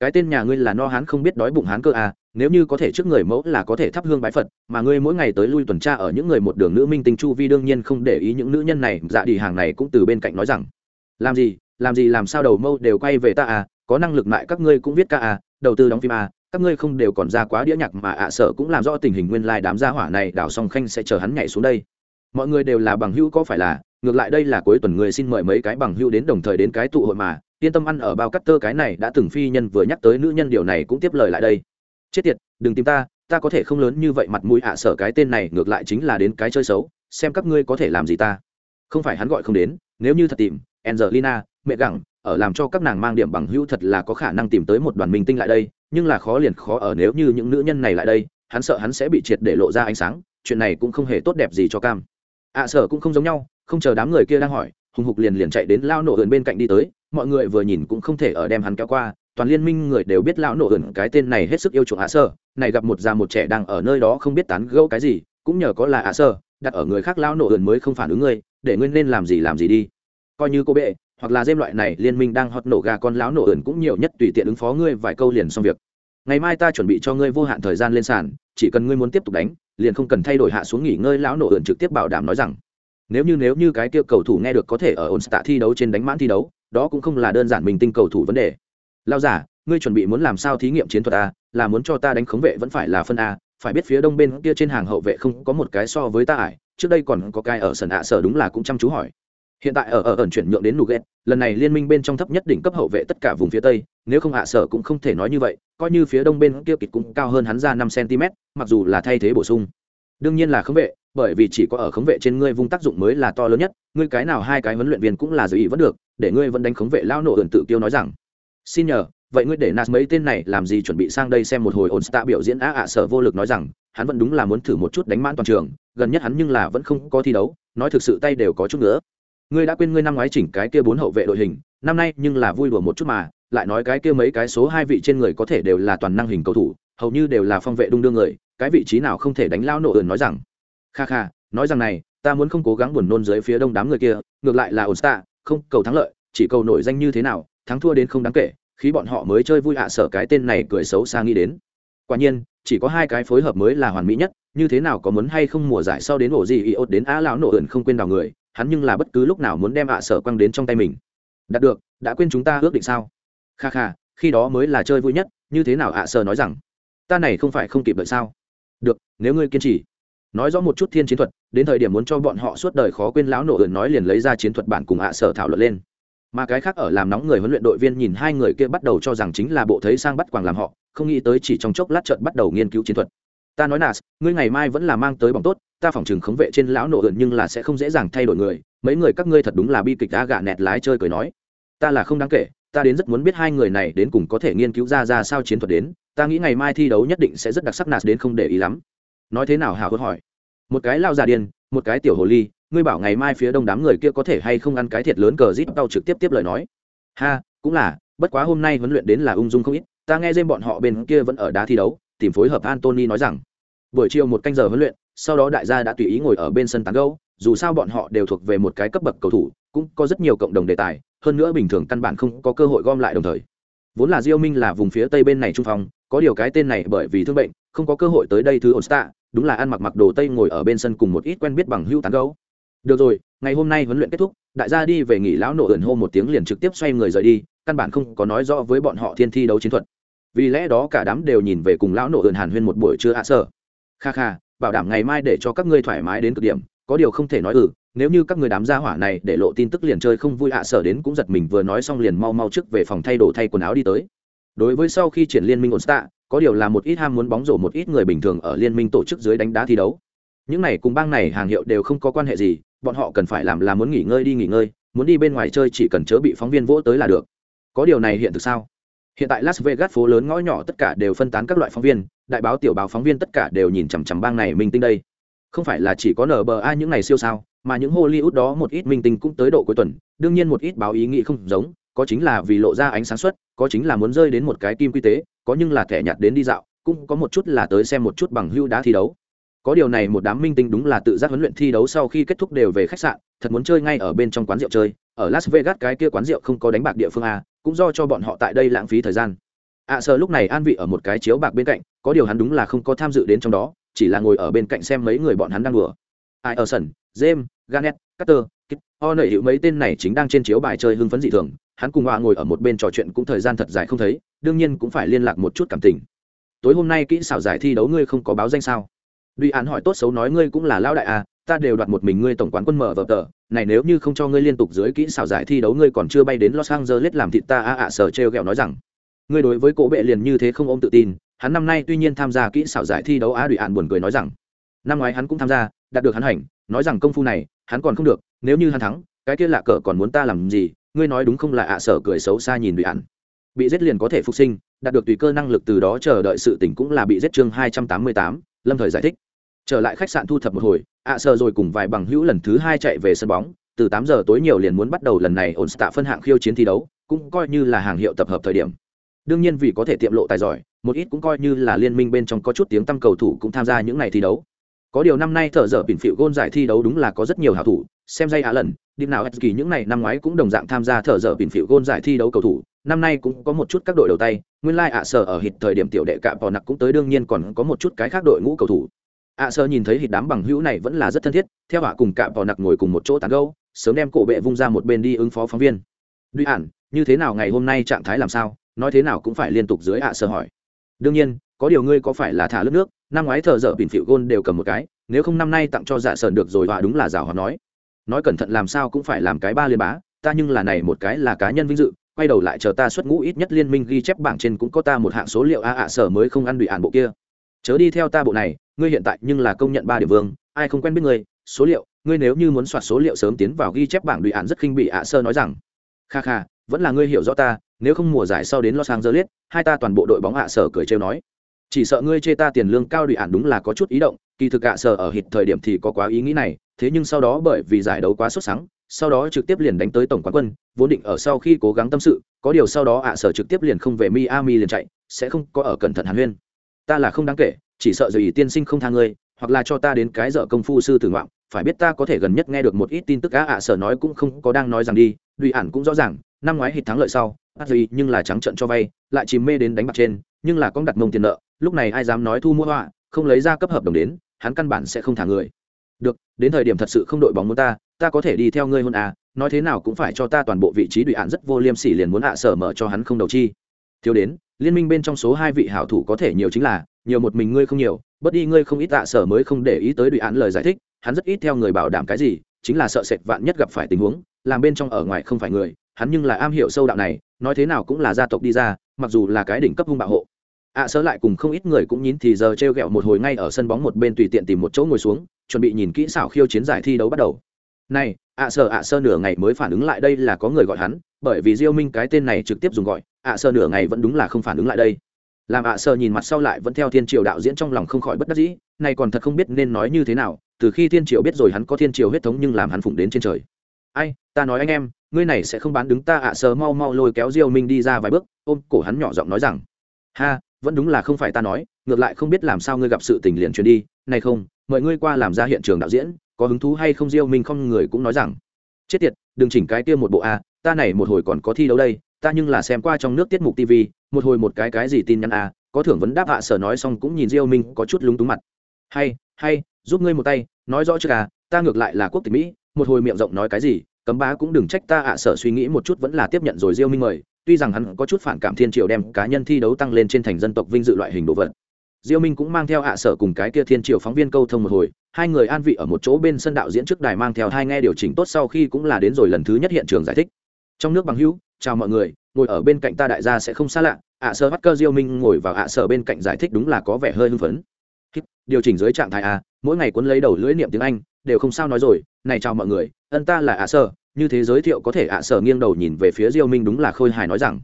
Speaker 1: cái tên nhà ngươi là no hán không biết đói bụng hán cơ à nếu như có thể trước người mẫu là có thể thắp hương bái phật, mà ngươi mỗi ngày tới lui tuần tra ở những người một đường nữ minh tinh chu vi đương nhiên không để ý những nữ nhân này dạ đi hàng này cũng từ bên cạnh nói rằng, làm gì làm gì làm sao đầu mâu đều quay về ta à có năng lực lại các ngươi cũng viết ca à đầu tư đóng phim à các ngươi không đều còn ra quá đĩa nhạc mà ạ à sợ cũng làm rõ tình hình nguyên lai đám gia hỏa này đảo song khanh sẽ chờ hắn nhảy xuống đây. Mọi người đều là bằng hữu có phải là, ngược lại đây là cuối tuần người xin mời mấy cái bằng hữu đến đồng thời đến cái tụ hội mà yên tâm ăn ở bao cắt tơ cái này đã từng phi nhân vừa nhắc tới nữ nhân điều này cũng tiếp lời lại đây. Chết tiệt, đừng tìm ta ta có thể không lớn như vậy mặt mũi ạ sở cái tên này ngược lại chính là đến cái chơi xấu, xem các ngươi có thể làm gì ta. Không phải hắn gọi không đến, nếu như thật tìm, angelina, mẹ gẳng, ở làm cho các nàng mang điểm bằng hữu thật là có khả năng tìm tới một đoàn minh tinh lại đây, nhưng là khó liền khó ở nếu như những nữ nhân này lại đây, hắn sợ hắn sẽ bị triệt để lộ ra ánh sáng, chuyện này cũng không hề tốt đẹp gì cho cam. Ạ sở cũng không giống nhau, không chờ đám người kia đang hỏi, hùng hục liền liền chạy đến lao nổ ườn bên cạnh đi tới mọi người vừa nhìn cũng không thể ở đem hắn kéo qua, toàn liên minh người đều biết lão nổ ẩn cái tên này hết sức yêu chuộng ạ sơ, này gặp một già một trẻ đang ở nơi đó không biết tán gẫu cái gì, cũng nhờ có là ạ sơ, đặt ở người khác lão nổ ẩn mới không phản ứng ngươi, để ngươi nên làm gì làm gì đi. Coi như cô bệ, hoặc là dêm loại này, liên minh đang hót nổ gà con lão nổ ẩn cũng nhiều nhất tùy tiện ứng phó ngươi vài câu liền xong việc. Ngày mai ta chuẩn bị cho ngươi vô hạn thời gian lên sàn, chỉ cần ngươi muốn tiếp tục đánh, liền không cần thay đổi hạ xuống nghỉ ngơi, lão nổ ẩn trực tiếp bảo đảm nói rằng, nếu như nếu như cái tiêu cầu thủ nghe được có thể ở ổn tạ thi đấu trên đánh mãn thi đấu đó cũng không là đơn giản mình tinh cầu thủ vấn đề. Lao giả, ngươi chuẩn bị muốn làm sao thí nghiệm chiến thuật a, là muốn cho ta đánh khống vệ vẫn phải là phân a, phải biết phía đông bên kia trên hàng hậu vệ không có một cái so với ta ải, trước đây còn có cái ở sân ạ sở đúng là cũng chăm chú hỏi. Hiện tại ở ở, ẩn chuyển nhượng đến nugget, lần này liên minh bên trong thấp nhất đỉnh cấp hậu vệ tất cả vùng phía tây, nếu không ạ sở cũng không thể nói như vậy, coi như phía đông bên kia kịch cũng cao hơn hắn ra năm cm mặc dù là thay thế bổ sung. Đương nhiên là khống vệ bởi vì chỉ có ở khống vệ trên ngươi vung tác dụng mới là to lớn nhất, ngươi cái nào hai cái huấn luyện viên cũng là dự ý vẫn được, để ngươi vẫn đánh khống vệ lao nổ ẩn tự tiêu nói rằng, xin nhờ, vậy ngươi để nạt mấy tên này làm gì chuẩn bị sang đây xem một hồi ổn stạ biểu diễn á ạ sở vô lực nói rằng, hắn vẫn đúng là muốn thử một chút đánh mãn toàn trường, gần nhất hắn nhưng là vẫn không có thi đấu, nói thực sự tay đều có chút nữa ngươi đã quên ngươi năm ngoái chỉnh cái kia bốn hậu vệ đội hình, năm nay nhưng là vui đùa một chút mà, lại nói cái kia mấy cái số hai vị trên người có thể đều là toàn năng hình cầu thủ, hầu như đều là phong vệ đung đưa người, cái vị trí nào không thể đánh lao nổ ẩn nói rằng kha kha, nói rằng này, ta muốn không cố gắng buồn nôn dưới phía đông đám người kia, ngược lại là ổn stạ không, cầu thắng lợi, chỉ cầu nổi danh như thế nào, thắng thua đến không đáng kể khi bọn họ mới chơi vui hạ sở cái tên này cười xấu xa nghĩ đến. Quả nhiên, chỉ có hai cái phối hợp mới là hoàn mỹ nhất, như thế nào có muốn hay không mùa giải sau đến ổ gì iốt đến á lão nổ ẩn không quên đào người, hắn nhưng là bất cứ lúc nào muốn đem hạ sở quăng đến trong tay mình. Đạt được, đã quên chúng ta ước định sao? Kha kha, khi đó mới là chơi vui nhất, như thế nào hạ sở nói rằng, ta này không phải không kịp đợi sao? Được, nếu ngươi kiên trì nói rõ một chút thiên chiến thuật, đến thời điểm muốn cho bọn họ suốt đời khó quên lão nổ ườn nói liền lấy ra chiến thuật bản cùng hạ sở thảo luận lên. Mà cái khác ở làm nóng người huấn luyện đội viên nhìn hai người kia bắt đầu cho rằng chính là bộ thấy sang bắt quàng làm họ, không nghĩ tới chỉ trong chốc lát trận bắt đầu nghiên cứu chiến thuật. Ta nói nas ngươi ngày mai vẫn là mang tới bóng tốt, ta phỏng chừng khống vệ trên lão nổ ườn nhưng là sẽ không dễ dàng thay đổi người, mấy người các ngươi thật đúng là bi kịch đã gạ nẹt lái chơi cười nói. Ta là không đáng kể, ta đến rất muốn biết hai người này đến cùng có thể nghiên cứu ra ra sao chiến thuật đến, ta nghĩ ngày mai thi đấu nhất định sẽ rất đặc sắc nas đến không để ý lắm nói thế nào hào hốt hỏi. Một cái lao già điên, một cái tiểu hồ ly, ngươi bảo ngày mai phía đông đám người kia có thể hay không ăn cái thiệt lớn cờ rít tao trực tiếp tiếp lời nói. Ha, cũng là, bất quá hôm nay huấn luyện đến là ung dung không ít, ta nghe dêm bọn họ bên kia vẫn ở đá thi đấu, tìm phối hợp antony nói rằng, buổi chiều một canh giờ huấn luyện, sau đó đại gia đã tùy ý ngồi ở bên sân tán gâu dù sao bọn họ đều thuộc về một cái cấp bậc cầu thủ, cũng có rất nhiều cộng đồng đề tài, hơn nữa bình thường căn bản không có cơ hội gom lại đồng thời. Vốn là diêu minh là vùng phía tây bên này trung phong, có điều cái tên này bởi vì thương bệnh không có cơ hội tới đây thứ ổn tạ đúng là ăn mặc mặc đồ tây ngồi ở bên sân cùng một ít quen biết bằng hưu tán gấu được rồi, ngày hôm nay huấn luyện kết thúc, đại gia đi về nghỉ lão nổ ẩn hô một tiếng liền trực tiếp xoay người rời đi, căn bản không có nói rõ với bọn họ thiên thi đấu chiến thuật. Vì lẽ đó cả đám đều nhìn về cùng lão nổ ẩn hàn huyên một buổi trưa ạ à sở kha kha, bảo đảm ngày mai để cho các ngươi thoải mái đến cực điểm, có điều không thể nói ừ nếu như các người đám gia hỏa này để lộ tin tức liền chơi không vui ạ à sở đến cũng giật mình vừa nói xong liền mau mau trước về phòng thay đồ thay quần áo đi tới. Đối với sau khi triển liên minh ổn tạ có điều là một ít ham muốn bóng rổ một ít người bình thường ở liên minh tổ chức dưới đánh đá thi đấu. Những này cùng bang này hàng hiệu đều không có quan hệ gì, bọn họ cần phải làm là muốn nghỉ ngơi đi nghỉ ngơi, muốn đi bên ngoài chơi chỉ cần chớ bị phóng viên vỗ tới là được. Có điều này hiện thực sao? Hiện tại las vegas phố lớn ngõ nhỏ tất cả đều phân tán các loại phóng viên, đại báo tiểu báo phóng viên tất cả đều nhìn chằm chằm bang này minh tinh đây. Không phải là chỉ có nở bờ ai những này siêu sao, mà những hollywood đó một ít minh tinh cũng tới độ cuối tuần, đương nhiên một ít báo ý nghĩ không giống, có chính là vì lộ ra ánh sáng suất có chính là muốn rơi đến một cái kim quy tế có nhưng là thẻ nhạt đến đi dạo cũng có một chút là tới xem một chút bằng hưu đá thi đấu. Có điều này một đám minh tinh đúng là tự giác huấn luyện thi đấu sau khi kết thúc đều về khách sạn thật muốn chơi ngay ở bên trong quán rượu chơi. Ở las vegas cái kia quán rượu không có đánh bạc địa phương a cũng do cho bọn họ tại đây lãng phí thời gian. Ạ à, sợ lúc này an vị ở một cái chiếu bạc bên cạnh có điều hắn đúng là không có tham dự đến trong đó chỉ là ngồi ở bên cạnh xem mấy người bọn hắn đang đùa. Ai ở sân james garnet carter Kip, o nợ hiệu mấy tên này chính đang trên chiếu bài chơi hưng phấn dị thường hắn cùng họa ngồi ở một bên trò chuyện cũng thời gian thật dài không thấy đương nhiên cũng phải liên lạc một chút cảm tình. Tối hôm nay kỹ xảo giải thi đấu ngươi không có báo danh sao? Duy án hỏi tốt xấu nói ngươi cũng là lão đại à, ta đều đoạt một mình ngươi tổng quán quân mở vở tờ này nếu như không cho ngươi liên tục dưới kỹ xảo giải thi đấu ngươi còn chưa bay đến los angeles làm thịt ta a ạ sở trêu ghẹo nói rằng. Ngươi đối với cổ bệ liền như thế không ôm tự tin hắn năm nay tuy nhiên tham gia kỹ xảo giải thi đấu á Duy án buồn cười nói rằng. Năm ngoái hắn cũng tham gia đạt được hắn hành nói rằng công phu này hắn còn không được nếu như hắn thắng cái kia lạ cờ còn muốn ta làm gì ngươi nói đúng không là ạ, sở cười xấu xa nhìn bị ạn bị giết liền có thể phục sinh, đạt được tùy cơ năng lực từ đó chờ đợi sự tỉnh cũng là bị giết chương hai trăm tám mươi tám, lâm thời giải thích. Trở lại khách sạn thu thập một hồi, ạ, sở rồi cùng vài bằng hữu lần thứ hai chạy về sân bóng, từ tám giờ tối nhiều liền muốn bắt đầu lần này ổn tạ phân hạng khiêu chiến thi đấu, cũng coi như là hàng hiệu tập hợp thời điểm. Đương nhiên vì có thể tiệm lộ tài giỏi, một ít cũng coi như là liên minh bên trong có chút tiếng tăm cầu thủ cũng tham gia những ngày thi đấu có điều năm nay thợ dở bình phịu gôn giải thi đấu đúng là có rất nhiều hảo thủ, xem dây á lần đi nào kỳ những ngày năm ngoái cũng đồng dạng tham gia thợ dở bình phịu gôn giải thi đấu cầu thủ, năm nay cũng có một chút các đội đầu tay, nguyên lai ạ sở ở hít thời điểm tiểu đệ cạm bò nặc cũng tới đương nhiên còn có một chút cái khác đội ngũ cầu thủ. Ạ sở nhìn thấy hít đám bằng hữu này vẫn là rất thân thiết, theo ạ cùng cạm bò nặc ngồi cùng một chỗ tàn gâu sớm đem cổ bệ vung ra một bên đi ứng phó phóng viên. Duy ản như thế nào ngày hôm nay trạng thái làm sao? Nói thế nào cũng phải liên tục dưới ạ sở hỏi đương nhiên, có điều ngươi có phải là thả lớp nước, năm ngoái thợ dở bình phịu gôn đều cầm một cái, nếu không năm nay tặng cho dạ sờn được rồi và đúng là rào hòa nói. Nói cẩn thận làm sao cũng phải làm cái ba liên bá, ta nhưng là này một cái là cá nhân vinh dự, quay đầu lại chờ ta xuất ngũ ít nhất liên minh ghi chép bảng trên cũng có ta một hạng số liệu a ạ sở mới không ăn bị ản bộ kia. Chớ đi theo ta bộ này, ngươi hiện tại nhưng là công nhận ba địa vương, ai không quen biết ngươi, số liệu, ngươi nếu như muốn soạt số liệu sớm tiến vào ghi chép bảng đùi ản rất khinh bị ạ sơ nói rằng. Kha kha vẫn là ngươi hiểu rõ ta, nếu không mùa giải sau đến los angeles, hai ta toàn bộ đội bóng ạ sở cười trêu nói. Chỉ sợ ngươi chê ta tiền lương cao đùi ản đúng là có chút ý động, kỳ thực ạ sở ở hít thời điểm thì có quá ý nghĩ này, thế nhưng sau đó bởi vì giải đấu quá xuất sắc sau đó trực tiếp liền đánh tới tổng quán quân, vốn định ở sau khi cố gắng tâm sự, có điều sau đó ạ sở trực tiếp liền không về miami liền chạy, sẽ không có ở cẩn thận hàn huyên. Ta là không đáng kể, chỉ sợ giờ ý tiên sinh không tha ngươi, hoặc là cho ta đến cái dở công phu sư tử ngoạn, phải biết ta có thể gần nhất nghe được một ít tin tức á ạ sở nói cũng không có đang nói rằng đi, đùi ản cũng rõ ràng năm ngoái hít thắng lợi sau bắt gì nhưng là trắng trận cho vay, lại chìm mê đến đánh bạc trên, nhưng là con đặt mông tiền nợ, lúc này ai dám nói thu mua họa không lấy ra cấp hợp đồng đến, hắn căn bản sẽ không thả người. Được, đến thời điểm thật sự không đội bóng muốn ta ta có thể đi theo ngươi hôn à nói thế nào cũng phải cho ta toàn bộ vị trí đùi hạn rất vô liêm sỉ liền muốn hạ sở mở cho hắn không đầu chi. Thiếu đến, liên minh bên trong số hai vị hảo thủ có thể nhiều chính là, nhiều một mình ngươi không nhiều, bớt đi ngươi không ít tạ sở mới không để ý tới đùi án lời giải thích, hắn rất ít theo người bảo đảm cái gì, chính là sợ sệt vạn nhất gặp phải tình huống, làm bên trong ở ngoài không phải người hắn nhưng là am hiểu sâu đạo này nói thế nào cũng là gia tộc đi ra mặc dù là cái đỉnh cấp hung bạo hộ. Ạ à, sớ lại cùng không ít người cũng nhín thì giờ t r e o g ẹ o một hồi ngay ở sân bóng một bên tùy tiện tìm một chỗ ngồi xuống chuẩn bị nhìn kỹ xảo khiêu chiến giải thi đấu bắt đầu. Này ạ à, sơ ạ à, sơ nửa ngày mới phản ứng lại đây là có người gọi hắn bởi vì diêu minh cái tên này trực tiếp dùng gọi à, ạ sơ nửa ngày vẫn đúng là không phản ứng lại đây. Làm à, ạ sơ nhìn mặt sau lại vẫn theo thiên triều đạo diễn trong lòng không khỏi bất đắc dĩ này còn thật không biết nên nói như thế nào từ khi thiên triều biết rồi hắn có thiên triều huyết thống nhưng làm hắn phụng đến trên trời. Ai ta nói anh em ngươi này sẽ không bán đứng ta ạ, sờ mau mau lôi kéo diêu minh đi ra vài bước, ôm cổ hắn nhỏ giọng nói rằng, ha, vẫn đúng là không phải ta nói, ngược lại không biết làm sao ngươi gặp sự tình liền truyền đi, này không, mời ngươi qua làm ra hiện trường đạo diễn, có hứng thú hay không? Diêu minh không người cũng nói rằng, chết tiệt, đừng chỉnh cái kia một bộ a, ta này một hồi còn có thi đấu đây, ta nhưng là xem qua trong nước tiết mục tv một hồi một cái cái gì tin nhắn a, có thưởng vấn đáp hạ sở nói xong cũng nhìn diêu minh có chút lúng túng mặt. Hay hay, giúp ngươi một tay, nói rõ chưa à ta ngược lại là quốc tịch mỹ, một hồi miệng rộng nói cái gì cấm bá cũng đừng trách ta ạ, sở suy nghĩ một chút vẫn là tiếp nhận rồi diêu minh mời, tuy rằng hắn có chút phản cảm thiên triều đem cá nhân thi đấu tăng lên trên thành dân tộc vinh dự loại hình đồ vật. Diêu minh cũng mang theo ạ, sở cùng cái kia thiên triều phóng viên câu thông một hồi, hai người an vị ở một chỗ bên sân đạo diễn trước đài mang theo hai nghe điều chỉnh tốt sau khi cũng là đến rồi lần thứ nhất hiện trường giải thích. Trong nước bằng hữu, chào mọi người, ngồi ở bên cạnh ta đại gia sẽ không xa lạ, ạ, sở bắt cơ diêu minh ngồi vào ạ, sở bên cạnh giải thích đúng là có vẻ hơi hưng phấn. Điều chỉnh dưới trạng thái a, mỗi ngày cuốn lấy đầu lưỡi niệm tiếng anh đều không sao nói rồi, này chào mọi người, ân ta là ạ sở như thế giới thiệu có thể ạ sở nghiêng đầu nhìn về phía diêu minh đúng là khôi hài nói rằng,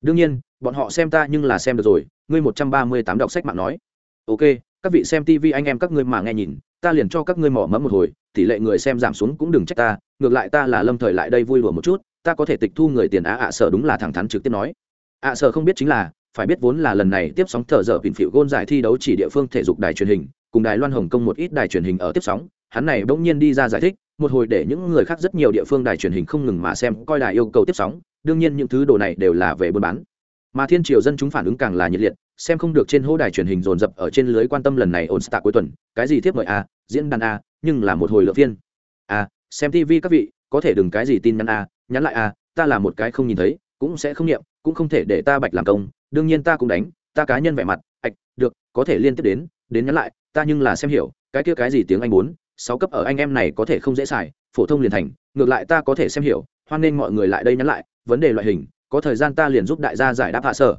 Speaker 1: đương nhiên, bọn họ xem ta nhưng là xem được rồi, ngươi một trăm ba mươi tám đọc sách mạng nói. Ok, các vị xem tv anh em các ngươi mà nghe nhìn, ta liền cho các ngươi mỏ mẫm một hồi, tỷ lệ người xem giảm xuống cũng đừng trách ta, ngược lại ta là lâm thời lại đây vui lùa một chút, ta có thể tịch thu người tiền á ạ sở đúng là thẳng thắn trực tiếp nói. Ạ sở không biết chính là, phải biết vốn là lần này tiếp sóng thở dở bình phịu gôn giải thi đấu chỉ địa phương thể dục đài truyền hình, cùng đài loan hồng kông một ít đài truyền hình ở tiếp sóng hắn này bỗng nhiên đi ra giải thích, một hồi để những người khác rất nhiều địa phương đài truyền hình không ngừng mà xem, coi đài yêu cầu tiếp sóng, đương nhiên những thứ đồ này đều là về buôn bán. Mà thiên triều dân chúng phản ứng càng là nhiệt liệt, xem không được trên hỗ đài truyền hình dồn dập ở trên lưới quan tâm lần này ổn stạ cuối tuần, cái gì tiếp mời a, diễn đàn a, nhưng là một hồi lượng viên a, xem tv các vị, có thể đừng cái gì tin nhắn a, nhắn lại a, ta là một cái không nhìn thấy, cũng sẽ không nghiệm, cũng không thể để ta bạch làm công, đương nhiên ta cũng đánh, ta cá nhân vẻ mặt, ạch, được, có thể liên tiếp đến đến nhắn lại, ta nhưng là xem hiểu, cái kia cái gì tiếng anh bốn sáu cấp ở anh em này có thể không dễ xài, phổ thông liền thành, ngược lại ta có thể xem hiểu, hoan nên mọi người lại đây nhắn lại, vấn đề loại hình, có thời gian ta liền giúp đại gia giải đáp hạ sở.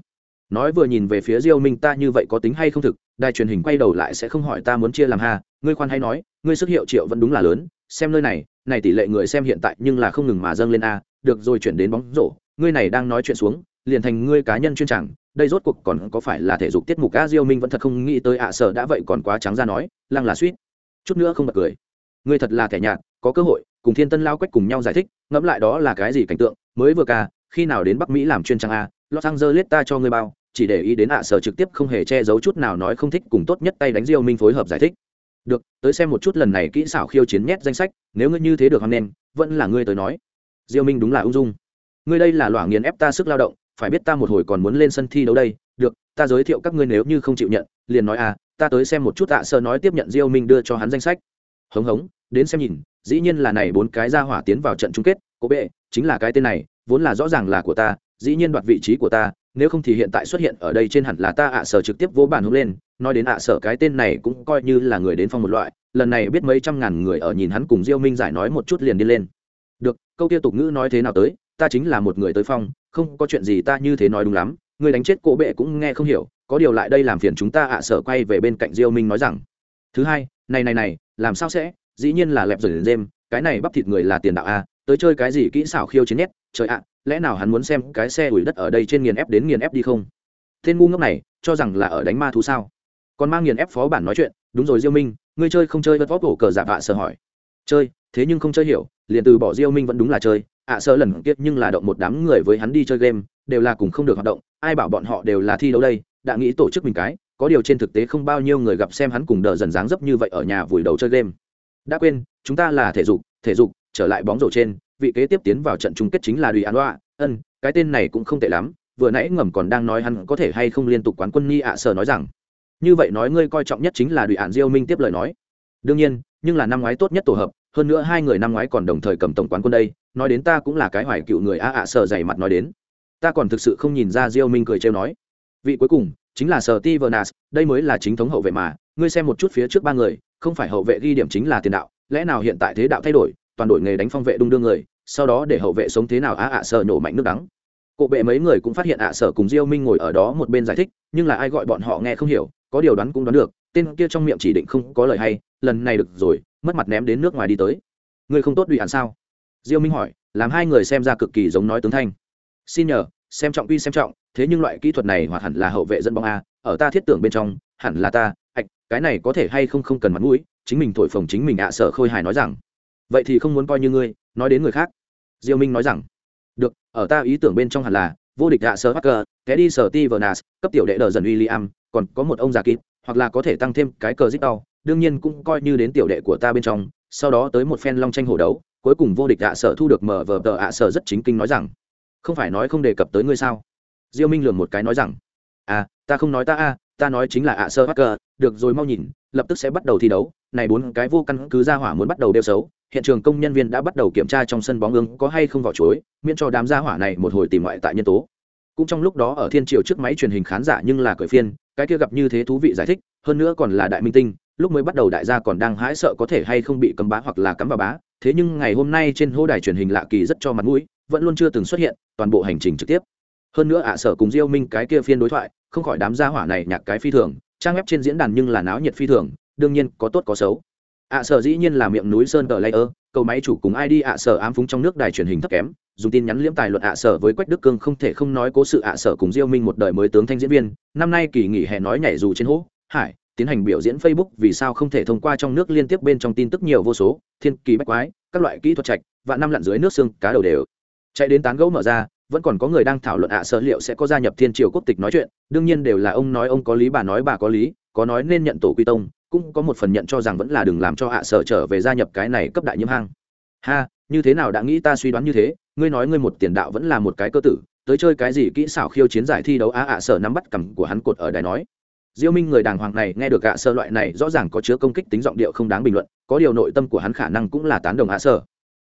Speaker 1: Nói vừa nhìn về phía diêu minh ta như vậy có tính hay không thực, đài truyền hình quay đầu lại sẽ không hỏi ta muốn chia làm hà, ngươi khoan hay nói, ngươi sức hiệu triệu vẫn đúng là lớn, xem nơi này này tỷ lệ người xem hiện tại nhưng là không ngừng mà dâng lên a, được rồi chuyển đến bóng rổ, ngươi này đang nói chuyện xuống, liền thành ngươi cá nhân chuyên chẳng đây rốt cuộc còn có phải là thể dục tiết mục a, diêu minh vẫn thật không nghĩ tới ạ, sở đã vậy còn quá trắng ra nói, lăng là suýt chút nữa không bật cười. Ngươi thật là thẻ nhạt, có cơ hội, cùng thiên tân lao quách cùng nhau giải thích, ngẫm lại đó là cái gì cảnh tượng, mới vừa ca khi nào đến bắc mỹ làm chuyên trang a, los angeles ta cho ngươi bao, chỉ để ý đến ạ, sở trực tiếp không hề che giấu chút nào nói không thích cùng tốt nhất tay đánh diêu minh phối hợp giải thích. Được, tới xem một chút lần này kỹ xảo khiêu chiến nhét danh sách, nếu ngươi như thế được hoan nên vẫn là ngươi tới nói. Diêu minh đúng là ung dung. Ngươi đây là loảng nghiền ép ta sức lao động, phải biết ta một hồi còn muốn lên sân thi đấu đây, được, ta giới thiệu các ngươi nếu như không chịu nhận, liền nói à ta tới xem một chút tạ sơ nói tiếp nhận diêu minh đưa cho hắn danh sách. Hống hống, đến xem nhìn, dĩ nhiên là này bốn cái ra hỏa tiến vào trận chung kết cố bệ, chính là cái tên này, vốn là rõ ràng là của ta, dĩ nhiên đoạt vị trí của ta, nếu không thì hiện tại xuất hiện ở đây trên hẳn là ta ạ sở trực tiếp vỗ bàn hướng lên, nói đến ạ sở cái tên này cũng coi như là người đến phong một loại, lần này biết mấy trăm ngàn người ở nhìn hắn cùng diêu minh giải nói một chút liền đi lên. Được, câu kia tục ngữ nói thế nào tới, ta chính là một người tới phong, không có chuyện gì ta như thế nói đúng lắm, người đánh chết cổ bệ cũng nghe không hiểu có điều lại đây làm phiền chúng ta ạ sở quay về bên cạnh diêu minh nói rằng thứ hai này này này làm sao sẽ? Dĩ nhiên là lẹp rồi đến dêm cái này bắp thịt người là tiền đạo a tới chơi cái gì kỹ xảo khiêu chiến nhét trời ạ lẽ nào hắn muốn xem cái xe ủi đất ở đây trên nghiền ép đến nghiền ép đi không? Tên ngu ngốc này cho rằng là ở đánh ma thú sao? Còn mang nghiền ép phó bản nói chuyện đúng rồi diêu minh ngươi chơi không chơi vật vóc cổ cờ giả vạ sở hỏi? Chơi thế nhưng không chơi hiểu liền từ bỏ diêu minh vẫn đúng là chơi ạ à, sơ lần kiếp nhưng là động một đám người với hắn đi chơi game đều là cùng không được hoạt động ai bảo bọn họ đều là thi đấu đây? Đã nghĩ tổ chức mình cái có điều trên thực tế không bao nhiêu người gặp xem hắn cùng đờ dần dáng dấp như vậy ở nhà vùi đầu chơi game đã quên chúng ta là thể dục thể dục trở lại bóng rổ trên vị kế tiếp tiến vào trận chung kết chính là Đùi An Đoa, ân, cái tên này cũng không tệ lắm, vừa nãy ngầm còn đang nói hắn có thể hay không liên tục quán quân Ni ạ sờ nói rằng, như vậy nói ngươi coi trọng nhất chính là Đùi An Diêu Minh tiếp lời nói. Đương nhiên, nhưng là năm ngoái tốt nhất tổ hợp, hơn nữa hai người năm ngoái còn đồng thời cầm tổng quán quân đây, nói đến ta cũng là cái hoài cựu người a ạ sợ dày mặt nói đến. Ta còn thực sự không nhìn ra Diêu Minh cười trêu nói. Vị cuối cùng chính là Sở ti vernas đây mới là chính thống hậu vệ mà, ngươi xem một chút phía trước ba người, không phải hậu vệ ghi điểm chính là tiền đạo, lẽ nào hiện tại thế đạo thay đổi, toàn đội nghề đánh phong vệ đung đưa người, sau đó để hậu vệ sống thế nào? Á ạ sợ nổ mạnh nước đắng. Cộ bệ mấy người cũng phát hiện ạ sở cùng diêu minh ngồi ở đó một bên giải thích nhưng là ai gọi bọn họ nghe không hiểu có điều đoán cũng đoán được tên kia trong miệng chỉ định không có lời hay lần này được rồi mất mặt ném đến nước ngoài đi tới. Người không tốt đùi hẳn sao? Diêu minh hỏi làm hai người xem ra cực kỳ giống nói tướng thanh. Xin nhờ xem trọng quy xem trọng thế nhưng loại kỹ thuật này hoặc hẳn là hậu vệ dẫn bóng a ở ta thiết tưởng bên trong hẳn là ta ạch cái này có thể hay không không cần mặt mũi chính mình thổi phồng chính mình ạ sở khôi hài nói rằng. Vậy thì không muốn coi như ngươi nói đến người khác. Diêu minh nói rằng. Được ở ta ý tưởng bên trong hẳn là vô địch ạ sở hacker kẻ đi sở ti vernas cấp tiểu đệ đờ dần William, còn có một ông già kịp hoặc là có thể tăng thêm cái cờ dít đau đương nhiên cũng coi như đến tiểu đệ của ta bên trong sau đó tới một phen long tranh hổ đấu cuối cùng vô địch ạ sở thu được mở vờ tờ ạ sở rất chính kinh nói rằng không phải nói không đề cập tới ngươi sao? Diêu minh lường một cái nói rằng à ta không nói ta a, ta nói chính là ạ, sơ hacker được rồi mau nhìn, lập tức sẽ bắt đầu thi đấu, này bốn cái vô căn cứ ra hỏa muốn bắt đầu đeo xấu, hiện trường công nhân viên đã bắt đầu kiểm tra trong sân bóng ứng có hay không vỏ chuối, miễn cho đám gia hỏa này một hồi tìm ngoại tại nhân tố. Cũng trong lúc đó ở thiên triều trước máy truyền hình khán giả nhưng là cởi phiên, cái kia gặp như thế thú vị giải thích, hơn nữa còn là đại minh tinh, lúc mới bắt đầu đại gia còn đang hãi sợ có thể hay không bị cấm bá hoặc là cắm vào bá, thế nhưng ngày hôm nay trên hô đài truyền hình lạ kỳ rất cho mặt mũi vẫn luôn chưa từng xuất hiện, toàn bộ hành trình trực tiếp. Hơn nữa ạ sở cùng diêu minh cái kia phiên đối thoại, không khỏi đám gia hỏa này nhạc cái phi thường, trang web trên diễn đàn nhưng là náo nhiệt phi thường, đương nhiên có tốt có xấu. Ạ sở dĩ nhiên là miệng núi sơn tờ layer cầu máy chủ cùng id ạ sở ám phúng trong nước đài truyền hình thấp kém, dùng tin nhắn liễm tài luận ạ sở với quách đức cương không thể không nói cố sự ạ sở cùng diêu minh một đời mới tướng thanh diễn viên, năm nay kỳ nghỉ hè nói nhảy dù trên hố, hải, tiến hành biểu diễn facebook vì sao không thể thông qua trong nước liên tiếp bên trong tin tức nhiều vô số, thiên kỳ bách quái, các loại kỹ thuật trạch và năm lặn dưới nước xương cá đầu đều chạy đến tán gẫu mở ra, vẫn còn có người đang thảo luận ạ sở liệu sẽ có gia nhập thiên triều quốc tịch nói chuyện. Đương nhiên đều là ông nói ông có lý, bà nói bà có lý, có nói nên nhận tổ quy tông, cũng có một phần nhận cho rằng vẫn là đừng làm cho ạ sở trở về gia nhập cái này cấp đại nhiễm hang. Ha, như thế nào đã nghĩ ta suy đoán như thế? Ngươi nói ngươi một tiền đạo vẫn là một cái cơ tử, tới chơi cái gì kỹ xảo khiêu chiến giải thi đấu á ạ sở nắm bắt cầm của hắn cột ở đài nói. Diêu minh người đàng hoàng này nghe được ạ sở loại này rõ ràng có chứa công kích tính giọng điệu không đáng bình luận, có điều nội tâm của hắn khả năng cũng là tán đồng ạ sở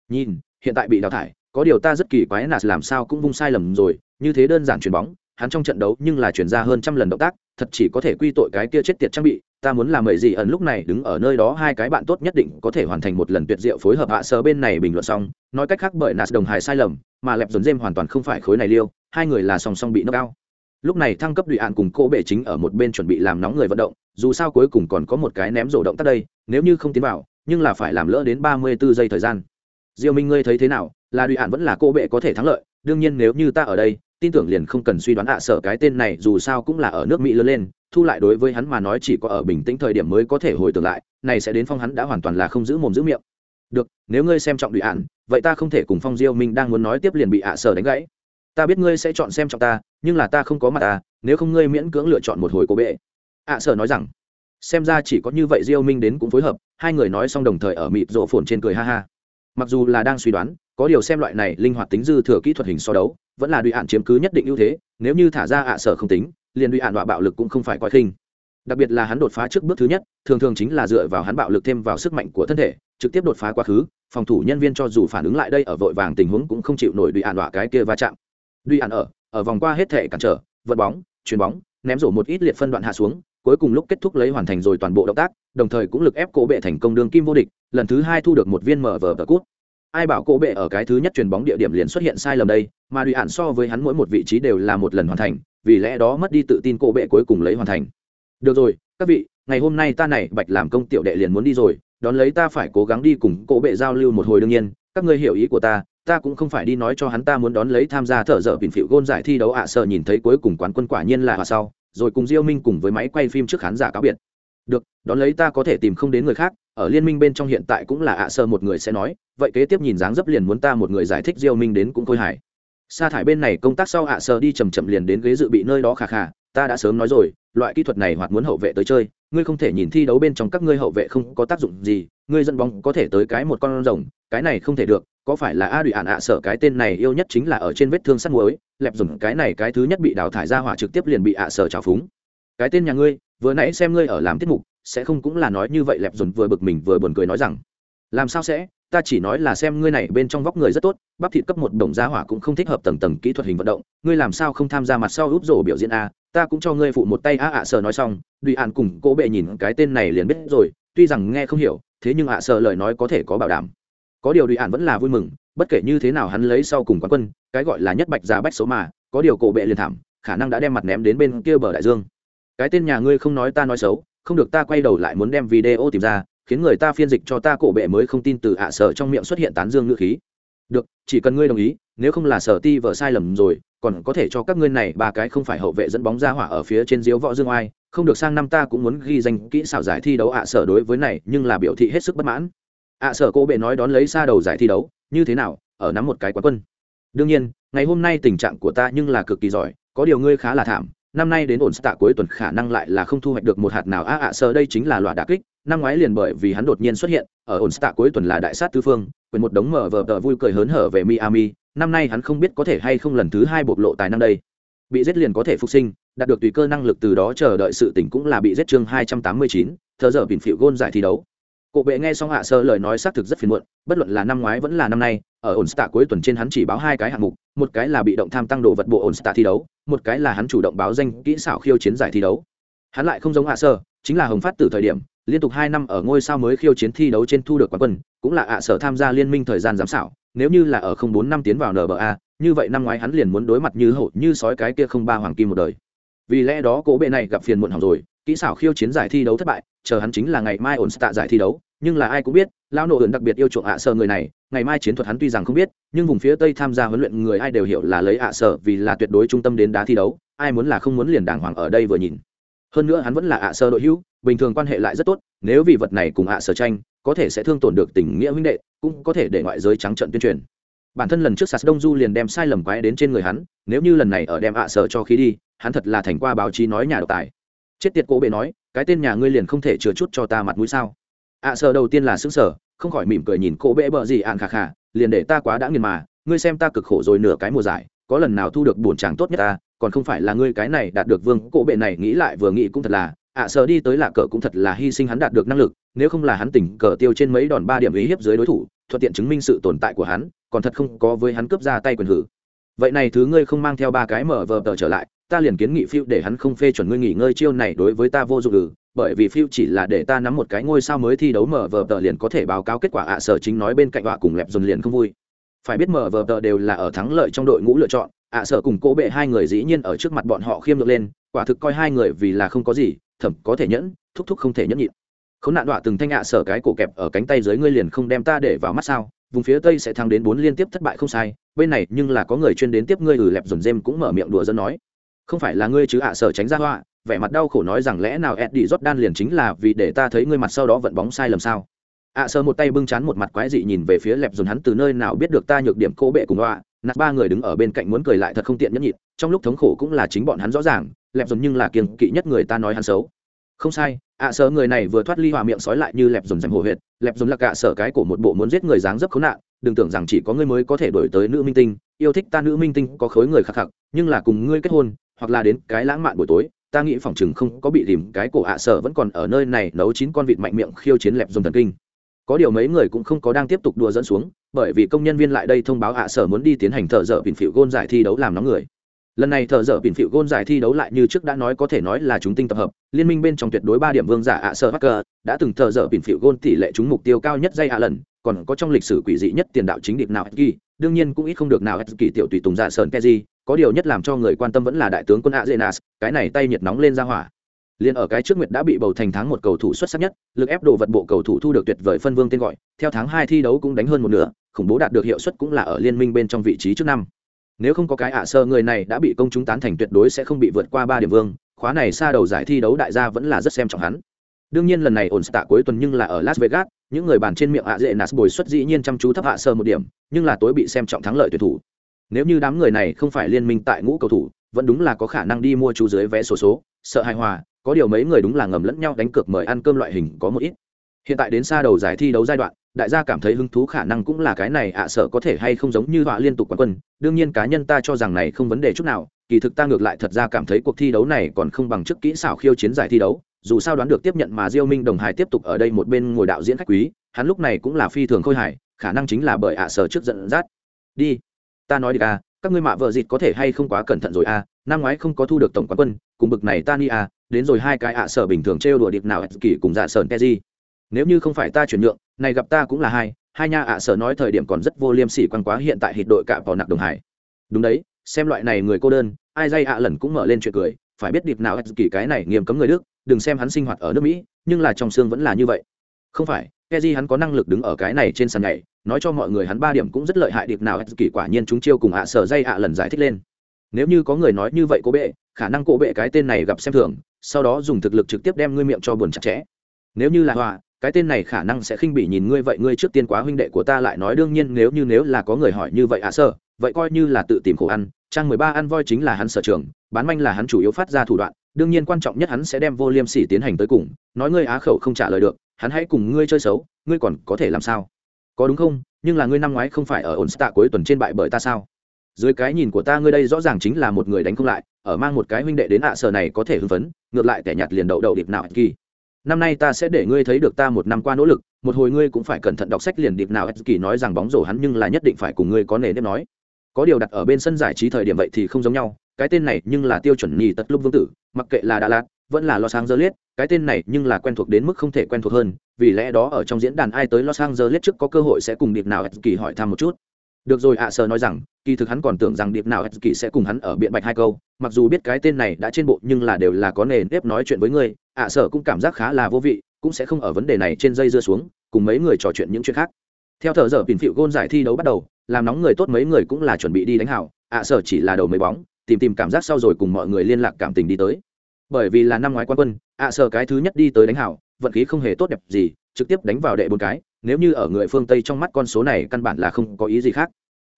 Speaker 1: nhìn, hiện tại bị đào thải có điều ta rất kỳ quái là làm sao cũng vung sai lầm rồi, như thế đơn giản chuyền bóng, hắn trong trận đấu nhưng là chuyển ra hơn trăm lần động tác, thật chỉ có thể quy tội cái kia chết tiệt trang bị, ta muốn làm mấy gì ẩn lúc này đứng ở nơi đó hai cái bạn tốt nhất định có thể hoàn thành một lần tuyệt diệu phối hợp hạ sở bên này bình luận xong, nói cách khác bởi nạt đồng hài sai lầm, mà lẹp dồn dêm hoàn toàn không phải khối này liêu, hai người là song song bị nâng cao lúc này thăng cấp đụy hạn cùng cô bệ chính ở một bên chuẩn bị làm nóng người vận động, dù sao cuối cùng còn có một cái ném rổ động tác đây, nếu như không tiến vào, nhưng là phải làm lỡ đến ba mươi bốn giây thời gian. Diêu minh ngươi thấy thế nào? Là đùi ạn vẫn là cô bệ có thể thắng lợi, đương nhiên nếu như ta ở đây, tin tưởng liền không cần suy đoán ạ sở cái tên này dù sao cũng là ở nước mỹ lớn lên, thu lại đối với hắn mà nói chỉ có ở bình tĩnh thời điểm mới có thể hồi tưởng lại, này sẽ đến phong hắn đã hoàn toàn là không giữ mồm giữ miệng. Được, nếu ngươi xem trọng đùi ạn vậy ta không thể cùng phong diêu minh đang muốn nói tiếp liền bị ạ sở đánh gãy. Ta biết ngươi sẽ chọn xem trọng ta, nhưng là ta không có mặt ta, nếu không ngươi miễn cưỡng lựa chọn một hồi cô bệ. Ạ sở nói rằng, xem ra chỉ có như vậy diêu minh đến cũng phối hợp, hai người nói xong đồng thời ở mịt rộ phồn trên cười ha ha. Mặc dù là đang suy đoán có điều xem loại này linh hoạt tính dư thừa kỹ thuật hình so đấu, vẫn là đùi ạn chiếm cứ nhất định ưu thế, nếu như thả ra ạ sở không tính, liền đùi ạn đọa bạo lực cũng không phải coi khinh. Đặc biệt là hắn đột phá trước bước thứ nhất, thường thường chính là dựa vào hắn bạo lực thêm vào sức mạnh của thân thể, trực tiếp đột phá quá khứ, phòng thủ nhân viên cho dù phản ứng lại đây ở vội vàng tình huống cũng không chịu nổi đùi ạn đọa cái kia va chạm. Đùi ạn ở ở vòng qua hết thể cản trở, vận bóng, chuyền bóng, ném rổ một ít liệt phân đoạn hạ xuống, cuối cùng lúc kết thúc lấy hoàn thành rồi toàn bộ động tác, đồng thời cũng lực ép cổ bệ thành công đương kim vô địch, lần thứ hai thu được một viên mở vở cút ai bảo cổ bệ ở cái thứ nhất chuyền bóng địa điểm liền xuất hiện sai lầm đây, mà đùi ạn so với hắn mỗi một vị trí đều là một lần hoàn thành, vì lẽ đó mất đi tự tin cổ bệ cuối cùng lấy hoàn thành. Được rồi, các vị, ngày hôm nay ta này bạch làm công tiểu đệ liền muốn đi rồi, đón lấy ta phải cố gắng đi cùng cổ bệ giao lưu một hồi đương nhiên, các ngươi hiểu ý của ta ta cũng không phải đi nói cho hắn ta muốn đón lấy tham gia thở dở bình phịu gôn giải thi đấu ạ, sợ nhìn thấy cuối cùng quán quân quả nhiên là hòa sau, rồi cùng diêu minh cùng với máy quay phim trước khán giả cáo biệt được, đón lấy ta có thể tìm không đến người khác, ở liên minh bên trong hiện tại cũng là ạ sơ một người sẽ nói, vậy kế tiếp nhìn dáng dấp liền muốn ta một người giải thích diêu minh đến cũng khôi hải sa thải bên này công tác sau ạ sơ đi chầm chậm liền đến ghế dự bị nơi đó khà khà, ta đã sớm nói rồi, loại kỹ thuật này hoặc muốn hậu vệ tới chơi, ngươi không thể nhìn thi đấu bên trong các ngươi hậu vệ không có tác dụng gì, ngươi dẫn bóng có thể tới cái một con rồng, cái này không thể được, có phải là a đùi ạn ạ sở cái tên này yêu nhất chính là ở trên vết thương sắt muối, lẹp dùng cái này cái thứ nhất bị đào thải ra hỏa trực tiếp liền bị ạ sở trào phúng. Cái tên nhà ngươi vừa nãy xem ngươi ở làm tiết mục, sẽ không cũng là nói như vậy lẹp dồn vừa bực mình vừa buồn cười nói rằng, làm sao sẽ, ta chỉ nói là xem ngươi này bên trong vóc người rất tốt, bắp thịt cấp một đồng giá hỏa cũng không thích hợp tầng tầng kỹ thuật hình vận động, ngươi làm sao không tham gia mặt sau úp rổ biểu diễn a ta cũng cho ngươi phụ một tay, a ạ sợ nói xong đùi ạn cùng cố bệ nhìn cái tên này liền biết rồi, tuy rằng nghe không hiểu, thế nhưng ạ sợ lời nói có thể có bảo đảm. Có điều đùi ạn vẫn là vui mừng, bất kể như thế nào hắn lấy sau cùng quán quân, cái gọi là nhất bạch giá bách số mà, có điều cổ bệ liền thảm, khả năng đã đem mặt ném đến bên kia bờ đại dương cái tên nhà ngươi không nói ta nói xấu, không được ta quay đầu lại muốn đem video tìm ra, khiến người ta phiên dịch cho ta cổ bệ mới không tin từ ạ à sở trong miệng xuất hiện tán dương ngữ khí. Được, chỉ cần ngươi đồng ý, nếu không là sở ti vợ sai lầm rồi, còn có thể cho các ngươi này ba cái không phải hậu vệ dẫn bóng ra hỏa ở phía trên diếu võ dương oai, không được sang năm ta cũng muốn ghi danh kỹ xảo giải thi đấu ạ à sở đối với này, nhưng là biểu thị hết sức bất mãn. Ạ à sở cổ bệ nói đón lấy xa đầu giải thi đấu, như thế nào, ở nắm một cái quán quân. Đương nhiên, ngày hôm nay tình trạng của ta nhưng là cực kỳ giỏi, có điều ngươi khá là thảm năm nay đến ổn tạ cuối tuần khả năng lại là không thu hoạch được một hạt nào. A ạ sơ đây chính là loại đà kích. Năm ngoái liền bởi vì hắn đột nhiên xuất hiện ở ổn tạ cuối tuần là đại sát tứ phương quyền một đống mở vờ tờ vui cười hớn hở về miami. Năm nay hắn không biết có thể hay không lần thứ hai bộc lộ tài năng đây. Bị giết liền có thể phục sinh đạt được tùy cơ năng lực từ đó chờ đợi sự tỉnh cũng là bị giết chương hai trăm tám mươi chín thờ giờ bình phịu gôn giải thi đấu. Cụ bệ nghe xong hạ sơ lời nói xác thực rất phiền muộn, bất luận là năm ngoái vẫn là năm nay, ở ổn stạ cuối tuần trên hắn chỉ báo hai cái hạng mục, một cái là bị động tham tăng đồ vật bộ ổn stạ thi đấu, một cái là hắn chủ động báo danh kỹ xảo khiêu chiến giải thi đấu. Hắn lại không giống hạ sơ, chính là hồng phát từ thời điểm, liên tục hai năm ở ngôi sao mới khiêu chiến thi đấu trên thu được quán quân, cũng là hạ sở tham gia liên minh thời gian giám xảo, nếu như là ở không bốn năm tiến vào NBA, như vậy năm ngoái hắn liền muốn đối mặt như hổ như sói cái kia không ba hoàng kim một đời. Vì lẽ đó cố bệ này gặp phiền muộn hỏng rồi, kỹ xảo khiêu chiến giải thi đấu thất bại, chờ hắn chính là ngày mai ổn stạ giải thi đấu, nhưng là ai cũng biết lao nộ ẩn đặc biệt yêu chuộng ạ sơ người này ngày mai chiến thuật hắn tuy rằng không biết, nhưng vùng phía tây tham gia huấn luyện người ai đều hiểu là lấy ạ sở vì là tuyệt đối trung tâm đến đá thi đấu, ai muốn là không muốn liền đàng hoàng ở đây vừa nhìn. Hơn nữa hắn vẫn là ạ sở đội hữu, bình thường quan hệ lại rất tốt, nếu vì vật này cùng ạ sở tranh, có thể sẽ thương tổn được tình nghĩa huynh đệ, cũng có thể để ngoại giới trắng trận tuyên truyền. Bản thân lần trước sạt đông du liền đem sai lầm quái đến trên người hắn, nếu như lần này ở đem ạ sở cho khí đi, hắn thật là thành qua báo chí nói nhà độc tài. Chết tiệt cố bệ nói, cái tên nhà ngươi liền không thể chừa chút cho ta mặt mũi sao? ạ sở sợ đầu tiên là xứng sở không khỏi mỉm cười nhìn cô bệ bợ gì ạn khà khà liền để ta quá đã nghiền mà ngươi xem ta cực khổ rồi nửa cái mùa giải có lần nào thu được bổn chàng tốt nhất ta còn không phải là ngươi cái này đạt được vương cổ bệ này nghĩ lại vừa nghĩ cũng thật là ạ à, sợ đi tới lạ cờ cũng thật là hy sinh hắn đạt được năng lực nếu không là hắn tỉnh cờ tiêu trên mấy đòn ba điểm ý hiếp dưới đối thủ thuận tiện chứng minh sự tồn tại của hắn còn thật không có với hắn cướp ra tay quyền hử. Vậy này thứ ngươi không mang theo ba cái mở vờ tờ trở lại ta liền kiến nghị phiêu để hắn không phê chuẩn ngươi nghỉ ngơi chiêu này đối với ta vô dụng ừ bởi vì phiêu chỉ là để ta nắm một cái ngôi sao mới thi đấu mở vờ tờ liền có thể báo cáo kết quả ạ, sở chính nói bên cạnh họa cùng lẹp dồn liền không vui. Phải biết mở vờ tờ đều là ở thắng lợi trong đội ngũ lựa chọn, ạ, sở cùng cố bệ hai người dĩ nhiên ở trước mặt bọn họ khiêm được lên, quả thực coi hai người vì là không có gì thẩm có thể nhẫn, thúc thúc không thể nhẫn nhịn. Không nạn đọa từng thanh ạ, sở cái cổ kẹp ở cánh tay dưới ngươi liền không đem ta để vào mắt sao? Vùng phía tây sẽ thắng đến bốn liên tiếp thất bại không sai, bên này nhưng là có người chuyên đến tiếp ngươi ừ lẹp dồn dêm cũng mở miệng đùa dân nói. Không phải là ngươi chứ ạ, sở tránh ra họa vẻ mặt đau khổ nói rằng lẽ nào Eddie Jordan liền chính là vì để ta thấy ngươi mặt sau đó vận bóng sai lầm sao? ạ sờ một tay bưng chán một mặt quái dị nhìn về phía lẹp dồn hắn từ nơi nào biết được ta nhược điểm cố bệ cùng loa. nạt ba người đứng ở bên cạnh muốn cười lại thật không tiện nhẫn nhịn, trong lúc thống khổ cũng là chính bọn hắn rõ ràng, lẹp dồn nhưng là kiêng kỵ nhất người ta nói hắn xấu. Không sai, ạ sờ người này vừa thoát ly hòa miệng sói lại như lẹp dồn dầm hồ huyệt, lẹp dồn là cả sở cái của một bộ muốn giết người dáng dấp khốn nạn, đừng tưởng rằng chỉ có ngươi mới có thể đổi tới nữ minh tinh, yêu thích ta nữ minh tinh có khối người khắc khắc, nhưng là cùng ngươi kết hôn, hoặc là đến cái lãng mạn buổi tối, ta nghĩ phòng chừng không có bị tìm cái cổ ạ sở vẫn còn ở nơi này nấu chín con vịt mạnh miệng khiêu chiến lẹp dùng thần kinh. Có điều mấy người cũng không có đang tiếp tục đùa dẫn xuống, bởi vì công nhân viên lại đây thông báo ạ sở muốn đi tiến hành thợ dở bình phịu gôn giải thi đấu làm nóng người. Lần này thợ dở bình phịu gôn giải thi đấu lại như trước đã nói có thể nói là chúng tinh tập hợp, liên minh bên trong tuyệt đối ba điểm vương giả ạ sở hacker đã từng thợ dở bình phịu gôn tỷ lệ trúng mục tiêu cao nhất dây ạ lần, còn có trong lịch sử quỷ dị nhất tiền đạo chính điệp nào kỳ đương nhiên cũng ít không được nào kỳ tiểu tùy tùng giả sơn keji có điều nhất làm cho người quan tâm vẫn là đại tướng quân azenas, cái này tay nhiệt nóng lên ra hỏa. Liền ở cái trước nguyệt đã bị bầu thành tháng một cầu thủ xuất sắc nhất, lực ép đồ vật bộ cầu thủ thu được tuyệt vời phân vương tên gọi, theo tháng hai thi đấu cũng đánh hơn một nửa, khủng bố đạt được hiệu suất cũng là ở liên minh bên trong vị trí trước năm. Nếu không có cái ạ sơ người này đã bị công chúng tán thành tuyệt đối sẽ không bị vượt qua ba điểm vương, khóa này xa đầu giải thi đấu đại gia vẫn là rất xem trọng hắn. Đương nhiên lần này ổn tạ cuối tuần nhưng là ở las vegas, những người bàn trên miệng ạ dễ nạt bồi xuất dĩ nhiên chăm chú thấp hạ sơ một điểm, nhưng là tối bị xem trọng thắng lợi tuyệt thủ nếu như đám người này không phải liên minh tại ngũ cầu thủ, vẫn đúng là có khả năng đi mua chú dưới vé số số. Sợ hài hòa, có điều mấy người đúng là ngầm lẫn nhau đánh cược mời ăn cơm loại hình có một ít. Hiện tại đến xa đầu giải thi đấu giai đoạn, đại gia cảm thấy hứng thú khả năng cũng là cái này ạ, sợ có thể hay không giống như họa liên tục quán quân. Đương nhiên cá nhân ta cho rằng này không vấn đề chút nào, kỳ thực ta ngược lại thật ra cảm thấy cuộc thi đấu này còn không bằng trước kỹ xảo khiêu chiến giải thi đấu. Dù sao đoán được tiếp nhận mà diêu minh đồng hải tiếp tục ở đây một bên ngồi đạo diễn khách quý, hắn lúc này cũng là phi thường khôi hài, khả năng chính là bởi ạ sở trước giận dắt. Đi ta nói đi à các ngươi mạ vợ dịt có thể hay không quá cẩn thận rồi à năm ngoái không có thu được tổng quán quân, cùng bực này ta ni à đến rồi hai cái ạ sở bình thường trêu đùa điệp nào kỳ cùng dạ sờn keji nếu như không phải ta chuyển nhượng, này gặp ta cũng là hai hai nha ạ sở nói thời điểm còn rất vô liêm sỉ quan quá hiện tại hịt đội cả vào nặc đồng hải. Đúng đấy, xem loại này người cô đơn, ai dây ạ lần cũng mở lên chuyện cười, phải biết điệp nào kỳ cái này nghiêm cấm người đức, đừng xem hắn sinh hoạt ở nước mỹ, nhưng là trong xương vẫn là như vậy. Không phải keji hắn có năng lực đứng ở cái này trên sàn nhảy, nói cho mọi người hắn ba điểm cũng rất lợi hại, điệp nào kỳ quả nhiên chúng chiêu cùng ạ sở dây ạ lần giải thích lên. Nếu như có người nói như vậy cô bệ, khả năng cô bệ cái tên này gặp xem thường, sau đó dùng thực lực trực tiếp đem ngươi miệng cho buồn chặt chẽ. Nếu như là hòa cái tên này khả năng sẽ khinh bỉ nhìn ngươi, vậy ngươi trước tiên quá huynh đệ của ta lại nói, đương nhiên nếu như nếu là có người hỏi như vậy ạ sở, vậy coi như là tự tìm khổ ăn. Trang mười ba ăn voi chính là hắn sở trường, bán manh là hắn chủ yếu phát ra thủ đoạn đương nhiên quan trọng nhất hắn sẽ đem vô liêm sỉ tiến hành tới cùng, nói ngươi á khẩu không trả lời được, hắn hãy cùng ngươi chơi xấu, ngươi còn có thể làm sao? Có đúng không? Nhưng là ngươi năm ngoái không phải ở ổn tạ cuối tuần trên bại bởi ta sao? Dưới cái nhìn của ta ngươi đây rõ ràng chính là một người đánh không lại, ở mang một cái huynh đệ đến ạ sở này có thể hưng phấn, ngược lại kẻ nhặt liền đậu đậu điệp nào kỳ năm nay ta sẽ để ngươi thấy được ta một năm qua nỗ lực, một hồi ngươi cũng phải cẩn thận đọc sách liền điệp nào kỳ nói rằng bóng rổ hắn nhưng là nhất định phải cùng ngươi có nề nếp nói. Có điều đặt ở bên sân giải trí thời điểm vậy thì không giống nhau cái tên này nhưng là tiêu chuẩn nhì tật lúc vương tử mặc kệ là đà lạt vẫn là los angeles cái tên này nhưng là quen thuộc đến mức không thể quen thuộc hơn vì lẽ đó ở trong diễn đàn ai tới los angeles trước có cơ hội sẽ cùng điệp nào kỳ hỏi thăm một chút. Được rồi ạ à, sơ nói rằng kỳ thực hắn còn tưởng rằng điệp nào kỳ sẽ cùng hắn ở biện bạch hai câu mặc dù biết cái tên này đã trên bộ nhưng là đều là có nề nếp nói chuyện với người ạ à, sở cũng cảm giác khá là vô vị cũng sẽ không ở vấn đề này trên dây dưa xuống cùng mấy người trò chuyện những chuyện khác. Theo thợ dở bình phịu gôn giải thi đấu bắt đầu làm nóng người tốt mấy người cũng là chuẩn bị đi đánh hảo ạ à, sở chỉ là đầu mấy bóng tìm tìm cảm giác sau rồi cùng mọi người liên lạc cảm tình đi tới. Bởi vì là năm ngoái quan quân, ạ sở cái thứ nhất đi tới đánh hảo, vận khí không hề tốt đẹp gì, trực tiếp đánh vào đệ bốn cái, nếu như ở người phương tây trong mắt con số này căn bản là không có ý gì khác.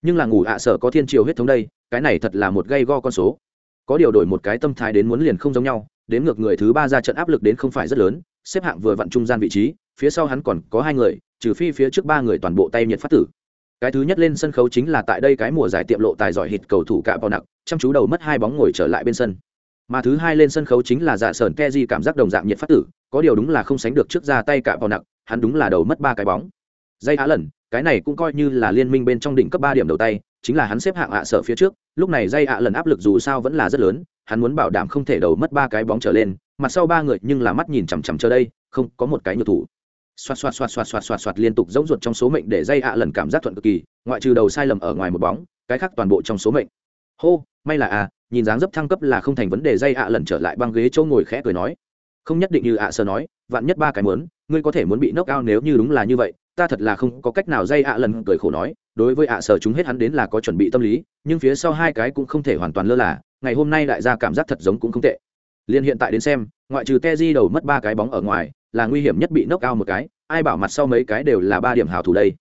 Speaker 1: Nhưng là ngủ ạ sở có thiên triều huyết thống đây, cái này thật là một gây go con số. Có điều đổi một cái tâm thái đến muốn liền không giống nhau, đến ngược người thứ ba ra trận áp lực đến không phải rất lớn, xếp hạng vừa vặn trung gian vị trí, phía sau hắn còn có hai người, trừ phi phía trước ba người toàn bộ tay nhiệt phát tử cái thứ nhất lên sân khấu chính là tại đây cái mùa giải tiệm lộ tài giỏi hít cầu thủ cạ vào nặng chăm chú đầu mất hai bóng ngồi trở lại bên sân. Mà thứ hai lên sân khấu chính là dạ giả sờn keji cảm giác đồng dạng nhiệt phát tử, có điều đúng là không sánh được trước ra tay cạ vào nặng hắn đúng là đầu mất ba cái bóng. Dây á lần, cái này cũng coi như là liên minh bên trong đỉnh cấp ba điểm đầu tay, chính là hắn xếp hạng ạ sở phía trước, lúc này dây ạ lần áp lực dù sao vẫn là rất lớn, hắn muốn bảo đảm không thể đầu mất ba cái bóng trở lên mặt sau ba người nhưng là mắt nhìn chằm chằm chờ đây, không có một cái nhược thủ xoạt xoạt xoạt xoạt xoạt xoạt xoạt liên tục giống ruột trong số mệnh để dây ạ lần cảm giác thuận cực kỳ, ngoại trừ đầu sai lầm ở ngoài một bóng, cái khác toàn bộ trong số mệnh. Hô, may là à nhìn dáng dấp thăng cấp là không thành vấn đề, dây ạ lần trở lại băng ghế chỗ ngồi khẽ cười nói. Không nhất định như ạ sơ nói, vạn nhất ba cái muốn, ngươi có thể muốn bị nốc cao nếu như đúng là như vậy, ta thật là không có cách nào, dây ạ lần cười khổ nói, đối với ạ sơ chúng hết hắn đến là có chuẩn bị tâm lý, nhưng phía sau hai cái cũng không thể hoàn toàn lơ là, ngày hôm nay đại gia cảm giác thật giống cũng không tệ. Liên hiện tại đến xem, ngoại trừ Teji đầu mất ba cái bóng ở ngoài là nguy hiểm nhất bị nốc cao một cái, ai bảo mặt sau mấy cái đều là ba điểm hào thủ đây.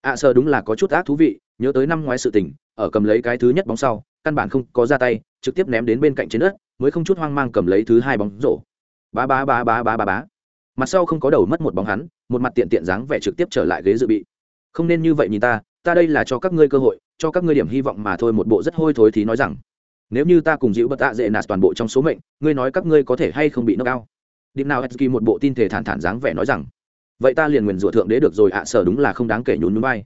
Speaker 1: À, Ạ sơ đúng là có chút ác thú vị, nhớ tới năm ngoái sự tình, ở cầm lấy cái thứ nhất bóng sau, căn bản không có ra tay, trực tiếp ném đến bên cạnh trên đất, mới không chút hoang mang cầm lấy thứ hai bóng rổ. Ba ba ba ba ba ba ba mặt sau không có đầu mất một bóng hắn, một mặt tiện tiện dáng vẻ trực tiếp trở lại ghế dự bị. Không nên như vậy nhìn ta ta đây là cho các ngươi cơ hội, cho các ngươi điểm hy vọng mà thôi, một bộ rất hôi thối thì nói rằng, nếu như ta cùng dịu bất tạ dễ nạt toàn bộ trong số mệnh, ngươi nói các ngươi có thể hay không bị nâng cao điểm nào hetsky một bộ tin thể thản thản dáng vẻ nói rằng, vậy ta liền nguyền rủa thượng đế được rồi ạ sở đúng là không đáng kể nhún núi bay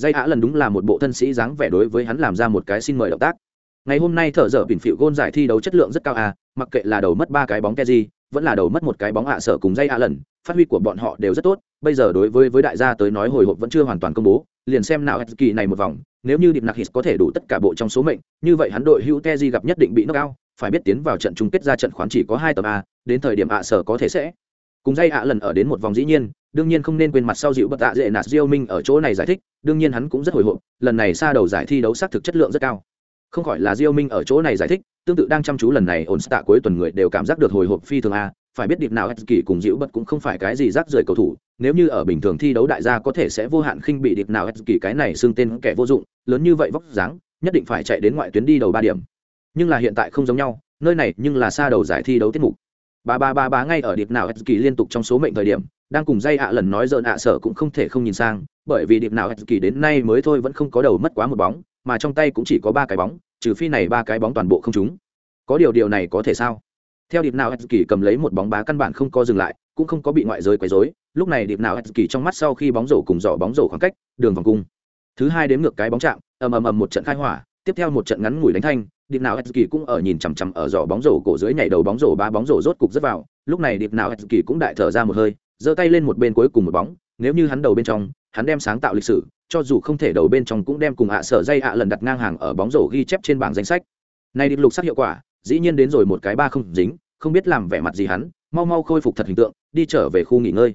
Speaker 1: dây ạ lần đúng là một bộ thân sĩ dáng vẻ đối với hắn làm ra một cái xin mời động tác. Ngày hôm nay thợ dở bình phịu gôn giải thi đấu chất lượng rất cao à mặc kệ là đầu mất ba cái bóng keji, vẫn là đầu mất một cái bóng ạ sở cùng dây ạ lần, phát huy của bọn họ đều rất tốt. Bây giờ đối với với đại gia tới nói hồi hộp vẫn chưa hoàn toàn công bố, liền xem nào kỳ này một vòng, nếu như điệp nặc hít có thể đủ tất cả bộ trong số mệnh, như vậy hắn đội hữu keji gặp nhất định bị knock out phải biết tiến vào trận chung kết ra trận khoán chỉ có hai tầm a, đến thời điểm ạ sở có thể sẽ. Cùng dây ạ lần ở đến một vòng dĩ nhiên, đương nhiên không nên quên mặt sau dịu bất tạ dễ nạt diêu minh ở chỗ này giải thích, đương nhiên hắn cũng rất hồi hộp, lần này xa đầu giải thi đấu xác thực chất lượng rất cao. Không khỏi là diêu minh ở chỗ này giải thích, tương tự đang chăm chú lần này ổn tạ cuối tuần người đều cảm giác được hồi hộp phi thường a, phải biết điệp nào kỳ cùng dịu bất cũng không phải cái gì rác rưởi cầu thủ, nếu như ở bình thường thi đấu đại gia có thể sẽ vô hạn khinh bị điệp nào kỳ cái này xưng tên kẻ vô dụng, lớn như vậy vóc dáng, nhất định phải chạy đến ngoại tuyến đi đầu ba điểm nhưng là hiện tại không giống nhau, nơi này nhưng là xa đầu giải thi đấu tiết mục. Ba ba ba ba ngay ở điệp nào kỳ liên tục trong số mệnh thời điểm, đang cùng dây ạ lần nói dợn ạ sở cũng không thể không nhìn sang, bởi vì điệp nào kỳ đến nay mới thôi vẫn không có đầu mất quá một bóng, mà trong tay cũng chỉ có ba cái bóng, trừ phi này ba cái bóng toàn bộ không trúng. Có điều điều này có thể sao? Theo điệp nào kỳ cầm lấy một bóng bá căn bản không có dừng lại, cũng không có bị ngoại giới quấy rối, lúc này điệp nào kỳ trong mắt sau khi bóng rổ cùng giỏ bóng rổ khoảng cách, đường vòng cung. Thứ hai đếm ngược cái bóng chạm, ầm ầm ầm một trận khai hỏa, tiếp theo một trận ngắn ngủi đánh thanh điệp nào kỳ cũng ở nhìn chằm chằm ở giỏ bóng rổ cổ dưới nhảy đầu bóng rổ ba bóng rổ rốt cục rất vào. Lúc này điệp nào kỳ cũng đại thở ra một hơi, giơ tay lên một bên cuối cùng một bóng. Nếu như hắn đầu bên trong, hắn đem sáng tạo lịch sử, cho dù không thể đầu bên trong cũng đem cùng ạ sở dây ạ lần đặt ngang hàng ở bóng rổ ghi chép trên bảng danh sách. Này điệp lục sắc hiệu quả, dĩ nhiên đến rồi một cái ba không dính, không biết làm vẻ mặt gì hắn, mau mau khôi phục thật hình tượng, đi trở về khu nghỉ ngơi.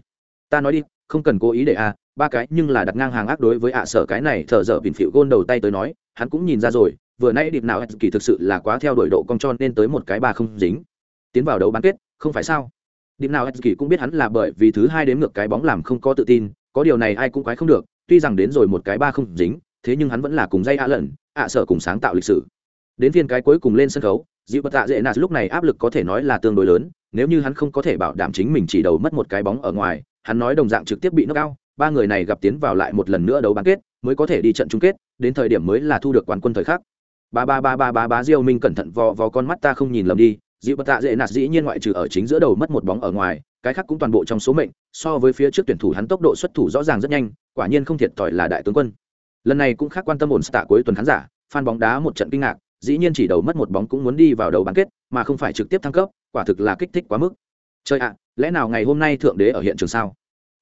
Speaker 1: Ta nói đi, không cần cố ý để a, ba cái nhưng là đặt ngang hàng ác đối với ạ sở cái này thở dở bình phịu gôn đầu tay tới nói, hắn cũng nhìn ra rồi vừa nãy điệp nào kỳ thực sự là quá theo đuổi độ cong cho nên tới một cái ba không dính. Tiến vào đấu bán kết, không phải sao? Điệp nào kỳ cũng biết hắn là bởi vì thứ hai đến ngược cái bóng làm không có tự tin, có điều này ai cũng quái không được, tuy rằng đến rồi một cái ba không dính, thế nhưng hắn vẫn là cùng dây ạ lận, ạ sở cùng sáng tạo lịch sử. Đến phiên cái cuối cùng lên sân khấu dịu bật tạ dễ nạt lúc này áp lực có thể nói là tương đối lớn, nếu như hắn không có thể bảo đảm chính mình chỉ đầu mất một cái bóng ở ngoài, hắn nói đồng dạng trực tiếp bị knock out, ba người này gặp tiến vào lại một lần nữa đấu bán kết, mới có thể đi trận chung kết, đến thời điểm mới là thu được quán quân thời khắc ba ba ba ba ba ba diêu minh cẩn thận vò vò con mắt ta không nhìn lầm đi. Dịu bất tạ dễ nạt dĩ nhiên ngoại trừ ở chính giữa đầu mất một bóng ở ngoài cái khác cũng toàn bộ trong số mệnh so với phía trước tuyển thủ hắn tốc độ xuất thủ rõ ràng rất nhanh quả nhiên không thiệt thòi là đại tướng quân. Lần này cũng khác quan tâm ổn tạ cuối tuần khán giả fan bóng đá một trận kinh ngạc dĩ nhiên chỉ đầu mất một bóng cũng muốn đi vào đầu bán kết mà không phải trực tiếp thăng cấp quả thực là kích thích quá mức. Chơi ạ lẽ nào ngày hôm nay thượng đế ở hiện trường sao?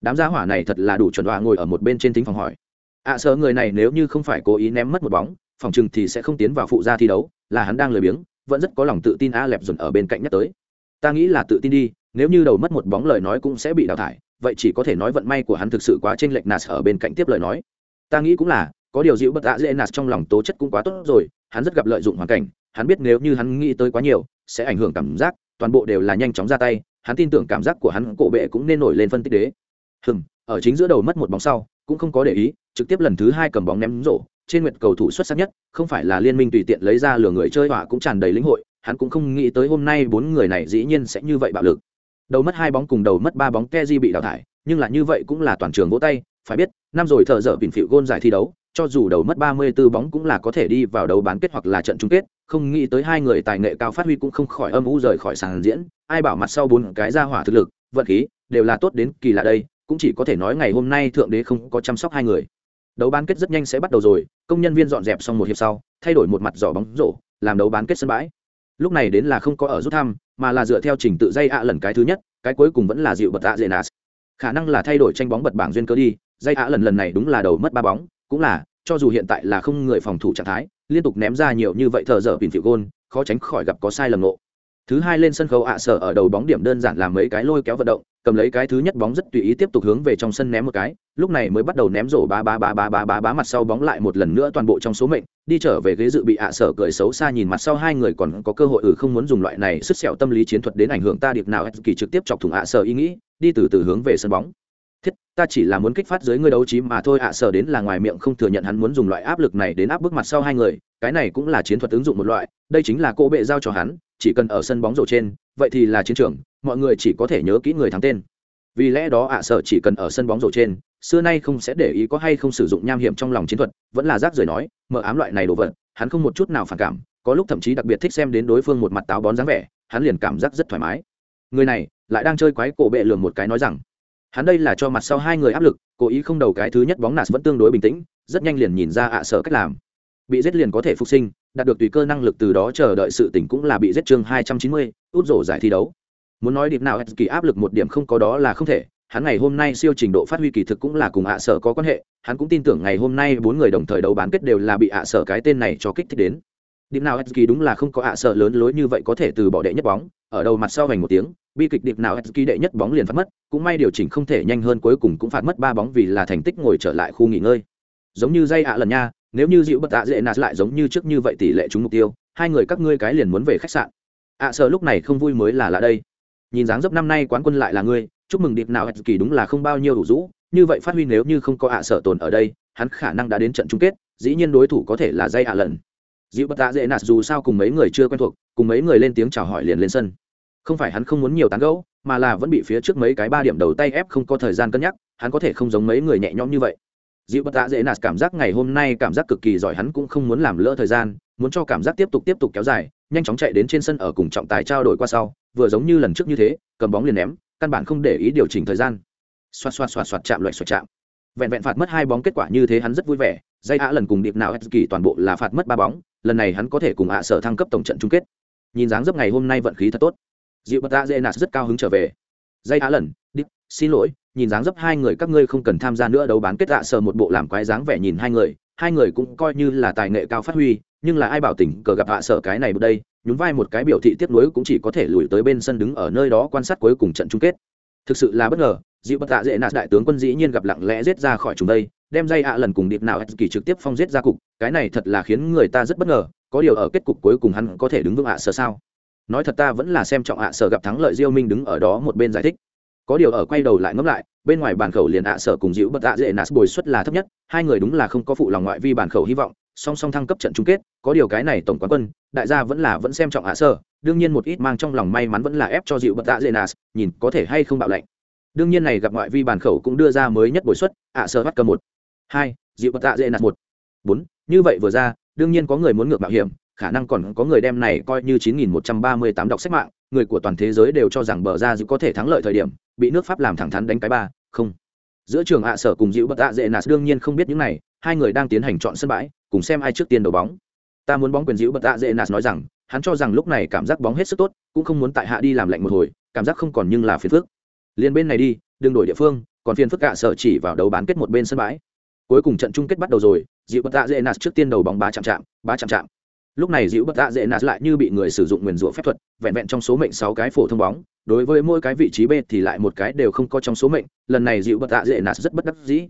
Speaker 1: Đám gia hỏa này thật là đủ chuẩn đoạ ngồi ở một bên trên thính phòng hỏi. Ạ à, sợ người này nếu như không phải cố ý ném mất một bóng phòng chừng thì sẽ không tiến vào phụ gia thi đấu, là hắn đang lười biếng, vẫn rất có lòng tự tin a lẹp dồn ở bên cạnh nhắc tới. Ta nghĩ là tự tin đi, nếu như đầu mất một bóng lời nói cũng sẽ bị đào thải, vậy chỉ có thể nói vận may của hắn thực sự quá chênh lệch nạt ở bên cạnh tiếp lời nói. Ta nghĩ cũng là, có điều dịu bất ạ dễ nạt trong lòng tố chất cũng quá tốt rồi, hắn rất gặp lợi dụng hoàn cảnh, hắn biết nếu như hắn nghĩ tới quá nhiều, sẽ ảnh hưởng cảm giác, toàn bộ đều là nhanh chóng ra tay, hắn tin tưởng cảm giác của hắn cổ bệ cũng nên nổi lên phân tích đế. Hừm, ở chính giữa đầu mất một bóng sau, cũng không có để ý, trực tiếp lần thứ hai cầm bóng ném rổ trên nguyệt cầu thủ xuất sắc nhất không phải là liên minh tùy tiện lấy ra lừa người chơi họa cũng tràn đầy lĩnh hội hắn cũng không nghĩ tới hôm nay bốn người này dĩ nhiên sẽ như vậy bạo lực đầu mất hai bóng cùng đầu mất ba bóng keji bị đào thải nhưng là như vậy cũng là toàn trường vỗ tay phải biết năm rồi thợ dở bình phịu gôn giải thi đấu cho dù đầu mất 34 bóng cũng là có thể đi vào đấu bán kết hoặc là trận chung kết, không nghĩ tới hai người tài nghệ cao phát huy cũng không khỏi âm u rời khỏi sàn diễn, ai bảo mặt sau bốn cái ra hỏa thực lực, vận khí đều là tốt đến kỳ lạ đây, cũng chỉ có thể nói ngày hôm nay thượng đế không có chăm sóc hai người. Đấu bán kết rất nhanh sẽ bắt đầu rồi, công nhân viên dọn dẹp xong một hiệp sau, thay đổi một mặt giỏ bóng rổ, làm đấu bán kết sân bãi. Lúc này đến là không có ở rút thăm, mà là dựa theo trình tự dây ạ lần cái thứ nhất cái cuối cùng vẫn là dịu bật ạ dễ nas khả năng là thay đổi tranh bóng bật bảng duyên cơ đi dây ạ lần lần này đúng là đầu mất ba bóng cũng là cho dù hiện tại là không người phòng thủ trạng thái liên tục ném ra nhiều như vậy thờ dở bình phiệu gôn khó tránh khỏi gặp có sai lầm nộ thứ hai lên sân khấu ạ, sở ở đầu bóng điểm đơn giản làm mấy cái lôi kéo vận động, cầm lấy cái thứ nhất bóng rất tùy ý tiếp tục hướng về trong sân ném một cái, lúc này mới bắt đầu ném rổ ba ba ba ba ba ba ba mặt sau bóng lại một lần nữa toàn bộ trong số mệnh, đi trở về ghế dự bị ạ, sở cười xấu xa nhìn mặt sau hai người còn có cơ hội ừ không muốn dùng loại này sứt sẹo tâm lý chiến thuật đến ảnh hưởng ta điệp nào, kỳ trực tiếp chọc thủng ạ, sở ý nghĩ, đi từ từ hướng về sân bóng thiết, ta chỉ là muốn kích phát dưới ngươi đấu trí mà thôi ạ sở đến là ngoài miệng không thừa nhận hắn muốn dùng loại áp lực này đến áp bức mặt sau hai người, cái này cũng là chiến thuật ứng dụng một loại, đây chính là cô bệ giao cho hắn, chỉ cần ở sân bóng rổ trên, vậy thì là chiến trường, mọi người chỉ có thể nhớ kỹ người thắng tên. Vì lẽ đó ạ sở chỉ cần ở sân bóng rổ trên, xưa nay không sẽ để ý có hay không sử dụng nham hiểm trong lòng chiến thuật, vẫn là rác rời nói mở ám loại này đồ vật, hắn không một chút nào phản cảm, có lúc thậm chí đặc biệt thích xem đến đối phương một mặt táo bón dáng vẻ, hắn liền cảm giác rất thoải mái. Người này lại đang chơi quái cổ bệ lường một cái nói rằng hắn đây là cho mặt sau hai người áp lực, cố ý không đầu cái thứ nhất bóng nạt vẫn tương đối bình tĩnh, rất nhanh liền nhìn ra ạ sở cách làm. Bị giết liền có thể phục sinh, đạt được tùy cơ năng lực từ đó chờ đợi sự tỉnh cũng là bị giết chương hai trăm chín mươi, út rổ giải thi đấu. Muốn nói điệp nào kỳ áp lực một điểm không có đó là không thể, hắn ngày hôm nay siêu trình độ phát huy kỳ thực cũng là cùng ạ sở có quan hệ, hắn cũng tin tưởng ngày hôm nay bốn người đồng thời đấu bán kết đều là bị ạ sở cái tên này cho kích thích đến. Điểm nào kỳ đúng là không có ạ sở lớn lối như vậy có thể từ bỏ đệ nhất bóng, ở đầu mặt sau vành một tiếng bi kịch điệp nào kỳ đệ nhất bóng liền phát mất, cũng may điều chỉnh không thể nhanh hơn cuối cùng cũng phạt mất ba bóng vì là thành tích ngồi trở lại khu nghỉ ngơi. Giống như dây ạ lần nha, nếu như dịu bất tạ dễ nạt lại giống như trước như vậy tỷ lệ trúng mục tiêu, hai người các ngươi cái liền muốn về khách sạn. Ạ sợ lúc này không vui mới là lạ đây. Nhìn dáng dấp năm nay quán quân lại là ngươi, chúc mừng điệp nào kỳ đúng là không bao nhiêu đủ rũ, như vậy phát huy nếu như không có ạ sợ tồn ở đây, hắn khả năng đã đến trận chung kết, dĩ nhiên đối thủ có thể là dây ạ lần. Dịu bất tạ dễ nạt dù sao cùng mấy người chưa quen thuộc, cùng mấy người lên tiếng chào hỏi liền lên sân không phải hắn không muốn nhiều tán gẫu, mà là vẫn bị phía trước mấy cái ba điểm đầu tay ép không có thời gian cân nhắc, hắn có thể không giống mấy người nhẹ nhõm như vậy. Dịu bất tạ dễ nạt cảm giác ngày hôm nay cảm giác cực kỳ giỏi, hắn cũng không muốn làm lỡ thời gian, muốn cho cảm giác tiếp tục tiếp tục kéo dài, nhanh chóng chạy đến trên sân ở cùng trọng tài trao đổi qua sau, vừa giống như lần trước như thế, cầm bóng liền ném, căn bản không để ý điều chỉnh thời gian. Xoạt xoạt xoạt xoạt chạm loại xoạt chạm. Vẹn vẹn phạt mất hai bóng kết quả như thế hắn rất vui vẻ, dây ạ lần cùng điệp nào kỳ toàn bộ là phạt mất ba bóng, lần này hắn có thể cùng ạ sở thăng cấp tổng trận chung kết. Nhìn dáng dấp ngày hôm nay vận khí thật tốt dịu bất tạ dễ nạt rất cao hứng trở về. Dây á lần đi, xin lỗi nhìn dáng dấp hai người các ngươi không cần tham gia nữa đấu bán kết tạ sờ một bộ làm quái dáng vẻ nhìn hai người hai người cũng coi như là tài nghệ cao phát huy nhưng là ai bảo tỉnh cờ gặp hạ sợ cái này đây nhún vai một cái biểu thị tiếp nối cũng chỉ có thể lùi tới bên sân đứng ở nơi đó quan sát cuối cùng trận chung kết. Thực sự là bất ngờ dịu bất tạ dễ nạt đại tướng quân dĩ nhiên gặp lặng lẽ giết ra khỏi chúng đây đem dây ạ lần cùng điệp nào kỳ trực tiếp phong giết ra cục cái này thật là khiến người ta rất bất ngờ có điều ở kết cục cuối cùng hắn có thể đứng vững ạ sợ sao? Nói thật ta vẫn là xem trọng ạ sở gặp thắng lợi diêu minh đứng ở đó một bên giải thích. Có điều ở quay đầu lại ngẫm lại, bên ngoài bàn khẩu liền ạ sở cùng dịu bật ạ dạ dễ nạt bồi suất là thấp nhất, hai người đúng là không có phụ lòng ngoại vi bàn khẩu hy vọng, song song thăng cấp trận chung kết, có điều cái này tổng quán quân, đại gia vẫn là vẫn xem trọng ạ sở, đương nhiên một ít mang trong lòng may mắn vẫn là ép cho dịu bật ạ dạ dễ nạt, nhìn có thể hay không bạo lệnh. Đương nhiên này gặp ngoại vi bàn khẩu cũng đưa ra mới nhất bồi suất, ạ sở bắt cơ một, hai dịu bật ạ dạ dễ nạt một, bốn, như vậy vừa ra, đương nhiên có người muốn ngược mạo hiểm khả năng còn có người đem này coi như 9138 đọc sách mạng, người của toàn thế giới đều cho rằng bờ ra dù có thể thắng lợi thời điểm, bị nước Pháp làm thẳng thắn đánh cái ba, không. Giữa trường ạ sở cùng Dữu Bất ạ Dệ Nạt đương nhiên không biết những này, hai người đang tiến hành chọn sân bãi, cùng xem ai trước tiên đầu bóng. Ta muốn bóng quyền Dữu Bất ạ Dệ Nạt nói rằng, hắn cho rằng lúc này cảm giác bóng hết sức tốt, cũng không muốn tại hạ đi làm lạnh một hồi, cảm giác không còn nhưng là phiền phức. Liên bên này đi, đừng đổi địa phương, còn phiền phức ạ sở chỉ vào đấu bán kết một bên sân bãi. Cuối cùng trận chung kết bắt đầu rồi, Dịu Bất ạ Dệ Nạt trước tiên đầu bóng bá chạm chạm, bá chạm chạm lúc này dịu bất tạ dễ nạt lại như bị người sử dụng nguyền rủa phép thuật, vẹn vẹn trong số mệnh sáu cái phổ thông bóng, đối với mỗi cái vị trí b thì lại một cái đều không có trong số mệnh, lần này dịu bất tạ dễ nạt rất bất đắc dĩ.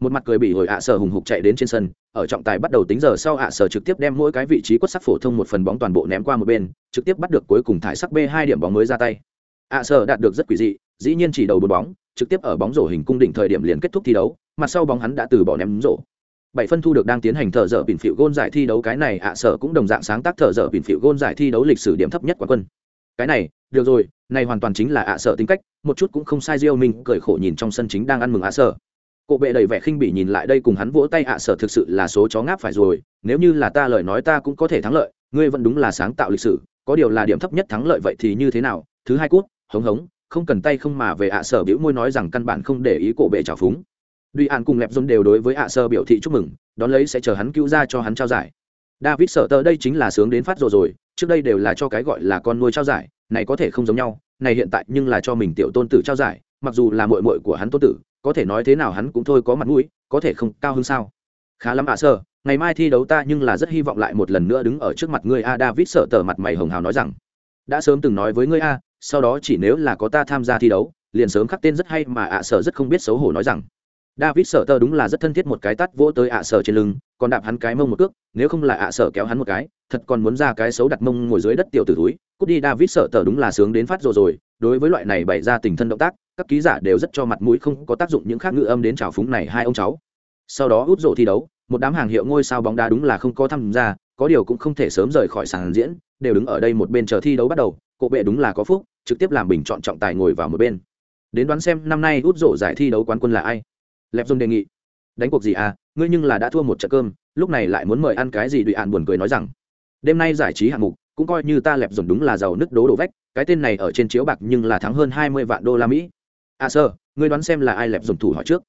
Speaker 1: Một mặt cười bị hồi ạ sở hùng hục chạy đến trên sân, ở trọng tài bắt đầu tính giờ sau ạ sở trực tiếp đem mỗi cái vị trí quất sắc phổ thông một phần bóng toàn bộ ném qua một bên, trực tiếp bắt được cuối cùng thải sắc b hai điểm bóng mới ra tay. Ạ sở đạt được rất quỷ dị, dĩ nhiên chỉ đầu bốn bóng, trực tiếp ở bóng rổ hình cung đỉnh thời điểm liền kết thúc thi đấu, mặt sau bóng hắn đã từ bỏ ném rổ bảy phân thu được đang tiến hành thợ dở bình phiệu gôn giải thi đấu. Cái này ạ à sở cũng đồng dạng sáng tác thợ dở bình phiệu gôn giải thi đấu lịch sử điểm thấp nhất quán quân. Cái này được rồi này hoàn toàn chính là ạ à sở tính cách một chút cũng không sai. Riêng mình, cười khổ nhìn trong sân chính đang ăn mừng ạ sở. Cộ bệ đầy vẻ khinh bỉ nhìn lại đây cùng hắn vỗ tay ạ sở thực sự là số chó ngáp phải rồi. Nếu như là ta lời nói ta cũng có thể thắng lợi ngươi vẫn đúng là sáng tạo lịch sử có điều là điểm thấp nhất thắng lợi vậy thì như thế nào? Thứ hai cút hống hống không cần tay không mà về ạ sở biểu môi nói rằng căn bản không để ý cổ bệ trào phúng. Duy An cùng Lẹp Dôn đều đối với ạ sơ biểu thị chúc mừng, đón lấy sẽ chờ hắn cứu ra cho hắn trao giải. David sợ tờ đây chính là sướng đến phát rồi rồi, trước đây đều là cho cái gọi là con nuôi trao giải này có thể không giống nhau này hiện tại nhưng là cho mình tiểu tôn tử trao giải mặc dù là muội muội của hắn tôn tử có thể nói thế nào hắn cũng thôi có mặt mũi có thể không cao hơn sao? Khá lắm ạ sơ ngày mai thi đấu ta nhưng là rất hy vọng lại một lần nữa đứng ở trước mặt ngươi a david sợ tờ mặt mày hồng hào nói rằng. Đã sớm từng nói với ngươi a sau đó chỉ nếu là có ta tham gia thi đấu liền sớm khắc tên rất hay mà ạ Sơ rất không biết xấu hổ nói rằng david sợ tơ đúng là rất thân thiết một cái tắt vỗ tới ạ sở trên lưng, còn đạp hắn cái mông một cước, nếu không là ạ sở kéo hắn một cái, thật còn muốn ra cái xấu đặt mông ngồi dưới đất tiểu tử túi cút đi, david sợ tơ đúng là sướng đến phát rồi rồi, đối với loại này bày ra tình thân động tác, các ký giả đều rất cho mặt mũi không có tác dụng những khác ngữ âm đến trào phúng này hai ông cháu. Sau đó út rộ thi đấu, một đám hàng hiệu ngôi sao bóng đá đúng là không có tham gia, có điều cũng không thể sớm rời khỏi sàn diễn, đều đứng ở đây một bên chờ thi đấu bắt đầu cộ bệ đúng là có phúc, trực tiếp làm bình chọn trọng tài ngồi vào một bên. Đến đoán xem năm nay út rộ giải thi đấu quán quân là ai lẹp dùng đề nghị. Đánh cuộc gì à? Ngươi nhưng là đã thua một trận cơm, lúc này lại muốn mời ăn cái gì? Đụy ạn buồn cười nói rằng, đêm nay giải trí hạng mục, cũng coi như ta lẹp dùng đúng là giàu nứt đố đổ vách, cái tên này ở trên chiếu bạc nhưng là thắng hơn hai mươi vạn đô la mỹ. À sơ ngươi đoán xem là ai lẹp dùng thủ hỏi trước?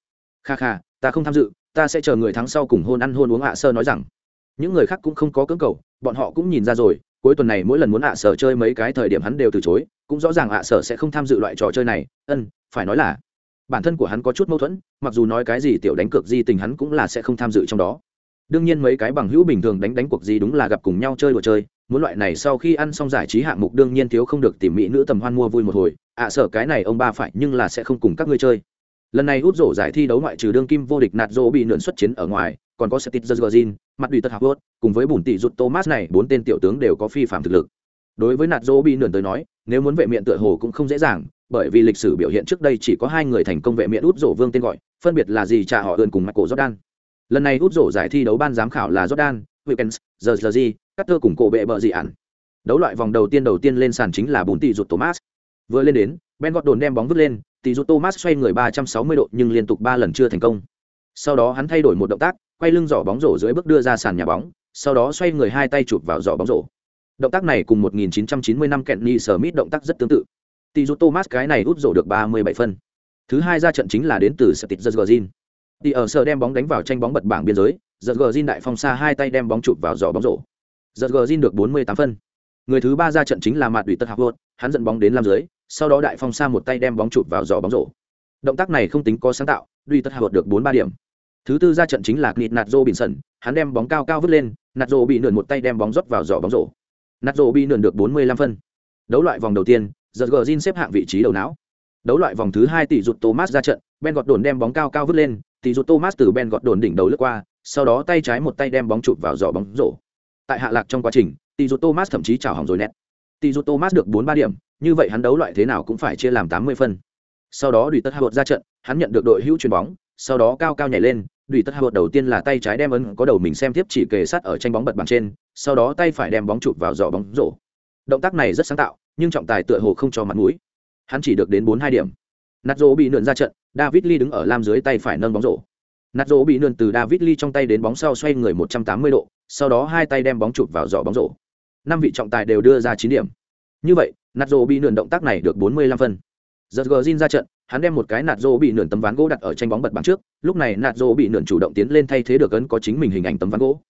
Speaker 1: Kha kha, ta không tham dự, ta sẽ chờ người thắng sau cùng hôn ăn hôn uống ạ à sơ nói rằng. Những người khác cũng không có cưỡng cầu, bọn họ cũng nhìn ra rồi, cuối tuần này mỗi lần muốn ạ à sở chơi mấy cái thời điểm hắn đều từ chối, cũng rõ ràng ạ à sở sẽ không tham dự loại trò chơi này. Ân, phải nói là bản thân của hắn có chút mâu thuẫn mặc dù nói cái gì tiểu đánh cược di tình hắn cũng là sẽ không tham dự trong đó đương nhiên mấy cái bằng hữu bình thường đánh đánh cuộc gì đúng là gặp cùng nhau chơi đùa chơi muốn loại này sau khi ăn xong giải trí hạng mục đương nhiên thiếu không được tìm mỹ nữ tầm hoan mua vui một hồi ạ à, sở cái này ông ba phải nhưng là sẽ không cùng các ngươi chơi lần này hút rổ giải thi đấu ngoại trừ đương kim vô địch nạt rổ bị nượn xuất chiến ở ngoài còn có Seth Zergin, mặt đùi tật học vớt cùng với bùn tỷ rụt Thomas này bốn tên tiểu tướng đều có phi phạm thực lực. Đối với nạt rổ bị nượn tới nói, nếu muốn vệ miệng tựa hồ cũng không dễ dàng, bởi vì lịch sử biểu hiện trước đây chỉ có hai người thành công vệ miện út rổ vương tên gọi, phân biệt là gì trả họ ơn cùng Michael Jordan. Lần này út rổ giải thi đấu ban giám khảo là Jordan, Wilkins, các Carter cùng cổ bệ bờ dị ản. Đấu loại vòng đầu tiên đầu tiên lên sàn chính là bùn tỷ rụt Thomas. Vừa lên đến, Ben Gordon đem bóng vứt lên, tỷ rút Thomas xoay người 360 độ nhưng liên tục 3 lần chưa thành công. Sau đó hắn thay đổi một động tác, quay lưng giỏ bóng rổ dưới bước đưa ra sàn nhà bóng, sau đó xoay người hai tay chụp vào giỏ bóng rổ. Động tác này cùng 1990 năm sở Smith động tác rất tương tự. Tỷ dụ Thomas cái này út rổ được 37 phân. Thứ hai ra trận chính là đến từ Steve Zergin. Tỷ ở sở đem bóng đánh vào tranh bóng bật bảng biên giới, Zergin đại phong xa hai tay đem bóng chụp vào giỏ bóng rổ. Zergin được 48 phân. Người thứ ba ra trận chính là Mạt Đủy Tất Hạc hắn dẫn bóng đến làm dưới, sau đó đại phong sa một tay đem bóng chụp vào giỏ bóng rổ động tác này không tính có sáng tạo duy tất hạ được bốn ba điểm thứ tư ra trận chính là knit nạt dô bình sẩn hắn đem bóng cao cao vứt lên nạt bị nượn một tay đem bóng rót vào giỏ bóng rổ nạt bị nượn được bốn mươi lăm phân đấu loại vòng đầu tiên giật gờ zin xếp hạng vị trí đầu não. Đấu loại vòng thứ hai tỷ rụt thomas ra trận, ben gọt đồn đem bóng cao cao vứt lên, tỷ rụt thomas từ ben gọt đồn đỉnh đầu lướt qua, sau đó tay trái một tay đem bóng chụp vào giỏ bóng rổ. Tại hạ lạc trong quá trình, tỷ rụt thomas thậm chí chảo hỏng rồi nét. Tỷ rụt thomas được bốn ba điểm, như vậy hắn đấu loại thế nào cũng phải chia làm tám mươi phân. Sau đó đùi tất hạ ra trận, hắn nhận được đội hữu chuyền bóng, sau đó cao cao nhảy lên đùi tất hạ đầu tiên là tay trái đem ấn có đầu mình xem tiếp chỉ kề sát ở tranh bóng bật bằng trên, sau đó tay phải đem bóng chụp vào giỏ bóng rổ động tác này rất sáng tạo, nhưng trọng tài tựa hồ không cho mặt mũi. Hắn chỉ được đến bốn hai điểm. Nạt rỗ bị nượn ra trận, david lee đứng ở lam dưới tay phải nâng bóng rổ. Nạt rỗ bị nượn từ david lee trong tay đến bóng sau xoay người một trăm tám mươi độ, sau đó hai tay đem bóng chụp vào giỏ bóng rổ. Năm vị trọng tài đều đưa ra chín điểm. Như vậy, nạt rỗ bị nườn động tác này được 45 phân. Giật gờ ra trận, hắn đem một cái nạt rô bị nườn tấm ván gỗ đặt ở tranh bóng bật bằng trước. Lúc này nạt rô bị nườn chủ động tiến lên thay thế được ấn có chính mình hình ảnh tấm ván gỗ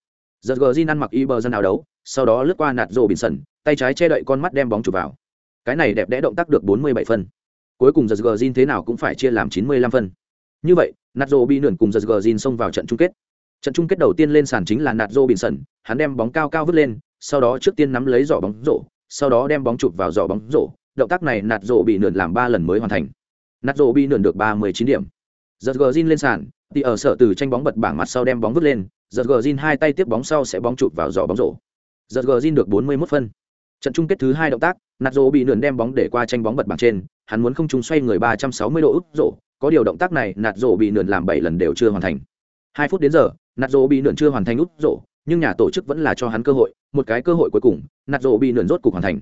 Speaker 1: giật gờ ăn mặc y bờ dân nào đấu, sau đó lướt qua nạt rô bình sần, tay trái che đậy con mắt đem bóng chụp vào. Cái này đẹp đẽ động tác được 47 phân. Cuối cùng giật gờ thế nào cũng phải chia làm 95 phân. Như vậy, nạt rô bị nườn cùng giật gờ xông vào trận chung kết. Trận chung kết đầu tiên lên sàn chính là nạt rô bình sần, hắn đem bóng cao cao vứt lên, sau đó trước tiên nắm lấy giỏ bóng rổ, sau đó đem bóng chụp vào giỏ bóng rổ. Động tác này nạt rổ bị nườn làm ba lần mới hoàn thành. Nạt rổ bị nườn được ba mươi chín điểm. Giật gờ zin lên sàn, thì ở sở từ tranh bóng bật bảng mặt sau đem bóng vứt lên giật gờ zin hai tay tiếp bóng sau sẽ bóng chụp vào giỏ bóng rổ. Giật gờ zin được 41 phân. Trận chung kết thứ hai động tác nạt rổ bị nườn đem bóng để qua tranh bóng bật bảng trên, hắn muốn không trúng xoay người ba trăm sáu mươi độ ức rổ. Có điều động tác này nạt rổ bị nườn làm bảy lần đều chưa hoàn thành. Hai phút đến giờ nạt rổ bị nườn chưa hoàn thành út rổ, nhưng nhà tổ chức vẫn là cho hắn cơ hội. Một cái cơ hội cuối cùng nạt rổ bị nườn rốt cục hoàn thành.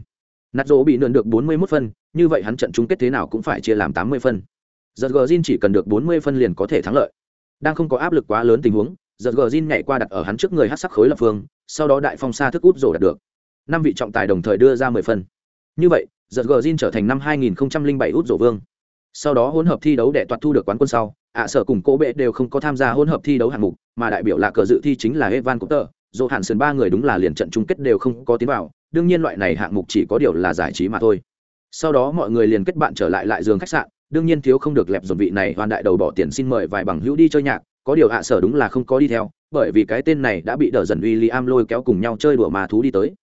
Speaker 1: Nạt rổ bị nườn được 41 phân, như vậy hắn trận chung kết thế nào cũng phải chia làm tám mươi phân. Giật gờ zin chỉ cần được bốn mươi phân liền có thể thắng lợi. Đang không có áp lực quá lớn tình huống giật gờ zin nhảy qua đặt ở hắn trước người hát sắc khối lập phương, sau đó đại phong xa thức út rổ đạt được. Năm vị trọng tài đồng thời đưa ra mười phân như vậy, giật gờ zin trở thành năm hai nghìn bảy út rổ vương. Sau đó hỗn hợp thi đấu để toạt thu được quán quân sau, ạ sở cùng cố bệ đều không có tham gia hỗn hợp thi đấu hạng mục, mà đại biểu là cờ dự thi chính là evan cooper dỗ hạn sườn ba người đúng là liền trận chung kết đều không có tiến vào, đương nhiên loại này hạng mục chỉ có điều là giải trí mà thôi. Sau đó mọi người liền kết bạn trở lại lại giường khách sạn, đương nhiên thiếu không được lẹp dồn vị này, hoàn đại đầu bỏ tiền xin mời vài bằng hữu đi chơi nhạc có điều hạ sở đúng là không có đi theo, bởi vì cái tên này đã bị đờ dần uy li am lôi kéo cùng nhau chơi đùa mà thú đi tới.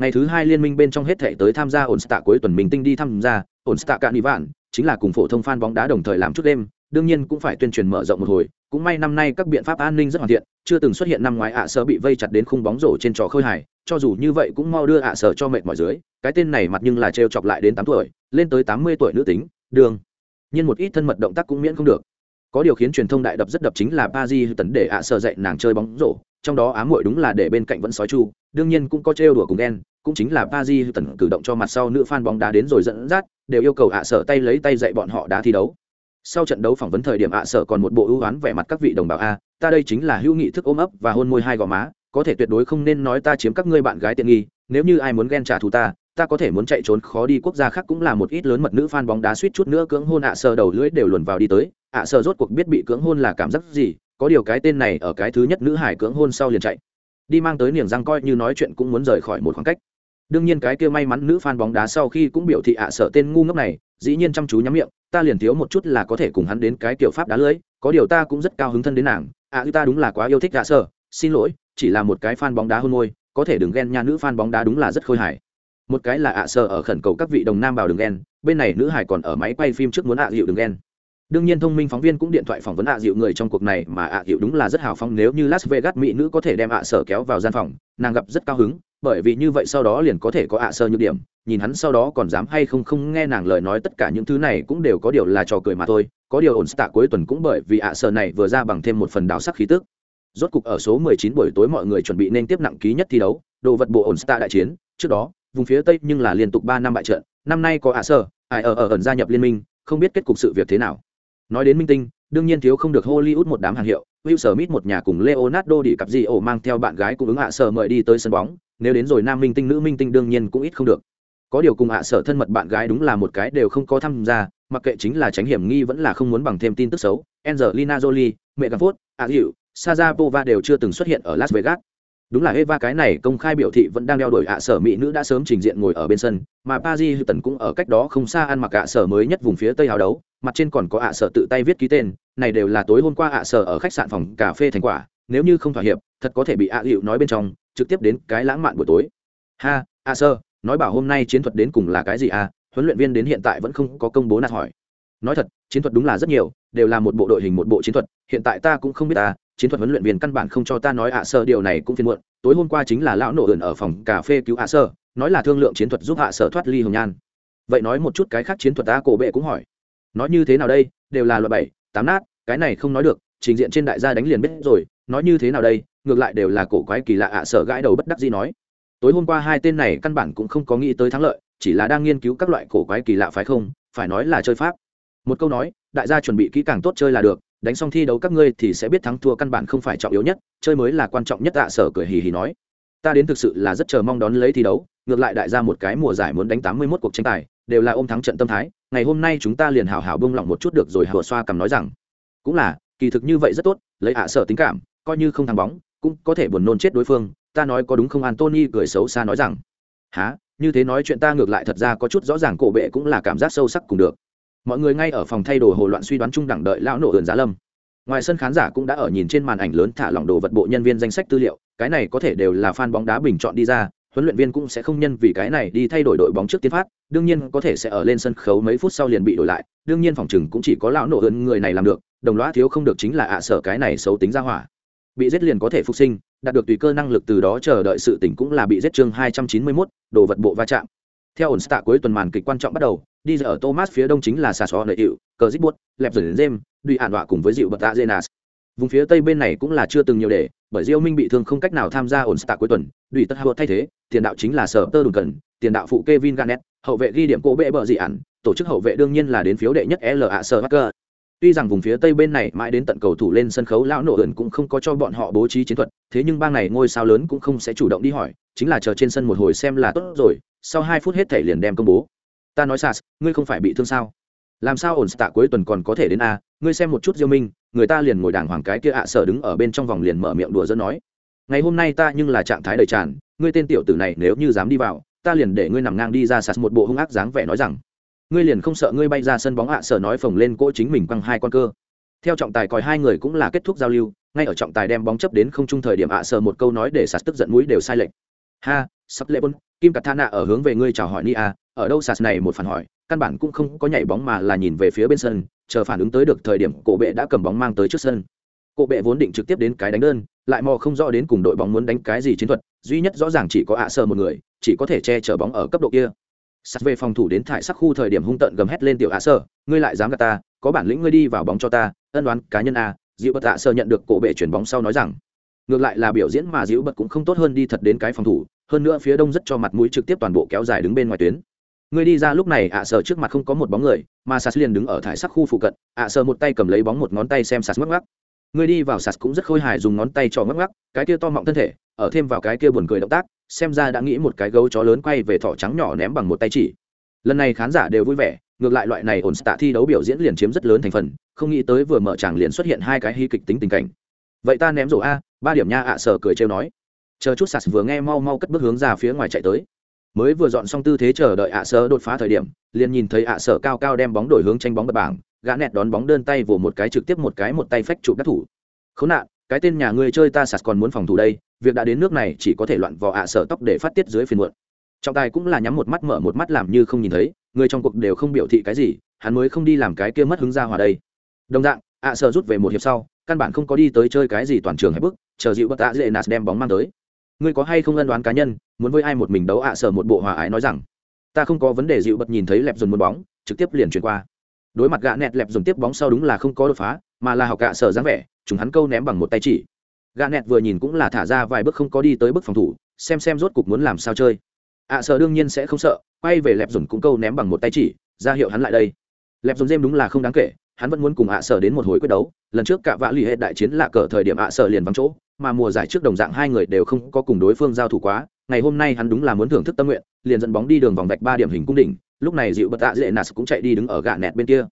Speaker 1: Ngày thứ hai liên minh bên trong hết thể tới tham gia ổn stạ cuối tuần mình tinh đi tham gia, ổn stạ cạn đi vạn, chính là cùng phổ thông fan bóng đá đồng thời làm chút đêm, đương nhiên cũng phải tuyên truyền mở rộng một hồi, cũng may năm nay các biện pháp an ninh rất hoàn thiện, chưa từng xuất hiện năm ngoái ạ sở bị vây chặt đến khung bóng rổ trên trò khơi hải cho dù như vậy cũng mau đưa ạ sở cho mệt mỏi dưới, cái tên này mặt nhưng là trêu chọc lại đến tám tuổi, lên tới tám mươi tuổi nữ tính, đường. Nhưng một ít thân mật động tác cũng miễn không được có điều khiến truyền thông đại đập rất đập chính là ba di tấn để ạ sợ dạy nàng chơi bóng rổ, trong đó ám muội đúng là để bên cạnh vẫn sói chu, đương nhiên cũng có trêu đùa cùng ghen, cũng chính là ba di tần cử động cho mặt sau nữ fan bóng đá đến rồi dẫn dắt, đều yêu cầu ạ sợ tay lấy tay dạy bọn họ đá thi đấu. Sau trận đấu phỏng vấn thời điểm ạ sợ còn một bộ ưu oán vẻ mặt các vị đồng bào a, ta đây chính là hữu nghị thức ôm ấp và hôn môi hai gò má, có thể tuyệt đối không nên nói ta chiếm các ngươi bạn gái tiện nghi, nếu như ai muốn ghen trả thù ta ta có thể muốn chạy trốn, khó đi quốc gia khác cũng là một ít lớn mật nữ fan bóng đá suýt chút nữa cưỡng hôn ạ sờ đầu lưỡi đều luồn vào đi tới ạ sợ rốt cuộc biết bị cưỡng hôn là cảm giác gì có điều cái tên này ở cái thứ nhất nữ hải cưỡng hôn sau liền chạy. Đi mang tới niềng răng coi như nói chuyện cũng muốn rời khỏi một khoảng cách. Đương nhiên cái kia may mắn nữ fan bóng đá sau khi cũng biểu thị ạ sợ tên ngu ngốc này dĩ nhiên chăm chú nhắm miệng ta liền thiếu một chút là có thể cùng hắn đến cái kiểu pháp đá lưới có điều ta cũng rất cao hứng thân đến nàng. Ạ à, ta đúng là quá yêu thích ạ sợ. xin lỗi chỉ là một cái fan bóng đá hôn môi có thể đừng ghen nha nữ fan bóng đá đúng là rất khôi hài. Một cái là ạ sợ ở khẩn cầu các vị đồng nam vào đừng ghen bên này nữ hải còn ở máy quay phim trước muốn ạ dịu đừng ghen đương nhiên thông minh phóng viên cũng điện thoại phỏng vấn ạ dịu người trong cuộc này, mà ạ dịu đúng là rất hào phóng nếu như las vegas mỹ nữ có thể đem ạ sở kéo vào gian phòng, nàng gặp rất cao hứng, bởi vì như vậy sau đó liền có thể có ạ sơ nhược điểm, nhìn hắn sau đó còn dám hay không không nghe nàng lời nói tất cả những thứ này cũng đều có điều là trò cười mà thôi, có điều ổn tạ cuối tuần cũng bởi vì ạ sơ này vừa ra bằng thêm một phần đào sắc khí tức. Rốt cục ở số 19 buổi tối mọi người chuẩn bị nên tiếp nặng ký nhất thi đấu, đồ vật bộ ổn tạ đại chiến, trước đó, vùng phía tây nhưng là liên tục ba năm bại trận, năm nay có ạ sơ ai ở ở ẩn gia nhập liên minh, không biết kết cục sự việc thế nào nói đến minh tinh đương nhiên thiếu không được hollywood một đám hàng hiệu Will Smith một nhà cùng Leonardo đi cặp gì ổ mang theo bạn gái cùng ứng hạ sở mời đi tới sân bóng, nếu đến rồi nam minh tinh nữ minh tinh đương nhiên cũng ít không được. Có điều cùng hạ sở thân mật bạn gái đúng là một cái đều không có tham gia, mặc kệ chính là tránh hiểm nghi vẫn là không muốn bằng thêm tin tức xấu. Angelina Jolie, Megan Fox, Ariel, Sajapova đều chưa từng xuất hiện ở Las Vegas. Đúng là Eva cái này công khai biểu thị vẫn đang đeo đuổi hạ sở mỹ nữ đã sớm trình diện ngồi ở bên sân, mà Paris Hilton cũng ở cách đó không xa ăn mặc hạ sở mới nhất vùng phía tây hào đấu, mặt trên còn có hạ sở tự tay viết ký tên, này đều là tối hôm qua hạ sở ở khách sạn phòng cà phê thành quả, nếu như không thỏa hiệp, thật có thể bị ạ hiệu nói bên trong, trực tiếp đến cái lãng mạn buổi tối. Ha, ạ sở, nói bảo hôm nay chiến thuật đến cùng là cái gì à? Huấn luyện viên đến hiện tại vẫn không có công bố nạt hỏi. Nói thật, chiến thuật đúng là rất nhiều, đều là một bộ đội hình một bộ chiến thuật, hiện tại ta cũng không biết ta, chiến thuật huấn luyện viên căn bản không cho ta nói ạ sơ điều này cũng phiền muộn tối hôm qua chính là lão nổ ẩn ở phòng cà phê cứu ạ sơ nói là thương lượng chiến thuật giúp ạ sơ thoát ly hồng nhan vậy nói một chút cái khác chiến thuật ta cổ bệ cũng hỏi nói như thế nào đây, đều là loại bảy, tám nát, cái này không nói được, trình diện trên đại gia đánh liền biết rồi, nói như thế nào đây, ngược lại đều là cổ quái kỳ lạ ạ sở gãi đầu bất đắc gì nói tối hôm qua hai tên này căn bản cũng không có nghĩ tới thắng lợi, chỉ là đang nghiên cứu các loại cổ quái kỳ lạ phải không, phải nói là chơi pháp một câu nói, đại gia chuẩn bị kỹ càng tốt chơi là được, đánh xong thi đấu các ngươi thì sẽ biết thắng thua căn bản không phải trọng yếu nhất, chơi mới là quan trọng nhất ạ. sở cười hì hì nói ta đến thực sự là rất chờ mong đón lấy thi đấu, ngược lại đại gia một cái mùa giải muốn đánh tám mươi 81 cuộc tranh tài đều là ôm thắng trận tâm thái, ngày hôm nay chúng ta liền hảo hảo bông lỏng một chút được rồi hở xoa cầm nói rằng. Cũng là, kỳ thực như vậy rất tốt, lấy ạ sở tính cảm, coi như không thắng bóng, cũng có thể buồn nôn chết đối phương, ta nói có đúng không? Antony cười xấu xa nói rằng. Há như thế nói chuyện ta ngược lại thật ra có chút rõ ràng, cổ bệ cũng là cảm giác sâu sắc cùng được. Mọi người ngay ở phòng thay đồ hồ loạn suy đoán chung đẳng đợi lão nổ ườn giá lâm. Ngoài sân khán giả cũng đã ở nhìn trên màn ảnh lớn thả lỏng đồ vật bộ nhân viên danh sách tư liệu, cái này có thể đều là fan bóng đá bình chọn đi ra huấn luyện viên cũng sẽ không nhân vì cái này đi thay đổi đội bóng trước tiên phát đương nhiên có thể sẽ ở lên sân khấu mấy phút sau liền bị đổi lại đương nhiên phòng chừng cũng chỉ có lão nổ hơn người này làm được đồng loá thiếu không được chính là ạ sở cái này xấu tính ra hỏa. Bị giết liền có thể phục sinh đạt được tùy cơ năng lực từ đó chờ đợi sự tỉnh cũng là bị giết chương 291, đồ vật bộ va chạm. Theo ổn tạ cuối tuần màn kịch quan trọng bắt đầu đi giờ ở thomas phía đông chính là xà xó lợi hiệu cờ dít buốt lẹp dần jem đùi ạn đọa cùng với dịu bật tạ jenas vùng phía tây bên này cũng là chưa từng nhiều để bởi diêu minh bị thương không cách nào tham gia ổn tạ cuối tuần đuổi tất hạ thay thế tiền đạo chính là sở tơ đùn cần tiền đạo phụ kevin garnett hậu vệ ghi điểm cố bệ bờ dị ản tổ chức hậu vệ đương nhiên là đến phiếu đệ nhất l a sơ hacker Tuy rằng vùng phía tây bên này mãi đến tận cầu thủ lên sân khấu lão nổ ẩn cũng không có cho bọn họ bố trí chiến thuật, thế nhưng bang này ngôi sao lớn cũng không sẽ chủ động đi hỏi, chính là chờ trên sân một hồi xem là tốt rồi, sau hai phút hết thể liền đem công bố. Ta nói Sas, ngươi không phải bị thương sao? Làm sao ổn tạ cuối tuần còn có thể đến a, ngươi xem một chút Diêu Minh, người ta liền ngồi đàng hoàng cái kia ạ sở đứng ở bên trong vòng liền mở miệng đùa giỡn nói. Ngày hôm nay ta nhưng là trạng thái đầy tràn, ngươi tên tiểu tử này nếu như dám đi vào, ta liền để ngươi nằm ngang đi ra sạt một bộ hung ác dáng vẻ nói rằng. Ngươi liền không sợ ngươi bay ra sân bóng ạ sở nói phồng lên cỗ chính mình quăng hai con cơ. Theo trọng tài còi hai người cũng là kết thúc giao lưu ngay ở trọng tài đem bóng chấp đến không trung thời điểm ạ sở một câu nói để sạt tức giận mũi đều sai lệch. Ha sắp lệ bôn kim cắt nạ ở hướng về ngươi chào hỏi ni a ở đâu sạt này một phản hỏi căn bản cũng không có nhảy bóng mà là nhìn về phía bên sân chờ phản ứng tới được thời điểm cổ bệ đã cầm bóng mang tới trước sân cổ bệ vốn định trực tiếp đến cái đánh đơn, lại mò không rõ đến cùng đội bóng muốn đánh cái gì chiến thuật, duy nhất rõ ràng chỉ có ạ sơ một người, chỉ có thể che chở bóng ở cấp độ kia. Sắt về phòng thủ đến thải sắc khu thời điểm hung tận gầm hét lên tiểu ạ sơ, ngươi lại dám gạt ta, có bản lĩnh ngươi đi vào bóng cho ta, ân đoán cá nhân a. Dịu bật ạ sơ nhận được cổ bệ chuyển bóng sau nói rằng, ngược lại là biểu diễn mà dịu bật cũng không tốt hơn đi thật đến cái phòng thủ, hơn nữa phía đông rất cho mặt mũi trực tiếp toàn bộ kéo dài đứng bên ngoài tuyến. Người đi ra lúc này, ạ sơ trước mặt không có một bóng người, mà Sas liền đứng ở thải sắc khu phụ cận. ạ sơ một tay cầm lấy bóng một ngón tay xem Sas ngắc ngắc người đi vào sạt cũng rất khôi hài dùng ngón tay cho ngắc ngắc cái kia to mọng thân thể, ở thêm vào cái kia buồn cười động tác, xem ra đã nghĩ một cái gấu chó lớn quay về thỏ trắng nhỏ ném bằng một tay chỉ. Lần này khán giả đều vui vẻ, ngược lại loại này ổn tạ thi đấu biểu diễn liền chiếm rất lớn thành phần, không nghĩ tới vừa mở tràng liền xuất hiện hai cái hy kịch tính tình cảnh. Vậy ta ném rổ a, ba điểm nha ạ sở cười trêu nói. Chờ chút sạt vừa nghe mau mau cất bước hướng ra phía ngoài chạy tới. Mới vừa dọn xong tư thế chờ đợi ạ sở đột phá thời điểm, liền nhìn thấy ạ sở cao cao đem bóng đổi hướng tranh bóng bật bảng gã nẹt đón bóng đơn tay vồ một cái trực tiếp một cái một tay phách chụp đắc thủ. Khốn nạn, cái tên nhà ngươi chơi ta sạt còn muốn phòng thủ đây, việc đã đến nước này chỉ có thể loạn vò ạ sở tóc để phát tiết dưới phiền muộn. Trọng tài cũng là nhắm một mắt mở một mắt làm như không nhìn thấy, người trong cuộc đều không biểu thị cái gì, hắn mới không đi làm cái kia mất hứng ra hòa đây. Đồng dạng, ạ sở rút về một hiệp sau, căn bản không có đi tới chơi cái gì toàn trường hay bức chờ dịu bất ạ dễ nạt đem bóng mang tới. Ngươi có hay không ân đoán cá nhân, muốn với ai một mình đấu ạ sở một bộ hòa ái nói rằng, ta không có vấn đề dịu bật nhìn thấy lẹp dồn một bóng, trực tiếp liền chuyển qua đối mặt gạ nẹt lẹp dùng tiếp bóng sau đúng là không có đột phá, mà là học gạ sở dáng vẻ, chúng hắn câu ném bằng một tay chỉ. Gạ nẹt vừa nhìn cũng là thả ra vài bước không có đi tới bước phòng thủ, xem xem rốt cục muốn làm sao chơi. Ạ sở đương nhiên sẽ không sợ, quay về lẹp dùng cũng câu ném bằng một tay chỉ, ra hiệu hắn lại đây. Lẹp dùng dêm đúng là không đáng kể, hắn vẫn muốn cùng ạ sở đến một hồi quyết đấu. Lần trước cả vã lì hệ đại chiến là cờ thời điểm ạ sở liền vắng chỗ, mà mùa giải trước đồng dạng hai người đều không có cùng đối phương giao thủ quá. Ngày hôm nay hắn đúng là muốn thưởng thức tâm nguyện, liền dẫn bóng đi đường vòng vạch ba điểm hình cung đỉnh lúc này dịu bật tạ dễ nạt cũng chạy đi đứng ở gạ nẹt bên kia.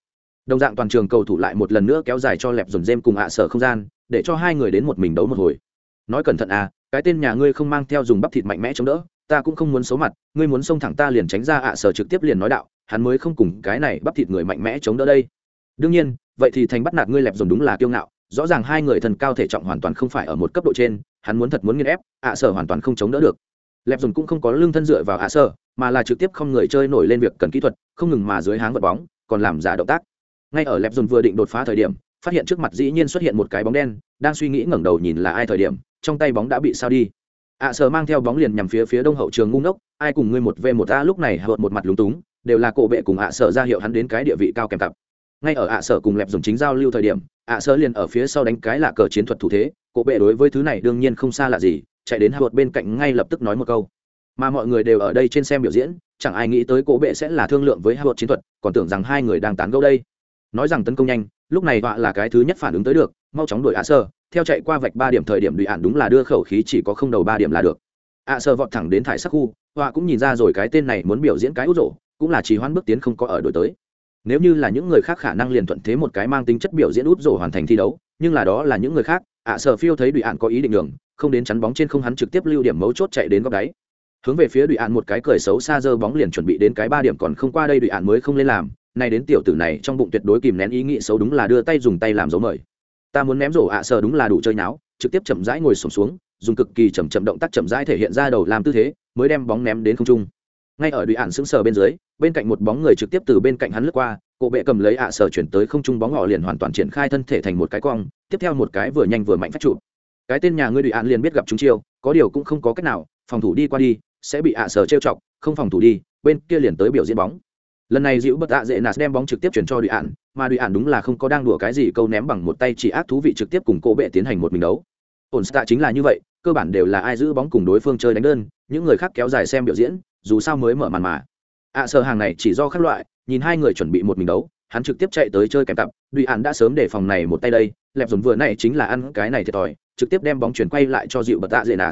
Speaker 1: Đồng dạng toàn trường cầu thủ lại một lần nữa kéo dài cho lẹp dồn dêm cùng ạ sở không gian, để cho hai người đến một mình đấu một hồi. Nói cẩn thận à cái tên nhà ngươi không mang theo dùng bắp thịt mạnh mẽ chống đỡ, ta cũng không muốn xấu mặt, ngươi muốn xông thẳng ta liền tránh ra ạ sở trực tiếp liền nói đạo, hắn mới không cùng cái này bắp thịt người mạnh mẽ chống đỡ đây. Đương nhiên, vậy thì thành bắt nạt ngươi lẹp dồn đúng là kiêu ngạo, rõ ràng hai người thần cao thể trọng hoàn toàn không phải ở một cấp độ trên, hắn muốn thật muốn nghiên ép, ạ sở hoàn toàn không chống đỡ được lẹp dồn cũng không có lương thân dựa vào ạ sơ, mà là trực tiếp không người chơi nổi lên việc cần kỹ thuật không ngừng mà dưới háng vật bóng còn làm giả động tác. Ngay ở lẹp dồn vừa định đột phá thời điểm phát hiện trước mặt dĩ nhiên xuất hiện một cái bóng đen đang suy nghĩ ngẩng đầu nhìn là ai thời điểm trong tay bóng đã bị sao đi. Ạ sờ mang theo bóng liền nhằm phía phía đông hậu trường ngu ngốc ai cùng ngươi một v một a lúc này hợt một mặt lúng túng đều là cổ bệ cùng ạ sở ra hiệu hắn đến cái địa vị cao kèm cặp. Ngay ở ạ sở cùng lẹp dùng chính giao lưu thời điểm ạ sở liền ở phía sau đánh cái là cờ chiến thuật thủ thế cổ bệ đối với thứ này đương nhiên không xa lạ gì chạy đến hạ bên cạnh ngay lập tức nói một câu. Mà mọi người đều ở đây trên xem biểu diễn chẳng ai nghĩ tới cố bệ sẽ là thương lượng với hạ chiến thuật còn tưởng rằng hai người đang tán gẫu đây. Nói rằng tấn công nhanh lúc này họa là cái thứ nhất phản ứng tới được mau chóng đuổi ạ sơ, theo chạy qua vạch ba điểm thời điểm đùi ạn đúng là đưa khẩu khí chỉ có không đầu ba điểm là được. Ạ sơ vọt thẳng đến thải sắc khu họa cũng nhìn ra rồi cái tên này muốn biểu diễn cái út rổ cũng là chỉ hoãn bước tiến không có ở đổi tới. Nếu như là những người khác khả năng liền thuận thế một cái mang tính chất biểu diễn út rổ hoàn thành thi đấu nhưng là đó là những người khác ạ sở phiêu thấy đùi ạn có ý định đường không đến chắn bóng trên không hắn trực tiếp lưu điểm mấu chốt chạy đến góc đáy. Hướng về phía đùi ạn một cái cười xấu xa dơ bóng liền chuẩn bị đến cái ba điểm còn không qua đây đùi ạn mới không lên làm. Nay đến tiểu tử này trong bụng tuyệt đối kìm nén ý nghĩ xấu đúng là đưa tay dùng tay làm dấu mời. Ta muốn ném rổ ạ sờ đúng là đủ chơi náo, trực tiếp chậm rãi ngồi sổm xuống dùng cực kỳ chậm chậm động tác chậm rãi thể hiện ra đầu làm tư thế mới đem bóng ném đến không trung. Ngay ở đùi ạn sững sờ bên dưới bên cạnh một bóng người trực tiếp từ bên cạnh hắn lướt qua cổ bệ cầm lấy ạ sờ chuyển tới không trung bóng họ liền hoàn toàn triển khai thân thể thành một cái cong tiếp theo một cái vừa nhanh vừa mạnh phát trụ cái tên nhà ngươi đùi ạn liền biết gặp chúng chiêu, có điều cũng không có cách nào, phòng thủ đi qua đi, sẽ bị ạ sở trêu chọc, không phòng thủ đi, bên kia liền tới biểu diễn bóng. Lần này dịu bất ạ dễ nạt đem bóng trực tiếp chuyển cho đùi ạn, mà đùi ạn đúng là không có đang đùa cái gì, câu ném bằng một tay chỉ ác thú vị trực tiếp cùng cô bệ tiến hành một mình đấu. Ổn stạ chính là như vậy, cơ bản đều là ai giữ bóng cùng đối phương chơi đánh đơn, những người khác kéo dài xem biểu diễn, dù sao mới mở màn mà. Ạ sở hàng này chỉ do các loại, nhìn hai người chuẩn bị một mình đấu hắn trực tiếp chạy tới chơi kèm cặp đùi hắn đã sớm để phòng này một tay đây, lẹp dùng vừa này chính là ăn cái này thiệt thòi, trực tiếp đem bóng chuyển quay lại cho dịu bật tạ dễ nà.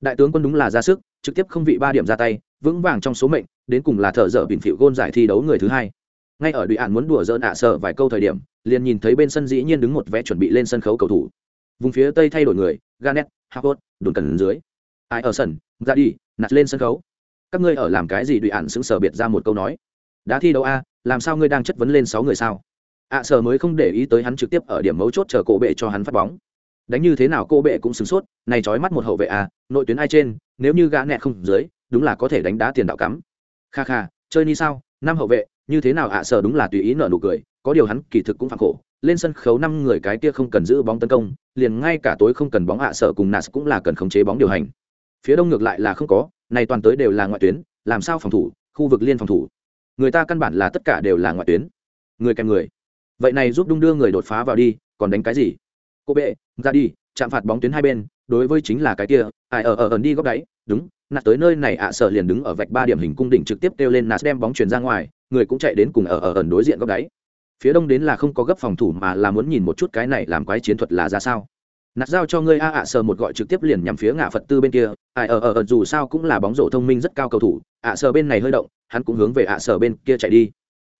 Speaker 1: đại tướng quân đúng là ra sức, trực tiếp không vị ba điểm ra tay, vững vàng trong số mệnh, đến cùng là thợ dở bình phịu gôn giải thi đấu người thứ hai. Ngay ở đùi ạn muốn đùa dỡn ạ sợ vài câu thời điểm, liền nhìn thấy bên sân dĩ nhiên đứng một vé chuẩn bị lên sân khấu cầu thủ. Vùng phía tây thay đổi người ganet harvard đồn cần dưới. Ai ở sân, ra đi, nạt lên sân khấu. Các ngươi ở làm cái gì? Đùi ạn sững sờ biệt ra một câu nói đã thi đấu a làm sao ngươi đang chất vấn lên sáu người sao? Ạ à, sở mới không để ý tới hắn trực tiếp ở điểm mấu chốt chờ cổ bệ cho hắn phát bóng. Đánh như thế nào cô bệ cũng sửng sốt này trói mắt một hậu vệ a nội tuyến ai trên nếu như gã nẹt không dưới đúng là có thể đánh đá tiền đạo cắm. Kha kha chơi ni sao năm hậu vệ như thế nào ạ à, sở đúng là tùy ý nợ nụ cười có điều hắn kỳ thực cũng phạm khổ lên sân khấu năm người cái kia không cần giữ bóng tấn công liền ngay cả tối không cần bóng ạ à, sở cùng nas cũng là cần khống chế bóng điều hành. Phía đông ngược lại là không có này toàn tới đều là ngoại tuyến làm sao phòng thủ khu vực liên phòng thủ người ta căn bản là tất cả đều là ngoại tuyến. Người kèm người. Vậy này giúp đung đưa người đột phá vào đi, còn đánh cái gì? Cô bệ, ra đi, chạm phạt bóng tuyến hai bên, đối với chính là cái kia, ai ở ở ẩn đi góc đáy, đúng, nạt tới nơi này ạ à sợ liền đứng ở vạch ba điểm hình cung đỉnh trực tiếp kêu lên nạt đem bóng chuyển ra ngoài, người cũng chạy đến cùng ở ở ẩn đối diện góc đáy. Phía đông đến là không có gấp phòng thủ mà là muốn nhìn một chút cái này làm quái chiến thuật là ra sao nạt giao cho ngươi a ạ sờ một gọi trực tiếp liền nhằm phía ngã phật tư bên kia. Ai ở ở dù sao cũng là bóng rổ thông minh rất cao cầu thủ. Ạ sờ bên này hơi động, hắn cũng hướng về ạ sờ bên kia chạy đi.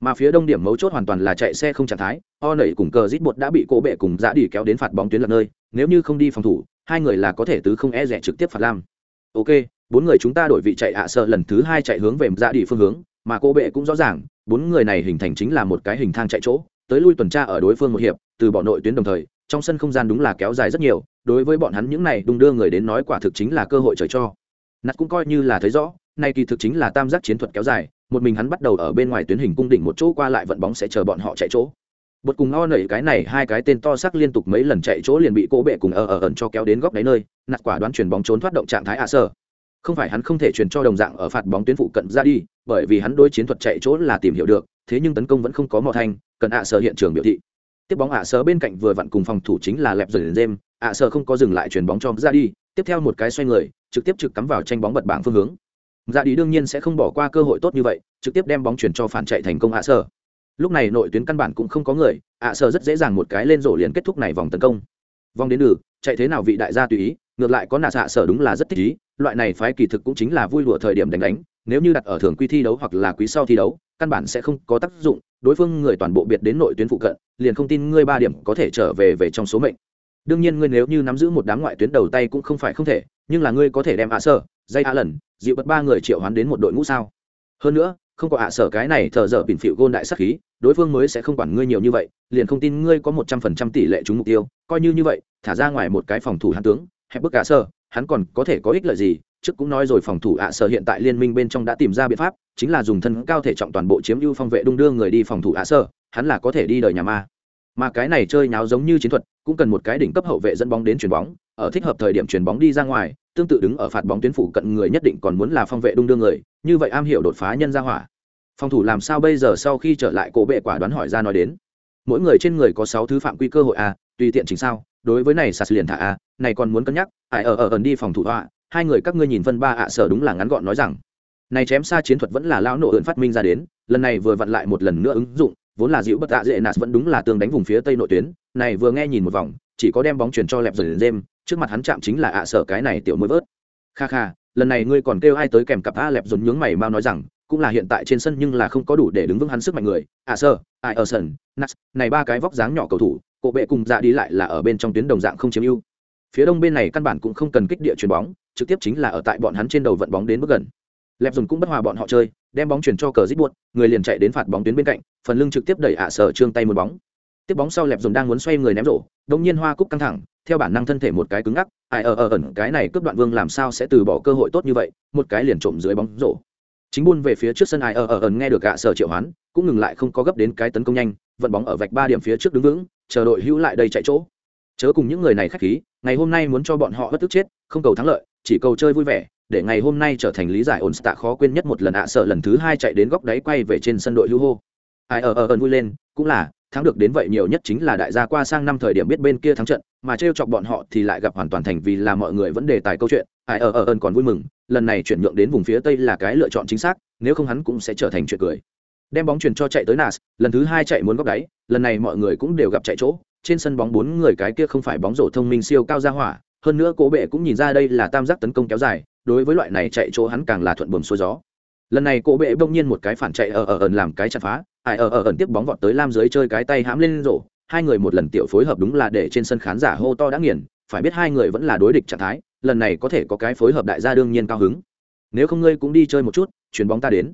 Speaker 1: Mà phía đông điểm mấu chốt hoàn toàn là chạy xe không trạng thái. O nẩy cùng cờ rít bột đã bị cổ bệ cùng giã đi kéo đến phạt bóng tuyến lật nơi. Nếu như không đi phòng thủ, hai người là có thể tứ không e rẻ trực tiếp phạt lam. Ok, bốn người chúng ta đổi vị chạy ạ sờ lần thứ hai chạy hướng về giã đi phương hướng, mà cô bệ cũng rõ ràng, bốn người này hình thành chính là một cái hình thang chạy chỗ, tới lui tuần tra ở đối phương một hiệp, từ bỏ nội tuyến đồng thời trong sân không gian đúng là kéo dài rất nhiều, đối với bọn hắn những này đung đưa người đến nói quả thực chính là cơ hội trời cho. Nạt cũng coi như là thấy rõ nay kỳ thực chính là tam giác chiến thuật kéo dài, một mình hắn bắt đầu ở bên ngoài tuyến hình cung đỉnh một chỗ qua lại vận bóng sẽ chờ bọn họ chạy chỗ. Bột cùng o nẩy cái này hai cái tên to xác liên tục mấy lần chạy chỗ liền bị cỗ bệ cùng ở ở ẩn cho kéo đến góc đáy nơi, nạt quả đoán chuyển bóng trốn thoát động trạng thái ạ à sơ. Không phải hắn không thể chuyển cho đồng dạng ở phạt bóng tuyến phụ cận ra đi, bởi vì hắn đối chiến thuật chạy chỗ là tìm hiểu được, thế nhưng tấn công vẫn không có mò thanh, cần ạ à sơ hiện trường biểu thị tiếp bóng ạ sơ bên cạnh vừa vặn cùng phòng thủ chính là lẹp dần dêm. ạ sơ không có dừng lại chuyền bóng cho ra đi tiếp theo một cái xoay người, trực tiếp trực cắm vào tranh bóng bật bảng phương hướng. Ra đi đương nhiên sẽ không bỏ qua cơ hội tốt như vậy, trực tiếp đem bóng chuyển cho phản chạy thành công ạ sơ lúc này nội tuyến căn bản cũng không có người, ạ sơ rất dễ dàng một cái lên rổ liền kết thúc này vòng tấn công. Vòng đến đường chạy thế nào vị đại gia tùy ý, ngược lại có nạ xạ sở đúng là rất thích ý, loại này phái kỳ thực cũng chính là vui lụa thời điểm đánh đánh nếu như đặt ở thường quy thi đấu hoặc là quý sau thi đấu, căn bản sẽ không có tác dụng, đối phương người toàn bộ biệt đến nội tuyến phụ cận, liền không tin ngươi ba điểm có thể trở về về trong số mệnh. Đương nhiên ngươi nếu như nắm giữ một đám ngoại tuyến đầu tay cũng không phải không thể, nhưng là ngươi có thể đem ạ sở, dây a lần, dịu bật ba người triệu hoán đến một đội ngũ sao? Hơn nữa, không có ạ sở cái này thờ dở bỉn phịu gôn đại sắc khí, đối phương mới sẽ không quản ngươi nhiều như vậy, liền không tin ngươi có một trăm phần trăm tỷ lệ trúng mục tiêu, coi như như vậy, thả ra ngoài một cái phòng thủ hắn tướng, hẹp bức cả sơ hắn còn có thể có ích lợi gì trước cũng nói rồi phòng thủ ạ sở hiện tại liên minh bên trong đã tìm ra biện pháp, chính là dùng thân cao thể trọng toàn bộ chiếm ưu phong vệ đung đưa người đi phòng thủ ạ sở, hắn là có thể đi đời nhà ma. Mà cái này chơi nháo giống như chiến thuật, cũng cần một cái đỉnh cấp hậu vệ dẫn bóng đến chuyền bóng, ở thích hợp thời điểm chuyền bóng đi ra ngoài, tương tự đứng ở phạt bóng tuyến phủ cận người nhất định còn muốn là phong vệ đung đưa người, như vậy am hiểu đột phá nhân ra hỏa. Phòng thủ làm sao bây giờ sau khi trở lại cổ bệ quả đoán hỏi ra nói đến. Mỗi người trên người có sáu thứ phạm quy cơ hội a, tùy tiện chính sao, đối với này sạt liền thả a, này còn muốn cân nhắc, ai ở ở ẩn đi phòng thủ họa hai người các ngươi nhìn phân ba ạ, sở đúng là ngắn gọn nói rằng, này chém xa chiến thuật vẫn là lão nổ ưỡn phát minh ra đến, lần này vừa vặn lại một lần nữa ứng dụng, vốn là dịu bất tạ dễ nạt vẫn đúng là tương đánh vùng phía tây nội tuyến, này vừa nghe nhìn một vòng, chỉ có đem bóng chuyển cho lẹp dần dêm, trước mặt hắn chạm chính là ạ, sở cái này tiểu mới vớt. Kha kha, lần này ngươi còn kêu ai tới kèm cặp a lẹp dồn nhướng mày mau nói rằng, cũng là hiện tại trên sân nhưng là không có đủ để đứng vững hắn sức mạnh người, ạ, sở, ai ở sân nas này ba cái vóc dáng nhỏ cầu thủ, cổ bệ cùng dạ đi lại là ở bên trong tuyến đồng dạng không chiếm ưu phía đông bên này căn bản cũng không cần kích địa chuyền bóng, trực tiếp chính là ở tại bọn hắn trên đầu vận bóng đến bước gần. Lẹp dùng cũng bất hòa bọn họ chơi, đem bóng chuyển cho cờ rít buốt người liền chạy đến phạt bóng tuyến bên cạnh, phần lưng trực tiếp đẩy ạ sở trương tay một bóng. Tiếp bóng sau lẹp dùng đang muốn xoay người ném rổ, đông nhiên hoa cúc căng thẳng, theo bản năng thân thể một cái cứng ngắc, ai ở ở ẩn, cái này cướp đoạn vương làm sao sẽ từ bỏ cơ hội tốt như vậy, một cái liền trộm dưới bóng rổ. Chính buôn về phía trước sân ai ở ở ẩn nghe được ạ sở triệu hoán, cũng ngừng lại không có gấp đến cái tấn công nhanh, vận bóng ở vạch ba điểm phía trước đứng vững, chờ đội hữu lại đây chạy chỗ chớ cùng những người này khách khí, ngày hôm nay muốn cho bọn họ bất tức chết, không cầu thắng lợi, chỉ cầu chơi vui vẻ, để ngày hôm nay trở thành lý giải ổn tạ khó quên nhất một lần ạ, sợ lần thứ hai chạy đến góc đáy quay về trên sân đội hưu hô. Ai ở ở ẩn vui lên, cũng là, thắng được đến vậy nhiều nhất chính là đại gia qua sang năm thời điểm biết bên kia thắng trận, mà trêu chọc bọn họ thì lại gặp hoàn toàn thành vì là mọi người vẫn đề tài câu chuyện. Ai ở ở ẩn còn vui mừng, lần này chuyển nhượng đến vùng phía tây là cái lựa chọn chính xác, nếu không hắn cũng sẽ trở thành chuyện cười. Đem bóng chuyển cho chạy tới nas, lần thứ hai chạy muốn góc đáy, lần này mọi người cũng đều gặp chạy chỗ trên sân bóng bốn người cái kia không phải bóng rổ thông minh siêu cao ra hỏa, hơn nữa cố bệ cũng nhìn ra đây là tam giác tấn công kéo dài, đối với loại này chạy chỗ hắn càng là thuận buồm xuôi gió. Lần này cố bệ bỗng nhiên một cái phản chạy ở ở ẩn làm cái chặt phá, ai, ở ở ẩn tiếp bóng vọt tới lam dưới chơi cái tay hãm lên rổ. Hai người một lần tiểu phối hợp đúng là để trên sân khán giả hô to đã nghiền, phải biết hai người vẫn là đối địch trạng thái, lần này có thể có cái phối hợp đại gia đương nhiên cao hứng. Nếu không ngươi cũng đi chơi một chút chuyền bóng ta đến.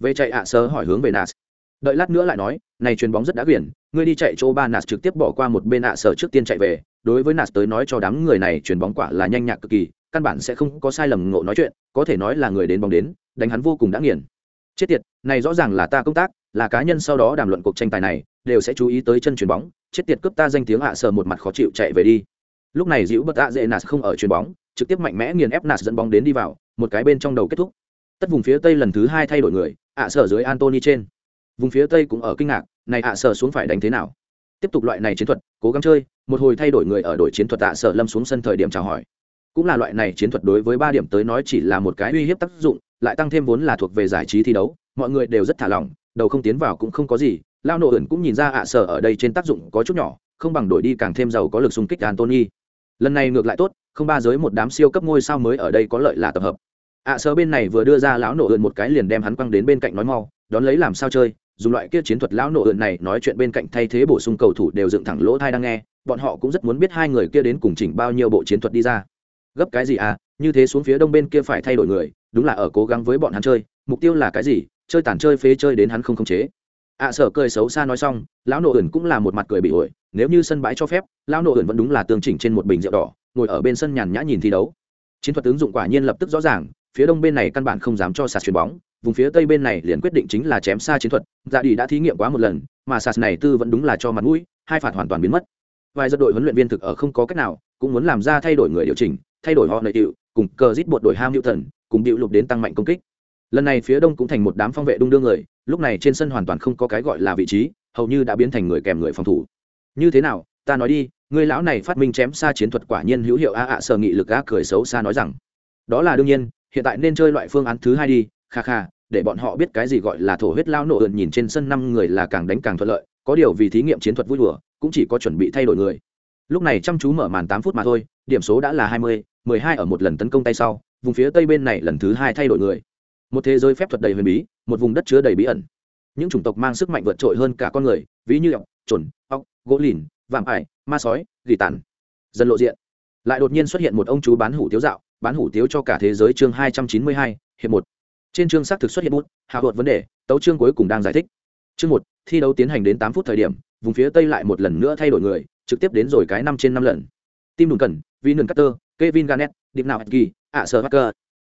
Speaker 1: Về chạy ạ, sơ hỏi hướng về nas đợi lát nữa lại nói, này chuyền bóng rất đã quyển, ngươi đi chạy chỗ ba nạt trực tiếp bỏ qua một bên ạ sở trước tiên chạy về, đối với nạt tới nói cho đám người này chuyền bóng quả là nhanh nhạc cực kỳ, căn bản sẽ không có sai lầm ngộ nói chuyện, có thể nói là người đến bóng đến, đánh hắn vô cùng đã nghiền. Chết tiệt, này rõ ràng là ta công tác, là cá nhân sau đó đàm luận cuộc tranh tài này, đều sẽ chú ý tới chân chuyền bóng, chết tiệt cướp ta danh tiếng ạ sở một mặt khó chịu chạy về đi. Lúc này dĩu bất ạ dễ nạt không ở chuyền bóng, trực tiếp mạnh mẽ nghiền ép nạt dẫn bóng đến đi vào, một cái bên trong đầu kết thúc. Tất vùng phía tây lần thứ hai thay đổi người, ạ sở dưới antony trên vùng phía tây cũng ở kinh ngạc, này ạ sở xuống phải đánh thế nào? Tiếp tục loại này chiến thuật, cố gắng chơi, một hồi thay đổi người ở đội chiến thuật ạ sở lâm xuống sân thời điểm chào hỏi. Cũng là loại này chiến thuật đối với ba điểm tới nói chỉ là một cái uy hiếp tác dụng, lại tăng thêm vốn là thuộc về giải trí thi đấu, mọi người đều rất thả lỏng, đầu không tiến vào cũng không có gì. Lao nổ ẩn cũng nhìn ra ạ sở ở đây trên tác dụng có chút nhỏ, không bằng đổi đi càng thêm giàu có lực xung kích antony lần này ngược lại tốt, không ba giới một đám siêu cấp ngôi sao mới ở đây có lợi là tập hợp. Ạ sở bên này vừa đưa ra lão nổ ẩn một cái liền đem hắn quăng đến bên cạnh nói mau, đón lấy làm sao chơi dùng loại kia chiến thuật lão nổ ượn này nói chuyện bên cạnh thay thế bổ sung cầu thủ đều dựng thẳng lỗ thai đang nghe, bọn họ cũng rất muốn biết hai người kia đến cùng chỉnh bao nhiêu bộ chiến thuật đi ra. Gấp cái gì à như thế xuống phía đông bên kia phải thay đổi người, đúng là ở cố gắng với bọn hắn chơi, mục tiêu là cái gì, chơi tàn chơi phế chơi đến hắn không khống chế. Ạ sở cười xấu xa nói xong, lão nổ ẩn cũng là một mặt cười bị ổi, nếu như sân bãi cho phép, lão nổ ẩn vẫn đúng là tương chỉnh trên một bình rượu đỏ, ngồi ở bên sân nhàn nhã nhìn thi đấu. Chiến thuật ứng dụng quả nhiên lập tức rõ ràng phía đông bên này căn bản không dám cho sạt chuyền bóng, vùng phía tây bên này liền quyết định chính là chém xa chiến thuật dạ đi đã thí nghiệm quá một lần, mà sạt này tư vẫn đúng là cho mặt mũi, hai phạt hoàn toàn biến mất. Vài giật đội huấn luyện viên thực ở không có cách nào, cũng muốn làm ra thay đổi người điều chỉnh, thay đổi họ nội tiệu, cùng cờ rít bột đổi ham hữu thần cùng điệu lục đến tăng mạnh công kích. Lần này phía đông cũng thành một đám phong vệ đung đưa người, lúc này trên sân hoàn toàn không có cái gọi là vị trí, hầu như đã biến thành người kèm người phòng thủ. Như thế nào, ta nói đi, người lão này phát minh chém xa chiến thuật quả nhiên hữu hiệu a, ạ sở nghị lực a, cười xấu xa nói rằng. Đó là đương nhiên hiện tại nên chơi loại phương án thứ hai đi, kha kha, để bọn họ biết cái gì gọi là thổ huyết lao nổ ượn nhìn trên sân năm người là càng đánh càng thuận lợi, có điều vì thí nghiệm chiến thuật vui đùa, cũng chỉ có chuẩn bị thay đổi người. Lúc này chăm chú mở màn tám phút mà thôi, điểm số đã là hai mươi, mười hai ở một lần tấn công tay sau, vùng phía tây bên này lần thứ hai thay đổi người. Một thế giới phép thuật đầy huyền bí, một vùng đất chứa đầy bí ẩn. Những chủng tộc mang sức mạnh vượt trội hơn cả con người, ví như ọc trồn ọc gỗ lìn, vạm ải, ma sói, gỉ tàn. Dần lộ diện. Lại đột nhiên xuất hiện một ông chú bán hủ tiếu dạo bán hủ tiếu cho cả thế giới chương hai trăm chín mươi hai, hiệp một. Trên chương xác thực xuất hiện bút, hạ hột vấn đề, tấu chương cuối cùng đang giải thích. Chương một, thi đấu tiến hành đến tám phút thời điểm, vùng phía tây lại một lần nữa thay đổi người, trực tiếp đến rồi cái năm trên năm lần. Tim đùn cần vinon cutter, kevin garnett điệp nào kỳ ạ sơ hacker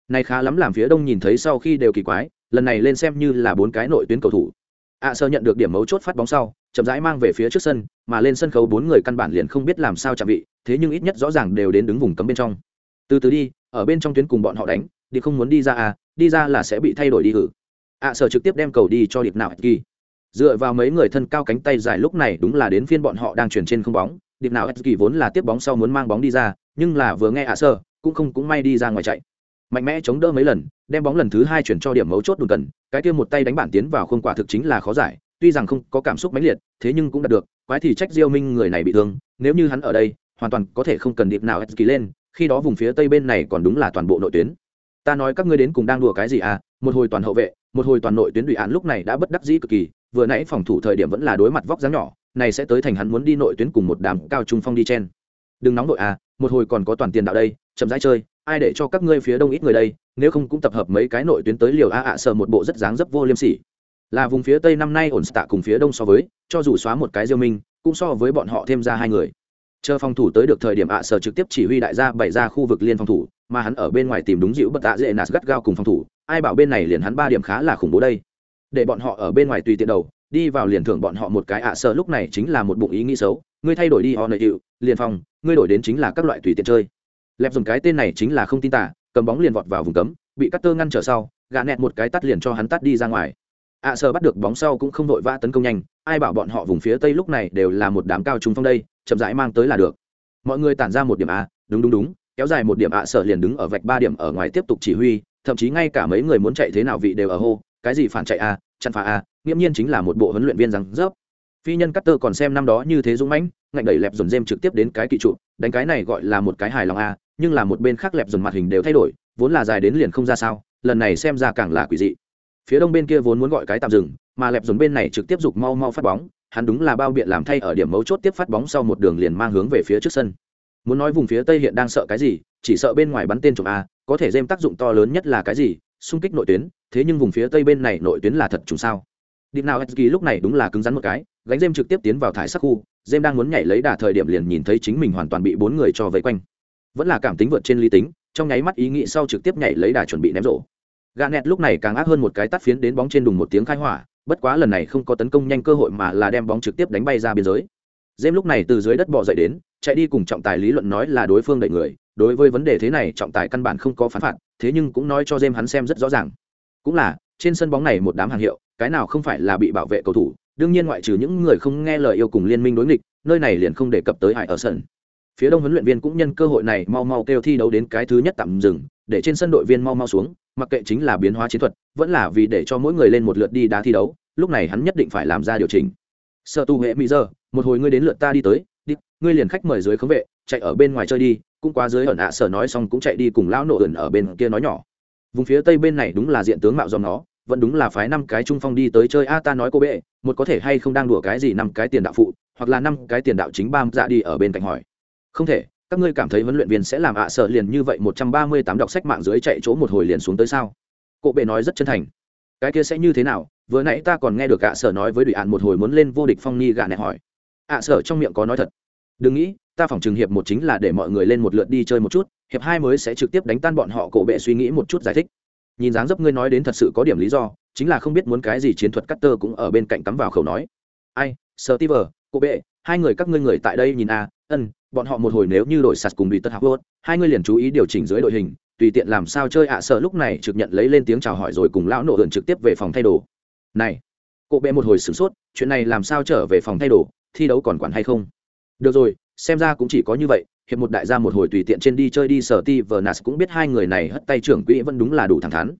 Speaker 1: này khá lắm làm phía đông nhìn thấy sau khi đều kỳ quái, lần này lên xem như là bốn cái nội tuyến cầu thủ. Ạ sơ nhận được điểm mấu chốt phát bóng sau, chậm rãi mang về phía trước sân, mà lên sân khấu bốn người căn bản liền không biết làm sao chạm vị, thế nhưng ít nhất rõ ràng đều đến đứng vùng cấm bên trong từ từ đi, ở bên trong tuyến cùng bọn họ đánh, đi không muốn đi ra à đi ra là sẽ bị thay đổi đi hử. Ạ sở trực tiếp đem cầu đi cho điệp nào kỳ. Dựa vào mấy người thân cao cánh tay dài lúc này đúng là đến phiên bọn họ đang chuyển trên không bóng. Điệp nào kỳ vốn là tiếp bóng sau muốn mang bóng đi ra, nhưng là vừa nghe ạ sở cũng không cũng may đi ra ngoài chạy. Mạnh mẽ chống đỡ mấy lần, đem bóng lần thứ hai chuyển cho điểm mấu chốt đùn cần, cái kia một tay đánh bản tiến vào không quả thực chính là khó giải, tuy rằng không có cảm xúc mãnh liệt, thế nhưng cũng đạt được, quái thì trách diêu minh người này bị thương, nếu như hắn ở đây, hoàn toàn có thể không cần điệp nào kỳ lên khi đó vùng phía tây bên này còn đúng là toàn bộ nội tuyến. Ta nói các ngươi đến cùng đang đùa cái gì à? Một hồi toàn hậu vệ, một hồi toàn nội tuyến đùi án lúc này đã bất đắc dĩ cực kỳ, vừa nãy phòng thủ thời điểm vẫn là đối mặt vóc dáng nhỏ, này sẽ tới thành hắn muốn đi nội tuyến cùng một đám cao trung phong đi chen. Đừng nóng đội à một hồi còn có toàn tiền đạo đây, chậm rãi chơi, ai để cho các ngươi phía đông ít người đây, nếu không cũng tập hợp mấy cái nội tuyến tới liều a ạ à một bộ rất dáng dấp vô liêm sỉ. Là vùng phía tây năm nay ổn tạ cùng phía đông so với, cho dù xóa một cái diêu minh, cũng so với bọn họ thêm ra hai người chờ phòng thủ tới được thời điểm ạ à sở trực tiếp chỉ huy đại gia bày ra khu vực liên phòng thủ mà hắn ở bên ngoài tìm đúng dịu bất ạ dễ nạt gắt gao cùng phòng thủ ai bảo bên này liền hắn ba điểm khá là khủng bố đây. Để bọn họ ở bên ngoài tùy tiện đầu đi vào liền thưởng bọn họ một cái ạ à sở lúc này chính là một bụng ý nghĩ xấu ngươi thay đổi đi họ nội hiệu liền phòng ngươi đổi đến chính là các loại tùy tiện chơi. Lẹp dùng cái tên này chính là không tin tả cầm bóng liền vọt vào vùng cấm bị cắt tơ ngăn trở sau gạ nẹt một cái tắt liền cho hắn tắt đi ra ngoài. Ạ à, bắt được bóng sau cũng không vội vã tấn công nhanh ai bảo bọn họ vùng phía tây lúc này đều là một đám cao trung phong đây chậm rãi mang tới là được mọi người tản ra một điểm a, đúng đúng đúng, kéo dài một điểm ạ sở liền đứng ở vạch ba điểm ở ngoài tiếp tục chỉ huy, thậm chí ngay cả mấy người muốn chạy thế nào vị đều ở hô, cái gì phản chạy a, chặn phá a, nghiễm nhiên chính là một bộ huấn luyện viên rằng dớp. phi nhân cắt tơ còn xem năm đó như thế dũng mãnh, ngạnh đẩy lẹp dồn dêm trực tiếp đến cái kỵ trụ, đánh cái này gọi là một cái hài lòng a, nhưng là một bên khác lẹp dồn mặt hình đều thay đổi, vốn là dài đến liền không ra sao, lần này xem ra càng là quỷ dị phía đông bên kia vốn muốn gọi cái tạm dừng, mà lẹp dồn bên này trực tiếp giục mau mau phát bóng hắn đúng là bao biện làm thay ở điểm mấu chốt tiếp phát bóng sau một đường liền mang hướng về phía trước sân muốn nói vùng phía tây hiện đang sợ cái gì chỉ sợ bên ngoài bắn tên trộm a có thể dêm tác dụng to lớn nhất là cái gì xung kích nội tuyến thế nhưng vùng phía tây bên này nội tuyến là thật trùng sao Điệp nào Hesky lúc này đúng là cứng rắn một cái, gánh Dêm trực tiếp tiến vào thải sắc khu, Dêm đang muốn nhảy lấy đà thời điểm liền nhìn thấy chính mình hoàn toàn bị bốn người cho vây quanh. Vẫn là cảm tính vượt trên lý tính, trong nháy mắt ý nghĩ sau trực tiếp nhảy lấy đà chuẩn bị ném rổ. Garnet lúc này càng ác hơn một cái tắt phiến đến bóng trên đùng một tiếng khai hỏa, bất quá lần này không có tấn công nhanh cơ hội mà là đem bóng trực tiếp đánh bay ra biên giới. Dêm lúc này từ dưới đất bò dậy đến, chạy đi cùng trọng tài lý luận nói là đối phương đẩy người, đối với vấn đề thế này trọng tài căn bản không có phán phạt, thế nhưng cũng nói cho Dêm hắn xem rất rõ ràng. Cũng là, trên sân bóng này một đám hàng hiệu, cái nào không phải là bị bảo vệ cầu thủ đương nhiên ngoại trừ những người không nghe lời yêu cùng liên minh đối nghịch nơi này liền không đề cập tới hải ở sân phía đông huấn luyện viên cũng nhân cơ hội này mau mau kêu thi đấu đến cái thứ nhất tạm dừng để trên sân đội viên mau mau xuống mặc kệ chính là biến hóa chiến thuật, vẫn là vì để cho mỗi người lên một lượt đi đá thi đấu, lúc này hắn nhất định phải làm ra điều chỉnh. Sợ tu huệ mỹ giờ, một hồi ngươi đến lượt ta đi tới, đi, ngươi liền khách mời dưới khống vệ, chạy ở bên ngoài chơi đi, cũng qua dưới ẩn ạ sở nói xong cũng chạy đi cùng lão nổ ẩn ở bên kia nói nhỏ. Vùng phía tây bên này đúng là diện tướng mạo do nó, vẫn đúng là phái năm cái trung phong đi tới chơi a ta nói cô bệ, một có thể hay không đang đùa cái gì năm cái tiền đạo phụ, hoặc là năm cái tiền đạo chính ba dạ đi ở bên cạnh hỏi. Không thể các ngươi cảm thấy huấn luyện viên sẽ làm ạ sợ liền như vậy một trăm ba mươi tám đọc sách mạng dưới chạy chỗ một hồi liền xuống tới sao? Cô bệ nói rất chân thành. Cái kia sẽ như thế nào? Vừa nãy ta còn nghe được ạ sợ nói với đùi ạn một hồi muốn lên vô địch phong ni gạ này hỏi. Ạ sợ trong miệng có nói thật. Đừng nghĩ, ta phòng trường hiệp một chính là để mọi người lên một lượt đi chơi một chút, hiệp hai mới sẽ trực tiếp đánh tan bọn họ, cổ bệ suy nghĩ một chút giải thích. Nhìn dáng dấp ngươi nói đến thật sự có điểm lý do, chính là không biết muốn cái gì chiến thuật cutter cũng ở bên cạnh cắm vào khẩu nói. Ai sơ ti vờ cô bệ, hai người các ngươi người tại đây nhìn a ân bọn họ một hồi nếu như đổi sạt cùng bị tất học vớt hai người liền chú ý điều chỉnh dưới đội hình, tùy tiện làm sao chơi ạ sợ lúc này trực nhận lấy lên tiếng chào hỏi rồi cùng lão nổ hưởng trực tiếp về phòng thay đồ. Này, cô bé một hồi sửng sốt, chuyện này làm sao trở về phòng thay đồ, thi đấu còn quản hay không? Được rồi, xem ra cũng chỉ có như vậy, hiệp một đại gia một hồi tùy tiện trên đi chơi đi, sở ti vờ nas cũng biết hai người này hất tay trưởng quỹ vẫn đúng là đủ thẳng thắn.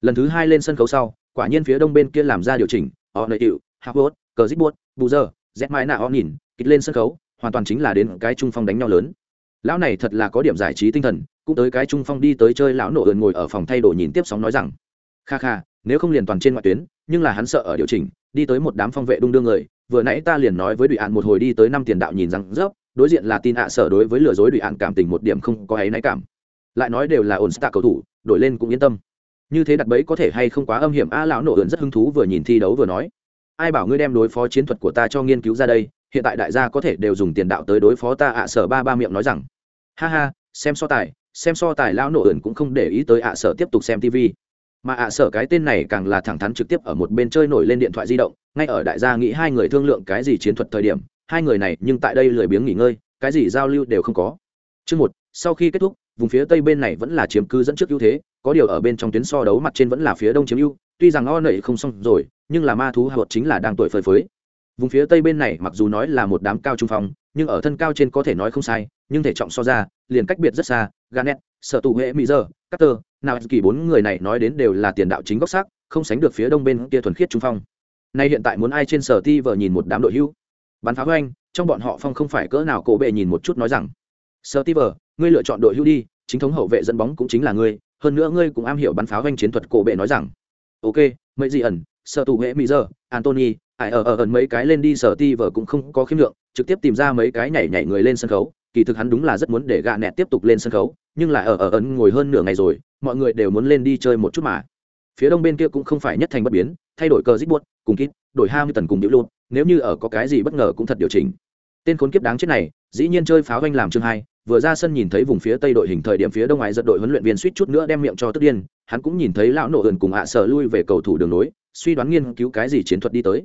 Speaker 1: Lần thứ hai lên sân khấu sau, quả nhiên phía đông bên kia làm ra điều chỉnh họ nợ hiệu hapot cờ zip buốt bù giờ dép mãi nạ họ nhìn kịch lên sân khấu hoàn toàn chính là đến cái trung phong đánh nhau lớn. Lão này thật là có điểm giải trí tinh thần, cũng tới cái trung phong đi tới chơi lão nổ ườn ngồi ở phòng thay đồ nhìn tiếp sóng nói rằng, kha kha, nếu không liền toàn trên ngoại tuyến, nhưng là hắn sợ ở điều chỉnh, đi tới một đám phong vệ đung đưa người, vừa nãy ta liền nói với đụy ạn một hồi đi tới năm tiền đạo nhìn rằng rớp đối diện là tin ạ sở đối với lừa dối đụy ạn cảm tình một điểm không có ấy náy cảm. Lại nói đều là ổn stạ cầu thủ, đổi lên cũng yên tâm. Như thế đặt bẫy có thể hay không quá âm hiểm, a, lão nổ ườn rất hứng thú vừa nhìn thi đấu vừa nói, ai bảo ngươi đem đối phó chiến thuật của ta cho nghiên cứu ra đây hiện tại đại gia có thể đều dùng tiền đạo tới đối phó ta ạ sở ba ba miệng nói rằng, ha ha, xem so tài, xem so tài lão nổ ẩn cũng không để ý tới ạ sở tiếp tục xem tv mà ạ sở cái tên này càng là thẳng thắn trực tiếp ở một bên chơi nổi lên điện thoại di động, ngay ở đại gia nghĩ hai người thương lượng cái gì chiến thuật thời điểm, hai người này nhưng tại đây lười biếng nghỉ ngơi, cái gì giao lưu đều không có. Chương một, sau khi kết thúc, vùng phía tây bên này vẫn là chiếm cứ dẫn trước ưu thế, có điều ở bên trong tuyến so đấu mặt trên vẫn là phía đông chiếm ưu, tuy rằng o nậy không xong rồi, nhưng là ma thú hạ chính là đang tuổi phơi phới vùng phía tây bên này mặc dù nói là một đám cao trung phong nhưng ở thân cao trên có thể nói không sai nhưng thể trọng so ra liền cách biệt rất xa ganet sở tụ hệ mỹ giờ cutter nào kỳ bốn người này nói đến đều là tiền đạo chính góc sắc, không sánh được phía đông bên kia thuần khiết trung phong. Nay hiện tại muốn ai trên sở ti vờ nhìn một đám đội hưu? Bắn phá hoanh trong bọn họ phong không phải cỡ nào cổ bệ nhìn một chút nói rằng sở ti vờ ngươi lựa chọn đội hưu đi chính thống hậu vệ dẫn bóng cũng chính là ngươi hơn nữa ngươi cũng am hiểu bắn phá hoanh chiến thuật cổ bệ nói rằng. Ok mấy gì ẩn sở tụ hệ mỹ giờ antony ai ở ở ẩn mấy cái lên đi sở ti vợ cũng không có khiêm lượng, trực tiếp tìm ra mấy cái nhảy nhảy người lên sân khấu. Kỳ thực hắn đúng là rất muốn để gạ nẹt tiếp tục lên sân khấu, nhưng lại ở ở ẩn ngồi hơn nửa ngày rồi, mọi người đều muốn lên đi chơi một chút mà. Phía đông bên kia cũng không phải nhất thành bất biến, thay đổi cờ rít buốt cùng kít đổi hai mươi tần cùng điệu luôn nếu như ở có cái gì bất ngờ cũng thật điều chỉnh. Tên khốn kiếp đáng chết này, dĩ nhiên chơi pháo vanh làm chương hai, vừa ra sân nhìn thấy vùng phía tây đội hình thời điểm phía đông ngoài giật đội huấn luyện viên suýt chút nữa đem miệng cho tức điên, hắn cũng nhìn thấy lão nổ ẩn cùng ạ sở lui về cầu thủ đường nối suy đoán nghiên cứu cái gì chiến thuật đi tới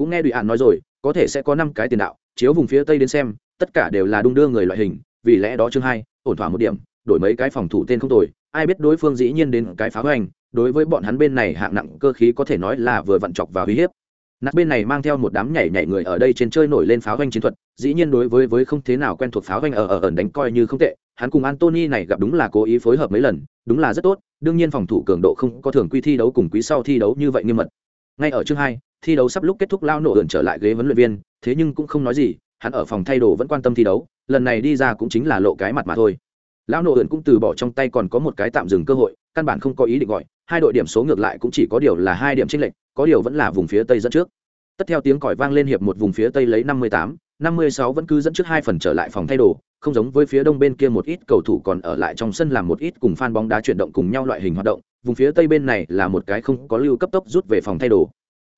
Speaker 1: cũng nghe đùi ạn nói rồi, có thể sẽ có năm cái tiền đạo, chiếu vùng phía tây đến xem, tất cả đều là đung đưa người loại hình, vì lẽ đó chương hai, ổn thỏa một điểm, đổi mấy cái phòng thủ tên không tồi, ai biết đối phương dĩ nhiên đến cái phá hoành, đối với bọn hắn bên này hạng nặng cơ khí có thể nói là vừa vặn chọc và uy hiếp. Nát bên này mang theo một đám nhảy nhảy người ở đây trên chơi nổi lên pháo hoành chiến thuật, dĩ nhiên đối với với không thế nào quen thuộc pháo hoành ở ở ẩn đánh coi như không tệ, hắn cùng antony này gặp đúng là cố ý phối hợp mấy lần, đúng là rất tốt, đương nhiên phòng thủ cường độ không có thường quy thi đấu cùng quý sau thi đấu như vậy nghiêm mật ngay ở chương hai thi đấu sắp lúc kết thúc lao nổ ẩn trở lại ghế huấn luyện viên thế nhưng cũng không nói gì hắn ở phòng thay đồ vẫn quan tâm thi đấu lần này đi ra cũng chính là lộ cái mặt mà thôi. Lão nổ ẩn cũng từ bỏ trong tay còn có một cái tạm dừng cơ hội căn bản không có ý định gọi hai đội điểm số ngược lại cũng chỉ có điều là hai điểm chênh lệch có điều vẫn là vùng phía tây dẫn trước. Tất theo tiếng còi vang lên hiệp một vùng phía tây lấy năm mươi tám 56 vẫn cứ dẫn trước hai phần trở lại phòng thay đồ, không giống với phía đông bên kia một ít cầu thủ còn ở lại trong sân làm một ít cùng fan bóng đá chuyển động cùng nhau loại hình hoạt động, vùng phía tây bên này là một cái không có lưu cấp tốc rút về phòng thay đồ.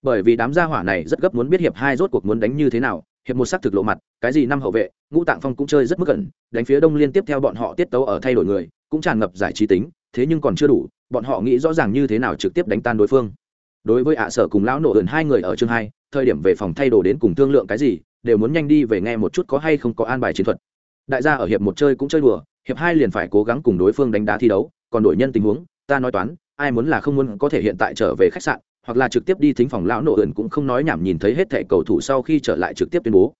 Speaker 1: Bởi vì đám gia hỏa này rất gấp muốn biết hiệp hai rốt cuộc muốn đánh như thế nào, hiệp một sắc thực lộ mặt, cái gì năm hậu vệ, ngũ tạng phong cũng chơi rất mức gần, đánh phía đông liên tiếp theo bọn họ tiết tấu ở thay đổi người, cũng tràn ngập giải trí tính, thế nhưng còn chưa đủ, bọn họ nghĩ rõ ràng như thế nào trực tiếp đánh tan đối phương. Đối với ạ sở cùng lão nổ ẩn hai người ở chương hai, thời điểm về phòng thay đồ đến cùng thương lượng cái gì, đều muốn nhanh đi về nghe một chút có hay không có an bài chiến thuật đại gia ở hiệp một chơi cũng chơi đùa hiệp hai liền phải cố gắng cùng đối phương đánh đá thi đấu còn đổi nhân tình huống ta nói toán, ai muốn là không muốn có thể hiện tại trở về khách sạn, hoặc là trực tiếp đi thính phòng lão nộ ẩn cũng không nói nhảm nhìn thấy hết thẻ cầu thủ sau khi trở lại trực tiếp tuyên bố.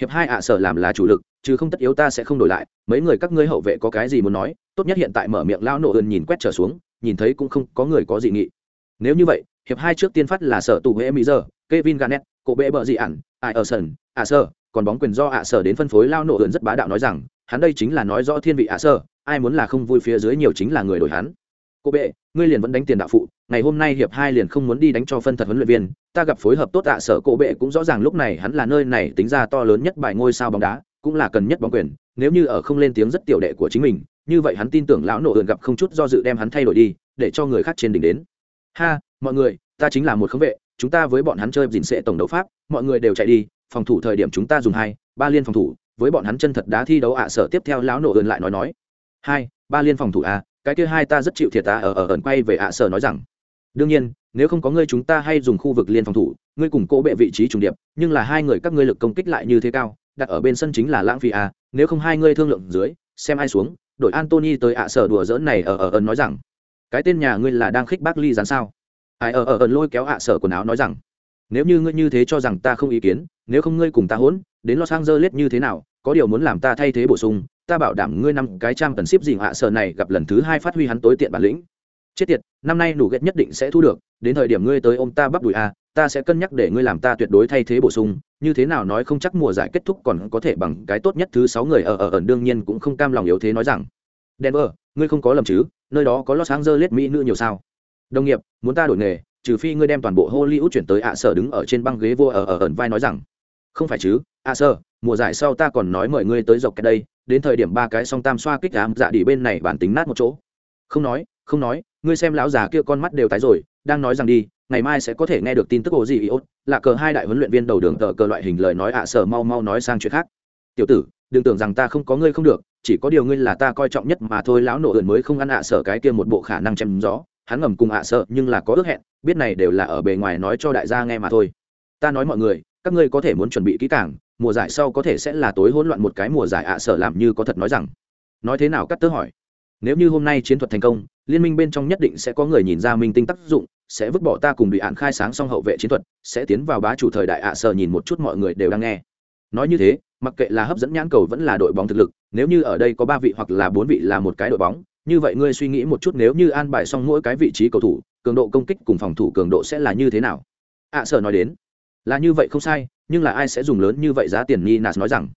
Speaker 1: Hiệp hai ạ, sở làm là chủ lực, chứ không tất yếu ta sẽ không đổi lại, mấy người các ngươi hậu vệ có cái gì muốn nói, tốt nhất hiện tại mở miệng lão nộ ẩn nhìn quét trở xuống, nhìn thấy cũng không có người có gì nghị. Nếu như vậy, hiệp hai trước tiên phát là sở tù huệ mỹ giờ, kevin garnett, cổ bệ bờ dị ản ai ở sân ạ sở, còn bóng quyền do ạ sở đến phân phối lao nổ ẩn rất bá đạo nói rằng, hắn đây chính là nói rõ thiên vị ạ sở, ai muốn là không vui phía dưới nhiều chính là người đổi hắn cô bệ ngươi liền vẫn đánh tiền đạo phụ ngày hôm nay hiệp hai liền không muốn đi đánh cho phân thật huấn luyện viên ta gặp phối hợp tốt ạ sở cô bệ cũng rõ ràng lúc này hắn là nơi này tính ra to lớn nhất bài ngôi sao bóng đá cũng là cần nhất bóng quyền nếu như ở không lên tiếng rất tiểu đệ của chính mình như vậy hắn tin tưởng lão nổ ẩn gặp không chút do dự đem hắn thay đổi đi để cho người khác trên đỉnh đến. Ha mọi người ta chính là một khống vệ chúng ta với bọn hắn chơi dình sệ tổng đấu pháp mọi người đều chạy đi phòng thủ thời điểm chúng ta dùng hai ba liên phòng thủ với bọn hắn chân thật đá thi đấu ạ sở tiếp theo lão nổ ơn lại nói nói. Hai ba liên phòng thủ a à, cái kia hai ta rất chịu thiệt ta ở ở, ẩn quay về ạ sở nói rằng, đương nhiên, nếu không có ngươi chúng ta hay dùng khu vực liên phòng thủ, ngươi cùng cỗ bệ vị trí trùng điệp, nhưng là hai người các ngươi lực công kích lại như thế cao, đặt ở bên sân chính là lãng phí à nếu không hai ngươi thương lượng dưới, xem ai xuống. Đội antony tới ạ sở đùa dỡn này ở ở, ẩn nói rằng, cái tên nhà ngươi là đang khích bác ly dán sao? Ai ở ở, ẩn lôi kéo ạ sở quần áo nói rằng, nếu như ngươi như thế cho rằng ta không ý kiến, nếu không ngươi cùng ta hỗn, đến los angeles như thế nào, có điều muốn làm ta thay thế bổ sung ta bảo đảm ngươi năm cái trang tần ship dình hạ sở này gặp lần thứ hai phát huy hắn tối tiện bản lĩnh. Chết tiệt, năm nay nủ ghét nhất định sẽ thu được, đến thời điểm ngươi tới ông ta bắt đùi a ta sẽ cân nhắc để ngươi làm ta tuyệt đối thay thế bổ sung, như thế nào nói không chắc mùa giải kết thúc còn có thể bằng cái tốt nhất thứ sáu người ở ở ẩn đương nhiên cũng không cam lòng yếu thế nói rằng. Denver, ngươi không có lầm chứ, nơi đó có los angeles mỹ nữ nhiều sao? Đồng nghiệp, muốn ta đổi nghề, trừ phi ngươi đem toàn bộ hollywood chuyển tới ạ sở đứng ở trên băng ghế vua ở ở ẩn vai nói rằng. Không phải chứ, ạ sở mùa giải sau ta còn nói mời ngươi tới dọc cái đây, đến thời điểm ba cái song tam xoa kích ám dạ đi bên này bản tính nát một chỗ. Không nói không nói, ngươi xem lão già kia con mắt đều tái rồi, đang nói rằng đi, ngày mai sẽ có thể nghe được tin tức ổ gì iốt là cờ hai đại huấn luyện viên đầu đường tờ cờ loại hình lời nói ạ sở mau mau nói sang chuyện khác. Tiểu tử, đừng tưởng rằng ta không có ngươi không được, chỉ có điều ngươi là ta coi trọng nhất mà thôi, lão nổ ẩn mới không ăn ạ sở cái kia một bộ khả năng chém gió. Hắn ngầm cùng ạ, sợ, nhưng là có ước hẹn, biết này đều là ở bề ngoài nói cho đại gia nghe mà thôi. Ta nói mọi người, các ngươi có thể muốn chuẩn bị kỹ càng mùa giải sau có thể sẽ là tối hỗn loạn một cái mùa giải ạ sợ làm như có thật nói rằng. Nói thế nào cắt tớ hỏi. Nếu như hôm nay chiến thuật thành công liên minh bên trong nhất định sẽ có người nhìn ra minh tinh tác dụng sẽ vứt bỏ ta cùng bị ạn khai sáng xong hậu vệ chiến thuật sẽ tiến vào bá chủ thời đại ạ sợ nhìn một chút mọi người đều đang nghe. Nói như thế mặc kệ là hấp dẫn nhãn cầu vẫn là đội bóng thực lực nếu như ở đây có ba vị hoặc là bốn vị là một cái đội bóng như vậy ngươi suy nghĩ một chút nếu như an bài xong mỗi cái vị trí cầu thủ cường độ công kích cùng phòng thủ cường độ sẽ là như thế nào? Ạ à, sở nói đến. Là như vậy không sai nhưng là ai sẽ dùng lớn như vậy giá tiền ni nas nói rằng?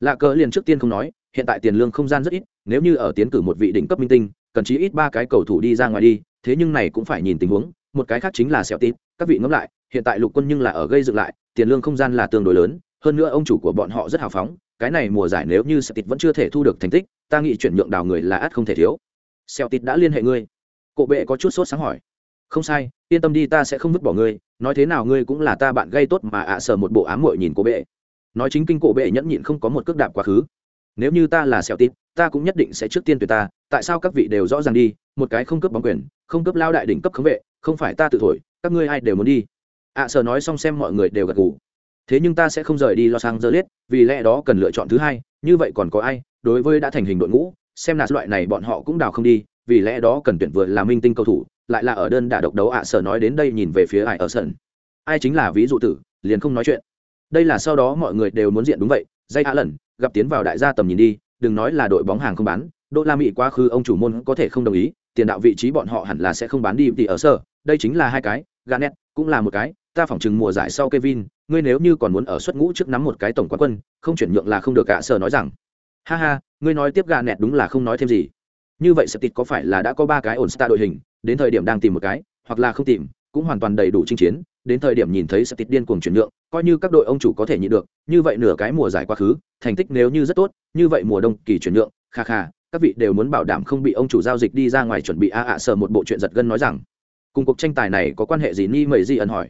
Speaker 1: Lạ cờ liền trước tiên không nói, hiện tại tiền lương không gian rất ít, nếu như ở tiến cử một vị đỉnh cấp minh tinh, cần chí ít ba cái cầu thủ đi ra ngoài đi, thế nhưng này cũng phải nhìn tình huống, một cái khác chính là sẹo tít, các vị ngẫm lại, hiện tại lục quân nhưng là ở gây dựng lại, tiền lương không gian là tương đối lớn, hơn nữa ông chủ của bọn họ rất hào phóng, cái này mùa giải nếu như sẹo tít vẫn chưa thể thu được thành tích, ta nghĩ chuyển nhượng đào người là ắt không thể thiếu. Sẹo tít đã liên hệ ngươi. Cộ bệ có chút sốt sáng hỏi. Không sai, yên tâm đi ta sẽ không vứt bỏ ngươi nói thế nào ngươi cũng là ta bạn gây tốt mà ạ à sở một bộ ám muội nhìn cô bệ. Nói chính kinh cổ bệ nhẫn nhịn không có một cước đạp quá khứ. Nếu như ta là xẻo tít, ta cũng nhất định sẽ trước tiên tuyệt ta, tại sao các vị đều rõ ràng đi, một cái không cướp bóng quyền, không cướp lao đại đỉnh cấp khống vệ, không phải ta tự thổi, các ngươi ai đều muốn đi. Ạ à sở nói xong xem mọi người đều gật gù. Thế nhưng ta sẽ không rời đi lo sang giờ liết vì lẽ đó cần lựa chọn thứ hai, như vậy còn có ai, đối với đã thành hình đội ngũ, xem là loại này bọn họ cũng đào không đi, vì lẽ đó cần tuyển vừa là minh tinh cầu thủ lại là ở đơn đả độc đấu ạ sở nói đến đây nhìn về phía ai ở sân. Ai chính là ví dụ tử liền không nói chuyện. Đây là sau đó mọi người đều muốn diện đúng vậy dây hạ lần gặp tiến vào đại gia tầm nhìn đi đừng nói là đội bóng hàng không bán đô la mỹ quá khứ ông chủ môn có thể không đồng ý tiền đạo vị trí bọn họ hẳn là sẽ không bán đi thì ở sở đây chính là hai cái ganet cũng là một cái ta phỏng chừng mùa giải sau Kevin, ngươi nếu như còn muốn ở xuất ngũ trước nắm một cái tổng quán quân, không chuyển nhượng là không được cả sở nói rằng. Ha ha ngươi nói tiếp gà nẹt đúng là không nói thêm gì. Như vậy septit có phải là đã có ba cái ổn star đội hình đến thời điểm đang tìm một cái, hoặc là không tìm, cũng hoàn toàn đầy đủ chinh chiến, đến thời điểm nhìn thấy sẽ tít điên cuồng chuyển nhượng, coi như các đội ông chủ có thể nhịn được, như vậy nửa cái mùa giải quá khứ, thành tích nếu như rất tốt, như vậy mùa đông kỳ chuyển nhượng, kha kha, các vị đều muốn bảo đảm không bị ông chủ giao dịch đi ra ngoài chuẩn bị a ạ sờ một bộ chuyện giật gân nói rằng. Cùng cuộc tranh tài này có quan hệ gì? Ni mầy di ẩn hỏi.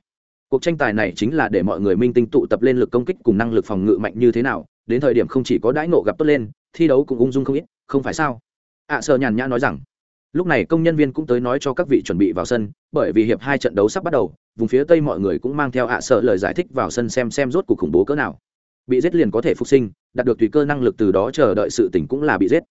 Speaker 1: Cuộc tranh tài này chính là để mọi người minh tinh tụ tập lên lực công kích cùng năng lực phòng ngự mạnh như thế nào, đến thời điểm không chỉ có đãi nộ gặp tốt lên, thi đấu cũng ung dung không ít, không phải sao? Ạ sờ nhàn nhã nói rằng lúc này công nhân viên cũng tới nói cho các vị chuẩn bị vào sân, bởi vì hiệp hai trận đấu sắp bắt đầu, vùng phía tây mọi người cũng mang theo ạ sợ lời giải thích vào sân xem xem rốt cuộc khủng bố cỡ nào. Bị giết liền có thể phục sinh, đạt được tùy cơ năng lực từ đó chờ đợi sự tỉnh cũng là bị giết.